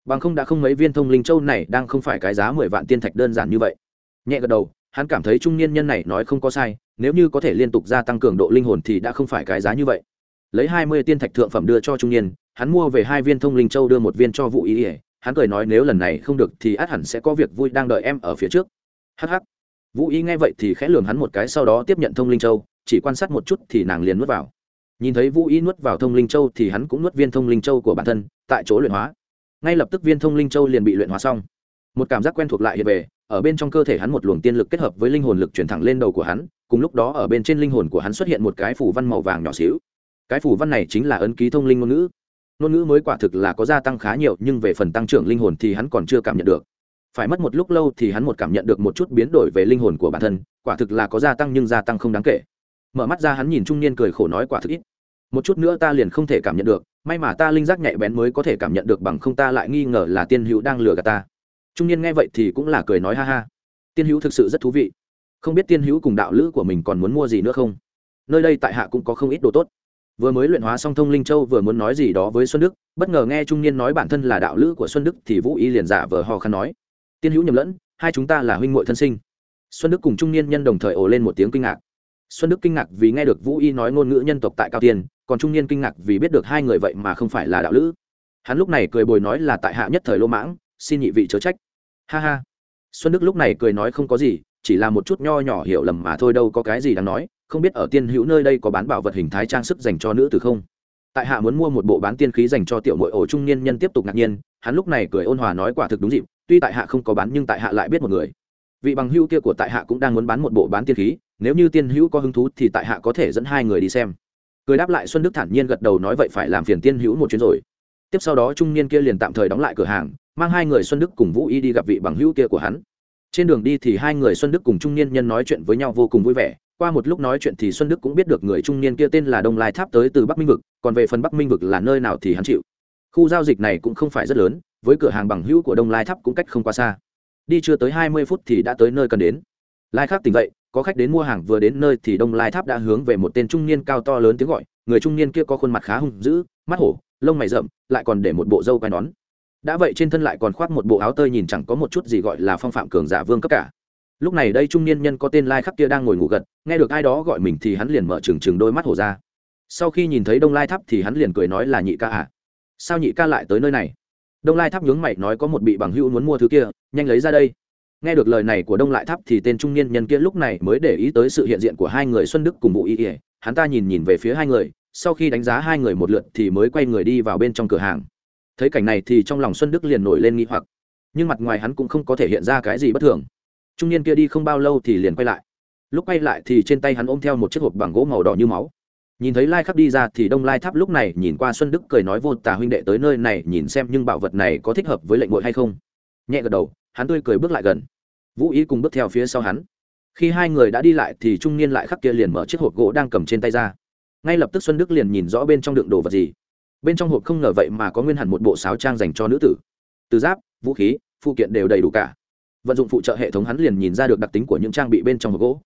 Bằng không đã không mấy viên thông linh châu này đang không phải cái giá mười vạn tiên thạch đơn giản như vậy. Nhẹ gật đầu, hắn cảm thấy trung niên nhân này nói không có sai, nếu như có thể liên tục gia tăng cường độ linh hồn thì đã không phải cái giá như vậy lấy hai mươi tiên thạch thượng phẩm đưa cho trung niên, hắn mua về hai viên thông linh châu đưa một viên cho vũ ý ỉa hắn cười nói nếu lần này không được thì át hẳn sẽ có việc vui đang đợi em ở phía trước. Hh vũ y nghe vậy thì khẽ lường hắn một cái sau đó tiếp nhận thông linh châu, chỉ quan sát một chút thì nàng liền nuốt vào. Nhìn thấy vũ y nuốt vào thông linh châu thì hắn cũng nuốt viên thông linh châu của bản thân, tại chỗ luyện hóa. Ngay lập tức viên thông linh châu liền bị luyện hóa xong. Một cảm giác quen thuộc lại hiện về, ở bên trong cơ thể hắn một luồng tiên lực kết hợp với linh hồn lực chuyển thẳng lên đầu của hắn, cùng lúc đó ở bên trên linh hồn của hắn xuất hiện một cái phủ văn màu vàng nhỏ xíu cái phủ văn này chính là ấn ký thông linh ngôn ngữ. Ngôn ngữ mới quả thực là có gia tăng khá nhiều, nhưng về phần tăng trưởng linh hồn thì hắn còn chưa cảm nhận được. Phải mất một lúc lâu thì hắn một cảm nhận được một chút biến đổi về linh hồn của bản thân, quả thực là có gia tăng nhưng gia tăng không đáng kể. Mở mắt ra hắn nhìn trung niên cười khổ nói quả thực ít. Một chút nữa ta liền không thể cảm nhận được, may mà ta linh giác nhạy bén mới có thể cảm nhận được bằng không ta lại nghi ngờ là tiên hữu đang lừa gạt ta. Trung niên nghe vậy thì cũng là cười nói ha ha. Tiên hữu thực sự rất thú vị. Không biết tiên hữu cùng đạo lữ của mình còn muốn mua gì nữa không? Nơi đây tại hạ cũng có không ít đồ tốt vừa mới luyện hóa xong thông linh châu vừa muốn nói gì đó với xuân đức, bất ngờ nghe trung niên nói bản thân là đạo lữ của xuân đức thì vũ y liền giả vờ ho khăn nói. Tiên hữu nhầm lẫn, hai chúng ta là huynh muội thân sinh. Xuân đức cùng trung niên nhân đồng thời ồ lên một tiếng kinh ngạc. Xuân đức kinh ngạc vì nghe được vũ y nói ngôn ngữ nhân tộc tại cao tiên, còn trung niên kinh ngạc vì biết được hai người vậy mà không phải là đạo lữ. Hắn lúc này cười bồi nói là tại hạ nhất thời lô mãng, xin nhị vị chớ trách. Ha ha. Xuân đức lúc này cười nói không có gì, chỉ là một chút nho nhỏ hiểu lầm mà thôi, đâu có cái gì đáng nói không biết ở tiên hữu nơi đây có bán bảo vật hình thái trang sức dành cho nữ tử không? Tại hạ muốn mua một bộ bán tiên khí dành cho tiểu mội ổ trung niên nhân tiếp tục ngạc nhiên, hắn lúc này cười ôn hòa nói quả thực đúng dịp, tuy tại hạ không có bán nhưng tại hạ lại biết một người. Vị bằng hữu kia của tại hạ cũng đang muốn bán một bộ bán tiên khí, nếu như tiên hữu có hứng thú thì tại hạ có thể dẫn hai người đi xem. Cười đáp lại xuân đức thản nhiên gật đầu nói vậy phải làm phiền tiên hữu một chuyến rồi. Tiếp sau đó trung niên kia liền tạm thời đóng lại cửa hàng, mang hai người xuân đức cùng vũ y đi gặp vị bằng hữu kia của hắn. Trên đường đi thì hai người xuân đức cùng trung niên nhân nói chuyện với nhau vô cùng vui vẻ qua một lúc nói chuyện thì xuân đức cũng biết được người trung niên kia tên là đông lai tháp tới từ bắc minh vực, còn về phần bắc minh vực là nơi nào thì hắn chịu. Khu giao dịch này cũng không phải rất lớn, với cửa hàng bằng hữu của đông lai tháp cũng cách không quá xa. Đi chưa tới hai mươi phút thì đã tới nơi cần đến. Lai khác tỉnh vậy có khách đến mua hàng, vừa đến nơi thì đông lai tháp đã hướng về một tên trung niên cao to lớn tiếng gọi. Người trung niên kia có khuôn mặt khá hung dữ, mắt hổ, lông mày rậm, lại còn để một bộ râu quai nón. Đã vậy trên thân lại còn khoác một bộ áo tơi nhìn chẳng có một chút gì gọi là phong phạm cường giả vương cấp cả lúc này đây trung niên nhân có tên lai khắc kia đang ngồi ngủ gật, nghe được ai đó gọi mình thì hắn liền mở trừng trừng đôi mắt hổ ra. Sau khi nhìn thấy đông lai tháp thì hắn liền cười nói là nhị ca à. Sao nhị ca lại tới nơi này? Đông lai tháp nhướng mày nói có một bị bằng hữu muốn mua thứ kia, nhanh lấy ra đây. Nghe được lời này của đông lại tháp thì tên trung niên nhân kia lúc này mới để ý tới sự hiện diện của hai người xuân đức cùng vũ y ỉa hắn ta nhìn nhìn về phía hai người, sau khi đánh giá hai người một lượt thì mới quay người đi vào bên trong cửa hàng. Thấy cảnh này thì trong lòng xuân đức liền nổi lên nghi hoặc, nhưng mặt ngoài hắn cũng không có thể hiện ra cái gì bất thường trung niên kia đi không bao lâu thì liền quay lại. Lúc quay lại thì trên tay hắn ôm theo một chiếc hộp bằng gỗ màu đỏ như máu. Nhìn thấy lai khắc đi ra thì đông lai tháp lúc này nhìn qua xuân đức cười nói vô tà huynh đệ tới nơi này nhìn xem nhưng bảo vật này có thích hợp với lệnh ngội hay không. Nhẹ gật đầu, hắn tươi cười bước lại gần. Vũ ý cùng bước theo phía sau hắn. Khi hai người đã đi lại thì trung niên lại khắc kia liền mở chiếc hộp gỗ đang cầm trên tay ra. Ngay lập tức xuân đức liền nhìn rõ bên trong đựng đồ vật gì. Bên trong hộp không ngờ vậy mà có nguyên hẳn một bộ sáo trang dành cho nữ tử. Từ giáp, vũ khí, phụ kiện đều đầy đủ cả vận dụng phụ trợ hệ thống hắn liền nhìn ra được đặc tính của những trang bị bên trong hộp gỗ.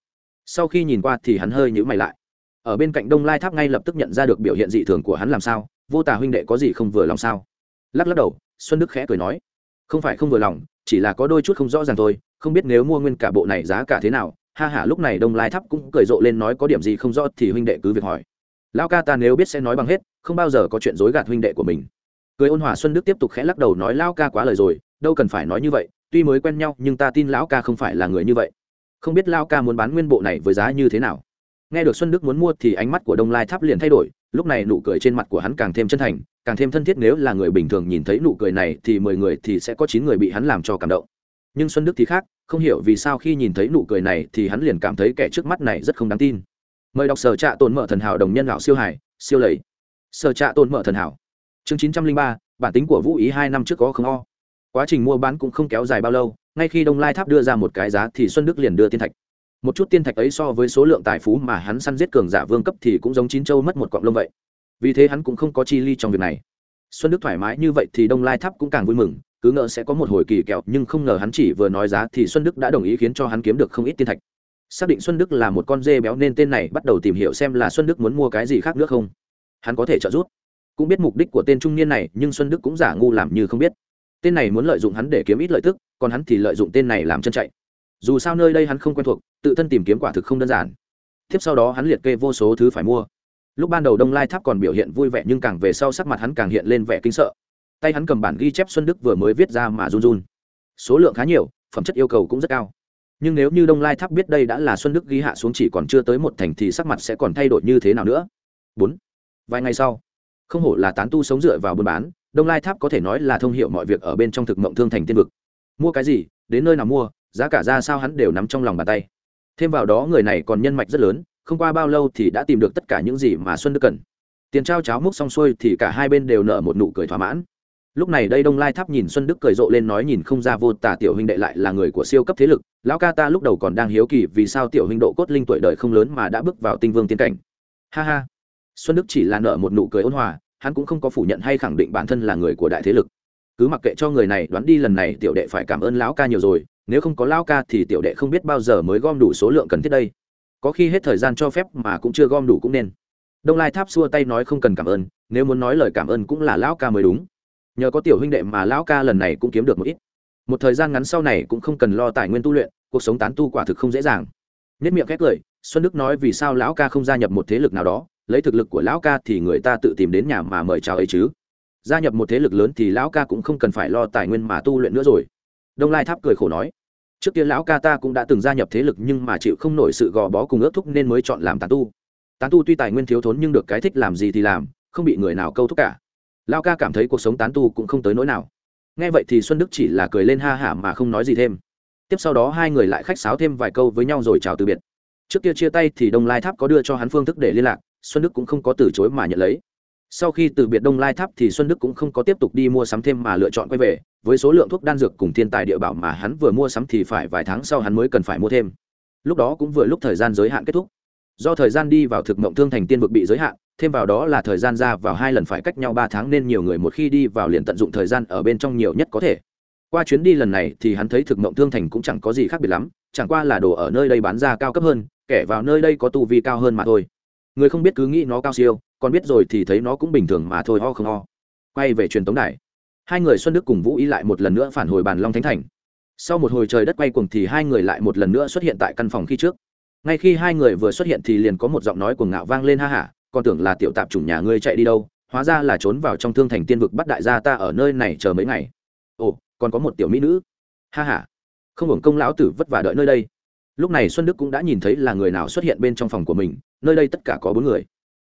Sau khi nhìn qua thì hắn hơi nhữ mày lại. Ở bên cạnh đông lai tháp ngay lập tức nhận ra được biểu hiện dị thường của hắn làm sao, vô tà huynh đệ có gì không vừa lòng sao? Lắc lắc đầu, xuân đức khẽ cười nói, không phải không vừa lòng, chỉ là có đôi chút không rõ ràng thôi, không biết nếu mua nguyên cả bộ này giá cả thế nào. Ha hả lúc này đông lai tháp cũng cười rộ lên nói, có điểm gì không rõ thì huynh đệ cứ việc hỏi. Lão ca ta nếu biết sẽ nói bằng hết, không bao giờ có chuyện dối gạt huynh đệ của mình. Cười ôn hòa xuân đức tiếp tục khẽ lắc đầu nói, lão ca quá lời rồi, đâu cần phải nói như vậy tuy mới quen nhau nhưng ta tin lão ca không phải là người như vậy. Không biết lão ca muốn bán nguyên bộ này với giá như thế nào. Nghe được xuân đức muốn mua thì ánh mắt của đông lai tháp liền thay đổi, lúc này nụ cười trên mặt của hắn càng thêm chân thành, càng thêm thân thiết nếu là người bình thường nhìn thấy nụ cười này thì mười người thì sẽ có chín người bị hắn làm cho cảm động. Nhưng xuân đức thì khác, không hiểu vì sao khi nhìn thấy nụ cười này thì hắn liền cảm thấy kẻ trước mắt này rất không đáng tin. Mời đọc sở trạ tồn mở thần hảo đồng nhân lão siêu hải, siêu lầy. Sở trạ tồn mở thần hảo. Chương chín trăm linh ba, bản tính của vũ ý hai năm trước có không o quá trình mua bán cũng không kéo dài bao lâu, ngay khi đông lai tháp đưa ra một cái giá thì xuân đức liền đưa tiên thạch. Một chút tiên thạch ấy so với số lượng tài phú mà hắn săn giết cường giả vương cấp thì cũng giống chín châu mất một cọng lông vậy. Vì thế hắn cũng không có chi ly trong việc này. Xuân đức thoải mái như vậy thì đông lai tháp cũng càng vui mừng, cứ ngờ sẽ có một hồi kỳ kẹo, nhưng không ngờ hắn chỉ vừa nói giá thì xuân đức đã đồng ý khiến cho hắn kiếm được không ít tiên thạch. Xác định xuân đức là một con dê béo nên tên này bắt đầu tìm hiểu xem là xuân đức muốn mua cái gì khác nữa không. Hắn có thể trợ giúp. Cũng biết mục đích của tên trung niên này, nhưng xuân đức cũng giả ngu làm như không biết tên này muốn lợi dụng hắn để kiếm ít lợi tức, còn hắn thì lợi dụng tên này làm chân chạy. Dù sao nơi đây hắn không quen thuộc, tự thân tìm kiếm quả thực không đơn giản. Tiếp sau đó hắn liệt kê vô số thứ phải mua. Lúc ban đầu đông lai tháp còn biểu hiện vui vẻ nhưng càng về sau sắc mặt hắn càng hiện lên vẻ kinh sợ. Tay hắn cầm bản ghi chép xuân đức vừa mới viết ra mà run run. Số lượng khá nhiều, phẩm chất yêu cầu cũng rất cao. Nhưng nếu như đông lai tháp biết đây đã là xuân đức ghi hạ xuống chỉ còn chưa tới một thành thì sắc mặt sẽ còn thay đổi như thế nào nữa? Bốn. Vài ngày sau, không hổ là tán tu sống dựa vào buôn bán đông lai tháp có thể nói là thông hiệu mọi việc ở bên trong thực mộng thương thành tiên vực. Mua cái gì, đến nơi nào mua, giá cả ra sao hắn đều nắm trong lòng bàn tay. Thêm vào đó người này còn nhân mạch rất lớn, không qua bao lâu thì đã tìm được tất cả những gì mà xuân đức cần. Tiền trao cháo múc xong xuôi thì cả hai bên đều nở một nụ cười thỏa mãn. Lúc này đây đông lai tháp nhìn xuân đức cười rộ lên nói nhìn không ra vô tả tiểu huynh đệ lại là người của siêu cấp thế lực, lão ca ta lúc đầu còn đang hiếu kỳ vì sao tiểu huynh độ cốt linh tuổi đời không lớn mà đã bước vào tinh vương tiên cảnh. Ha ha. Xuân đức chỉ là nợ một nụ cười ôn hòa hắn cũng không có phủ nhận hay khẳng định bản thân là người của đại thế lực. Cứ mặc kệ cho người này đoán đi lần này tiểu đệ phải cảm ơn lão ca nhiều rồi, nếu không có lão ca thì tiểu đệ không biết bao giờ mới gom đủ số lượng cần thiết đây. Có khi hết thời gian cho phép mà cũng chưa gom đủ cũng nên. Đông lai tháp xua tay nói không cần cảm ơn, nếu muốn nói lời cảm ơn cũng là lão ca mới đúng. Nhờ có tiểu huynh đệ mà lão ca lần này cũng kiếm được một ít. Một thời gian ngắn sau này cũng không cần lo tài nguyên tu luyện, cuộc sống tán tu quả thực không dễ dàng. Nhất miệng khét lời, xuân đức nói vì sao lão ca không gia nhập một thế lực nào đó lấy thực lực của lão ca thì người ta tự tìm đến nhà mà mời chào ấy chứ. Gia nhập một thế lực lớn thì lão ca cũng không cần phải lo tài nguyên mà tu luyện nữa rồi. Đông lai tháp cười khổ nói, trước kia lão ca ta cũng đã từng gia nhập thế lực nhưng mà chịu không nổi sự gò bó cùng ước thúc nên mới chọn làm tán tu. Tán tu tuy tài nguyên thiếu thốn nhưng được cái thích làm gì thì làm, không bị người nào câu thúc cả. Lão ca cảm thấy cuộc sống tán tu cũng không tới nỗi nào. Nghe vậy thì xuân đức chỉ là cười lên ha hả mà không nói gì thêm. Tiếp sau đó hai người lại khách sáo thêm vài câu với nhau rồi chào từ biệt. Trước kia chia tay thì đông lai tháp có đưa cho hắn phương thức để liên lạc xuân đức cũng không có từ chối mà nhận lấy. Sau khi từ biệt đông lai tháp thì xuân đức cũng không có tiếp tục đi mua sắm thêm mà lựa chọn quay về. Với số lượng thuốc đan dược cùng thiên tài địa bảo mà hắn vừa mua sắm thì phải vài tháng sau hắn mới cần phải mua thêm. Lúc đó cũng vừa lúc thời gian giới hạn kết thúc. Do thời gian đi vào thực mộng thương thành tiên vực bị giới hạn, thêm vào đó là thời gian ra vào hai lần phải cách nhau ba tháng nên nhiều người một khi đi vào liền tận dụng thời gian ở bên trong nhiều nhất có thể. Qua chuyến đi lần này thì hắn thấy thực mộng thương thành cũng chẳng có gì khác biệt lắm, chẳng qua là đồ ở nơi đây bán ra cao cấp hơn, kẻ vào nơi đây có tu vi cao hơn mà thôi người không biết cứ nghĩ nó cao siêu, còn biết rồi thì thấy nó cũng bình thường mà thôi, ho không ho. Quay về truyền tống đài. Hai người xuân đức cùng vũ ý lại một lần nữa phản hồi bàn long thánh thành. Sau một hồi trời đất quay cuồng thì hai người lại một lần nữa xuất hiện tại căn phòng khi trước. Ngay khi hai người vừa xuất hiện thì liền có một giọng nói cuồng ngạo vang lên, ha hả còn tưởng là tiểu tạp chủng nhà ngươi chạy đi đâu, hóa ra là trốn vào trong thương thành tiên vực bắt đại gia ta ở nơi này chờ mấy ngày. Ồ, còn có một tiểu mỹ nữ. Ha h a không hưởng công lão tử vất vả đợi nơi đây. Lúc này xuân đức cũng đã nhìn thấy là người nào xuất hiện bên trong phòng của mình nơi đây tất cả có bốn người.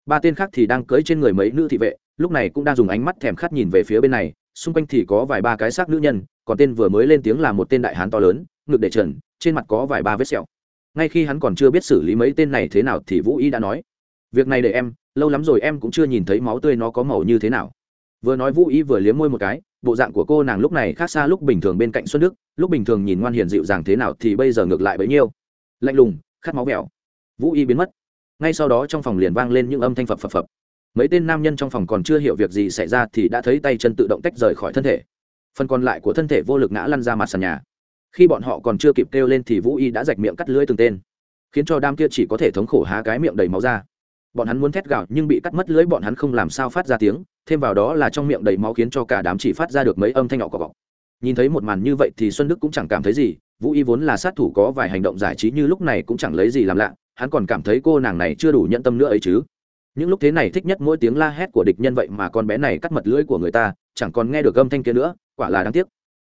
Ba tên khác thì đang cưỡi trên người mấy nữ thị vệ, lúc này cũng đang dùng ánh mắt thèm khát nhìn về phía bên này, xung quanh thì có vài ba cái xác nữ nhân, còn tên vừa mới lên tiếng là một tên đại hán to lớn, ngực để trần, trên mặt có vài ba vết sẹo. Ngay khi hắn còn chưa biết xử lý mấy tên này thế nào thì vũ y đã nói, việc này để em, lâu lắm rồi em cũng chưa nhìn thấy máu tươi nó có màu như thế nào. Vừa nói vũ y vừa liếm môi một cái, bộ dạng của cô nàng lúc này khác xa lúc bình thường bên cạnh xuân đức, lúc bình thường nhìn ngoan hiền dịu dàng thế nào thì bây giờ ngược lại bấy nhiêu. Lạnh lùng, khát máu mèo vũ y biến mất ngay sau đó trong phòng liền vang lên những âm thanh phập phập phập. Mấy tên nam nhân trong phòng còn chưa hiểu việc gì xảy ra thì đã thấy tay chân tự động tách rời khỏi thân thể. Phần còn lại của thân thể vô lực ngã lăn ra mặt sàn nhà. Khi bọn họ còn chưa kịp kêu lên thì vũ y đã rạch miệng cắt lưỡi từng tên, khiến cho đám kia chỉ có thể thống khổ há cái miệng đầy máu ra. Bọn hắn muốn thét gạo nhưng bị cắt mất lưỡi, bọn hắn không làm sao phát ra tiếng, thêm vào đó là trong miệng đầy máu khiến cho cả đám chỉ phát ra được mấy âm thanh nhỏ cọc cọc nhìn thấy một màn như vậy thì xuân đức cũng chẳng cảm thấy gì, vũ y vốn là sát thủ có vài hành động giải trí như lúc này cũng chẳng lấy gì làm lạ hắn còn cảm thấy cô nàng này chưa đủ nhận tâm nữa ấy chứ. Những lúc thế này thích nhất mỗi tiếng la hét của địch nhân vậy mà con bé này cắt mật lưỡi của người ta, chẳng còn nghe được âm thanh kia nữa, quả là đáng tiếc.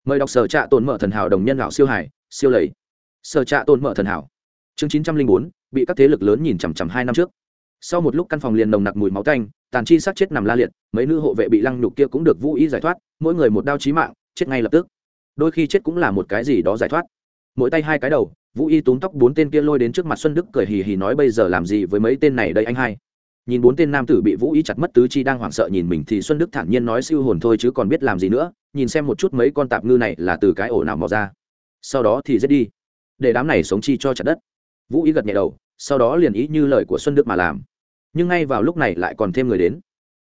Mời đọc sở trạ tồn mở thần hảo đồng nhân lão siêu hải, siêu lầy. Sở trạ tồn mở thần hảo. Chương chín trăm linh bốn, bị các thế lực lớn nhìn chằm chằm hai năm trước. Sau một lúc căn phòng liền nồng nặc mùi máu tanh, tàn chi sát chết nằm la liệt, mấy nữ hộ vệ bị lăng nhục kia cũng được vũ ý giải thoát, mỗi người một đao chí mạng, chết ngay lập tức. Đôi khi chết cũng là một cái gì đó giải thoát. Mỗi tay hai cái đầu vũ y túm tóc bốn tên kia lôi đến trước mặt xuân đức cười hì hì nói, bây giờ làm gì với mấy tên này đây anh hai? Nhìn bốn tên nam tử bị vũ y chặt mất tứ chi đang hoảng sợ nhìn mình thì xuân đức thản nhiên nói, siêu hồn thôi chứ còn biết làm gì nữa, nhìn xem một chút mấy con tạp ngư này là từ cái ổ nào mò ra. Sau đó thì giết đi. Để đám này sống chi cho chặt đất. Vũ y gật nhẹ đầu, sau đó liền ý như lời của xuân đức mà làm. Nhưng ngay vào lúc này lại còn thêm người đến.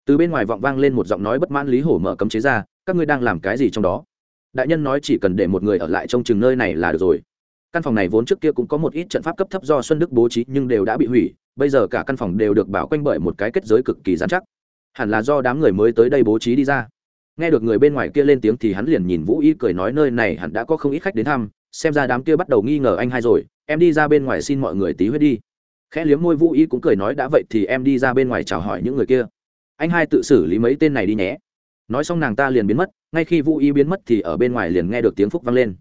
Từ bên ngoài vọng vang lên một giọng nói bất mãn lý hổ mở cấm chế ra, các ngươi đang làm cái gì trong đó? Đại nhân nói, chỉ cần để một người ở lại trong chừng nơi này là được rồi căn phòng này vốn trước kia cũng có một ít trận pháp cấp thấp do xuân đức bố trí, nhưng đều đã bị hủy. Bây giờ cả căn phòng đều được bảo quanh bởi một cái kết giới cực kỳ dán chắc. Hẳn là do đám người mới tới đây bố trí đi ra. Nghe được người bên ngoài kia lên tiếng thì hắn liền nhìn vũ y cười nói nơi này hẳn đã có không ít khách đến thăm. Xem ra đám kia bắt đầu nghi ngờ anh hai rồi. Em đi ra bên ngoài xin mọi người tí huyết đi. Khẽ liếm môi vũ y cũng cười nói đã vậy thì em đi ra bên ngoài chào hỏi những người kia. Anh hai tự xử lý mấy tên này đi nhé. Nói xong nàng ta liền biến mất. Ngay khi vũ y biến mất thì ở bên ngoài liền nghe được tiếng phúc vang lên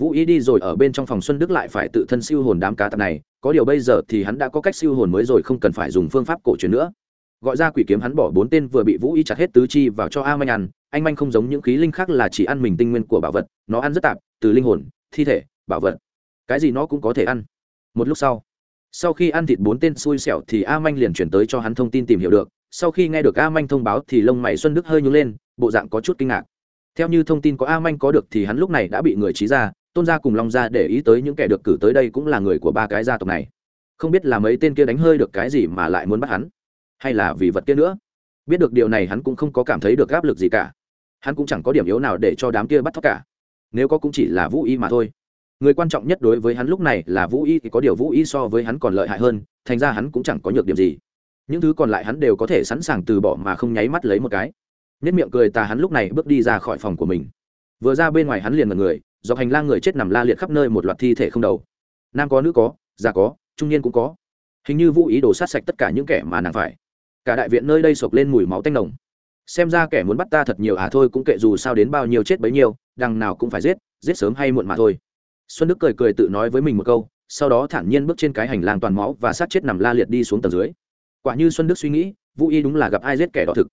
vũ y đi rồi, ở bên trong phòng xuân đức lại phải tự thân siêu hồn đám cá tạp này. Có điều bây giờ thì hắn đã có cách siêu hồn mới rồi, không cần phải dùng phương pháp cổ truyền nữa. Gọi ra quỷ kiếm hắn bỏ bốn tên vừa bị vũ y chặt hết tứ chi vào cho a manh ăn. Anh manh không giống những khí linh khác là chỉ ăn mình tinh nguyên của bảo vật, nó ăn rất tạp, từ linh hồn, thi thể, bảo vật. Cái gì nó cũng có thể ăn. Một lúc sau sau khi ăn thịt bốn tên xui xẻo thì a manh liền chuyển tới cho hắn thông tin tìm hiểu được. Sau khi nghe được a manh thông báo thì lông mày xuân đức hơi nhướng lên, bộ dạng có chút kinh ngạc. Theo như thông tin có a manh có được thì hắn lúc này đã bị người trí ra tôn gia cùng long gia để ý tới những kẻ được cử tới đây cũng là người của ba cái gia tộc này. Không biết là mấy tên kia đánh hơi được cái gì mà lại muốn bắt hắn, hay là vì vật kia nữa. Biết được điều này hắn cũng không có cảm thấy được áp lực gì cả. Hắn cũng chẳng có điểm yếu nào để cho đám kia bắt thóc cả. Nếu có cũng chỉ là vũ y mà thôi. Người quan trọng nhất đối với hắn lúc này là vũ y thì có điều vũ y so với hắn còn lợi hại hơn, thành ra hắn cũng chẳng có nhược điểm gì. Những thứ còn lại hắn đều có thể sẵn sàng từ bỏ mà không nháy mắt lấy một cái. Nhất miệng cười tà hắn lúc này bước đi ra khỏi phòng của mình. Vừa ra bên ngoài hắn liền mật người dọc hành lang người chết nằm la liệt khắp nơi một loạt thi thể không đầu. Nam có, nữ có, già có, trung niên cũng có. Hình như vũ ý đồ sát sạch tất cả những kẻ mà nàng phải. Cả đại viện nơi đây sộc lên mùi máu tanh nồng. Xem ra kẻ muốn bắt ta thật nhiều à thôi cũng kệ dù sao đến bao nhiêu chết bấy nhiêu, đằng nào cũng phải giết giết sớm hay muộn mà thôi. Xuân đức cười cười tự nói với mình một câu, sau đó thản nhiên bước trên cái hành lang toàn máu và sát chết nằm la liệt đi xuống tầng dưới. Quả như xuân đức suy nghĩ, vũ y đúng là gặp ai giết kẻ đỏ thực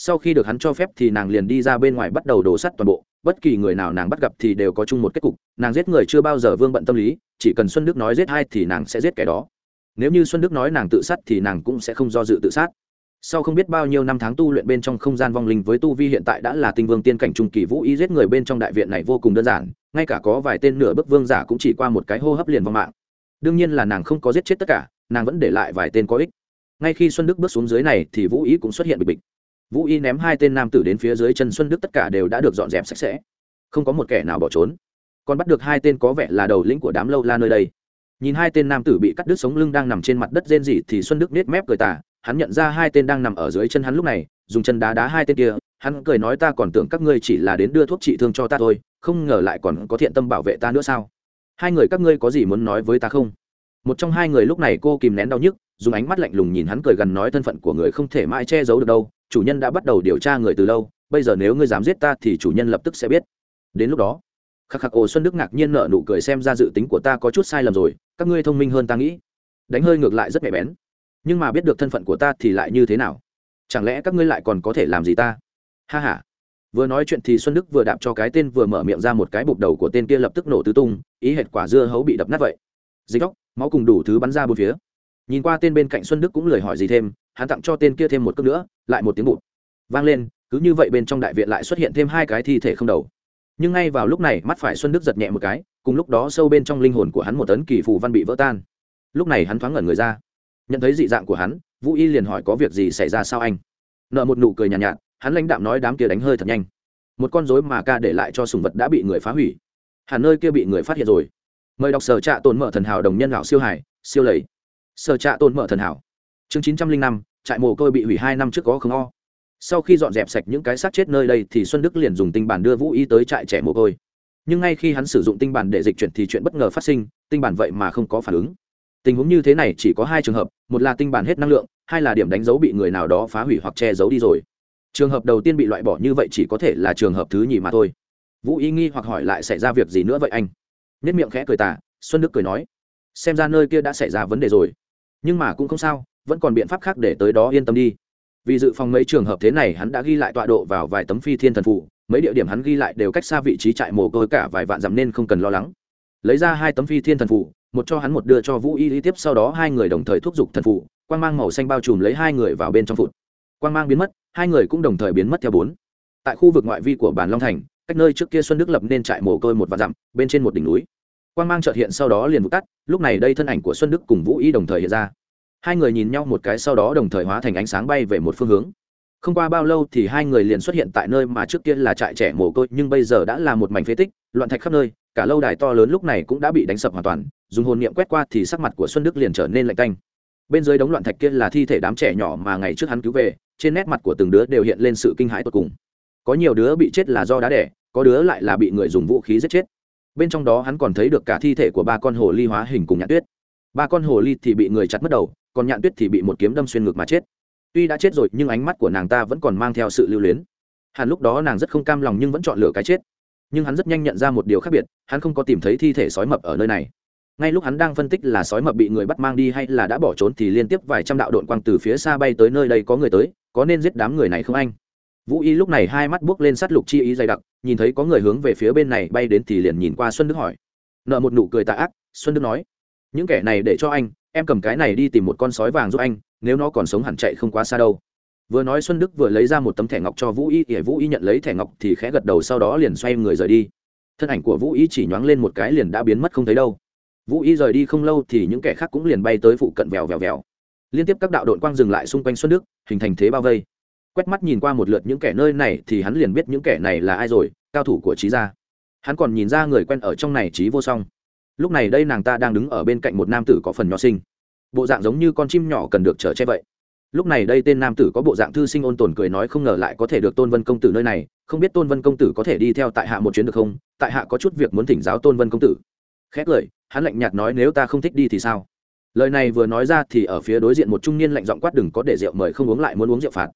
sau khi được hắn cho phép thì nàng liền đi ra bên ngoài bắt đầu đổ sắt toàn bộ, bất kỳ người nào nàng bắt gặp thì đều có chung một kết cục, nàng giết người chưa bao giờ vương bận tâm lý, chỉ cần xuân đức nói giết hai thì nàng sẽ giết kẻ đó. Nếu như xuân đức nói nàng tự sát thì nàng cũng sẽ không do dự tự sát. Sau không biết bao nhiêu năm tháng tu luyện bên trong không gian vong linh với tu vi hiện tại đã là tinh vương tiên cảnh trung kỳ vũ ý giết người bên trong đại viện này vô cùng đơn giản, ngay cả có vài tên nửa bức vương giả cũng chỉ qua một cái hô hấp liền vong mạng. Đương nhiên là nàng không có giết chết tất cả, nàng vẫn để lại vài tên có ích. Ngay khi xuân đức bước xuống dưới này thì vũ ý cũng xuất hiện bịch bịch vũ y ném hai tên nam tử đến phía dưới chân xuân đức tất cả đều đã được dọn dẹp sạch sẽ. Không có một kẻ nào bỏ trốn. Còn bắt được hai tên có vẻ là đầu lĩnh của đám lâu la nơi đây. Nhìn hai tên nam tử bị cắt đứt sống lưng đang nằm trên mặt đất rên rỉ thì xuân đức nết mép cười tả hắn nhận ra hai tên đang nằm ở dưới chân hắn lúc này, dùng chân đá đá hai tên kia. Hắn cười nói ta còn tưởng các ngươi chỉ là đến đưa thuốc trị thương cho ta thôi, không ngờ lại còn có thiện tâm bảo vệ ta nữa sao? Hai người các ngươi có gì muốn nói với ta không? Một trong hai người lúc này cô kìm nén đau nhức, dùng ánh mắt lạnh lùng nhìn hắn cười gần nói thân phận của người không thể mãi che giấu được đâu chủ nhân đã bắt đầu điều tra người từ lâu, bây giờ nếu ngươi dám giết ta thì chủ nhân lập tức sẽ biết. Đến lúc đó, khắc khắc ồ xuân đức ngạc nhiên nợ nụ cười xem ra dự tính của ta có chút sai lầm rồi, các ngươi thông minh hơn ta nghĩ. Đánh hơi ngược lại rất mẹ bén. Nhưng mà biết được thân phận của ta thì lại như thế nào? Chẳng lẽ các ngươi lại còn có thể làm gì ta? Ha h a vừa nói chuyện thì xuân đức vừa đạp cho cái tên vừa mở miệng ra một cái bục đầu của tên kia lập tức nổ tứ tung, ý hệt quả dưa hấu bị đập nát vậy. Dịch góc máu cùng đủ thứ bắn ra bốn phía. Nhìn qua tên bên cạnh xuân đức cũng lời hỏi gì thêm hắn tặng cho tên kia thêm một cước nữa lại một tiếng bụt. Vang lên cứ như vậy bên trong đại viện lại xuất hiện thêm hai cái thi thể không đầu. Nhưng ngay vào lúc này mắt phải xuân đức giật nhẹ một cái cùng lúc đó sâu bên trong linh hồn của hắn một tấn kỳ phù văn bị vỡ tan. Lúc này hắn thoáng ngẩn người ra. Nhận thấy dị dạng của hắn vũ y liền hỏi có việc gì xảy ra sao anh? Nợ một nụ cười nhàn nhạt, nhạt hắn lãnh đạm nói đám kia đánh hơi thật nhanh. Một con rối mà ca để lại cho sùng vật đã bị người phá hủy. Hẳn nơi kia bị người phát hiện rồi. Mời đọc sở trạ tồn mở thần hảo đồng nhân lão siêu hải siêu lầy. Sở trạ tồn mở thần hảo chương chín trăm linh năm, trại mồ côi bị hủy hai năm trước có không o. Sau khi dọn dẹp sạch những cái xác chết nơi đây thì xuân đức liền dùng tinh bản đưa vũ y tới trại trẻ mồ côi. Nhưng ngay khi hắn sử dụng tinh bản để dịch chuyển thì chuyện bất ngờ phát sinh, tinh bản vậy mà không có phản ứng. Tình huống như thế này chỉ có hai trường hợp, một là tinh bản hết năng lượng, hai là điểm đánh dấu bị người nào đó phá hủy hoặc che giấu đi rồi. Trường hợp đầu tiên bị loại bỏ như vậy chỉ có thể là trường hợp thứ nhì mà thôi. Vũ y nghi hoặc hỏi lại xảy ra việc gì nữa vậy anh? Nhất miệng khẽ cười tả xuân đức cười nói, xem ra nơi kia đã xảy ra vấn đề rồi. Nhưng mà cũng không sao vẫn còn biện pháp khác để tới đó yên tâm đi. Vì dự phòng mấy trường hợp thế này, hắn đã ghi lại tọa độ vào vài tấm phi thiên thần phụ mấy địa điểm hắn ghi lại đều cách xa vị trí trại mồ côi cả vài vạn dặm nên không cần lo lắng. Lấy ra hai tấm phi thiên thần phụ một cho hắn một đưa cho vũ y lý tiếp, sau đó hai người đồng thời thúc giục thần phụ quang mang màu xanh bao trùm lấy hai người vào bên trong phụt. Quang mang biến mất, hai người cũng đồng thời biến mất theo bốn. Tại khu vực ngoại vi của bản long thành, cách nơi trước kia xuân đức lập nên trại mồ côi một vạn dặm, bên trên một đỉnh núi. Quang mang trợt hiện sau đó liền vụt tắt, lúc này đây thân ảnh của xuân đức cùng vũ y đồng thời hiện ra hai người nhìn nhau một cái sau đó đồng thời hóa thành ánh sáng bay về một phương hướng. Không qua bao lâu thì hai người liền xuất hiện tại nơi mà trước kia là trại trẻ mồ côi, nhưng bây giờ đã là một mảnh phế tích, loạn thạch khắp nơi, cả lâu đài to lớn lúc này cũng đã bị đánh sập hoàn toàn, dùng hồn niệm quét qua thì sắc mặt của xuân đức liền trở nên lạnh tanh. Bên dưới đống loạn thạch kia là thi thể đám trẻ nhỏ mà ngày trước hắn cứu về, trên nét mặt của từng đứa đều hiện lên sự kinh hãi tột cùng. Có nhiều đứa bị chết là do đá đẻ, có đứa lại là bị người dùng vũ khí giết chết. Bên trong đó hắn còn thấy được cả thi thể của ba con hồ ly hóa hình cùng nhãn tuyết. Ba con hồ ly thì bị người chặt mất đầu còn nhạn tuyết thì bị một kiếm đâm xuyên ngực mà chết. Tuy đã chết rồi, nhưng ánh mắt của nàng ta vẫn còn mang theo sự lưu luyến. Hẳn lúc đó nàng rất không cam lòng nhưng vẫn chọn lựa cái chết. Nhưng hắn rất nhanh nhận ra một điều khác biệt, hắn không có tìm thấy thi thể sói mập ở nơi này. Ngay lúc hắn đang phân tích là sói mập bị người bắt mang đi hay là đã bỏ trốn thì liên tiếp vài trăm đạo đội quang từ phía xa bay tới nơi đây có người tới, có nên giết đám người này không anh? Vũ y lúc này hai mắt buốc lên sát lục chi ý dày đặc, nhìn thấy có người hướng về phía bên này bay đến thì liền nhìn qua xuân đức hỏi. Nợ một nụ cười tạ ác, xuân đức nói. Những kẻ này để cho anh em cầm cái này đi tìm một con sói vàng giúp anh, nếu nó còn sống hẳn chạy không quá xa đâu. Vừa nói xuân đức vừa lấy ra một tấm thẻ ngọc cho vũ y ỉa vũ y nhận lấy thẻ ngọc thì khẽ gật đầu sau đó liền xoay người rời đi. Thân ảnh của vũ y chỉ nhoáng lên một cái liền đã biến mất không thấy đâu. Vũ y rời đi không lâu thì những kẻ khác cũng liền bay tới phụ cận vèo vèo vèo. Liên tiếp các đạo đội quang dừng lại xung quanh xuân đức, hình thành thế bao vây. Quét mắt nhìn qua một lượt những kẻ nơi này thì hắn liền biết những kẻ này là ai rồi, cao thủ của trí gia. Hắn còn nhìn ra người quen ở trong này trí vô song lúc này đây nàng ta đang đứng ở bên cạnh một nam tử có phần nho sinh bộ dạng giống như con chim nhỏ cần được trở che vậy. Lúc này đây tên nam tử có bộ dạng thư sinh ôn tồn cười nói không ngờ lại có thể được tôn vân công tử nơi này, không biết tôn vân công tử có thể đi theo tại hạ một chuyến được không? Tại hạ có chút việc muốn thỉnh giáo tôn vân công tử. Khét lời, hắn lạnh nhạt nói nếu ta không thích đi thì sao? Lời này vừa nói ra thì ở phía đối diện một trung niên lạnh giọng quát đừng có để rượu mời không uống lại muốn uống rượu phạt.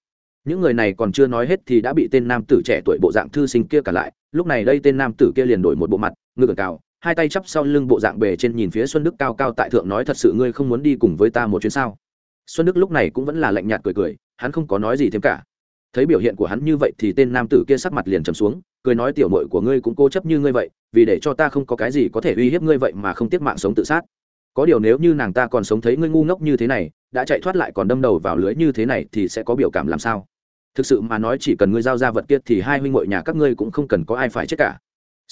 Những người này còn chưa nói hết thì đã bị tên nam tử trẻ tuổi bộ dạng thư sinh kia cả lại. Lúc này đây tên nam tử kia liền đổi một bộ mặt ngư cờ cào hai tay chắp sau lưng bộ dạng bề trên nhìn phía xuân đức cao cao tại thượng nói thật sự ngươi không muốn đi cùng với ta một chuyến sao? Xuân đức lúc này cũng vẫn là lạnh nhạt cười cười, hắn không có nói gì thêm cả. Thấy biểu hiện của hắn như vậy thì tên nam tử kia sắc mặt liền trầm xuống, cười nói tiểu mội của ngươi cũng cố chấp như ngươi vậy, vì để cho ta không có cái gì có thể uy hiếp ngươi vậy mà không tiếc mạng sống tự sát. Có điều nếu như nàng ta còn sống thấy ngươi ngu ngốc như thế này, đã chạy thoát lại còn đâm đầu vào lưới như thế này thì sẽ có biểu cảm làm sao? Thực sự mà nói chỉ cần ngươi giao ra vật kia thì hai huynh ngội nhà các ngươi cũng không cần có ai phải chết cả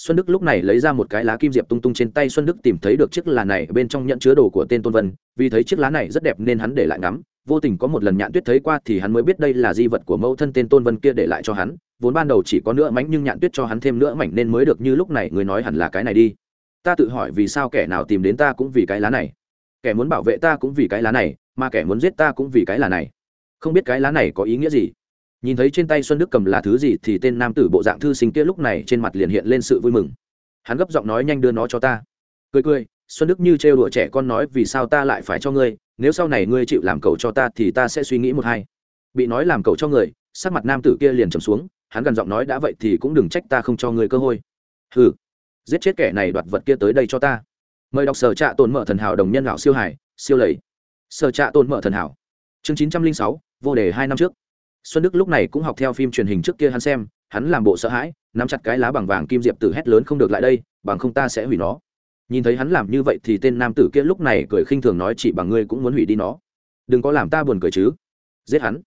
xuân đức lúc này lấy ra một cái lá kim diệp tung tung trên tay xuân đức tìm thấy được chiếc lá này bên trong nhận chứa đồ của tên tôn vân. Vì thấy chiếc lá này rất đẹp nên hắn để lại ngắm. Vô tình có một lần nhạn tuyết thấy qua thì hắn mới biết đây là di vật của mẫu thân tên tôn vân kia để lại cho hắn. Vốn ban đầu chỉ có nữa mảnh nhưng nhạn tuyết cho hắn thêm nữa mảnh nên mới được như lúc này người nói hẳn là cái này đi. Ta tự hỏi vì sao kẻ nào tìm đến ta cũng vì cái lá này. Kẻ muốn bảo vệ ta cũng vì cái lá này, mà kẻ muốn giết ta cũng vì cái lá này. Không biết cái lá này có ý nghĩa gì nhìn thấy trên tay xuân đức cầm là thứ gì thì tên nam tử bộ dạng thư sinh kia lúc này trên mặt liền hiện lên sự vui mừng. Hắn gấp giọng nói nhanh đưa nó cho ta. Cười cười, xuân đức như trêu đùa trẻ con nói vì sao ta lại phải cho ngươi, nếu sau này ngươi chịu làm cầu cho ta thì ta sẽ suy nghĩ một hai. Bị nói làm cầu cho người, sắc mặt nam tử kia liền trầm xuống, hắn gần giọng nói đã vậy thì cũng đừng trách ta không cho ngươi cơ hội. Hừ, giết chết kẻ này đoạt vật kia tới đây cho ta. Mời đọc sở trạ tồn mở thần hảo đồng nhân lão siêu hải siêu lầy. Sở trạ tồn mở thần hảo. Chương chín trăm linh sáu, vô đề hai năm trước xuân đức lúc này cũng học theo phim truyền hình trước kia hắn xem, hắn làm bộ sợ hãi, nắm chặt cái lá bằng vàng kim diệp tử hét lớn không được lại đây, bằng không ta sẽ hủy nó. Nhìn thấy hắn làm như vậy thì tên nam tử kia lúc này cười khinh thường nói chỉ bằng ngươi cũng muốn hủy đi nó. Đừng có làm ta buồn cười chứ. Giết hắn.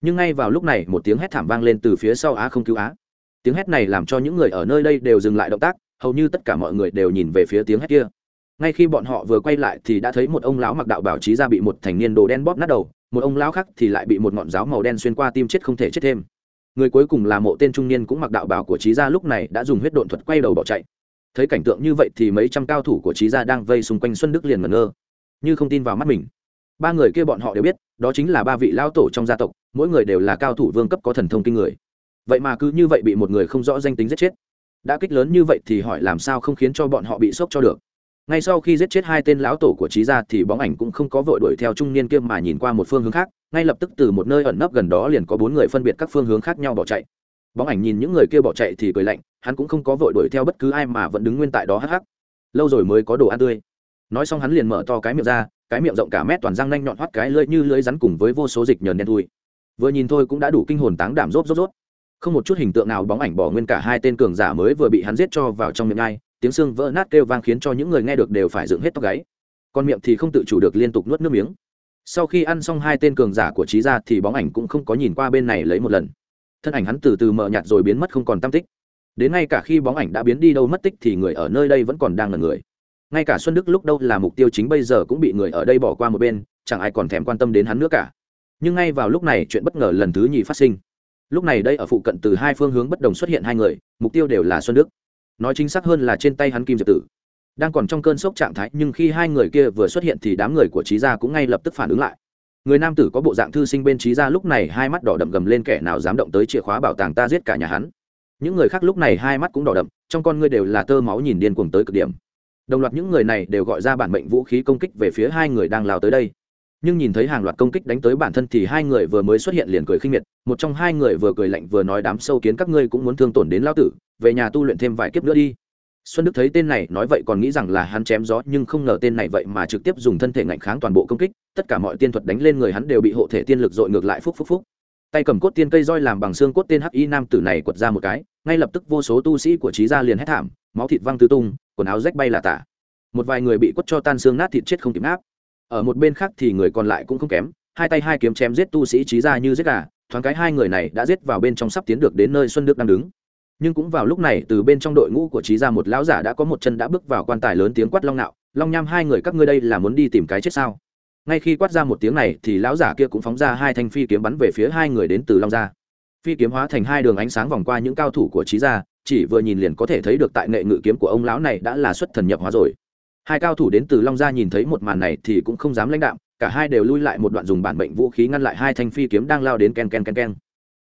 Nhưng ngay vào lúc này một tiếng hét thảm vang lên từ phía sau á không cứu á. Tiếng hét này làm cho những người ở nơi đây đều dừng lại động tác, hầu như tất cả mọi người đều nhìn về phía tiếng hét kia. Ngay khi bọn họ vừa quay lại thì đã thấy một ông lão mặc đạo bảo trí ra bị một thành niên đồ đen bóp nát đầu một ông lão khác thì lại bị một ngọn giáo màu đen xuyên qua tim chết không thể chết thêm. Người cuối cùng là mộ tên trung niên cũng mặc đạo bảo của trí gia lúc này đã dùng huyết độn thuật quay đầu bỏ chạy. Thấy cảnh tượng như vậy thì mấy trăm cao thủ của trí gia đang vây xung quanh xuân đức liền ngẩn ngơ, như không tin vào mắt mình. Ba người kia bọn họ đều biết, đó chính là ba vị lão tổ trong gia tộc, mỗi người đều là cao thủ vương cấp có thần thông kinh người. Vậy mà cứ như vậy bị một người không rõ danh tính giết chết. Đã kích lớn như vậy thì hỏi làm sao không khiến cho bọn họ bị sốc cho được? Ngay sau khi giết chết hai tên lão tổ của trí gia thì bóng ảnh cũng không có vội đuổi theo trung niên kia mà nhìn qua một phương hướng khác, ngay lập tức từ một nơi ẩn nấp gần đó liền có bốn người phân biệt các phương hướng khác nhau bỏ chạy. Bóng ảnh nhìn những người kia bỏ chạy thì cười lạnh, hắn cũng không có vội đuổi theo bất cứ ai mà vẫn đứng nguyên tại đó hắc hắc. Lâu rồi mới có đồ ăn tươi. Nói xong hắn liền mở to cái miệng ra, cái miệng rộng cả mét toàn răng nanh nhọn hoắt cái lưỡi như lưỡi rắn cùng với vô số dịch nhờn đen thui. Vừa nhìn thôi cũng đã đủ kinh hồn táng đảm rốt rốt rốt. Không một chút hình tượng nào bóng ảnh bỏ nguyên cả hai tên cường giả mới vừa bị hắn giết cho vào trong miệng ai tiếng xương vỡ nát kêu vang khiến cho những người nghe được đều phải dựng hết tóc gáy. Con miệng thì không tự chủ được liên tục nuốt nước miếng. Sau khi ăn xong hai tên cường giả của trí gia thì bóng ảnh cũng không có nhìn qua bên này lấy một lần. Thân ảnh hắn từ từ mờ nhạt rồi biến mất không còn tam tích. Đến ngay cả khi bóng ảnh đã biến đi đâu mất tích thì người ở nơi đây vẫn còn đang là người. Ngay cả xuân đức lúc đâu là mục tiêu chính bây giờ cũng bị người ở đây bỏ qua một bên, chẳng ai còn thèm quan tâm đến hắn nữa cả. Nhưng ngay vào lúc này chuyện bất ngờ lần thứ nhì phát sinh. Lúc này đây ở phụ cận từ hai phương hướng bất đồng xuất hiện hai người, mục tiêu đều là xuân đức nói chính xác hơn là trên tay hắn kim diệp tử. Đang còn trong cơn sốc trạng thái, nhưng khi hai người kia vừa xuất hiện thì đám người của trí gia cũng ngay lập tức phản ứng lại. Người nam tử có bộ dạng thư sinh bên trí gia lúc này hai mắt đỏ đậm gầm lên, kẻ nào dám động tới chìa khóa bảo tàng ta giết cả nhà hắn? Những người khác lúc này hai mắt cũng đỏ đậm, trong con ngươi đều là tơ máu nhìn điên cuồng tới cực điểm. Đồng loạt những người này đều gọi ra bản mệnh vũ khí công kích về phía hai người đang lao tới đây nhưng nhìn thấy hàng loạt công kích đánh tới bản thân thì hai người vừa mới xuất hiện liền cười khinh miệt, một trong hai người vừa cười lạnh vừa nói đám sâu kiến các ngươi cũng muốn thương tổn đến lao tử, về nhà tu luyện thêm vài kiếp nữa đi. Xuân đức thấy tên này nói vậy còn nghĩ rằng là hắn chém gió, nhưng không ngờ tên này vậy mà trực tiếp dùng thân thể ngạnh kháng toàn bộ công kích, tất cả mọi tiên thuật đánh lên người hắn đều bị hộ thể tiên lực dội ngược lại phúc phúc phúc. Tay cầm cốt tiên cây roi làm bằng xương cốt tên hắc y nam tử này quật ra một cái, ngay lập tức vô số tu sĩ của trí gia liền hét thảm, máu thịt văng tứ tung, quần áo rách bay là tả. Một vài người bị quất cho tan xương nát thịt chết không kịp áp ở một bên khác thì người còn lại cũng không kém. Hai tay hai kiếm chém giết tu sĩ trí gia như giết gà, thoáng cái hai người này đã giết vào bên trong sắp tiến được đến nơi xuân đức đang đứng. Nhưng cũng vào lúc này, từ bên trong đội ngũ của trí gia một lão giả đã có một chân đã bước vào quan tài lớn tiếng quát long nạo. Long nham hai người các ngươi đây là muốn đi tìm cái chết sao? Ngay khi quát ra một tiếng này thì lão giả kia cũng phóng ra hai thanh phi kiếm bắn về phía hai người đến từ long gia. Phi kiếm hóa thành hai đường ánh sáng vòng qua những cao thủ của trí gia, chỉ vừa nhìn liền có thể thấy được tại nghệ ngự kiếm của ông lão này đã là xuất thần nhập hóa rồi hai cao thủ đến từ long gia nhìn thấy một màn này thì cũng không dám lãnh đạm, cả hai đều lui lại một đoạn dùng bản mệnh vũ khí ngăn lại hai thanh phi kiếm đang lao đến ken ken ken ken.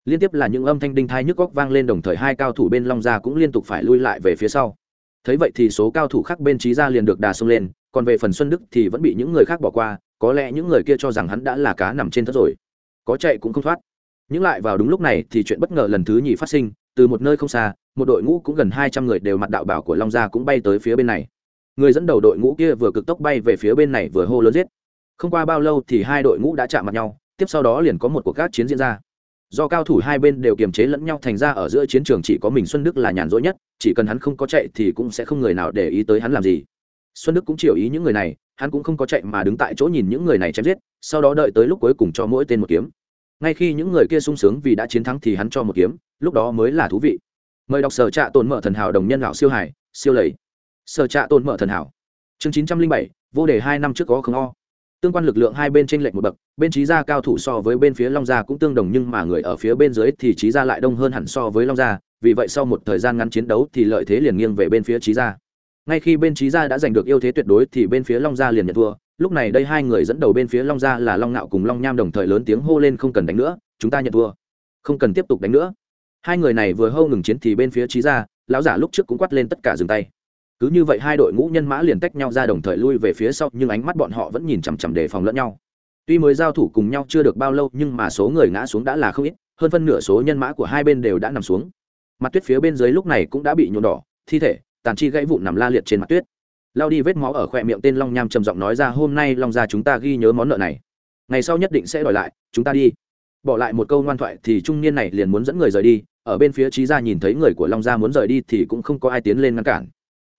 Liên tiếp là những âm thanh đinh thai nhức góc vang lên đồng thời hai cao thủ bên long gia cũng liên tục phải lui lại về phía sau. Thấy vậy thì số cao thủ khác bên trí gia liền được đà xông lên, còn về phần xuân đức thì vẫn bị những người khác bỏ qua, có lẽ những người kia cho rằng hắn đã là cá nằm trên thất rồi. Có chạy cũng không thoát. Những lại vào đúng lúc này thì chuyện bất ngờ lần thứ nhì phát sinh, từ một nơi không xa, một đội ngũ cũng gần hai trăm người đều mặt đạo bảo của long gia cũng bay tới phía bên này người dẫn đầu đội ngũ kia vừa cực tốc bay về phía bên này vừa hô lớn giết. Không qua bao lâu thì hai đội ngũ đã chạm mặt nhau, tiếp sau đó liền có một cuộc các chiến diễn ra. Do cao thủ hai bên đều kiềm chế lẫn nhau thành ra ở giữa chiến trường chỉ có mình xuân đức là nhàn rỗi nhất, chỉ cần hắn không có chạy thì cũng sẽ không người nào để ý tới hắn làm gì. Xuân đức cũng chịu ý những người này, hắn cũng không có chạy mà đứng tại chỗ nhìn những người này chém giết, sau đó đợi tới lúc cuối cùng cho mỗi tên một kiếm. Ngay khi những người kia sung sướng vì đã chiến thắng thì hắn cho một kiếm, lúc đó mới là thú vị. Mời đọc sở trạ tồn mở thần hảo đồng nhân lão siêu hải siêu lầy sở trạ tồn mở thần hảo. Chương chín trăm linh bảy, vô đề hai năm trước có không o. Tương quan lực lượng hai bên trên lệch một bậc, bên trí gia cao thủ so với bên phía long gia cũng tương đồng nhưng mà người ở phía bên dưới thì trí gia lại đông hơn hẳn so với long gia, vì vậy sau một thời gian ngắn chiến đấu thì lợi thế liền nghiêng về bên phía trí gia. Ngay khi bên trí gia đã giành được ưu thế tuyệt đối thì bên phía long gia liền nhận thua. Lúc này đây hai người dẫn đầu bên phía long gia là long nạo cùng long nham đồng thời lớn tiếng hô lên không cần đánh nữa, chúng ta nhận thua. Không cần tiếp tục đánh nữa. Hai người này vừa hâu ngừng chiến thì bên phía trí gia, lão giả lúc trước cũng quát lên tất cả dừng tay cứ như vậy hai đội ngũ nhân mã liền tách nhau ra đồng thời lui về phía sau, nhưng ánh mắt bọn họ vẫn nhìn chằm chằm đề phòng lẫn nhau. Tuy mới giao thủ cùng nhau chưa được bao lâu, nhưng mà số người ngã xuống đã là không ít, hơn phân nửa số nhân mã của hai bên đều đã nằm xuống. Mặt tuyết phía bên dưới lúc này cũng đã bị nhuộm đỏ, thi thể, tàn chi gãy vụn nằm la liệt trên mặt tuyết. Lao đi vết máu ở khoe miệng tên long nham trầm giọng nói ra, hôm nay long gia chúng ta ghi nhớ món nợ này. Ngày sau nhất định sẽ đòi lại, chúng ta đi. Bỏ lại một câu ngoan thoại thì trung niên này liền muốn dẫn người rời đi, ở bên phía trí gia nhìn thấy người của long gia muốn rời đi thì cũng không có ai tiến lên ngăn cản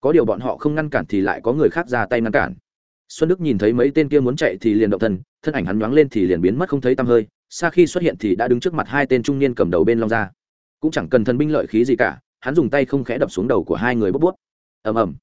có điều bọn họ không ngăn cản thì lại có người khác ra tay ngăn cản. Xuân đức nhìn thấy mấy tên kia muốn chạy thì liền động thân thân ảnh hắn nhoáng lên thì liền biến mất không thấy tăm hơi, xa khi xuất hiện thì đã đứng trước mặt hai tên trung niên cầm đầu bên long gia. Cũng chẳng cần thần binh lợi khí gì cả, hắn dùng tay không khẽ đập xuống đầu của hai người bốc bút ầm ầm.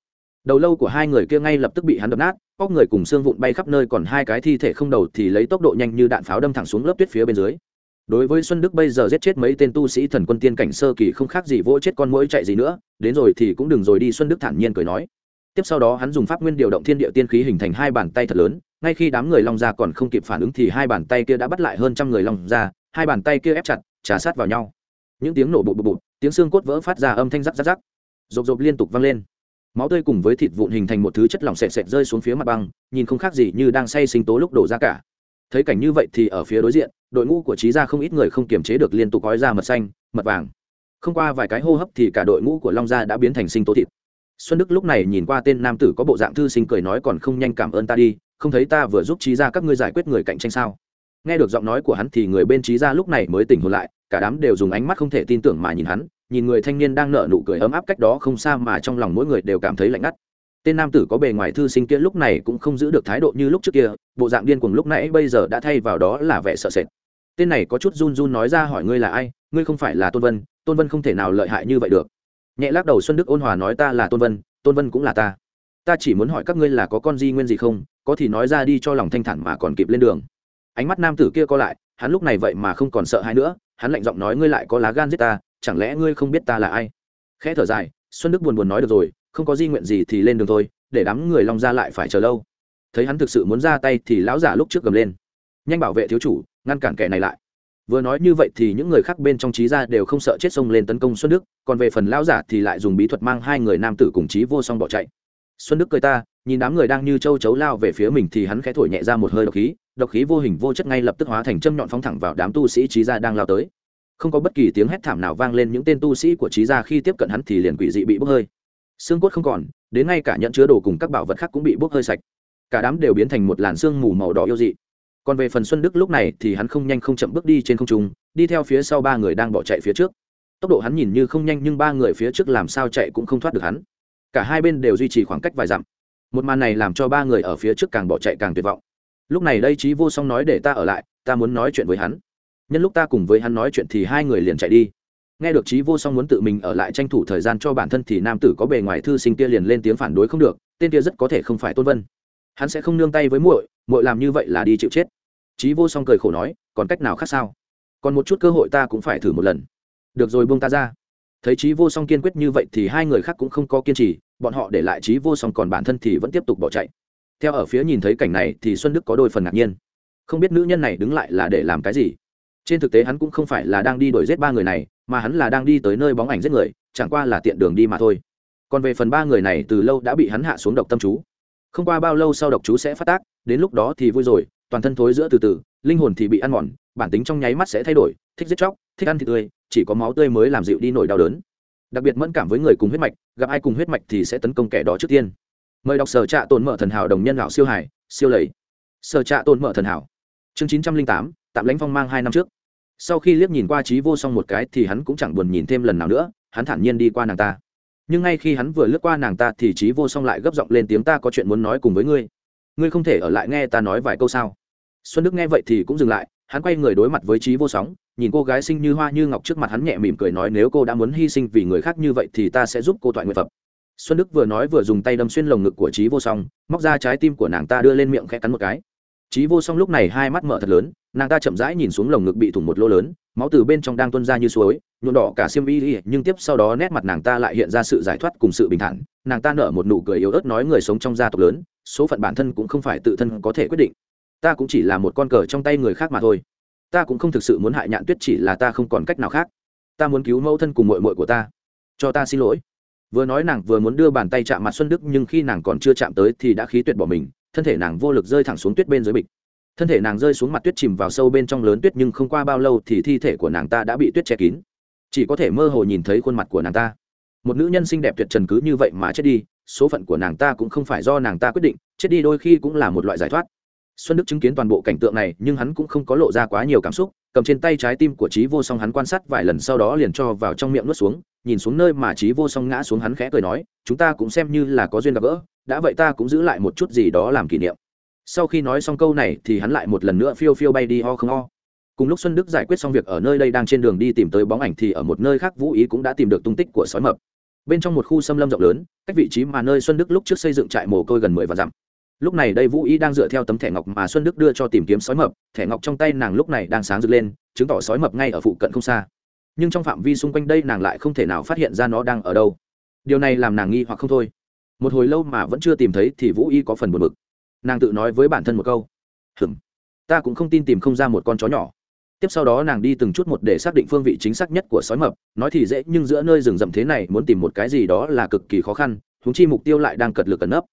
Đầu lâu của hai người kia ngay lập tức bị hắn đập nát cóc người cùng xương vụn bay khắp nơi, còn hai cái thi thể không đầu thì lấy tốc độ nhanh như đạn pháo đâm thẳng xuống lớp tuyết phía bên dưới đối với xuân đức bây giờ giết chết mấy tên tu sĩ thần quân tiên cảnh sơ kỳ không khác gì vỗ chết con mũi chạy gì nữa, đến rồi thì cũng đừng rồi đi, xuân đức thản nhiên cười nói. Tiếp sau đó hắn dùng pháp nguyên điều động thiên địa tiên khí hình thành hai bàn tay thật lớn, ngay khi đám người long ra còn không kịp phản ứng thì hai bàn tay kia đã bắt lại hơn trăm người long ra hai bàn tay kia ép chặt, trà sát vào nhau. Những tiếng nổ bụt bụt bụt tiếng xương cốt vỡ phát ra âm thanh rắc rắc rắc. Rộp rộp liên tục vang lên. Máu tươi cùng với thịt vụn hình thành một thứ chất lỏng sệt sệt rơi xuống phía mặt băng, nhìn không khác gì như đang say sinh tố lúc đổ ra cả. Thấy cảnh như vậy thì ở phía đối diện đội ngũ của trí gia không ít người không kiềm chế được liên tục gói ra mật xanh, mật vàng. Không qua vài cái hô hấp thì cả đội ngũ của long gia đã biến thành sinh tố thịt. Xuân đức lúc này nhìn qua tên nam tử có bộ dạng thư sinh cười nói còn không nhanh cảm ơn ta đi, không thấy ta vừa giúp trí gia các ngươi giải quyết người cạnh tranh sao? Nghe được giọng nói của hắn thì người bên trí gia lúc này mới tỉnh hồn lại, cả đám đều dùng ánh mắt không thể tin tưởng mà nhìn hắn, nhìn người thanh niên đang nở nụ cười ấm áp cách đó không xa mà trong lòng mỗi người đều cảm thấy lạnh ngắt. Tên nam tử có bề ngoài thư sinh kia lúc này cũng không giữ được thái độ như lúc trước kia, bộ dạng điên cuồng lúc nãy bây giờ đã thay vào đó là vẻ sợ sệt tên này có chút run run nói ra hỏi ngươi là ai, ngươi không phải là tôn vân tôn vân không thể nào lợi hại như vậy được. Nhẹ lắc đầu xuân đức ôn hòa nói ta là tôn vân tôn vân cũng là ta. Ta chỉ muốn hỏi các ngươi là có con di nguyên gì không, có thì nói ra đi cho lòng thanh thản mà còn kịp lên đường. Ánh mắt nam tử kia co lại, hắn lúc này vậy mà không còn sợ hãi nữa, hắn lạnh giọng nói ngươi lại có lá gan giết ta, chẳng lẽ ngươi không biết ta là ai? Khẽ thở dài, xuân đức buồn buồn nói được rồi, không có di nguyện gì thì lên đường thôi, để đám người long ra lại phải chờ lâu. Thấy hắn thực sự muốn ra tay thì lão giả lúc trước gầm lên. Nhanh bảo vệ thiếu chủ ngăn cản kẻ này lại. Vừa nói như vậy thì những người khác bên trong trí gia đều không sợ chết xông lên tấn công xuân đức, còn về phần lão giả thì lại dùng bí thuật mang hai người nam tử cùng trí vô song bỏ chạy. Xuân đức cười ta, nhìn đám người đang như châu chấu lao về phía mình thì hắn khẽ thổi nhẹ ra một hơi độc khí độc khí vô hình vô chất ngay lập tức hóa thành châm nhọn phóng thẳng vào đám tu sĩ trí gia đang lao tới. Không có bất kỳ tiếng hét thảm nào vang lên, những tên tu sĩ của trí gia khi tiếp cận hắn thì liền quỷ dị bị bốc hơi. Xương cốt không còn, đến ngay cả nhận chứa đồ cùng các bảo vật khác cũng bị bốc hơi sạch. Cả đám đều biến thành một làn sương mù màu đỏ yêu dị còn về phần xuân đức lúc này thì hắn không nhanh không chậm bước đi trên không trung, đi theo phía sau ba người đang bỏ chạy phía trước. Tốc độ hắn nhìn như không nhanh nhưng ba người phía trước làm sao chạy cũng không thoát được hắn. Cả hai bên đều duy trì khoảng cách vài dặm. Một màn này làm cho ba người ở phía trước càng bỏ chạy càng tuyệt vọng. Lúc này đây trí vô song nói để ta ở lại, ta muốn nói chuyện với hắn. Nhân lúc ta cùng với hắn nói chuyện thì hai người liền chạy đi. Nghe được trí vô song muốn tự mình ở lại tranh thủ thời gian cho bản thân thì nam tử có bề ngoài thư sinh kia liền lên tiếng phản đối không được, tên kia rất có thể không phải tôn vân. Hắn sẽ không nương tay với muội muội làm như vậy là đi chịu chết. Trí vô song cười khổ nói, còn cách nào khác sao? Còn một chút cơ hội ta cũng phải thử một lần. Được rồi buông ta ra. Thấy trí vô song kiên quyết như vậy thì hai người khác cũng không có kiên trì, bọn họ để lại trí vô song còn bản thân thì vẫn tiếp tục bỏ chạy. Theo ở phía nhìn thấy cảnh này thì xuân đức có đôi phần ngạc nhiên. Không biết nữ nhân này đứng lại là để làm cái gì? Trên thực tế hắn cũng không phải là đang đi đuổi giết ba người này, mà hắn là đang đi tới nơi bóng ảnh giết người, chẳng qua là tiện đường đi mà thôi. Còn về phần ba người này từ lâu đã bị hắn hạ xuống độc tâm chú không qua bao lâu sau độc chú sẽ phát tác, đến lúc đó thì vui rồi, toàn thân thối giữa từ từ, linh hồn thì bị ăn mòn, bản tính trong nháy mắt sẽ thay đổi, thích giết chóc, thích ăn thịt tươi, chỉ có máu tươi mới làm dịu đi nỗi đau đớn. Đặc biệt mẫn cảm với người cùng huyết mạch, gặp ai cùng huyết mạch thì sẽ tấn công kẻ đó trước tiên. Mời đọc sở trạ tồn mở thần hảo đồng nhân lão siêu hải siêu lầy. Sở trạ tồn mở thần hảo, chương chín trăm linh tám, tạm lãnh phong mang hai năm trước. Sau khi liếc nhìn qua trí vô song một cái thì hắn cũng chẳng buồn nhìn thêm lần nào nữa, hắn thản nhiên đi qua nàng ta nhưng ngay khi hắn vừa lướt qua nàng ta thì trí vô song lại gấp giọng lên tiếng, ta có chuyện muốn nói cùng với ngươi. Ngươi không thể ở lại nghe ta nói vài câu sao? Xuân đức nghe vậy thì cũng dừng lại, hắn quay người đối mặt với trí vô sóng nhìn cô gái xinh như hoa như ngọc trước mặt hắn nhẹ mỉm cười nói, nếu cô đã muốn hy sinh vì người khác như vậy thì ta sẽ giúp cô toại nguyện phẩm xuân đức vừa nói vừa dùng tay đâm xuyên lồng ngực của trí vô song, móc ra trái tim của nàng ta đưa lên miệng khẽ cắn một cái. Trí vô song lúc này hai mắt mở thật lớn nàng ta chậm rãi nhìn xuống lồng ngực bị thủng một lỗ lớn, máu từ bên trong đang tuân ra như suối, nhuộm đỏ cả xiêm y, nhưng tiếp sau đó nét mặt nàng ta lại hiện ra sự giải thoát cùng sự bình thản, nàng ta nở một nụ cười yếu ớt nói người sống trong gia tộc lớn, số phận bản thân cũng không phải tự thân có thể quyết định. Ta cũng chỉ là một con cờ trong tay người khác mà thôi. Ta cũng không thực sự muốn hại nhạn tuyết chỉ là ta không còn cách nào khác. Ta muốn cứu mẫu thân cùng mội mội của ta. Cho ta xin lỗi. Vừa nói nàng vừa muốn đưa bàn tay chạm mặt xuân đức, nhưng khi nàng còn chưa chạm tới thì đã khí tuyệt bỏ mình, thân thể nàng vô lực rơi thẳng xuống tuyết bên dưới bịch thân thể nàng rơi xuống mặt tuyết chìm vào sâu bên trong lớn tuyết nhưng không qua bao lâu thì thi thể của nàng ta đã bị tuyết che kín. Chỉ có thể mơ hồ nhìn thấy khuôn mặt của nàng ta. Một nữ nhân xinh đẹp tuyệt trần cứ như vậy mà chết đi, số phận của nàng ta cũng không phải do nàng ta quyết định, chết đi đôi khi cũng là một loại giải thoát. Xuân đức chứng kiến toàn bộ cảnh tượng này, nhưng hắn cũng không có lộ ra quá nhiều cảm xúc, cầm trên tay trái tim của trí vô song hắn quan sát vài lần sau đó liền cho vào trong miệng nuốt xuống, nhìn xuống nơi mà trí vô song ngã xuống hắn khẽ cười nói, chúng ta cũng xem như là có duyên gặp gỡ, đã vậy ta cũng giữ lại một chút gì đó làm kỷ niệm sau khi nói xong câu này thì hắn lại một lần nữa phiêu phiêu bay đi ho không ho. Cùng lúc xuân đức giải quyết xong việc ở nơi đây đang trên đường đi tìm tới bóng ảnh thì ở một nơi khác vũ ý cũng đã tìm được tung tích của sói mập. Bên trong một khu xâm lâm rộng lớn, cách vị trí mà nơi xuân đức lúc trước xây dựng trại mồ côi gần mười và dặm. Lúc này đây vũ ý đang dựa theo tấm thẻ ngọc mà xuân đức đưa cho tìm kiếm sói mập. Thẻ ngọc trong tay nàng lúc này đang sáng rực lên, chứng tỏ sói mập ngay ở phụ cận không xa. Nhưng trong phạm vi xung quanh đây nàng lại không thể nào phát hiện ra nó đang ở đâu. Điều này làm nàng nghi hoặc không thôi. Một hồi lâu mà vẫn chưa tìm thấy thì vũ y có phần buồn bực nàng tự nói với bản thân một câu. Hừm, ta cũng không tin tìm không ra một con chó nhỏ. Tiếp sau đó nàng đi từng chút một để xác định phương vị chính xác nhất của sói mập. Nói thì dễ, nhưng giữa nơi rừng rậm thế này, muốn tìm một cái gì đó là cực kỳ khó khăn húng chi mục tiêu lại đang cật lực ẩn nấp.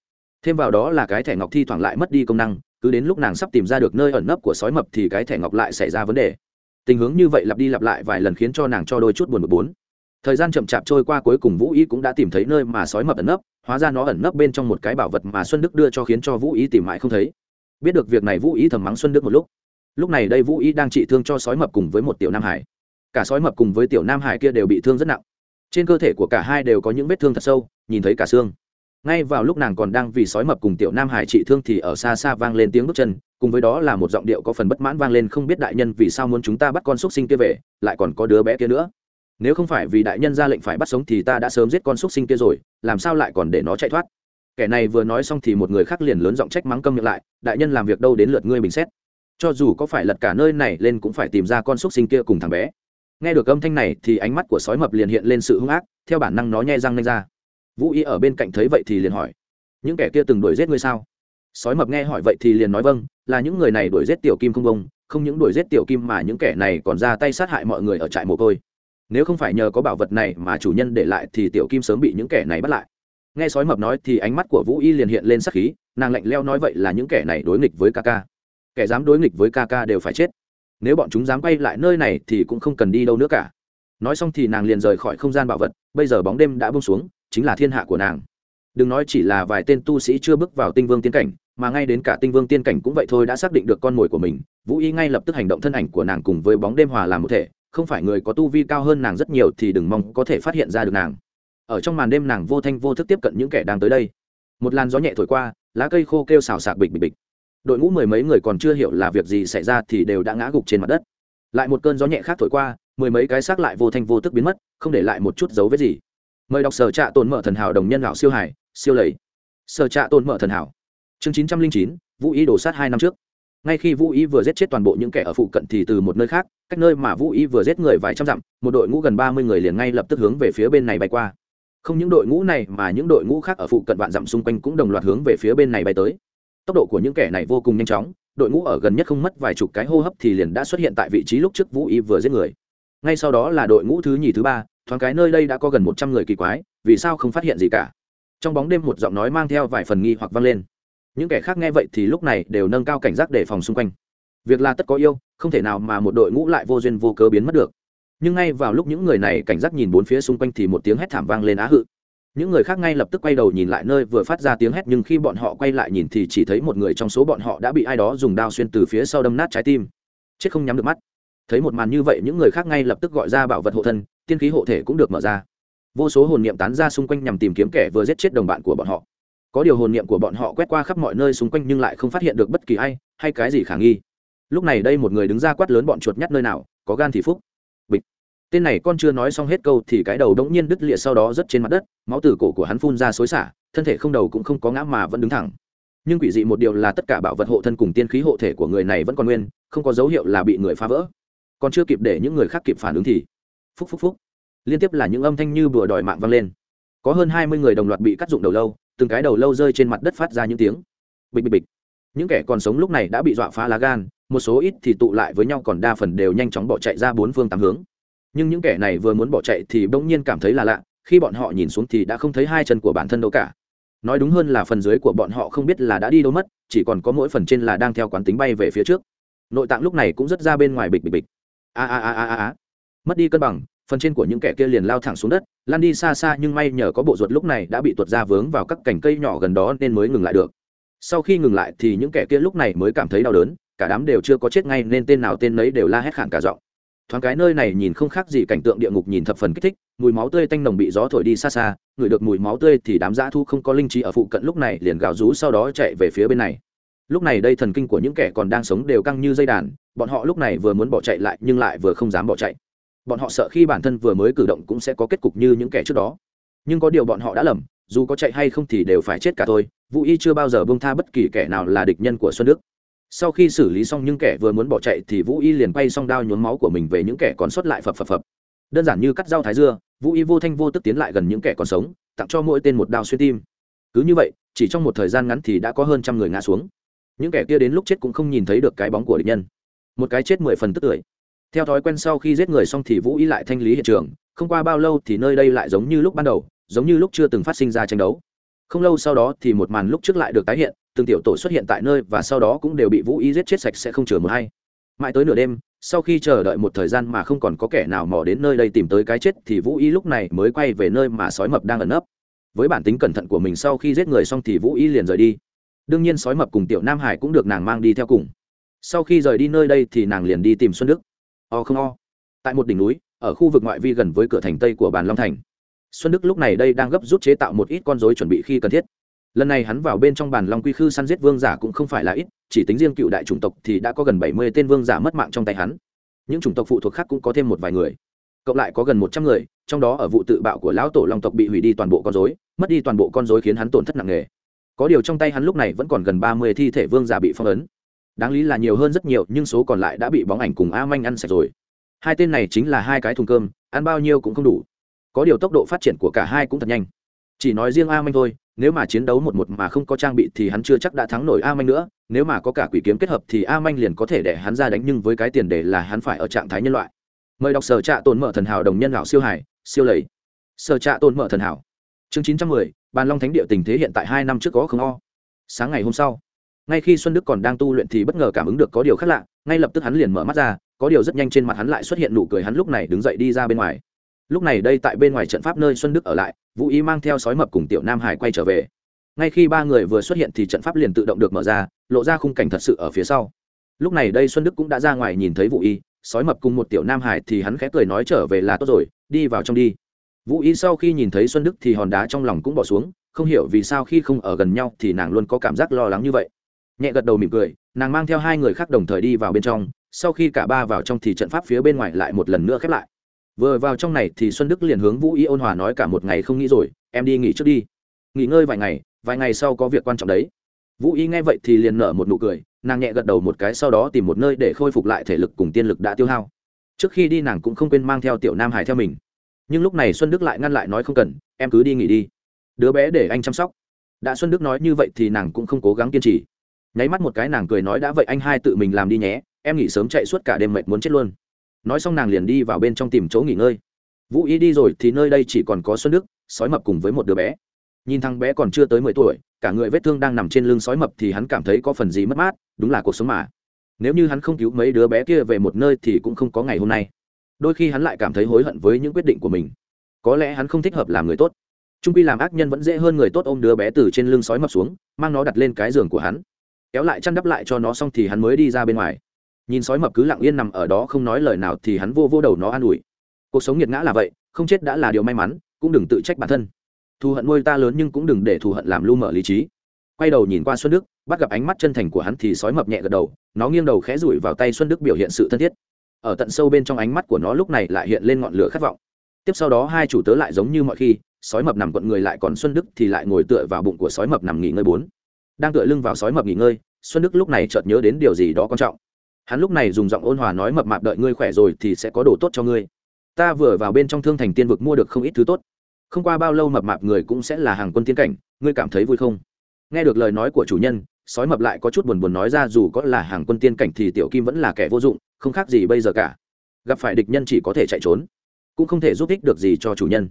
Thêm vào đó là cái thẻ ngọc thi thoảng lại mất đi công năng, cứ đến lúc nàng sắp tìm ra được nơi ẩn nấp của sói mập thì cái thẻ ngọc lại xảy ra vấn đề. Tình huống như vậy lặp đi lặp lại vài lần khiến cho nàng cho đôi chút buồn bực bốn thời gian chậm chạp trôi qua cuối cùng vũ ý cũng đã tìm thấy nơi mà sói mập ẩn nấp, hóa ra nó ẩn nấp bên trong một cái bảo vật mà xuân đức đưa cho khiến cho vũ ý tìm mãi không thấy. Biết được việc này vũ ý thầm mắng xuân đức một lúc. Lúc này đây vũ ý đang trị thương cho sói mập cùng với một tiểu nam hải. Cả sói mập cùng với tiểu nam hải kia đều bị thương rất nặng. Trên cơ thể của cả hai đều có những vết thương thật sâu, nhìn thấy cả xương. Ngay vào lúc nàng còn đang vì sói mập cùng tiểu nam hải trị thương thì ở xa xa vang lên tiếng bước chân, cùng với đó là một giọng điệu có phần bất mãn vang lên không biết đại nhân vì sao muốn chúng ta bắt con xúc sinh kia về, lại còn có đứa bé kia nữa nếu không phải vì đại nhân ra lệnh phải bắt sống thì ta đã sớm giết con xúc sinh kia rồi, làm sao lại còn để nó chạy thoát? Kẻ này vừa nói xong thì một người khác liền lớn giọng trách mắng câm miệng lại, đại nhân làm việc đâu đến lượt ngươi bình xét. Cho dù có phải lật cả nơi này lên cũng phải tìm ra con xúc sinh kia cùng thằng bé. Nghe được âm thanh này thì ánh mắt của sói mập liền hiện lên sự hung ác, theo bản năng nó nhe răng nanh ra. Vũ y ở bên cạnh thấy vậy thì liền hỏi, những kẻ kia từng đuổi giết ngươi sao? Sói mập nghe hỏi vậy thì liền nói vâng là những người này đuổi giết tiểu kim không bông, không những đuổi giết tiểu kim mà những kẻ này còn ra tay sát hại mọi người ở trại mồ côi nếu không phải nhờ có bảo vật này mà chủ nhân để lại thì tiểu kim sớm bị những kẻ này bắt lại. Nghe sói mập nói thì ánh mắt của vũ y liền hiện lên sắc khí, nàng lạnh leo nói vậy là những kẻ này đối nghịch với ca ca. Kẻ dám đối nghịch với ca ca đều phải chết. Nếu bọn chúng dám quay lại nơi này thì cũng không cần đi đâu nữa cả. Nói xong thì nàng liền rời khỏi không gian bảo vật, bây giờ bóng đêm đã bông xuống, chính là thiên hạ của nàng. Đừng nói chỉ là vài tên tu sĩ chưa bước vào tinh vương tiên cảnh, mà ngay đến cả tinh vương tiên cảnh cũng vậy thôi đã xác định được con mồi của mình. Vũ y ngay lập tức hành động thân ảnh của nàng cùng với bóng đêm hòa làm một thể không phải người có tu vi cao hơn nàng rất nhiều thì đừng mong có thể phát hiện ra được nàng. Ở trong màn đêm nàng vô thanh vô thức tiếp cận những kẻ đang tới đây. Một làn gió nhẹ thổi qua, lá cây khô kêu xào xạc bịch bịch bịch. Đội ngũ mười mấy người còn chưa hiểu là việc gì xảy ra thì đều đã ngã gục trên mặt đất. Lại một cơn gió nhẹ khác thổi qua, mười mấy cái xác lại vô thanh vô tức biến mất, không để lại một chút dấu vết gì. Mời đọc sở trạ tồn mở thần hảo đồng nhân lão siêu hải, siêu lầy. Sở trạ tồn mở thần hảo. Chương chín trăm linh chín, vũ ý đổ sát hai năm trước ngay khi vũ ý vừa giết chết toàn bộ những kẻ ở phụ cận thì từ một nơi khác, cách nơi mà vũ ý vừa giết người vài trăm dặm, một đội ngũ gần ba mươi người liền ngay lập tức hướng về phía bên này bay qua. Không những đội ngũ này mà những đội ngũ khác ở phụ cận vạn dặm xung quanh cũng đồng loạt hướng về phía bên này bay tới. Tốc độ của những kẻ này vô cùng nhanh chóng, đội ngũ ở gần nhất không mất vài chục cái hô hấp thì liền đã xuất hiện tại vị trí lúc trước vũ y vừa giết người. Ngay sau đó là đội ngũ thứ nhì, thứ ba, thoáng cái nơi đây đã có gần một trăm người kỳ quái, vì sao không phát hiện gì cả? Trong bóng đêm một giọng nói mang theo vài phần nghi hoặc vang lên những kẻ khác nghe vậy thì lúc này đều nâng cao cảnh giác để phòng xung quanh. Việc là tất có yêu, không thể nào mà một đội ngũ lại vô duyên vô cớ biến mất được. Nhưng ngay vào lúc những người này cảnh giác nhìn bốn phía xung quanh thì một tiếng hét thảm vang lên á hự. Những người khác ngay lập tức quay đầu nhìn lại nơi vừa phát ra tiếng hét, nhưng khi bọn họ quay lại nhìn thì chỉ thấy một người trong số bọn họ đã bị ai đó dùng đao xuyên từ phía sau đâm nát trái tim. Chết không nhắm được mắt. Thấy một màn như vậy, những người khác ngay lập tức gọi ra bảo vật hộ thân, tiên khí hộ thể cũng được mở ra. Vô số hồn niệm tán ra xung quanh nhằm tìm kiếm kẻ vừa giết chết đồng bạn của bọn họ có điều hồn niệm của bọn họ quét qua khắp mọi nơi xung quanh nhưng lại không phát hiện được bất kỳ ai, hay cái gì khả nghi. Lúc này đây một người đứng ra quát lớn bọn chuột nhắt nơi nào, có gan thì phúc. Bịch. Tên này con chưa nói xong hết câu thì cái đầu đống nhiên đứt lịa sau đó rớt trên mặt đất, máu từ cổ của hắn phun ra xối xả, thân thể không đầu cũng không có ngã mà vẫn đứng thẳng. Nhưng quỷ dị một điều là tất cả bảo vật hộ thân cùng tiên khí hộ thể của người này vẫn còn nguyên, không có dấu hiệu là bị người phá vỡ. Còn chưa kịp để những người khác kịp phản ứng thì phúc phúc phúc. Liên tiếp là những âm thanh như bừa đòi mạng vang lên. Có hơn hai mươi người đồng loạt bị cắt dụng đầu lâu từng cái đầu lâu rơi trên mặt đất phát ra những tiếng. Bịch bịch bịch. Những kẻ còn sống lúc này đã bị dọa phá lá gan, một số ít thì tụ lại với nhau còn đa phần đều nhanh chóng bỏ chạy ra bốn phương tám hướng. Nhưng những kẻ này vừa muốn bỏ chạy thì bỗng nhiên cảm thấy là lạ, khi bọn họ nhìn xuống thì đã không thấy hai chân của bản thân đâu cả. Nói đúng hơn là phần dưới của bọn họ không biết là đã đi đâu mất, chỉ còn có mỗi phần trên là đang theo quán tính bay về phía trước. Nội tạng lúc này cũng rất ra bên ngoài bịch bịch bịch. A a a a a a. Mất đi cân bằng phần trên của những kẻ kia liền lao thẳng xuống đất lan đi xa xa nhưng may nhờ có bộ ruột lúc này đã bị tuột ra vướng vào các cành cây nhỏ gần đó nên mới ngừng lại được. Sau khi ngừng lại thì những kẻ kia lúc này mới cảm thấy đau đớn, cả đám đều chưa có chết ngay nên tên nào tên nấy đều la hét khản cả giọng. Thoáng cái nơi này nhìn không khác gì cảnh tượng địa ngục nhìn thập phần kích thích, mùi máu tươi tanh nồng bị gió thổi đi xa xa ngửi được mùi máu tươi thì đám dã thu không có linh trí ở phụ cận lúc này liền gào rú sau đó chạy về phía bên này. Lúc này đây thần kinh của những kẻ còn đang sống đều căng như dây đàn, bọn họ lúc này vừa muốn bỏ chạy lại nhưng lại vừa không dám bỏ chạy bọn họ sợ khi bản thân vừa mới cử động cũng sẽ có kết cục như những kẻ trước đó. Nhưng có điều bọn họ đã lầm, dù có chạy hay không thì đều phải chết cả thôi, vũ y chưa bao giờ bông tha bất kỳ kẻ nào là địch nhân của xuân đức. Sau khi xử lý xong những kẻ vừa muốn bỏ chạy thì vũ y liền quay xong đao nhuốm máu của mình về những kẻ còn sót lại phập phập phập. Đơn giản như cắt dao thái dưa, vũ y vô thanh vô tức tiến lại gần những kẻ còn sống, tặng cho mỗi tên một đao xuyên tim. Cứ như vậy, chỉ trong một thời gian ngắn thì đã có hơn trăm người ngã xuống. Những kẻ kia đến lúc chết cũng không nhìn thấy được cái bóng của địch nhân. Một cái chết mười phần tức tưởi theo thói quen sau khi giết người xong thì vũ y lại thanh lý hiện trường. Không qua bao lâu thì nơi đây lại giống như lúc ban đầu, giống như lúc chưa từng phát sinh ra tranh đấu. Không lâu sau đó thì một màn lúc trước lại được tái hiện, từng tiểu tổ xuất hiện tại nơi và sau đó cũng đều bị vũ y giết chết sạch sẽ không chừa một hay mãi tới nửa đêm, sau khi chờ đợi một thời gian mà không còn có kẻ nào mò đến nơi đây tìm tới cái chết thì vũ y lúc này mới quay về nơi mà sói mập đang ẩn nấp. Với bản tính cẩn thận của mình sau khi giết người xong thì vũ y liền rời đi. Đương nhiên sói mập cùng tiểu nam hải cũng được nàng mang đi theo cùng. Sau khi rời đi nơi đây thì nàng liền đi tìm xuân đức o không o. Tại một đỉnh núi, ở khu vực ngoại vi gần với cửa thành tây của bàn long thành. Xuân đức lúc này đây đang gấp rút chế tạo một ít con dối chuẩn bị khi cần thiết. Lần này hắn vào bên trong bàn long quy khư săn giết vương giả cũng không phải là ít, chỉ tính riêng cựu đại chủng tộc thì đã có gần bảy mươi tên vương giả mất mạng trong tay hắn. Những chủng tộc phụ thuộc khác cũng có thêm một vài người. Cộng lại có gần một trăm người, trong đó ở vụ tự bạo của lão tổ long tộc bị hủy đi toàn bộ con dối mất đi toàn bộ con dối khiến hắn tổn thất nặng nề. Có điều trong tay hắn lúc này vẫn còn gần ba mươi thi thể vương giả bị phong ấn đáng lý là nhiều hơn rất nhiều, nhưng số còn lại đã bị bóng ảnh cùng a manh ăn sạch rồi. Hai tên này chính là hai cái thùng cơm, ăn bao nhiêu cũng không đủ. Có điều tốc độ phát triển của cả hai cũng thật nhanh. Chỉ nói riêng a manh thôi, nếu mà chiến đấu một một mà không có trang bị thì hắn chưa chắc đã thắng nổi a manh nữa. Nếu mà có cả quỷ kiếm kết hợp thì a manh liền có thể để hắn ra đánh, nhưng với cái tiền đề là hắn phải ở trạng thái nhân loại. Mời đọc sở trạ tồn mở thần hảo đồng nhân lão siêu hải, siêu lầy. Sở trạ tồn mở thần hảo. Chương chín trăm mười, bàn long thánh địa tình thế hiện tại hai năm trước có không o. Sáng ngày hôm sau ngay khi xuân đức còn đang tu luyện thì bất ngờ cảm ứng được có điều khác lạ, ngay lập tức hắn liền mở mắt ra, có điều rất nhanh trên mặt hắn lại xuất hiện nụ cười hắn lúc này đứng dậy đi ra bên ngoài. Lúc này đây tại bên ngoài trận pháp nơi xuân đức ở lại, vũ ý mang theo sói mập cùng tiểu nam hải quay trở về. Ngay khi ba người vừa xuất hiện thì trận pháp liền tự động được mở ra, lộ ra khung cảnh thật sự ở phía sau. Lúc này đây xuân đức cũng đã ra ngoài nhìn thấy vũ y sói mập cùng một tiểu nam hải thì hắn khẽ cười nói trở về là tốt rồi, đi vào trong đi. Vũ y sau khi nhìn thấy xuân đức thì hòn đá trong lòng cũng bỏ xuống, không hiểu vì sao khi không ở gần nhau thì nàng luôn có cảm giác lo lắng như vậy nhẹ gật đầu mỉm cười, nàng mang theo hai người khác đồng thời đi vào bên trong, sau khi cả ba vào trong thì trận pháp phía bên ngoài lại một lần nữa khép lại. Vừa vào trong này thì xuân đức liền hướng vũ y ôn hòa nói cả một ngày không nghĩ rồi, em đi nghỉ trước đi. Nghỉ ngơi vài ngày vài ngày sau có việc quan trọng đấy. Vũ y nghe vậy thì liền nở một nụ cười, nàng nhẹ gật đầu một cái sau đó tìm một nơi để khôi phục lại thể lực cùng tiên lực đã tiêu hao. Trước khi đi nàng cũng không quên mang theo tiểu nam hải theo mình. Nhưng lúc này xuân đức lại ngăn lại nói không cần, em cứ đi nghỉ đi. Đứa bé để anh chăm sóc. Đã xuân đức nói như vậy thì nàng cũng không cố gắng kiên trì nháy mắt một cái nàng cười nói đã vậy anh hai tự mình làm đi nhé, em nghỉ sớm chạy suốt cả đêm mệt muốn chết luôn. Nói xong nàng liền đi vào bên trong tìm chỗ nghỉ ngơi. Vũ ý đi rồi thì nơi đây chỉ còn có xuân đức, sói mập cùng với một đứa bé. Nhìn thằng bé còn chưa tới mười tuổi, cả người vết thương đang nằm trên lưng sói mập thì hắn cảm thấy có phần gì mất mát, đúng là cuộc sống mà. Nếu như hắn không cứu mấy đứa bé kia về một nơi thì cũng không có ngày hôm nay. Đôi khi hắn lại cảm thấy hối hận với những quyết định của mình. Có lẽ hắn không thích hợp làm người tốt. Trung quy làm ác nhân vẫn dễ hơn người tốt ôm đứa bé từ trên lưng sói mập xuống, mang nó đặt lên cái giường của hắn kéo lại chăn đắp lại cho nó xong thì hắn mới đi ra bên ngoài. Nhìn sói mập cứ lặng yên nằm ở đó không nói lời nào thì hắn vô vô đầu nó an ủi. Cuộc sống nghiệt ngã là vậy, không chết đã là điều may mắn, cũng đừng tự trách bản thân. Thù hận nuôi ta lớn nhưng cũng đừng để thù hận làm lu mở lý trí. Quay đầu nhìn qua xuân đức, bắt gặp ánh mắt chân thành của hắn thì sói mập nhẹ gật đầu, nó nghiêng đầu khẽ rủi vào tay xuân đức biểu hiện sự thân thiết. Ở tận sâu bên trong ánh mắt của nó lúc này lại hiện lên ngọn lửa khát vọng. Tiếp sau đó hai chủ tớ lại giống như mọi khi, sói mập nằm quận người lại còn xuân đức thì lại ngồi tựa vào bụng của sói mập nằm nghỉ ngơi bốn đang tựa lưng vào sói mập nghỉ ngơi, xuân đức lúc này chợt nhớ đến điều gì đó quan trọng. Hắn lúc này dùng giọng ôn hòa nói mập mạp đợi ngươi khỏe rồi thì sẽ có đồ tốt cho ngươi. Ta vừa vào bên trong thương thành tiên vực mua được không ít thứ tốt. Không qua bao lâu mập mạp người cũng sẽ là hàng quân tiên cảnh, ngươi cảm thấy vui không? Nghe được lời nói của chủ nhân, sói mập lại có chút buồn buồn nói ra dù có là hàng quân tiên cảnh thì tiểu kim vẫn là kẻ vô dụng, không khác gì bây giờ cả. Gặp phải địch nhân chỉ có thể chạy trốn, cũng không thể giúp ích được gì cho chủ nhân.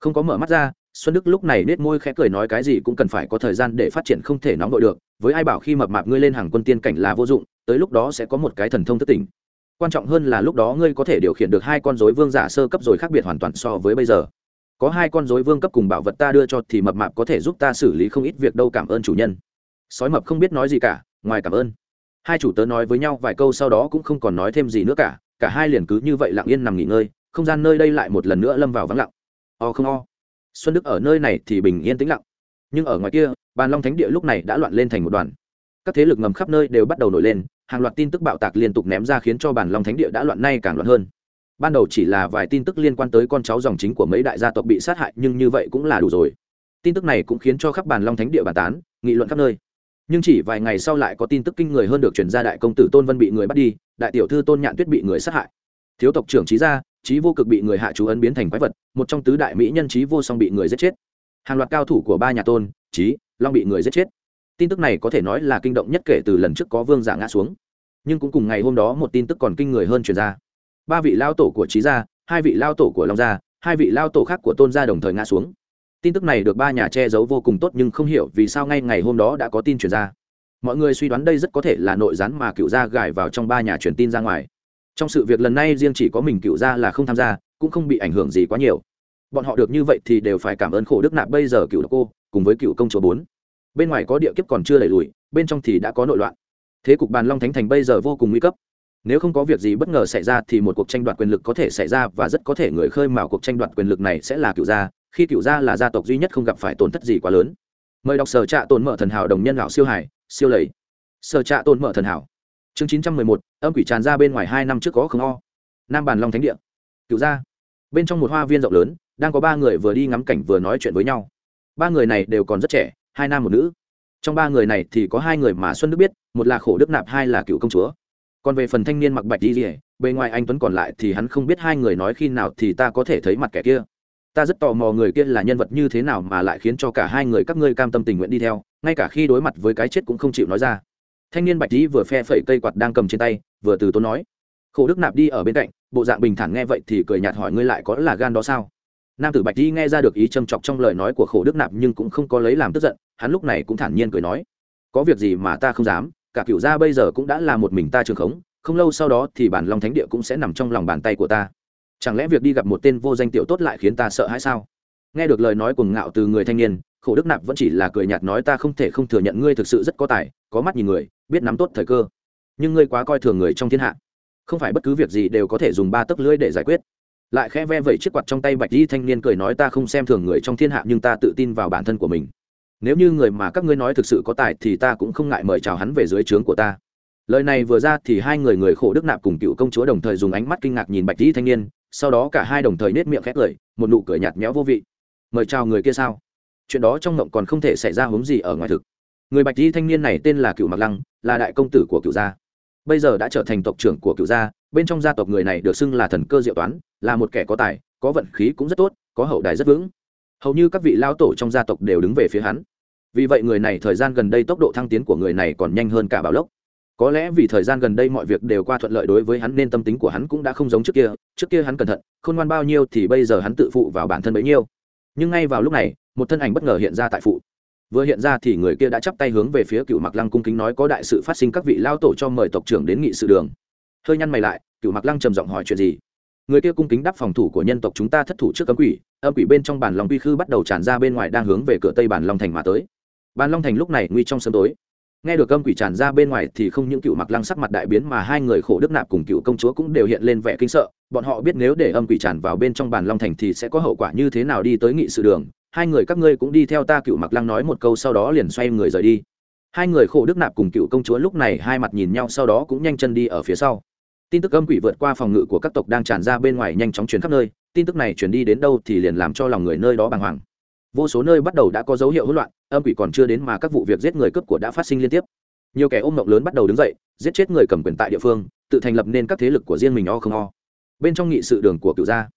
Không có mở mắt ra xuân đức lúc này nết môi khẽ cười nói cái gì cũng cần phải có thời gian để phát triển không thể nóng vội được, với ai bảo khi mập mạp ngươi lên hàng quân tiên cảnh là vô dụng, tới lúc đó sẽ có một cái thần thông thất tỉnh quan trọng hơn là lúc đó ngươi có thể điều khiển được hai con dối vương giả sơ cấp rồi khác biệt hoàn toàn so với bây giờ. Có hai con dối vương cấp cùng bảo vật ta đưa cho thì mập mạp có thể giúp ta xử lý không ít việc đâu, cảm ơn chủ nhân. Sói mập không biết nói gì cả, ngoài cảm ơn. Hai chủ tớ nói với nhau vài câu sau đó cũng không còn nói thêm gì nữa cả cả hai liền cứ như vậy lặng yên nằm nghỉ ngơi, không gian nơi đây lại một lần nữa lâm vào vắng lặng. O không o xuân đức ở nơi này thì bình yên tĩnh lặng. Nhưng ở ngoài kia, bàn long thánh địa lúc này đã loạn lên thành một đoàn. Các thế lực ngầm khắp nơi đều bắt đầu nổi lên, hàng loạt tin tức bạo tạc liên tục ném ra khiến cho bàn long thánh địa đã loạn nay càng loạn hơn. Ban đầu chỉ là vài tin tức liên quan tới con cháu dòng chính của mấy đại gia tộc bị sát hại, nhưng như vậy cũng là đủ rồi. Tin tức này cũng khiến cho khắp bàn long thánh địa bàn tán, nghị luận khắp nơi. Nhưng chỉ vài ngày sau lại có tin tức kinh người hơn được chuyển ra đại công tử tôn vân bị người bắt đi, đại tiểu thư tôn nhạn tuyết bị người sát hại. Thiếu tộc trưởng trí gia trí vô cực bị người hạ chú ấn biến thành quái vật, một trong tứ đại mỹ nhân trí vô song bị người giết chết. Hàng loạt cao thủ của ba nhà tôn, trí, long bị người giết chết. Tin tức này có thể nói là kinh động nhất kể từ lần trước có vương giả ngã xuống. Nhưng cũng cùng ngày hôm đó một tin tức còn kinh người hơn truyền ra. Ba vị lao tổ của trí gia, hai vị lao tổ của long gia, hai vị lao tổ khác của tôn gia đồng thời ngã xuống. Tin tức này được ba nhà che giấu vô cùng tốt nhưng không hiểu vì sao ngay ngày hôm đó đã có tin truyền ra. Mọi người suy đoán đây rất có thể là nội gián mà cựu gia gài vào trong ba nhà truyền tin ra ngoài trong sự việc lần này riêng chỉ có mình cựu gia là không tham gia, cũng không bị ảnh hưởng gì quá nhiều. Bọn họ được như vậy thì đều phải cảm ơn khổ đức nạp bây giờ cựu cô, cùng với cựu công chúa bốn. Bên ngoài có địa kiếp còn chưa đẩy lùi, bên trong thì đã có nội loạn. Thế cục bàn long thánh thành bây giờ vô cùng nguy cấp. Nếu không có việc gì bất ngờ xảy ra thì một cuộc tranh đoạt quyền lực có thể xảy ra và rất có thể người khơi mào cuộc tranh đoạt quyền lực này sẽ là cựu gia, khi cựu gia là gia tộc duy nhất không gặp phải tổn thất gì quá lớn. Mời đọc sở trạ tồn mở thần hảo đồng nhân lão siêu hải, siêu lầy. Sở trạ tồn mở thần hảo chương chín trăm mười một, âm quỷ tràn ra bên ngoài hai năm trước có không o. Nam bàn long thánh địa. Cựu gia. Bên trong một hoa viên rộng lớn, đang có ba người vừa đi ngắm cảnh vừa nói chuyện với nhau. Ba người này đều còn rất trẻ, hai nam một nữ. Trong ba người này thì có hai người mà xuân đức biết, một là khổ đức nạp, hai là cựu công chúa. Còn về phần thanh niên mặc bạch đi rỉa bề ngoài anh tuấn còn lại thì hắn không biết hai người nói khi nào thì ta có thể thấy mặt kẻ kia. Ta rất tò mò người kia là nhân vật như thế nào mà lại khiến cho cả hai người các ngươi cam tâm tình nguyện đi theo, ngay cả khi đối mặt với cái chết cũng không chịu nói ra thanh niên bạch đi vừa phe phẩy cây quạt đang cầm trên tay, vừa từ tốn nói, khổ đức nạp đi ở bên cạnh, bộ dạng bình thản nghe vậy thì cười nhạt hỏi ngươi lại có là gan đó sao? Nam tử bạch đi nghe ra được ý châm chọc trong lời nói của khổ đức nạp nhưng cũng không có lấy làm tức giận, hắn lúc này cũng thản nhiên cười nói, có việc gì mà ta không dám, cả cựu gia bây giờ cũng đã là một mình ta trường khống, không lâu sau đó thì bản long thánh địa cũng sẽ nằm trong lòng bàn tay của ta. Chẳng lẽ việc đi gặp một tên vô danh tiểu tốt lại khiến ta sợ hãi sao? Nghe được lời nói cuồng ngạo từ người thanh niên, khổ đức nạp vẫn chỉ là cười nhạt nói, ta không thể không thừa nhận ngươi thực sự rất có tài, có mắt nhìn người biết nắm tốt thời cơ. Nhưng ngươi quá coi thường người trong thiên hạ. Không phải bất cứ việc gì đều có thể dùng ba tấc lưỡi để giải quyết. Lại khẽ ve vẩy chiếc quạt trong tay bạch di thanh niên cười nói ta không xem thường người trong thiên hạ nhưng ta tự tin vào bản thân của mình. Nếu như người mà các ngươi nói thực sự có tài thì ta cũng không ngại mời chào hắn về dưới trướng của ta. Lời này vừa ra thì hai người người khổ đức nạp cùng cựu công chúa đồng thời dùng ánh mắt kinh ngạc nhìn bạch di thanh niên, sau đó cả hai đồng thời nết miệng khét cười một nụ cười nhạt méo vô vị. Mời chào người kia sao? Chuyện đó trong ngộng còn không thể xảy ra hướng gì ở ngoài thực người bạch di thanh niên này tên là cựu mặc lăng, là đại công tử của cựu gia. Bây giờ đã trở thành tộc trưởng của cựu gia, bên trong gia tộc người này được xưng là thần cơ diệu toán, là một kẻ có tài, có vận khí cũng rất tốt, có hậu đài rất vững. Hầu như các vị lao tổ trong gia tộc đều đứng về phía hắn. Vì vậy người này thời gian gần đây tốc độ thăng tiến của người này còn nhanh hơn cả bảo lốc có lẽ vì thời gian gần đây mọi việc đều qua thuận lợi đối với hắn nên tâm tính của hắn cũng đã không giống trước kia trước kia hắn cẩn thận, khôn ngoan bao nhiêu thì bây giờ hắn tự phụ vào bản thân bấy nhiêu. Nhưng ngay vào lúc này, một thân ảnh bất ngờ hiện ra tại phụ vừa hiện ra thì người kia đã chắp tay hướng về phía cựu mặc lăng cung kính nói có đại sự phát sinh các vị lao tổ cho mời tộc trưởng đến nghị sự đường. Hơi nhăn mày lại, cựu mặc lăng trầm giọng hỏi chuyện gì? Người kia cung kính đáp phòng thủ của nhân tộc chúng ta thất thủ trước cấm quỷ, âm quỷ bên trong bản lòng quy khư bắt đầu tràn ra bên ngoài đang hướng về cửa tây bản long thành mà tới. Bản long thành lúc này nguy trong sớm tối. Nghe được âm quỷ tràn ra bên ngoài thì không những cựu mặc lăng sắc mặt đại biến mà hai người khổ đức nạp cùng cựu công chúa cũng đều hiện lên vẻ kinh sợ. Bọn họ biết nếu để âm quỷ tràn vào bên trong bản long thành thì sẽ có hậu quả như thế nào đi tới nghị sự đường hai người các ngươi cũng đi theo ta cựu mặc lăng nói một câu sau đó liền xoay người rời đi. Hai người khổ đức nạp cùng cựu công chúa lúc này hai mặt nhìn nhau sau đó cũng nhanh chân đi ở phía sau. Tin tức âm quỷ vượt qua phòng ngự của các tộc đang tràn ra bên ngoài nhanh chóng chuyển khắp nơi, tin tức này chuyển đi đến đâu thì liền làm cho lòng người nơi đó bàng hoàng. Vô số nơi bắt đầu đã có dấu hiệu hỗn loạn, âm quỷ còn chưa đến mà các vụ việc giết người cướp của đã phát sinh liên tiếp. Nhiều kẻ ôm mộng lớn bắt đầu đứng dậy, giết chết người cầm quyền tại địa phương, tự thành lập nên các thế lực của riêng mình o không o. Bên trong nghị sự đường của cựu gia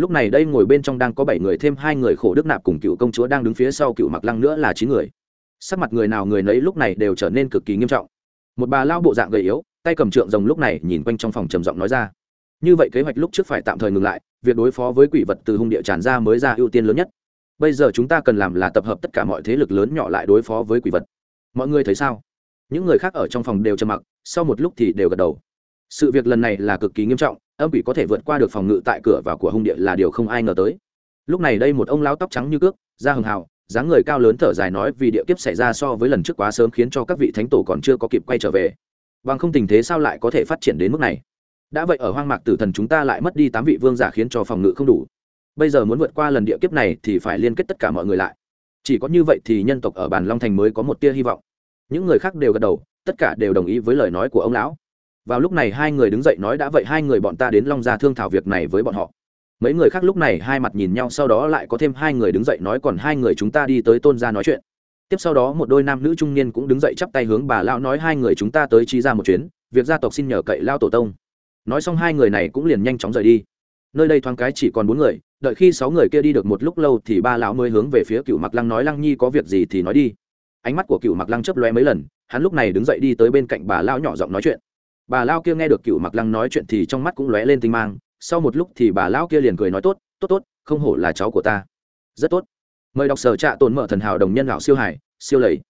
lúc này đây ngồi bên trong đang có bảy người, thêm hai người khổ đức nạp cùng cựu công chúa đang đứng phía sau cựu mặc lăng nữa là chín người. Sắc mặt người nào người nấy lúc này đều trở nên cực kỳ nghiêm trọng. Một bà lao bộ dạng gầy yếu, tay cầm trượng rồng lúc này nhìn quanh trong phòng trầm giọng nói ra. Như vậy kế hoạch lúc trước phải tạm thời ngừng lại, việc đối phó với quỷ vật từ hung địa tràn ra mới ra ưu tiên lớn nhất. Bây giờ chúng ta cần làm là tập hợp tất cả mọi thế lực lớn nhỏ lại đối phó với quỷ vật. Mọi người thấy sao? Những người khác ở trong phòng đều trầm mặc, sau một lúc thì đều gật đầu. Sự việc lần này là cực kỳ nghiêm trọng âm quỷ có thể vượt qua được phòng ngự tại cửa vào của hung địa là điều không ai ngờ tới. Lúc này đây một ông lao tóc trắng như cước, da hường hào, dáng người cao lớn thở dài nói vì địa kiếp xảy ra so với lần trước quá sớm khiến cho các vị thánh tổ còn chưa có kịp quay trở về. Bằng không tình thế sao lại có thể phát triển đến mức này? Đã vậy ở hoang mạc tử thần chúng ta lại mất đi tám vị vương giả khiến cho phòng ngự không đủ. Bây giờ muốn vượt qua lần địa kiếp này thì phải liên kết tất cả mọi người lại. Chỉ có như vậy thì nhân tộc ở bàn long thành mới có một tia hy vọng. Những người khác đều gật đầu, tất cả đều đồng ý với lời nói của ông lão vào lúc này hai người đứng dậy nói đã vậy hai người bọn ta đến long gia thương thảo việc này với bọn họ. Mấy người khác lúc này hai mặt nhìn nhau, sau đó lại có thêm hai người đứng dậy nói còn hai người chúng ta đi tới tôn gia nói chuyện. Tiếp sau đó một đôi nam nữ trung niên cũng đứng dậy chắp tay hướng bà lão nói hai người chúng ta tới chi ra một chuyến, việc gia tộc xin nhờ cậy lao tổ tông. Nói xong hai người này cũng liền nhanh chóng rời đi. Nơi đây thoáng cái chỉ còn bốn người, đợi khi sáu người kia đi được một lúc lâu thì ba lão mới hướng về phía cựu mặc lăng nói, lăng nhi có việc gì thì nói đi. Ánh mắt của cựu mặc lăng chớp loe mấy lần, hắn lúc này đứng dậy đi tới bên cạnh bà lão nhỏ giọng nói chuyện bà lão kia nghe được cựu mặc lăng nói chuyện thì trong mắt cũng lóe lên tinh mang, sau một lúc thì bà lão kia liền cười nói, tốt tốt tốt, không hổ là cháu của ta. Rất tốt. Mời đọc sở trạ tồn mở thần hảo đồng nhân lão siêu hải, siêu lầy.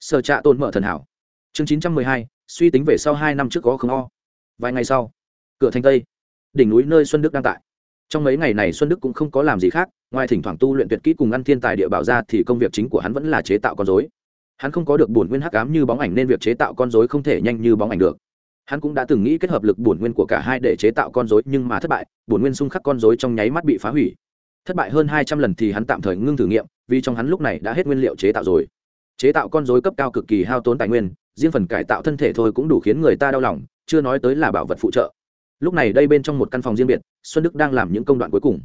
Sở trạ tồn mở thần hảo. Chương chín trăm mười hai, suy tính về sau hai năm trước có không o. Vài ngày sau, cửa thành tây, đỉnh núi nơi xuân đức đang tại. Trong mấy ngày này xuân đức cũng không có làm gì khác, ngoài thỉnh thoảng tu luyện tuyệt kỹ cùng ăn thiên tài địa bảo ra thì công việc chính của hắn vẫn là chế tạo con dối hắn không có được bổn nguyên hắc ám như bóng ảnh nên việc chế tạo con dối không thể nhanh như bóng ảnh được hắn cũng đã từng nghĩ kết hợp lực bổn nguyên của cả hai để chế tạo con dối nhưng mà thất bại, bổn nguyên xung khắc con dối trong nháy mắt bị phá hủy. Thất bại hơn hai trăm lần thì hắn tạm thời ngưng thử nghiệm, vì trong hắn lúc này đã hết nguyên liệu chế tạo rồi. Chế tạo con dối cấp cao cực kỳ hao tốn tài nguyên, riêng phần cải tạo thân thể thôi cũng đủ khiến người ta đau lòng, chưa nói tới là bảo vật phụ trợ. Lúc này đây bên trong một căn phòng riêng biệt, xuân đức đang làm những công đoạn cuối cùng.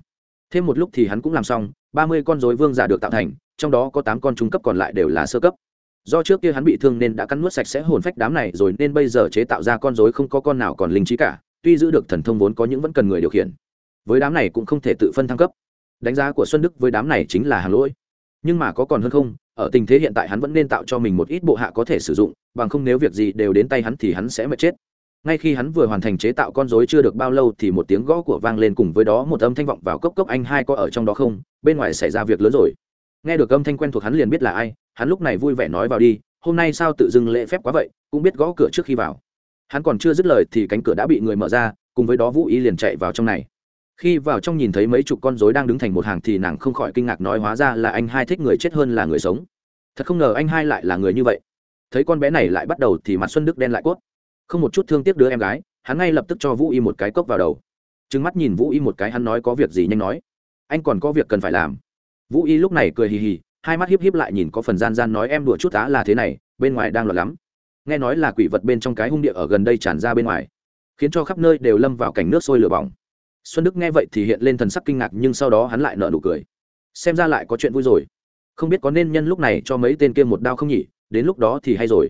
Thêm một lúc thì hắn cũng làm xong, ba mươi con dối vương giả được tạo thành, trong đó có tám con trung cấp còn lại đều là sơ cấp do trước kia hắn bị thương nên đã cắn nuốt sạch sẽ hồn phách đám này rồi nên bây giờ chế tạo ra con rối không có con nào còn linh trí cả, tuy giữ được thần thông vốn có những vẫn cần người điều khiển. Với đám này cũng không thể tự phân thăng cấp. Đánh giá của xuân đức với đám này chính là hàng lỗi. Nhưng mà có còn hơn không, ở tình thế hiện tại hắn vẫn nên tạo cho mình một ít bộ hạ có thể sử dụng, bằng không nếu việc gì đều đến tay hắn thì hắn sẽ mệt chết. Ngay khi hắn vừa hoàn thành chế tạo con rối chưa được bao lâu thì một tiếng gõ của vang lên cùng với đó một âm thanh vọng vào cốc cốc anh hai có ở trong đó không, bên ngoài xảy ra việc lớn rồi. Nghe được âm thanh quen thuộc hắn liền biết là ai hắn lúc này vui vẻ nói vào đi, hôm nay sao tự dưng lễ phép quá vậy, cũng biết gõ cửa trước khi vào. Hắn còn chưa dứt lời thì cánh cửa đã bị người mở ra, cùng với đó vũ Y liền chạy vào trong này. Khi vào trong nhìn thấy mấy chục con rối đang đứng thành một hàng thì nàng không khỏi kinh ngạc nói hóa ra là anh hai thích người chết hơn là người sống. Thật không ngờ anh hai lại là người như vậy. Thấy con bé này lại bắt đầu thì mặt xuân đức đen lại cốt. Không một chút thương tiếc đứa em gái, hắn ngay lập tức cho vũ y một cái cốc vào đầu. Trừng mắt nhìn vũ y một cái hắn nói có việc gì nhanh nói. Anh còn có việc cần phải làm. Vũ y lúc này cười hì hì hai mắt hiếp hiếp lại nhìn có phần gian gian nói em đùa chút á là thế này, bên ngoài đang loạn lắm. Nghe nói là quỷ vật bên trong cái hung địa ở gần đây tràn ra bên ngoài, khiến cho khắp nơi đều lâm vào cảnh nước sôi lửa bỏng. Xuân đức nghe vậy thì hiện lên thần sắc kinh ngạc nhưng sau đó hắn lại nở nụ cười. Xem ra lại có chuyện vui rồi. Không biết có nên nhân lúc này cho mấy tên kia một đao không nhỉ, đến lúc đó thì hay rồi.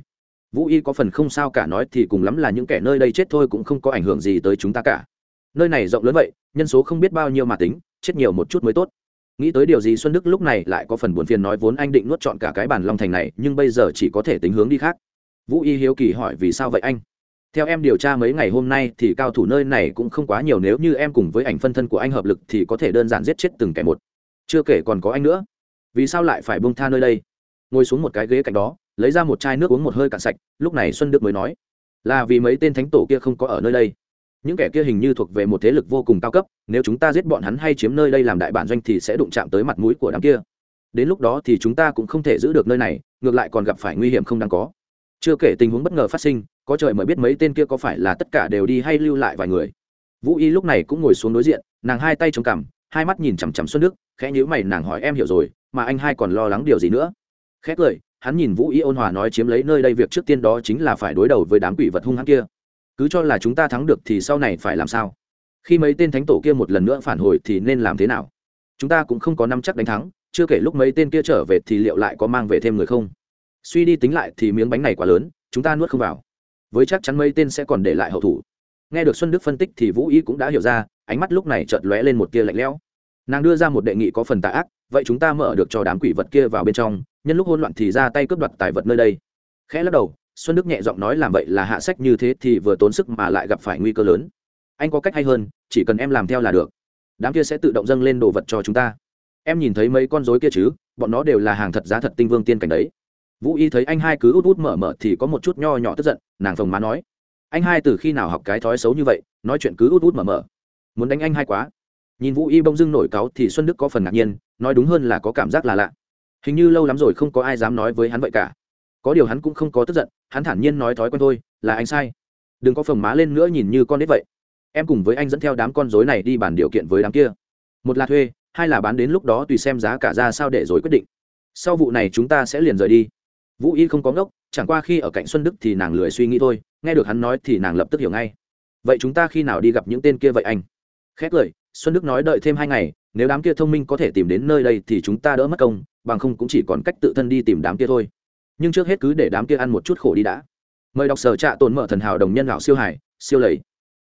Vũ y có phần không sao cả nói thì cùng lắm là những kẻ nơi đây chết thôi cũng không có ảnh hưởng gì tới chúng ta cả. Nơi này rộng lớn vậy, nhân số không biết bao nhiêu mà tính, chết nhiều một chút mới tốt nghĩ tới điều gì xuân đức lúc này lại có phần buồn phiền nói vốn anh định nuốt chọn cả cái bản long thành này, nhưng bây giờ chỉ có thể tính hướng đi khác. Vũ y hiếu kỳ hỏi, vì sao vậy anh? Theo em điều tra mấy ngày hôm nay thì cao thủ nơi này cũng không quá nhiều, nếu như em cùng với ảnh phân thân của anh hợp lực thì có thể đơn giản giết chết từng kẻ một. Chưa kể còn có anh nữa. Vì sao lại phải bông tha nơi đây? Ngồi xuống một cái ghế cạnh đó, lấy ra một chai nước uống một hơi cạn sạch, lúc này xuân đức mới nói, là vì mấy tên thánh tổ kia không có ở nơi đây những kẻ kia hình như thuộc về một thế lực vô cùng cao cấp, nếu chúng ta giết bọn hắn hay chiếm nơi đây làm đại bản doanh thì sẽ đụng chạm tới mặt mũi của đám kia. Đến lúc đó thì chúng ta cũng không thể giữ được nơi này, ngược lại còn gặp phải nguy hiểm không đáng có. Chưa kể tình huống bất ngờ phát sinh, có trời mới biết mấy tên kia có phải là tất cả đều đi hay lưu lại vài người. Vũ y lúc này cũng ngồi xuống đối diện, nàng hai tay chống cằm, hai mắt nhìn chằm chằm xuân đức, khẽ nhíu mày, nàng hỏi, em hiểu rồi, mà anh hai còn lo lắng điều gì nữa? Khét cười, hắn nhìn vũ y ôn hòa nói, chiếm lấy nơi đây việc trước tiên đó chính là phải đối đầu với đám quỷ vật hung hăng kia cứ cho là chúng ta thắng được thì sau này phải làm sao? Khi mấy tên thánh tổ kia một lần nữa phản hồi thì nên làm thế nào? Chúng ta cũng không có năm chắc đánh thắng, chưa kể lúc mấy tên kia trở về thì liệu lại có mang về thêm người không? Suy đi tính lại thì miếng bánh này quá lớn, chúng ta nuốt không vào. Với chắc chắn mấy tên sẽ còn để lại hậu thủ. Nghe được xuân đức phân tích thì vũ y cũng đã hiểu ra, ánh mắt lúc này chợt lóe lên một tia lạnh lẽo. Nàng đưa ra một đề nghị có phần tà ác, vậy chúng ta mở được cho đám quỷ vật kia vào bên trong, nhân lúc hỗn loạn thì ra tay cướp đoạt tài vật nơi đây. Khẽ lắc đầu xuân đức nhẹ giọng nói, làm vậy là hạ sách như thế thì vừa tốn sức mà lại gặp phải nguy cơ lớn. Anh có cách hay hơn, chỉ cần em làm theo là được. Đám kia sẽ tự động dâng lên đồ vật cho chúng ta. Em nhìn thấy mấy con rối kia chứ, bọn nó đều là hàng thật giá thật tinh vương tiên cảnh đấy. Vũ y thấy anh hai cứ út út mở mở thì có một chút nho nhỏ tức giận, nàng phồng má nói, anh hai từ khi nào học cái thói xấu như vậy, nói chuyện cứ út út mở mở. Muốn đánh anh hai quá. Nhìn vũ y bông dưng nổi cáu thì xuân đức có phần ngạc nhiên, nói đúng hơn là có cảm giác là lạ. Hình như lâu lắm rồi không có ai dám nói với hắn vậy cả. Có điều hắn cũng không có tức giận hắn thản nhiên nói thói quen thôi, là anh sai. Đừng có phồng má lên nữa nhìn như con nít vậy. Em cùng với anh dẫn theo đám con dối này đi bàn điều kiện với đám kia. Một là thuê, hai là bán đến lúc đó tùy xem giá cả ra sao để rồi quyết định. Sau vụ này chúng ta sẽ liền rời đi. Vũ y không có ngốc, chẳng qua khi ở cạnh xuân đức thì nàng lười suy nghĩ thôi, nghe được hắn nói thì nàng lập tức hiểu ngay. Vậy chúng ta khi nào đi gặp những tên kia vậy anh? Khét lời xuân đức nói đợi thêm hai ngày, nếu đám kia thông minh có thể tìm đến nơi đây thì chúng ta đỡ mất công, bằng không cũng chỉ còn cách tự thân đi tìm đám kia thôi nhưng trước hết cứ để đám kia ăn một chút khổ đi đã. Mời đọc sở trạ tồn mở thần hảo đồng nhân lão siêu hải siêu lầy.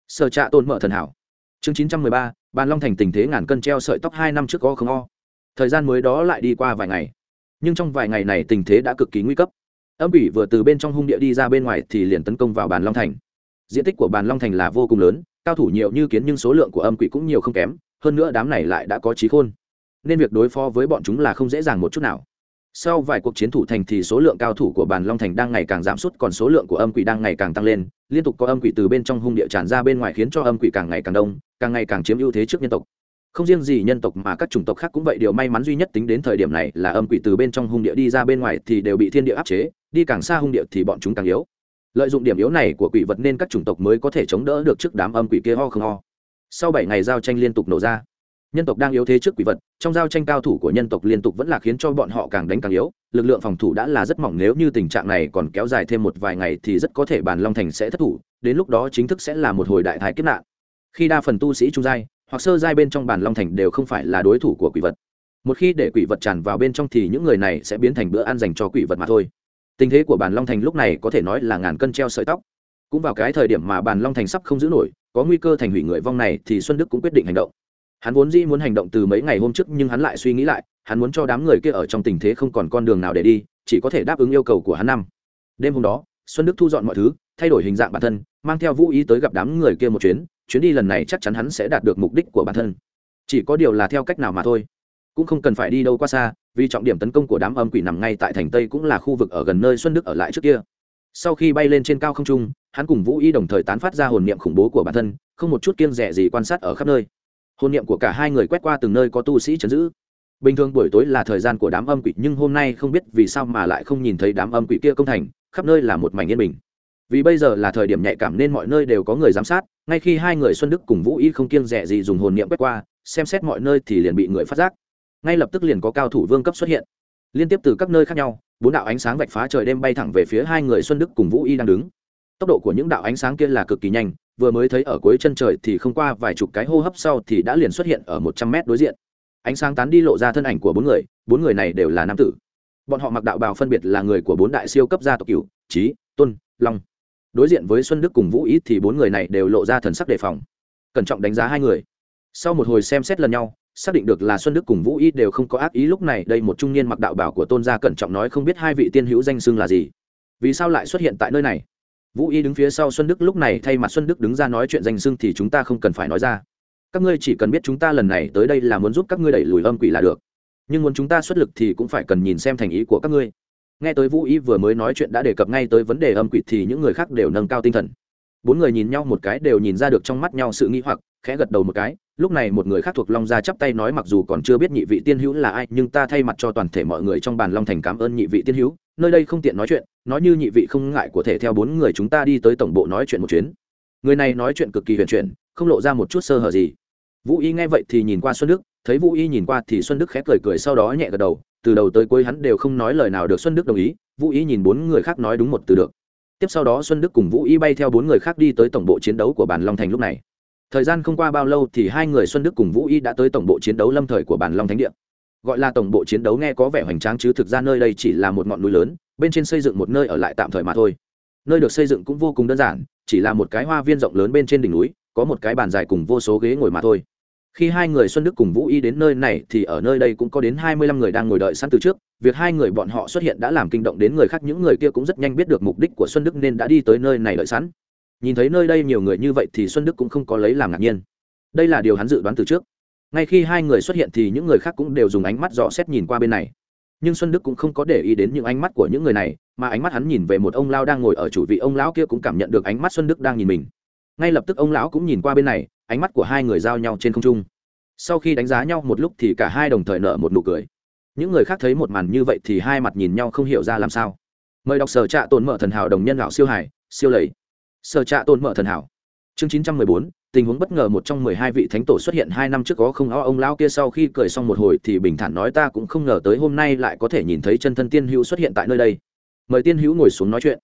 Sở trạ tồn mở thần hảo. Chương chín trăm mười ba, bàn long thành tình thế ngàn cân treo sợi tóc hai năm trước có không o. Thời gian mới đó lại đi qua vài ngày. Nhưng trong vài ngày này tình thế đã cực kỳ nguy cấp. Âm ủy vừa từ bên trong hung địa đi ra bên ngoài thì liền tấn công vào bàn long thành. Diện tích của bàn long thành là vô cùng lớn, cao thủ nhiều như kiến nhưng số lượng của âm quỷ cũng nhiều không kém, hơn nữa đám này lại đã có trí khôn. Nên việc đối phó với bọn chúng là không dễ dàng một chút nào sau vài cuộc chiến thủ thành thì số lượng cao thủ của bàn long thành đang ngày càng giảm sút, còn số lượng của âm quỷ đang ngày càng tăng lên. Liên tục có âm quỷ từ bên trong hung địa tràn ra bên ngoài khiến cho âm quỷ càng ngày càng đông, càng ngày càng chiếm ưu thế trước nhân tộc. Không riêng gì nhân tộc mà các chủng tộc khác cũng vậy, điều may mắn duy nhất tính đến thời điểm này là âm quỷ từ bên trong hung địa đi ra bên ngoài thì đều bị thiên địa áp chế, đi càng xa hung địa thì bọn chúng càng yếu. Lợi dụng điểm yếu này của quỷ vật nên các chủng tộc mới có thể chống đỡ được trước đám âm quỷ kia ho không ho. Sau bảy ngày giao tranh liên tục nổ ra nhân tộc đang yếu thế trước quỷ vật, trong giao tranh cao thủ của nhân tộc liên tục vẫn là khiến cho bọn họ càng đánh càng yếu, lực lượng phòng thủ đã là rất mỏng, nếu như tình trạng này còn kéo dài thêm một vài ngày thì rất có thể bàn long thành sẽ thất thủ, đến lúc đó chính thức sẽ là một hồi đại thái kiếp nạn. Khi đa phần tu sĩ trung giai, hoặc sơ giai bên trong bàn long thành đều không phải là đối thủ của quỷ vật. Một khi để quỷ vật tràn vào bên trong thì những người này sẽ biến thành bữa ăn dành cho quỷ vật mà thôi. Tình thế của bàn long thành lúc này có thể nói là ngàn cân treo sợi tóc. Cũng vào cái thời điểm mà bàn long thành sắp không giữ nổi, có nguy cơ thành hủy người vong này thì xuân đức cũng quyết định hành động hắn vốn dĩ muốn hành động từ mấy ngày hôm trước nhưng hắn lại suy nghĩ lại, hắn muốn cho đám người kia ở trong tình thế không còn con đường nào để đi, chỉ có thể đáp ứng yêu cầu của hắn năm. Đêm hôm đó, xuân đức thu dọn mọi thứ, thay đổi hình dạng bản thân, mang theo vũ ý tới gặp đám người kia một chuyến chuyến đi lần này chắc chắn hắn sẽ đạt được mục đích của bản thân. Chỉ có điều là theo cách nào mà thôi. Cũng không cần phải đi đâu quá xa, vì trọng điểm tấn công của đám âm quỷ nằm ngay tại thành tây cũng là khu vực ở gần nơi xuân đức ở lại trước kia. Sau khi bay lên trên cao không trung, hắn cùng vũ y đồng thời tán phát ra hồn niệm khủng bố của bản thân, không một chút kiêng rẻ gì quan sát ở khắp nơi hồn niệm của cả hai người quét qua từng nơi có tu sĩ chấn giữ. Bình thường buổi tối là thời gian của đám âm quỷ, nhưng hôm nay không biết vì sao mà lại không nhìn thấy đám âm quỷ kia công thành, khắp nơi là một mảnh yên bình. Vì bây giờ là thời điểm nhạy cảm nên mọi nơi đều có người giám sát, ngay khi hai người xuân đức cùng vũ y không kiêng rẻ gì dùng hồn niệm quét qua, xem xét mọi nơi thì liền bị người phát giác. Ngay lập tức liền có cao thủ vương cấp xuất hiện. Liên tiếp từ các nơi khác nhau, bốn đạo ánh sáng vạch phá trời đêm bay thẳng về phía hai người xuân đức cùng vũ y đang đứng. Tốc độ của những đạo ánh sáng kia là cực kỳ nhanh vừa mới thấy ở cuối chân trời thì không qua vài chục cái hô hấp sau thì đã liền xuất hiện ở một trăm mét đối diện. Ánh sáng tán đi lộ ra thân ảnh của bốn người bốn người này đều là nam tử. Bọn họ mặc đạo bào phân biệt là người của bốn đại siêu cấp gia tộc cửu trí tuân long. Đối diện với xuân đức cùng vũ ít thì bốn người này đều lộ ra thần sắc đề phòng. Cẩn trọng đánh giá hai người. Sau một hồi xem xét lần nhau, xác định được là xuân đức cùng vũ ít đều không có ác ý lúc này, đây một trung niên mặc đạo bảo của tôn gia cẩn trọng nói không biết hai vị tiên hữu danh xưng là gì. Vì sao lại xuất hiện tại nơi này? Vũ y đứng phía sau xuân đức, lúc này thay mặt xuân đức đứng ra nói chuyện danh xưng thì chúng ta không cần phải nói ra. Các ngươi chỉ cần biết chúng ta lần này tới đây là muốn giúp các ngươi đẩy lùi âm quỷ là được. Nhưng muốn chúng ta xuất lực thì cũng phải cần nhìn xem thành ý của các ngươi. Nghe tới vũ y vừa mới nói chuyện đã đề cập ngay tới vấn đề âm quỷ thì những người khác đều nâng cao tinh thần. Bốn người nhìn nhau một cái đều nhìn ra được trong mắt nhau sự nghi hoặc, khẽ gật đầu một cái lúc này một người khác thuộc long gia chắp tay nói mặc dù còn chưa biết nhị vị tiên hữu là ai, nhưng ta thay mặt cho toàn thể mọi người trong bàn long thành cảm ơn nhị vị tiên hữu, nơi đây không tiện nói chuyện, nói như nhị vị không ngại của thể theo bốn người chúng ta đi tới tổng bộ nói chuyện một chuyến. Người này nói chuyện cực kỳ huyền chuyển, không lộ ra một chút sơ hở gì. Vũ y nghe vậy thì nhìn qua xuân đức, thấy vũ y nhìn qua thì xuân đức khép cười cười sau đó nhẹ gật đầu, từ đầu tới cuối hắn đều không nói lời nào được xuân đức đồng ý, vũ y nhìn bốn người khác nói đúng một từ được. Tiếp sau đó xuân đức cùng vũ y bay theo bốn người khác đi tới tổng bộ chiến đấu của bàn long thành lúc này thời gian không qua bao lâu thì hai người xuân đức cùng vũ y đã tới tổng bộ chiến đấu lâm thời của bản long thánh địa. Gọi là tổng bộ chiến đấu nghe có vẻ hoành tráng chứ thực ra nơi đây chỉ là một ngọn núi lớn, bên trên xây dựng một nơi ở lại tạm thời mà thôi. Nơi được xây dựng cũng vô cùng đơn giản, chỉ là một cái hoa viên rộng lớn bên trên đỉnh núi, có một cái bàn dài cùng vô số ghế ngồi mà thôi. Khi hai người xuân đức cùng vũ y đến nơi này thì ở nơi đây cũng có đến hai mươi lăm người đang ngồi đợi sẵn từ trước. Việc hai người bọn họ xuất hiện đã làm kinh động đến người khác, những người kia cũng rất nhanh biết được mục đích của xuân đức nên đã đi tới nơi này đợi sẵn nhìn thấy nơi đây nhiều người như vậy thì xuân đức cũng không có lấy làm ngạc nhiên. Đây là điều hắn dự đoán từ trước. Ngay khi hai người xuất hiện thì những người khác cũng đều dùng ánh mắt dò xét nhìn qua bên này. Nhưng xuân đức cũng không có để ý đến những ánh mắt của những người này, mà ánh mắt hắn nhìn về một ông lao đang ngồi ở chủ vị ông lão kia cũng cảm nhận được ánh mắt xuân đức đang nhìn mình. Ngay lập tức ông lão cũng nhìn qua bên này, ánh mắt của hai người giao nhau trên không trung. Sau khi đánh giá nhau một lúc thì cả hai đồng thời nở một nụ cười. Những người khác thấy một màn như vậy thì hai mặt nhìn nhau không hiểu ra làm sao. Mời đọc sở trạ tồn mở thần hảo đồng nhân lão siêu hải siêu lầy sở trạ tôn mở thần hảo. Chương chín trăm mười bốn, tình huống bất ngờ một trong mười hai vị thánh tổ xuất hiện hai năm trước có không o ông lão kia sau khi cười xong một hồi thì bình thản nói ta cũng không ngờ tới hôm nay lại có thể nhìn thấy chân thân tiên hữu xuất hiện tại nơi đây. Mời tiên hữu ngồi xuống nói chuyện.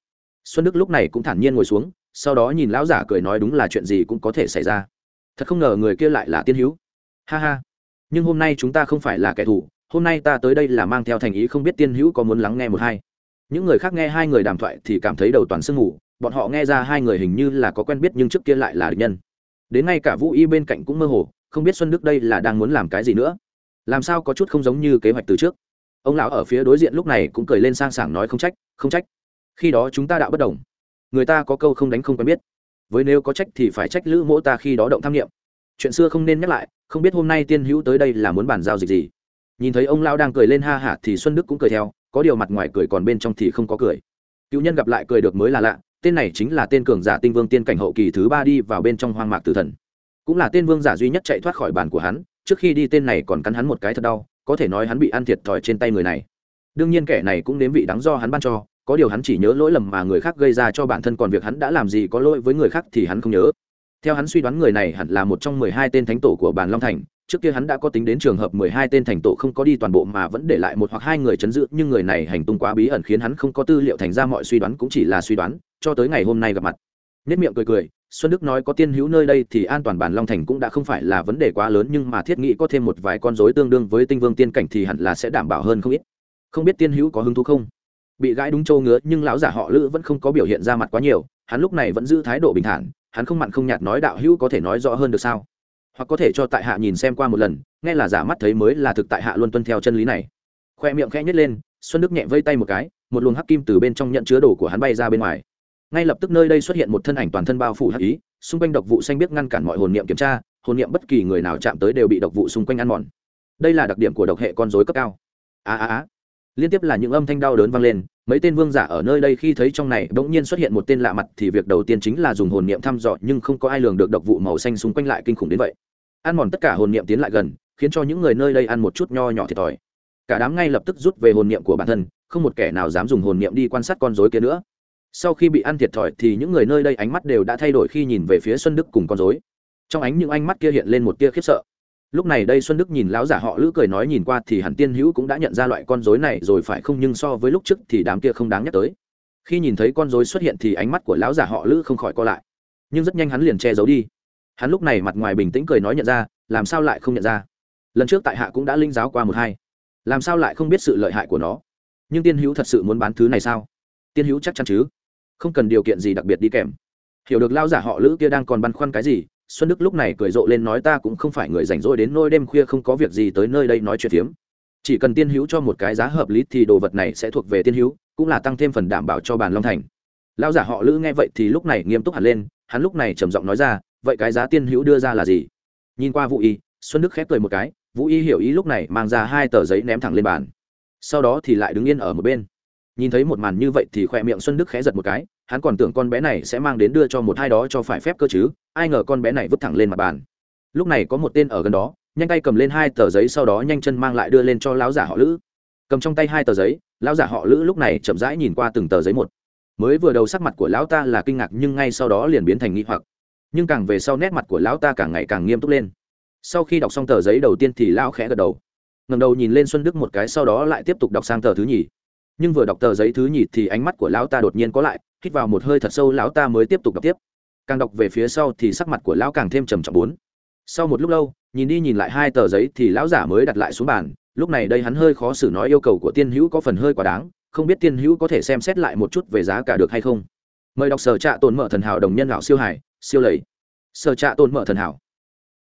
Xuân đức lúc này cũng thản nhiên ngồi xuống, sau đó nhìn lão giả cười nói đúng là chuyện gì cũng có thể xảy ra. Thật không ngờ người kia lại là tiên hữu. Ha ha. Nhưng hôm nay chúng ta không phải là kẻ thù, hôm nay ta tới đây là mang theo thành ý không biết tiên hữu có muốn lắng nghe một hai. Những người khác nghe hai người đàm thoại thì cảm thấy đầu toàn sương ngủ bọn họ nghe ra hai người hình như là có quen biết nhưng trước kia lại là địch nhân. Đến ngay cả vũ y bên cạnh cũng mơ hồ, không biết xuân đức đây là đang muốn làm cái gì nữa. Làm sao có chút không giống như kế hoạch từ trước? Ông lão ở phía đối diện lúc này cũng cười lên sang sảng nói không trách không trách. Khi đó chúng ta đạo bất đồng. Người ta có câu không đánh không quen biết. Với nếu có trách thì phải trách lữ mỗ ta khi đó động tham nghiệm chuyện xưa không nên nhắc lại, không biết hôm nay tiên hữu tới đây là muốn bàn giao dịch gì. Nhìn thấy ông lão đang cười lên ha hả thì xuân đức cũng cười theo, có điều mặt ngoài cười còn bên trong thì không có cười. Cựu nhân gặp lại cười được mới là lạ tên này chính là tên cường giả tinh vương tiên cảnh hậu kỳ thứ ba đi vào bên trong hoang mạc tử thần. Cũng là tên vương giả duy nhất chạy thoát khỏi bàn của hắn, trước khi đi tên này còn cắn hắn một cái thật đau, có thể nói hắn bị ăn thiệt thòi trên tay người này. Đương nhiên kẻ này cũng nếm vị đắng do hắn ban cho, có điều hắn chỉ nhớ lỗi lầm mà người khác gây ra cho bản thân còn việc hắn đã làm gì có lỗi với người khác thì hắn không nhớ theo hắn suy đoán người này hẳn là một trong mười hai tên thánh tổ của bàn long thành. Trước kia hắn đã có tính đến trường hợp mười hai tên thành tổ không có đi toàn bộ mà vẫn để lại một hoặc hai người chấn giữ, nhưng người này hành tung quá bí ẩn khiến hắn không có tư liệu thành ra mọi suy đoán cũng chỉ là suy đoán, cho tới ngày hôm nay gặp mặt. Nết miệng cười cười, xuân đức nói có tiên hữu nơi đây thì an toàn bản long thành cũng đã không phải là vấn đề quá lớn, nhưng mà thiết nghĩ có thêm một vài con rối tương đương với tinh vương tiên cảnh thì hẳn là sẽ đảm bảo hơn không ít. Không biết tiên hữu có hứng thú không? Bị gãi đúng châu ngứa, nhưng lão giả họ lữ vẫn không có biểu hiện ra mặt quá nhiều, hắn lúc này vẫn giữ thái độ bình thản hắn không mặn không nhạt nói đạo hữu có thể nói rõ hơn được sao? Hoặc có thể cho tại hạ nhìn xem qua một lần, nghe là giả mắt thấy mới là thực tại hạ luôn tuân theo chân lý này. Khoe miệng khẽ nhét lên, xuân đức nhẹ vây tay một cái, một luồng hắc kim từ bên trong nhận chứa đồ của hắn bay ra bên ngoài. Ngay lập tức nơi đây xuất hiện một thân ảnh toàn thân bao phủ hắc ý, xung quanh độc vụ xanh biết ngăn cản mọi hồn niệm kiểm tra, hồn niệm bất kỳ người nào chạm tới đều bị độc vụ xung quanh ăn mòn. Đây là đặc điểm của độc hệ con dối cấp cao. A a a liên tiếp là những âm thanh đau đớn vang lên mấy tên vương giả ở nơi đây khi thấy trong này bỗng nhiên xuất hiện một tên lạ mặt thì việc đầu tiên chính là dùng hồn niệm thăm dò, nhưng không có ai lường được độc vụ màu xanh xung quanh lại kinh khủng đến vậy. Ăn mòn tất cả hồn niệm tiến lại gần, khiến cho những người nơi đây ăn một chút nho nhỏ thiệt thòi. Cả đám ngay lập tức rút về hồn niệm của bản thân, không một kẻ nào dám dùng hồn niệm đi quan sát con rối kia nữa. Sau khi bị ăn thiệt thòi thì những người nơi đây ánh mắt đều đã thay đổi khi nhìn về phía xuân đức cùng con rối. Trong ánh những ánh mắt kia hiện lên một tia khiếp sợ lúc này đây xuân đức nhìn lão giả họ lữ cười nói nhìn qua thì hẳn tiên hữu cũng đã nhận ra loại con rối này rồi phải không? Nhưng so với lúc trước thì đám kia không đáng nhắc tới. Khi nhìn thấy con rối xuất hiện thì ánh mắt của lão giả họ lữ không khỏi co lại. Nhưng rất nhanh hắn liền che giấu đi. Hắn lúc này mặt ngoài bình tĩnh cười nói nhận ra, làm sao lại không nhận ra? Lần trước tại hạ cũng đã linh giáo qua một hai. Làm sao lại không biết sự lợi hại của nó? Nhưng tiên hữu thật sự muốn bán thứ này sao? Tiên hữu chắc chắn chứ. Không cần điều kiện gì đặc biệt đi kèm. Hiểu được lao giả họ lữ kia đang còn băn khoăn cái gì xuân đức lúc này cười rộ lên nói ta cũng không phải người rảnh rỗi đến nôi đêm khuya không có việc gì tới nơi đây nói chuyện phiếm. Chỉ cần tiên hữu cho một cái giá hợp lý thì đồ vật này sẽ thuộc về tiên hữu, cũng là tăng thêm phần đảm bảo cho bàn long thành. Lao giả họ lữ nghe vậy thì lúc này nghiêm túc hẳn lên, hắn lúc này trầm giọng nói ra, vậy cái giá tiên hữu đưa ra là gì? Nhìn qua vũ y, xuân đức khép cười một cái, vũ y hiểu ý lúc này mang ra hai tờ giấy ném thẳng lên bàn. Sau đó thì lại đứng yên ở một bên. Nhìn thấy một màn như vậy thì khoe miệng xuân đức khẽ giật một cái, hắn còn tưởng con bé này sẽ mang đến đưa cho một hai đó cho phải phép cơ chứ ai ngờ con bé này vứt thẳng lên mặt bàn. Lúc này có một tên ở gần đó, nhanh tay cầm lên hai tờ giấy sau đó nhanh chân mang lại đưa lên cho lão giả họ lữ. Cầm trong tay hai tờ giấy, lão giả họ lữ lúc này chậm rãi nhìn qua từng tờ giấy một. Mới vừa đầu sắc mặt của lão ta là kinh ngạc nhưng ngay sau đó liền biến thành nghi hoặc. Nhưng càng về sau nét mặt của lão ta càng ngày càng nghiêm túc lên. Sau khi đọc xong tờ giấy đầu tiên thì lão khẽ gật đầu. Ngầm đầu nhìn lên xuân đức một cái sau đó lại tiếp tục đọc sang tờ thứ nhì. Nhưng vừa đọc tờ giấy thứ nhì thì ánh mắt của lão ta đột nhiên có lại, hít vào một hơi thật sâu, lão ta mới tiếp tục đọc tiếp càng đọc về phía sau thì sắc mặt của lão càng thêm trầm trọng bốn. Sau một lúc lâu, nhìn đi nhìn lại hai tờ giấy thì lão giả mới đặt lại xuống bàn. Lúc này đây hắn hơi khó xử nói yêu cầu của tiên hữu có phần hơi quá đáng, không biết tiên hữu có thể xem xét lại một chút về giá cả được hay không. Mời đọc sở trạ tồn mở thần hảo đồng nhân lão siêu hải siêu lầy. Sở trạ tồn mở thần hảo.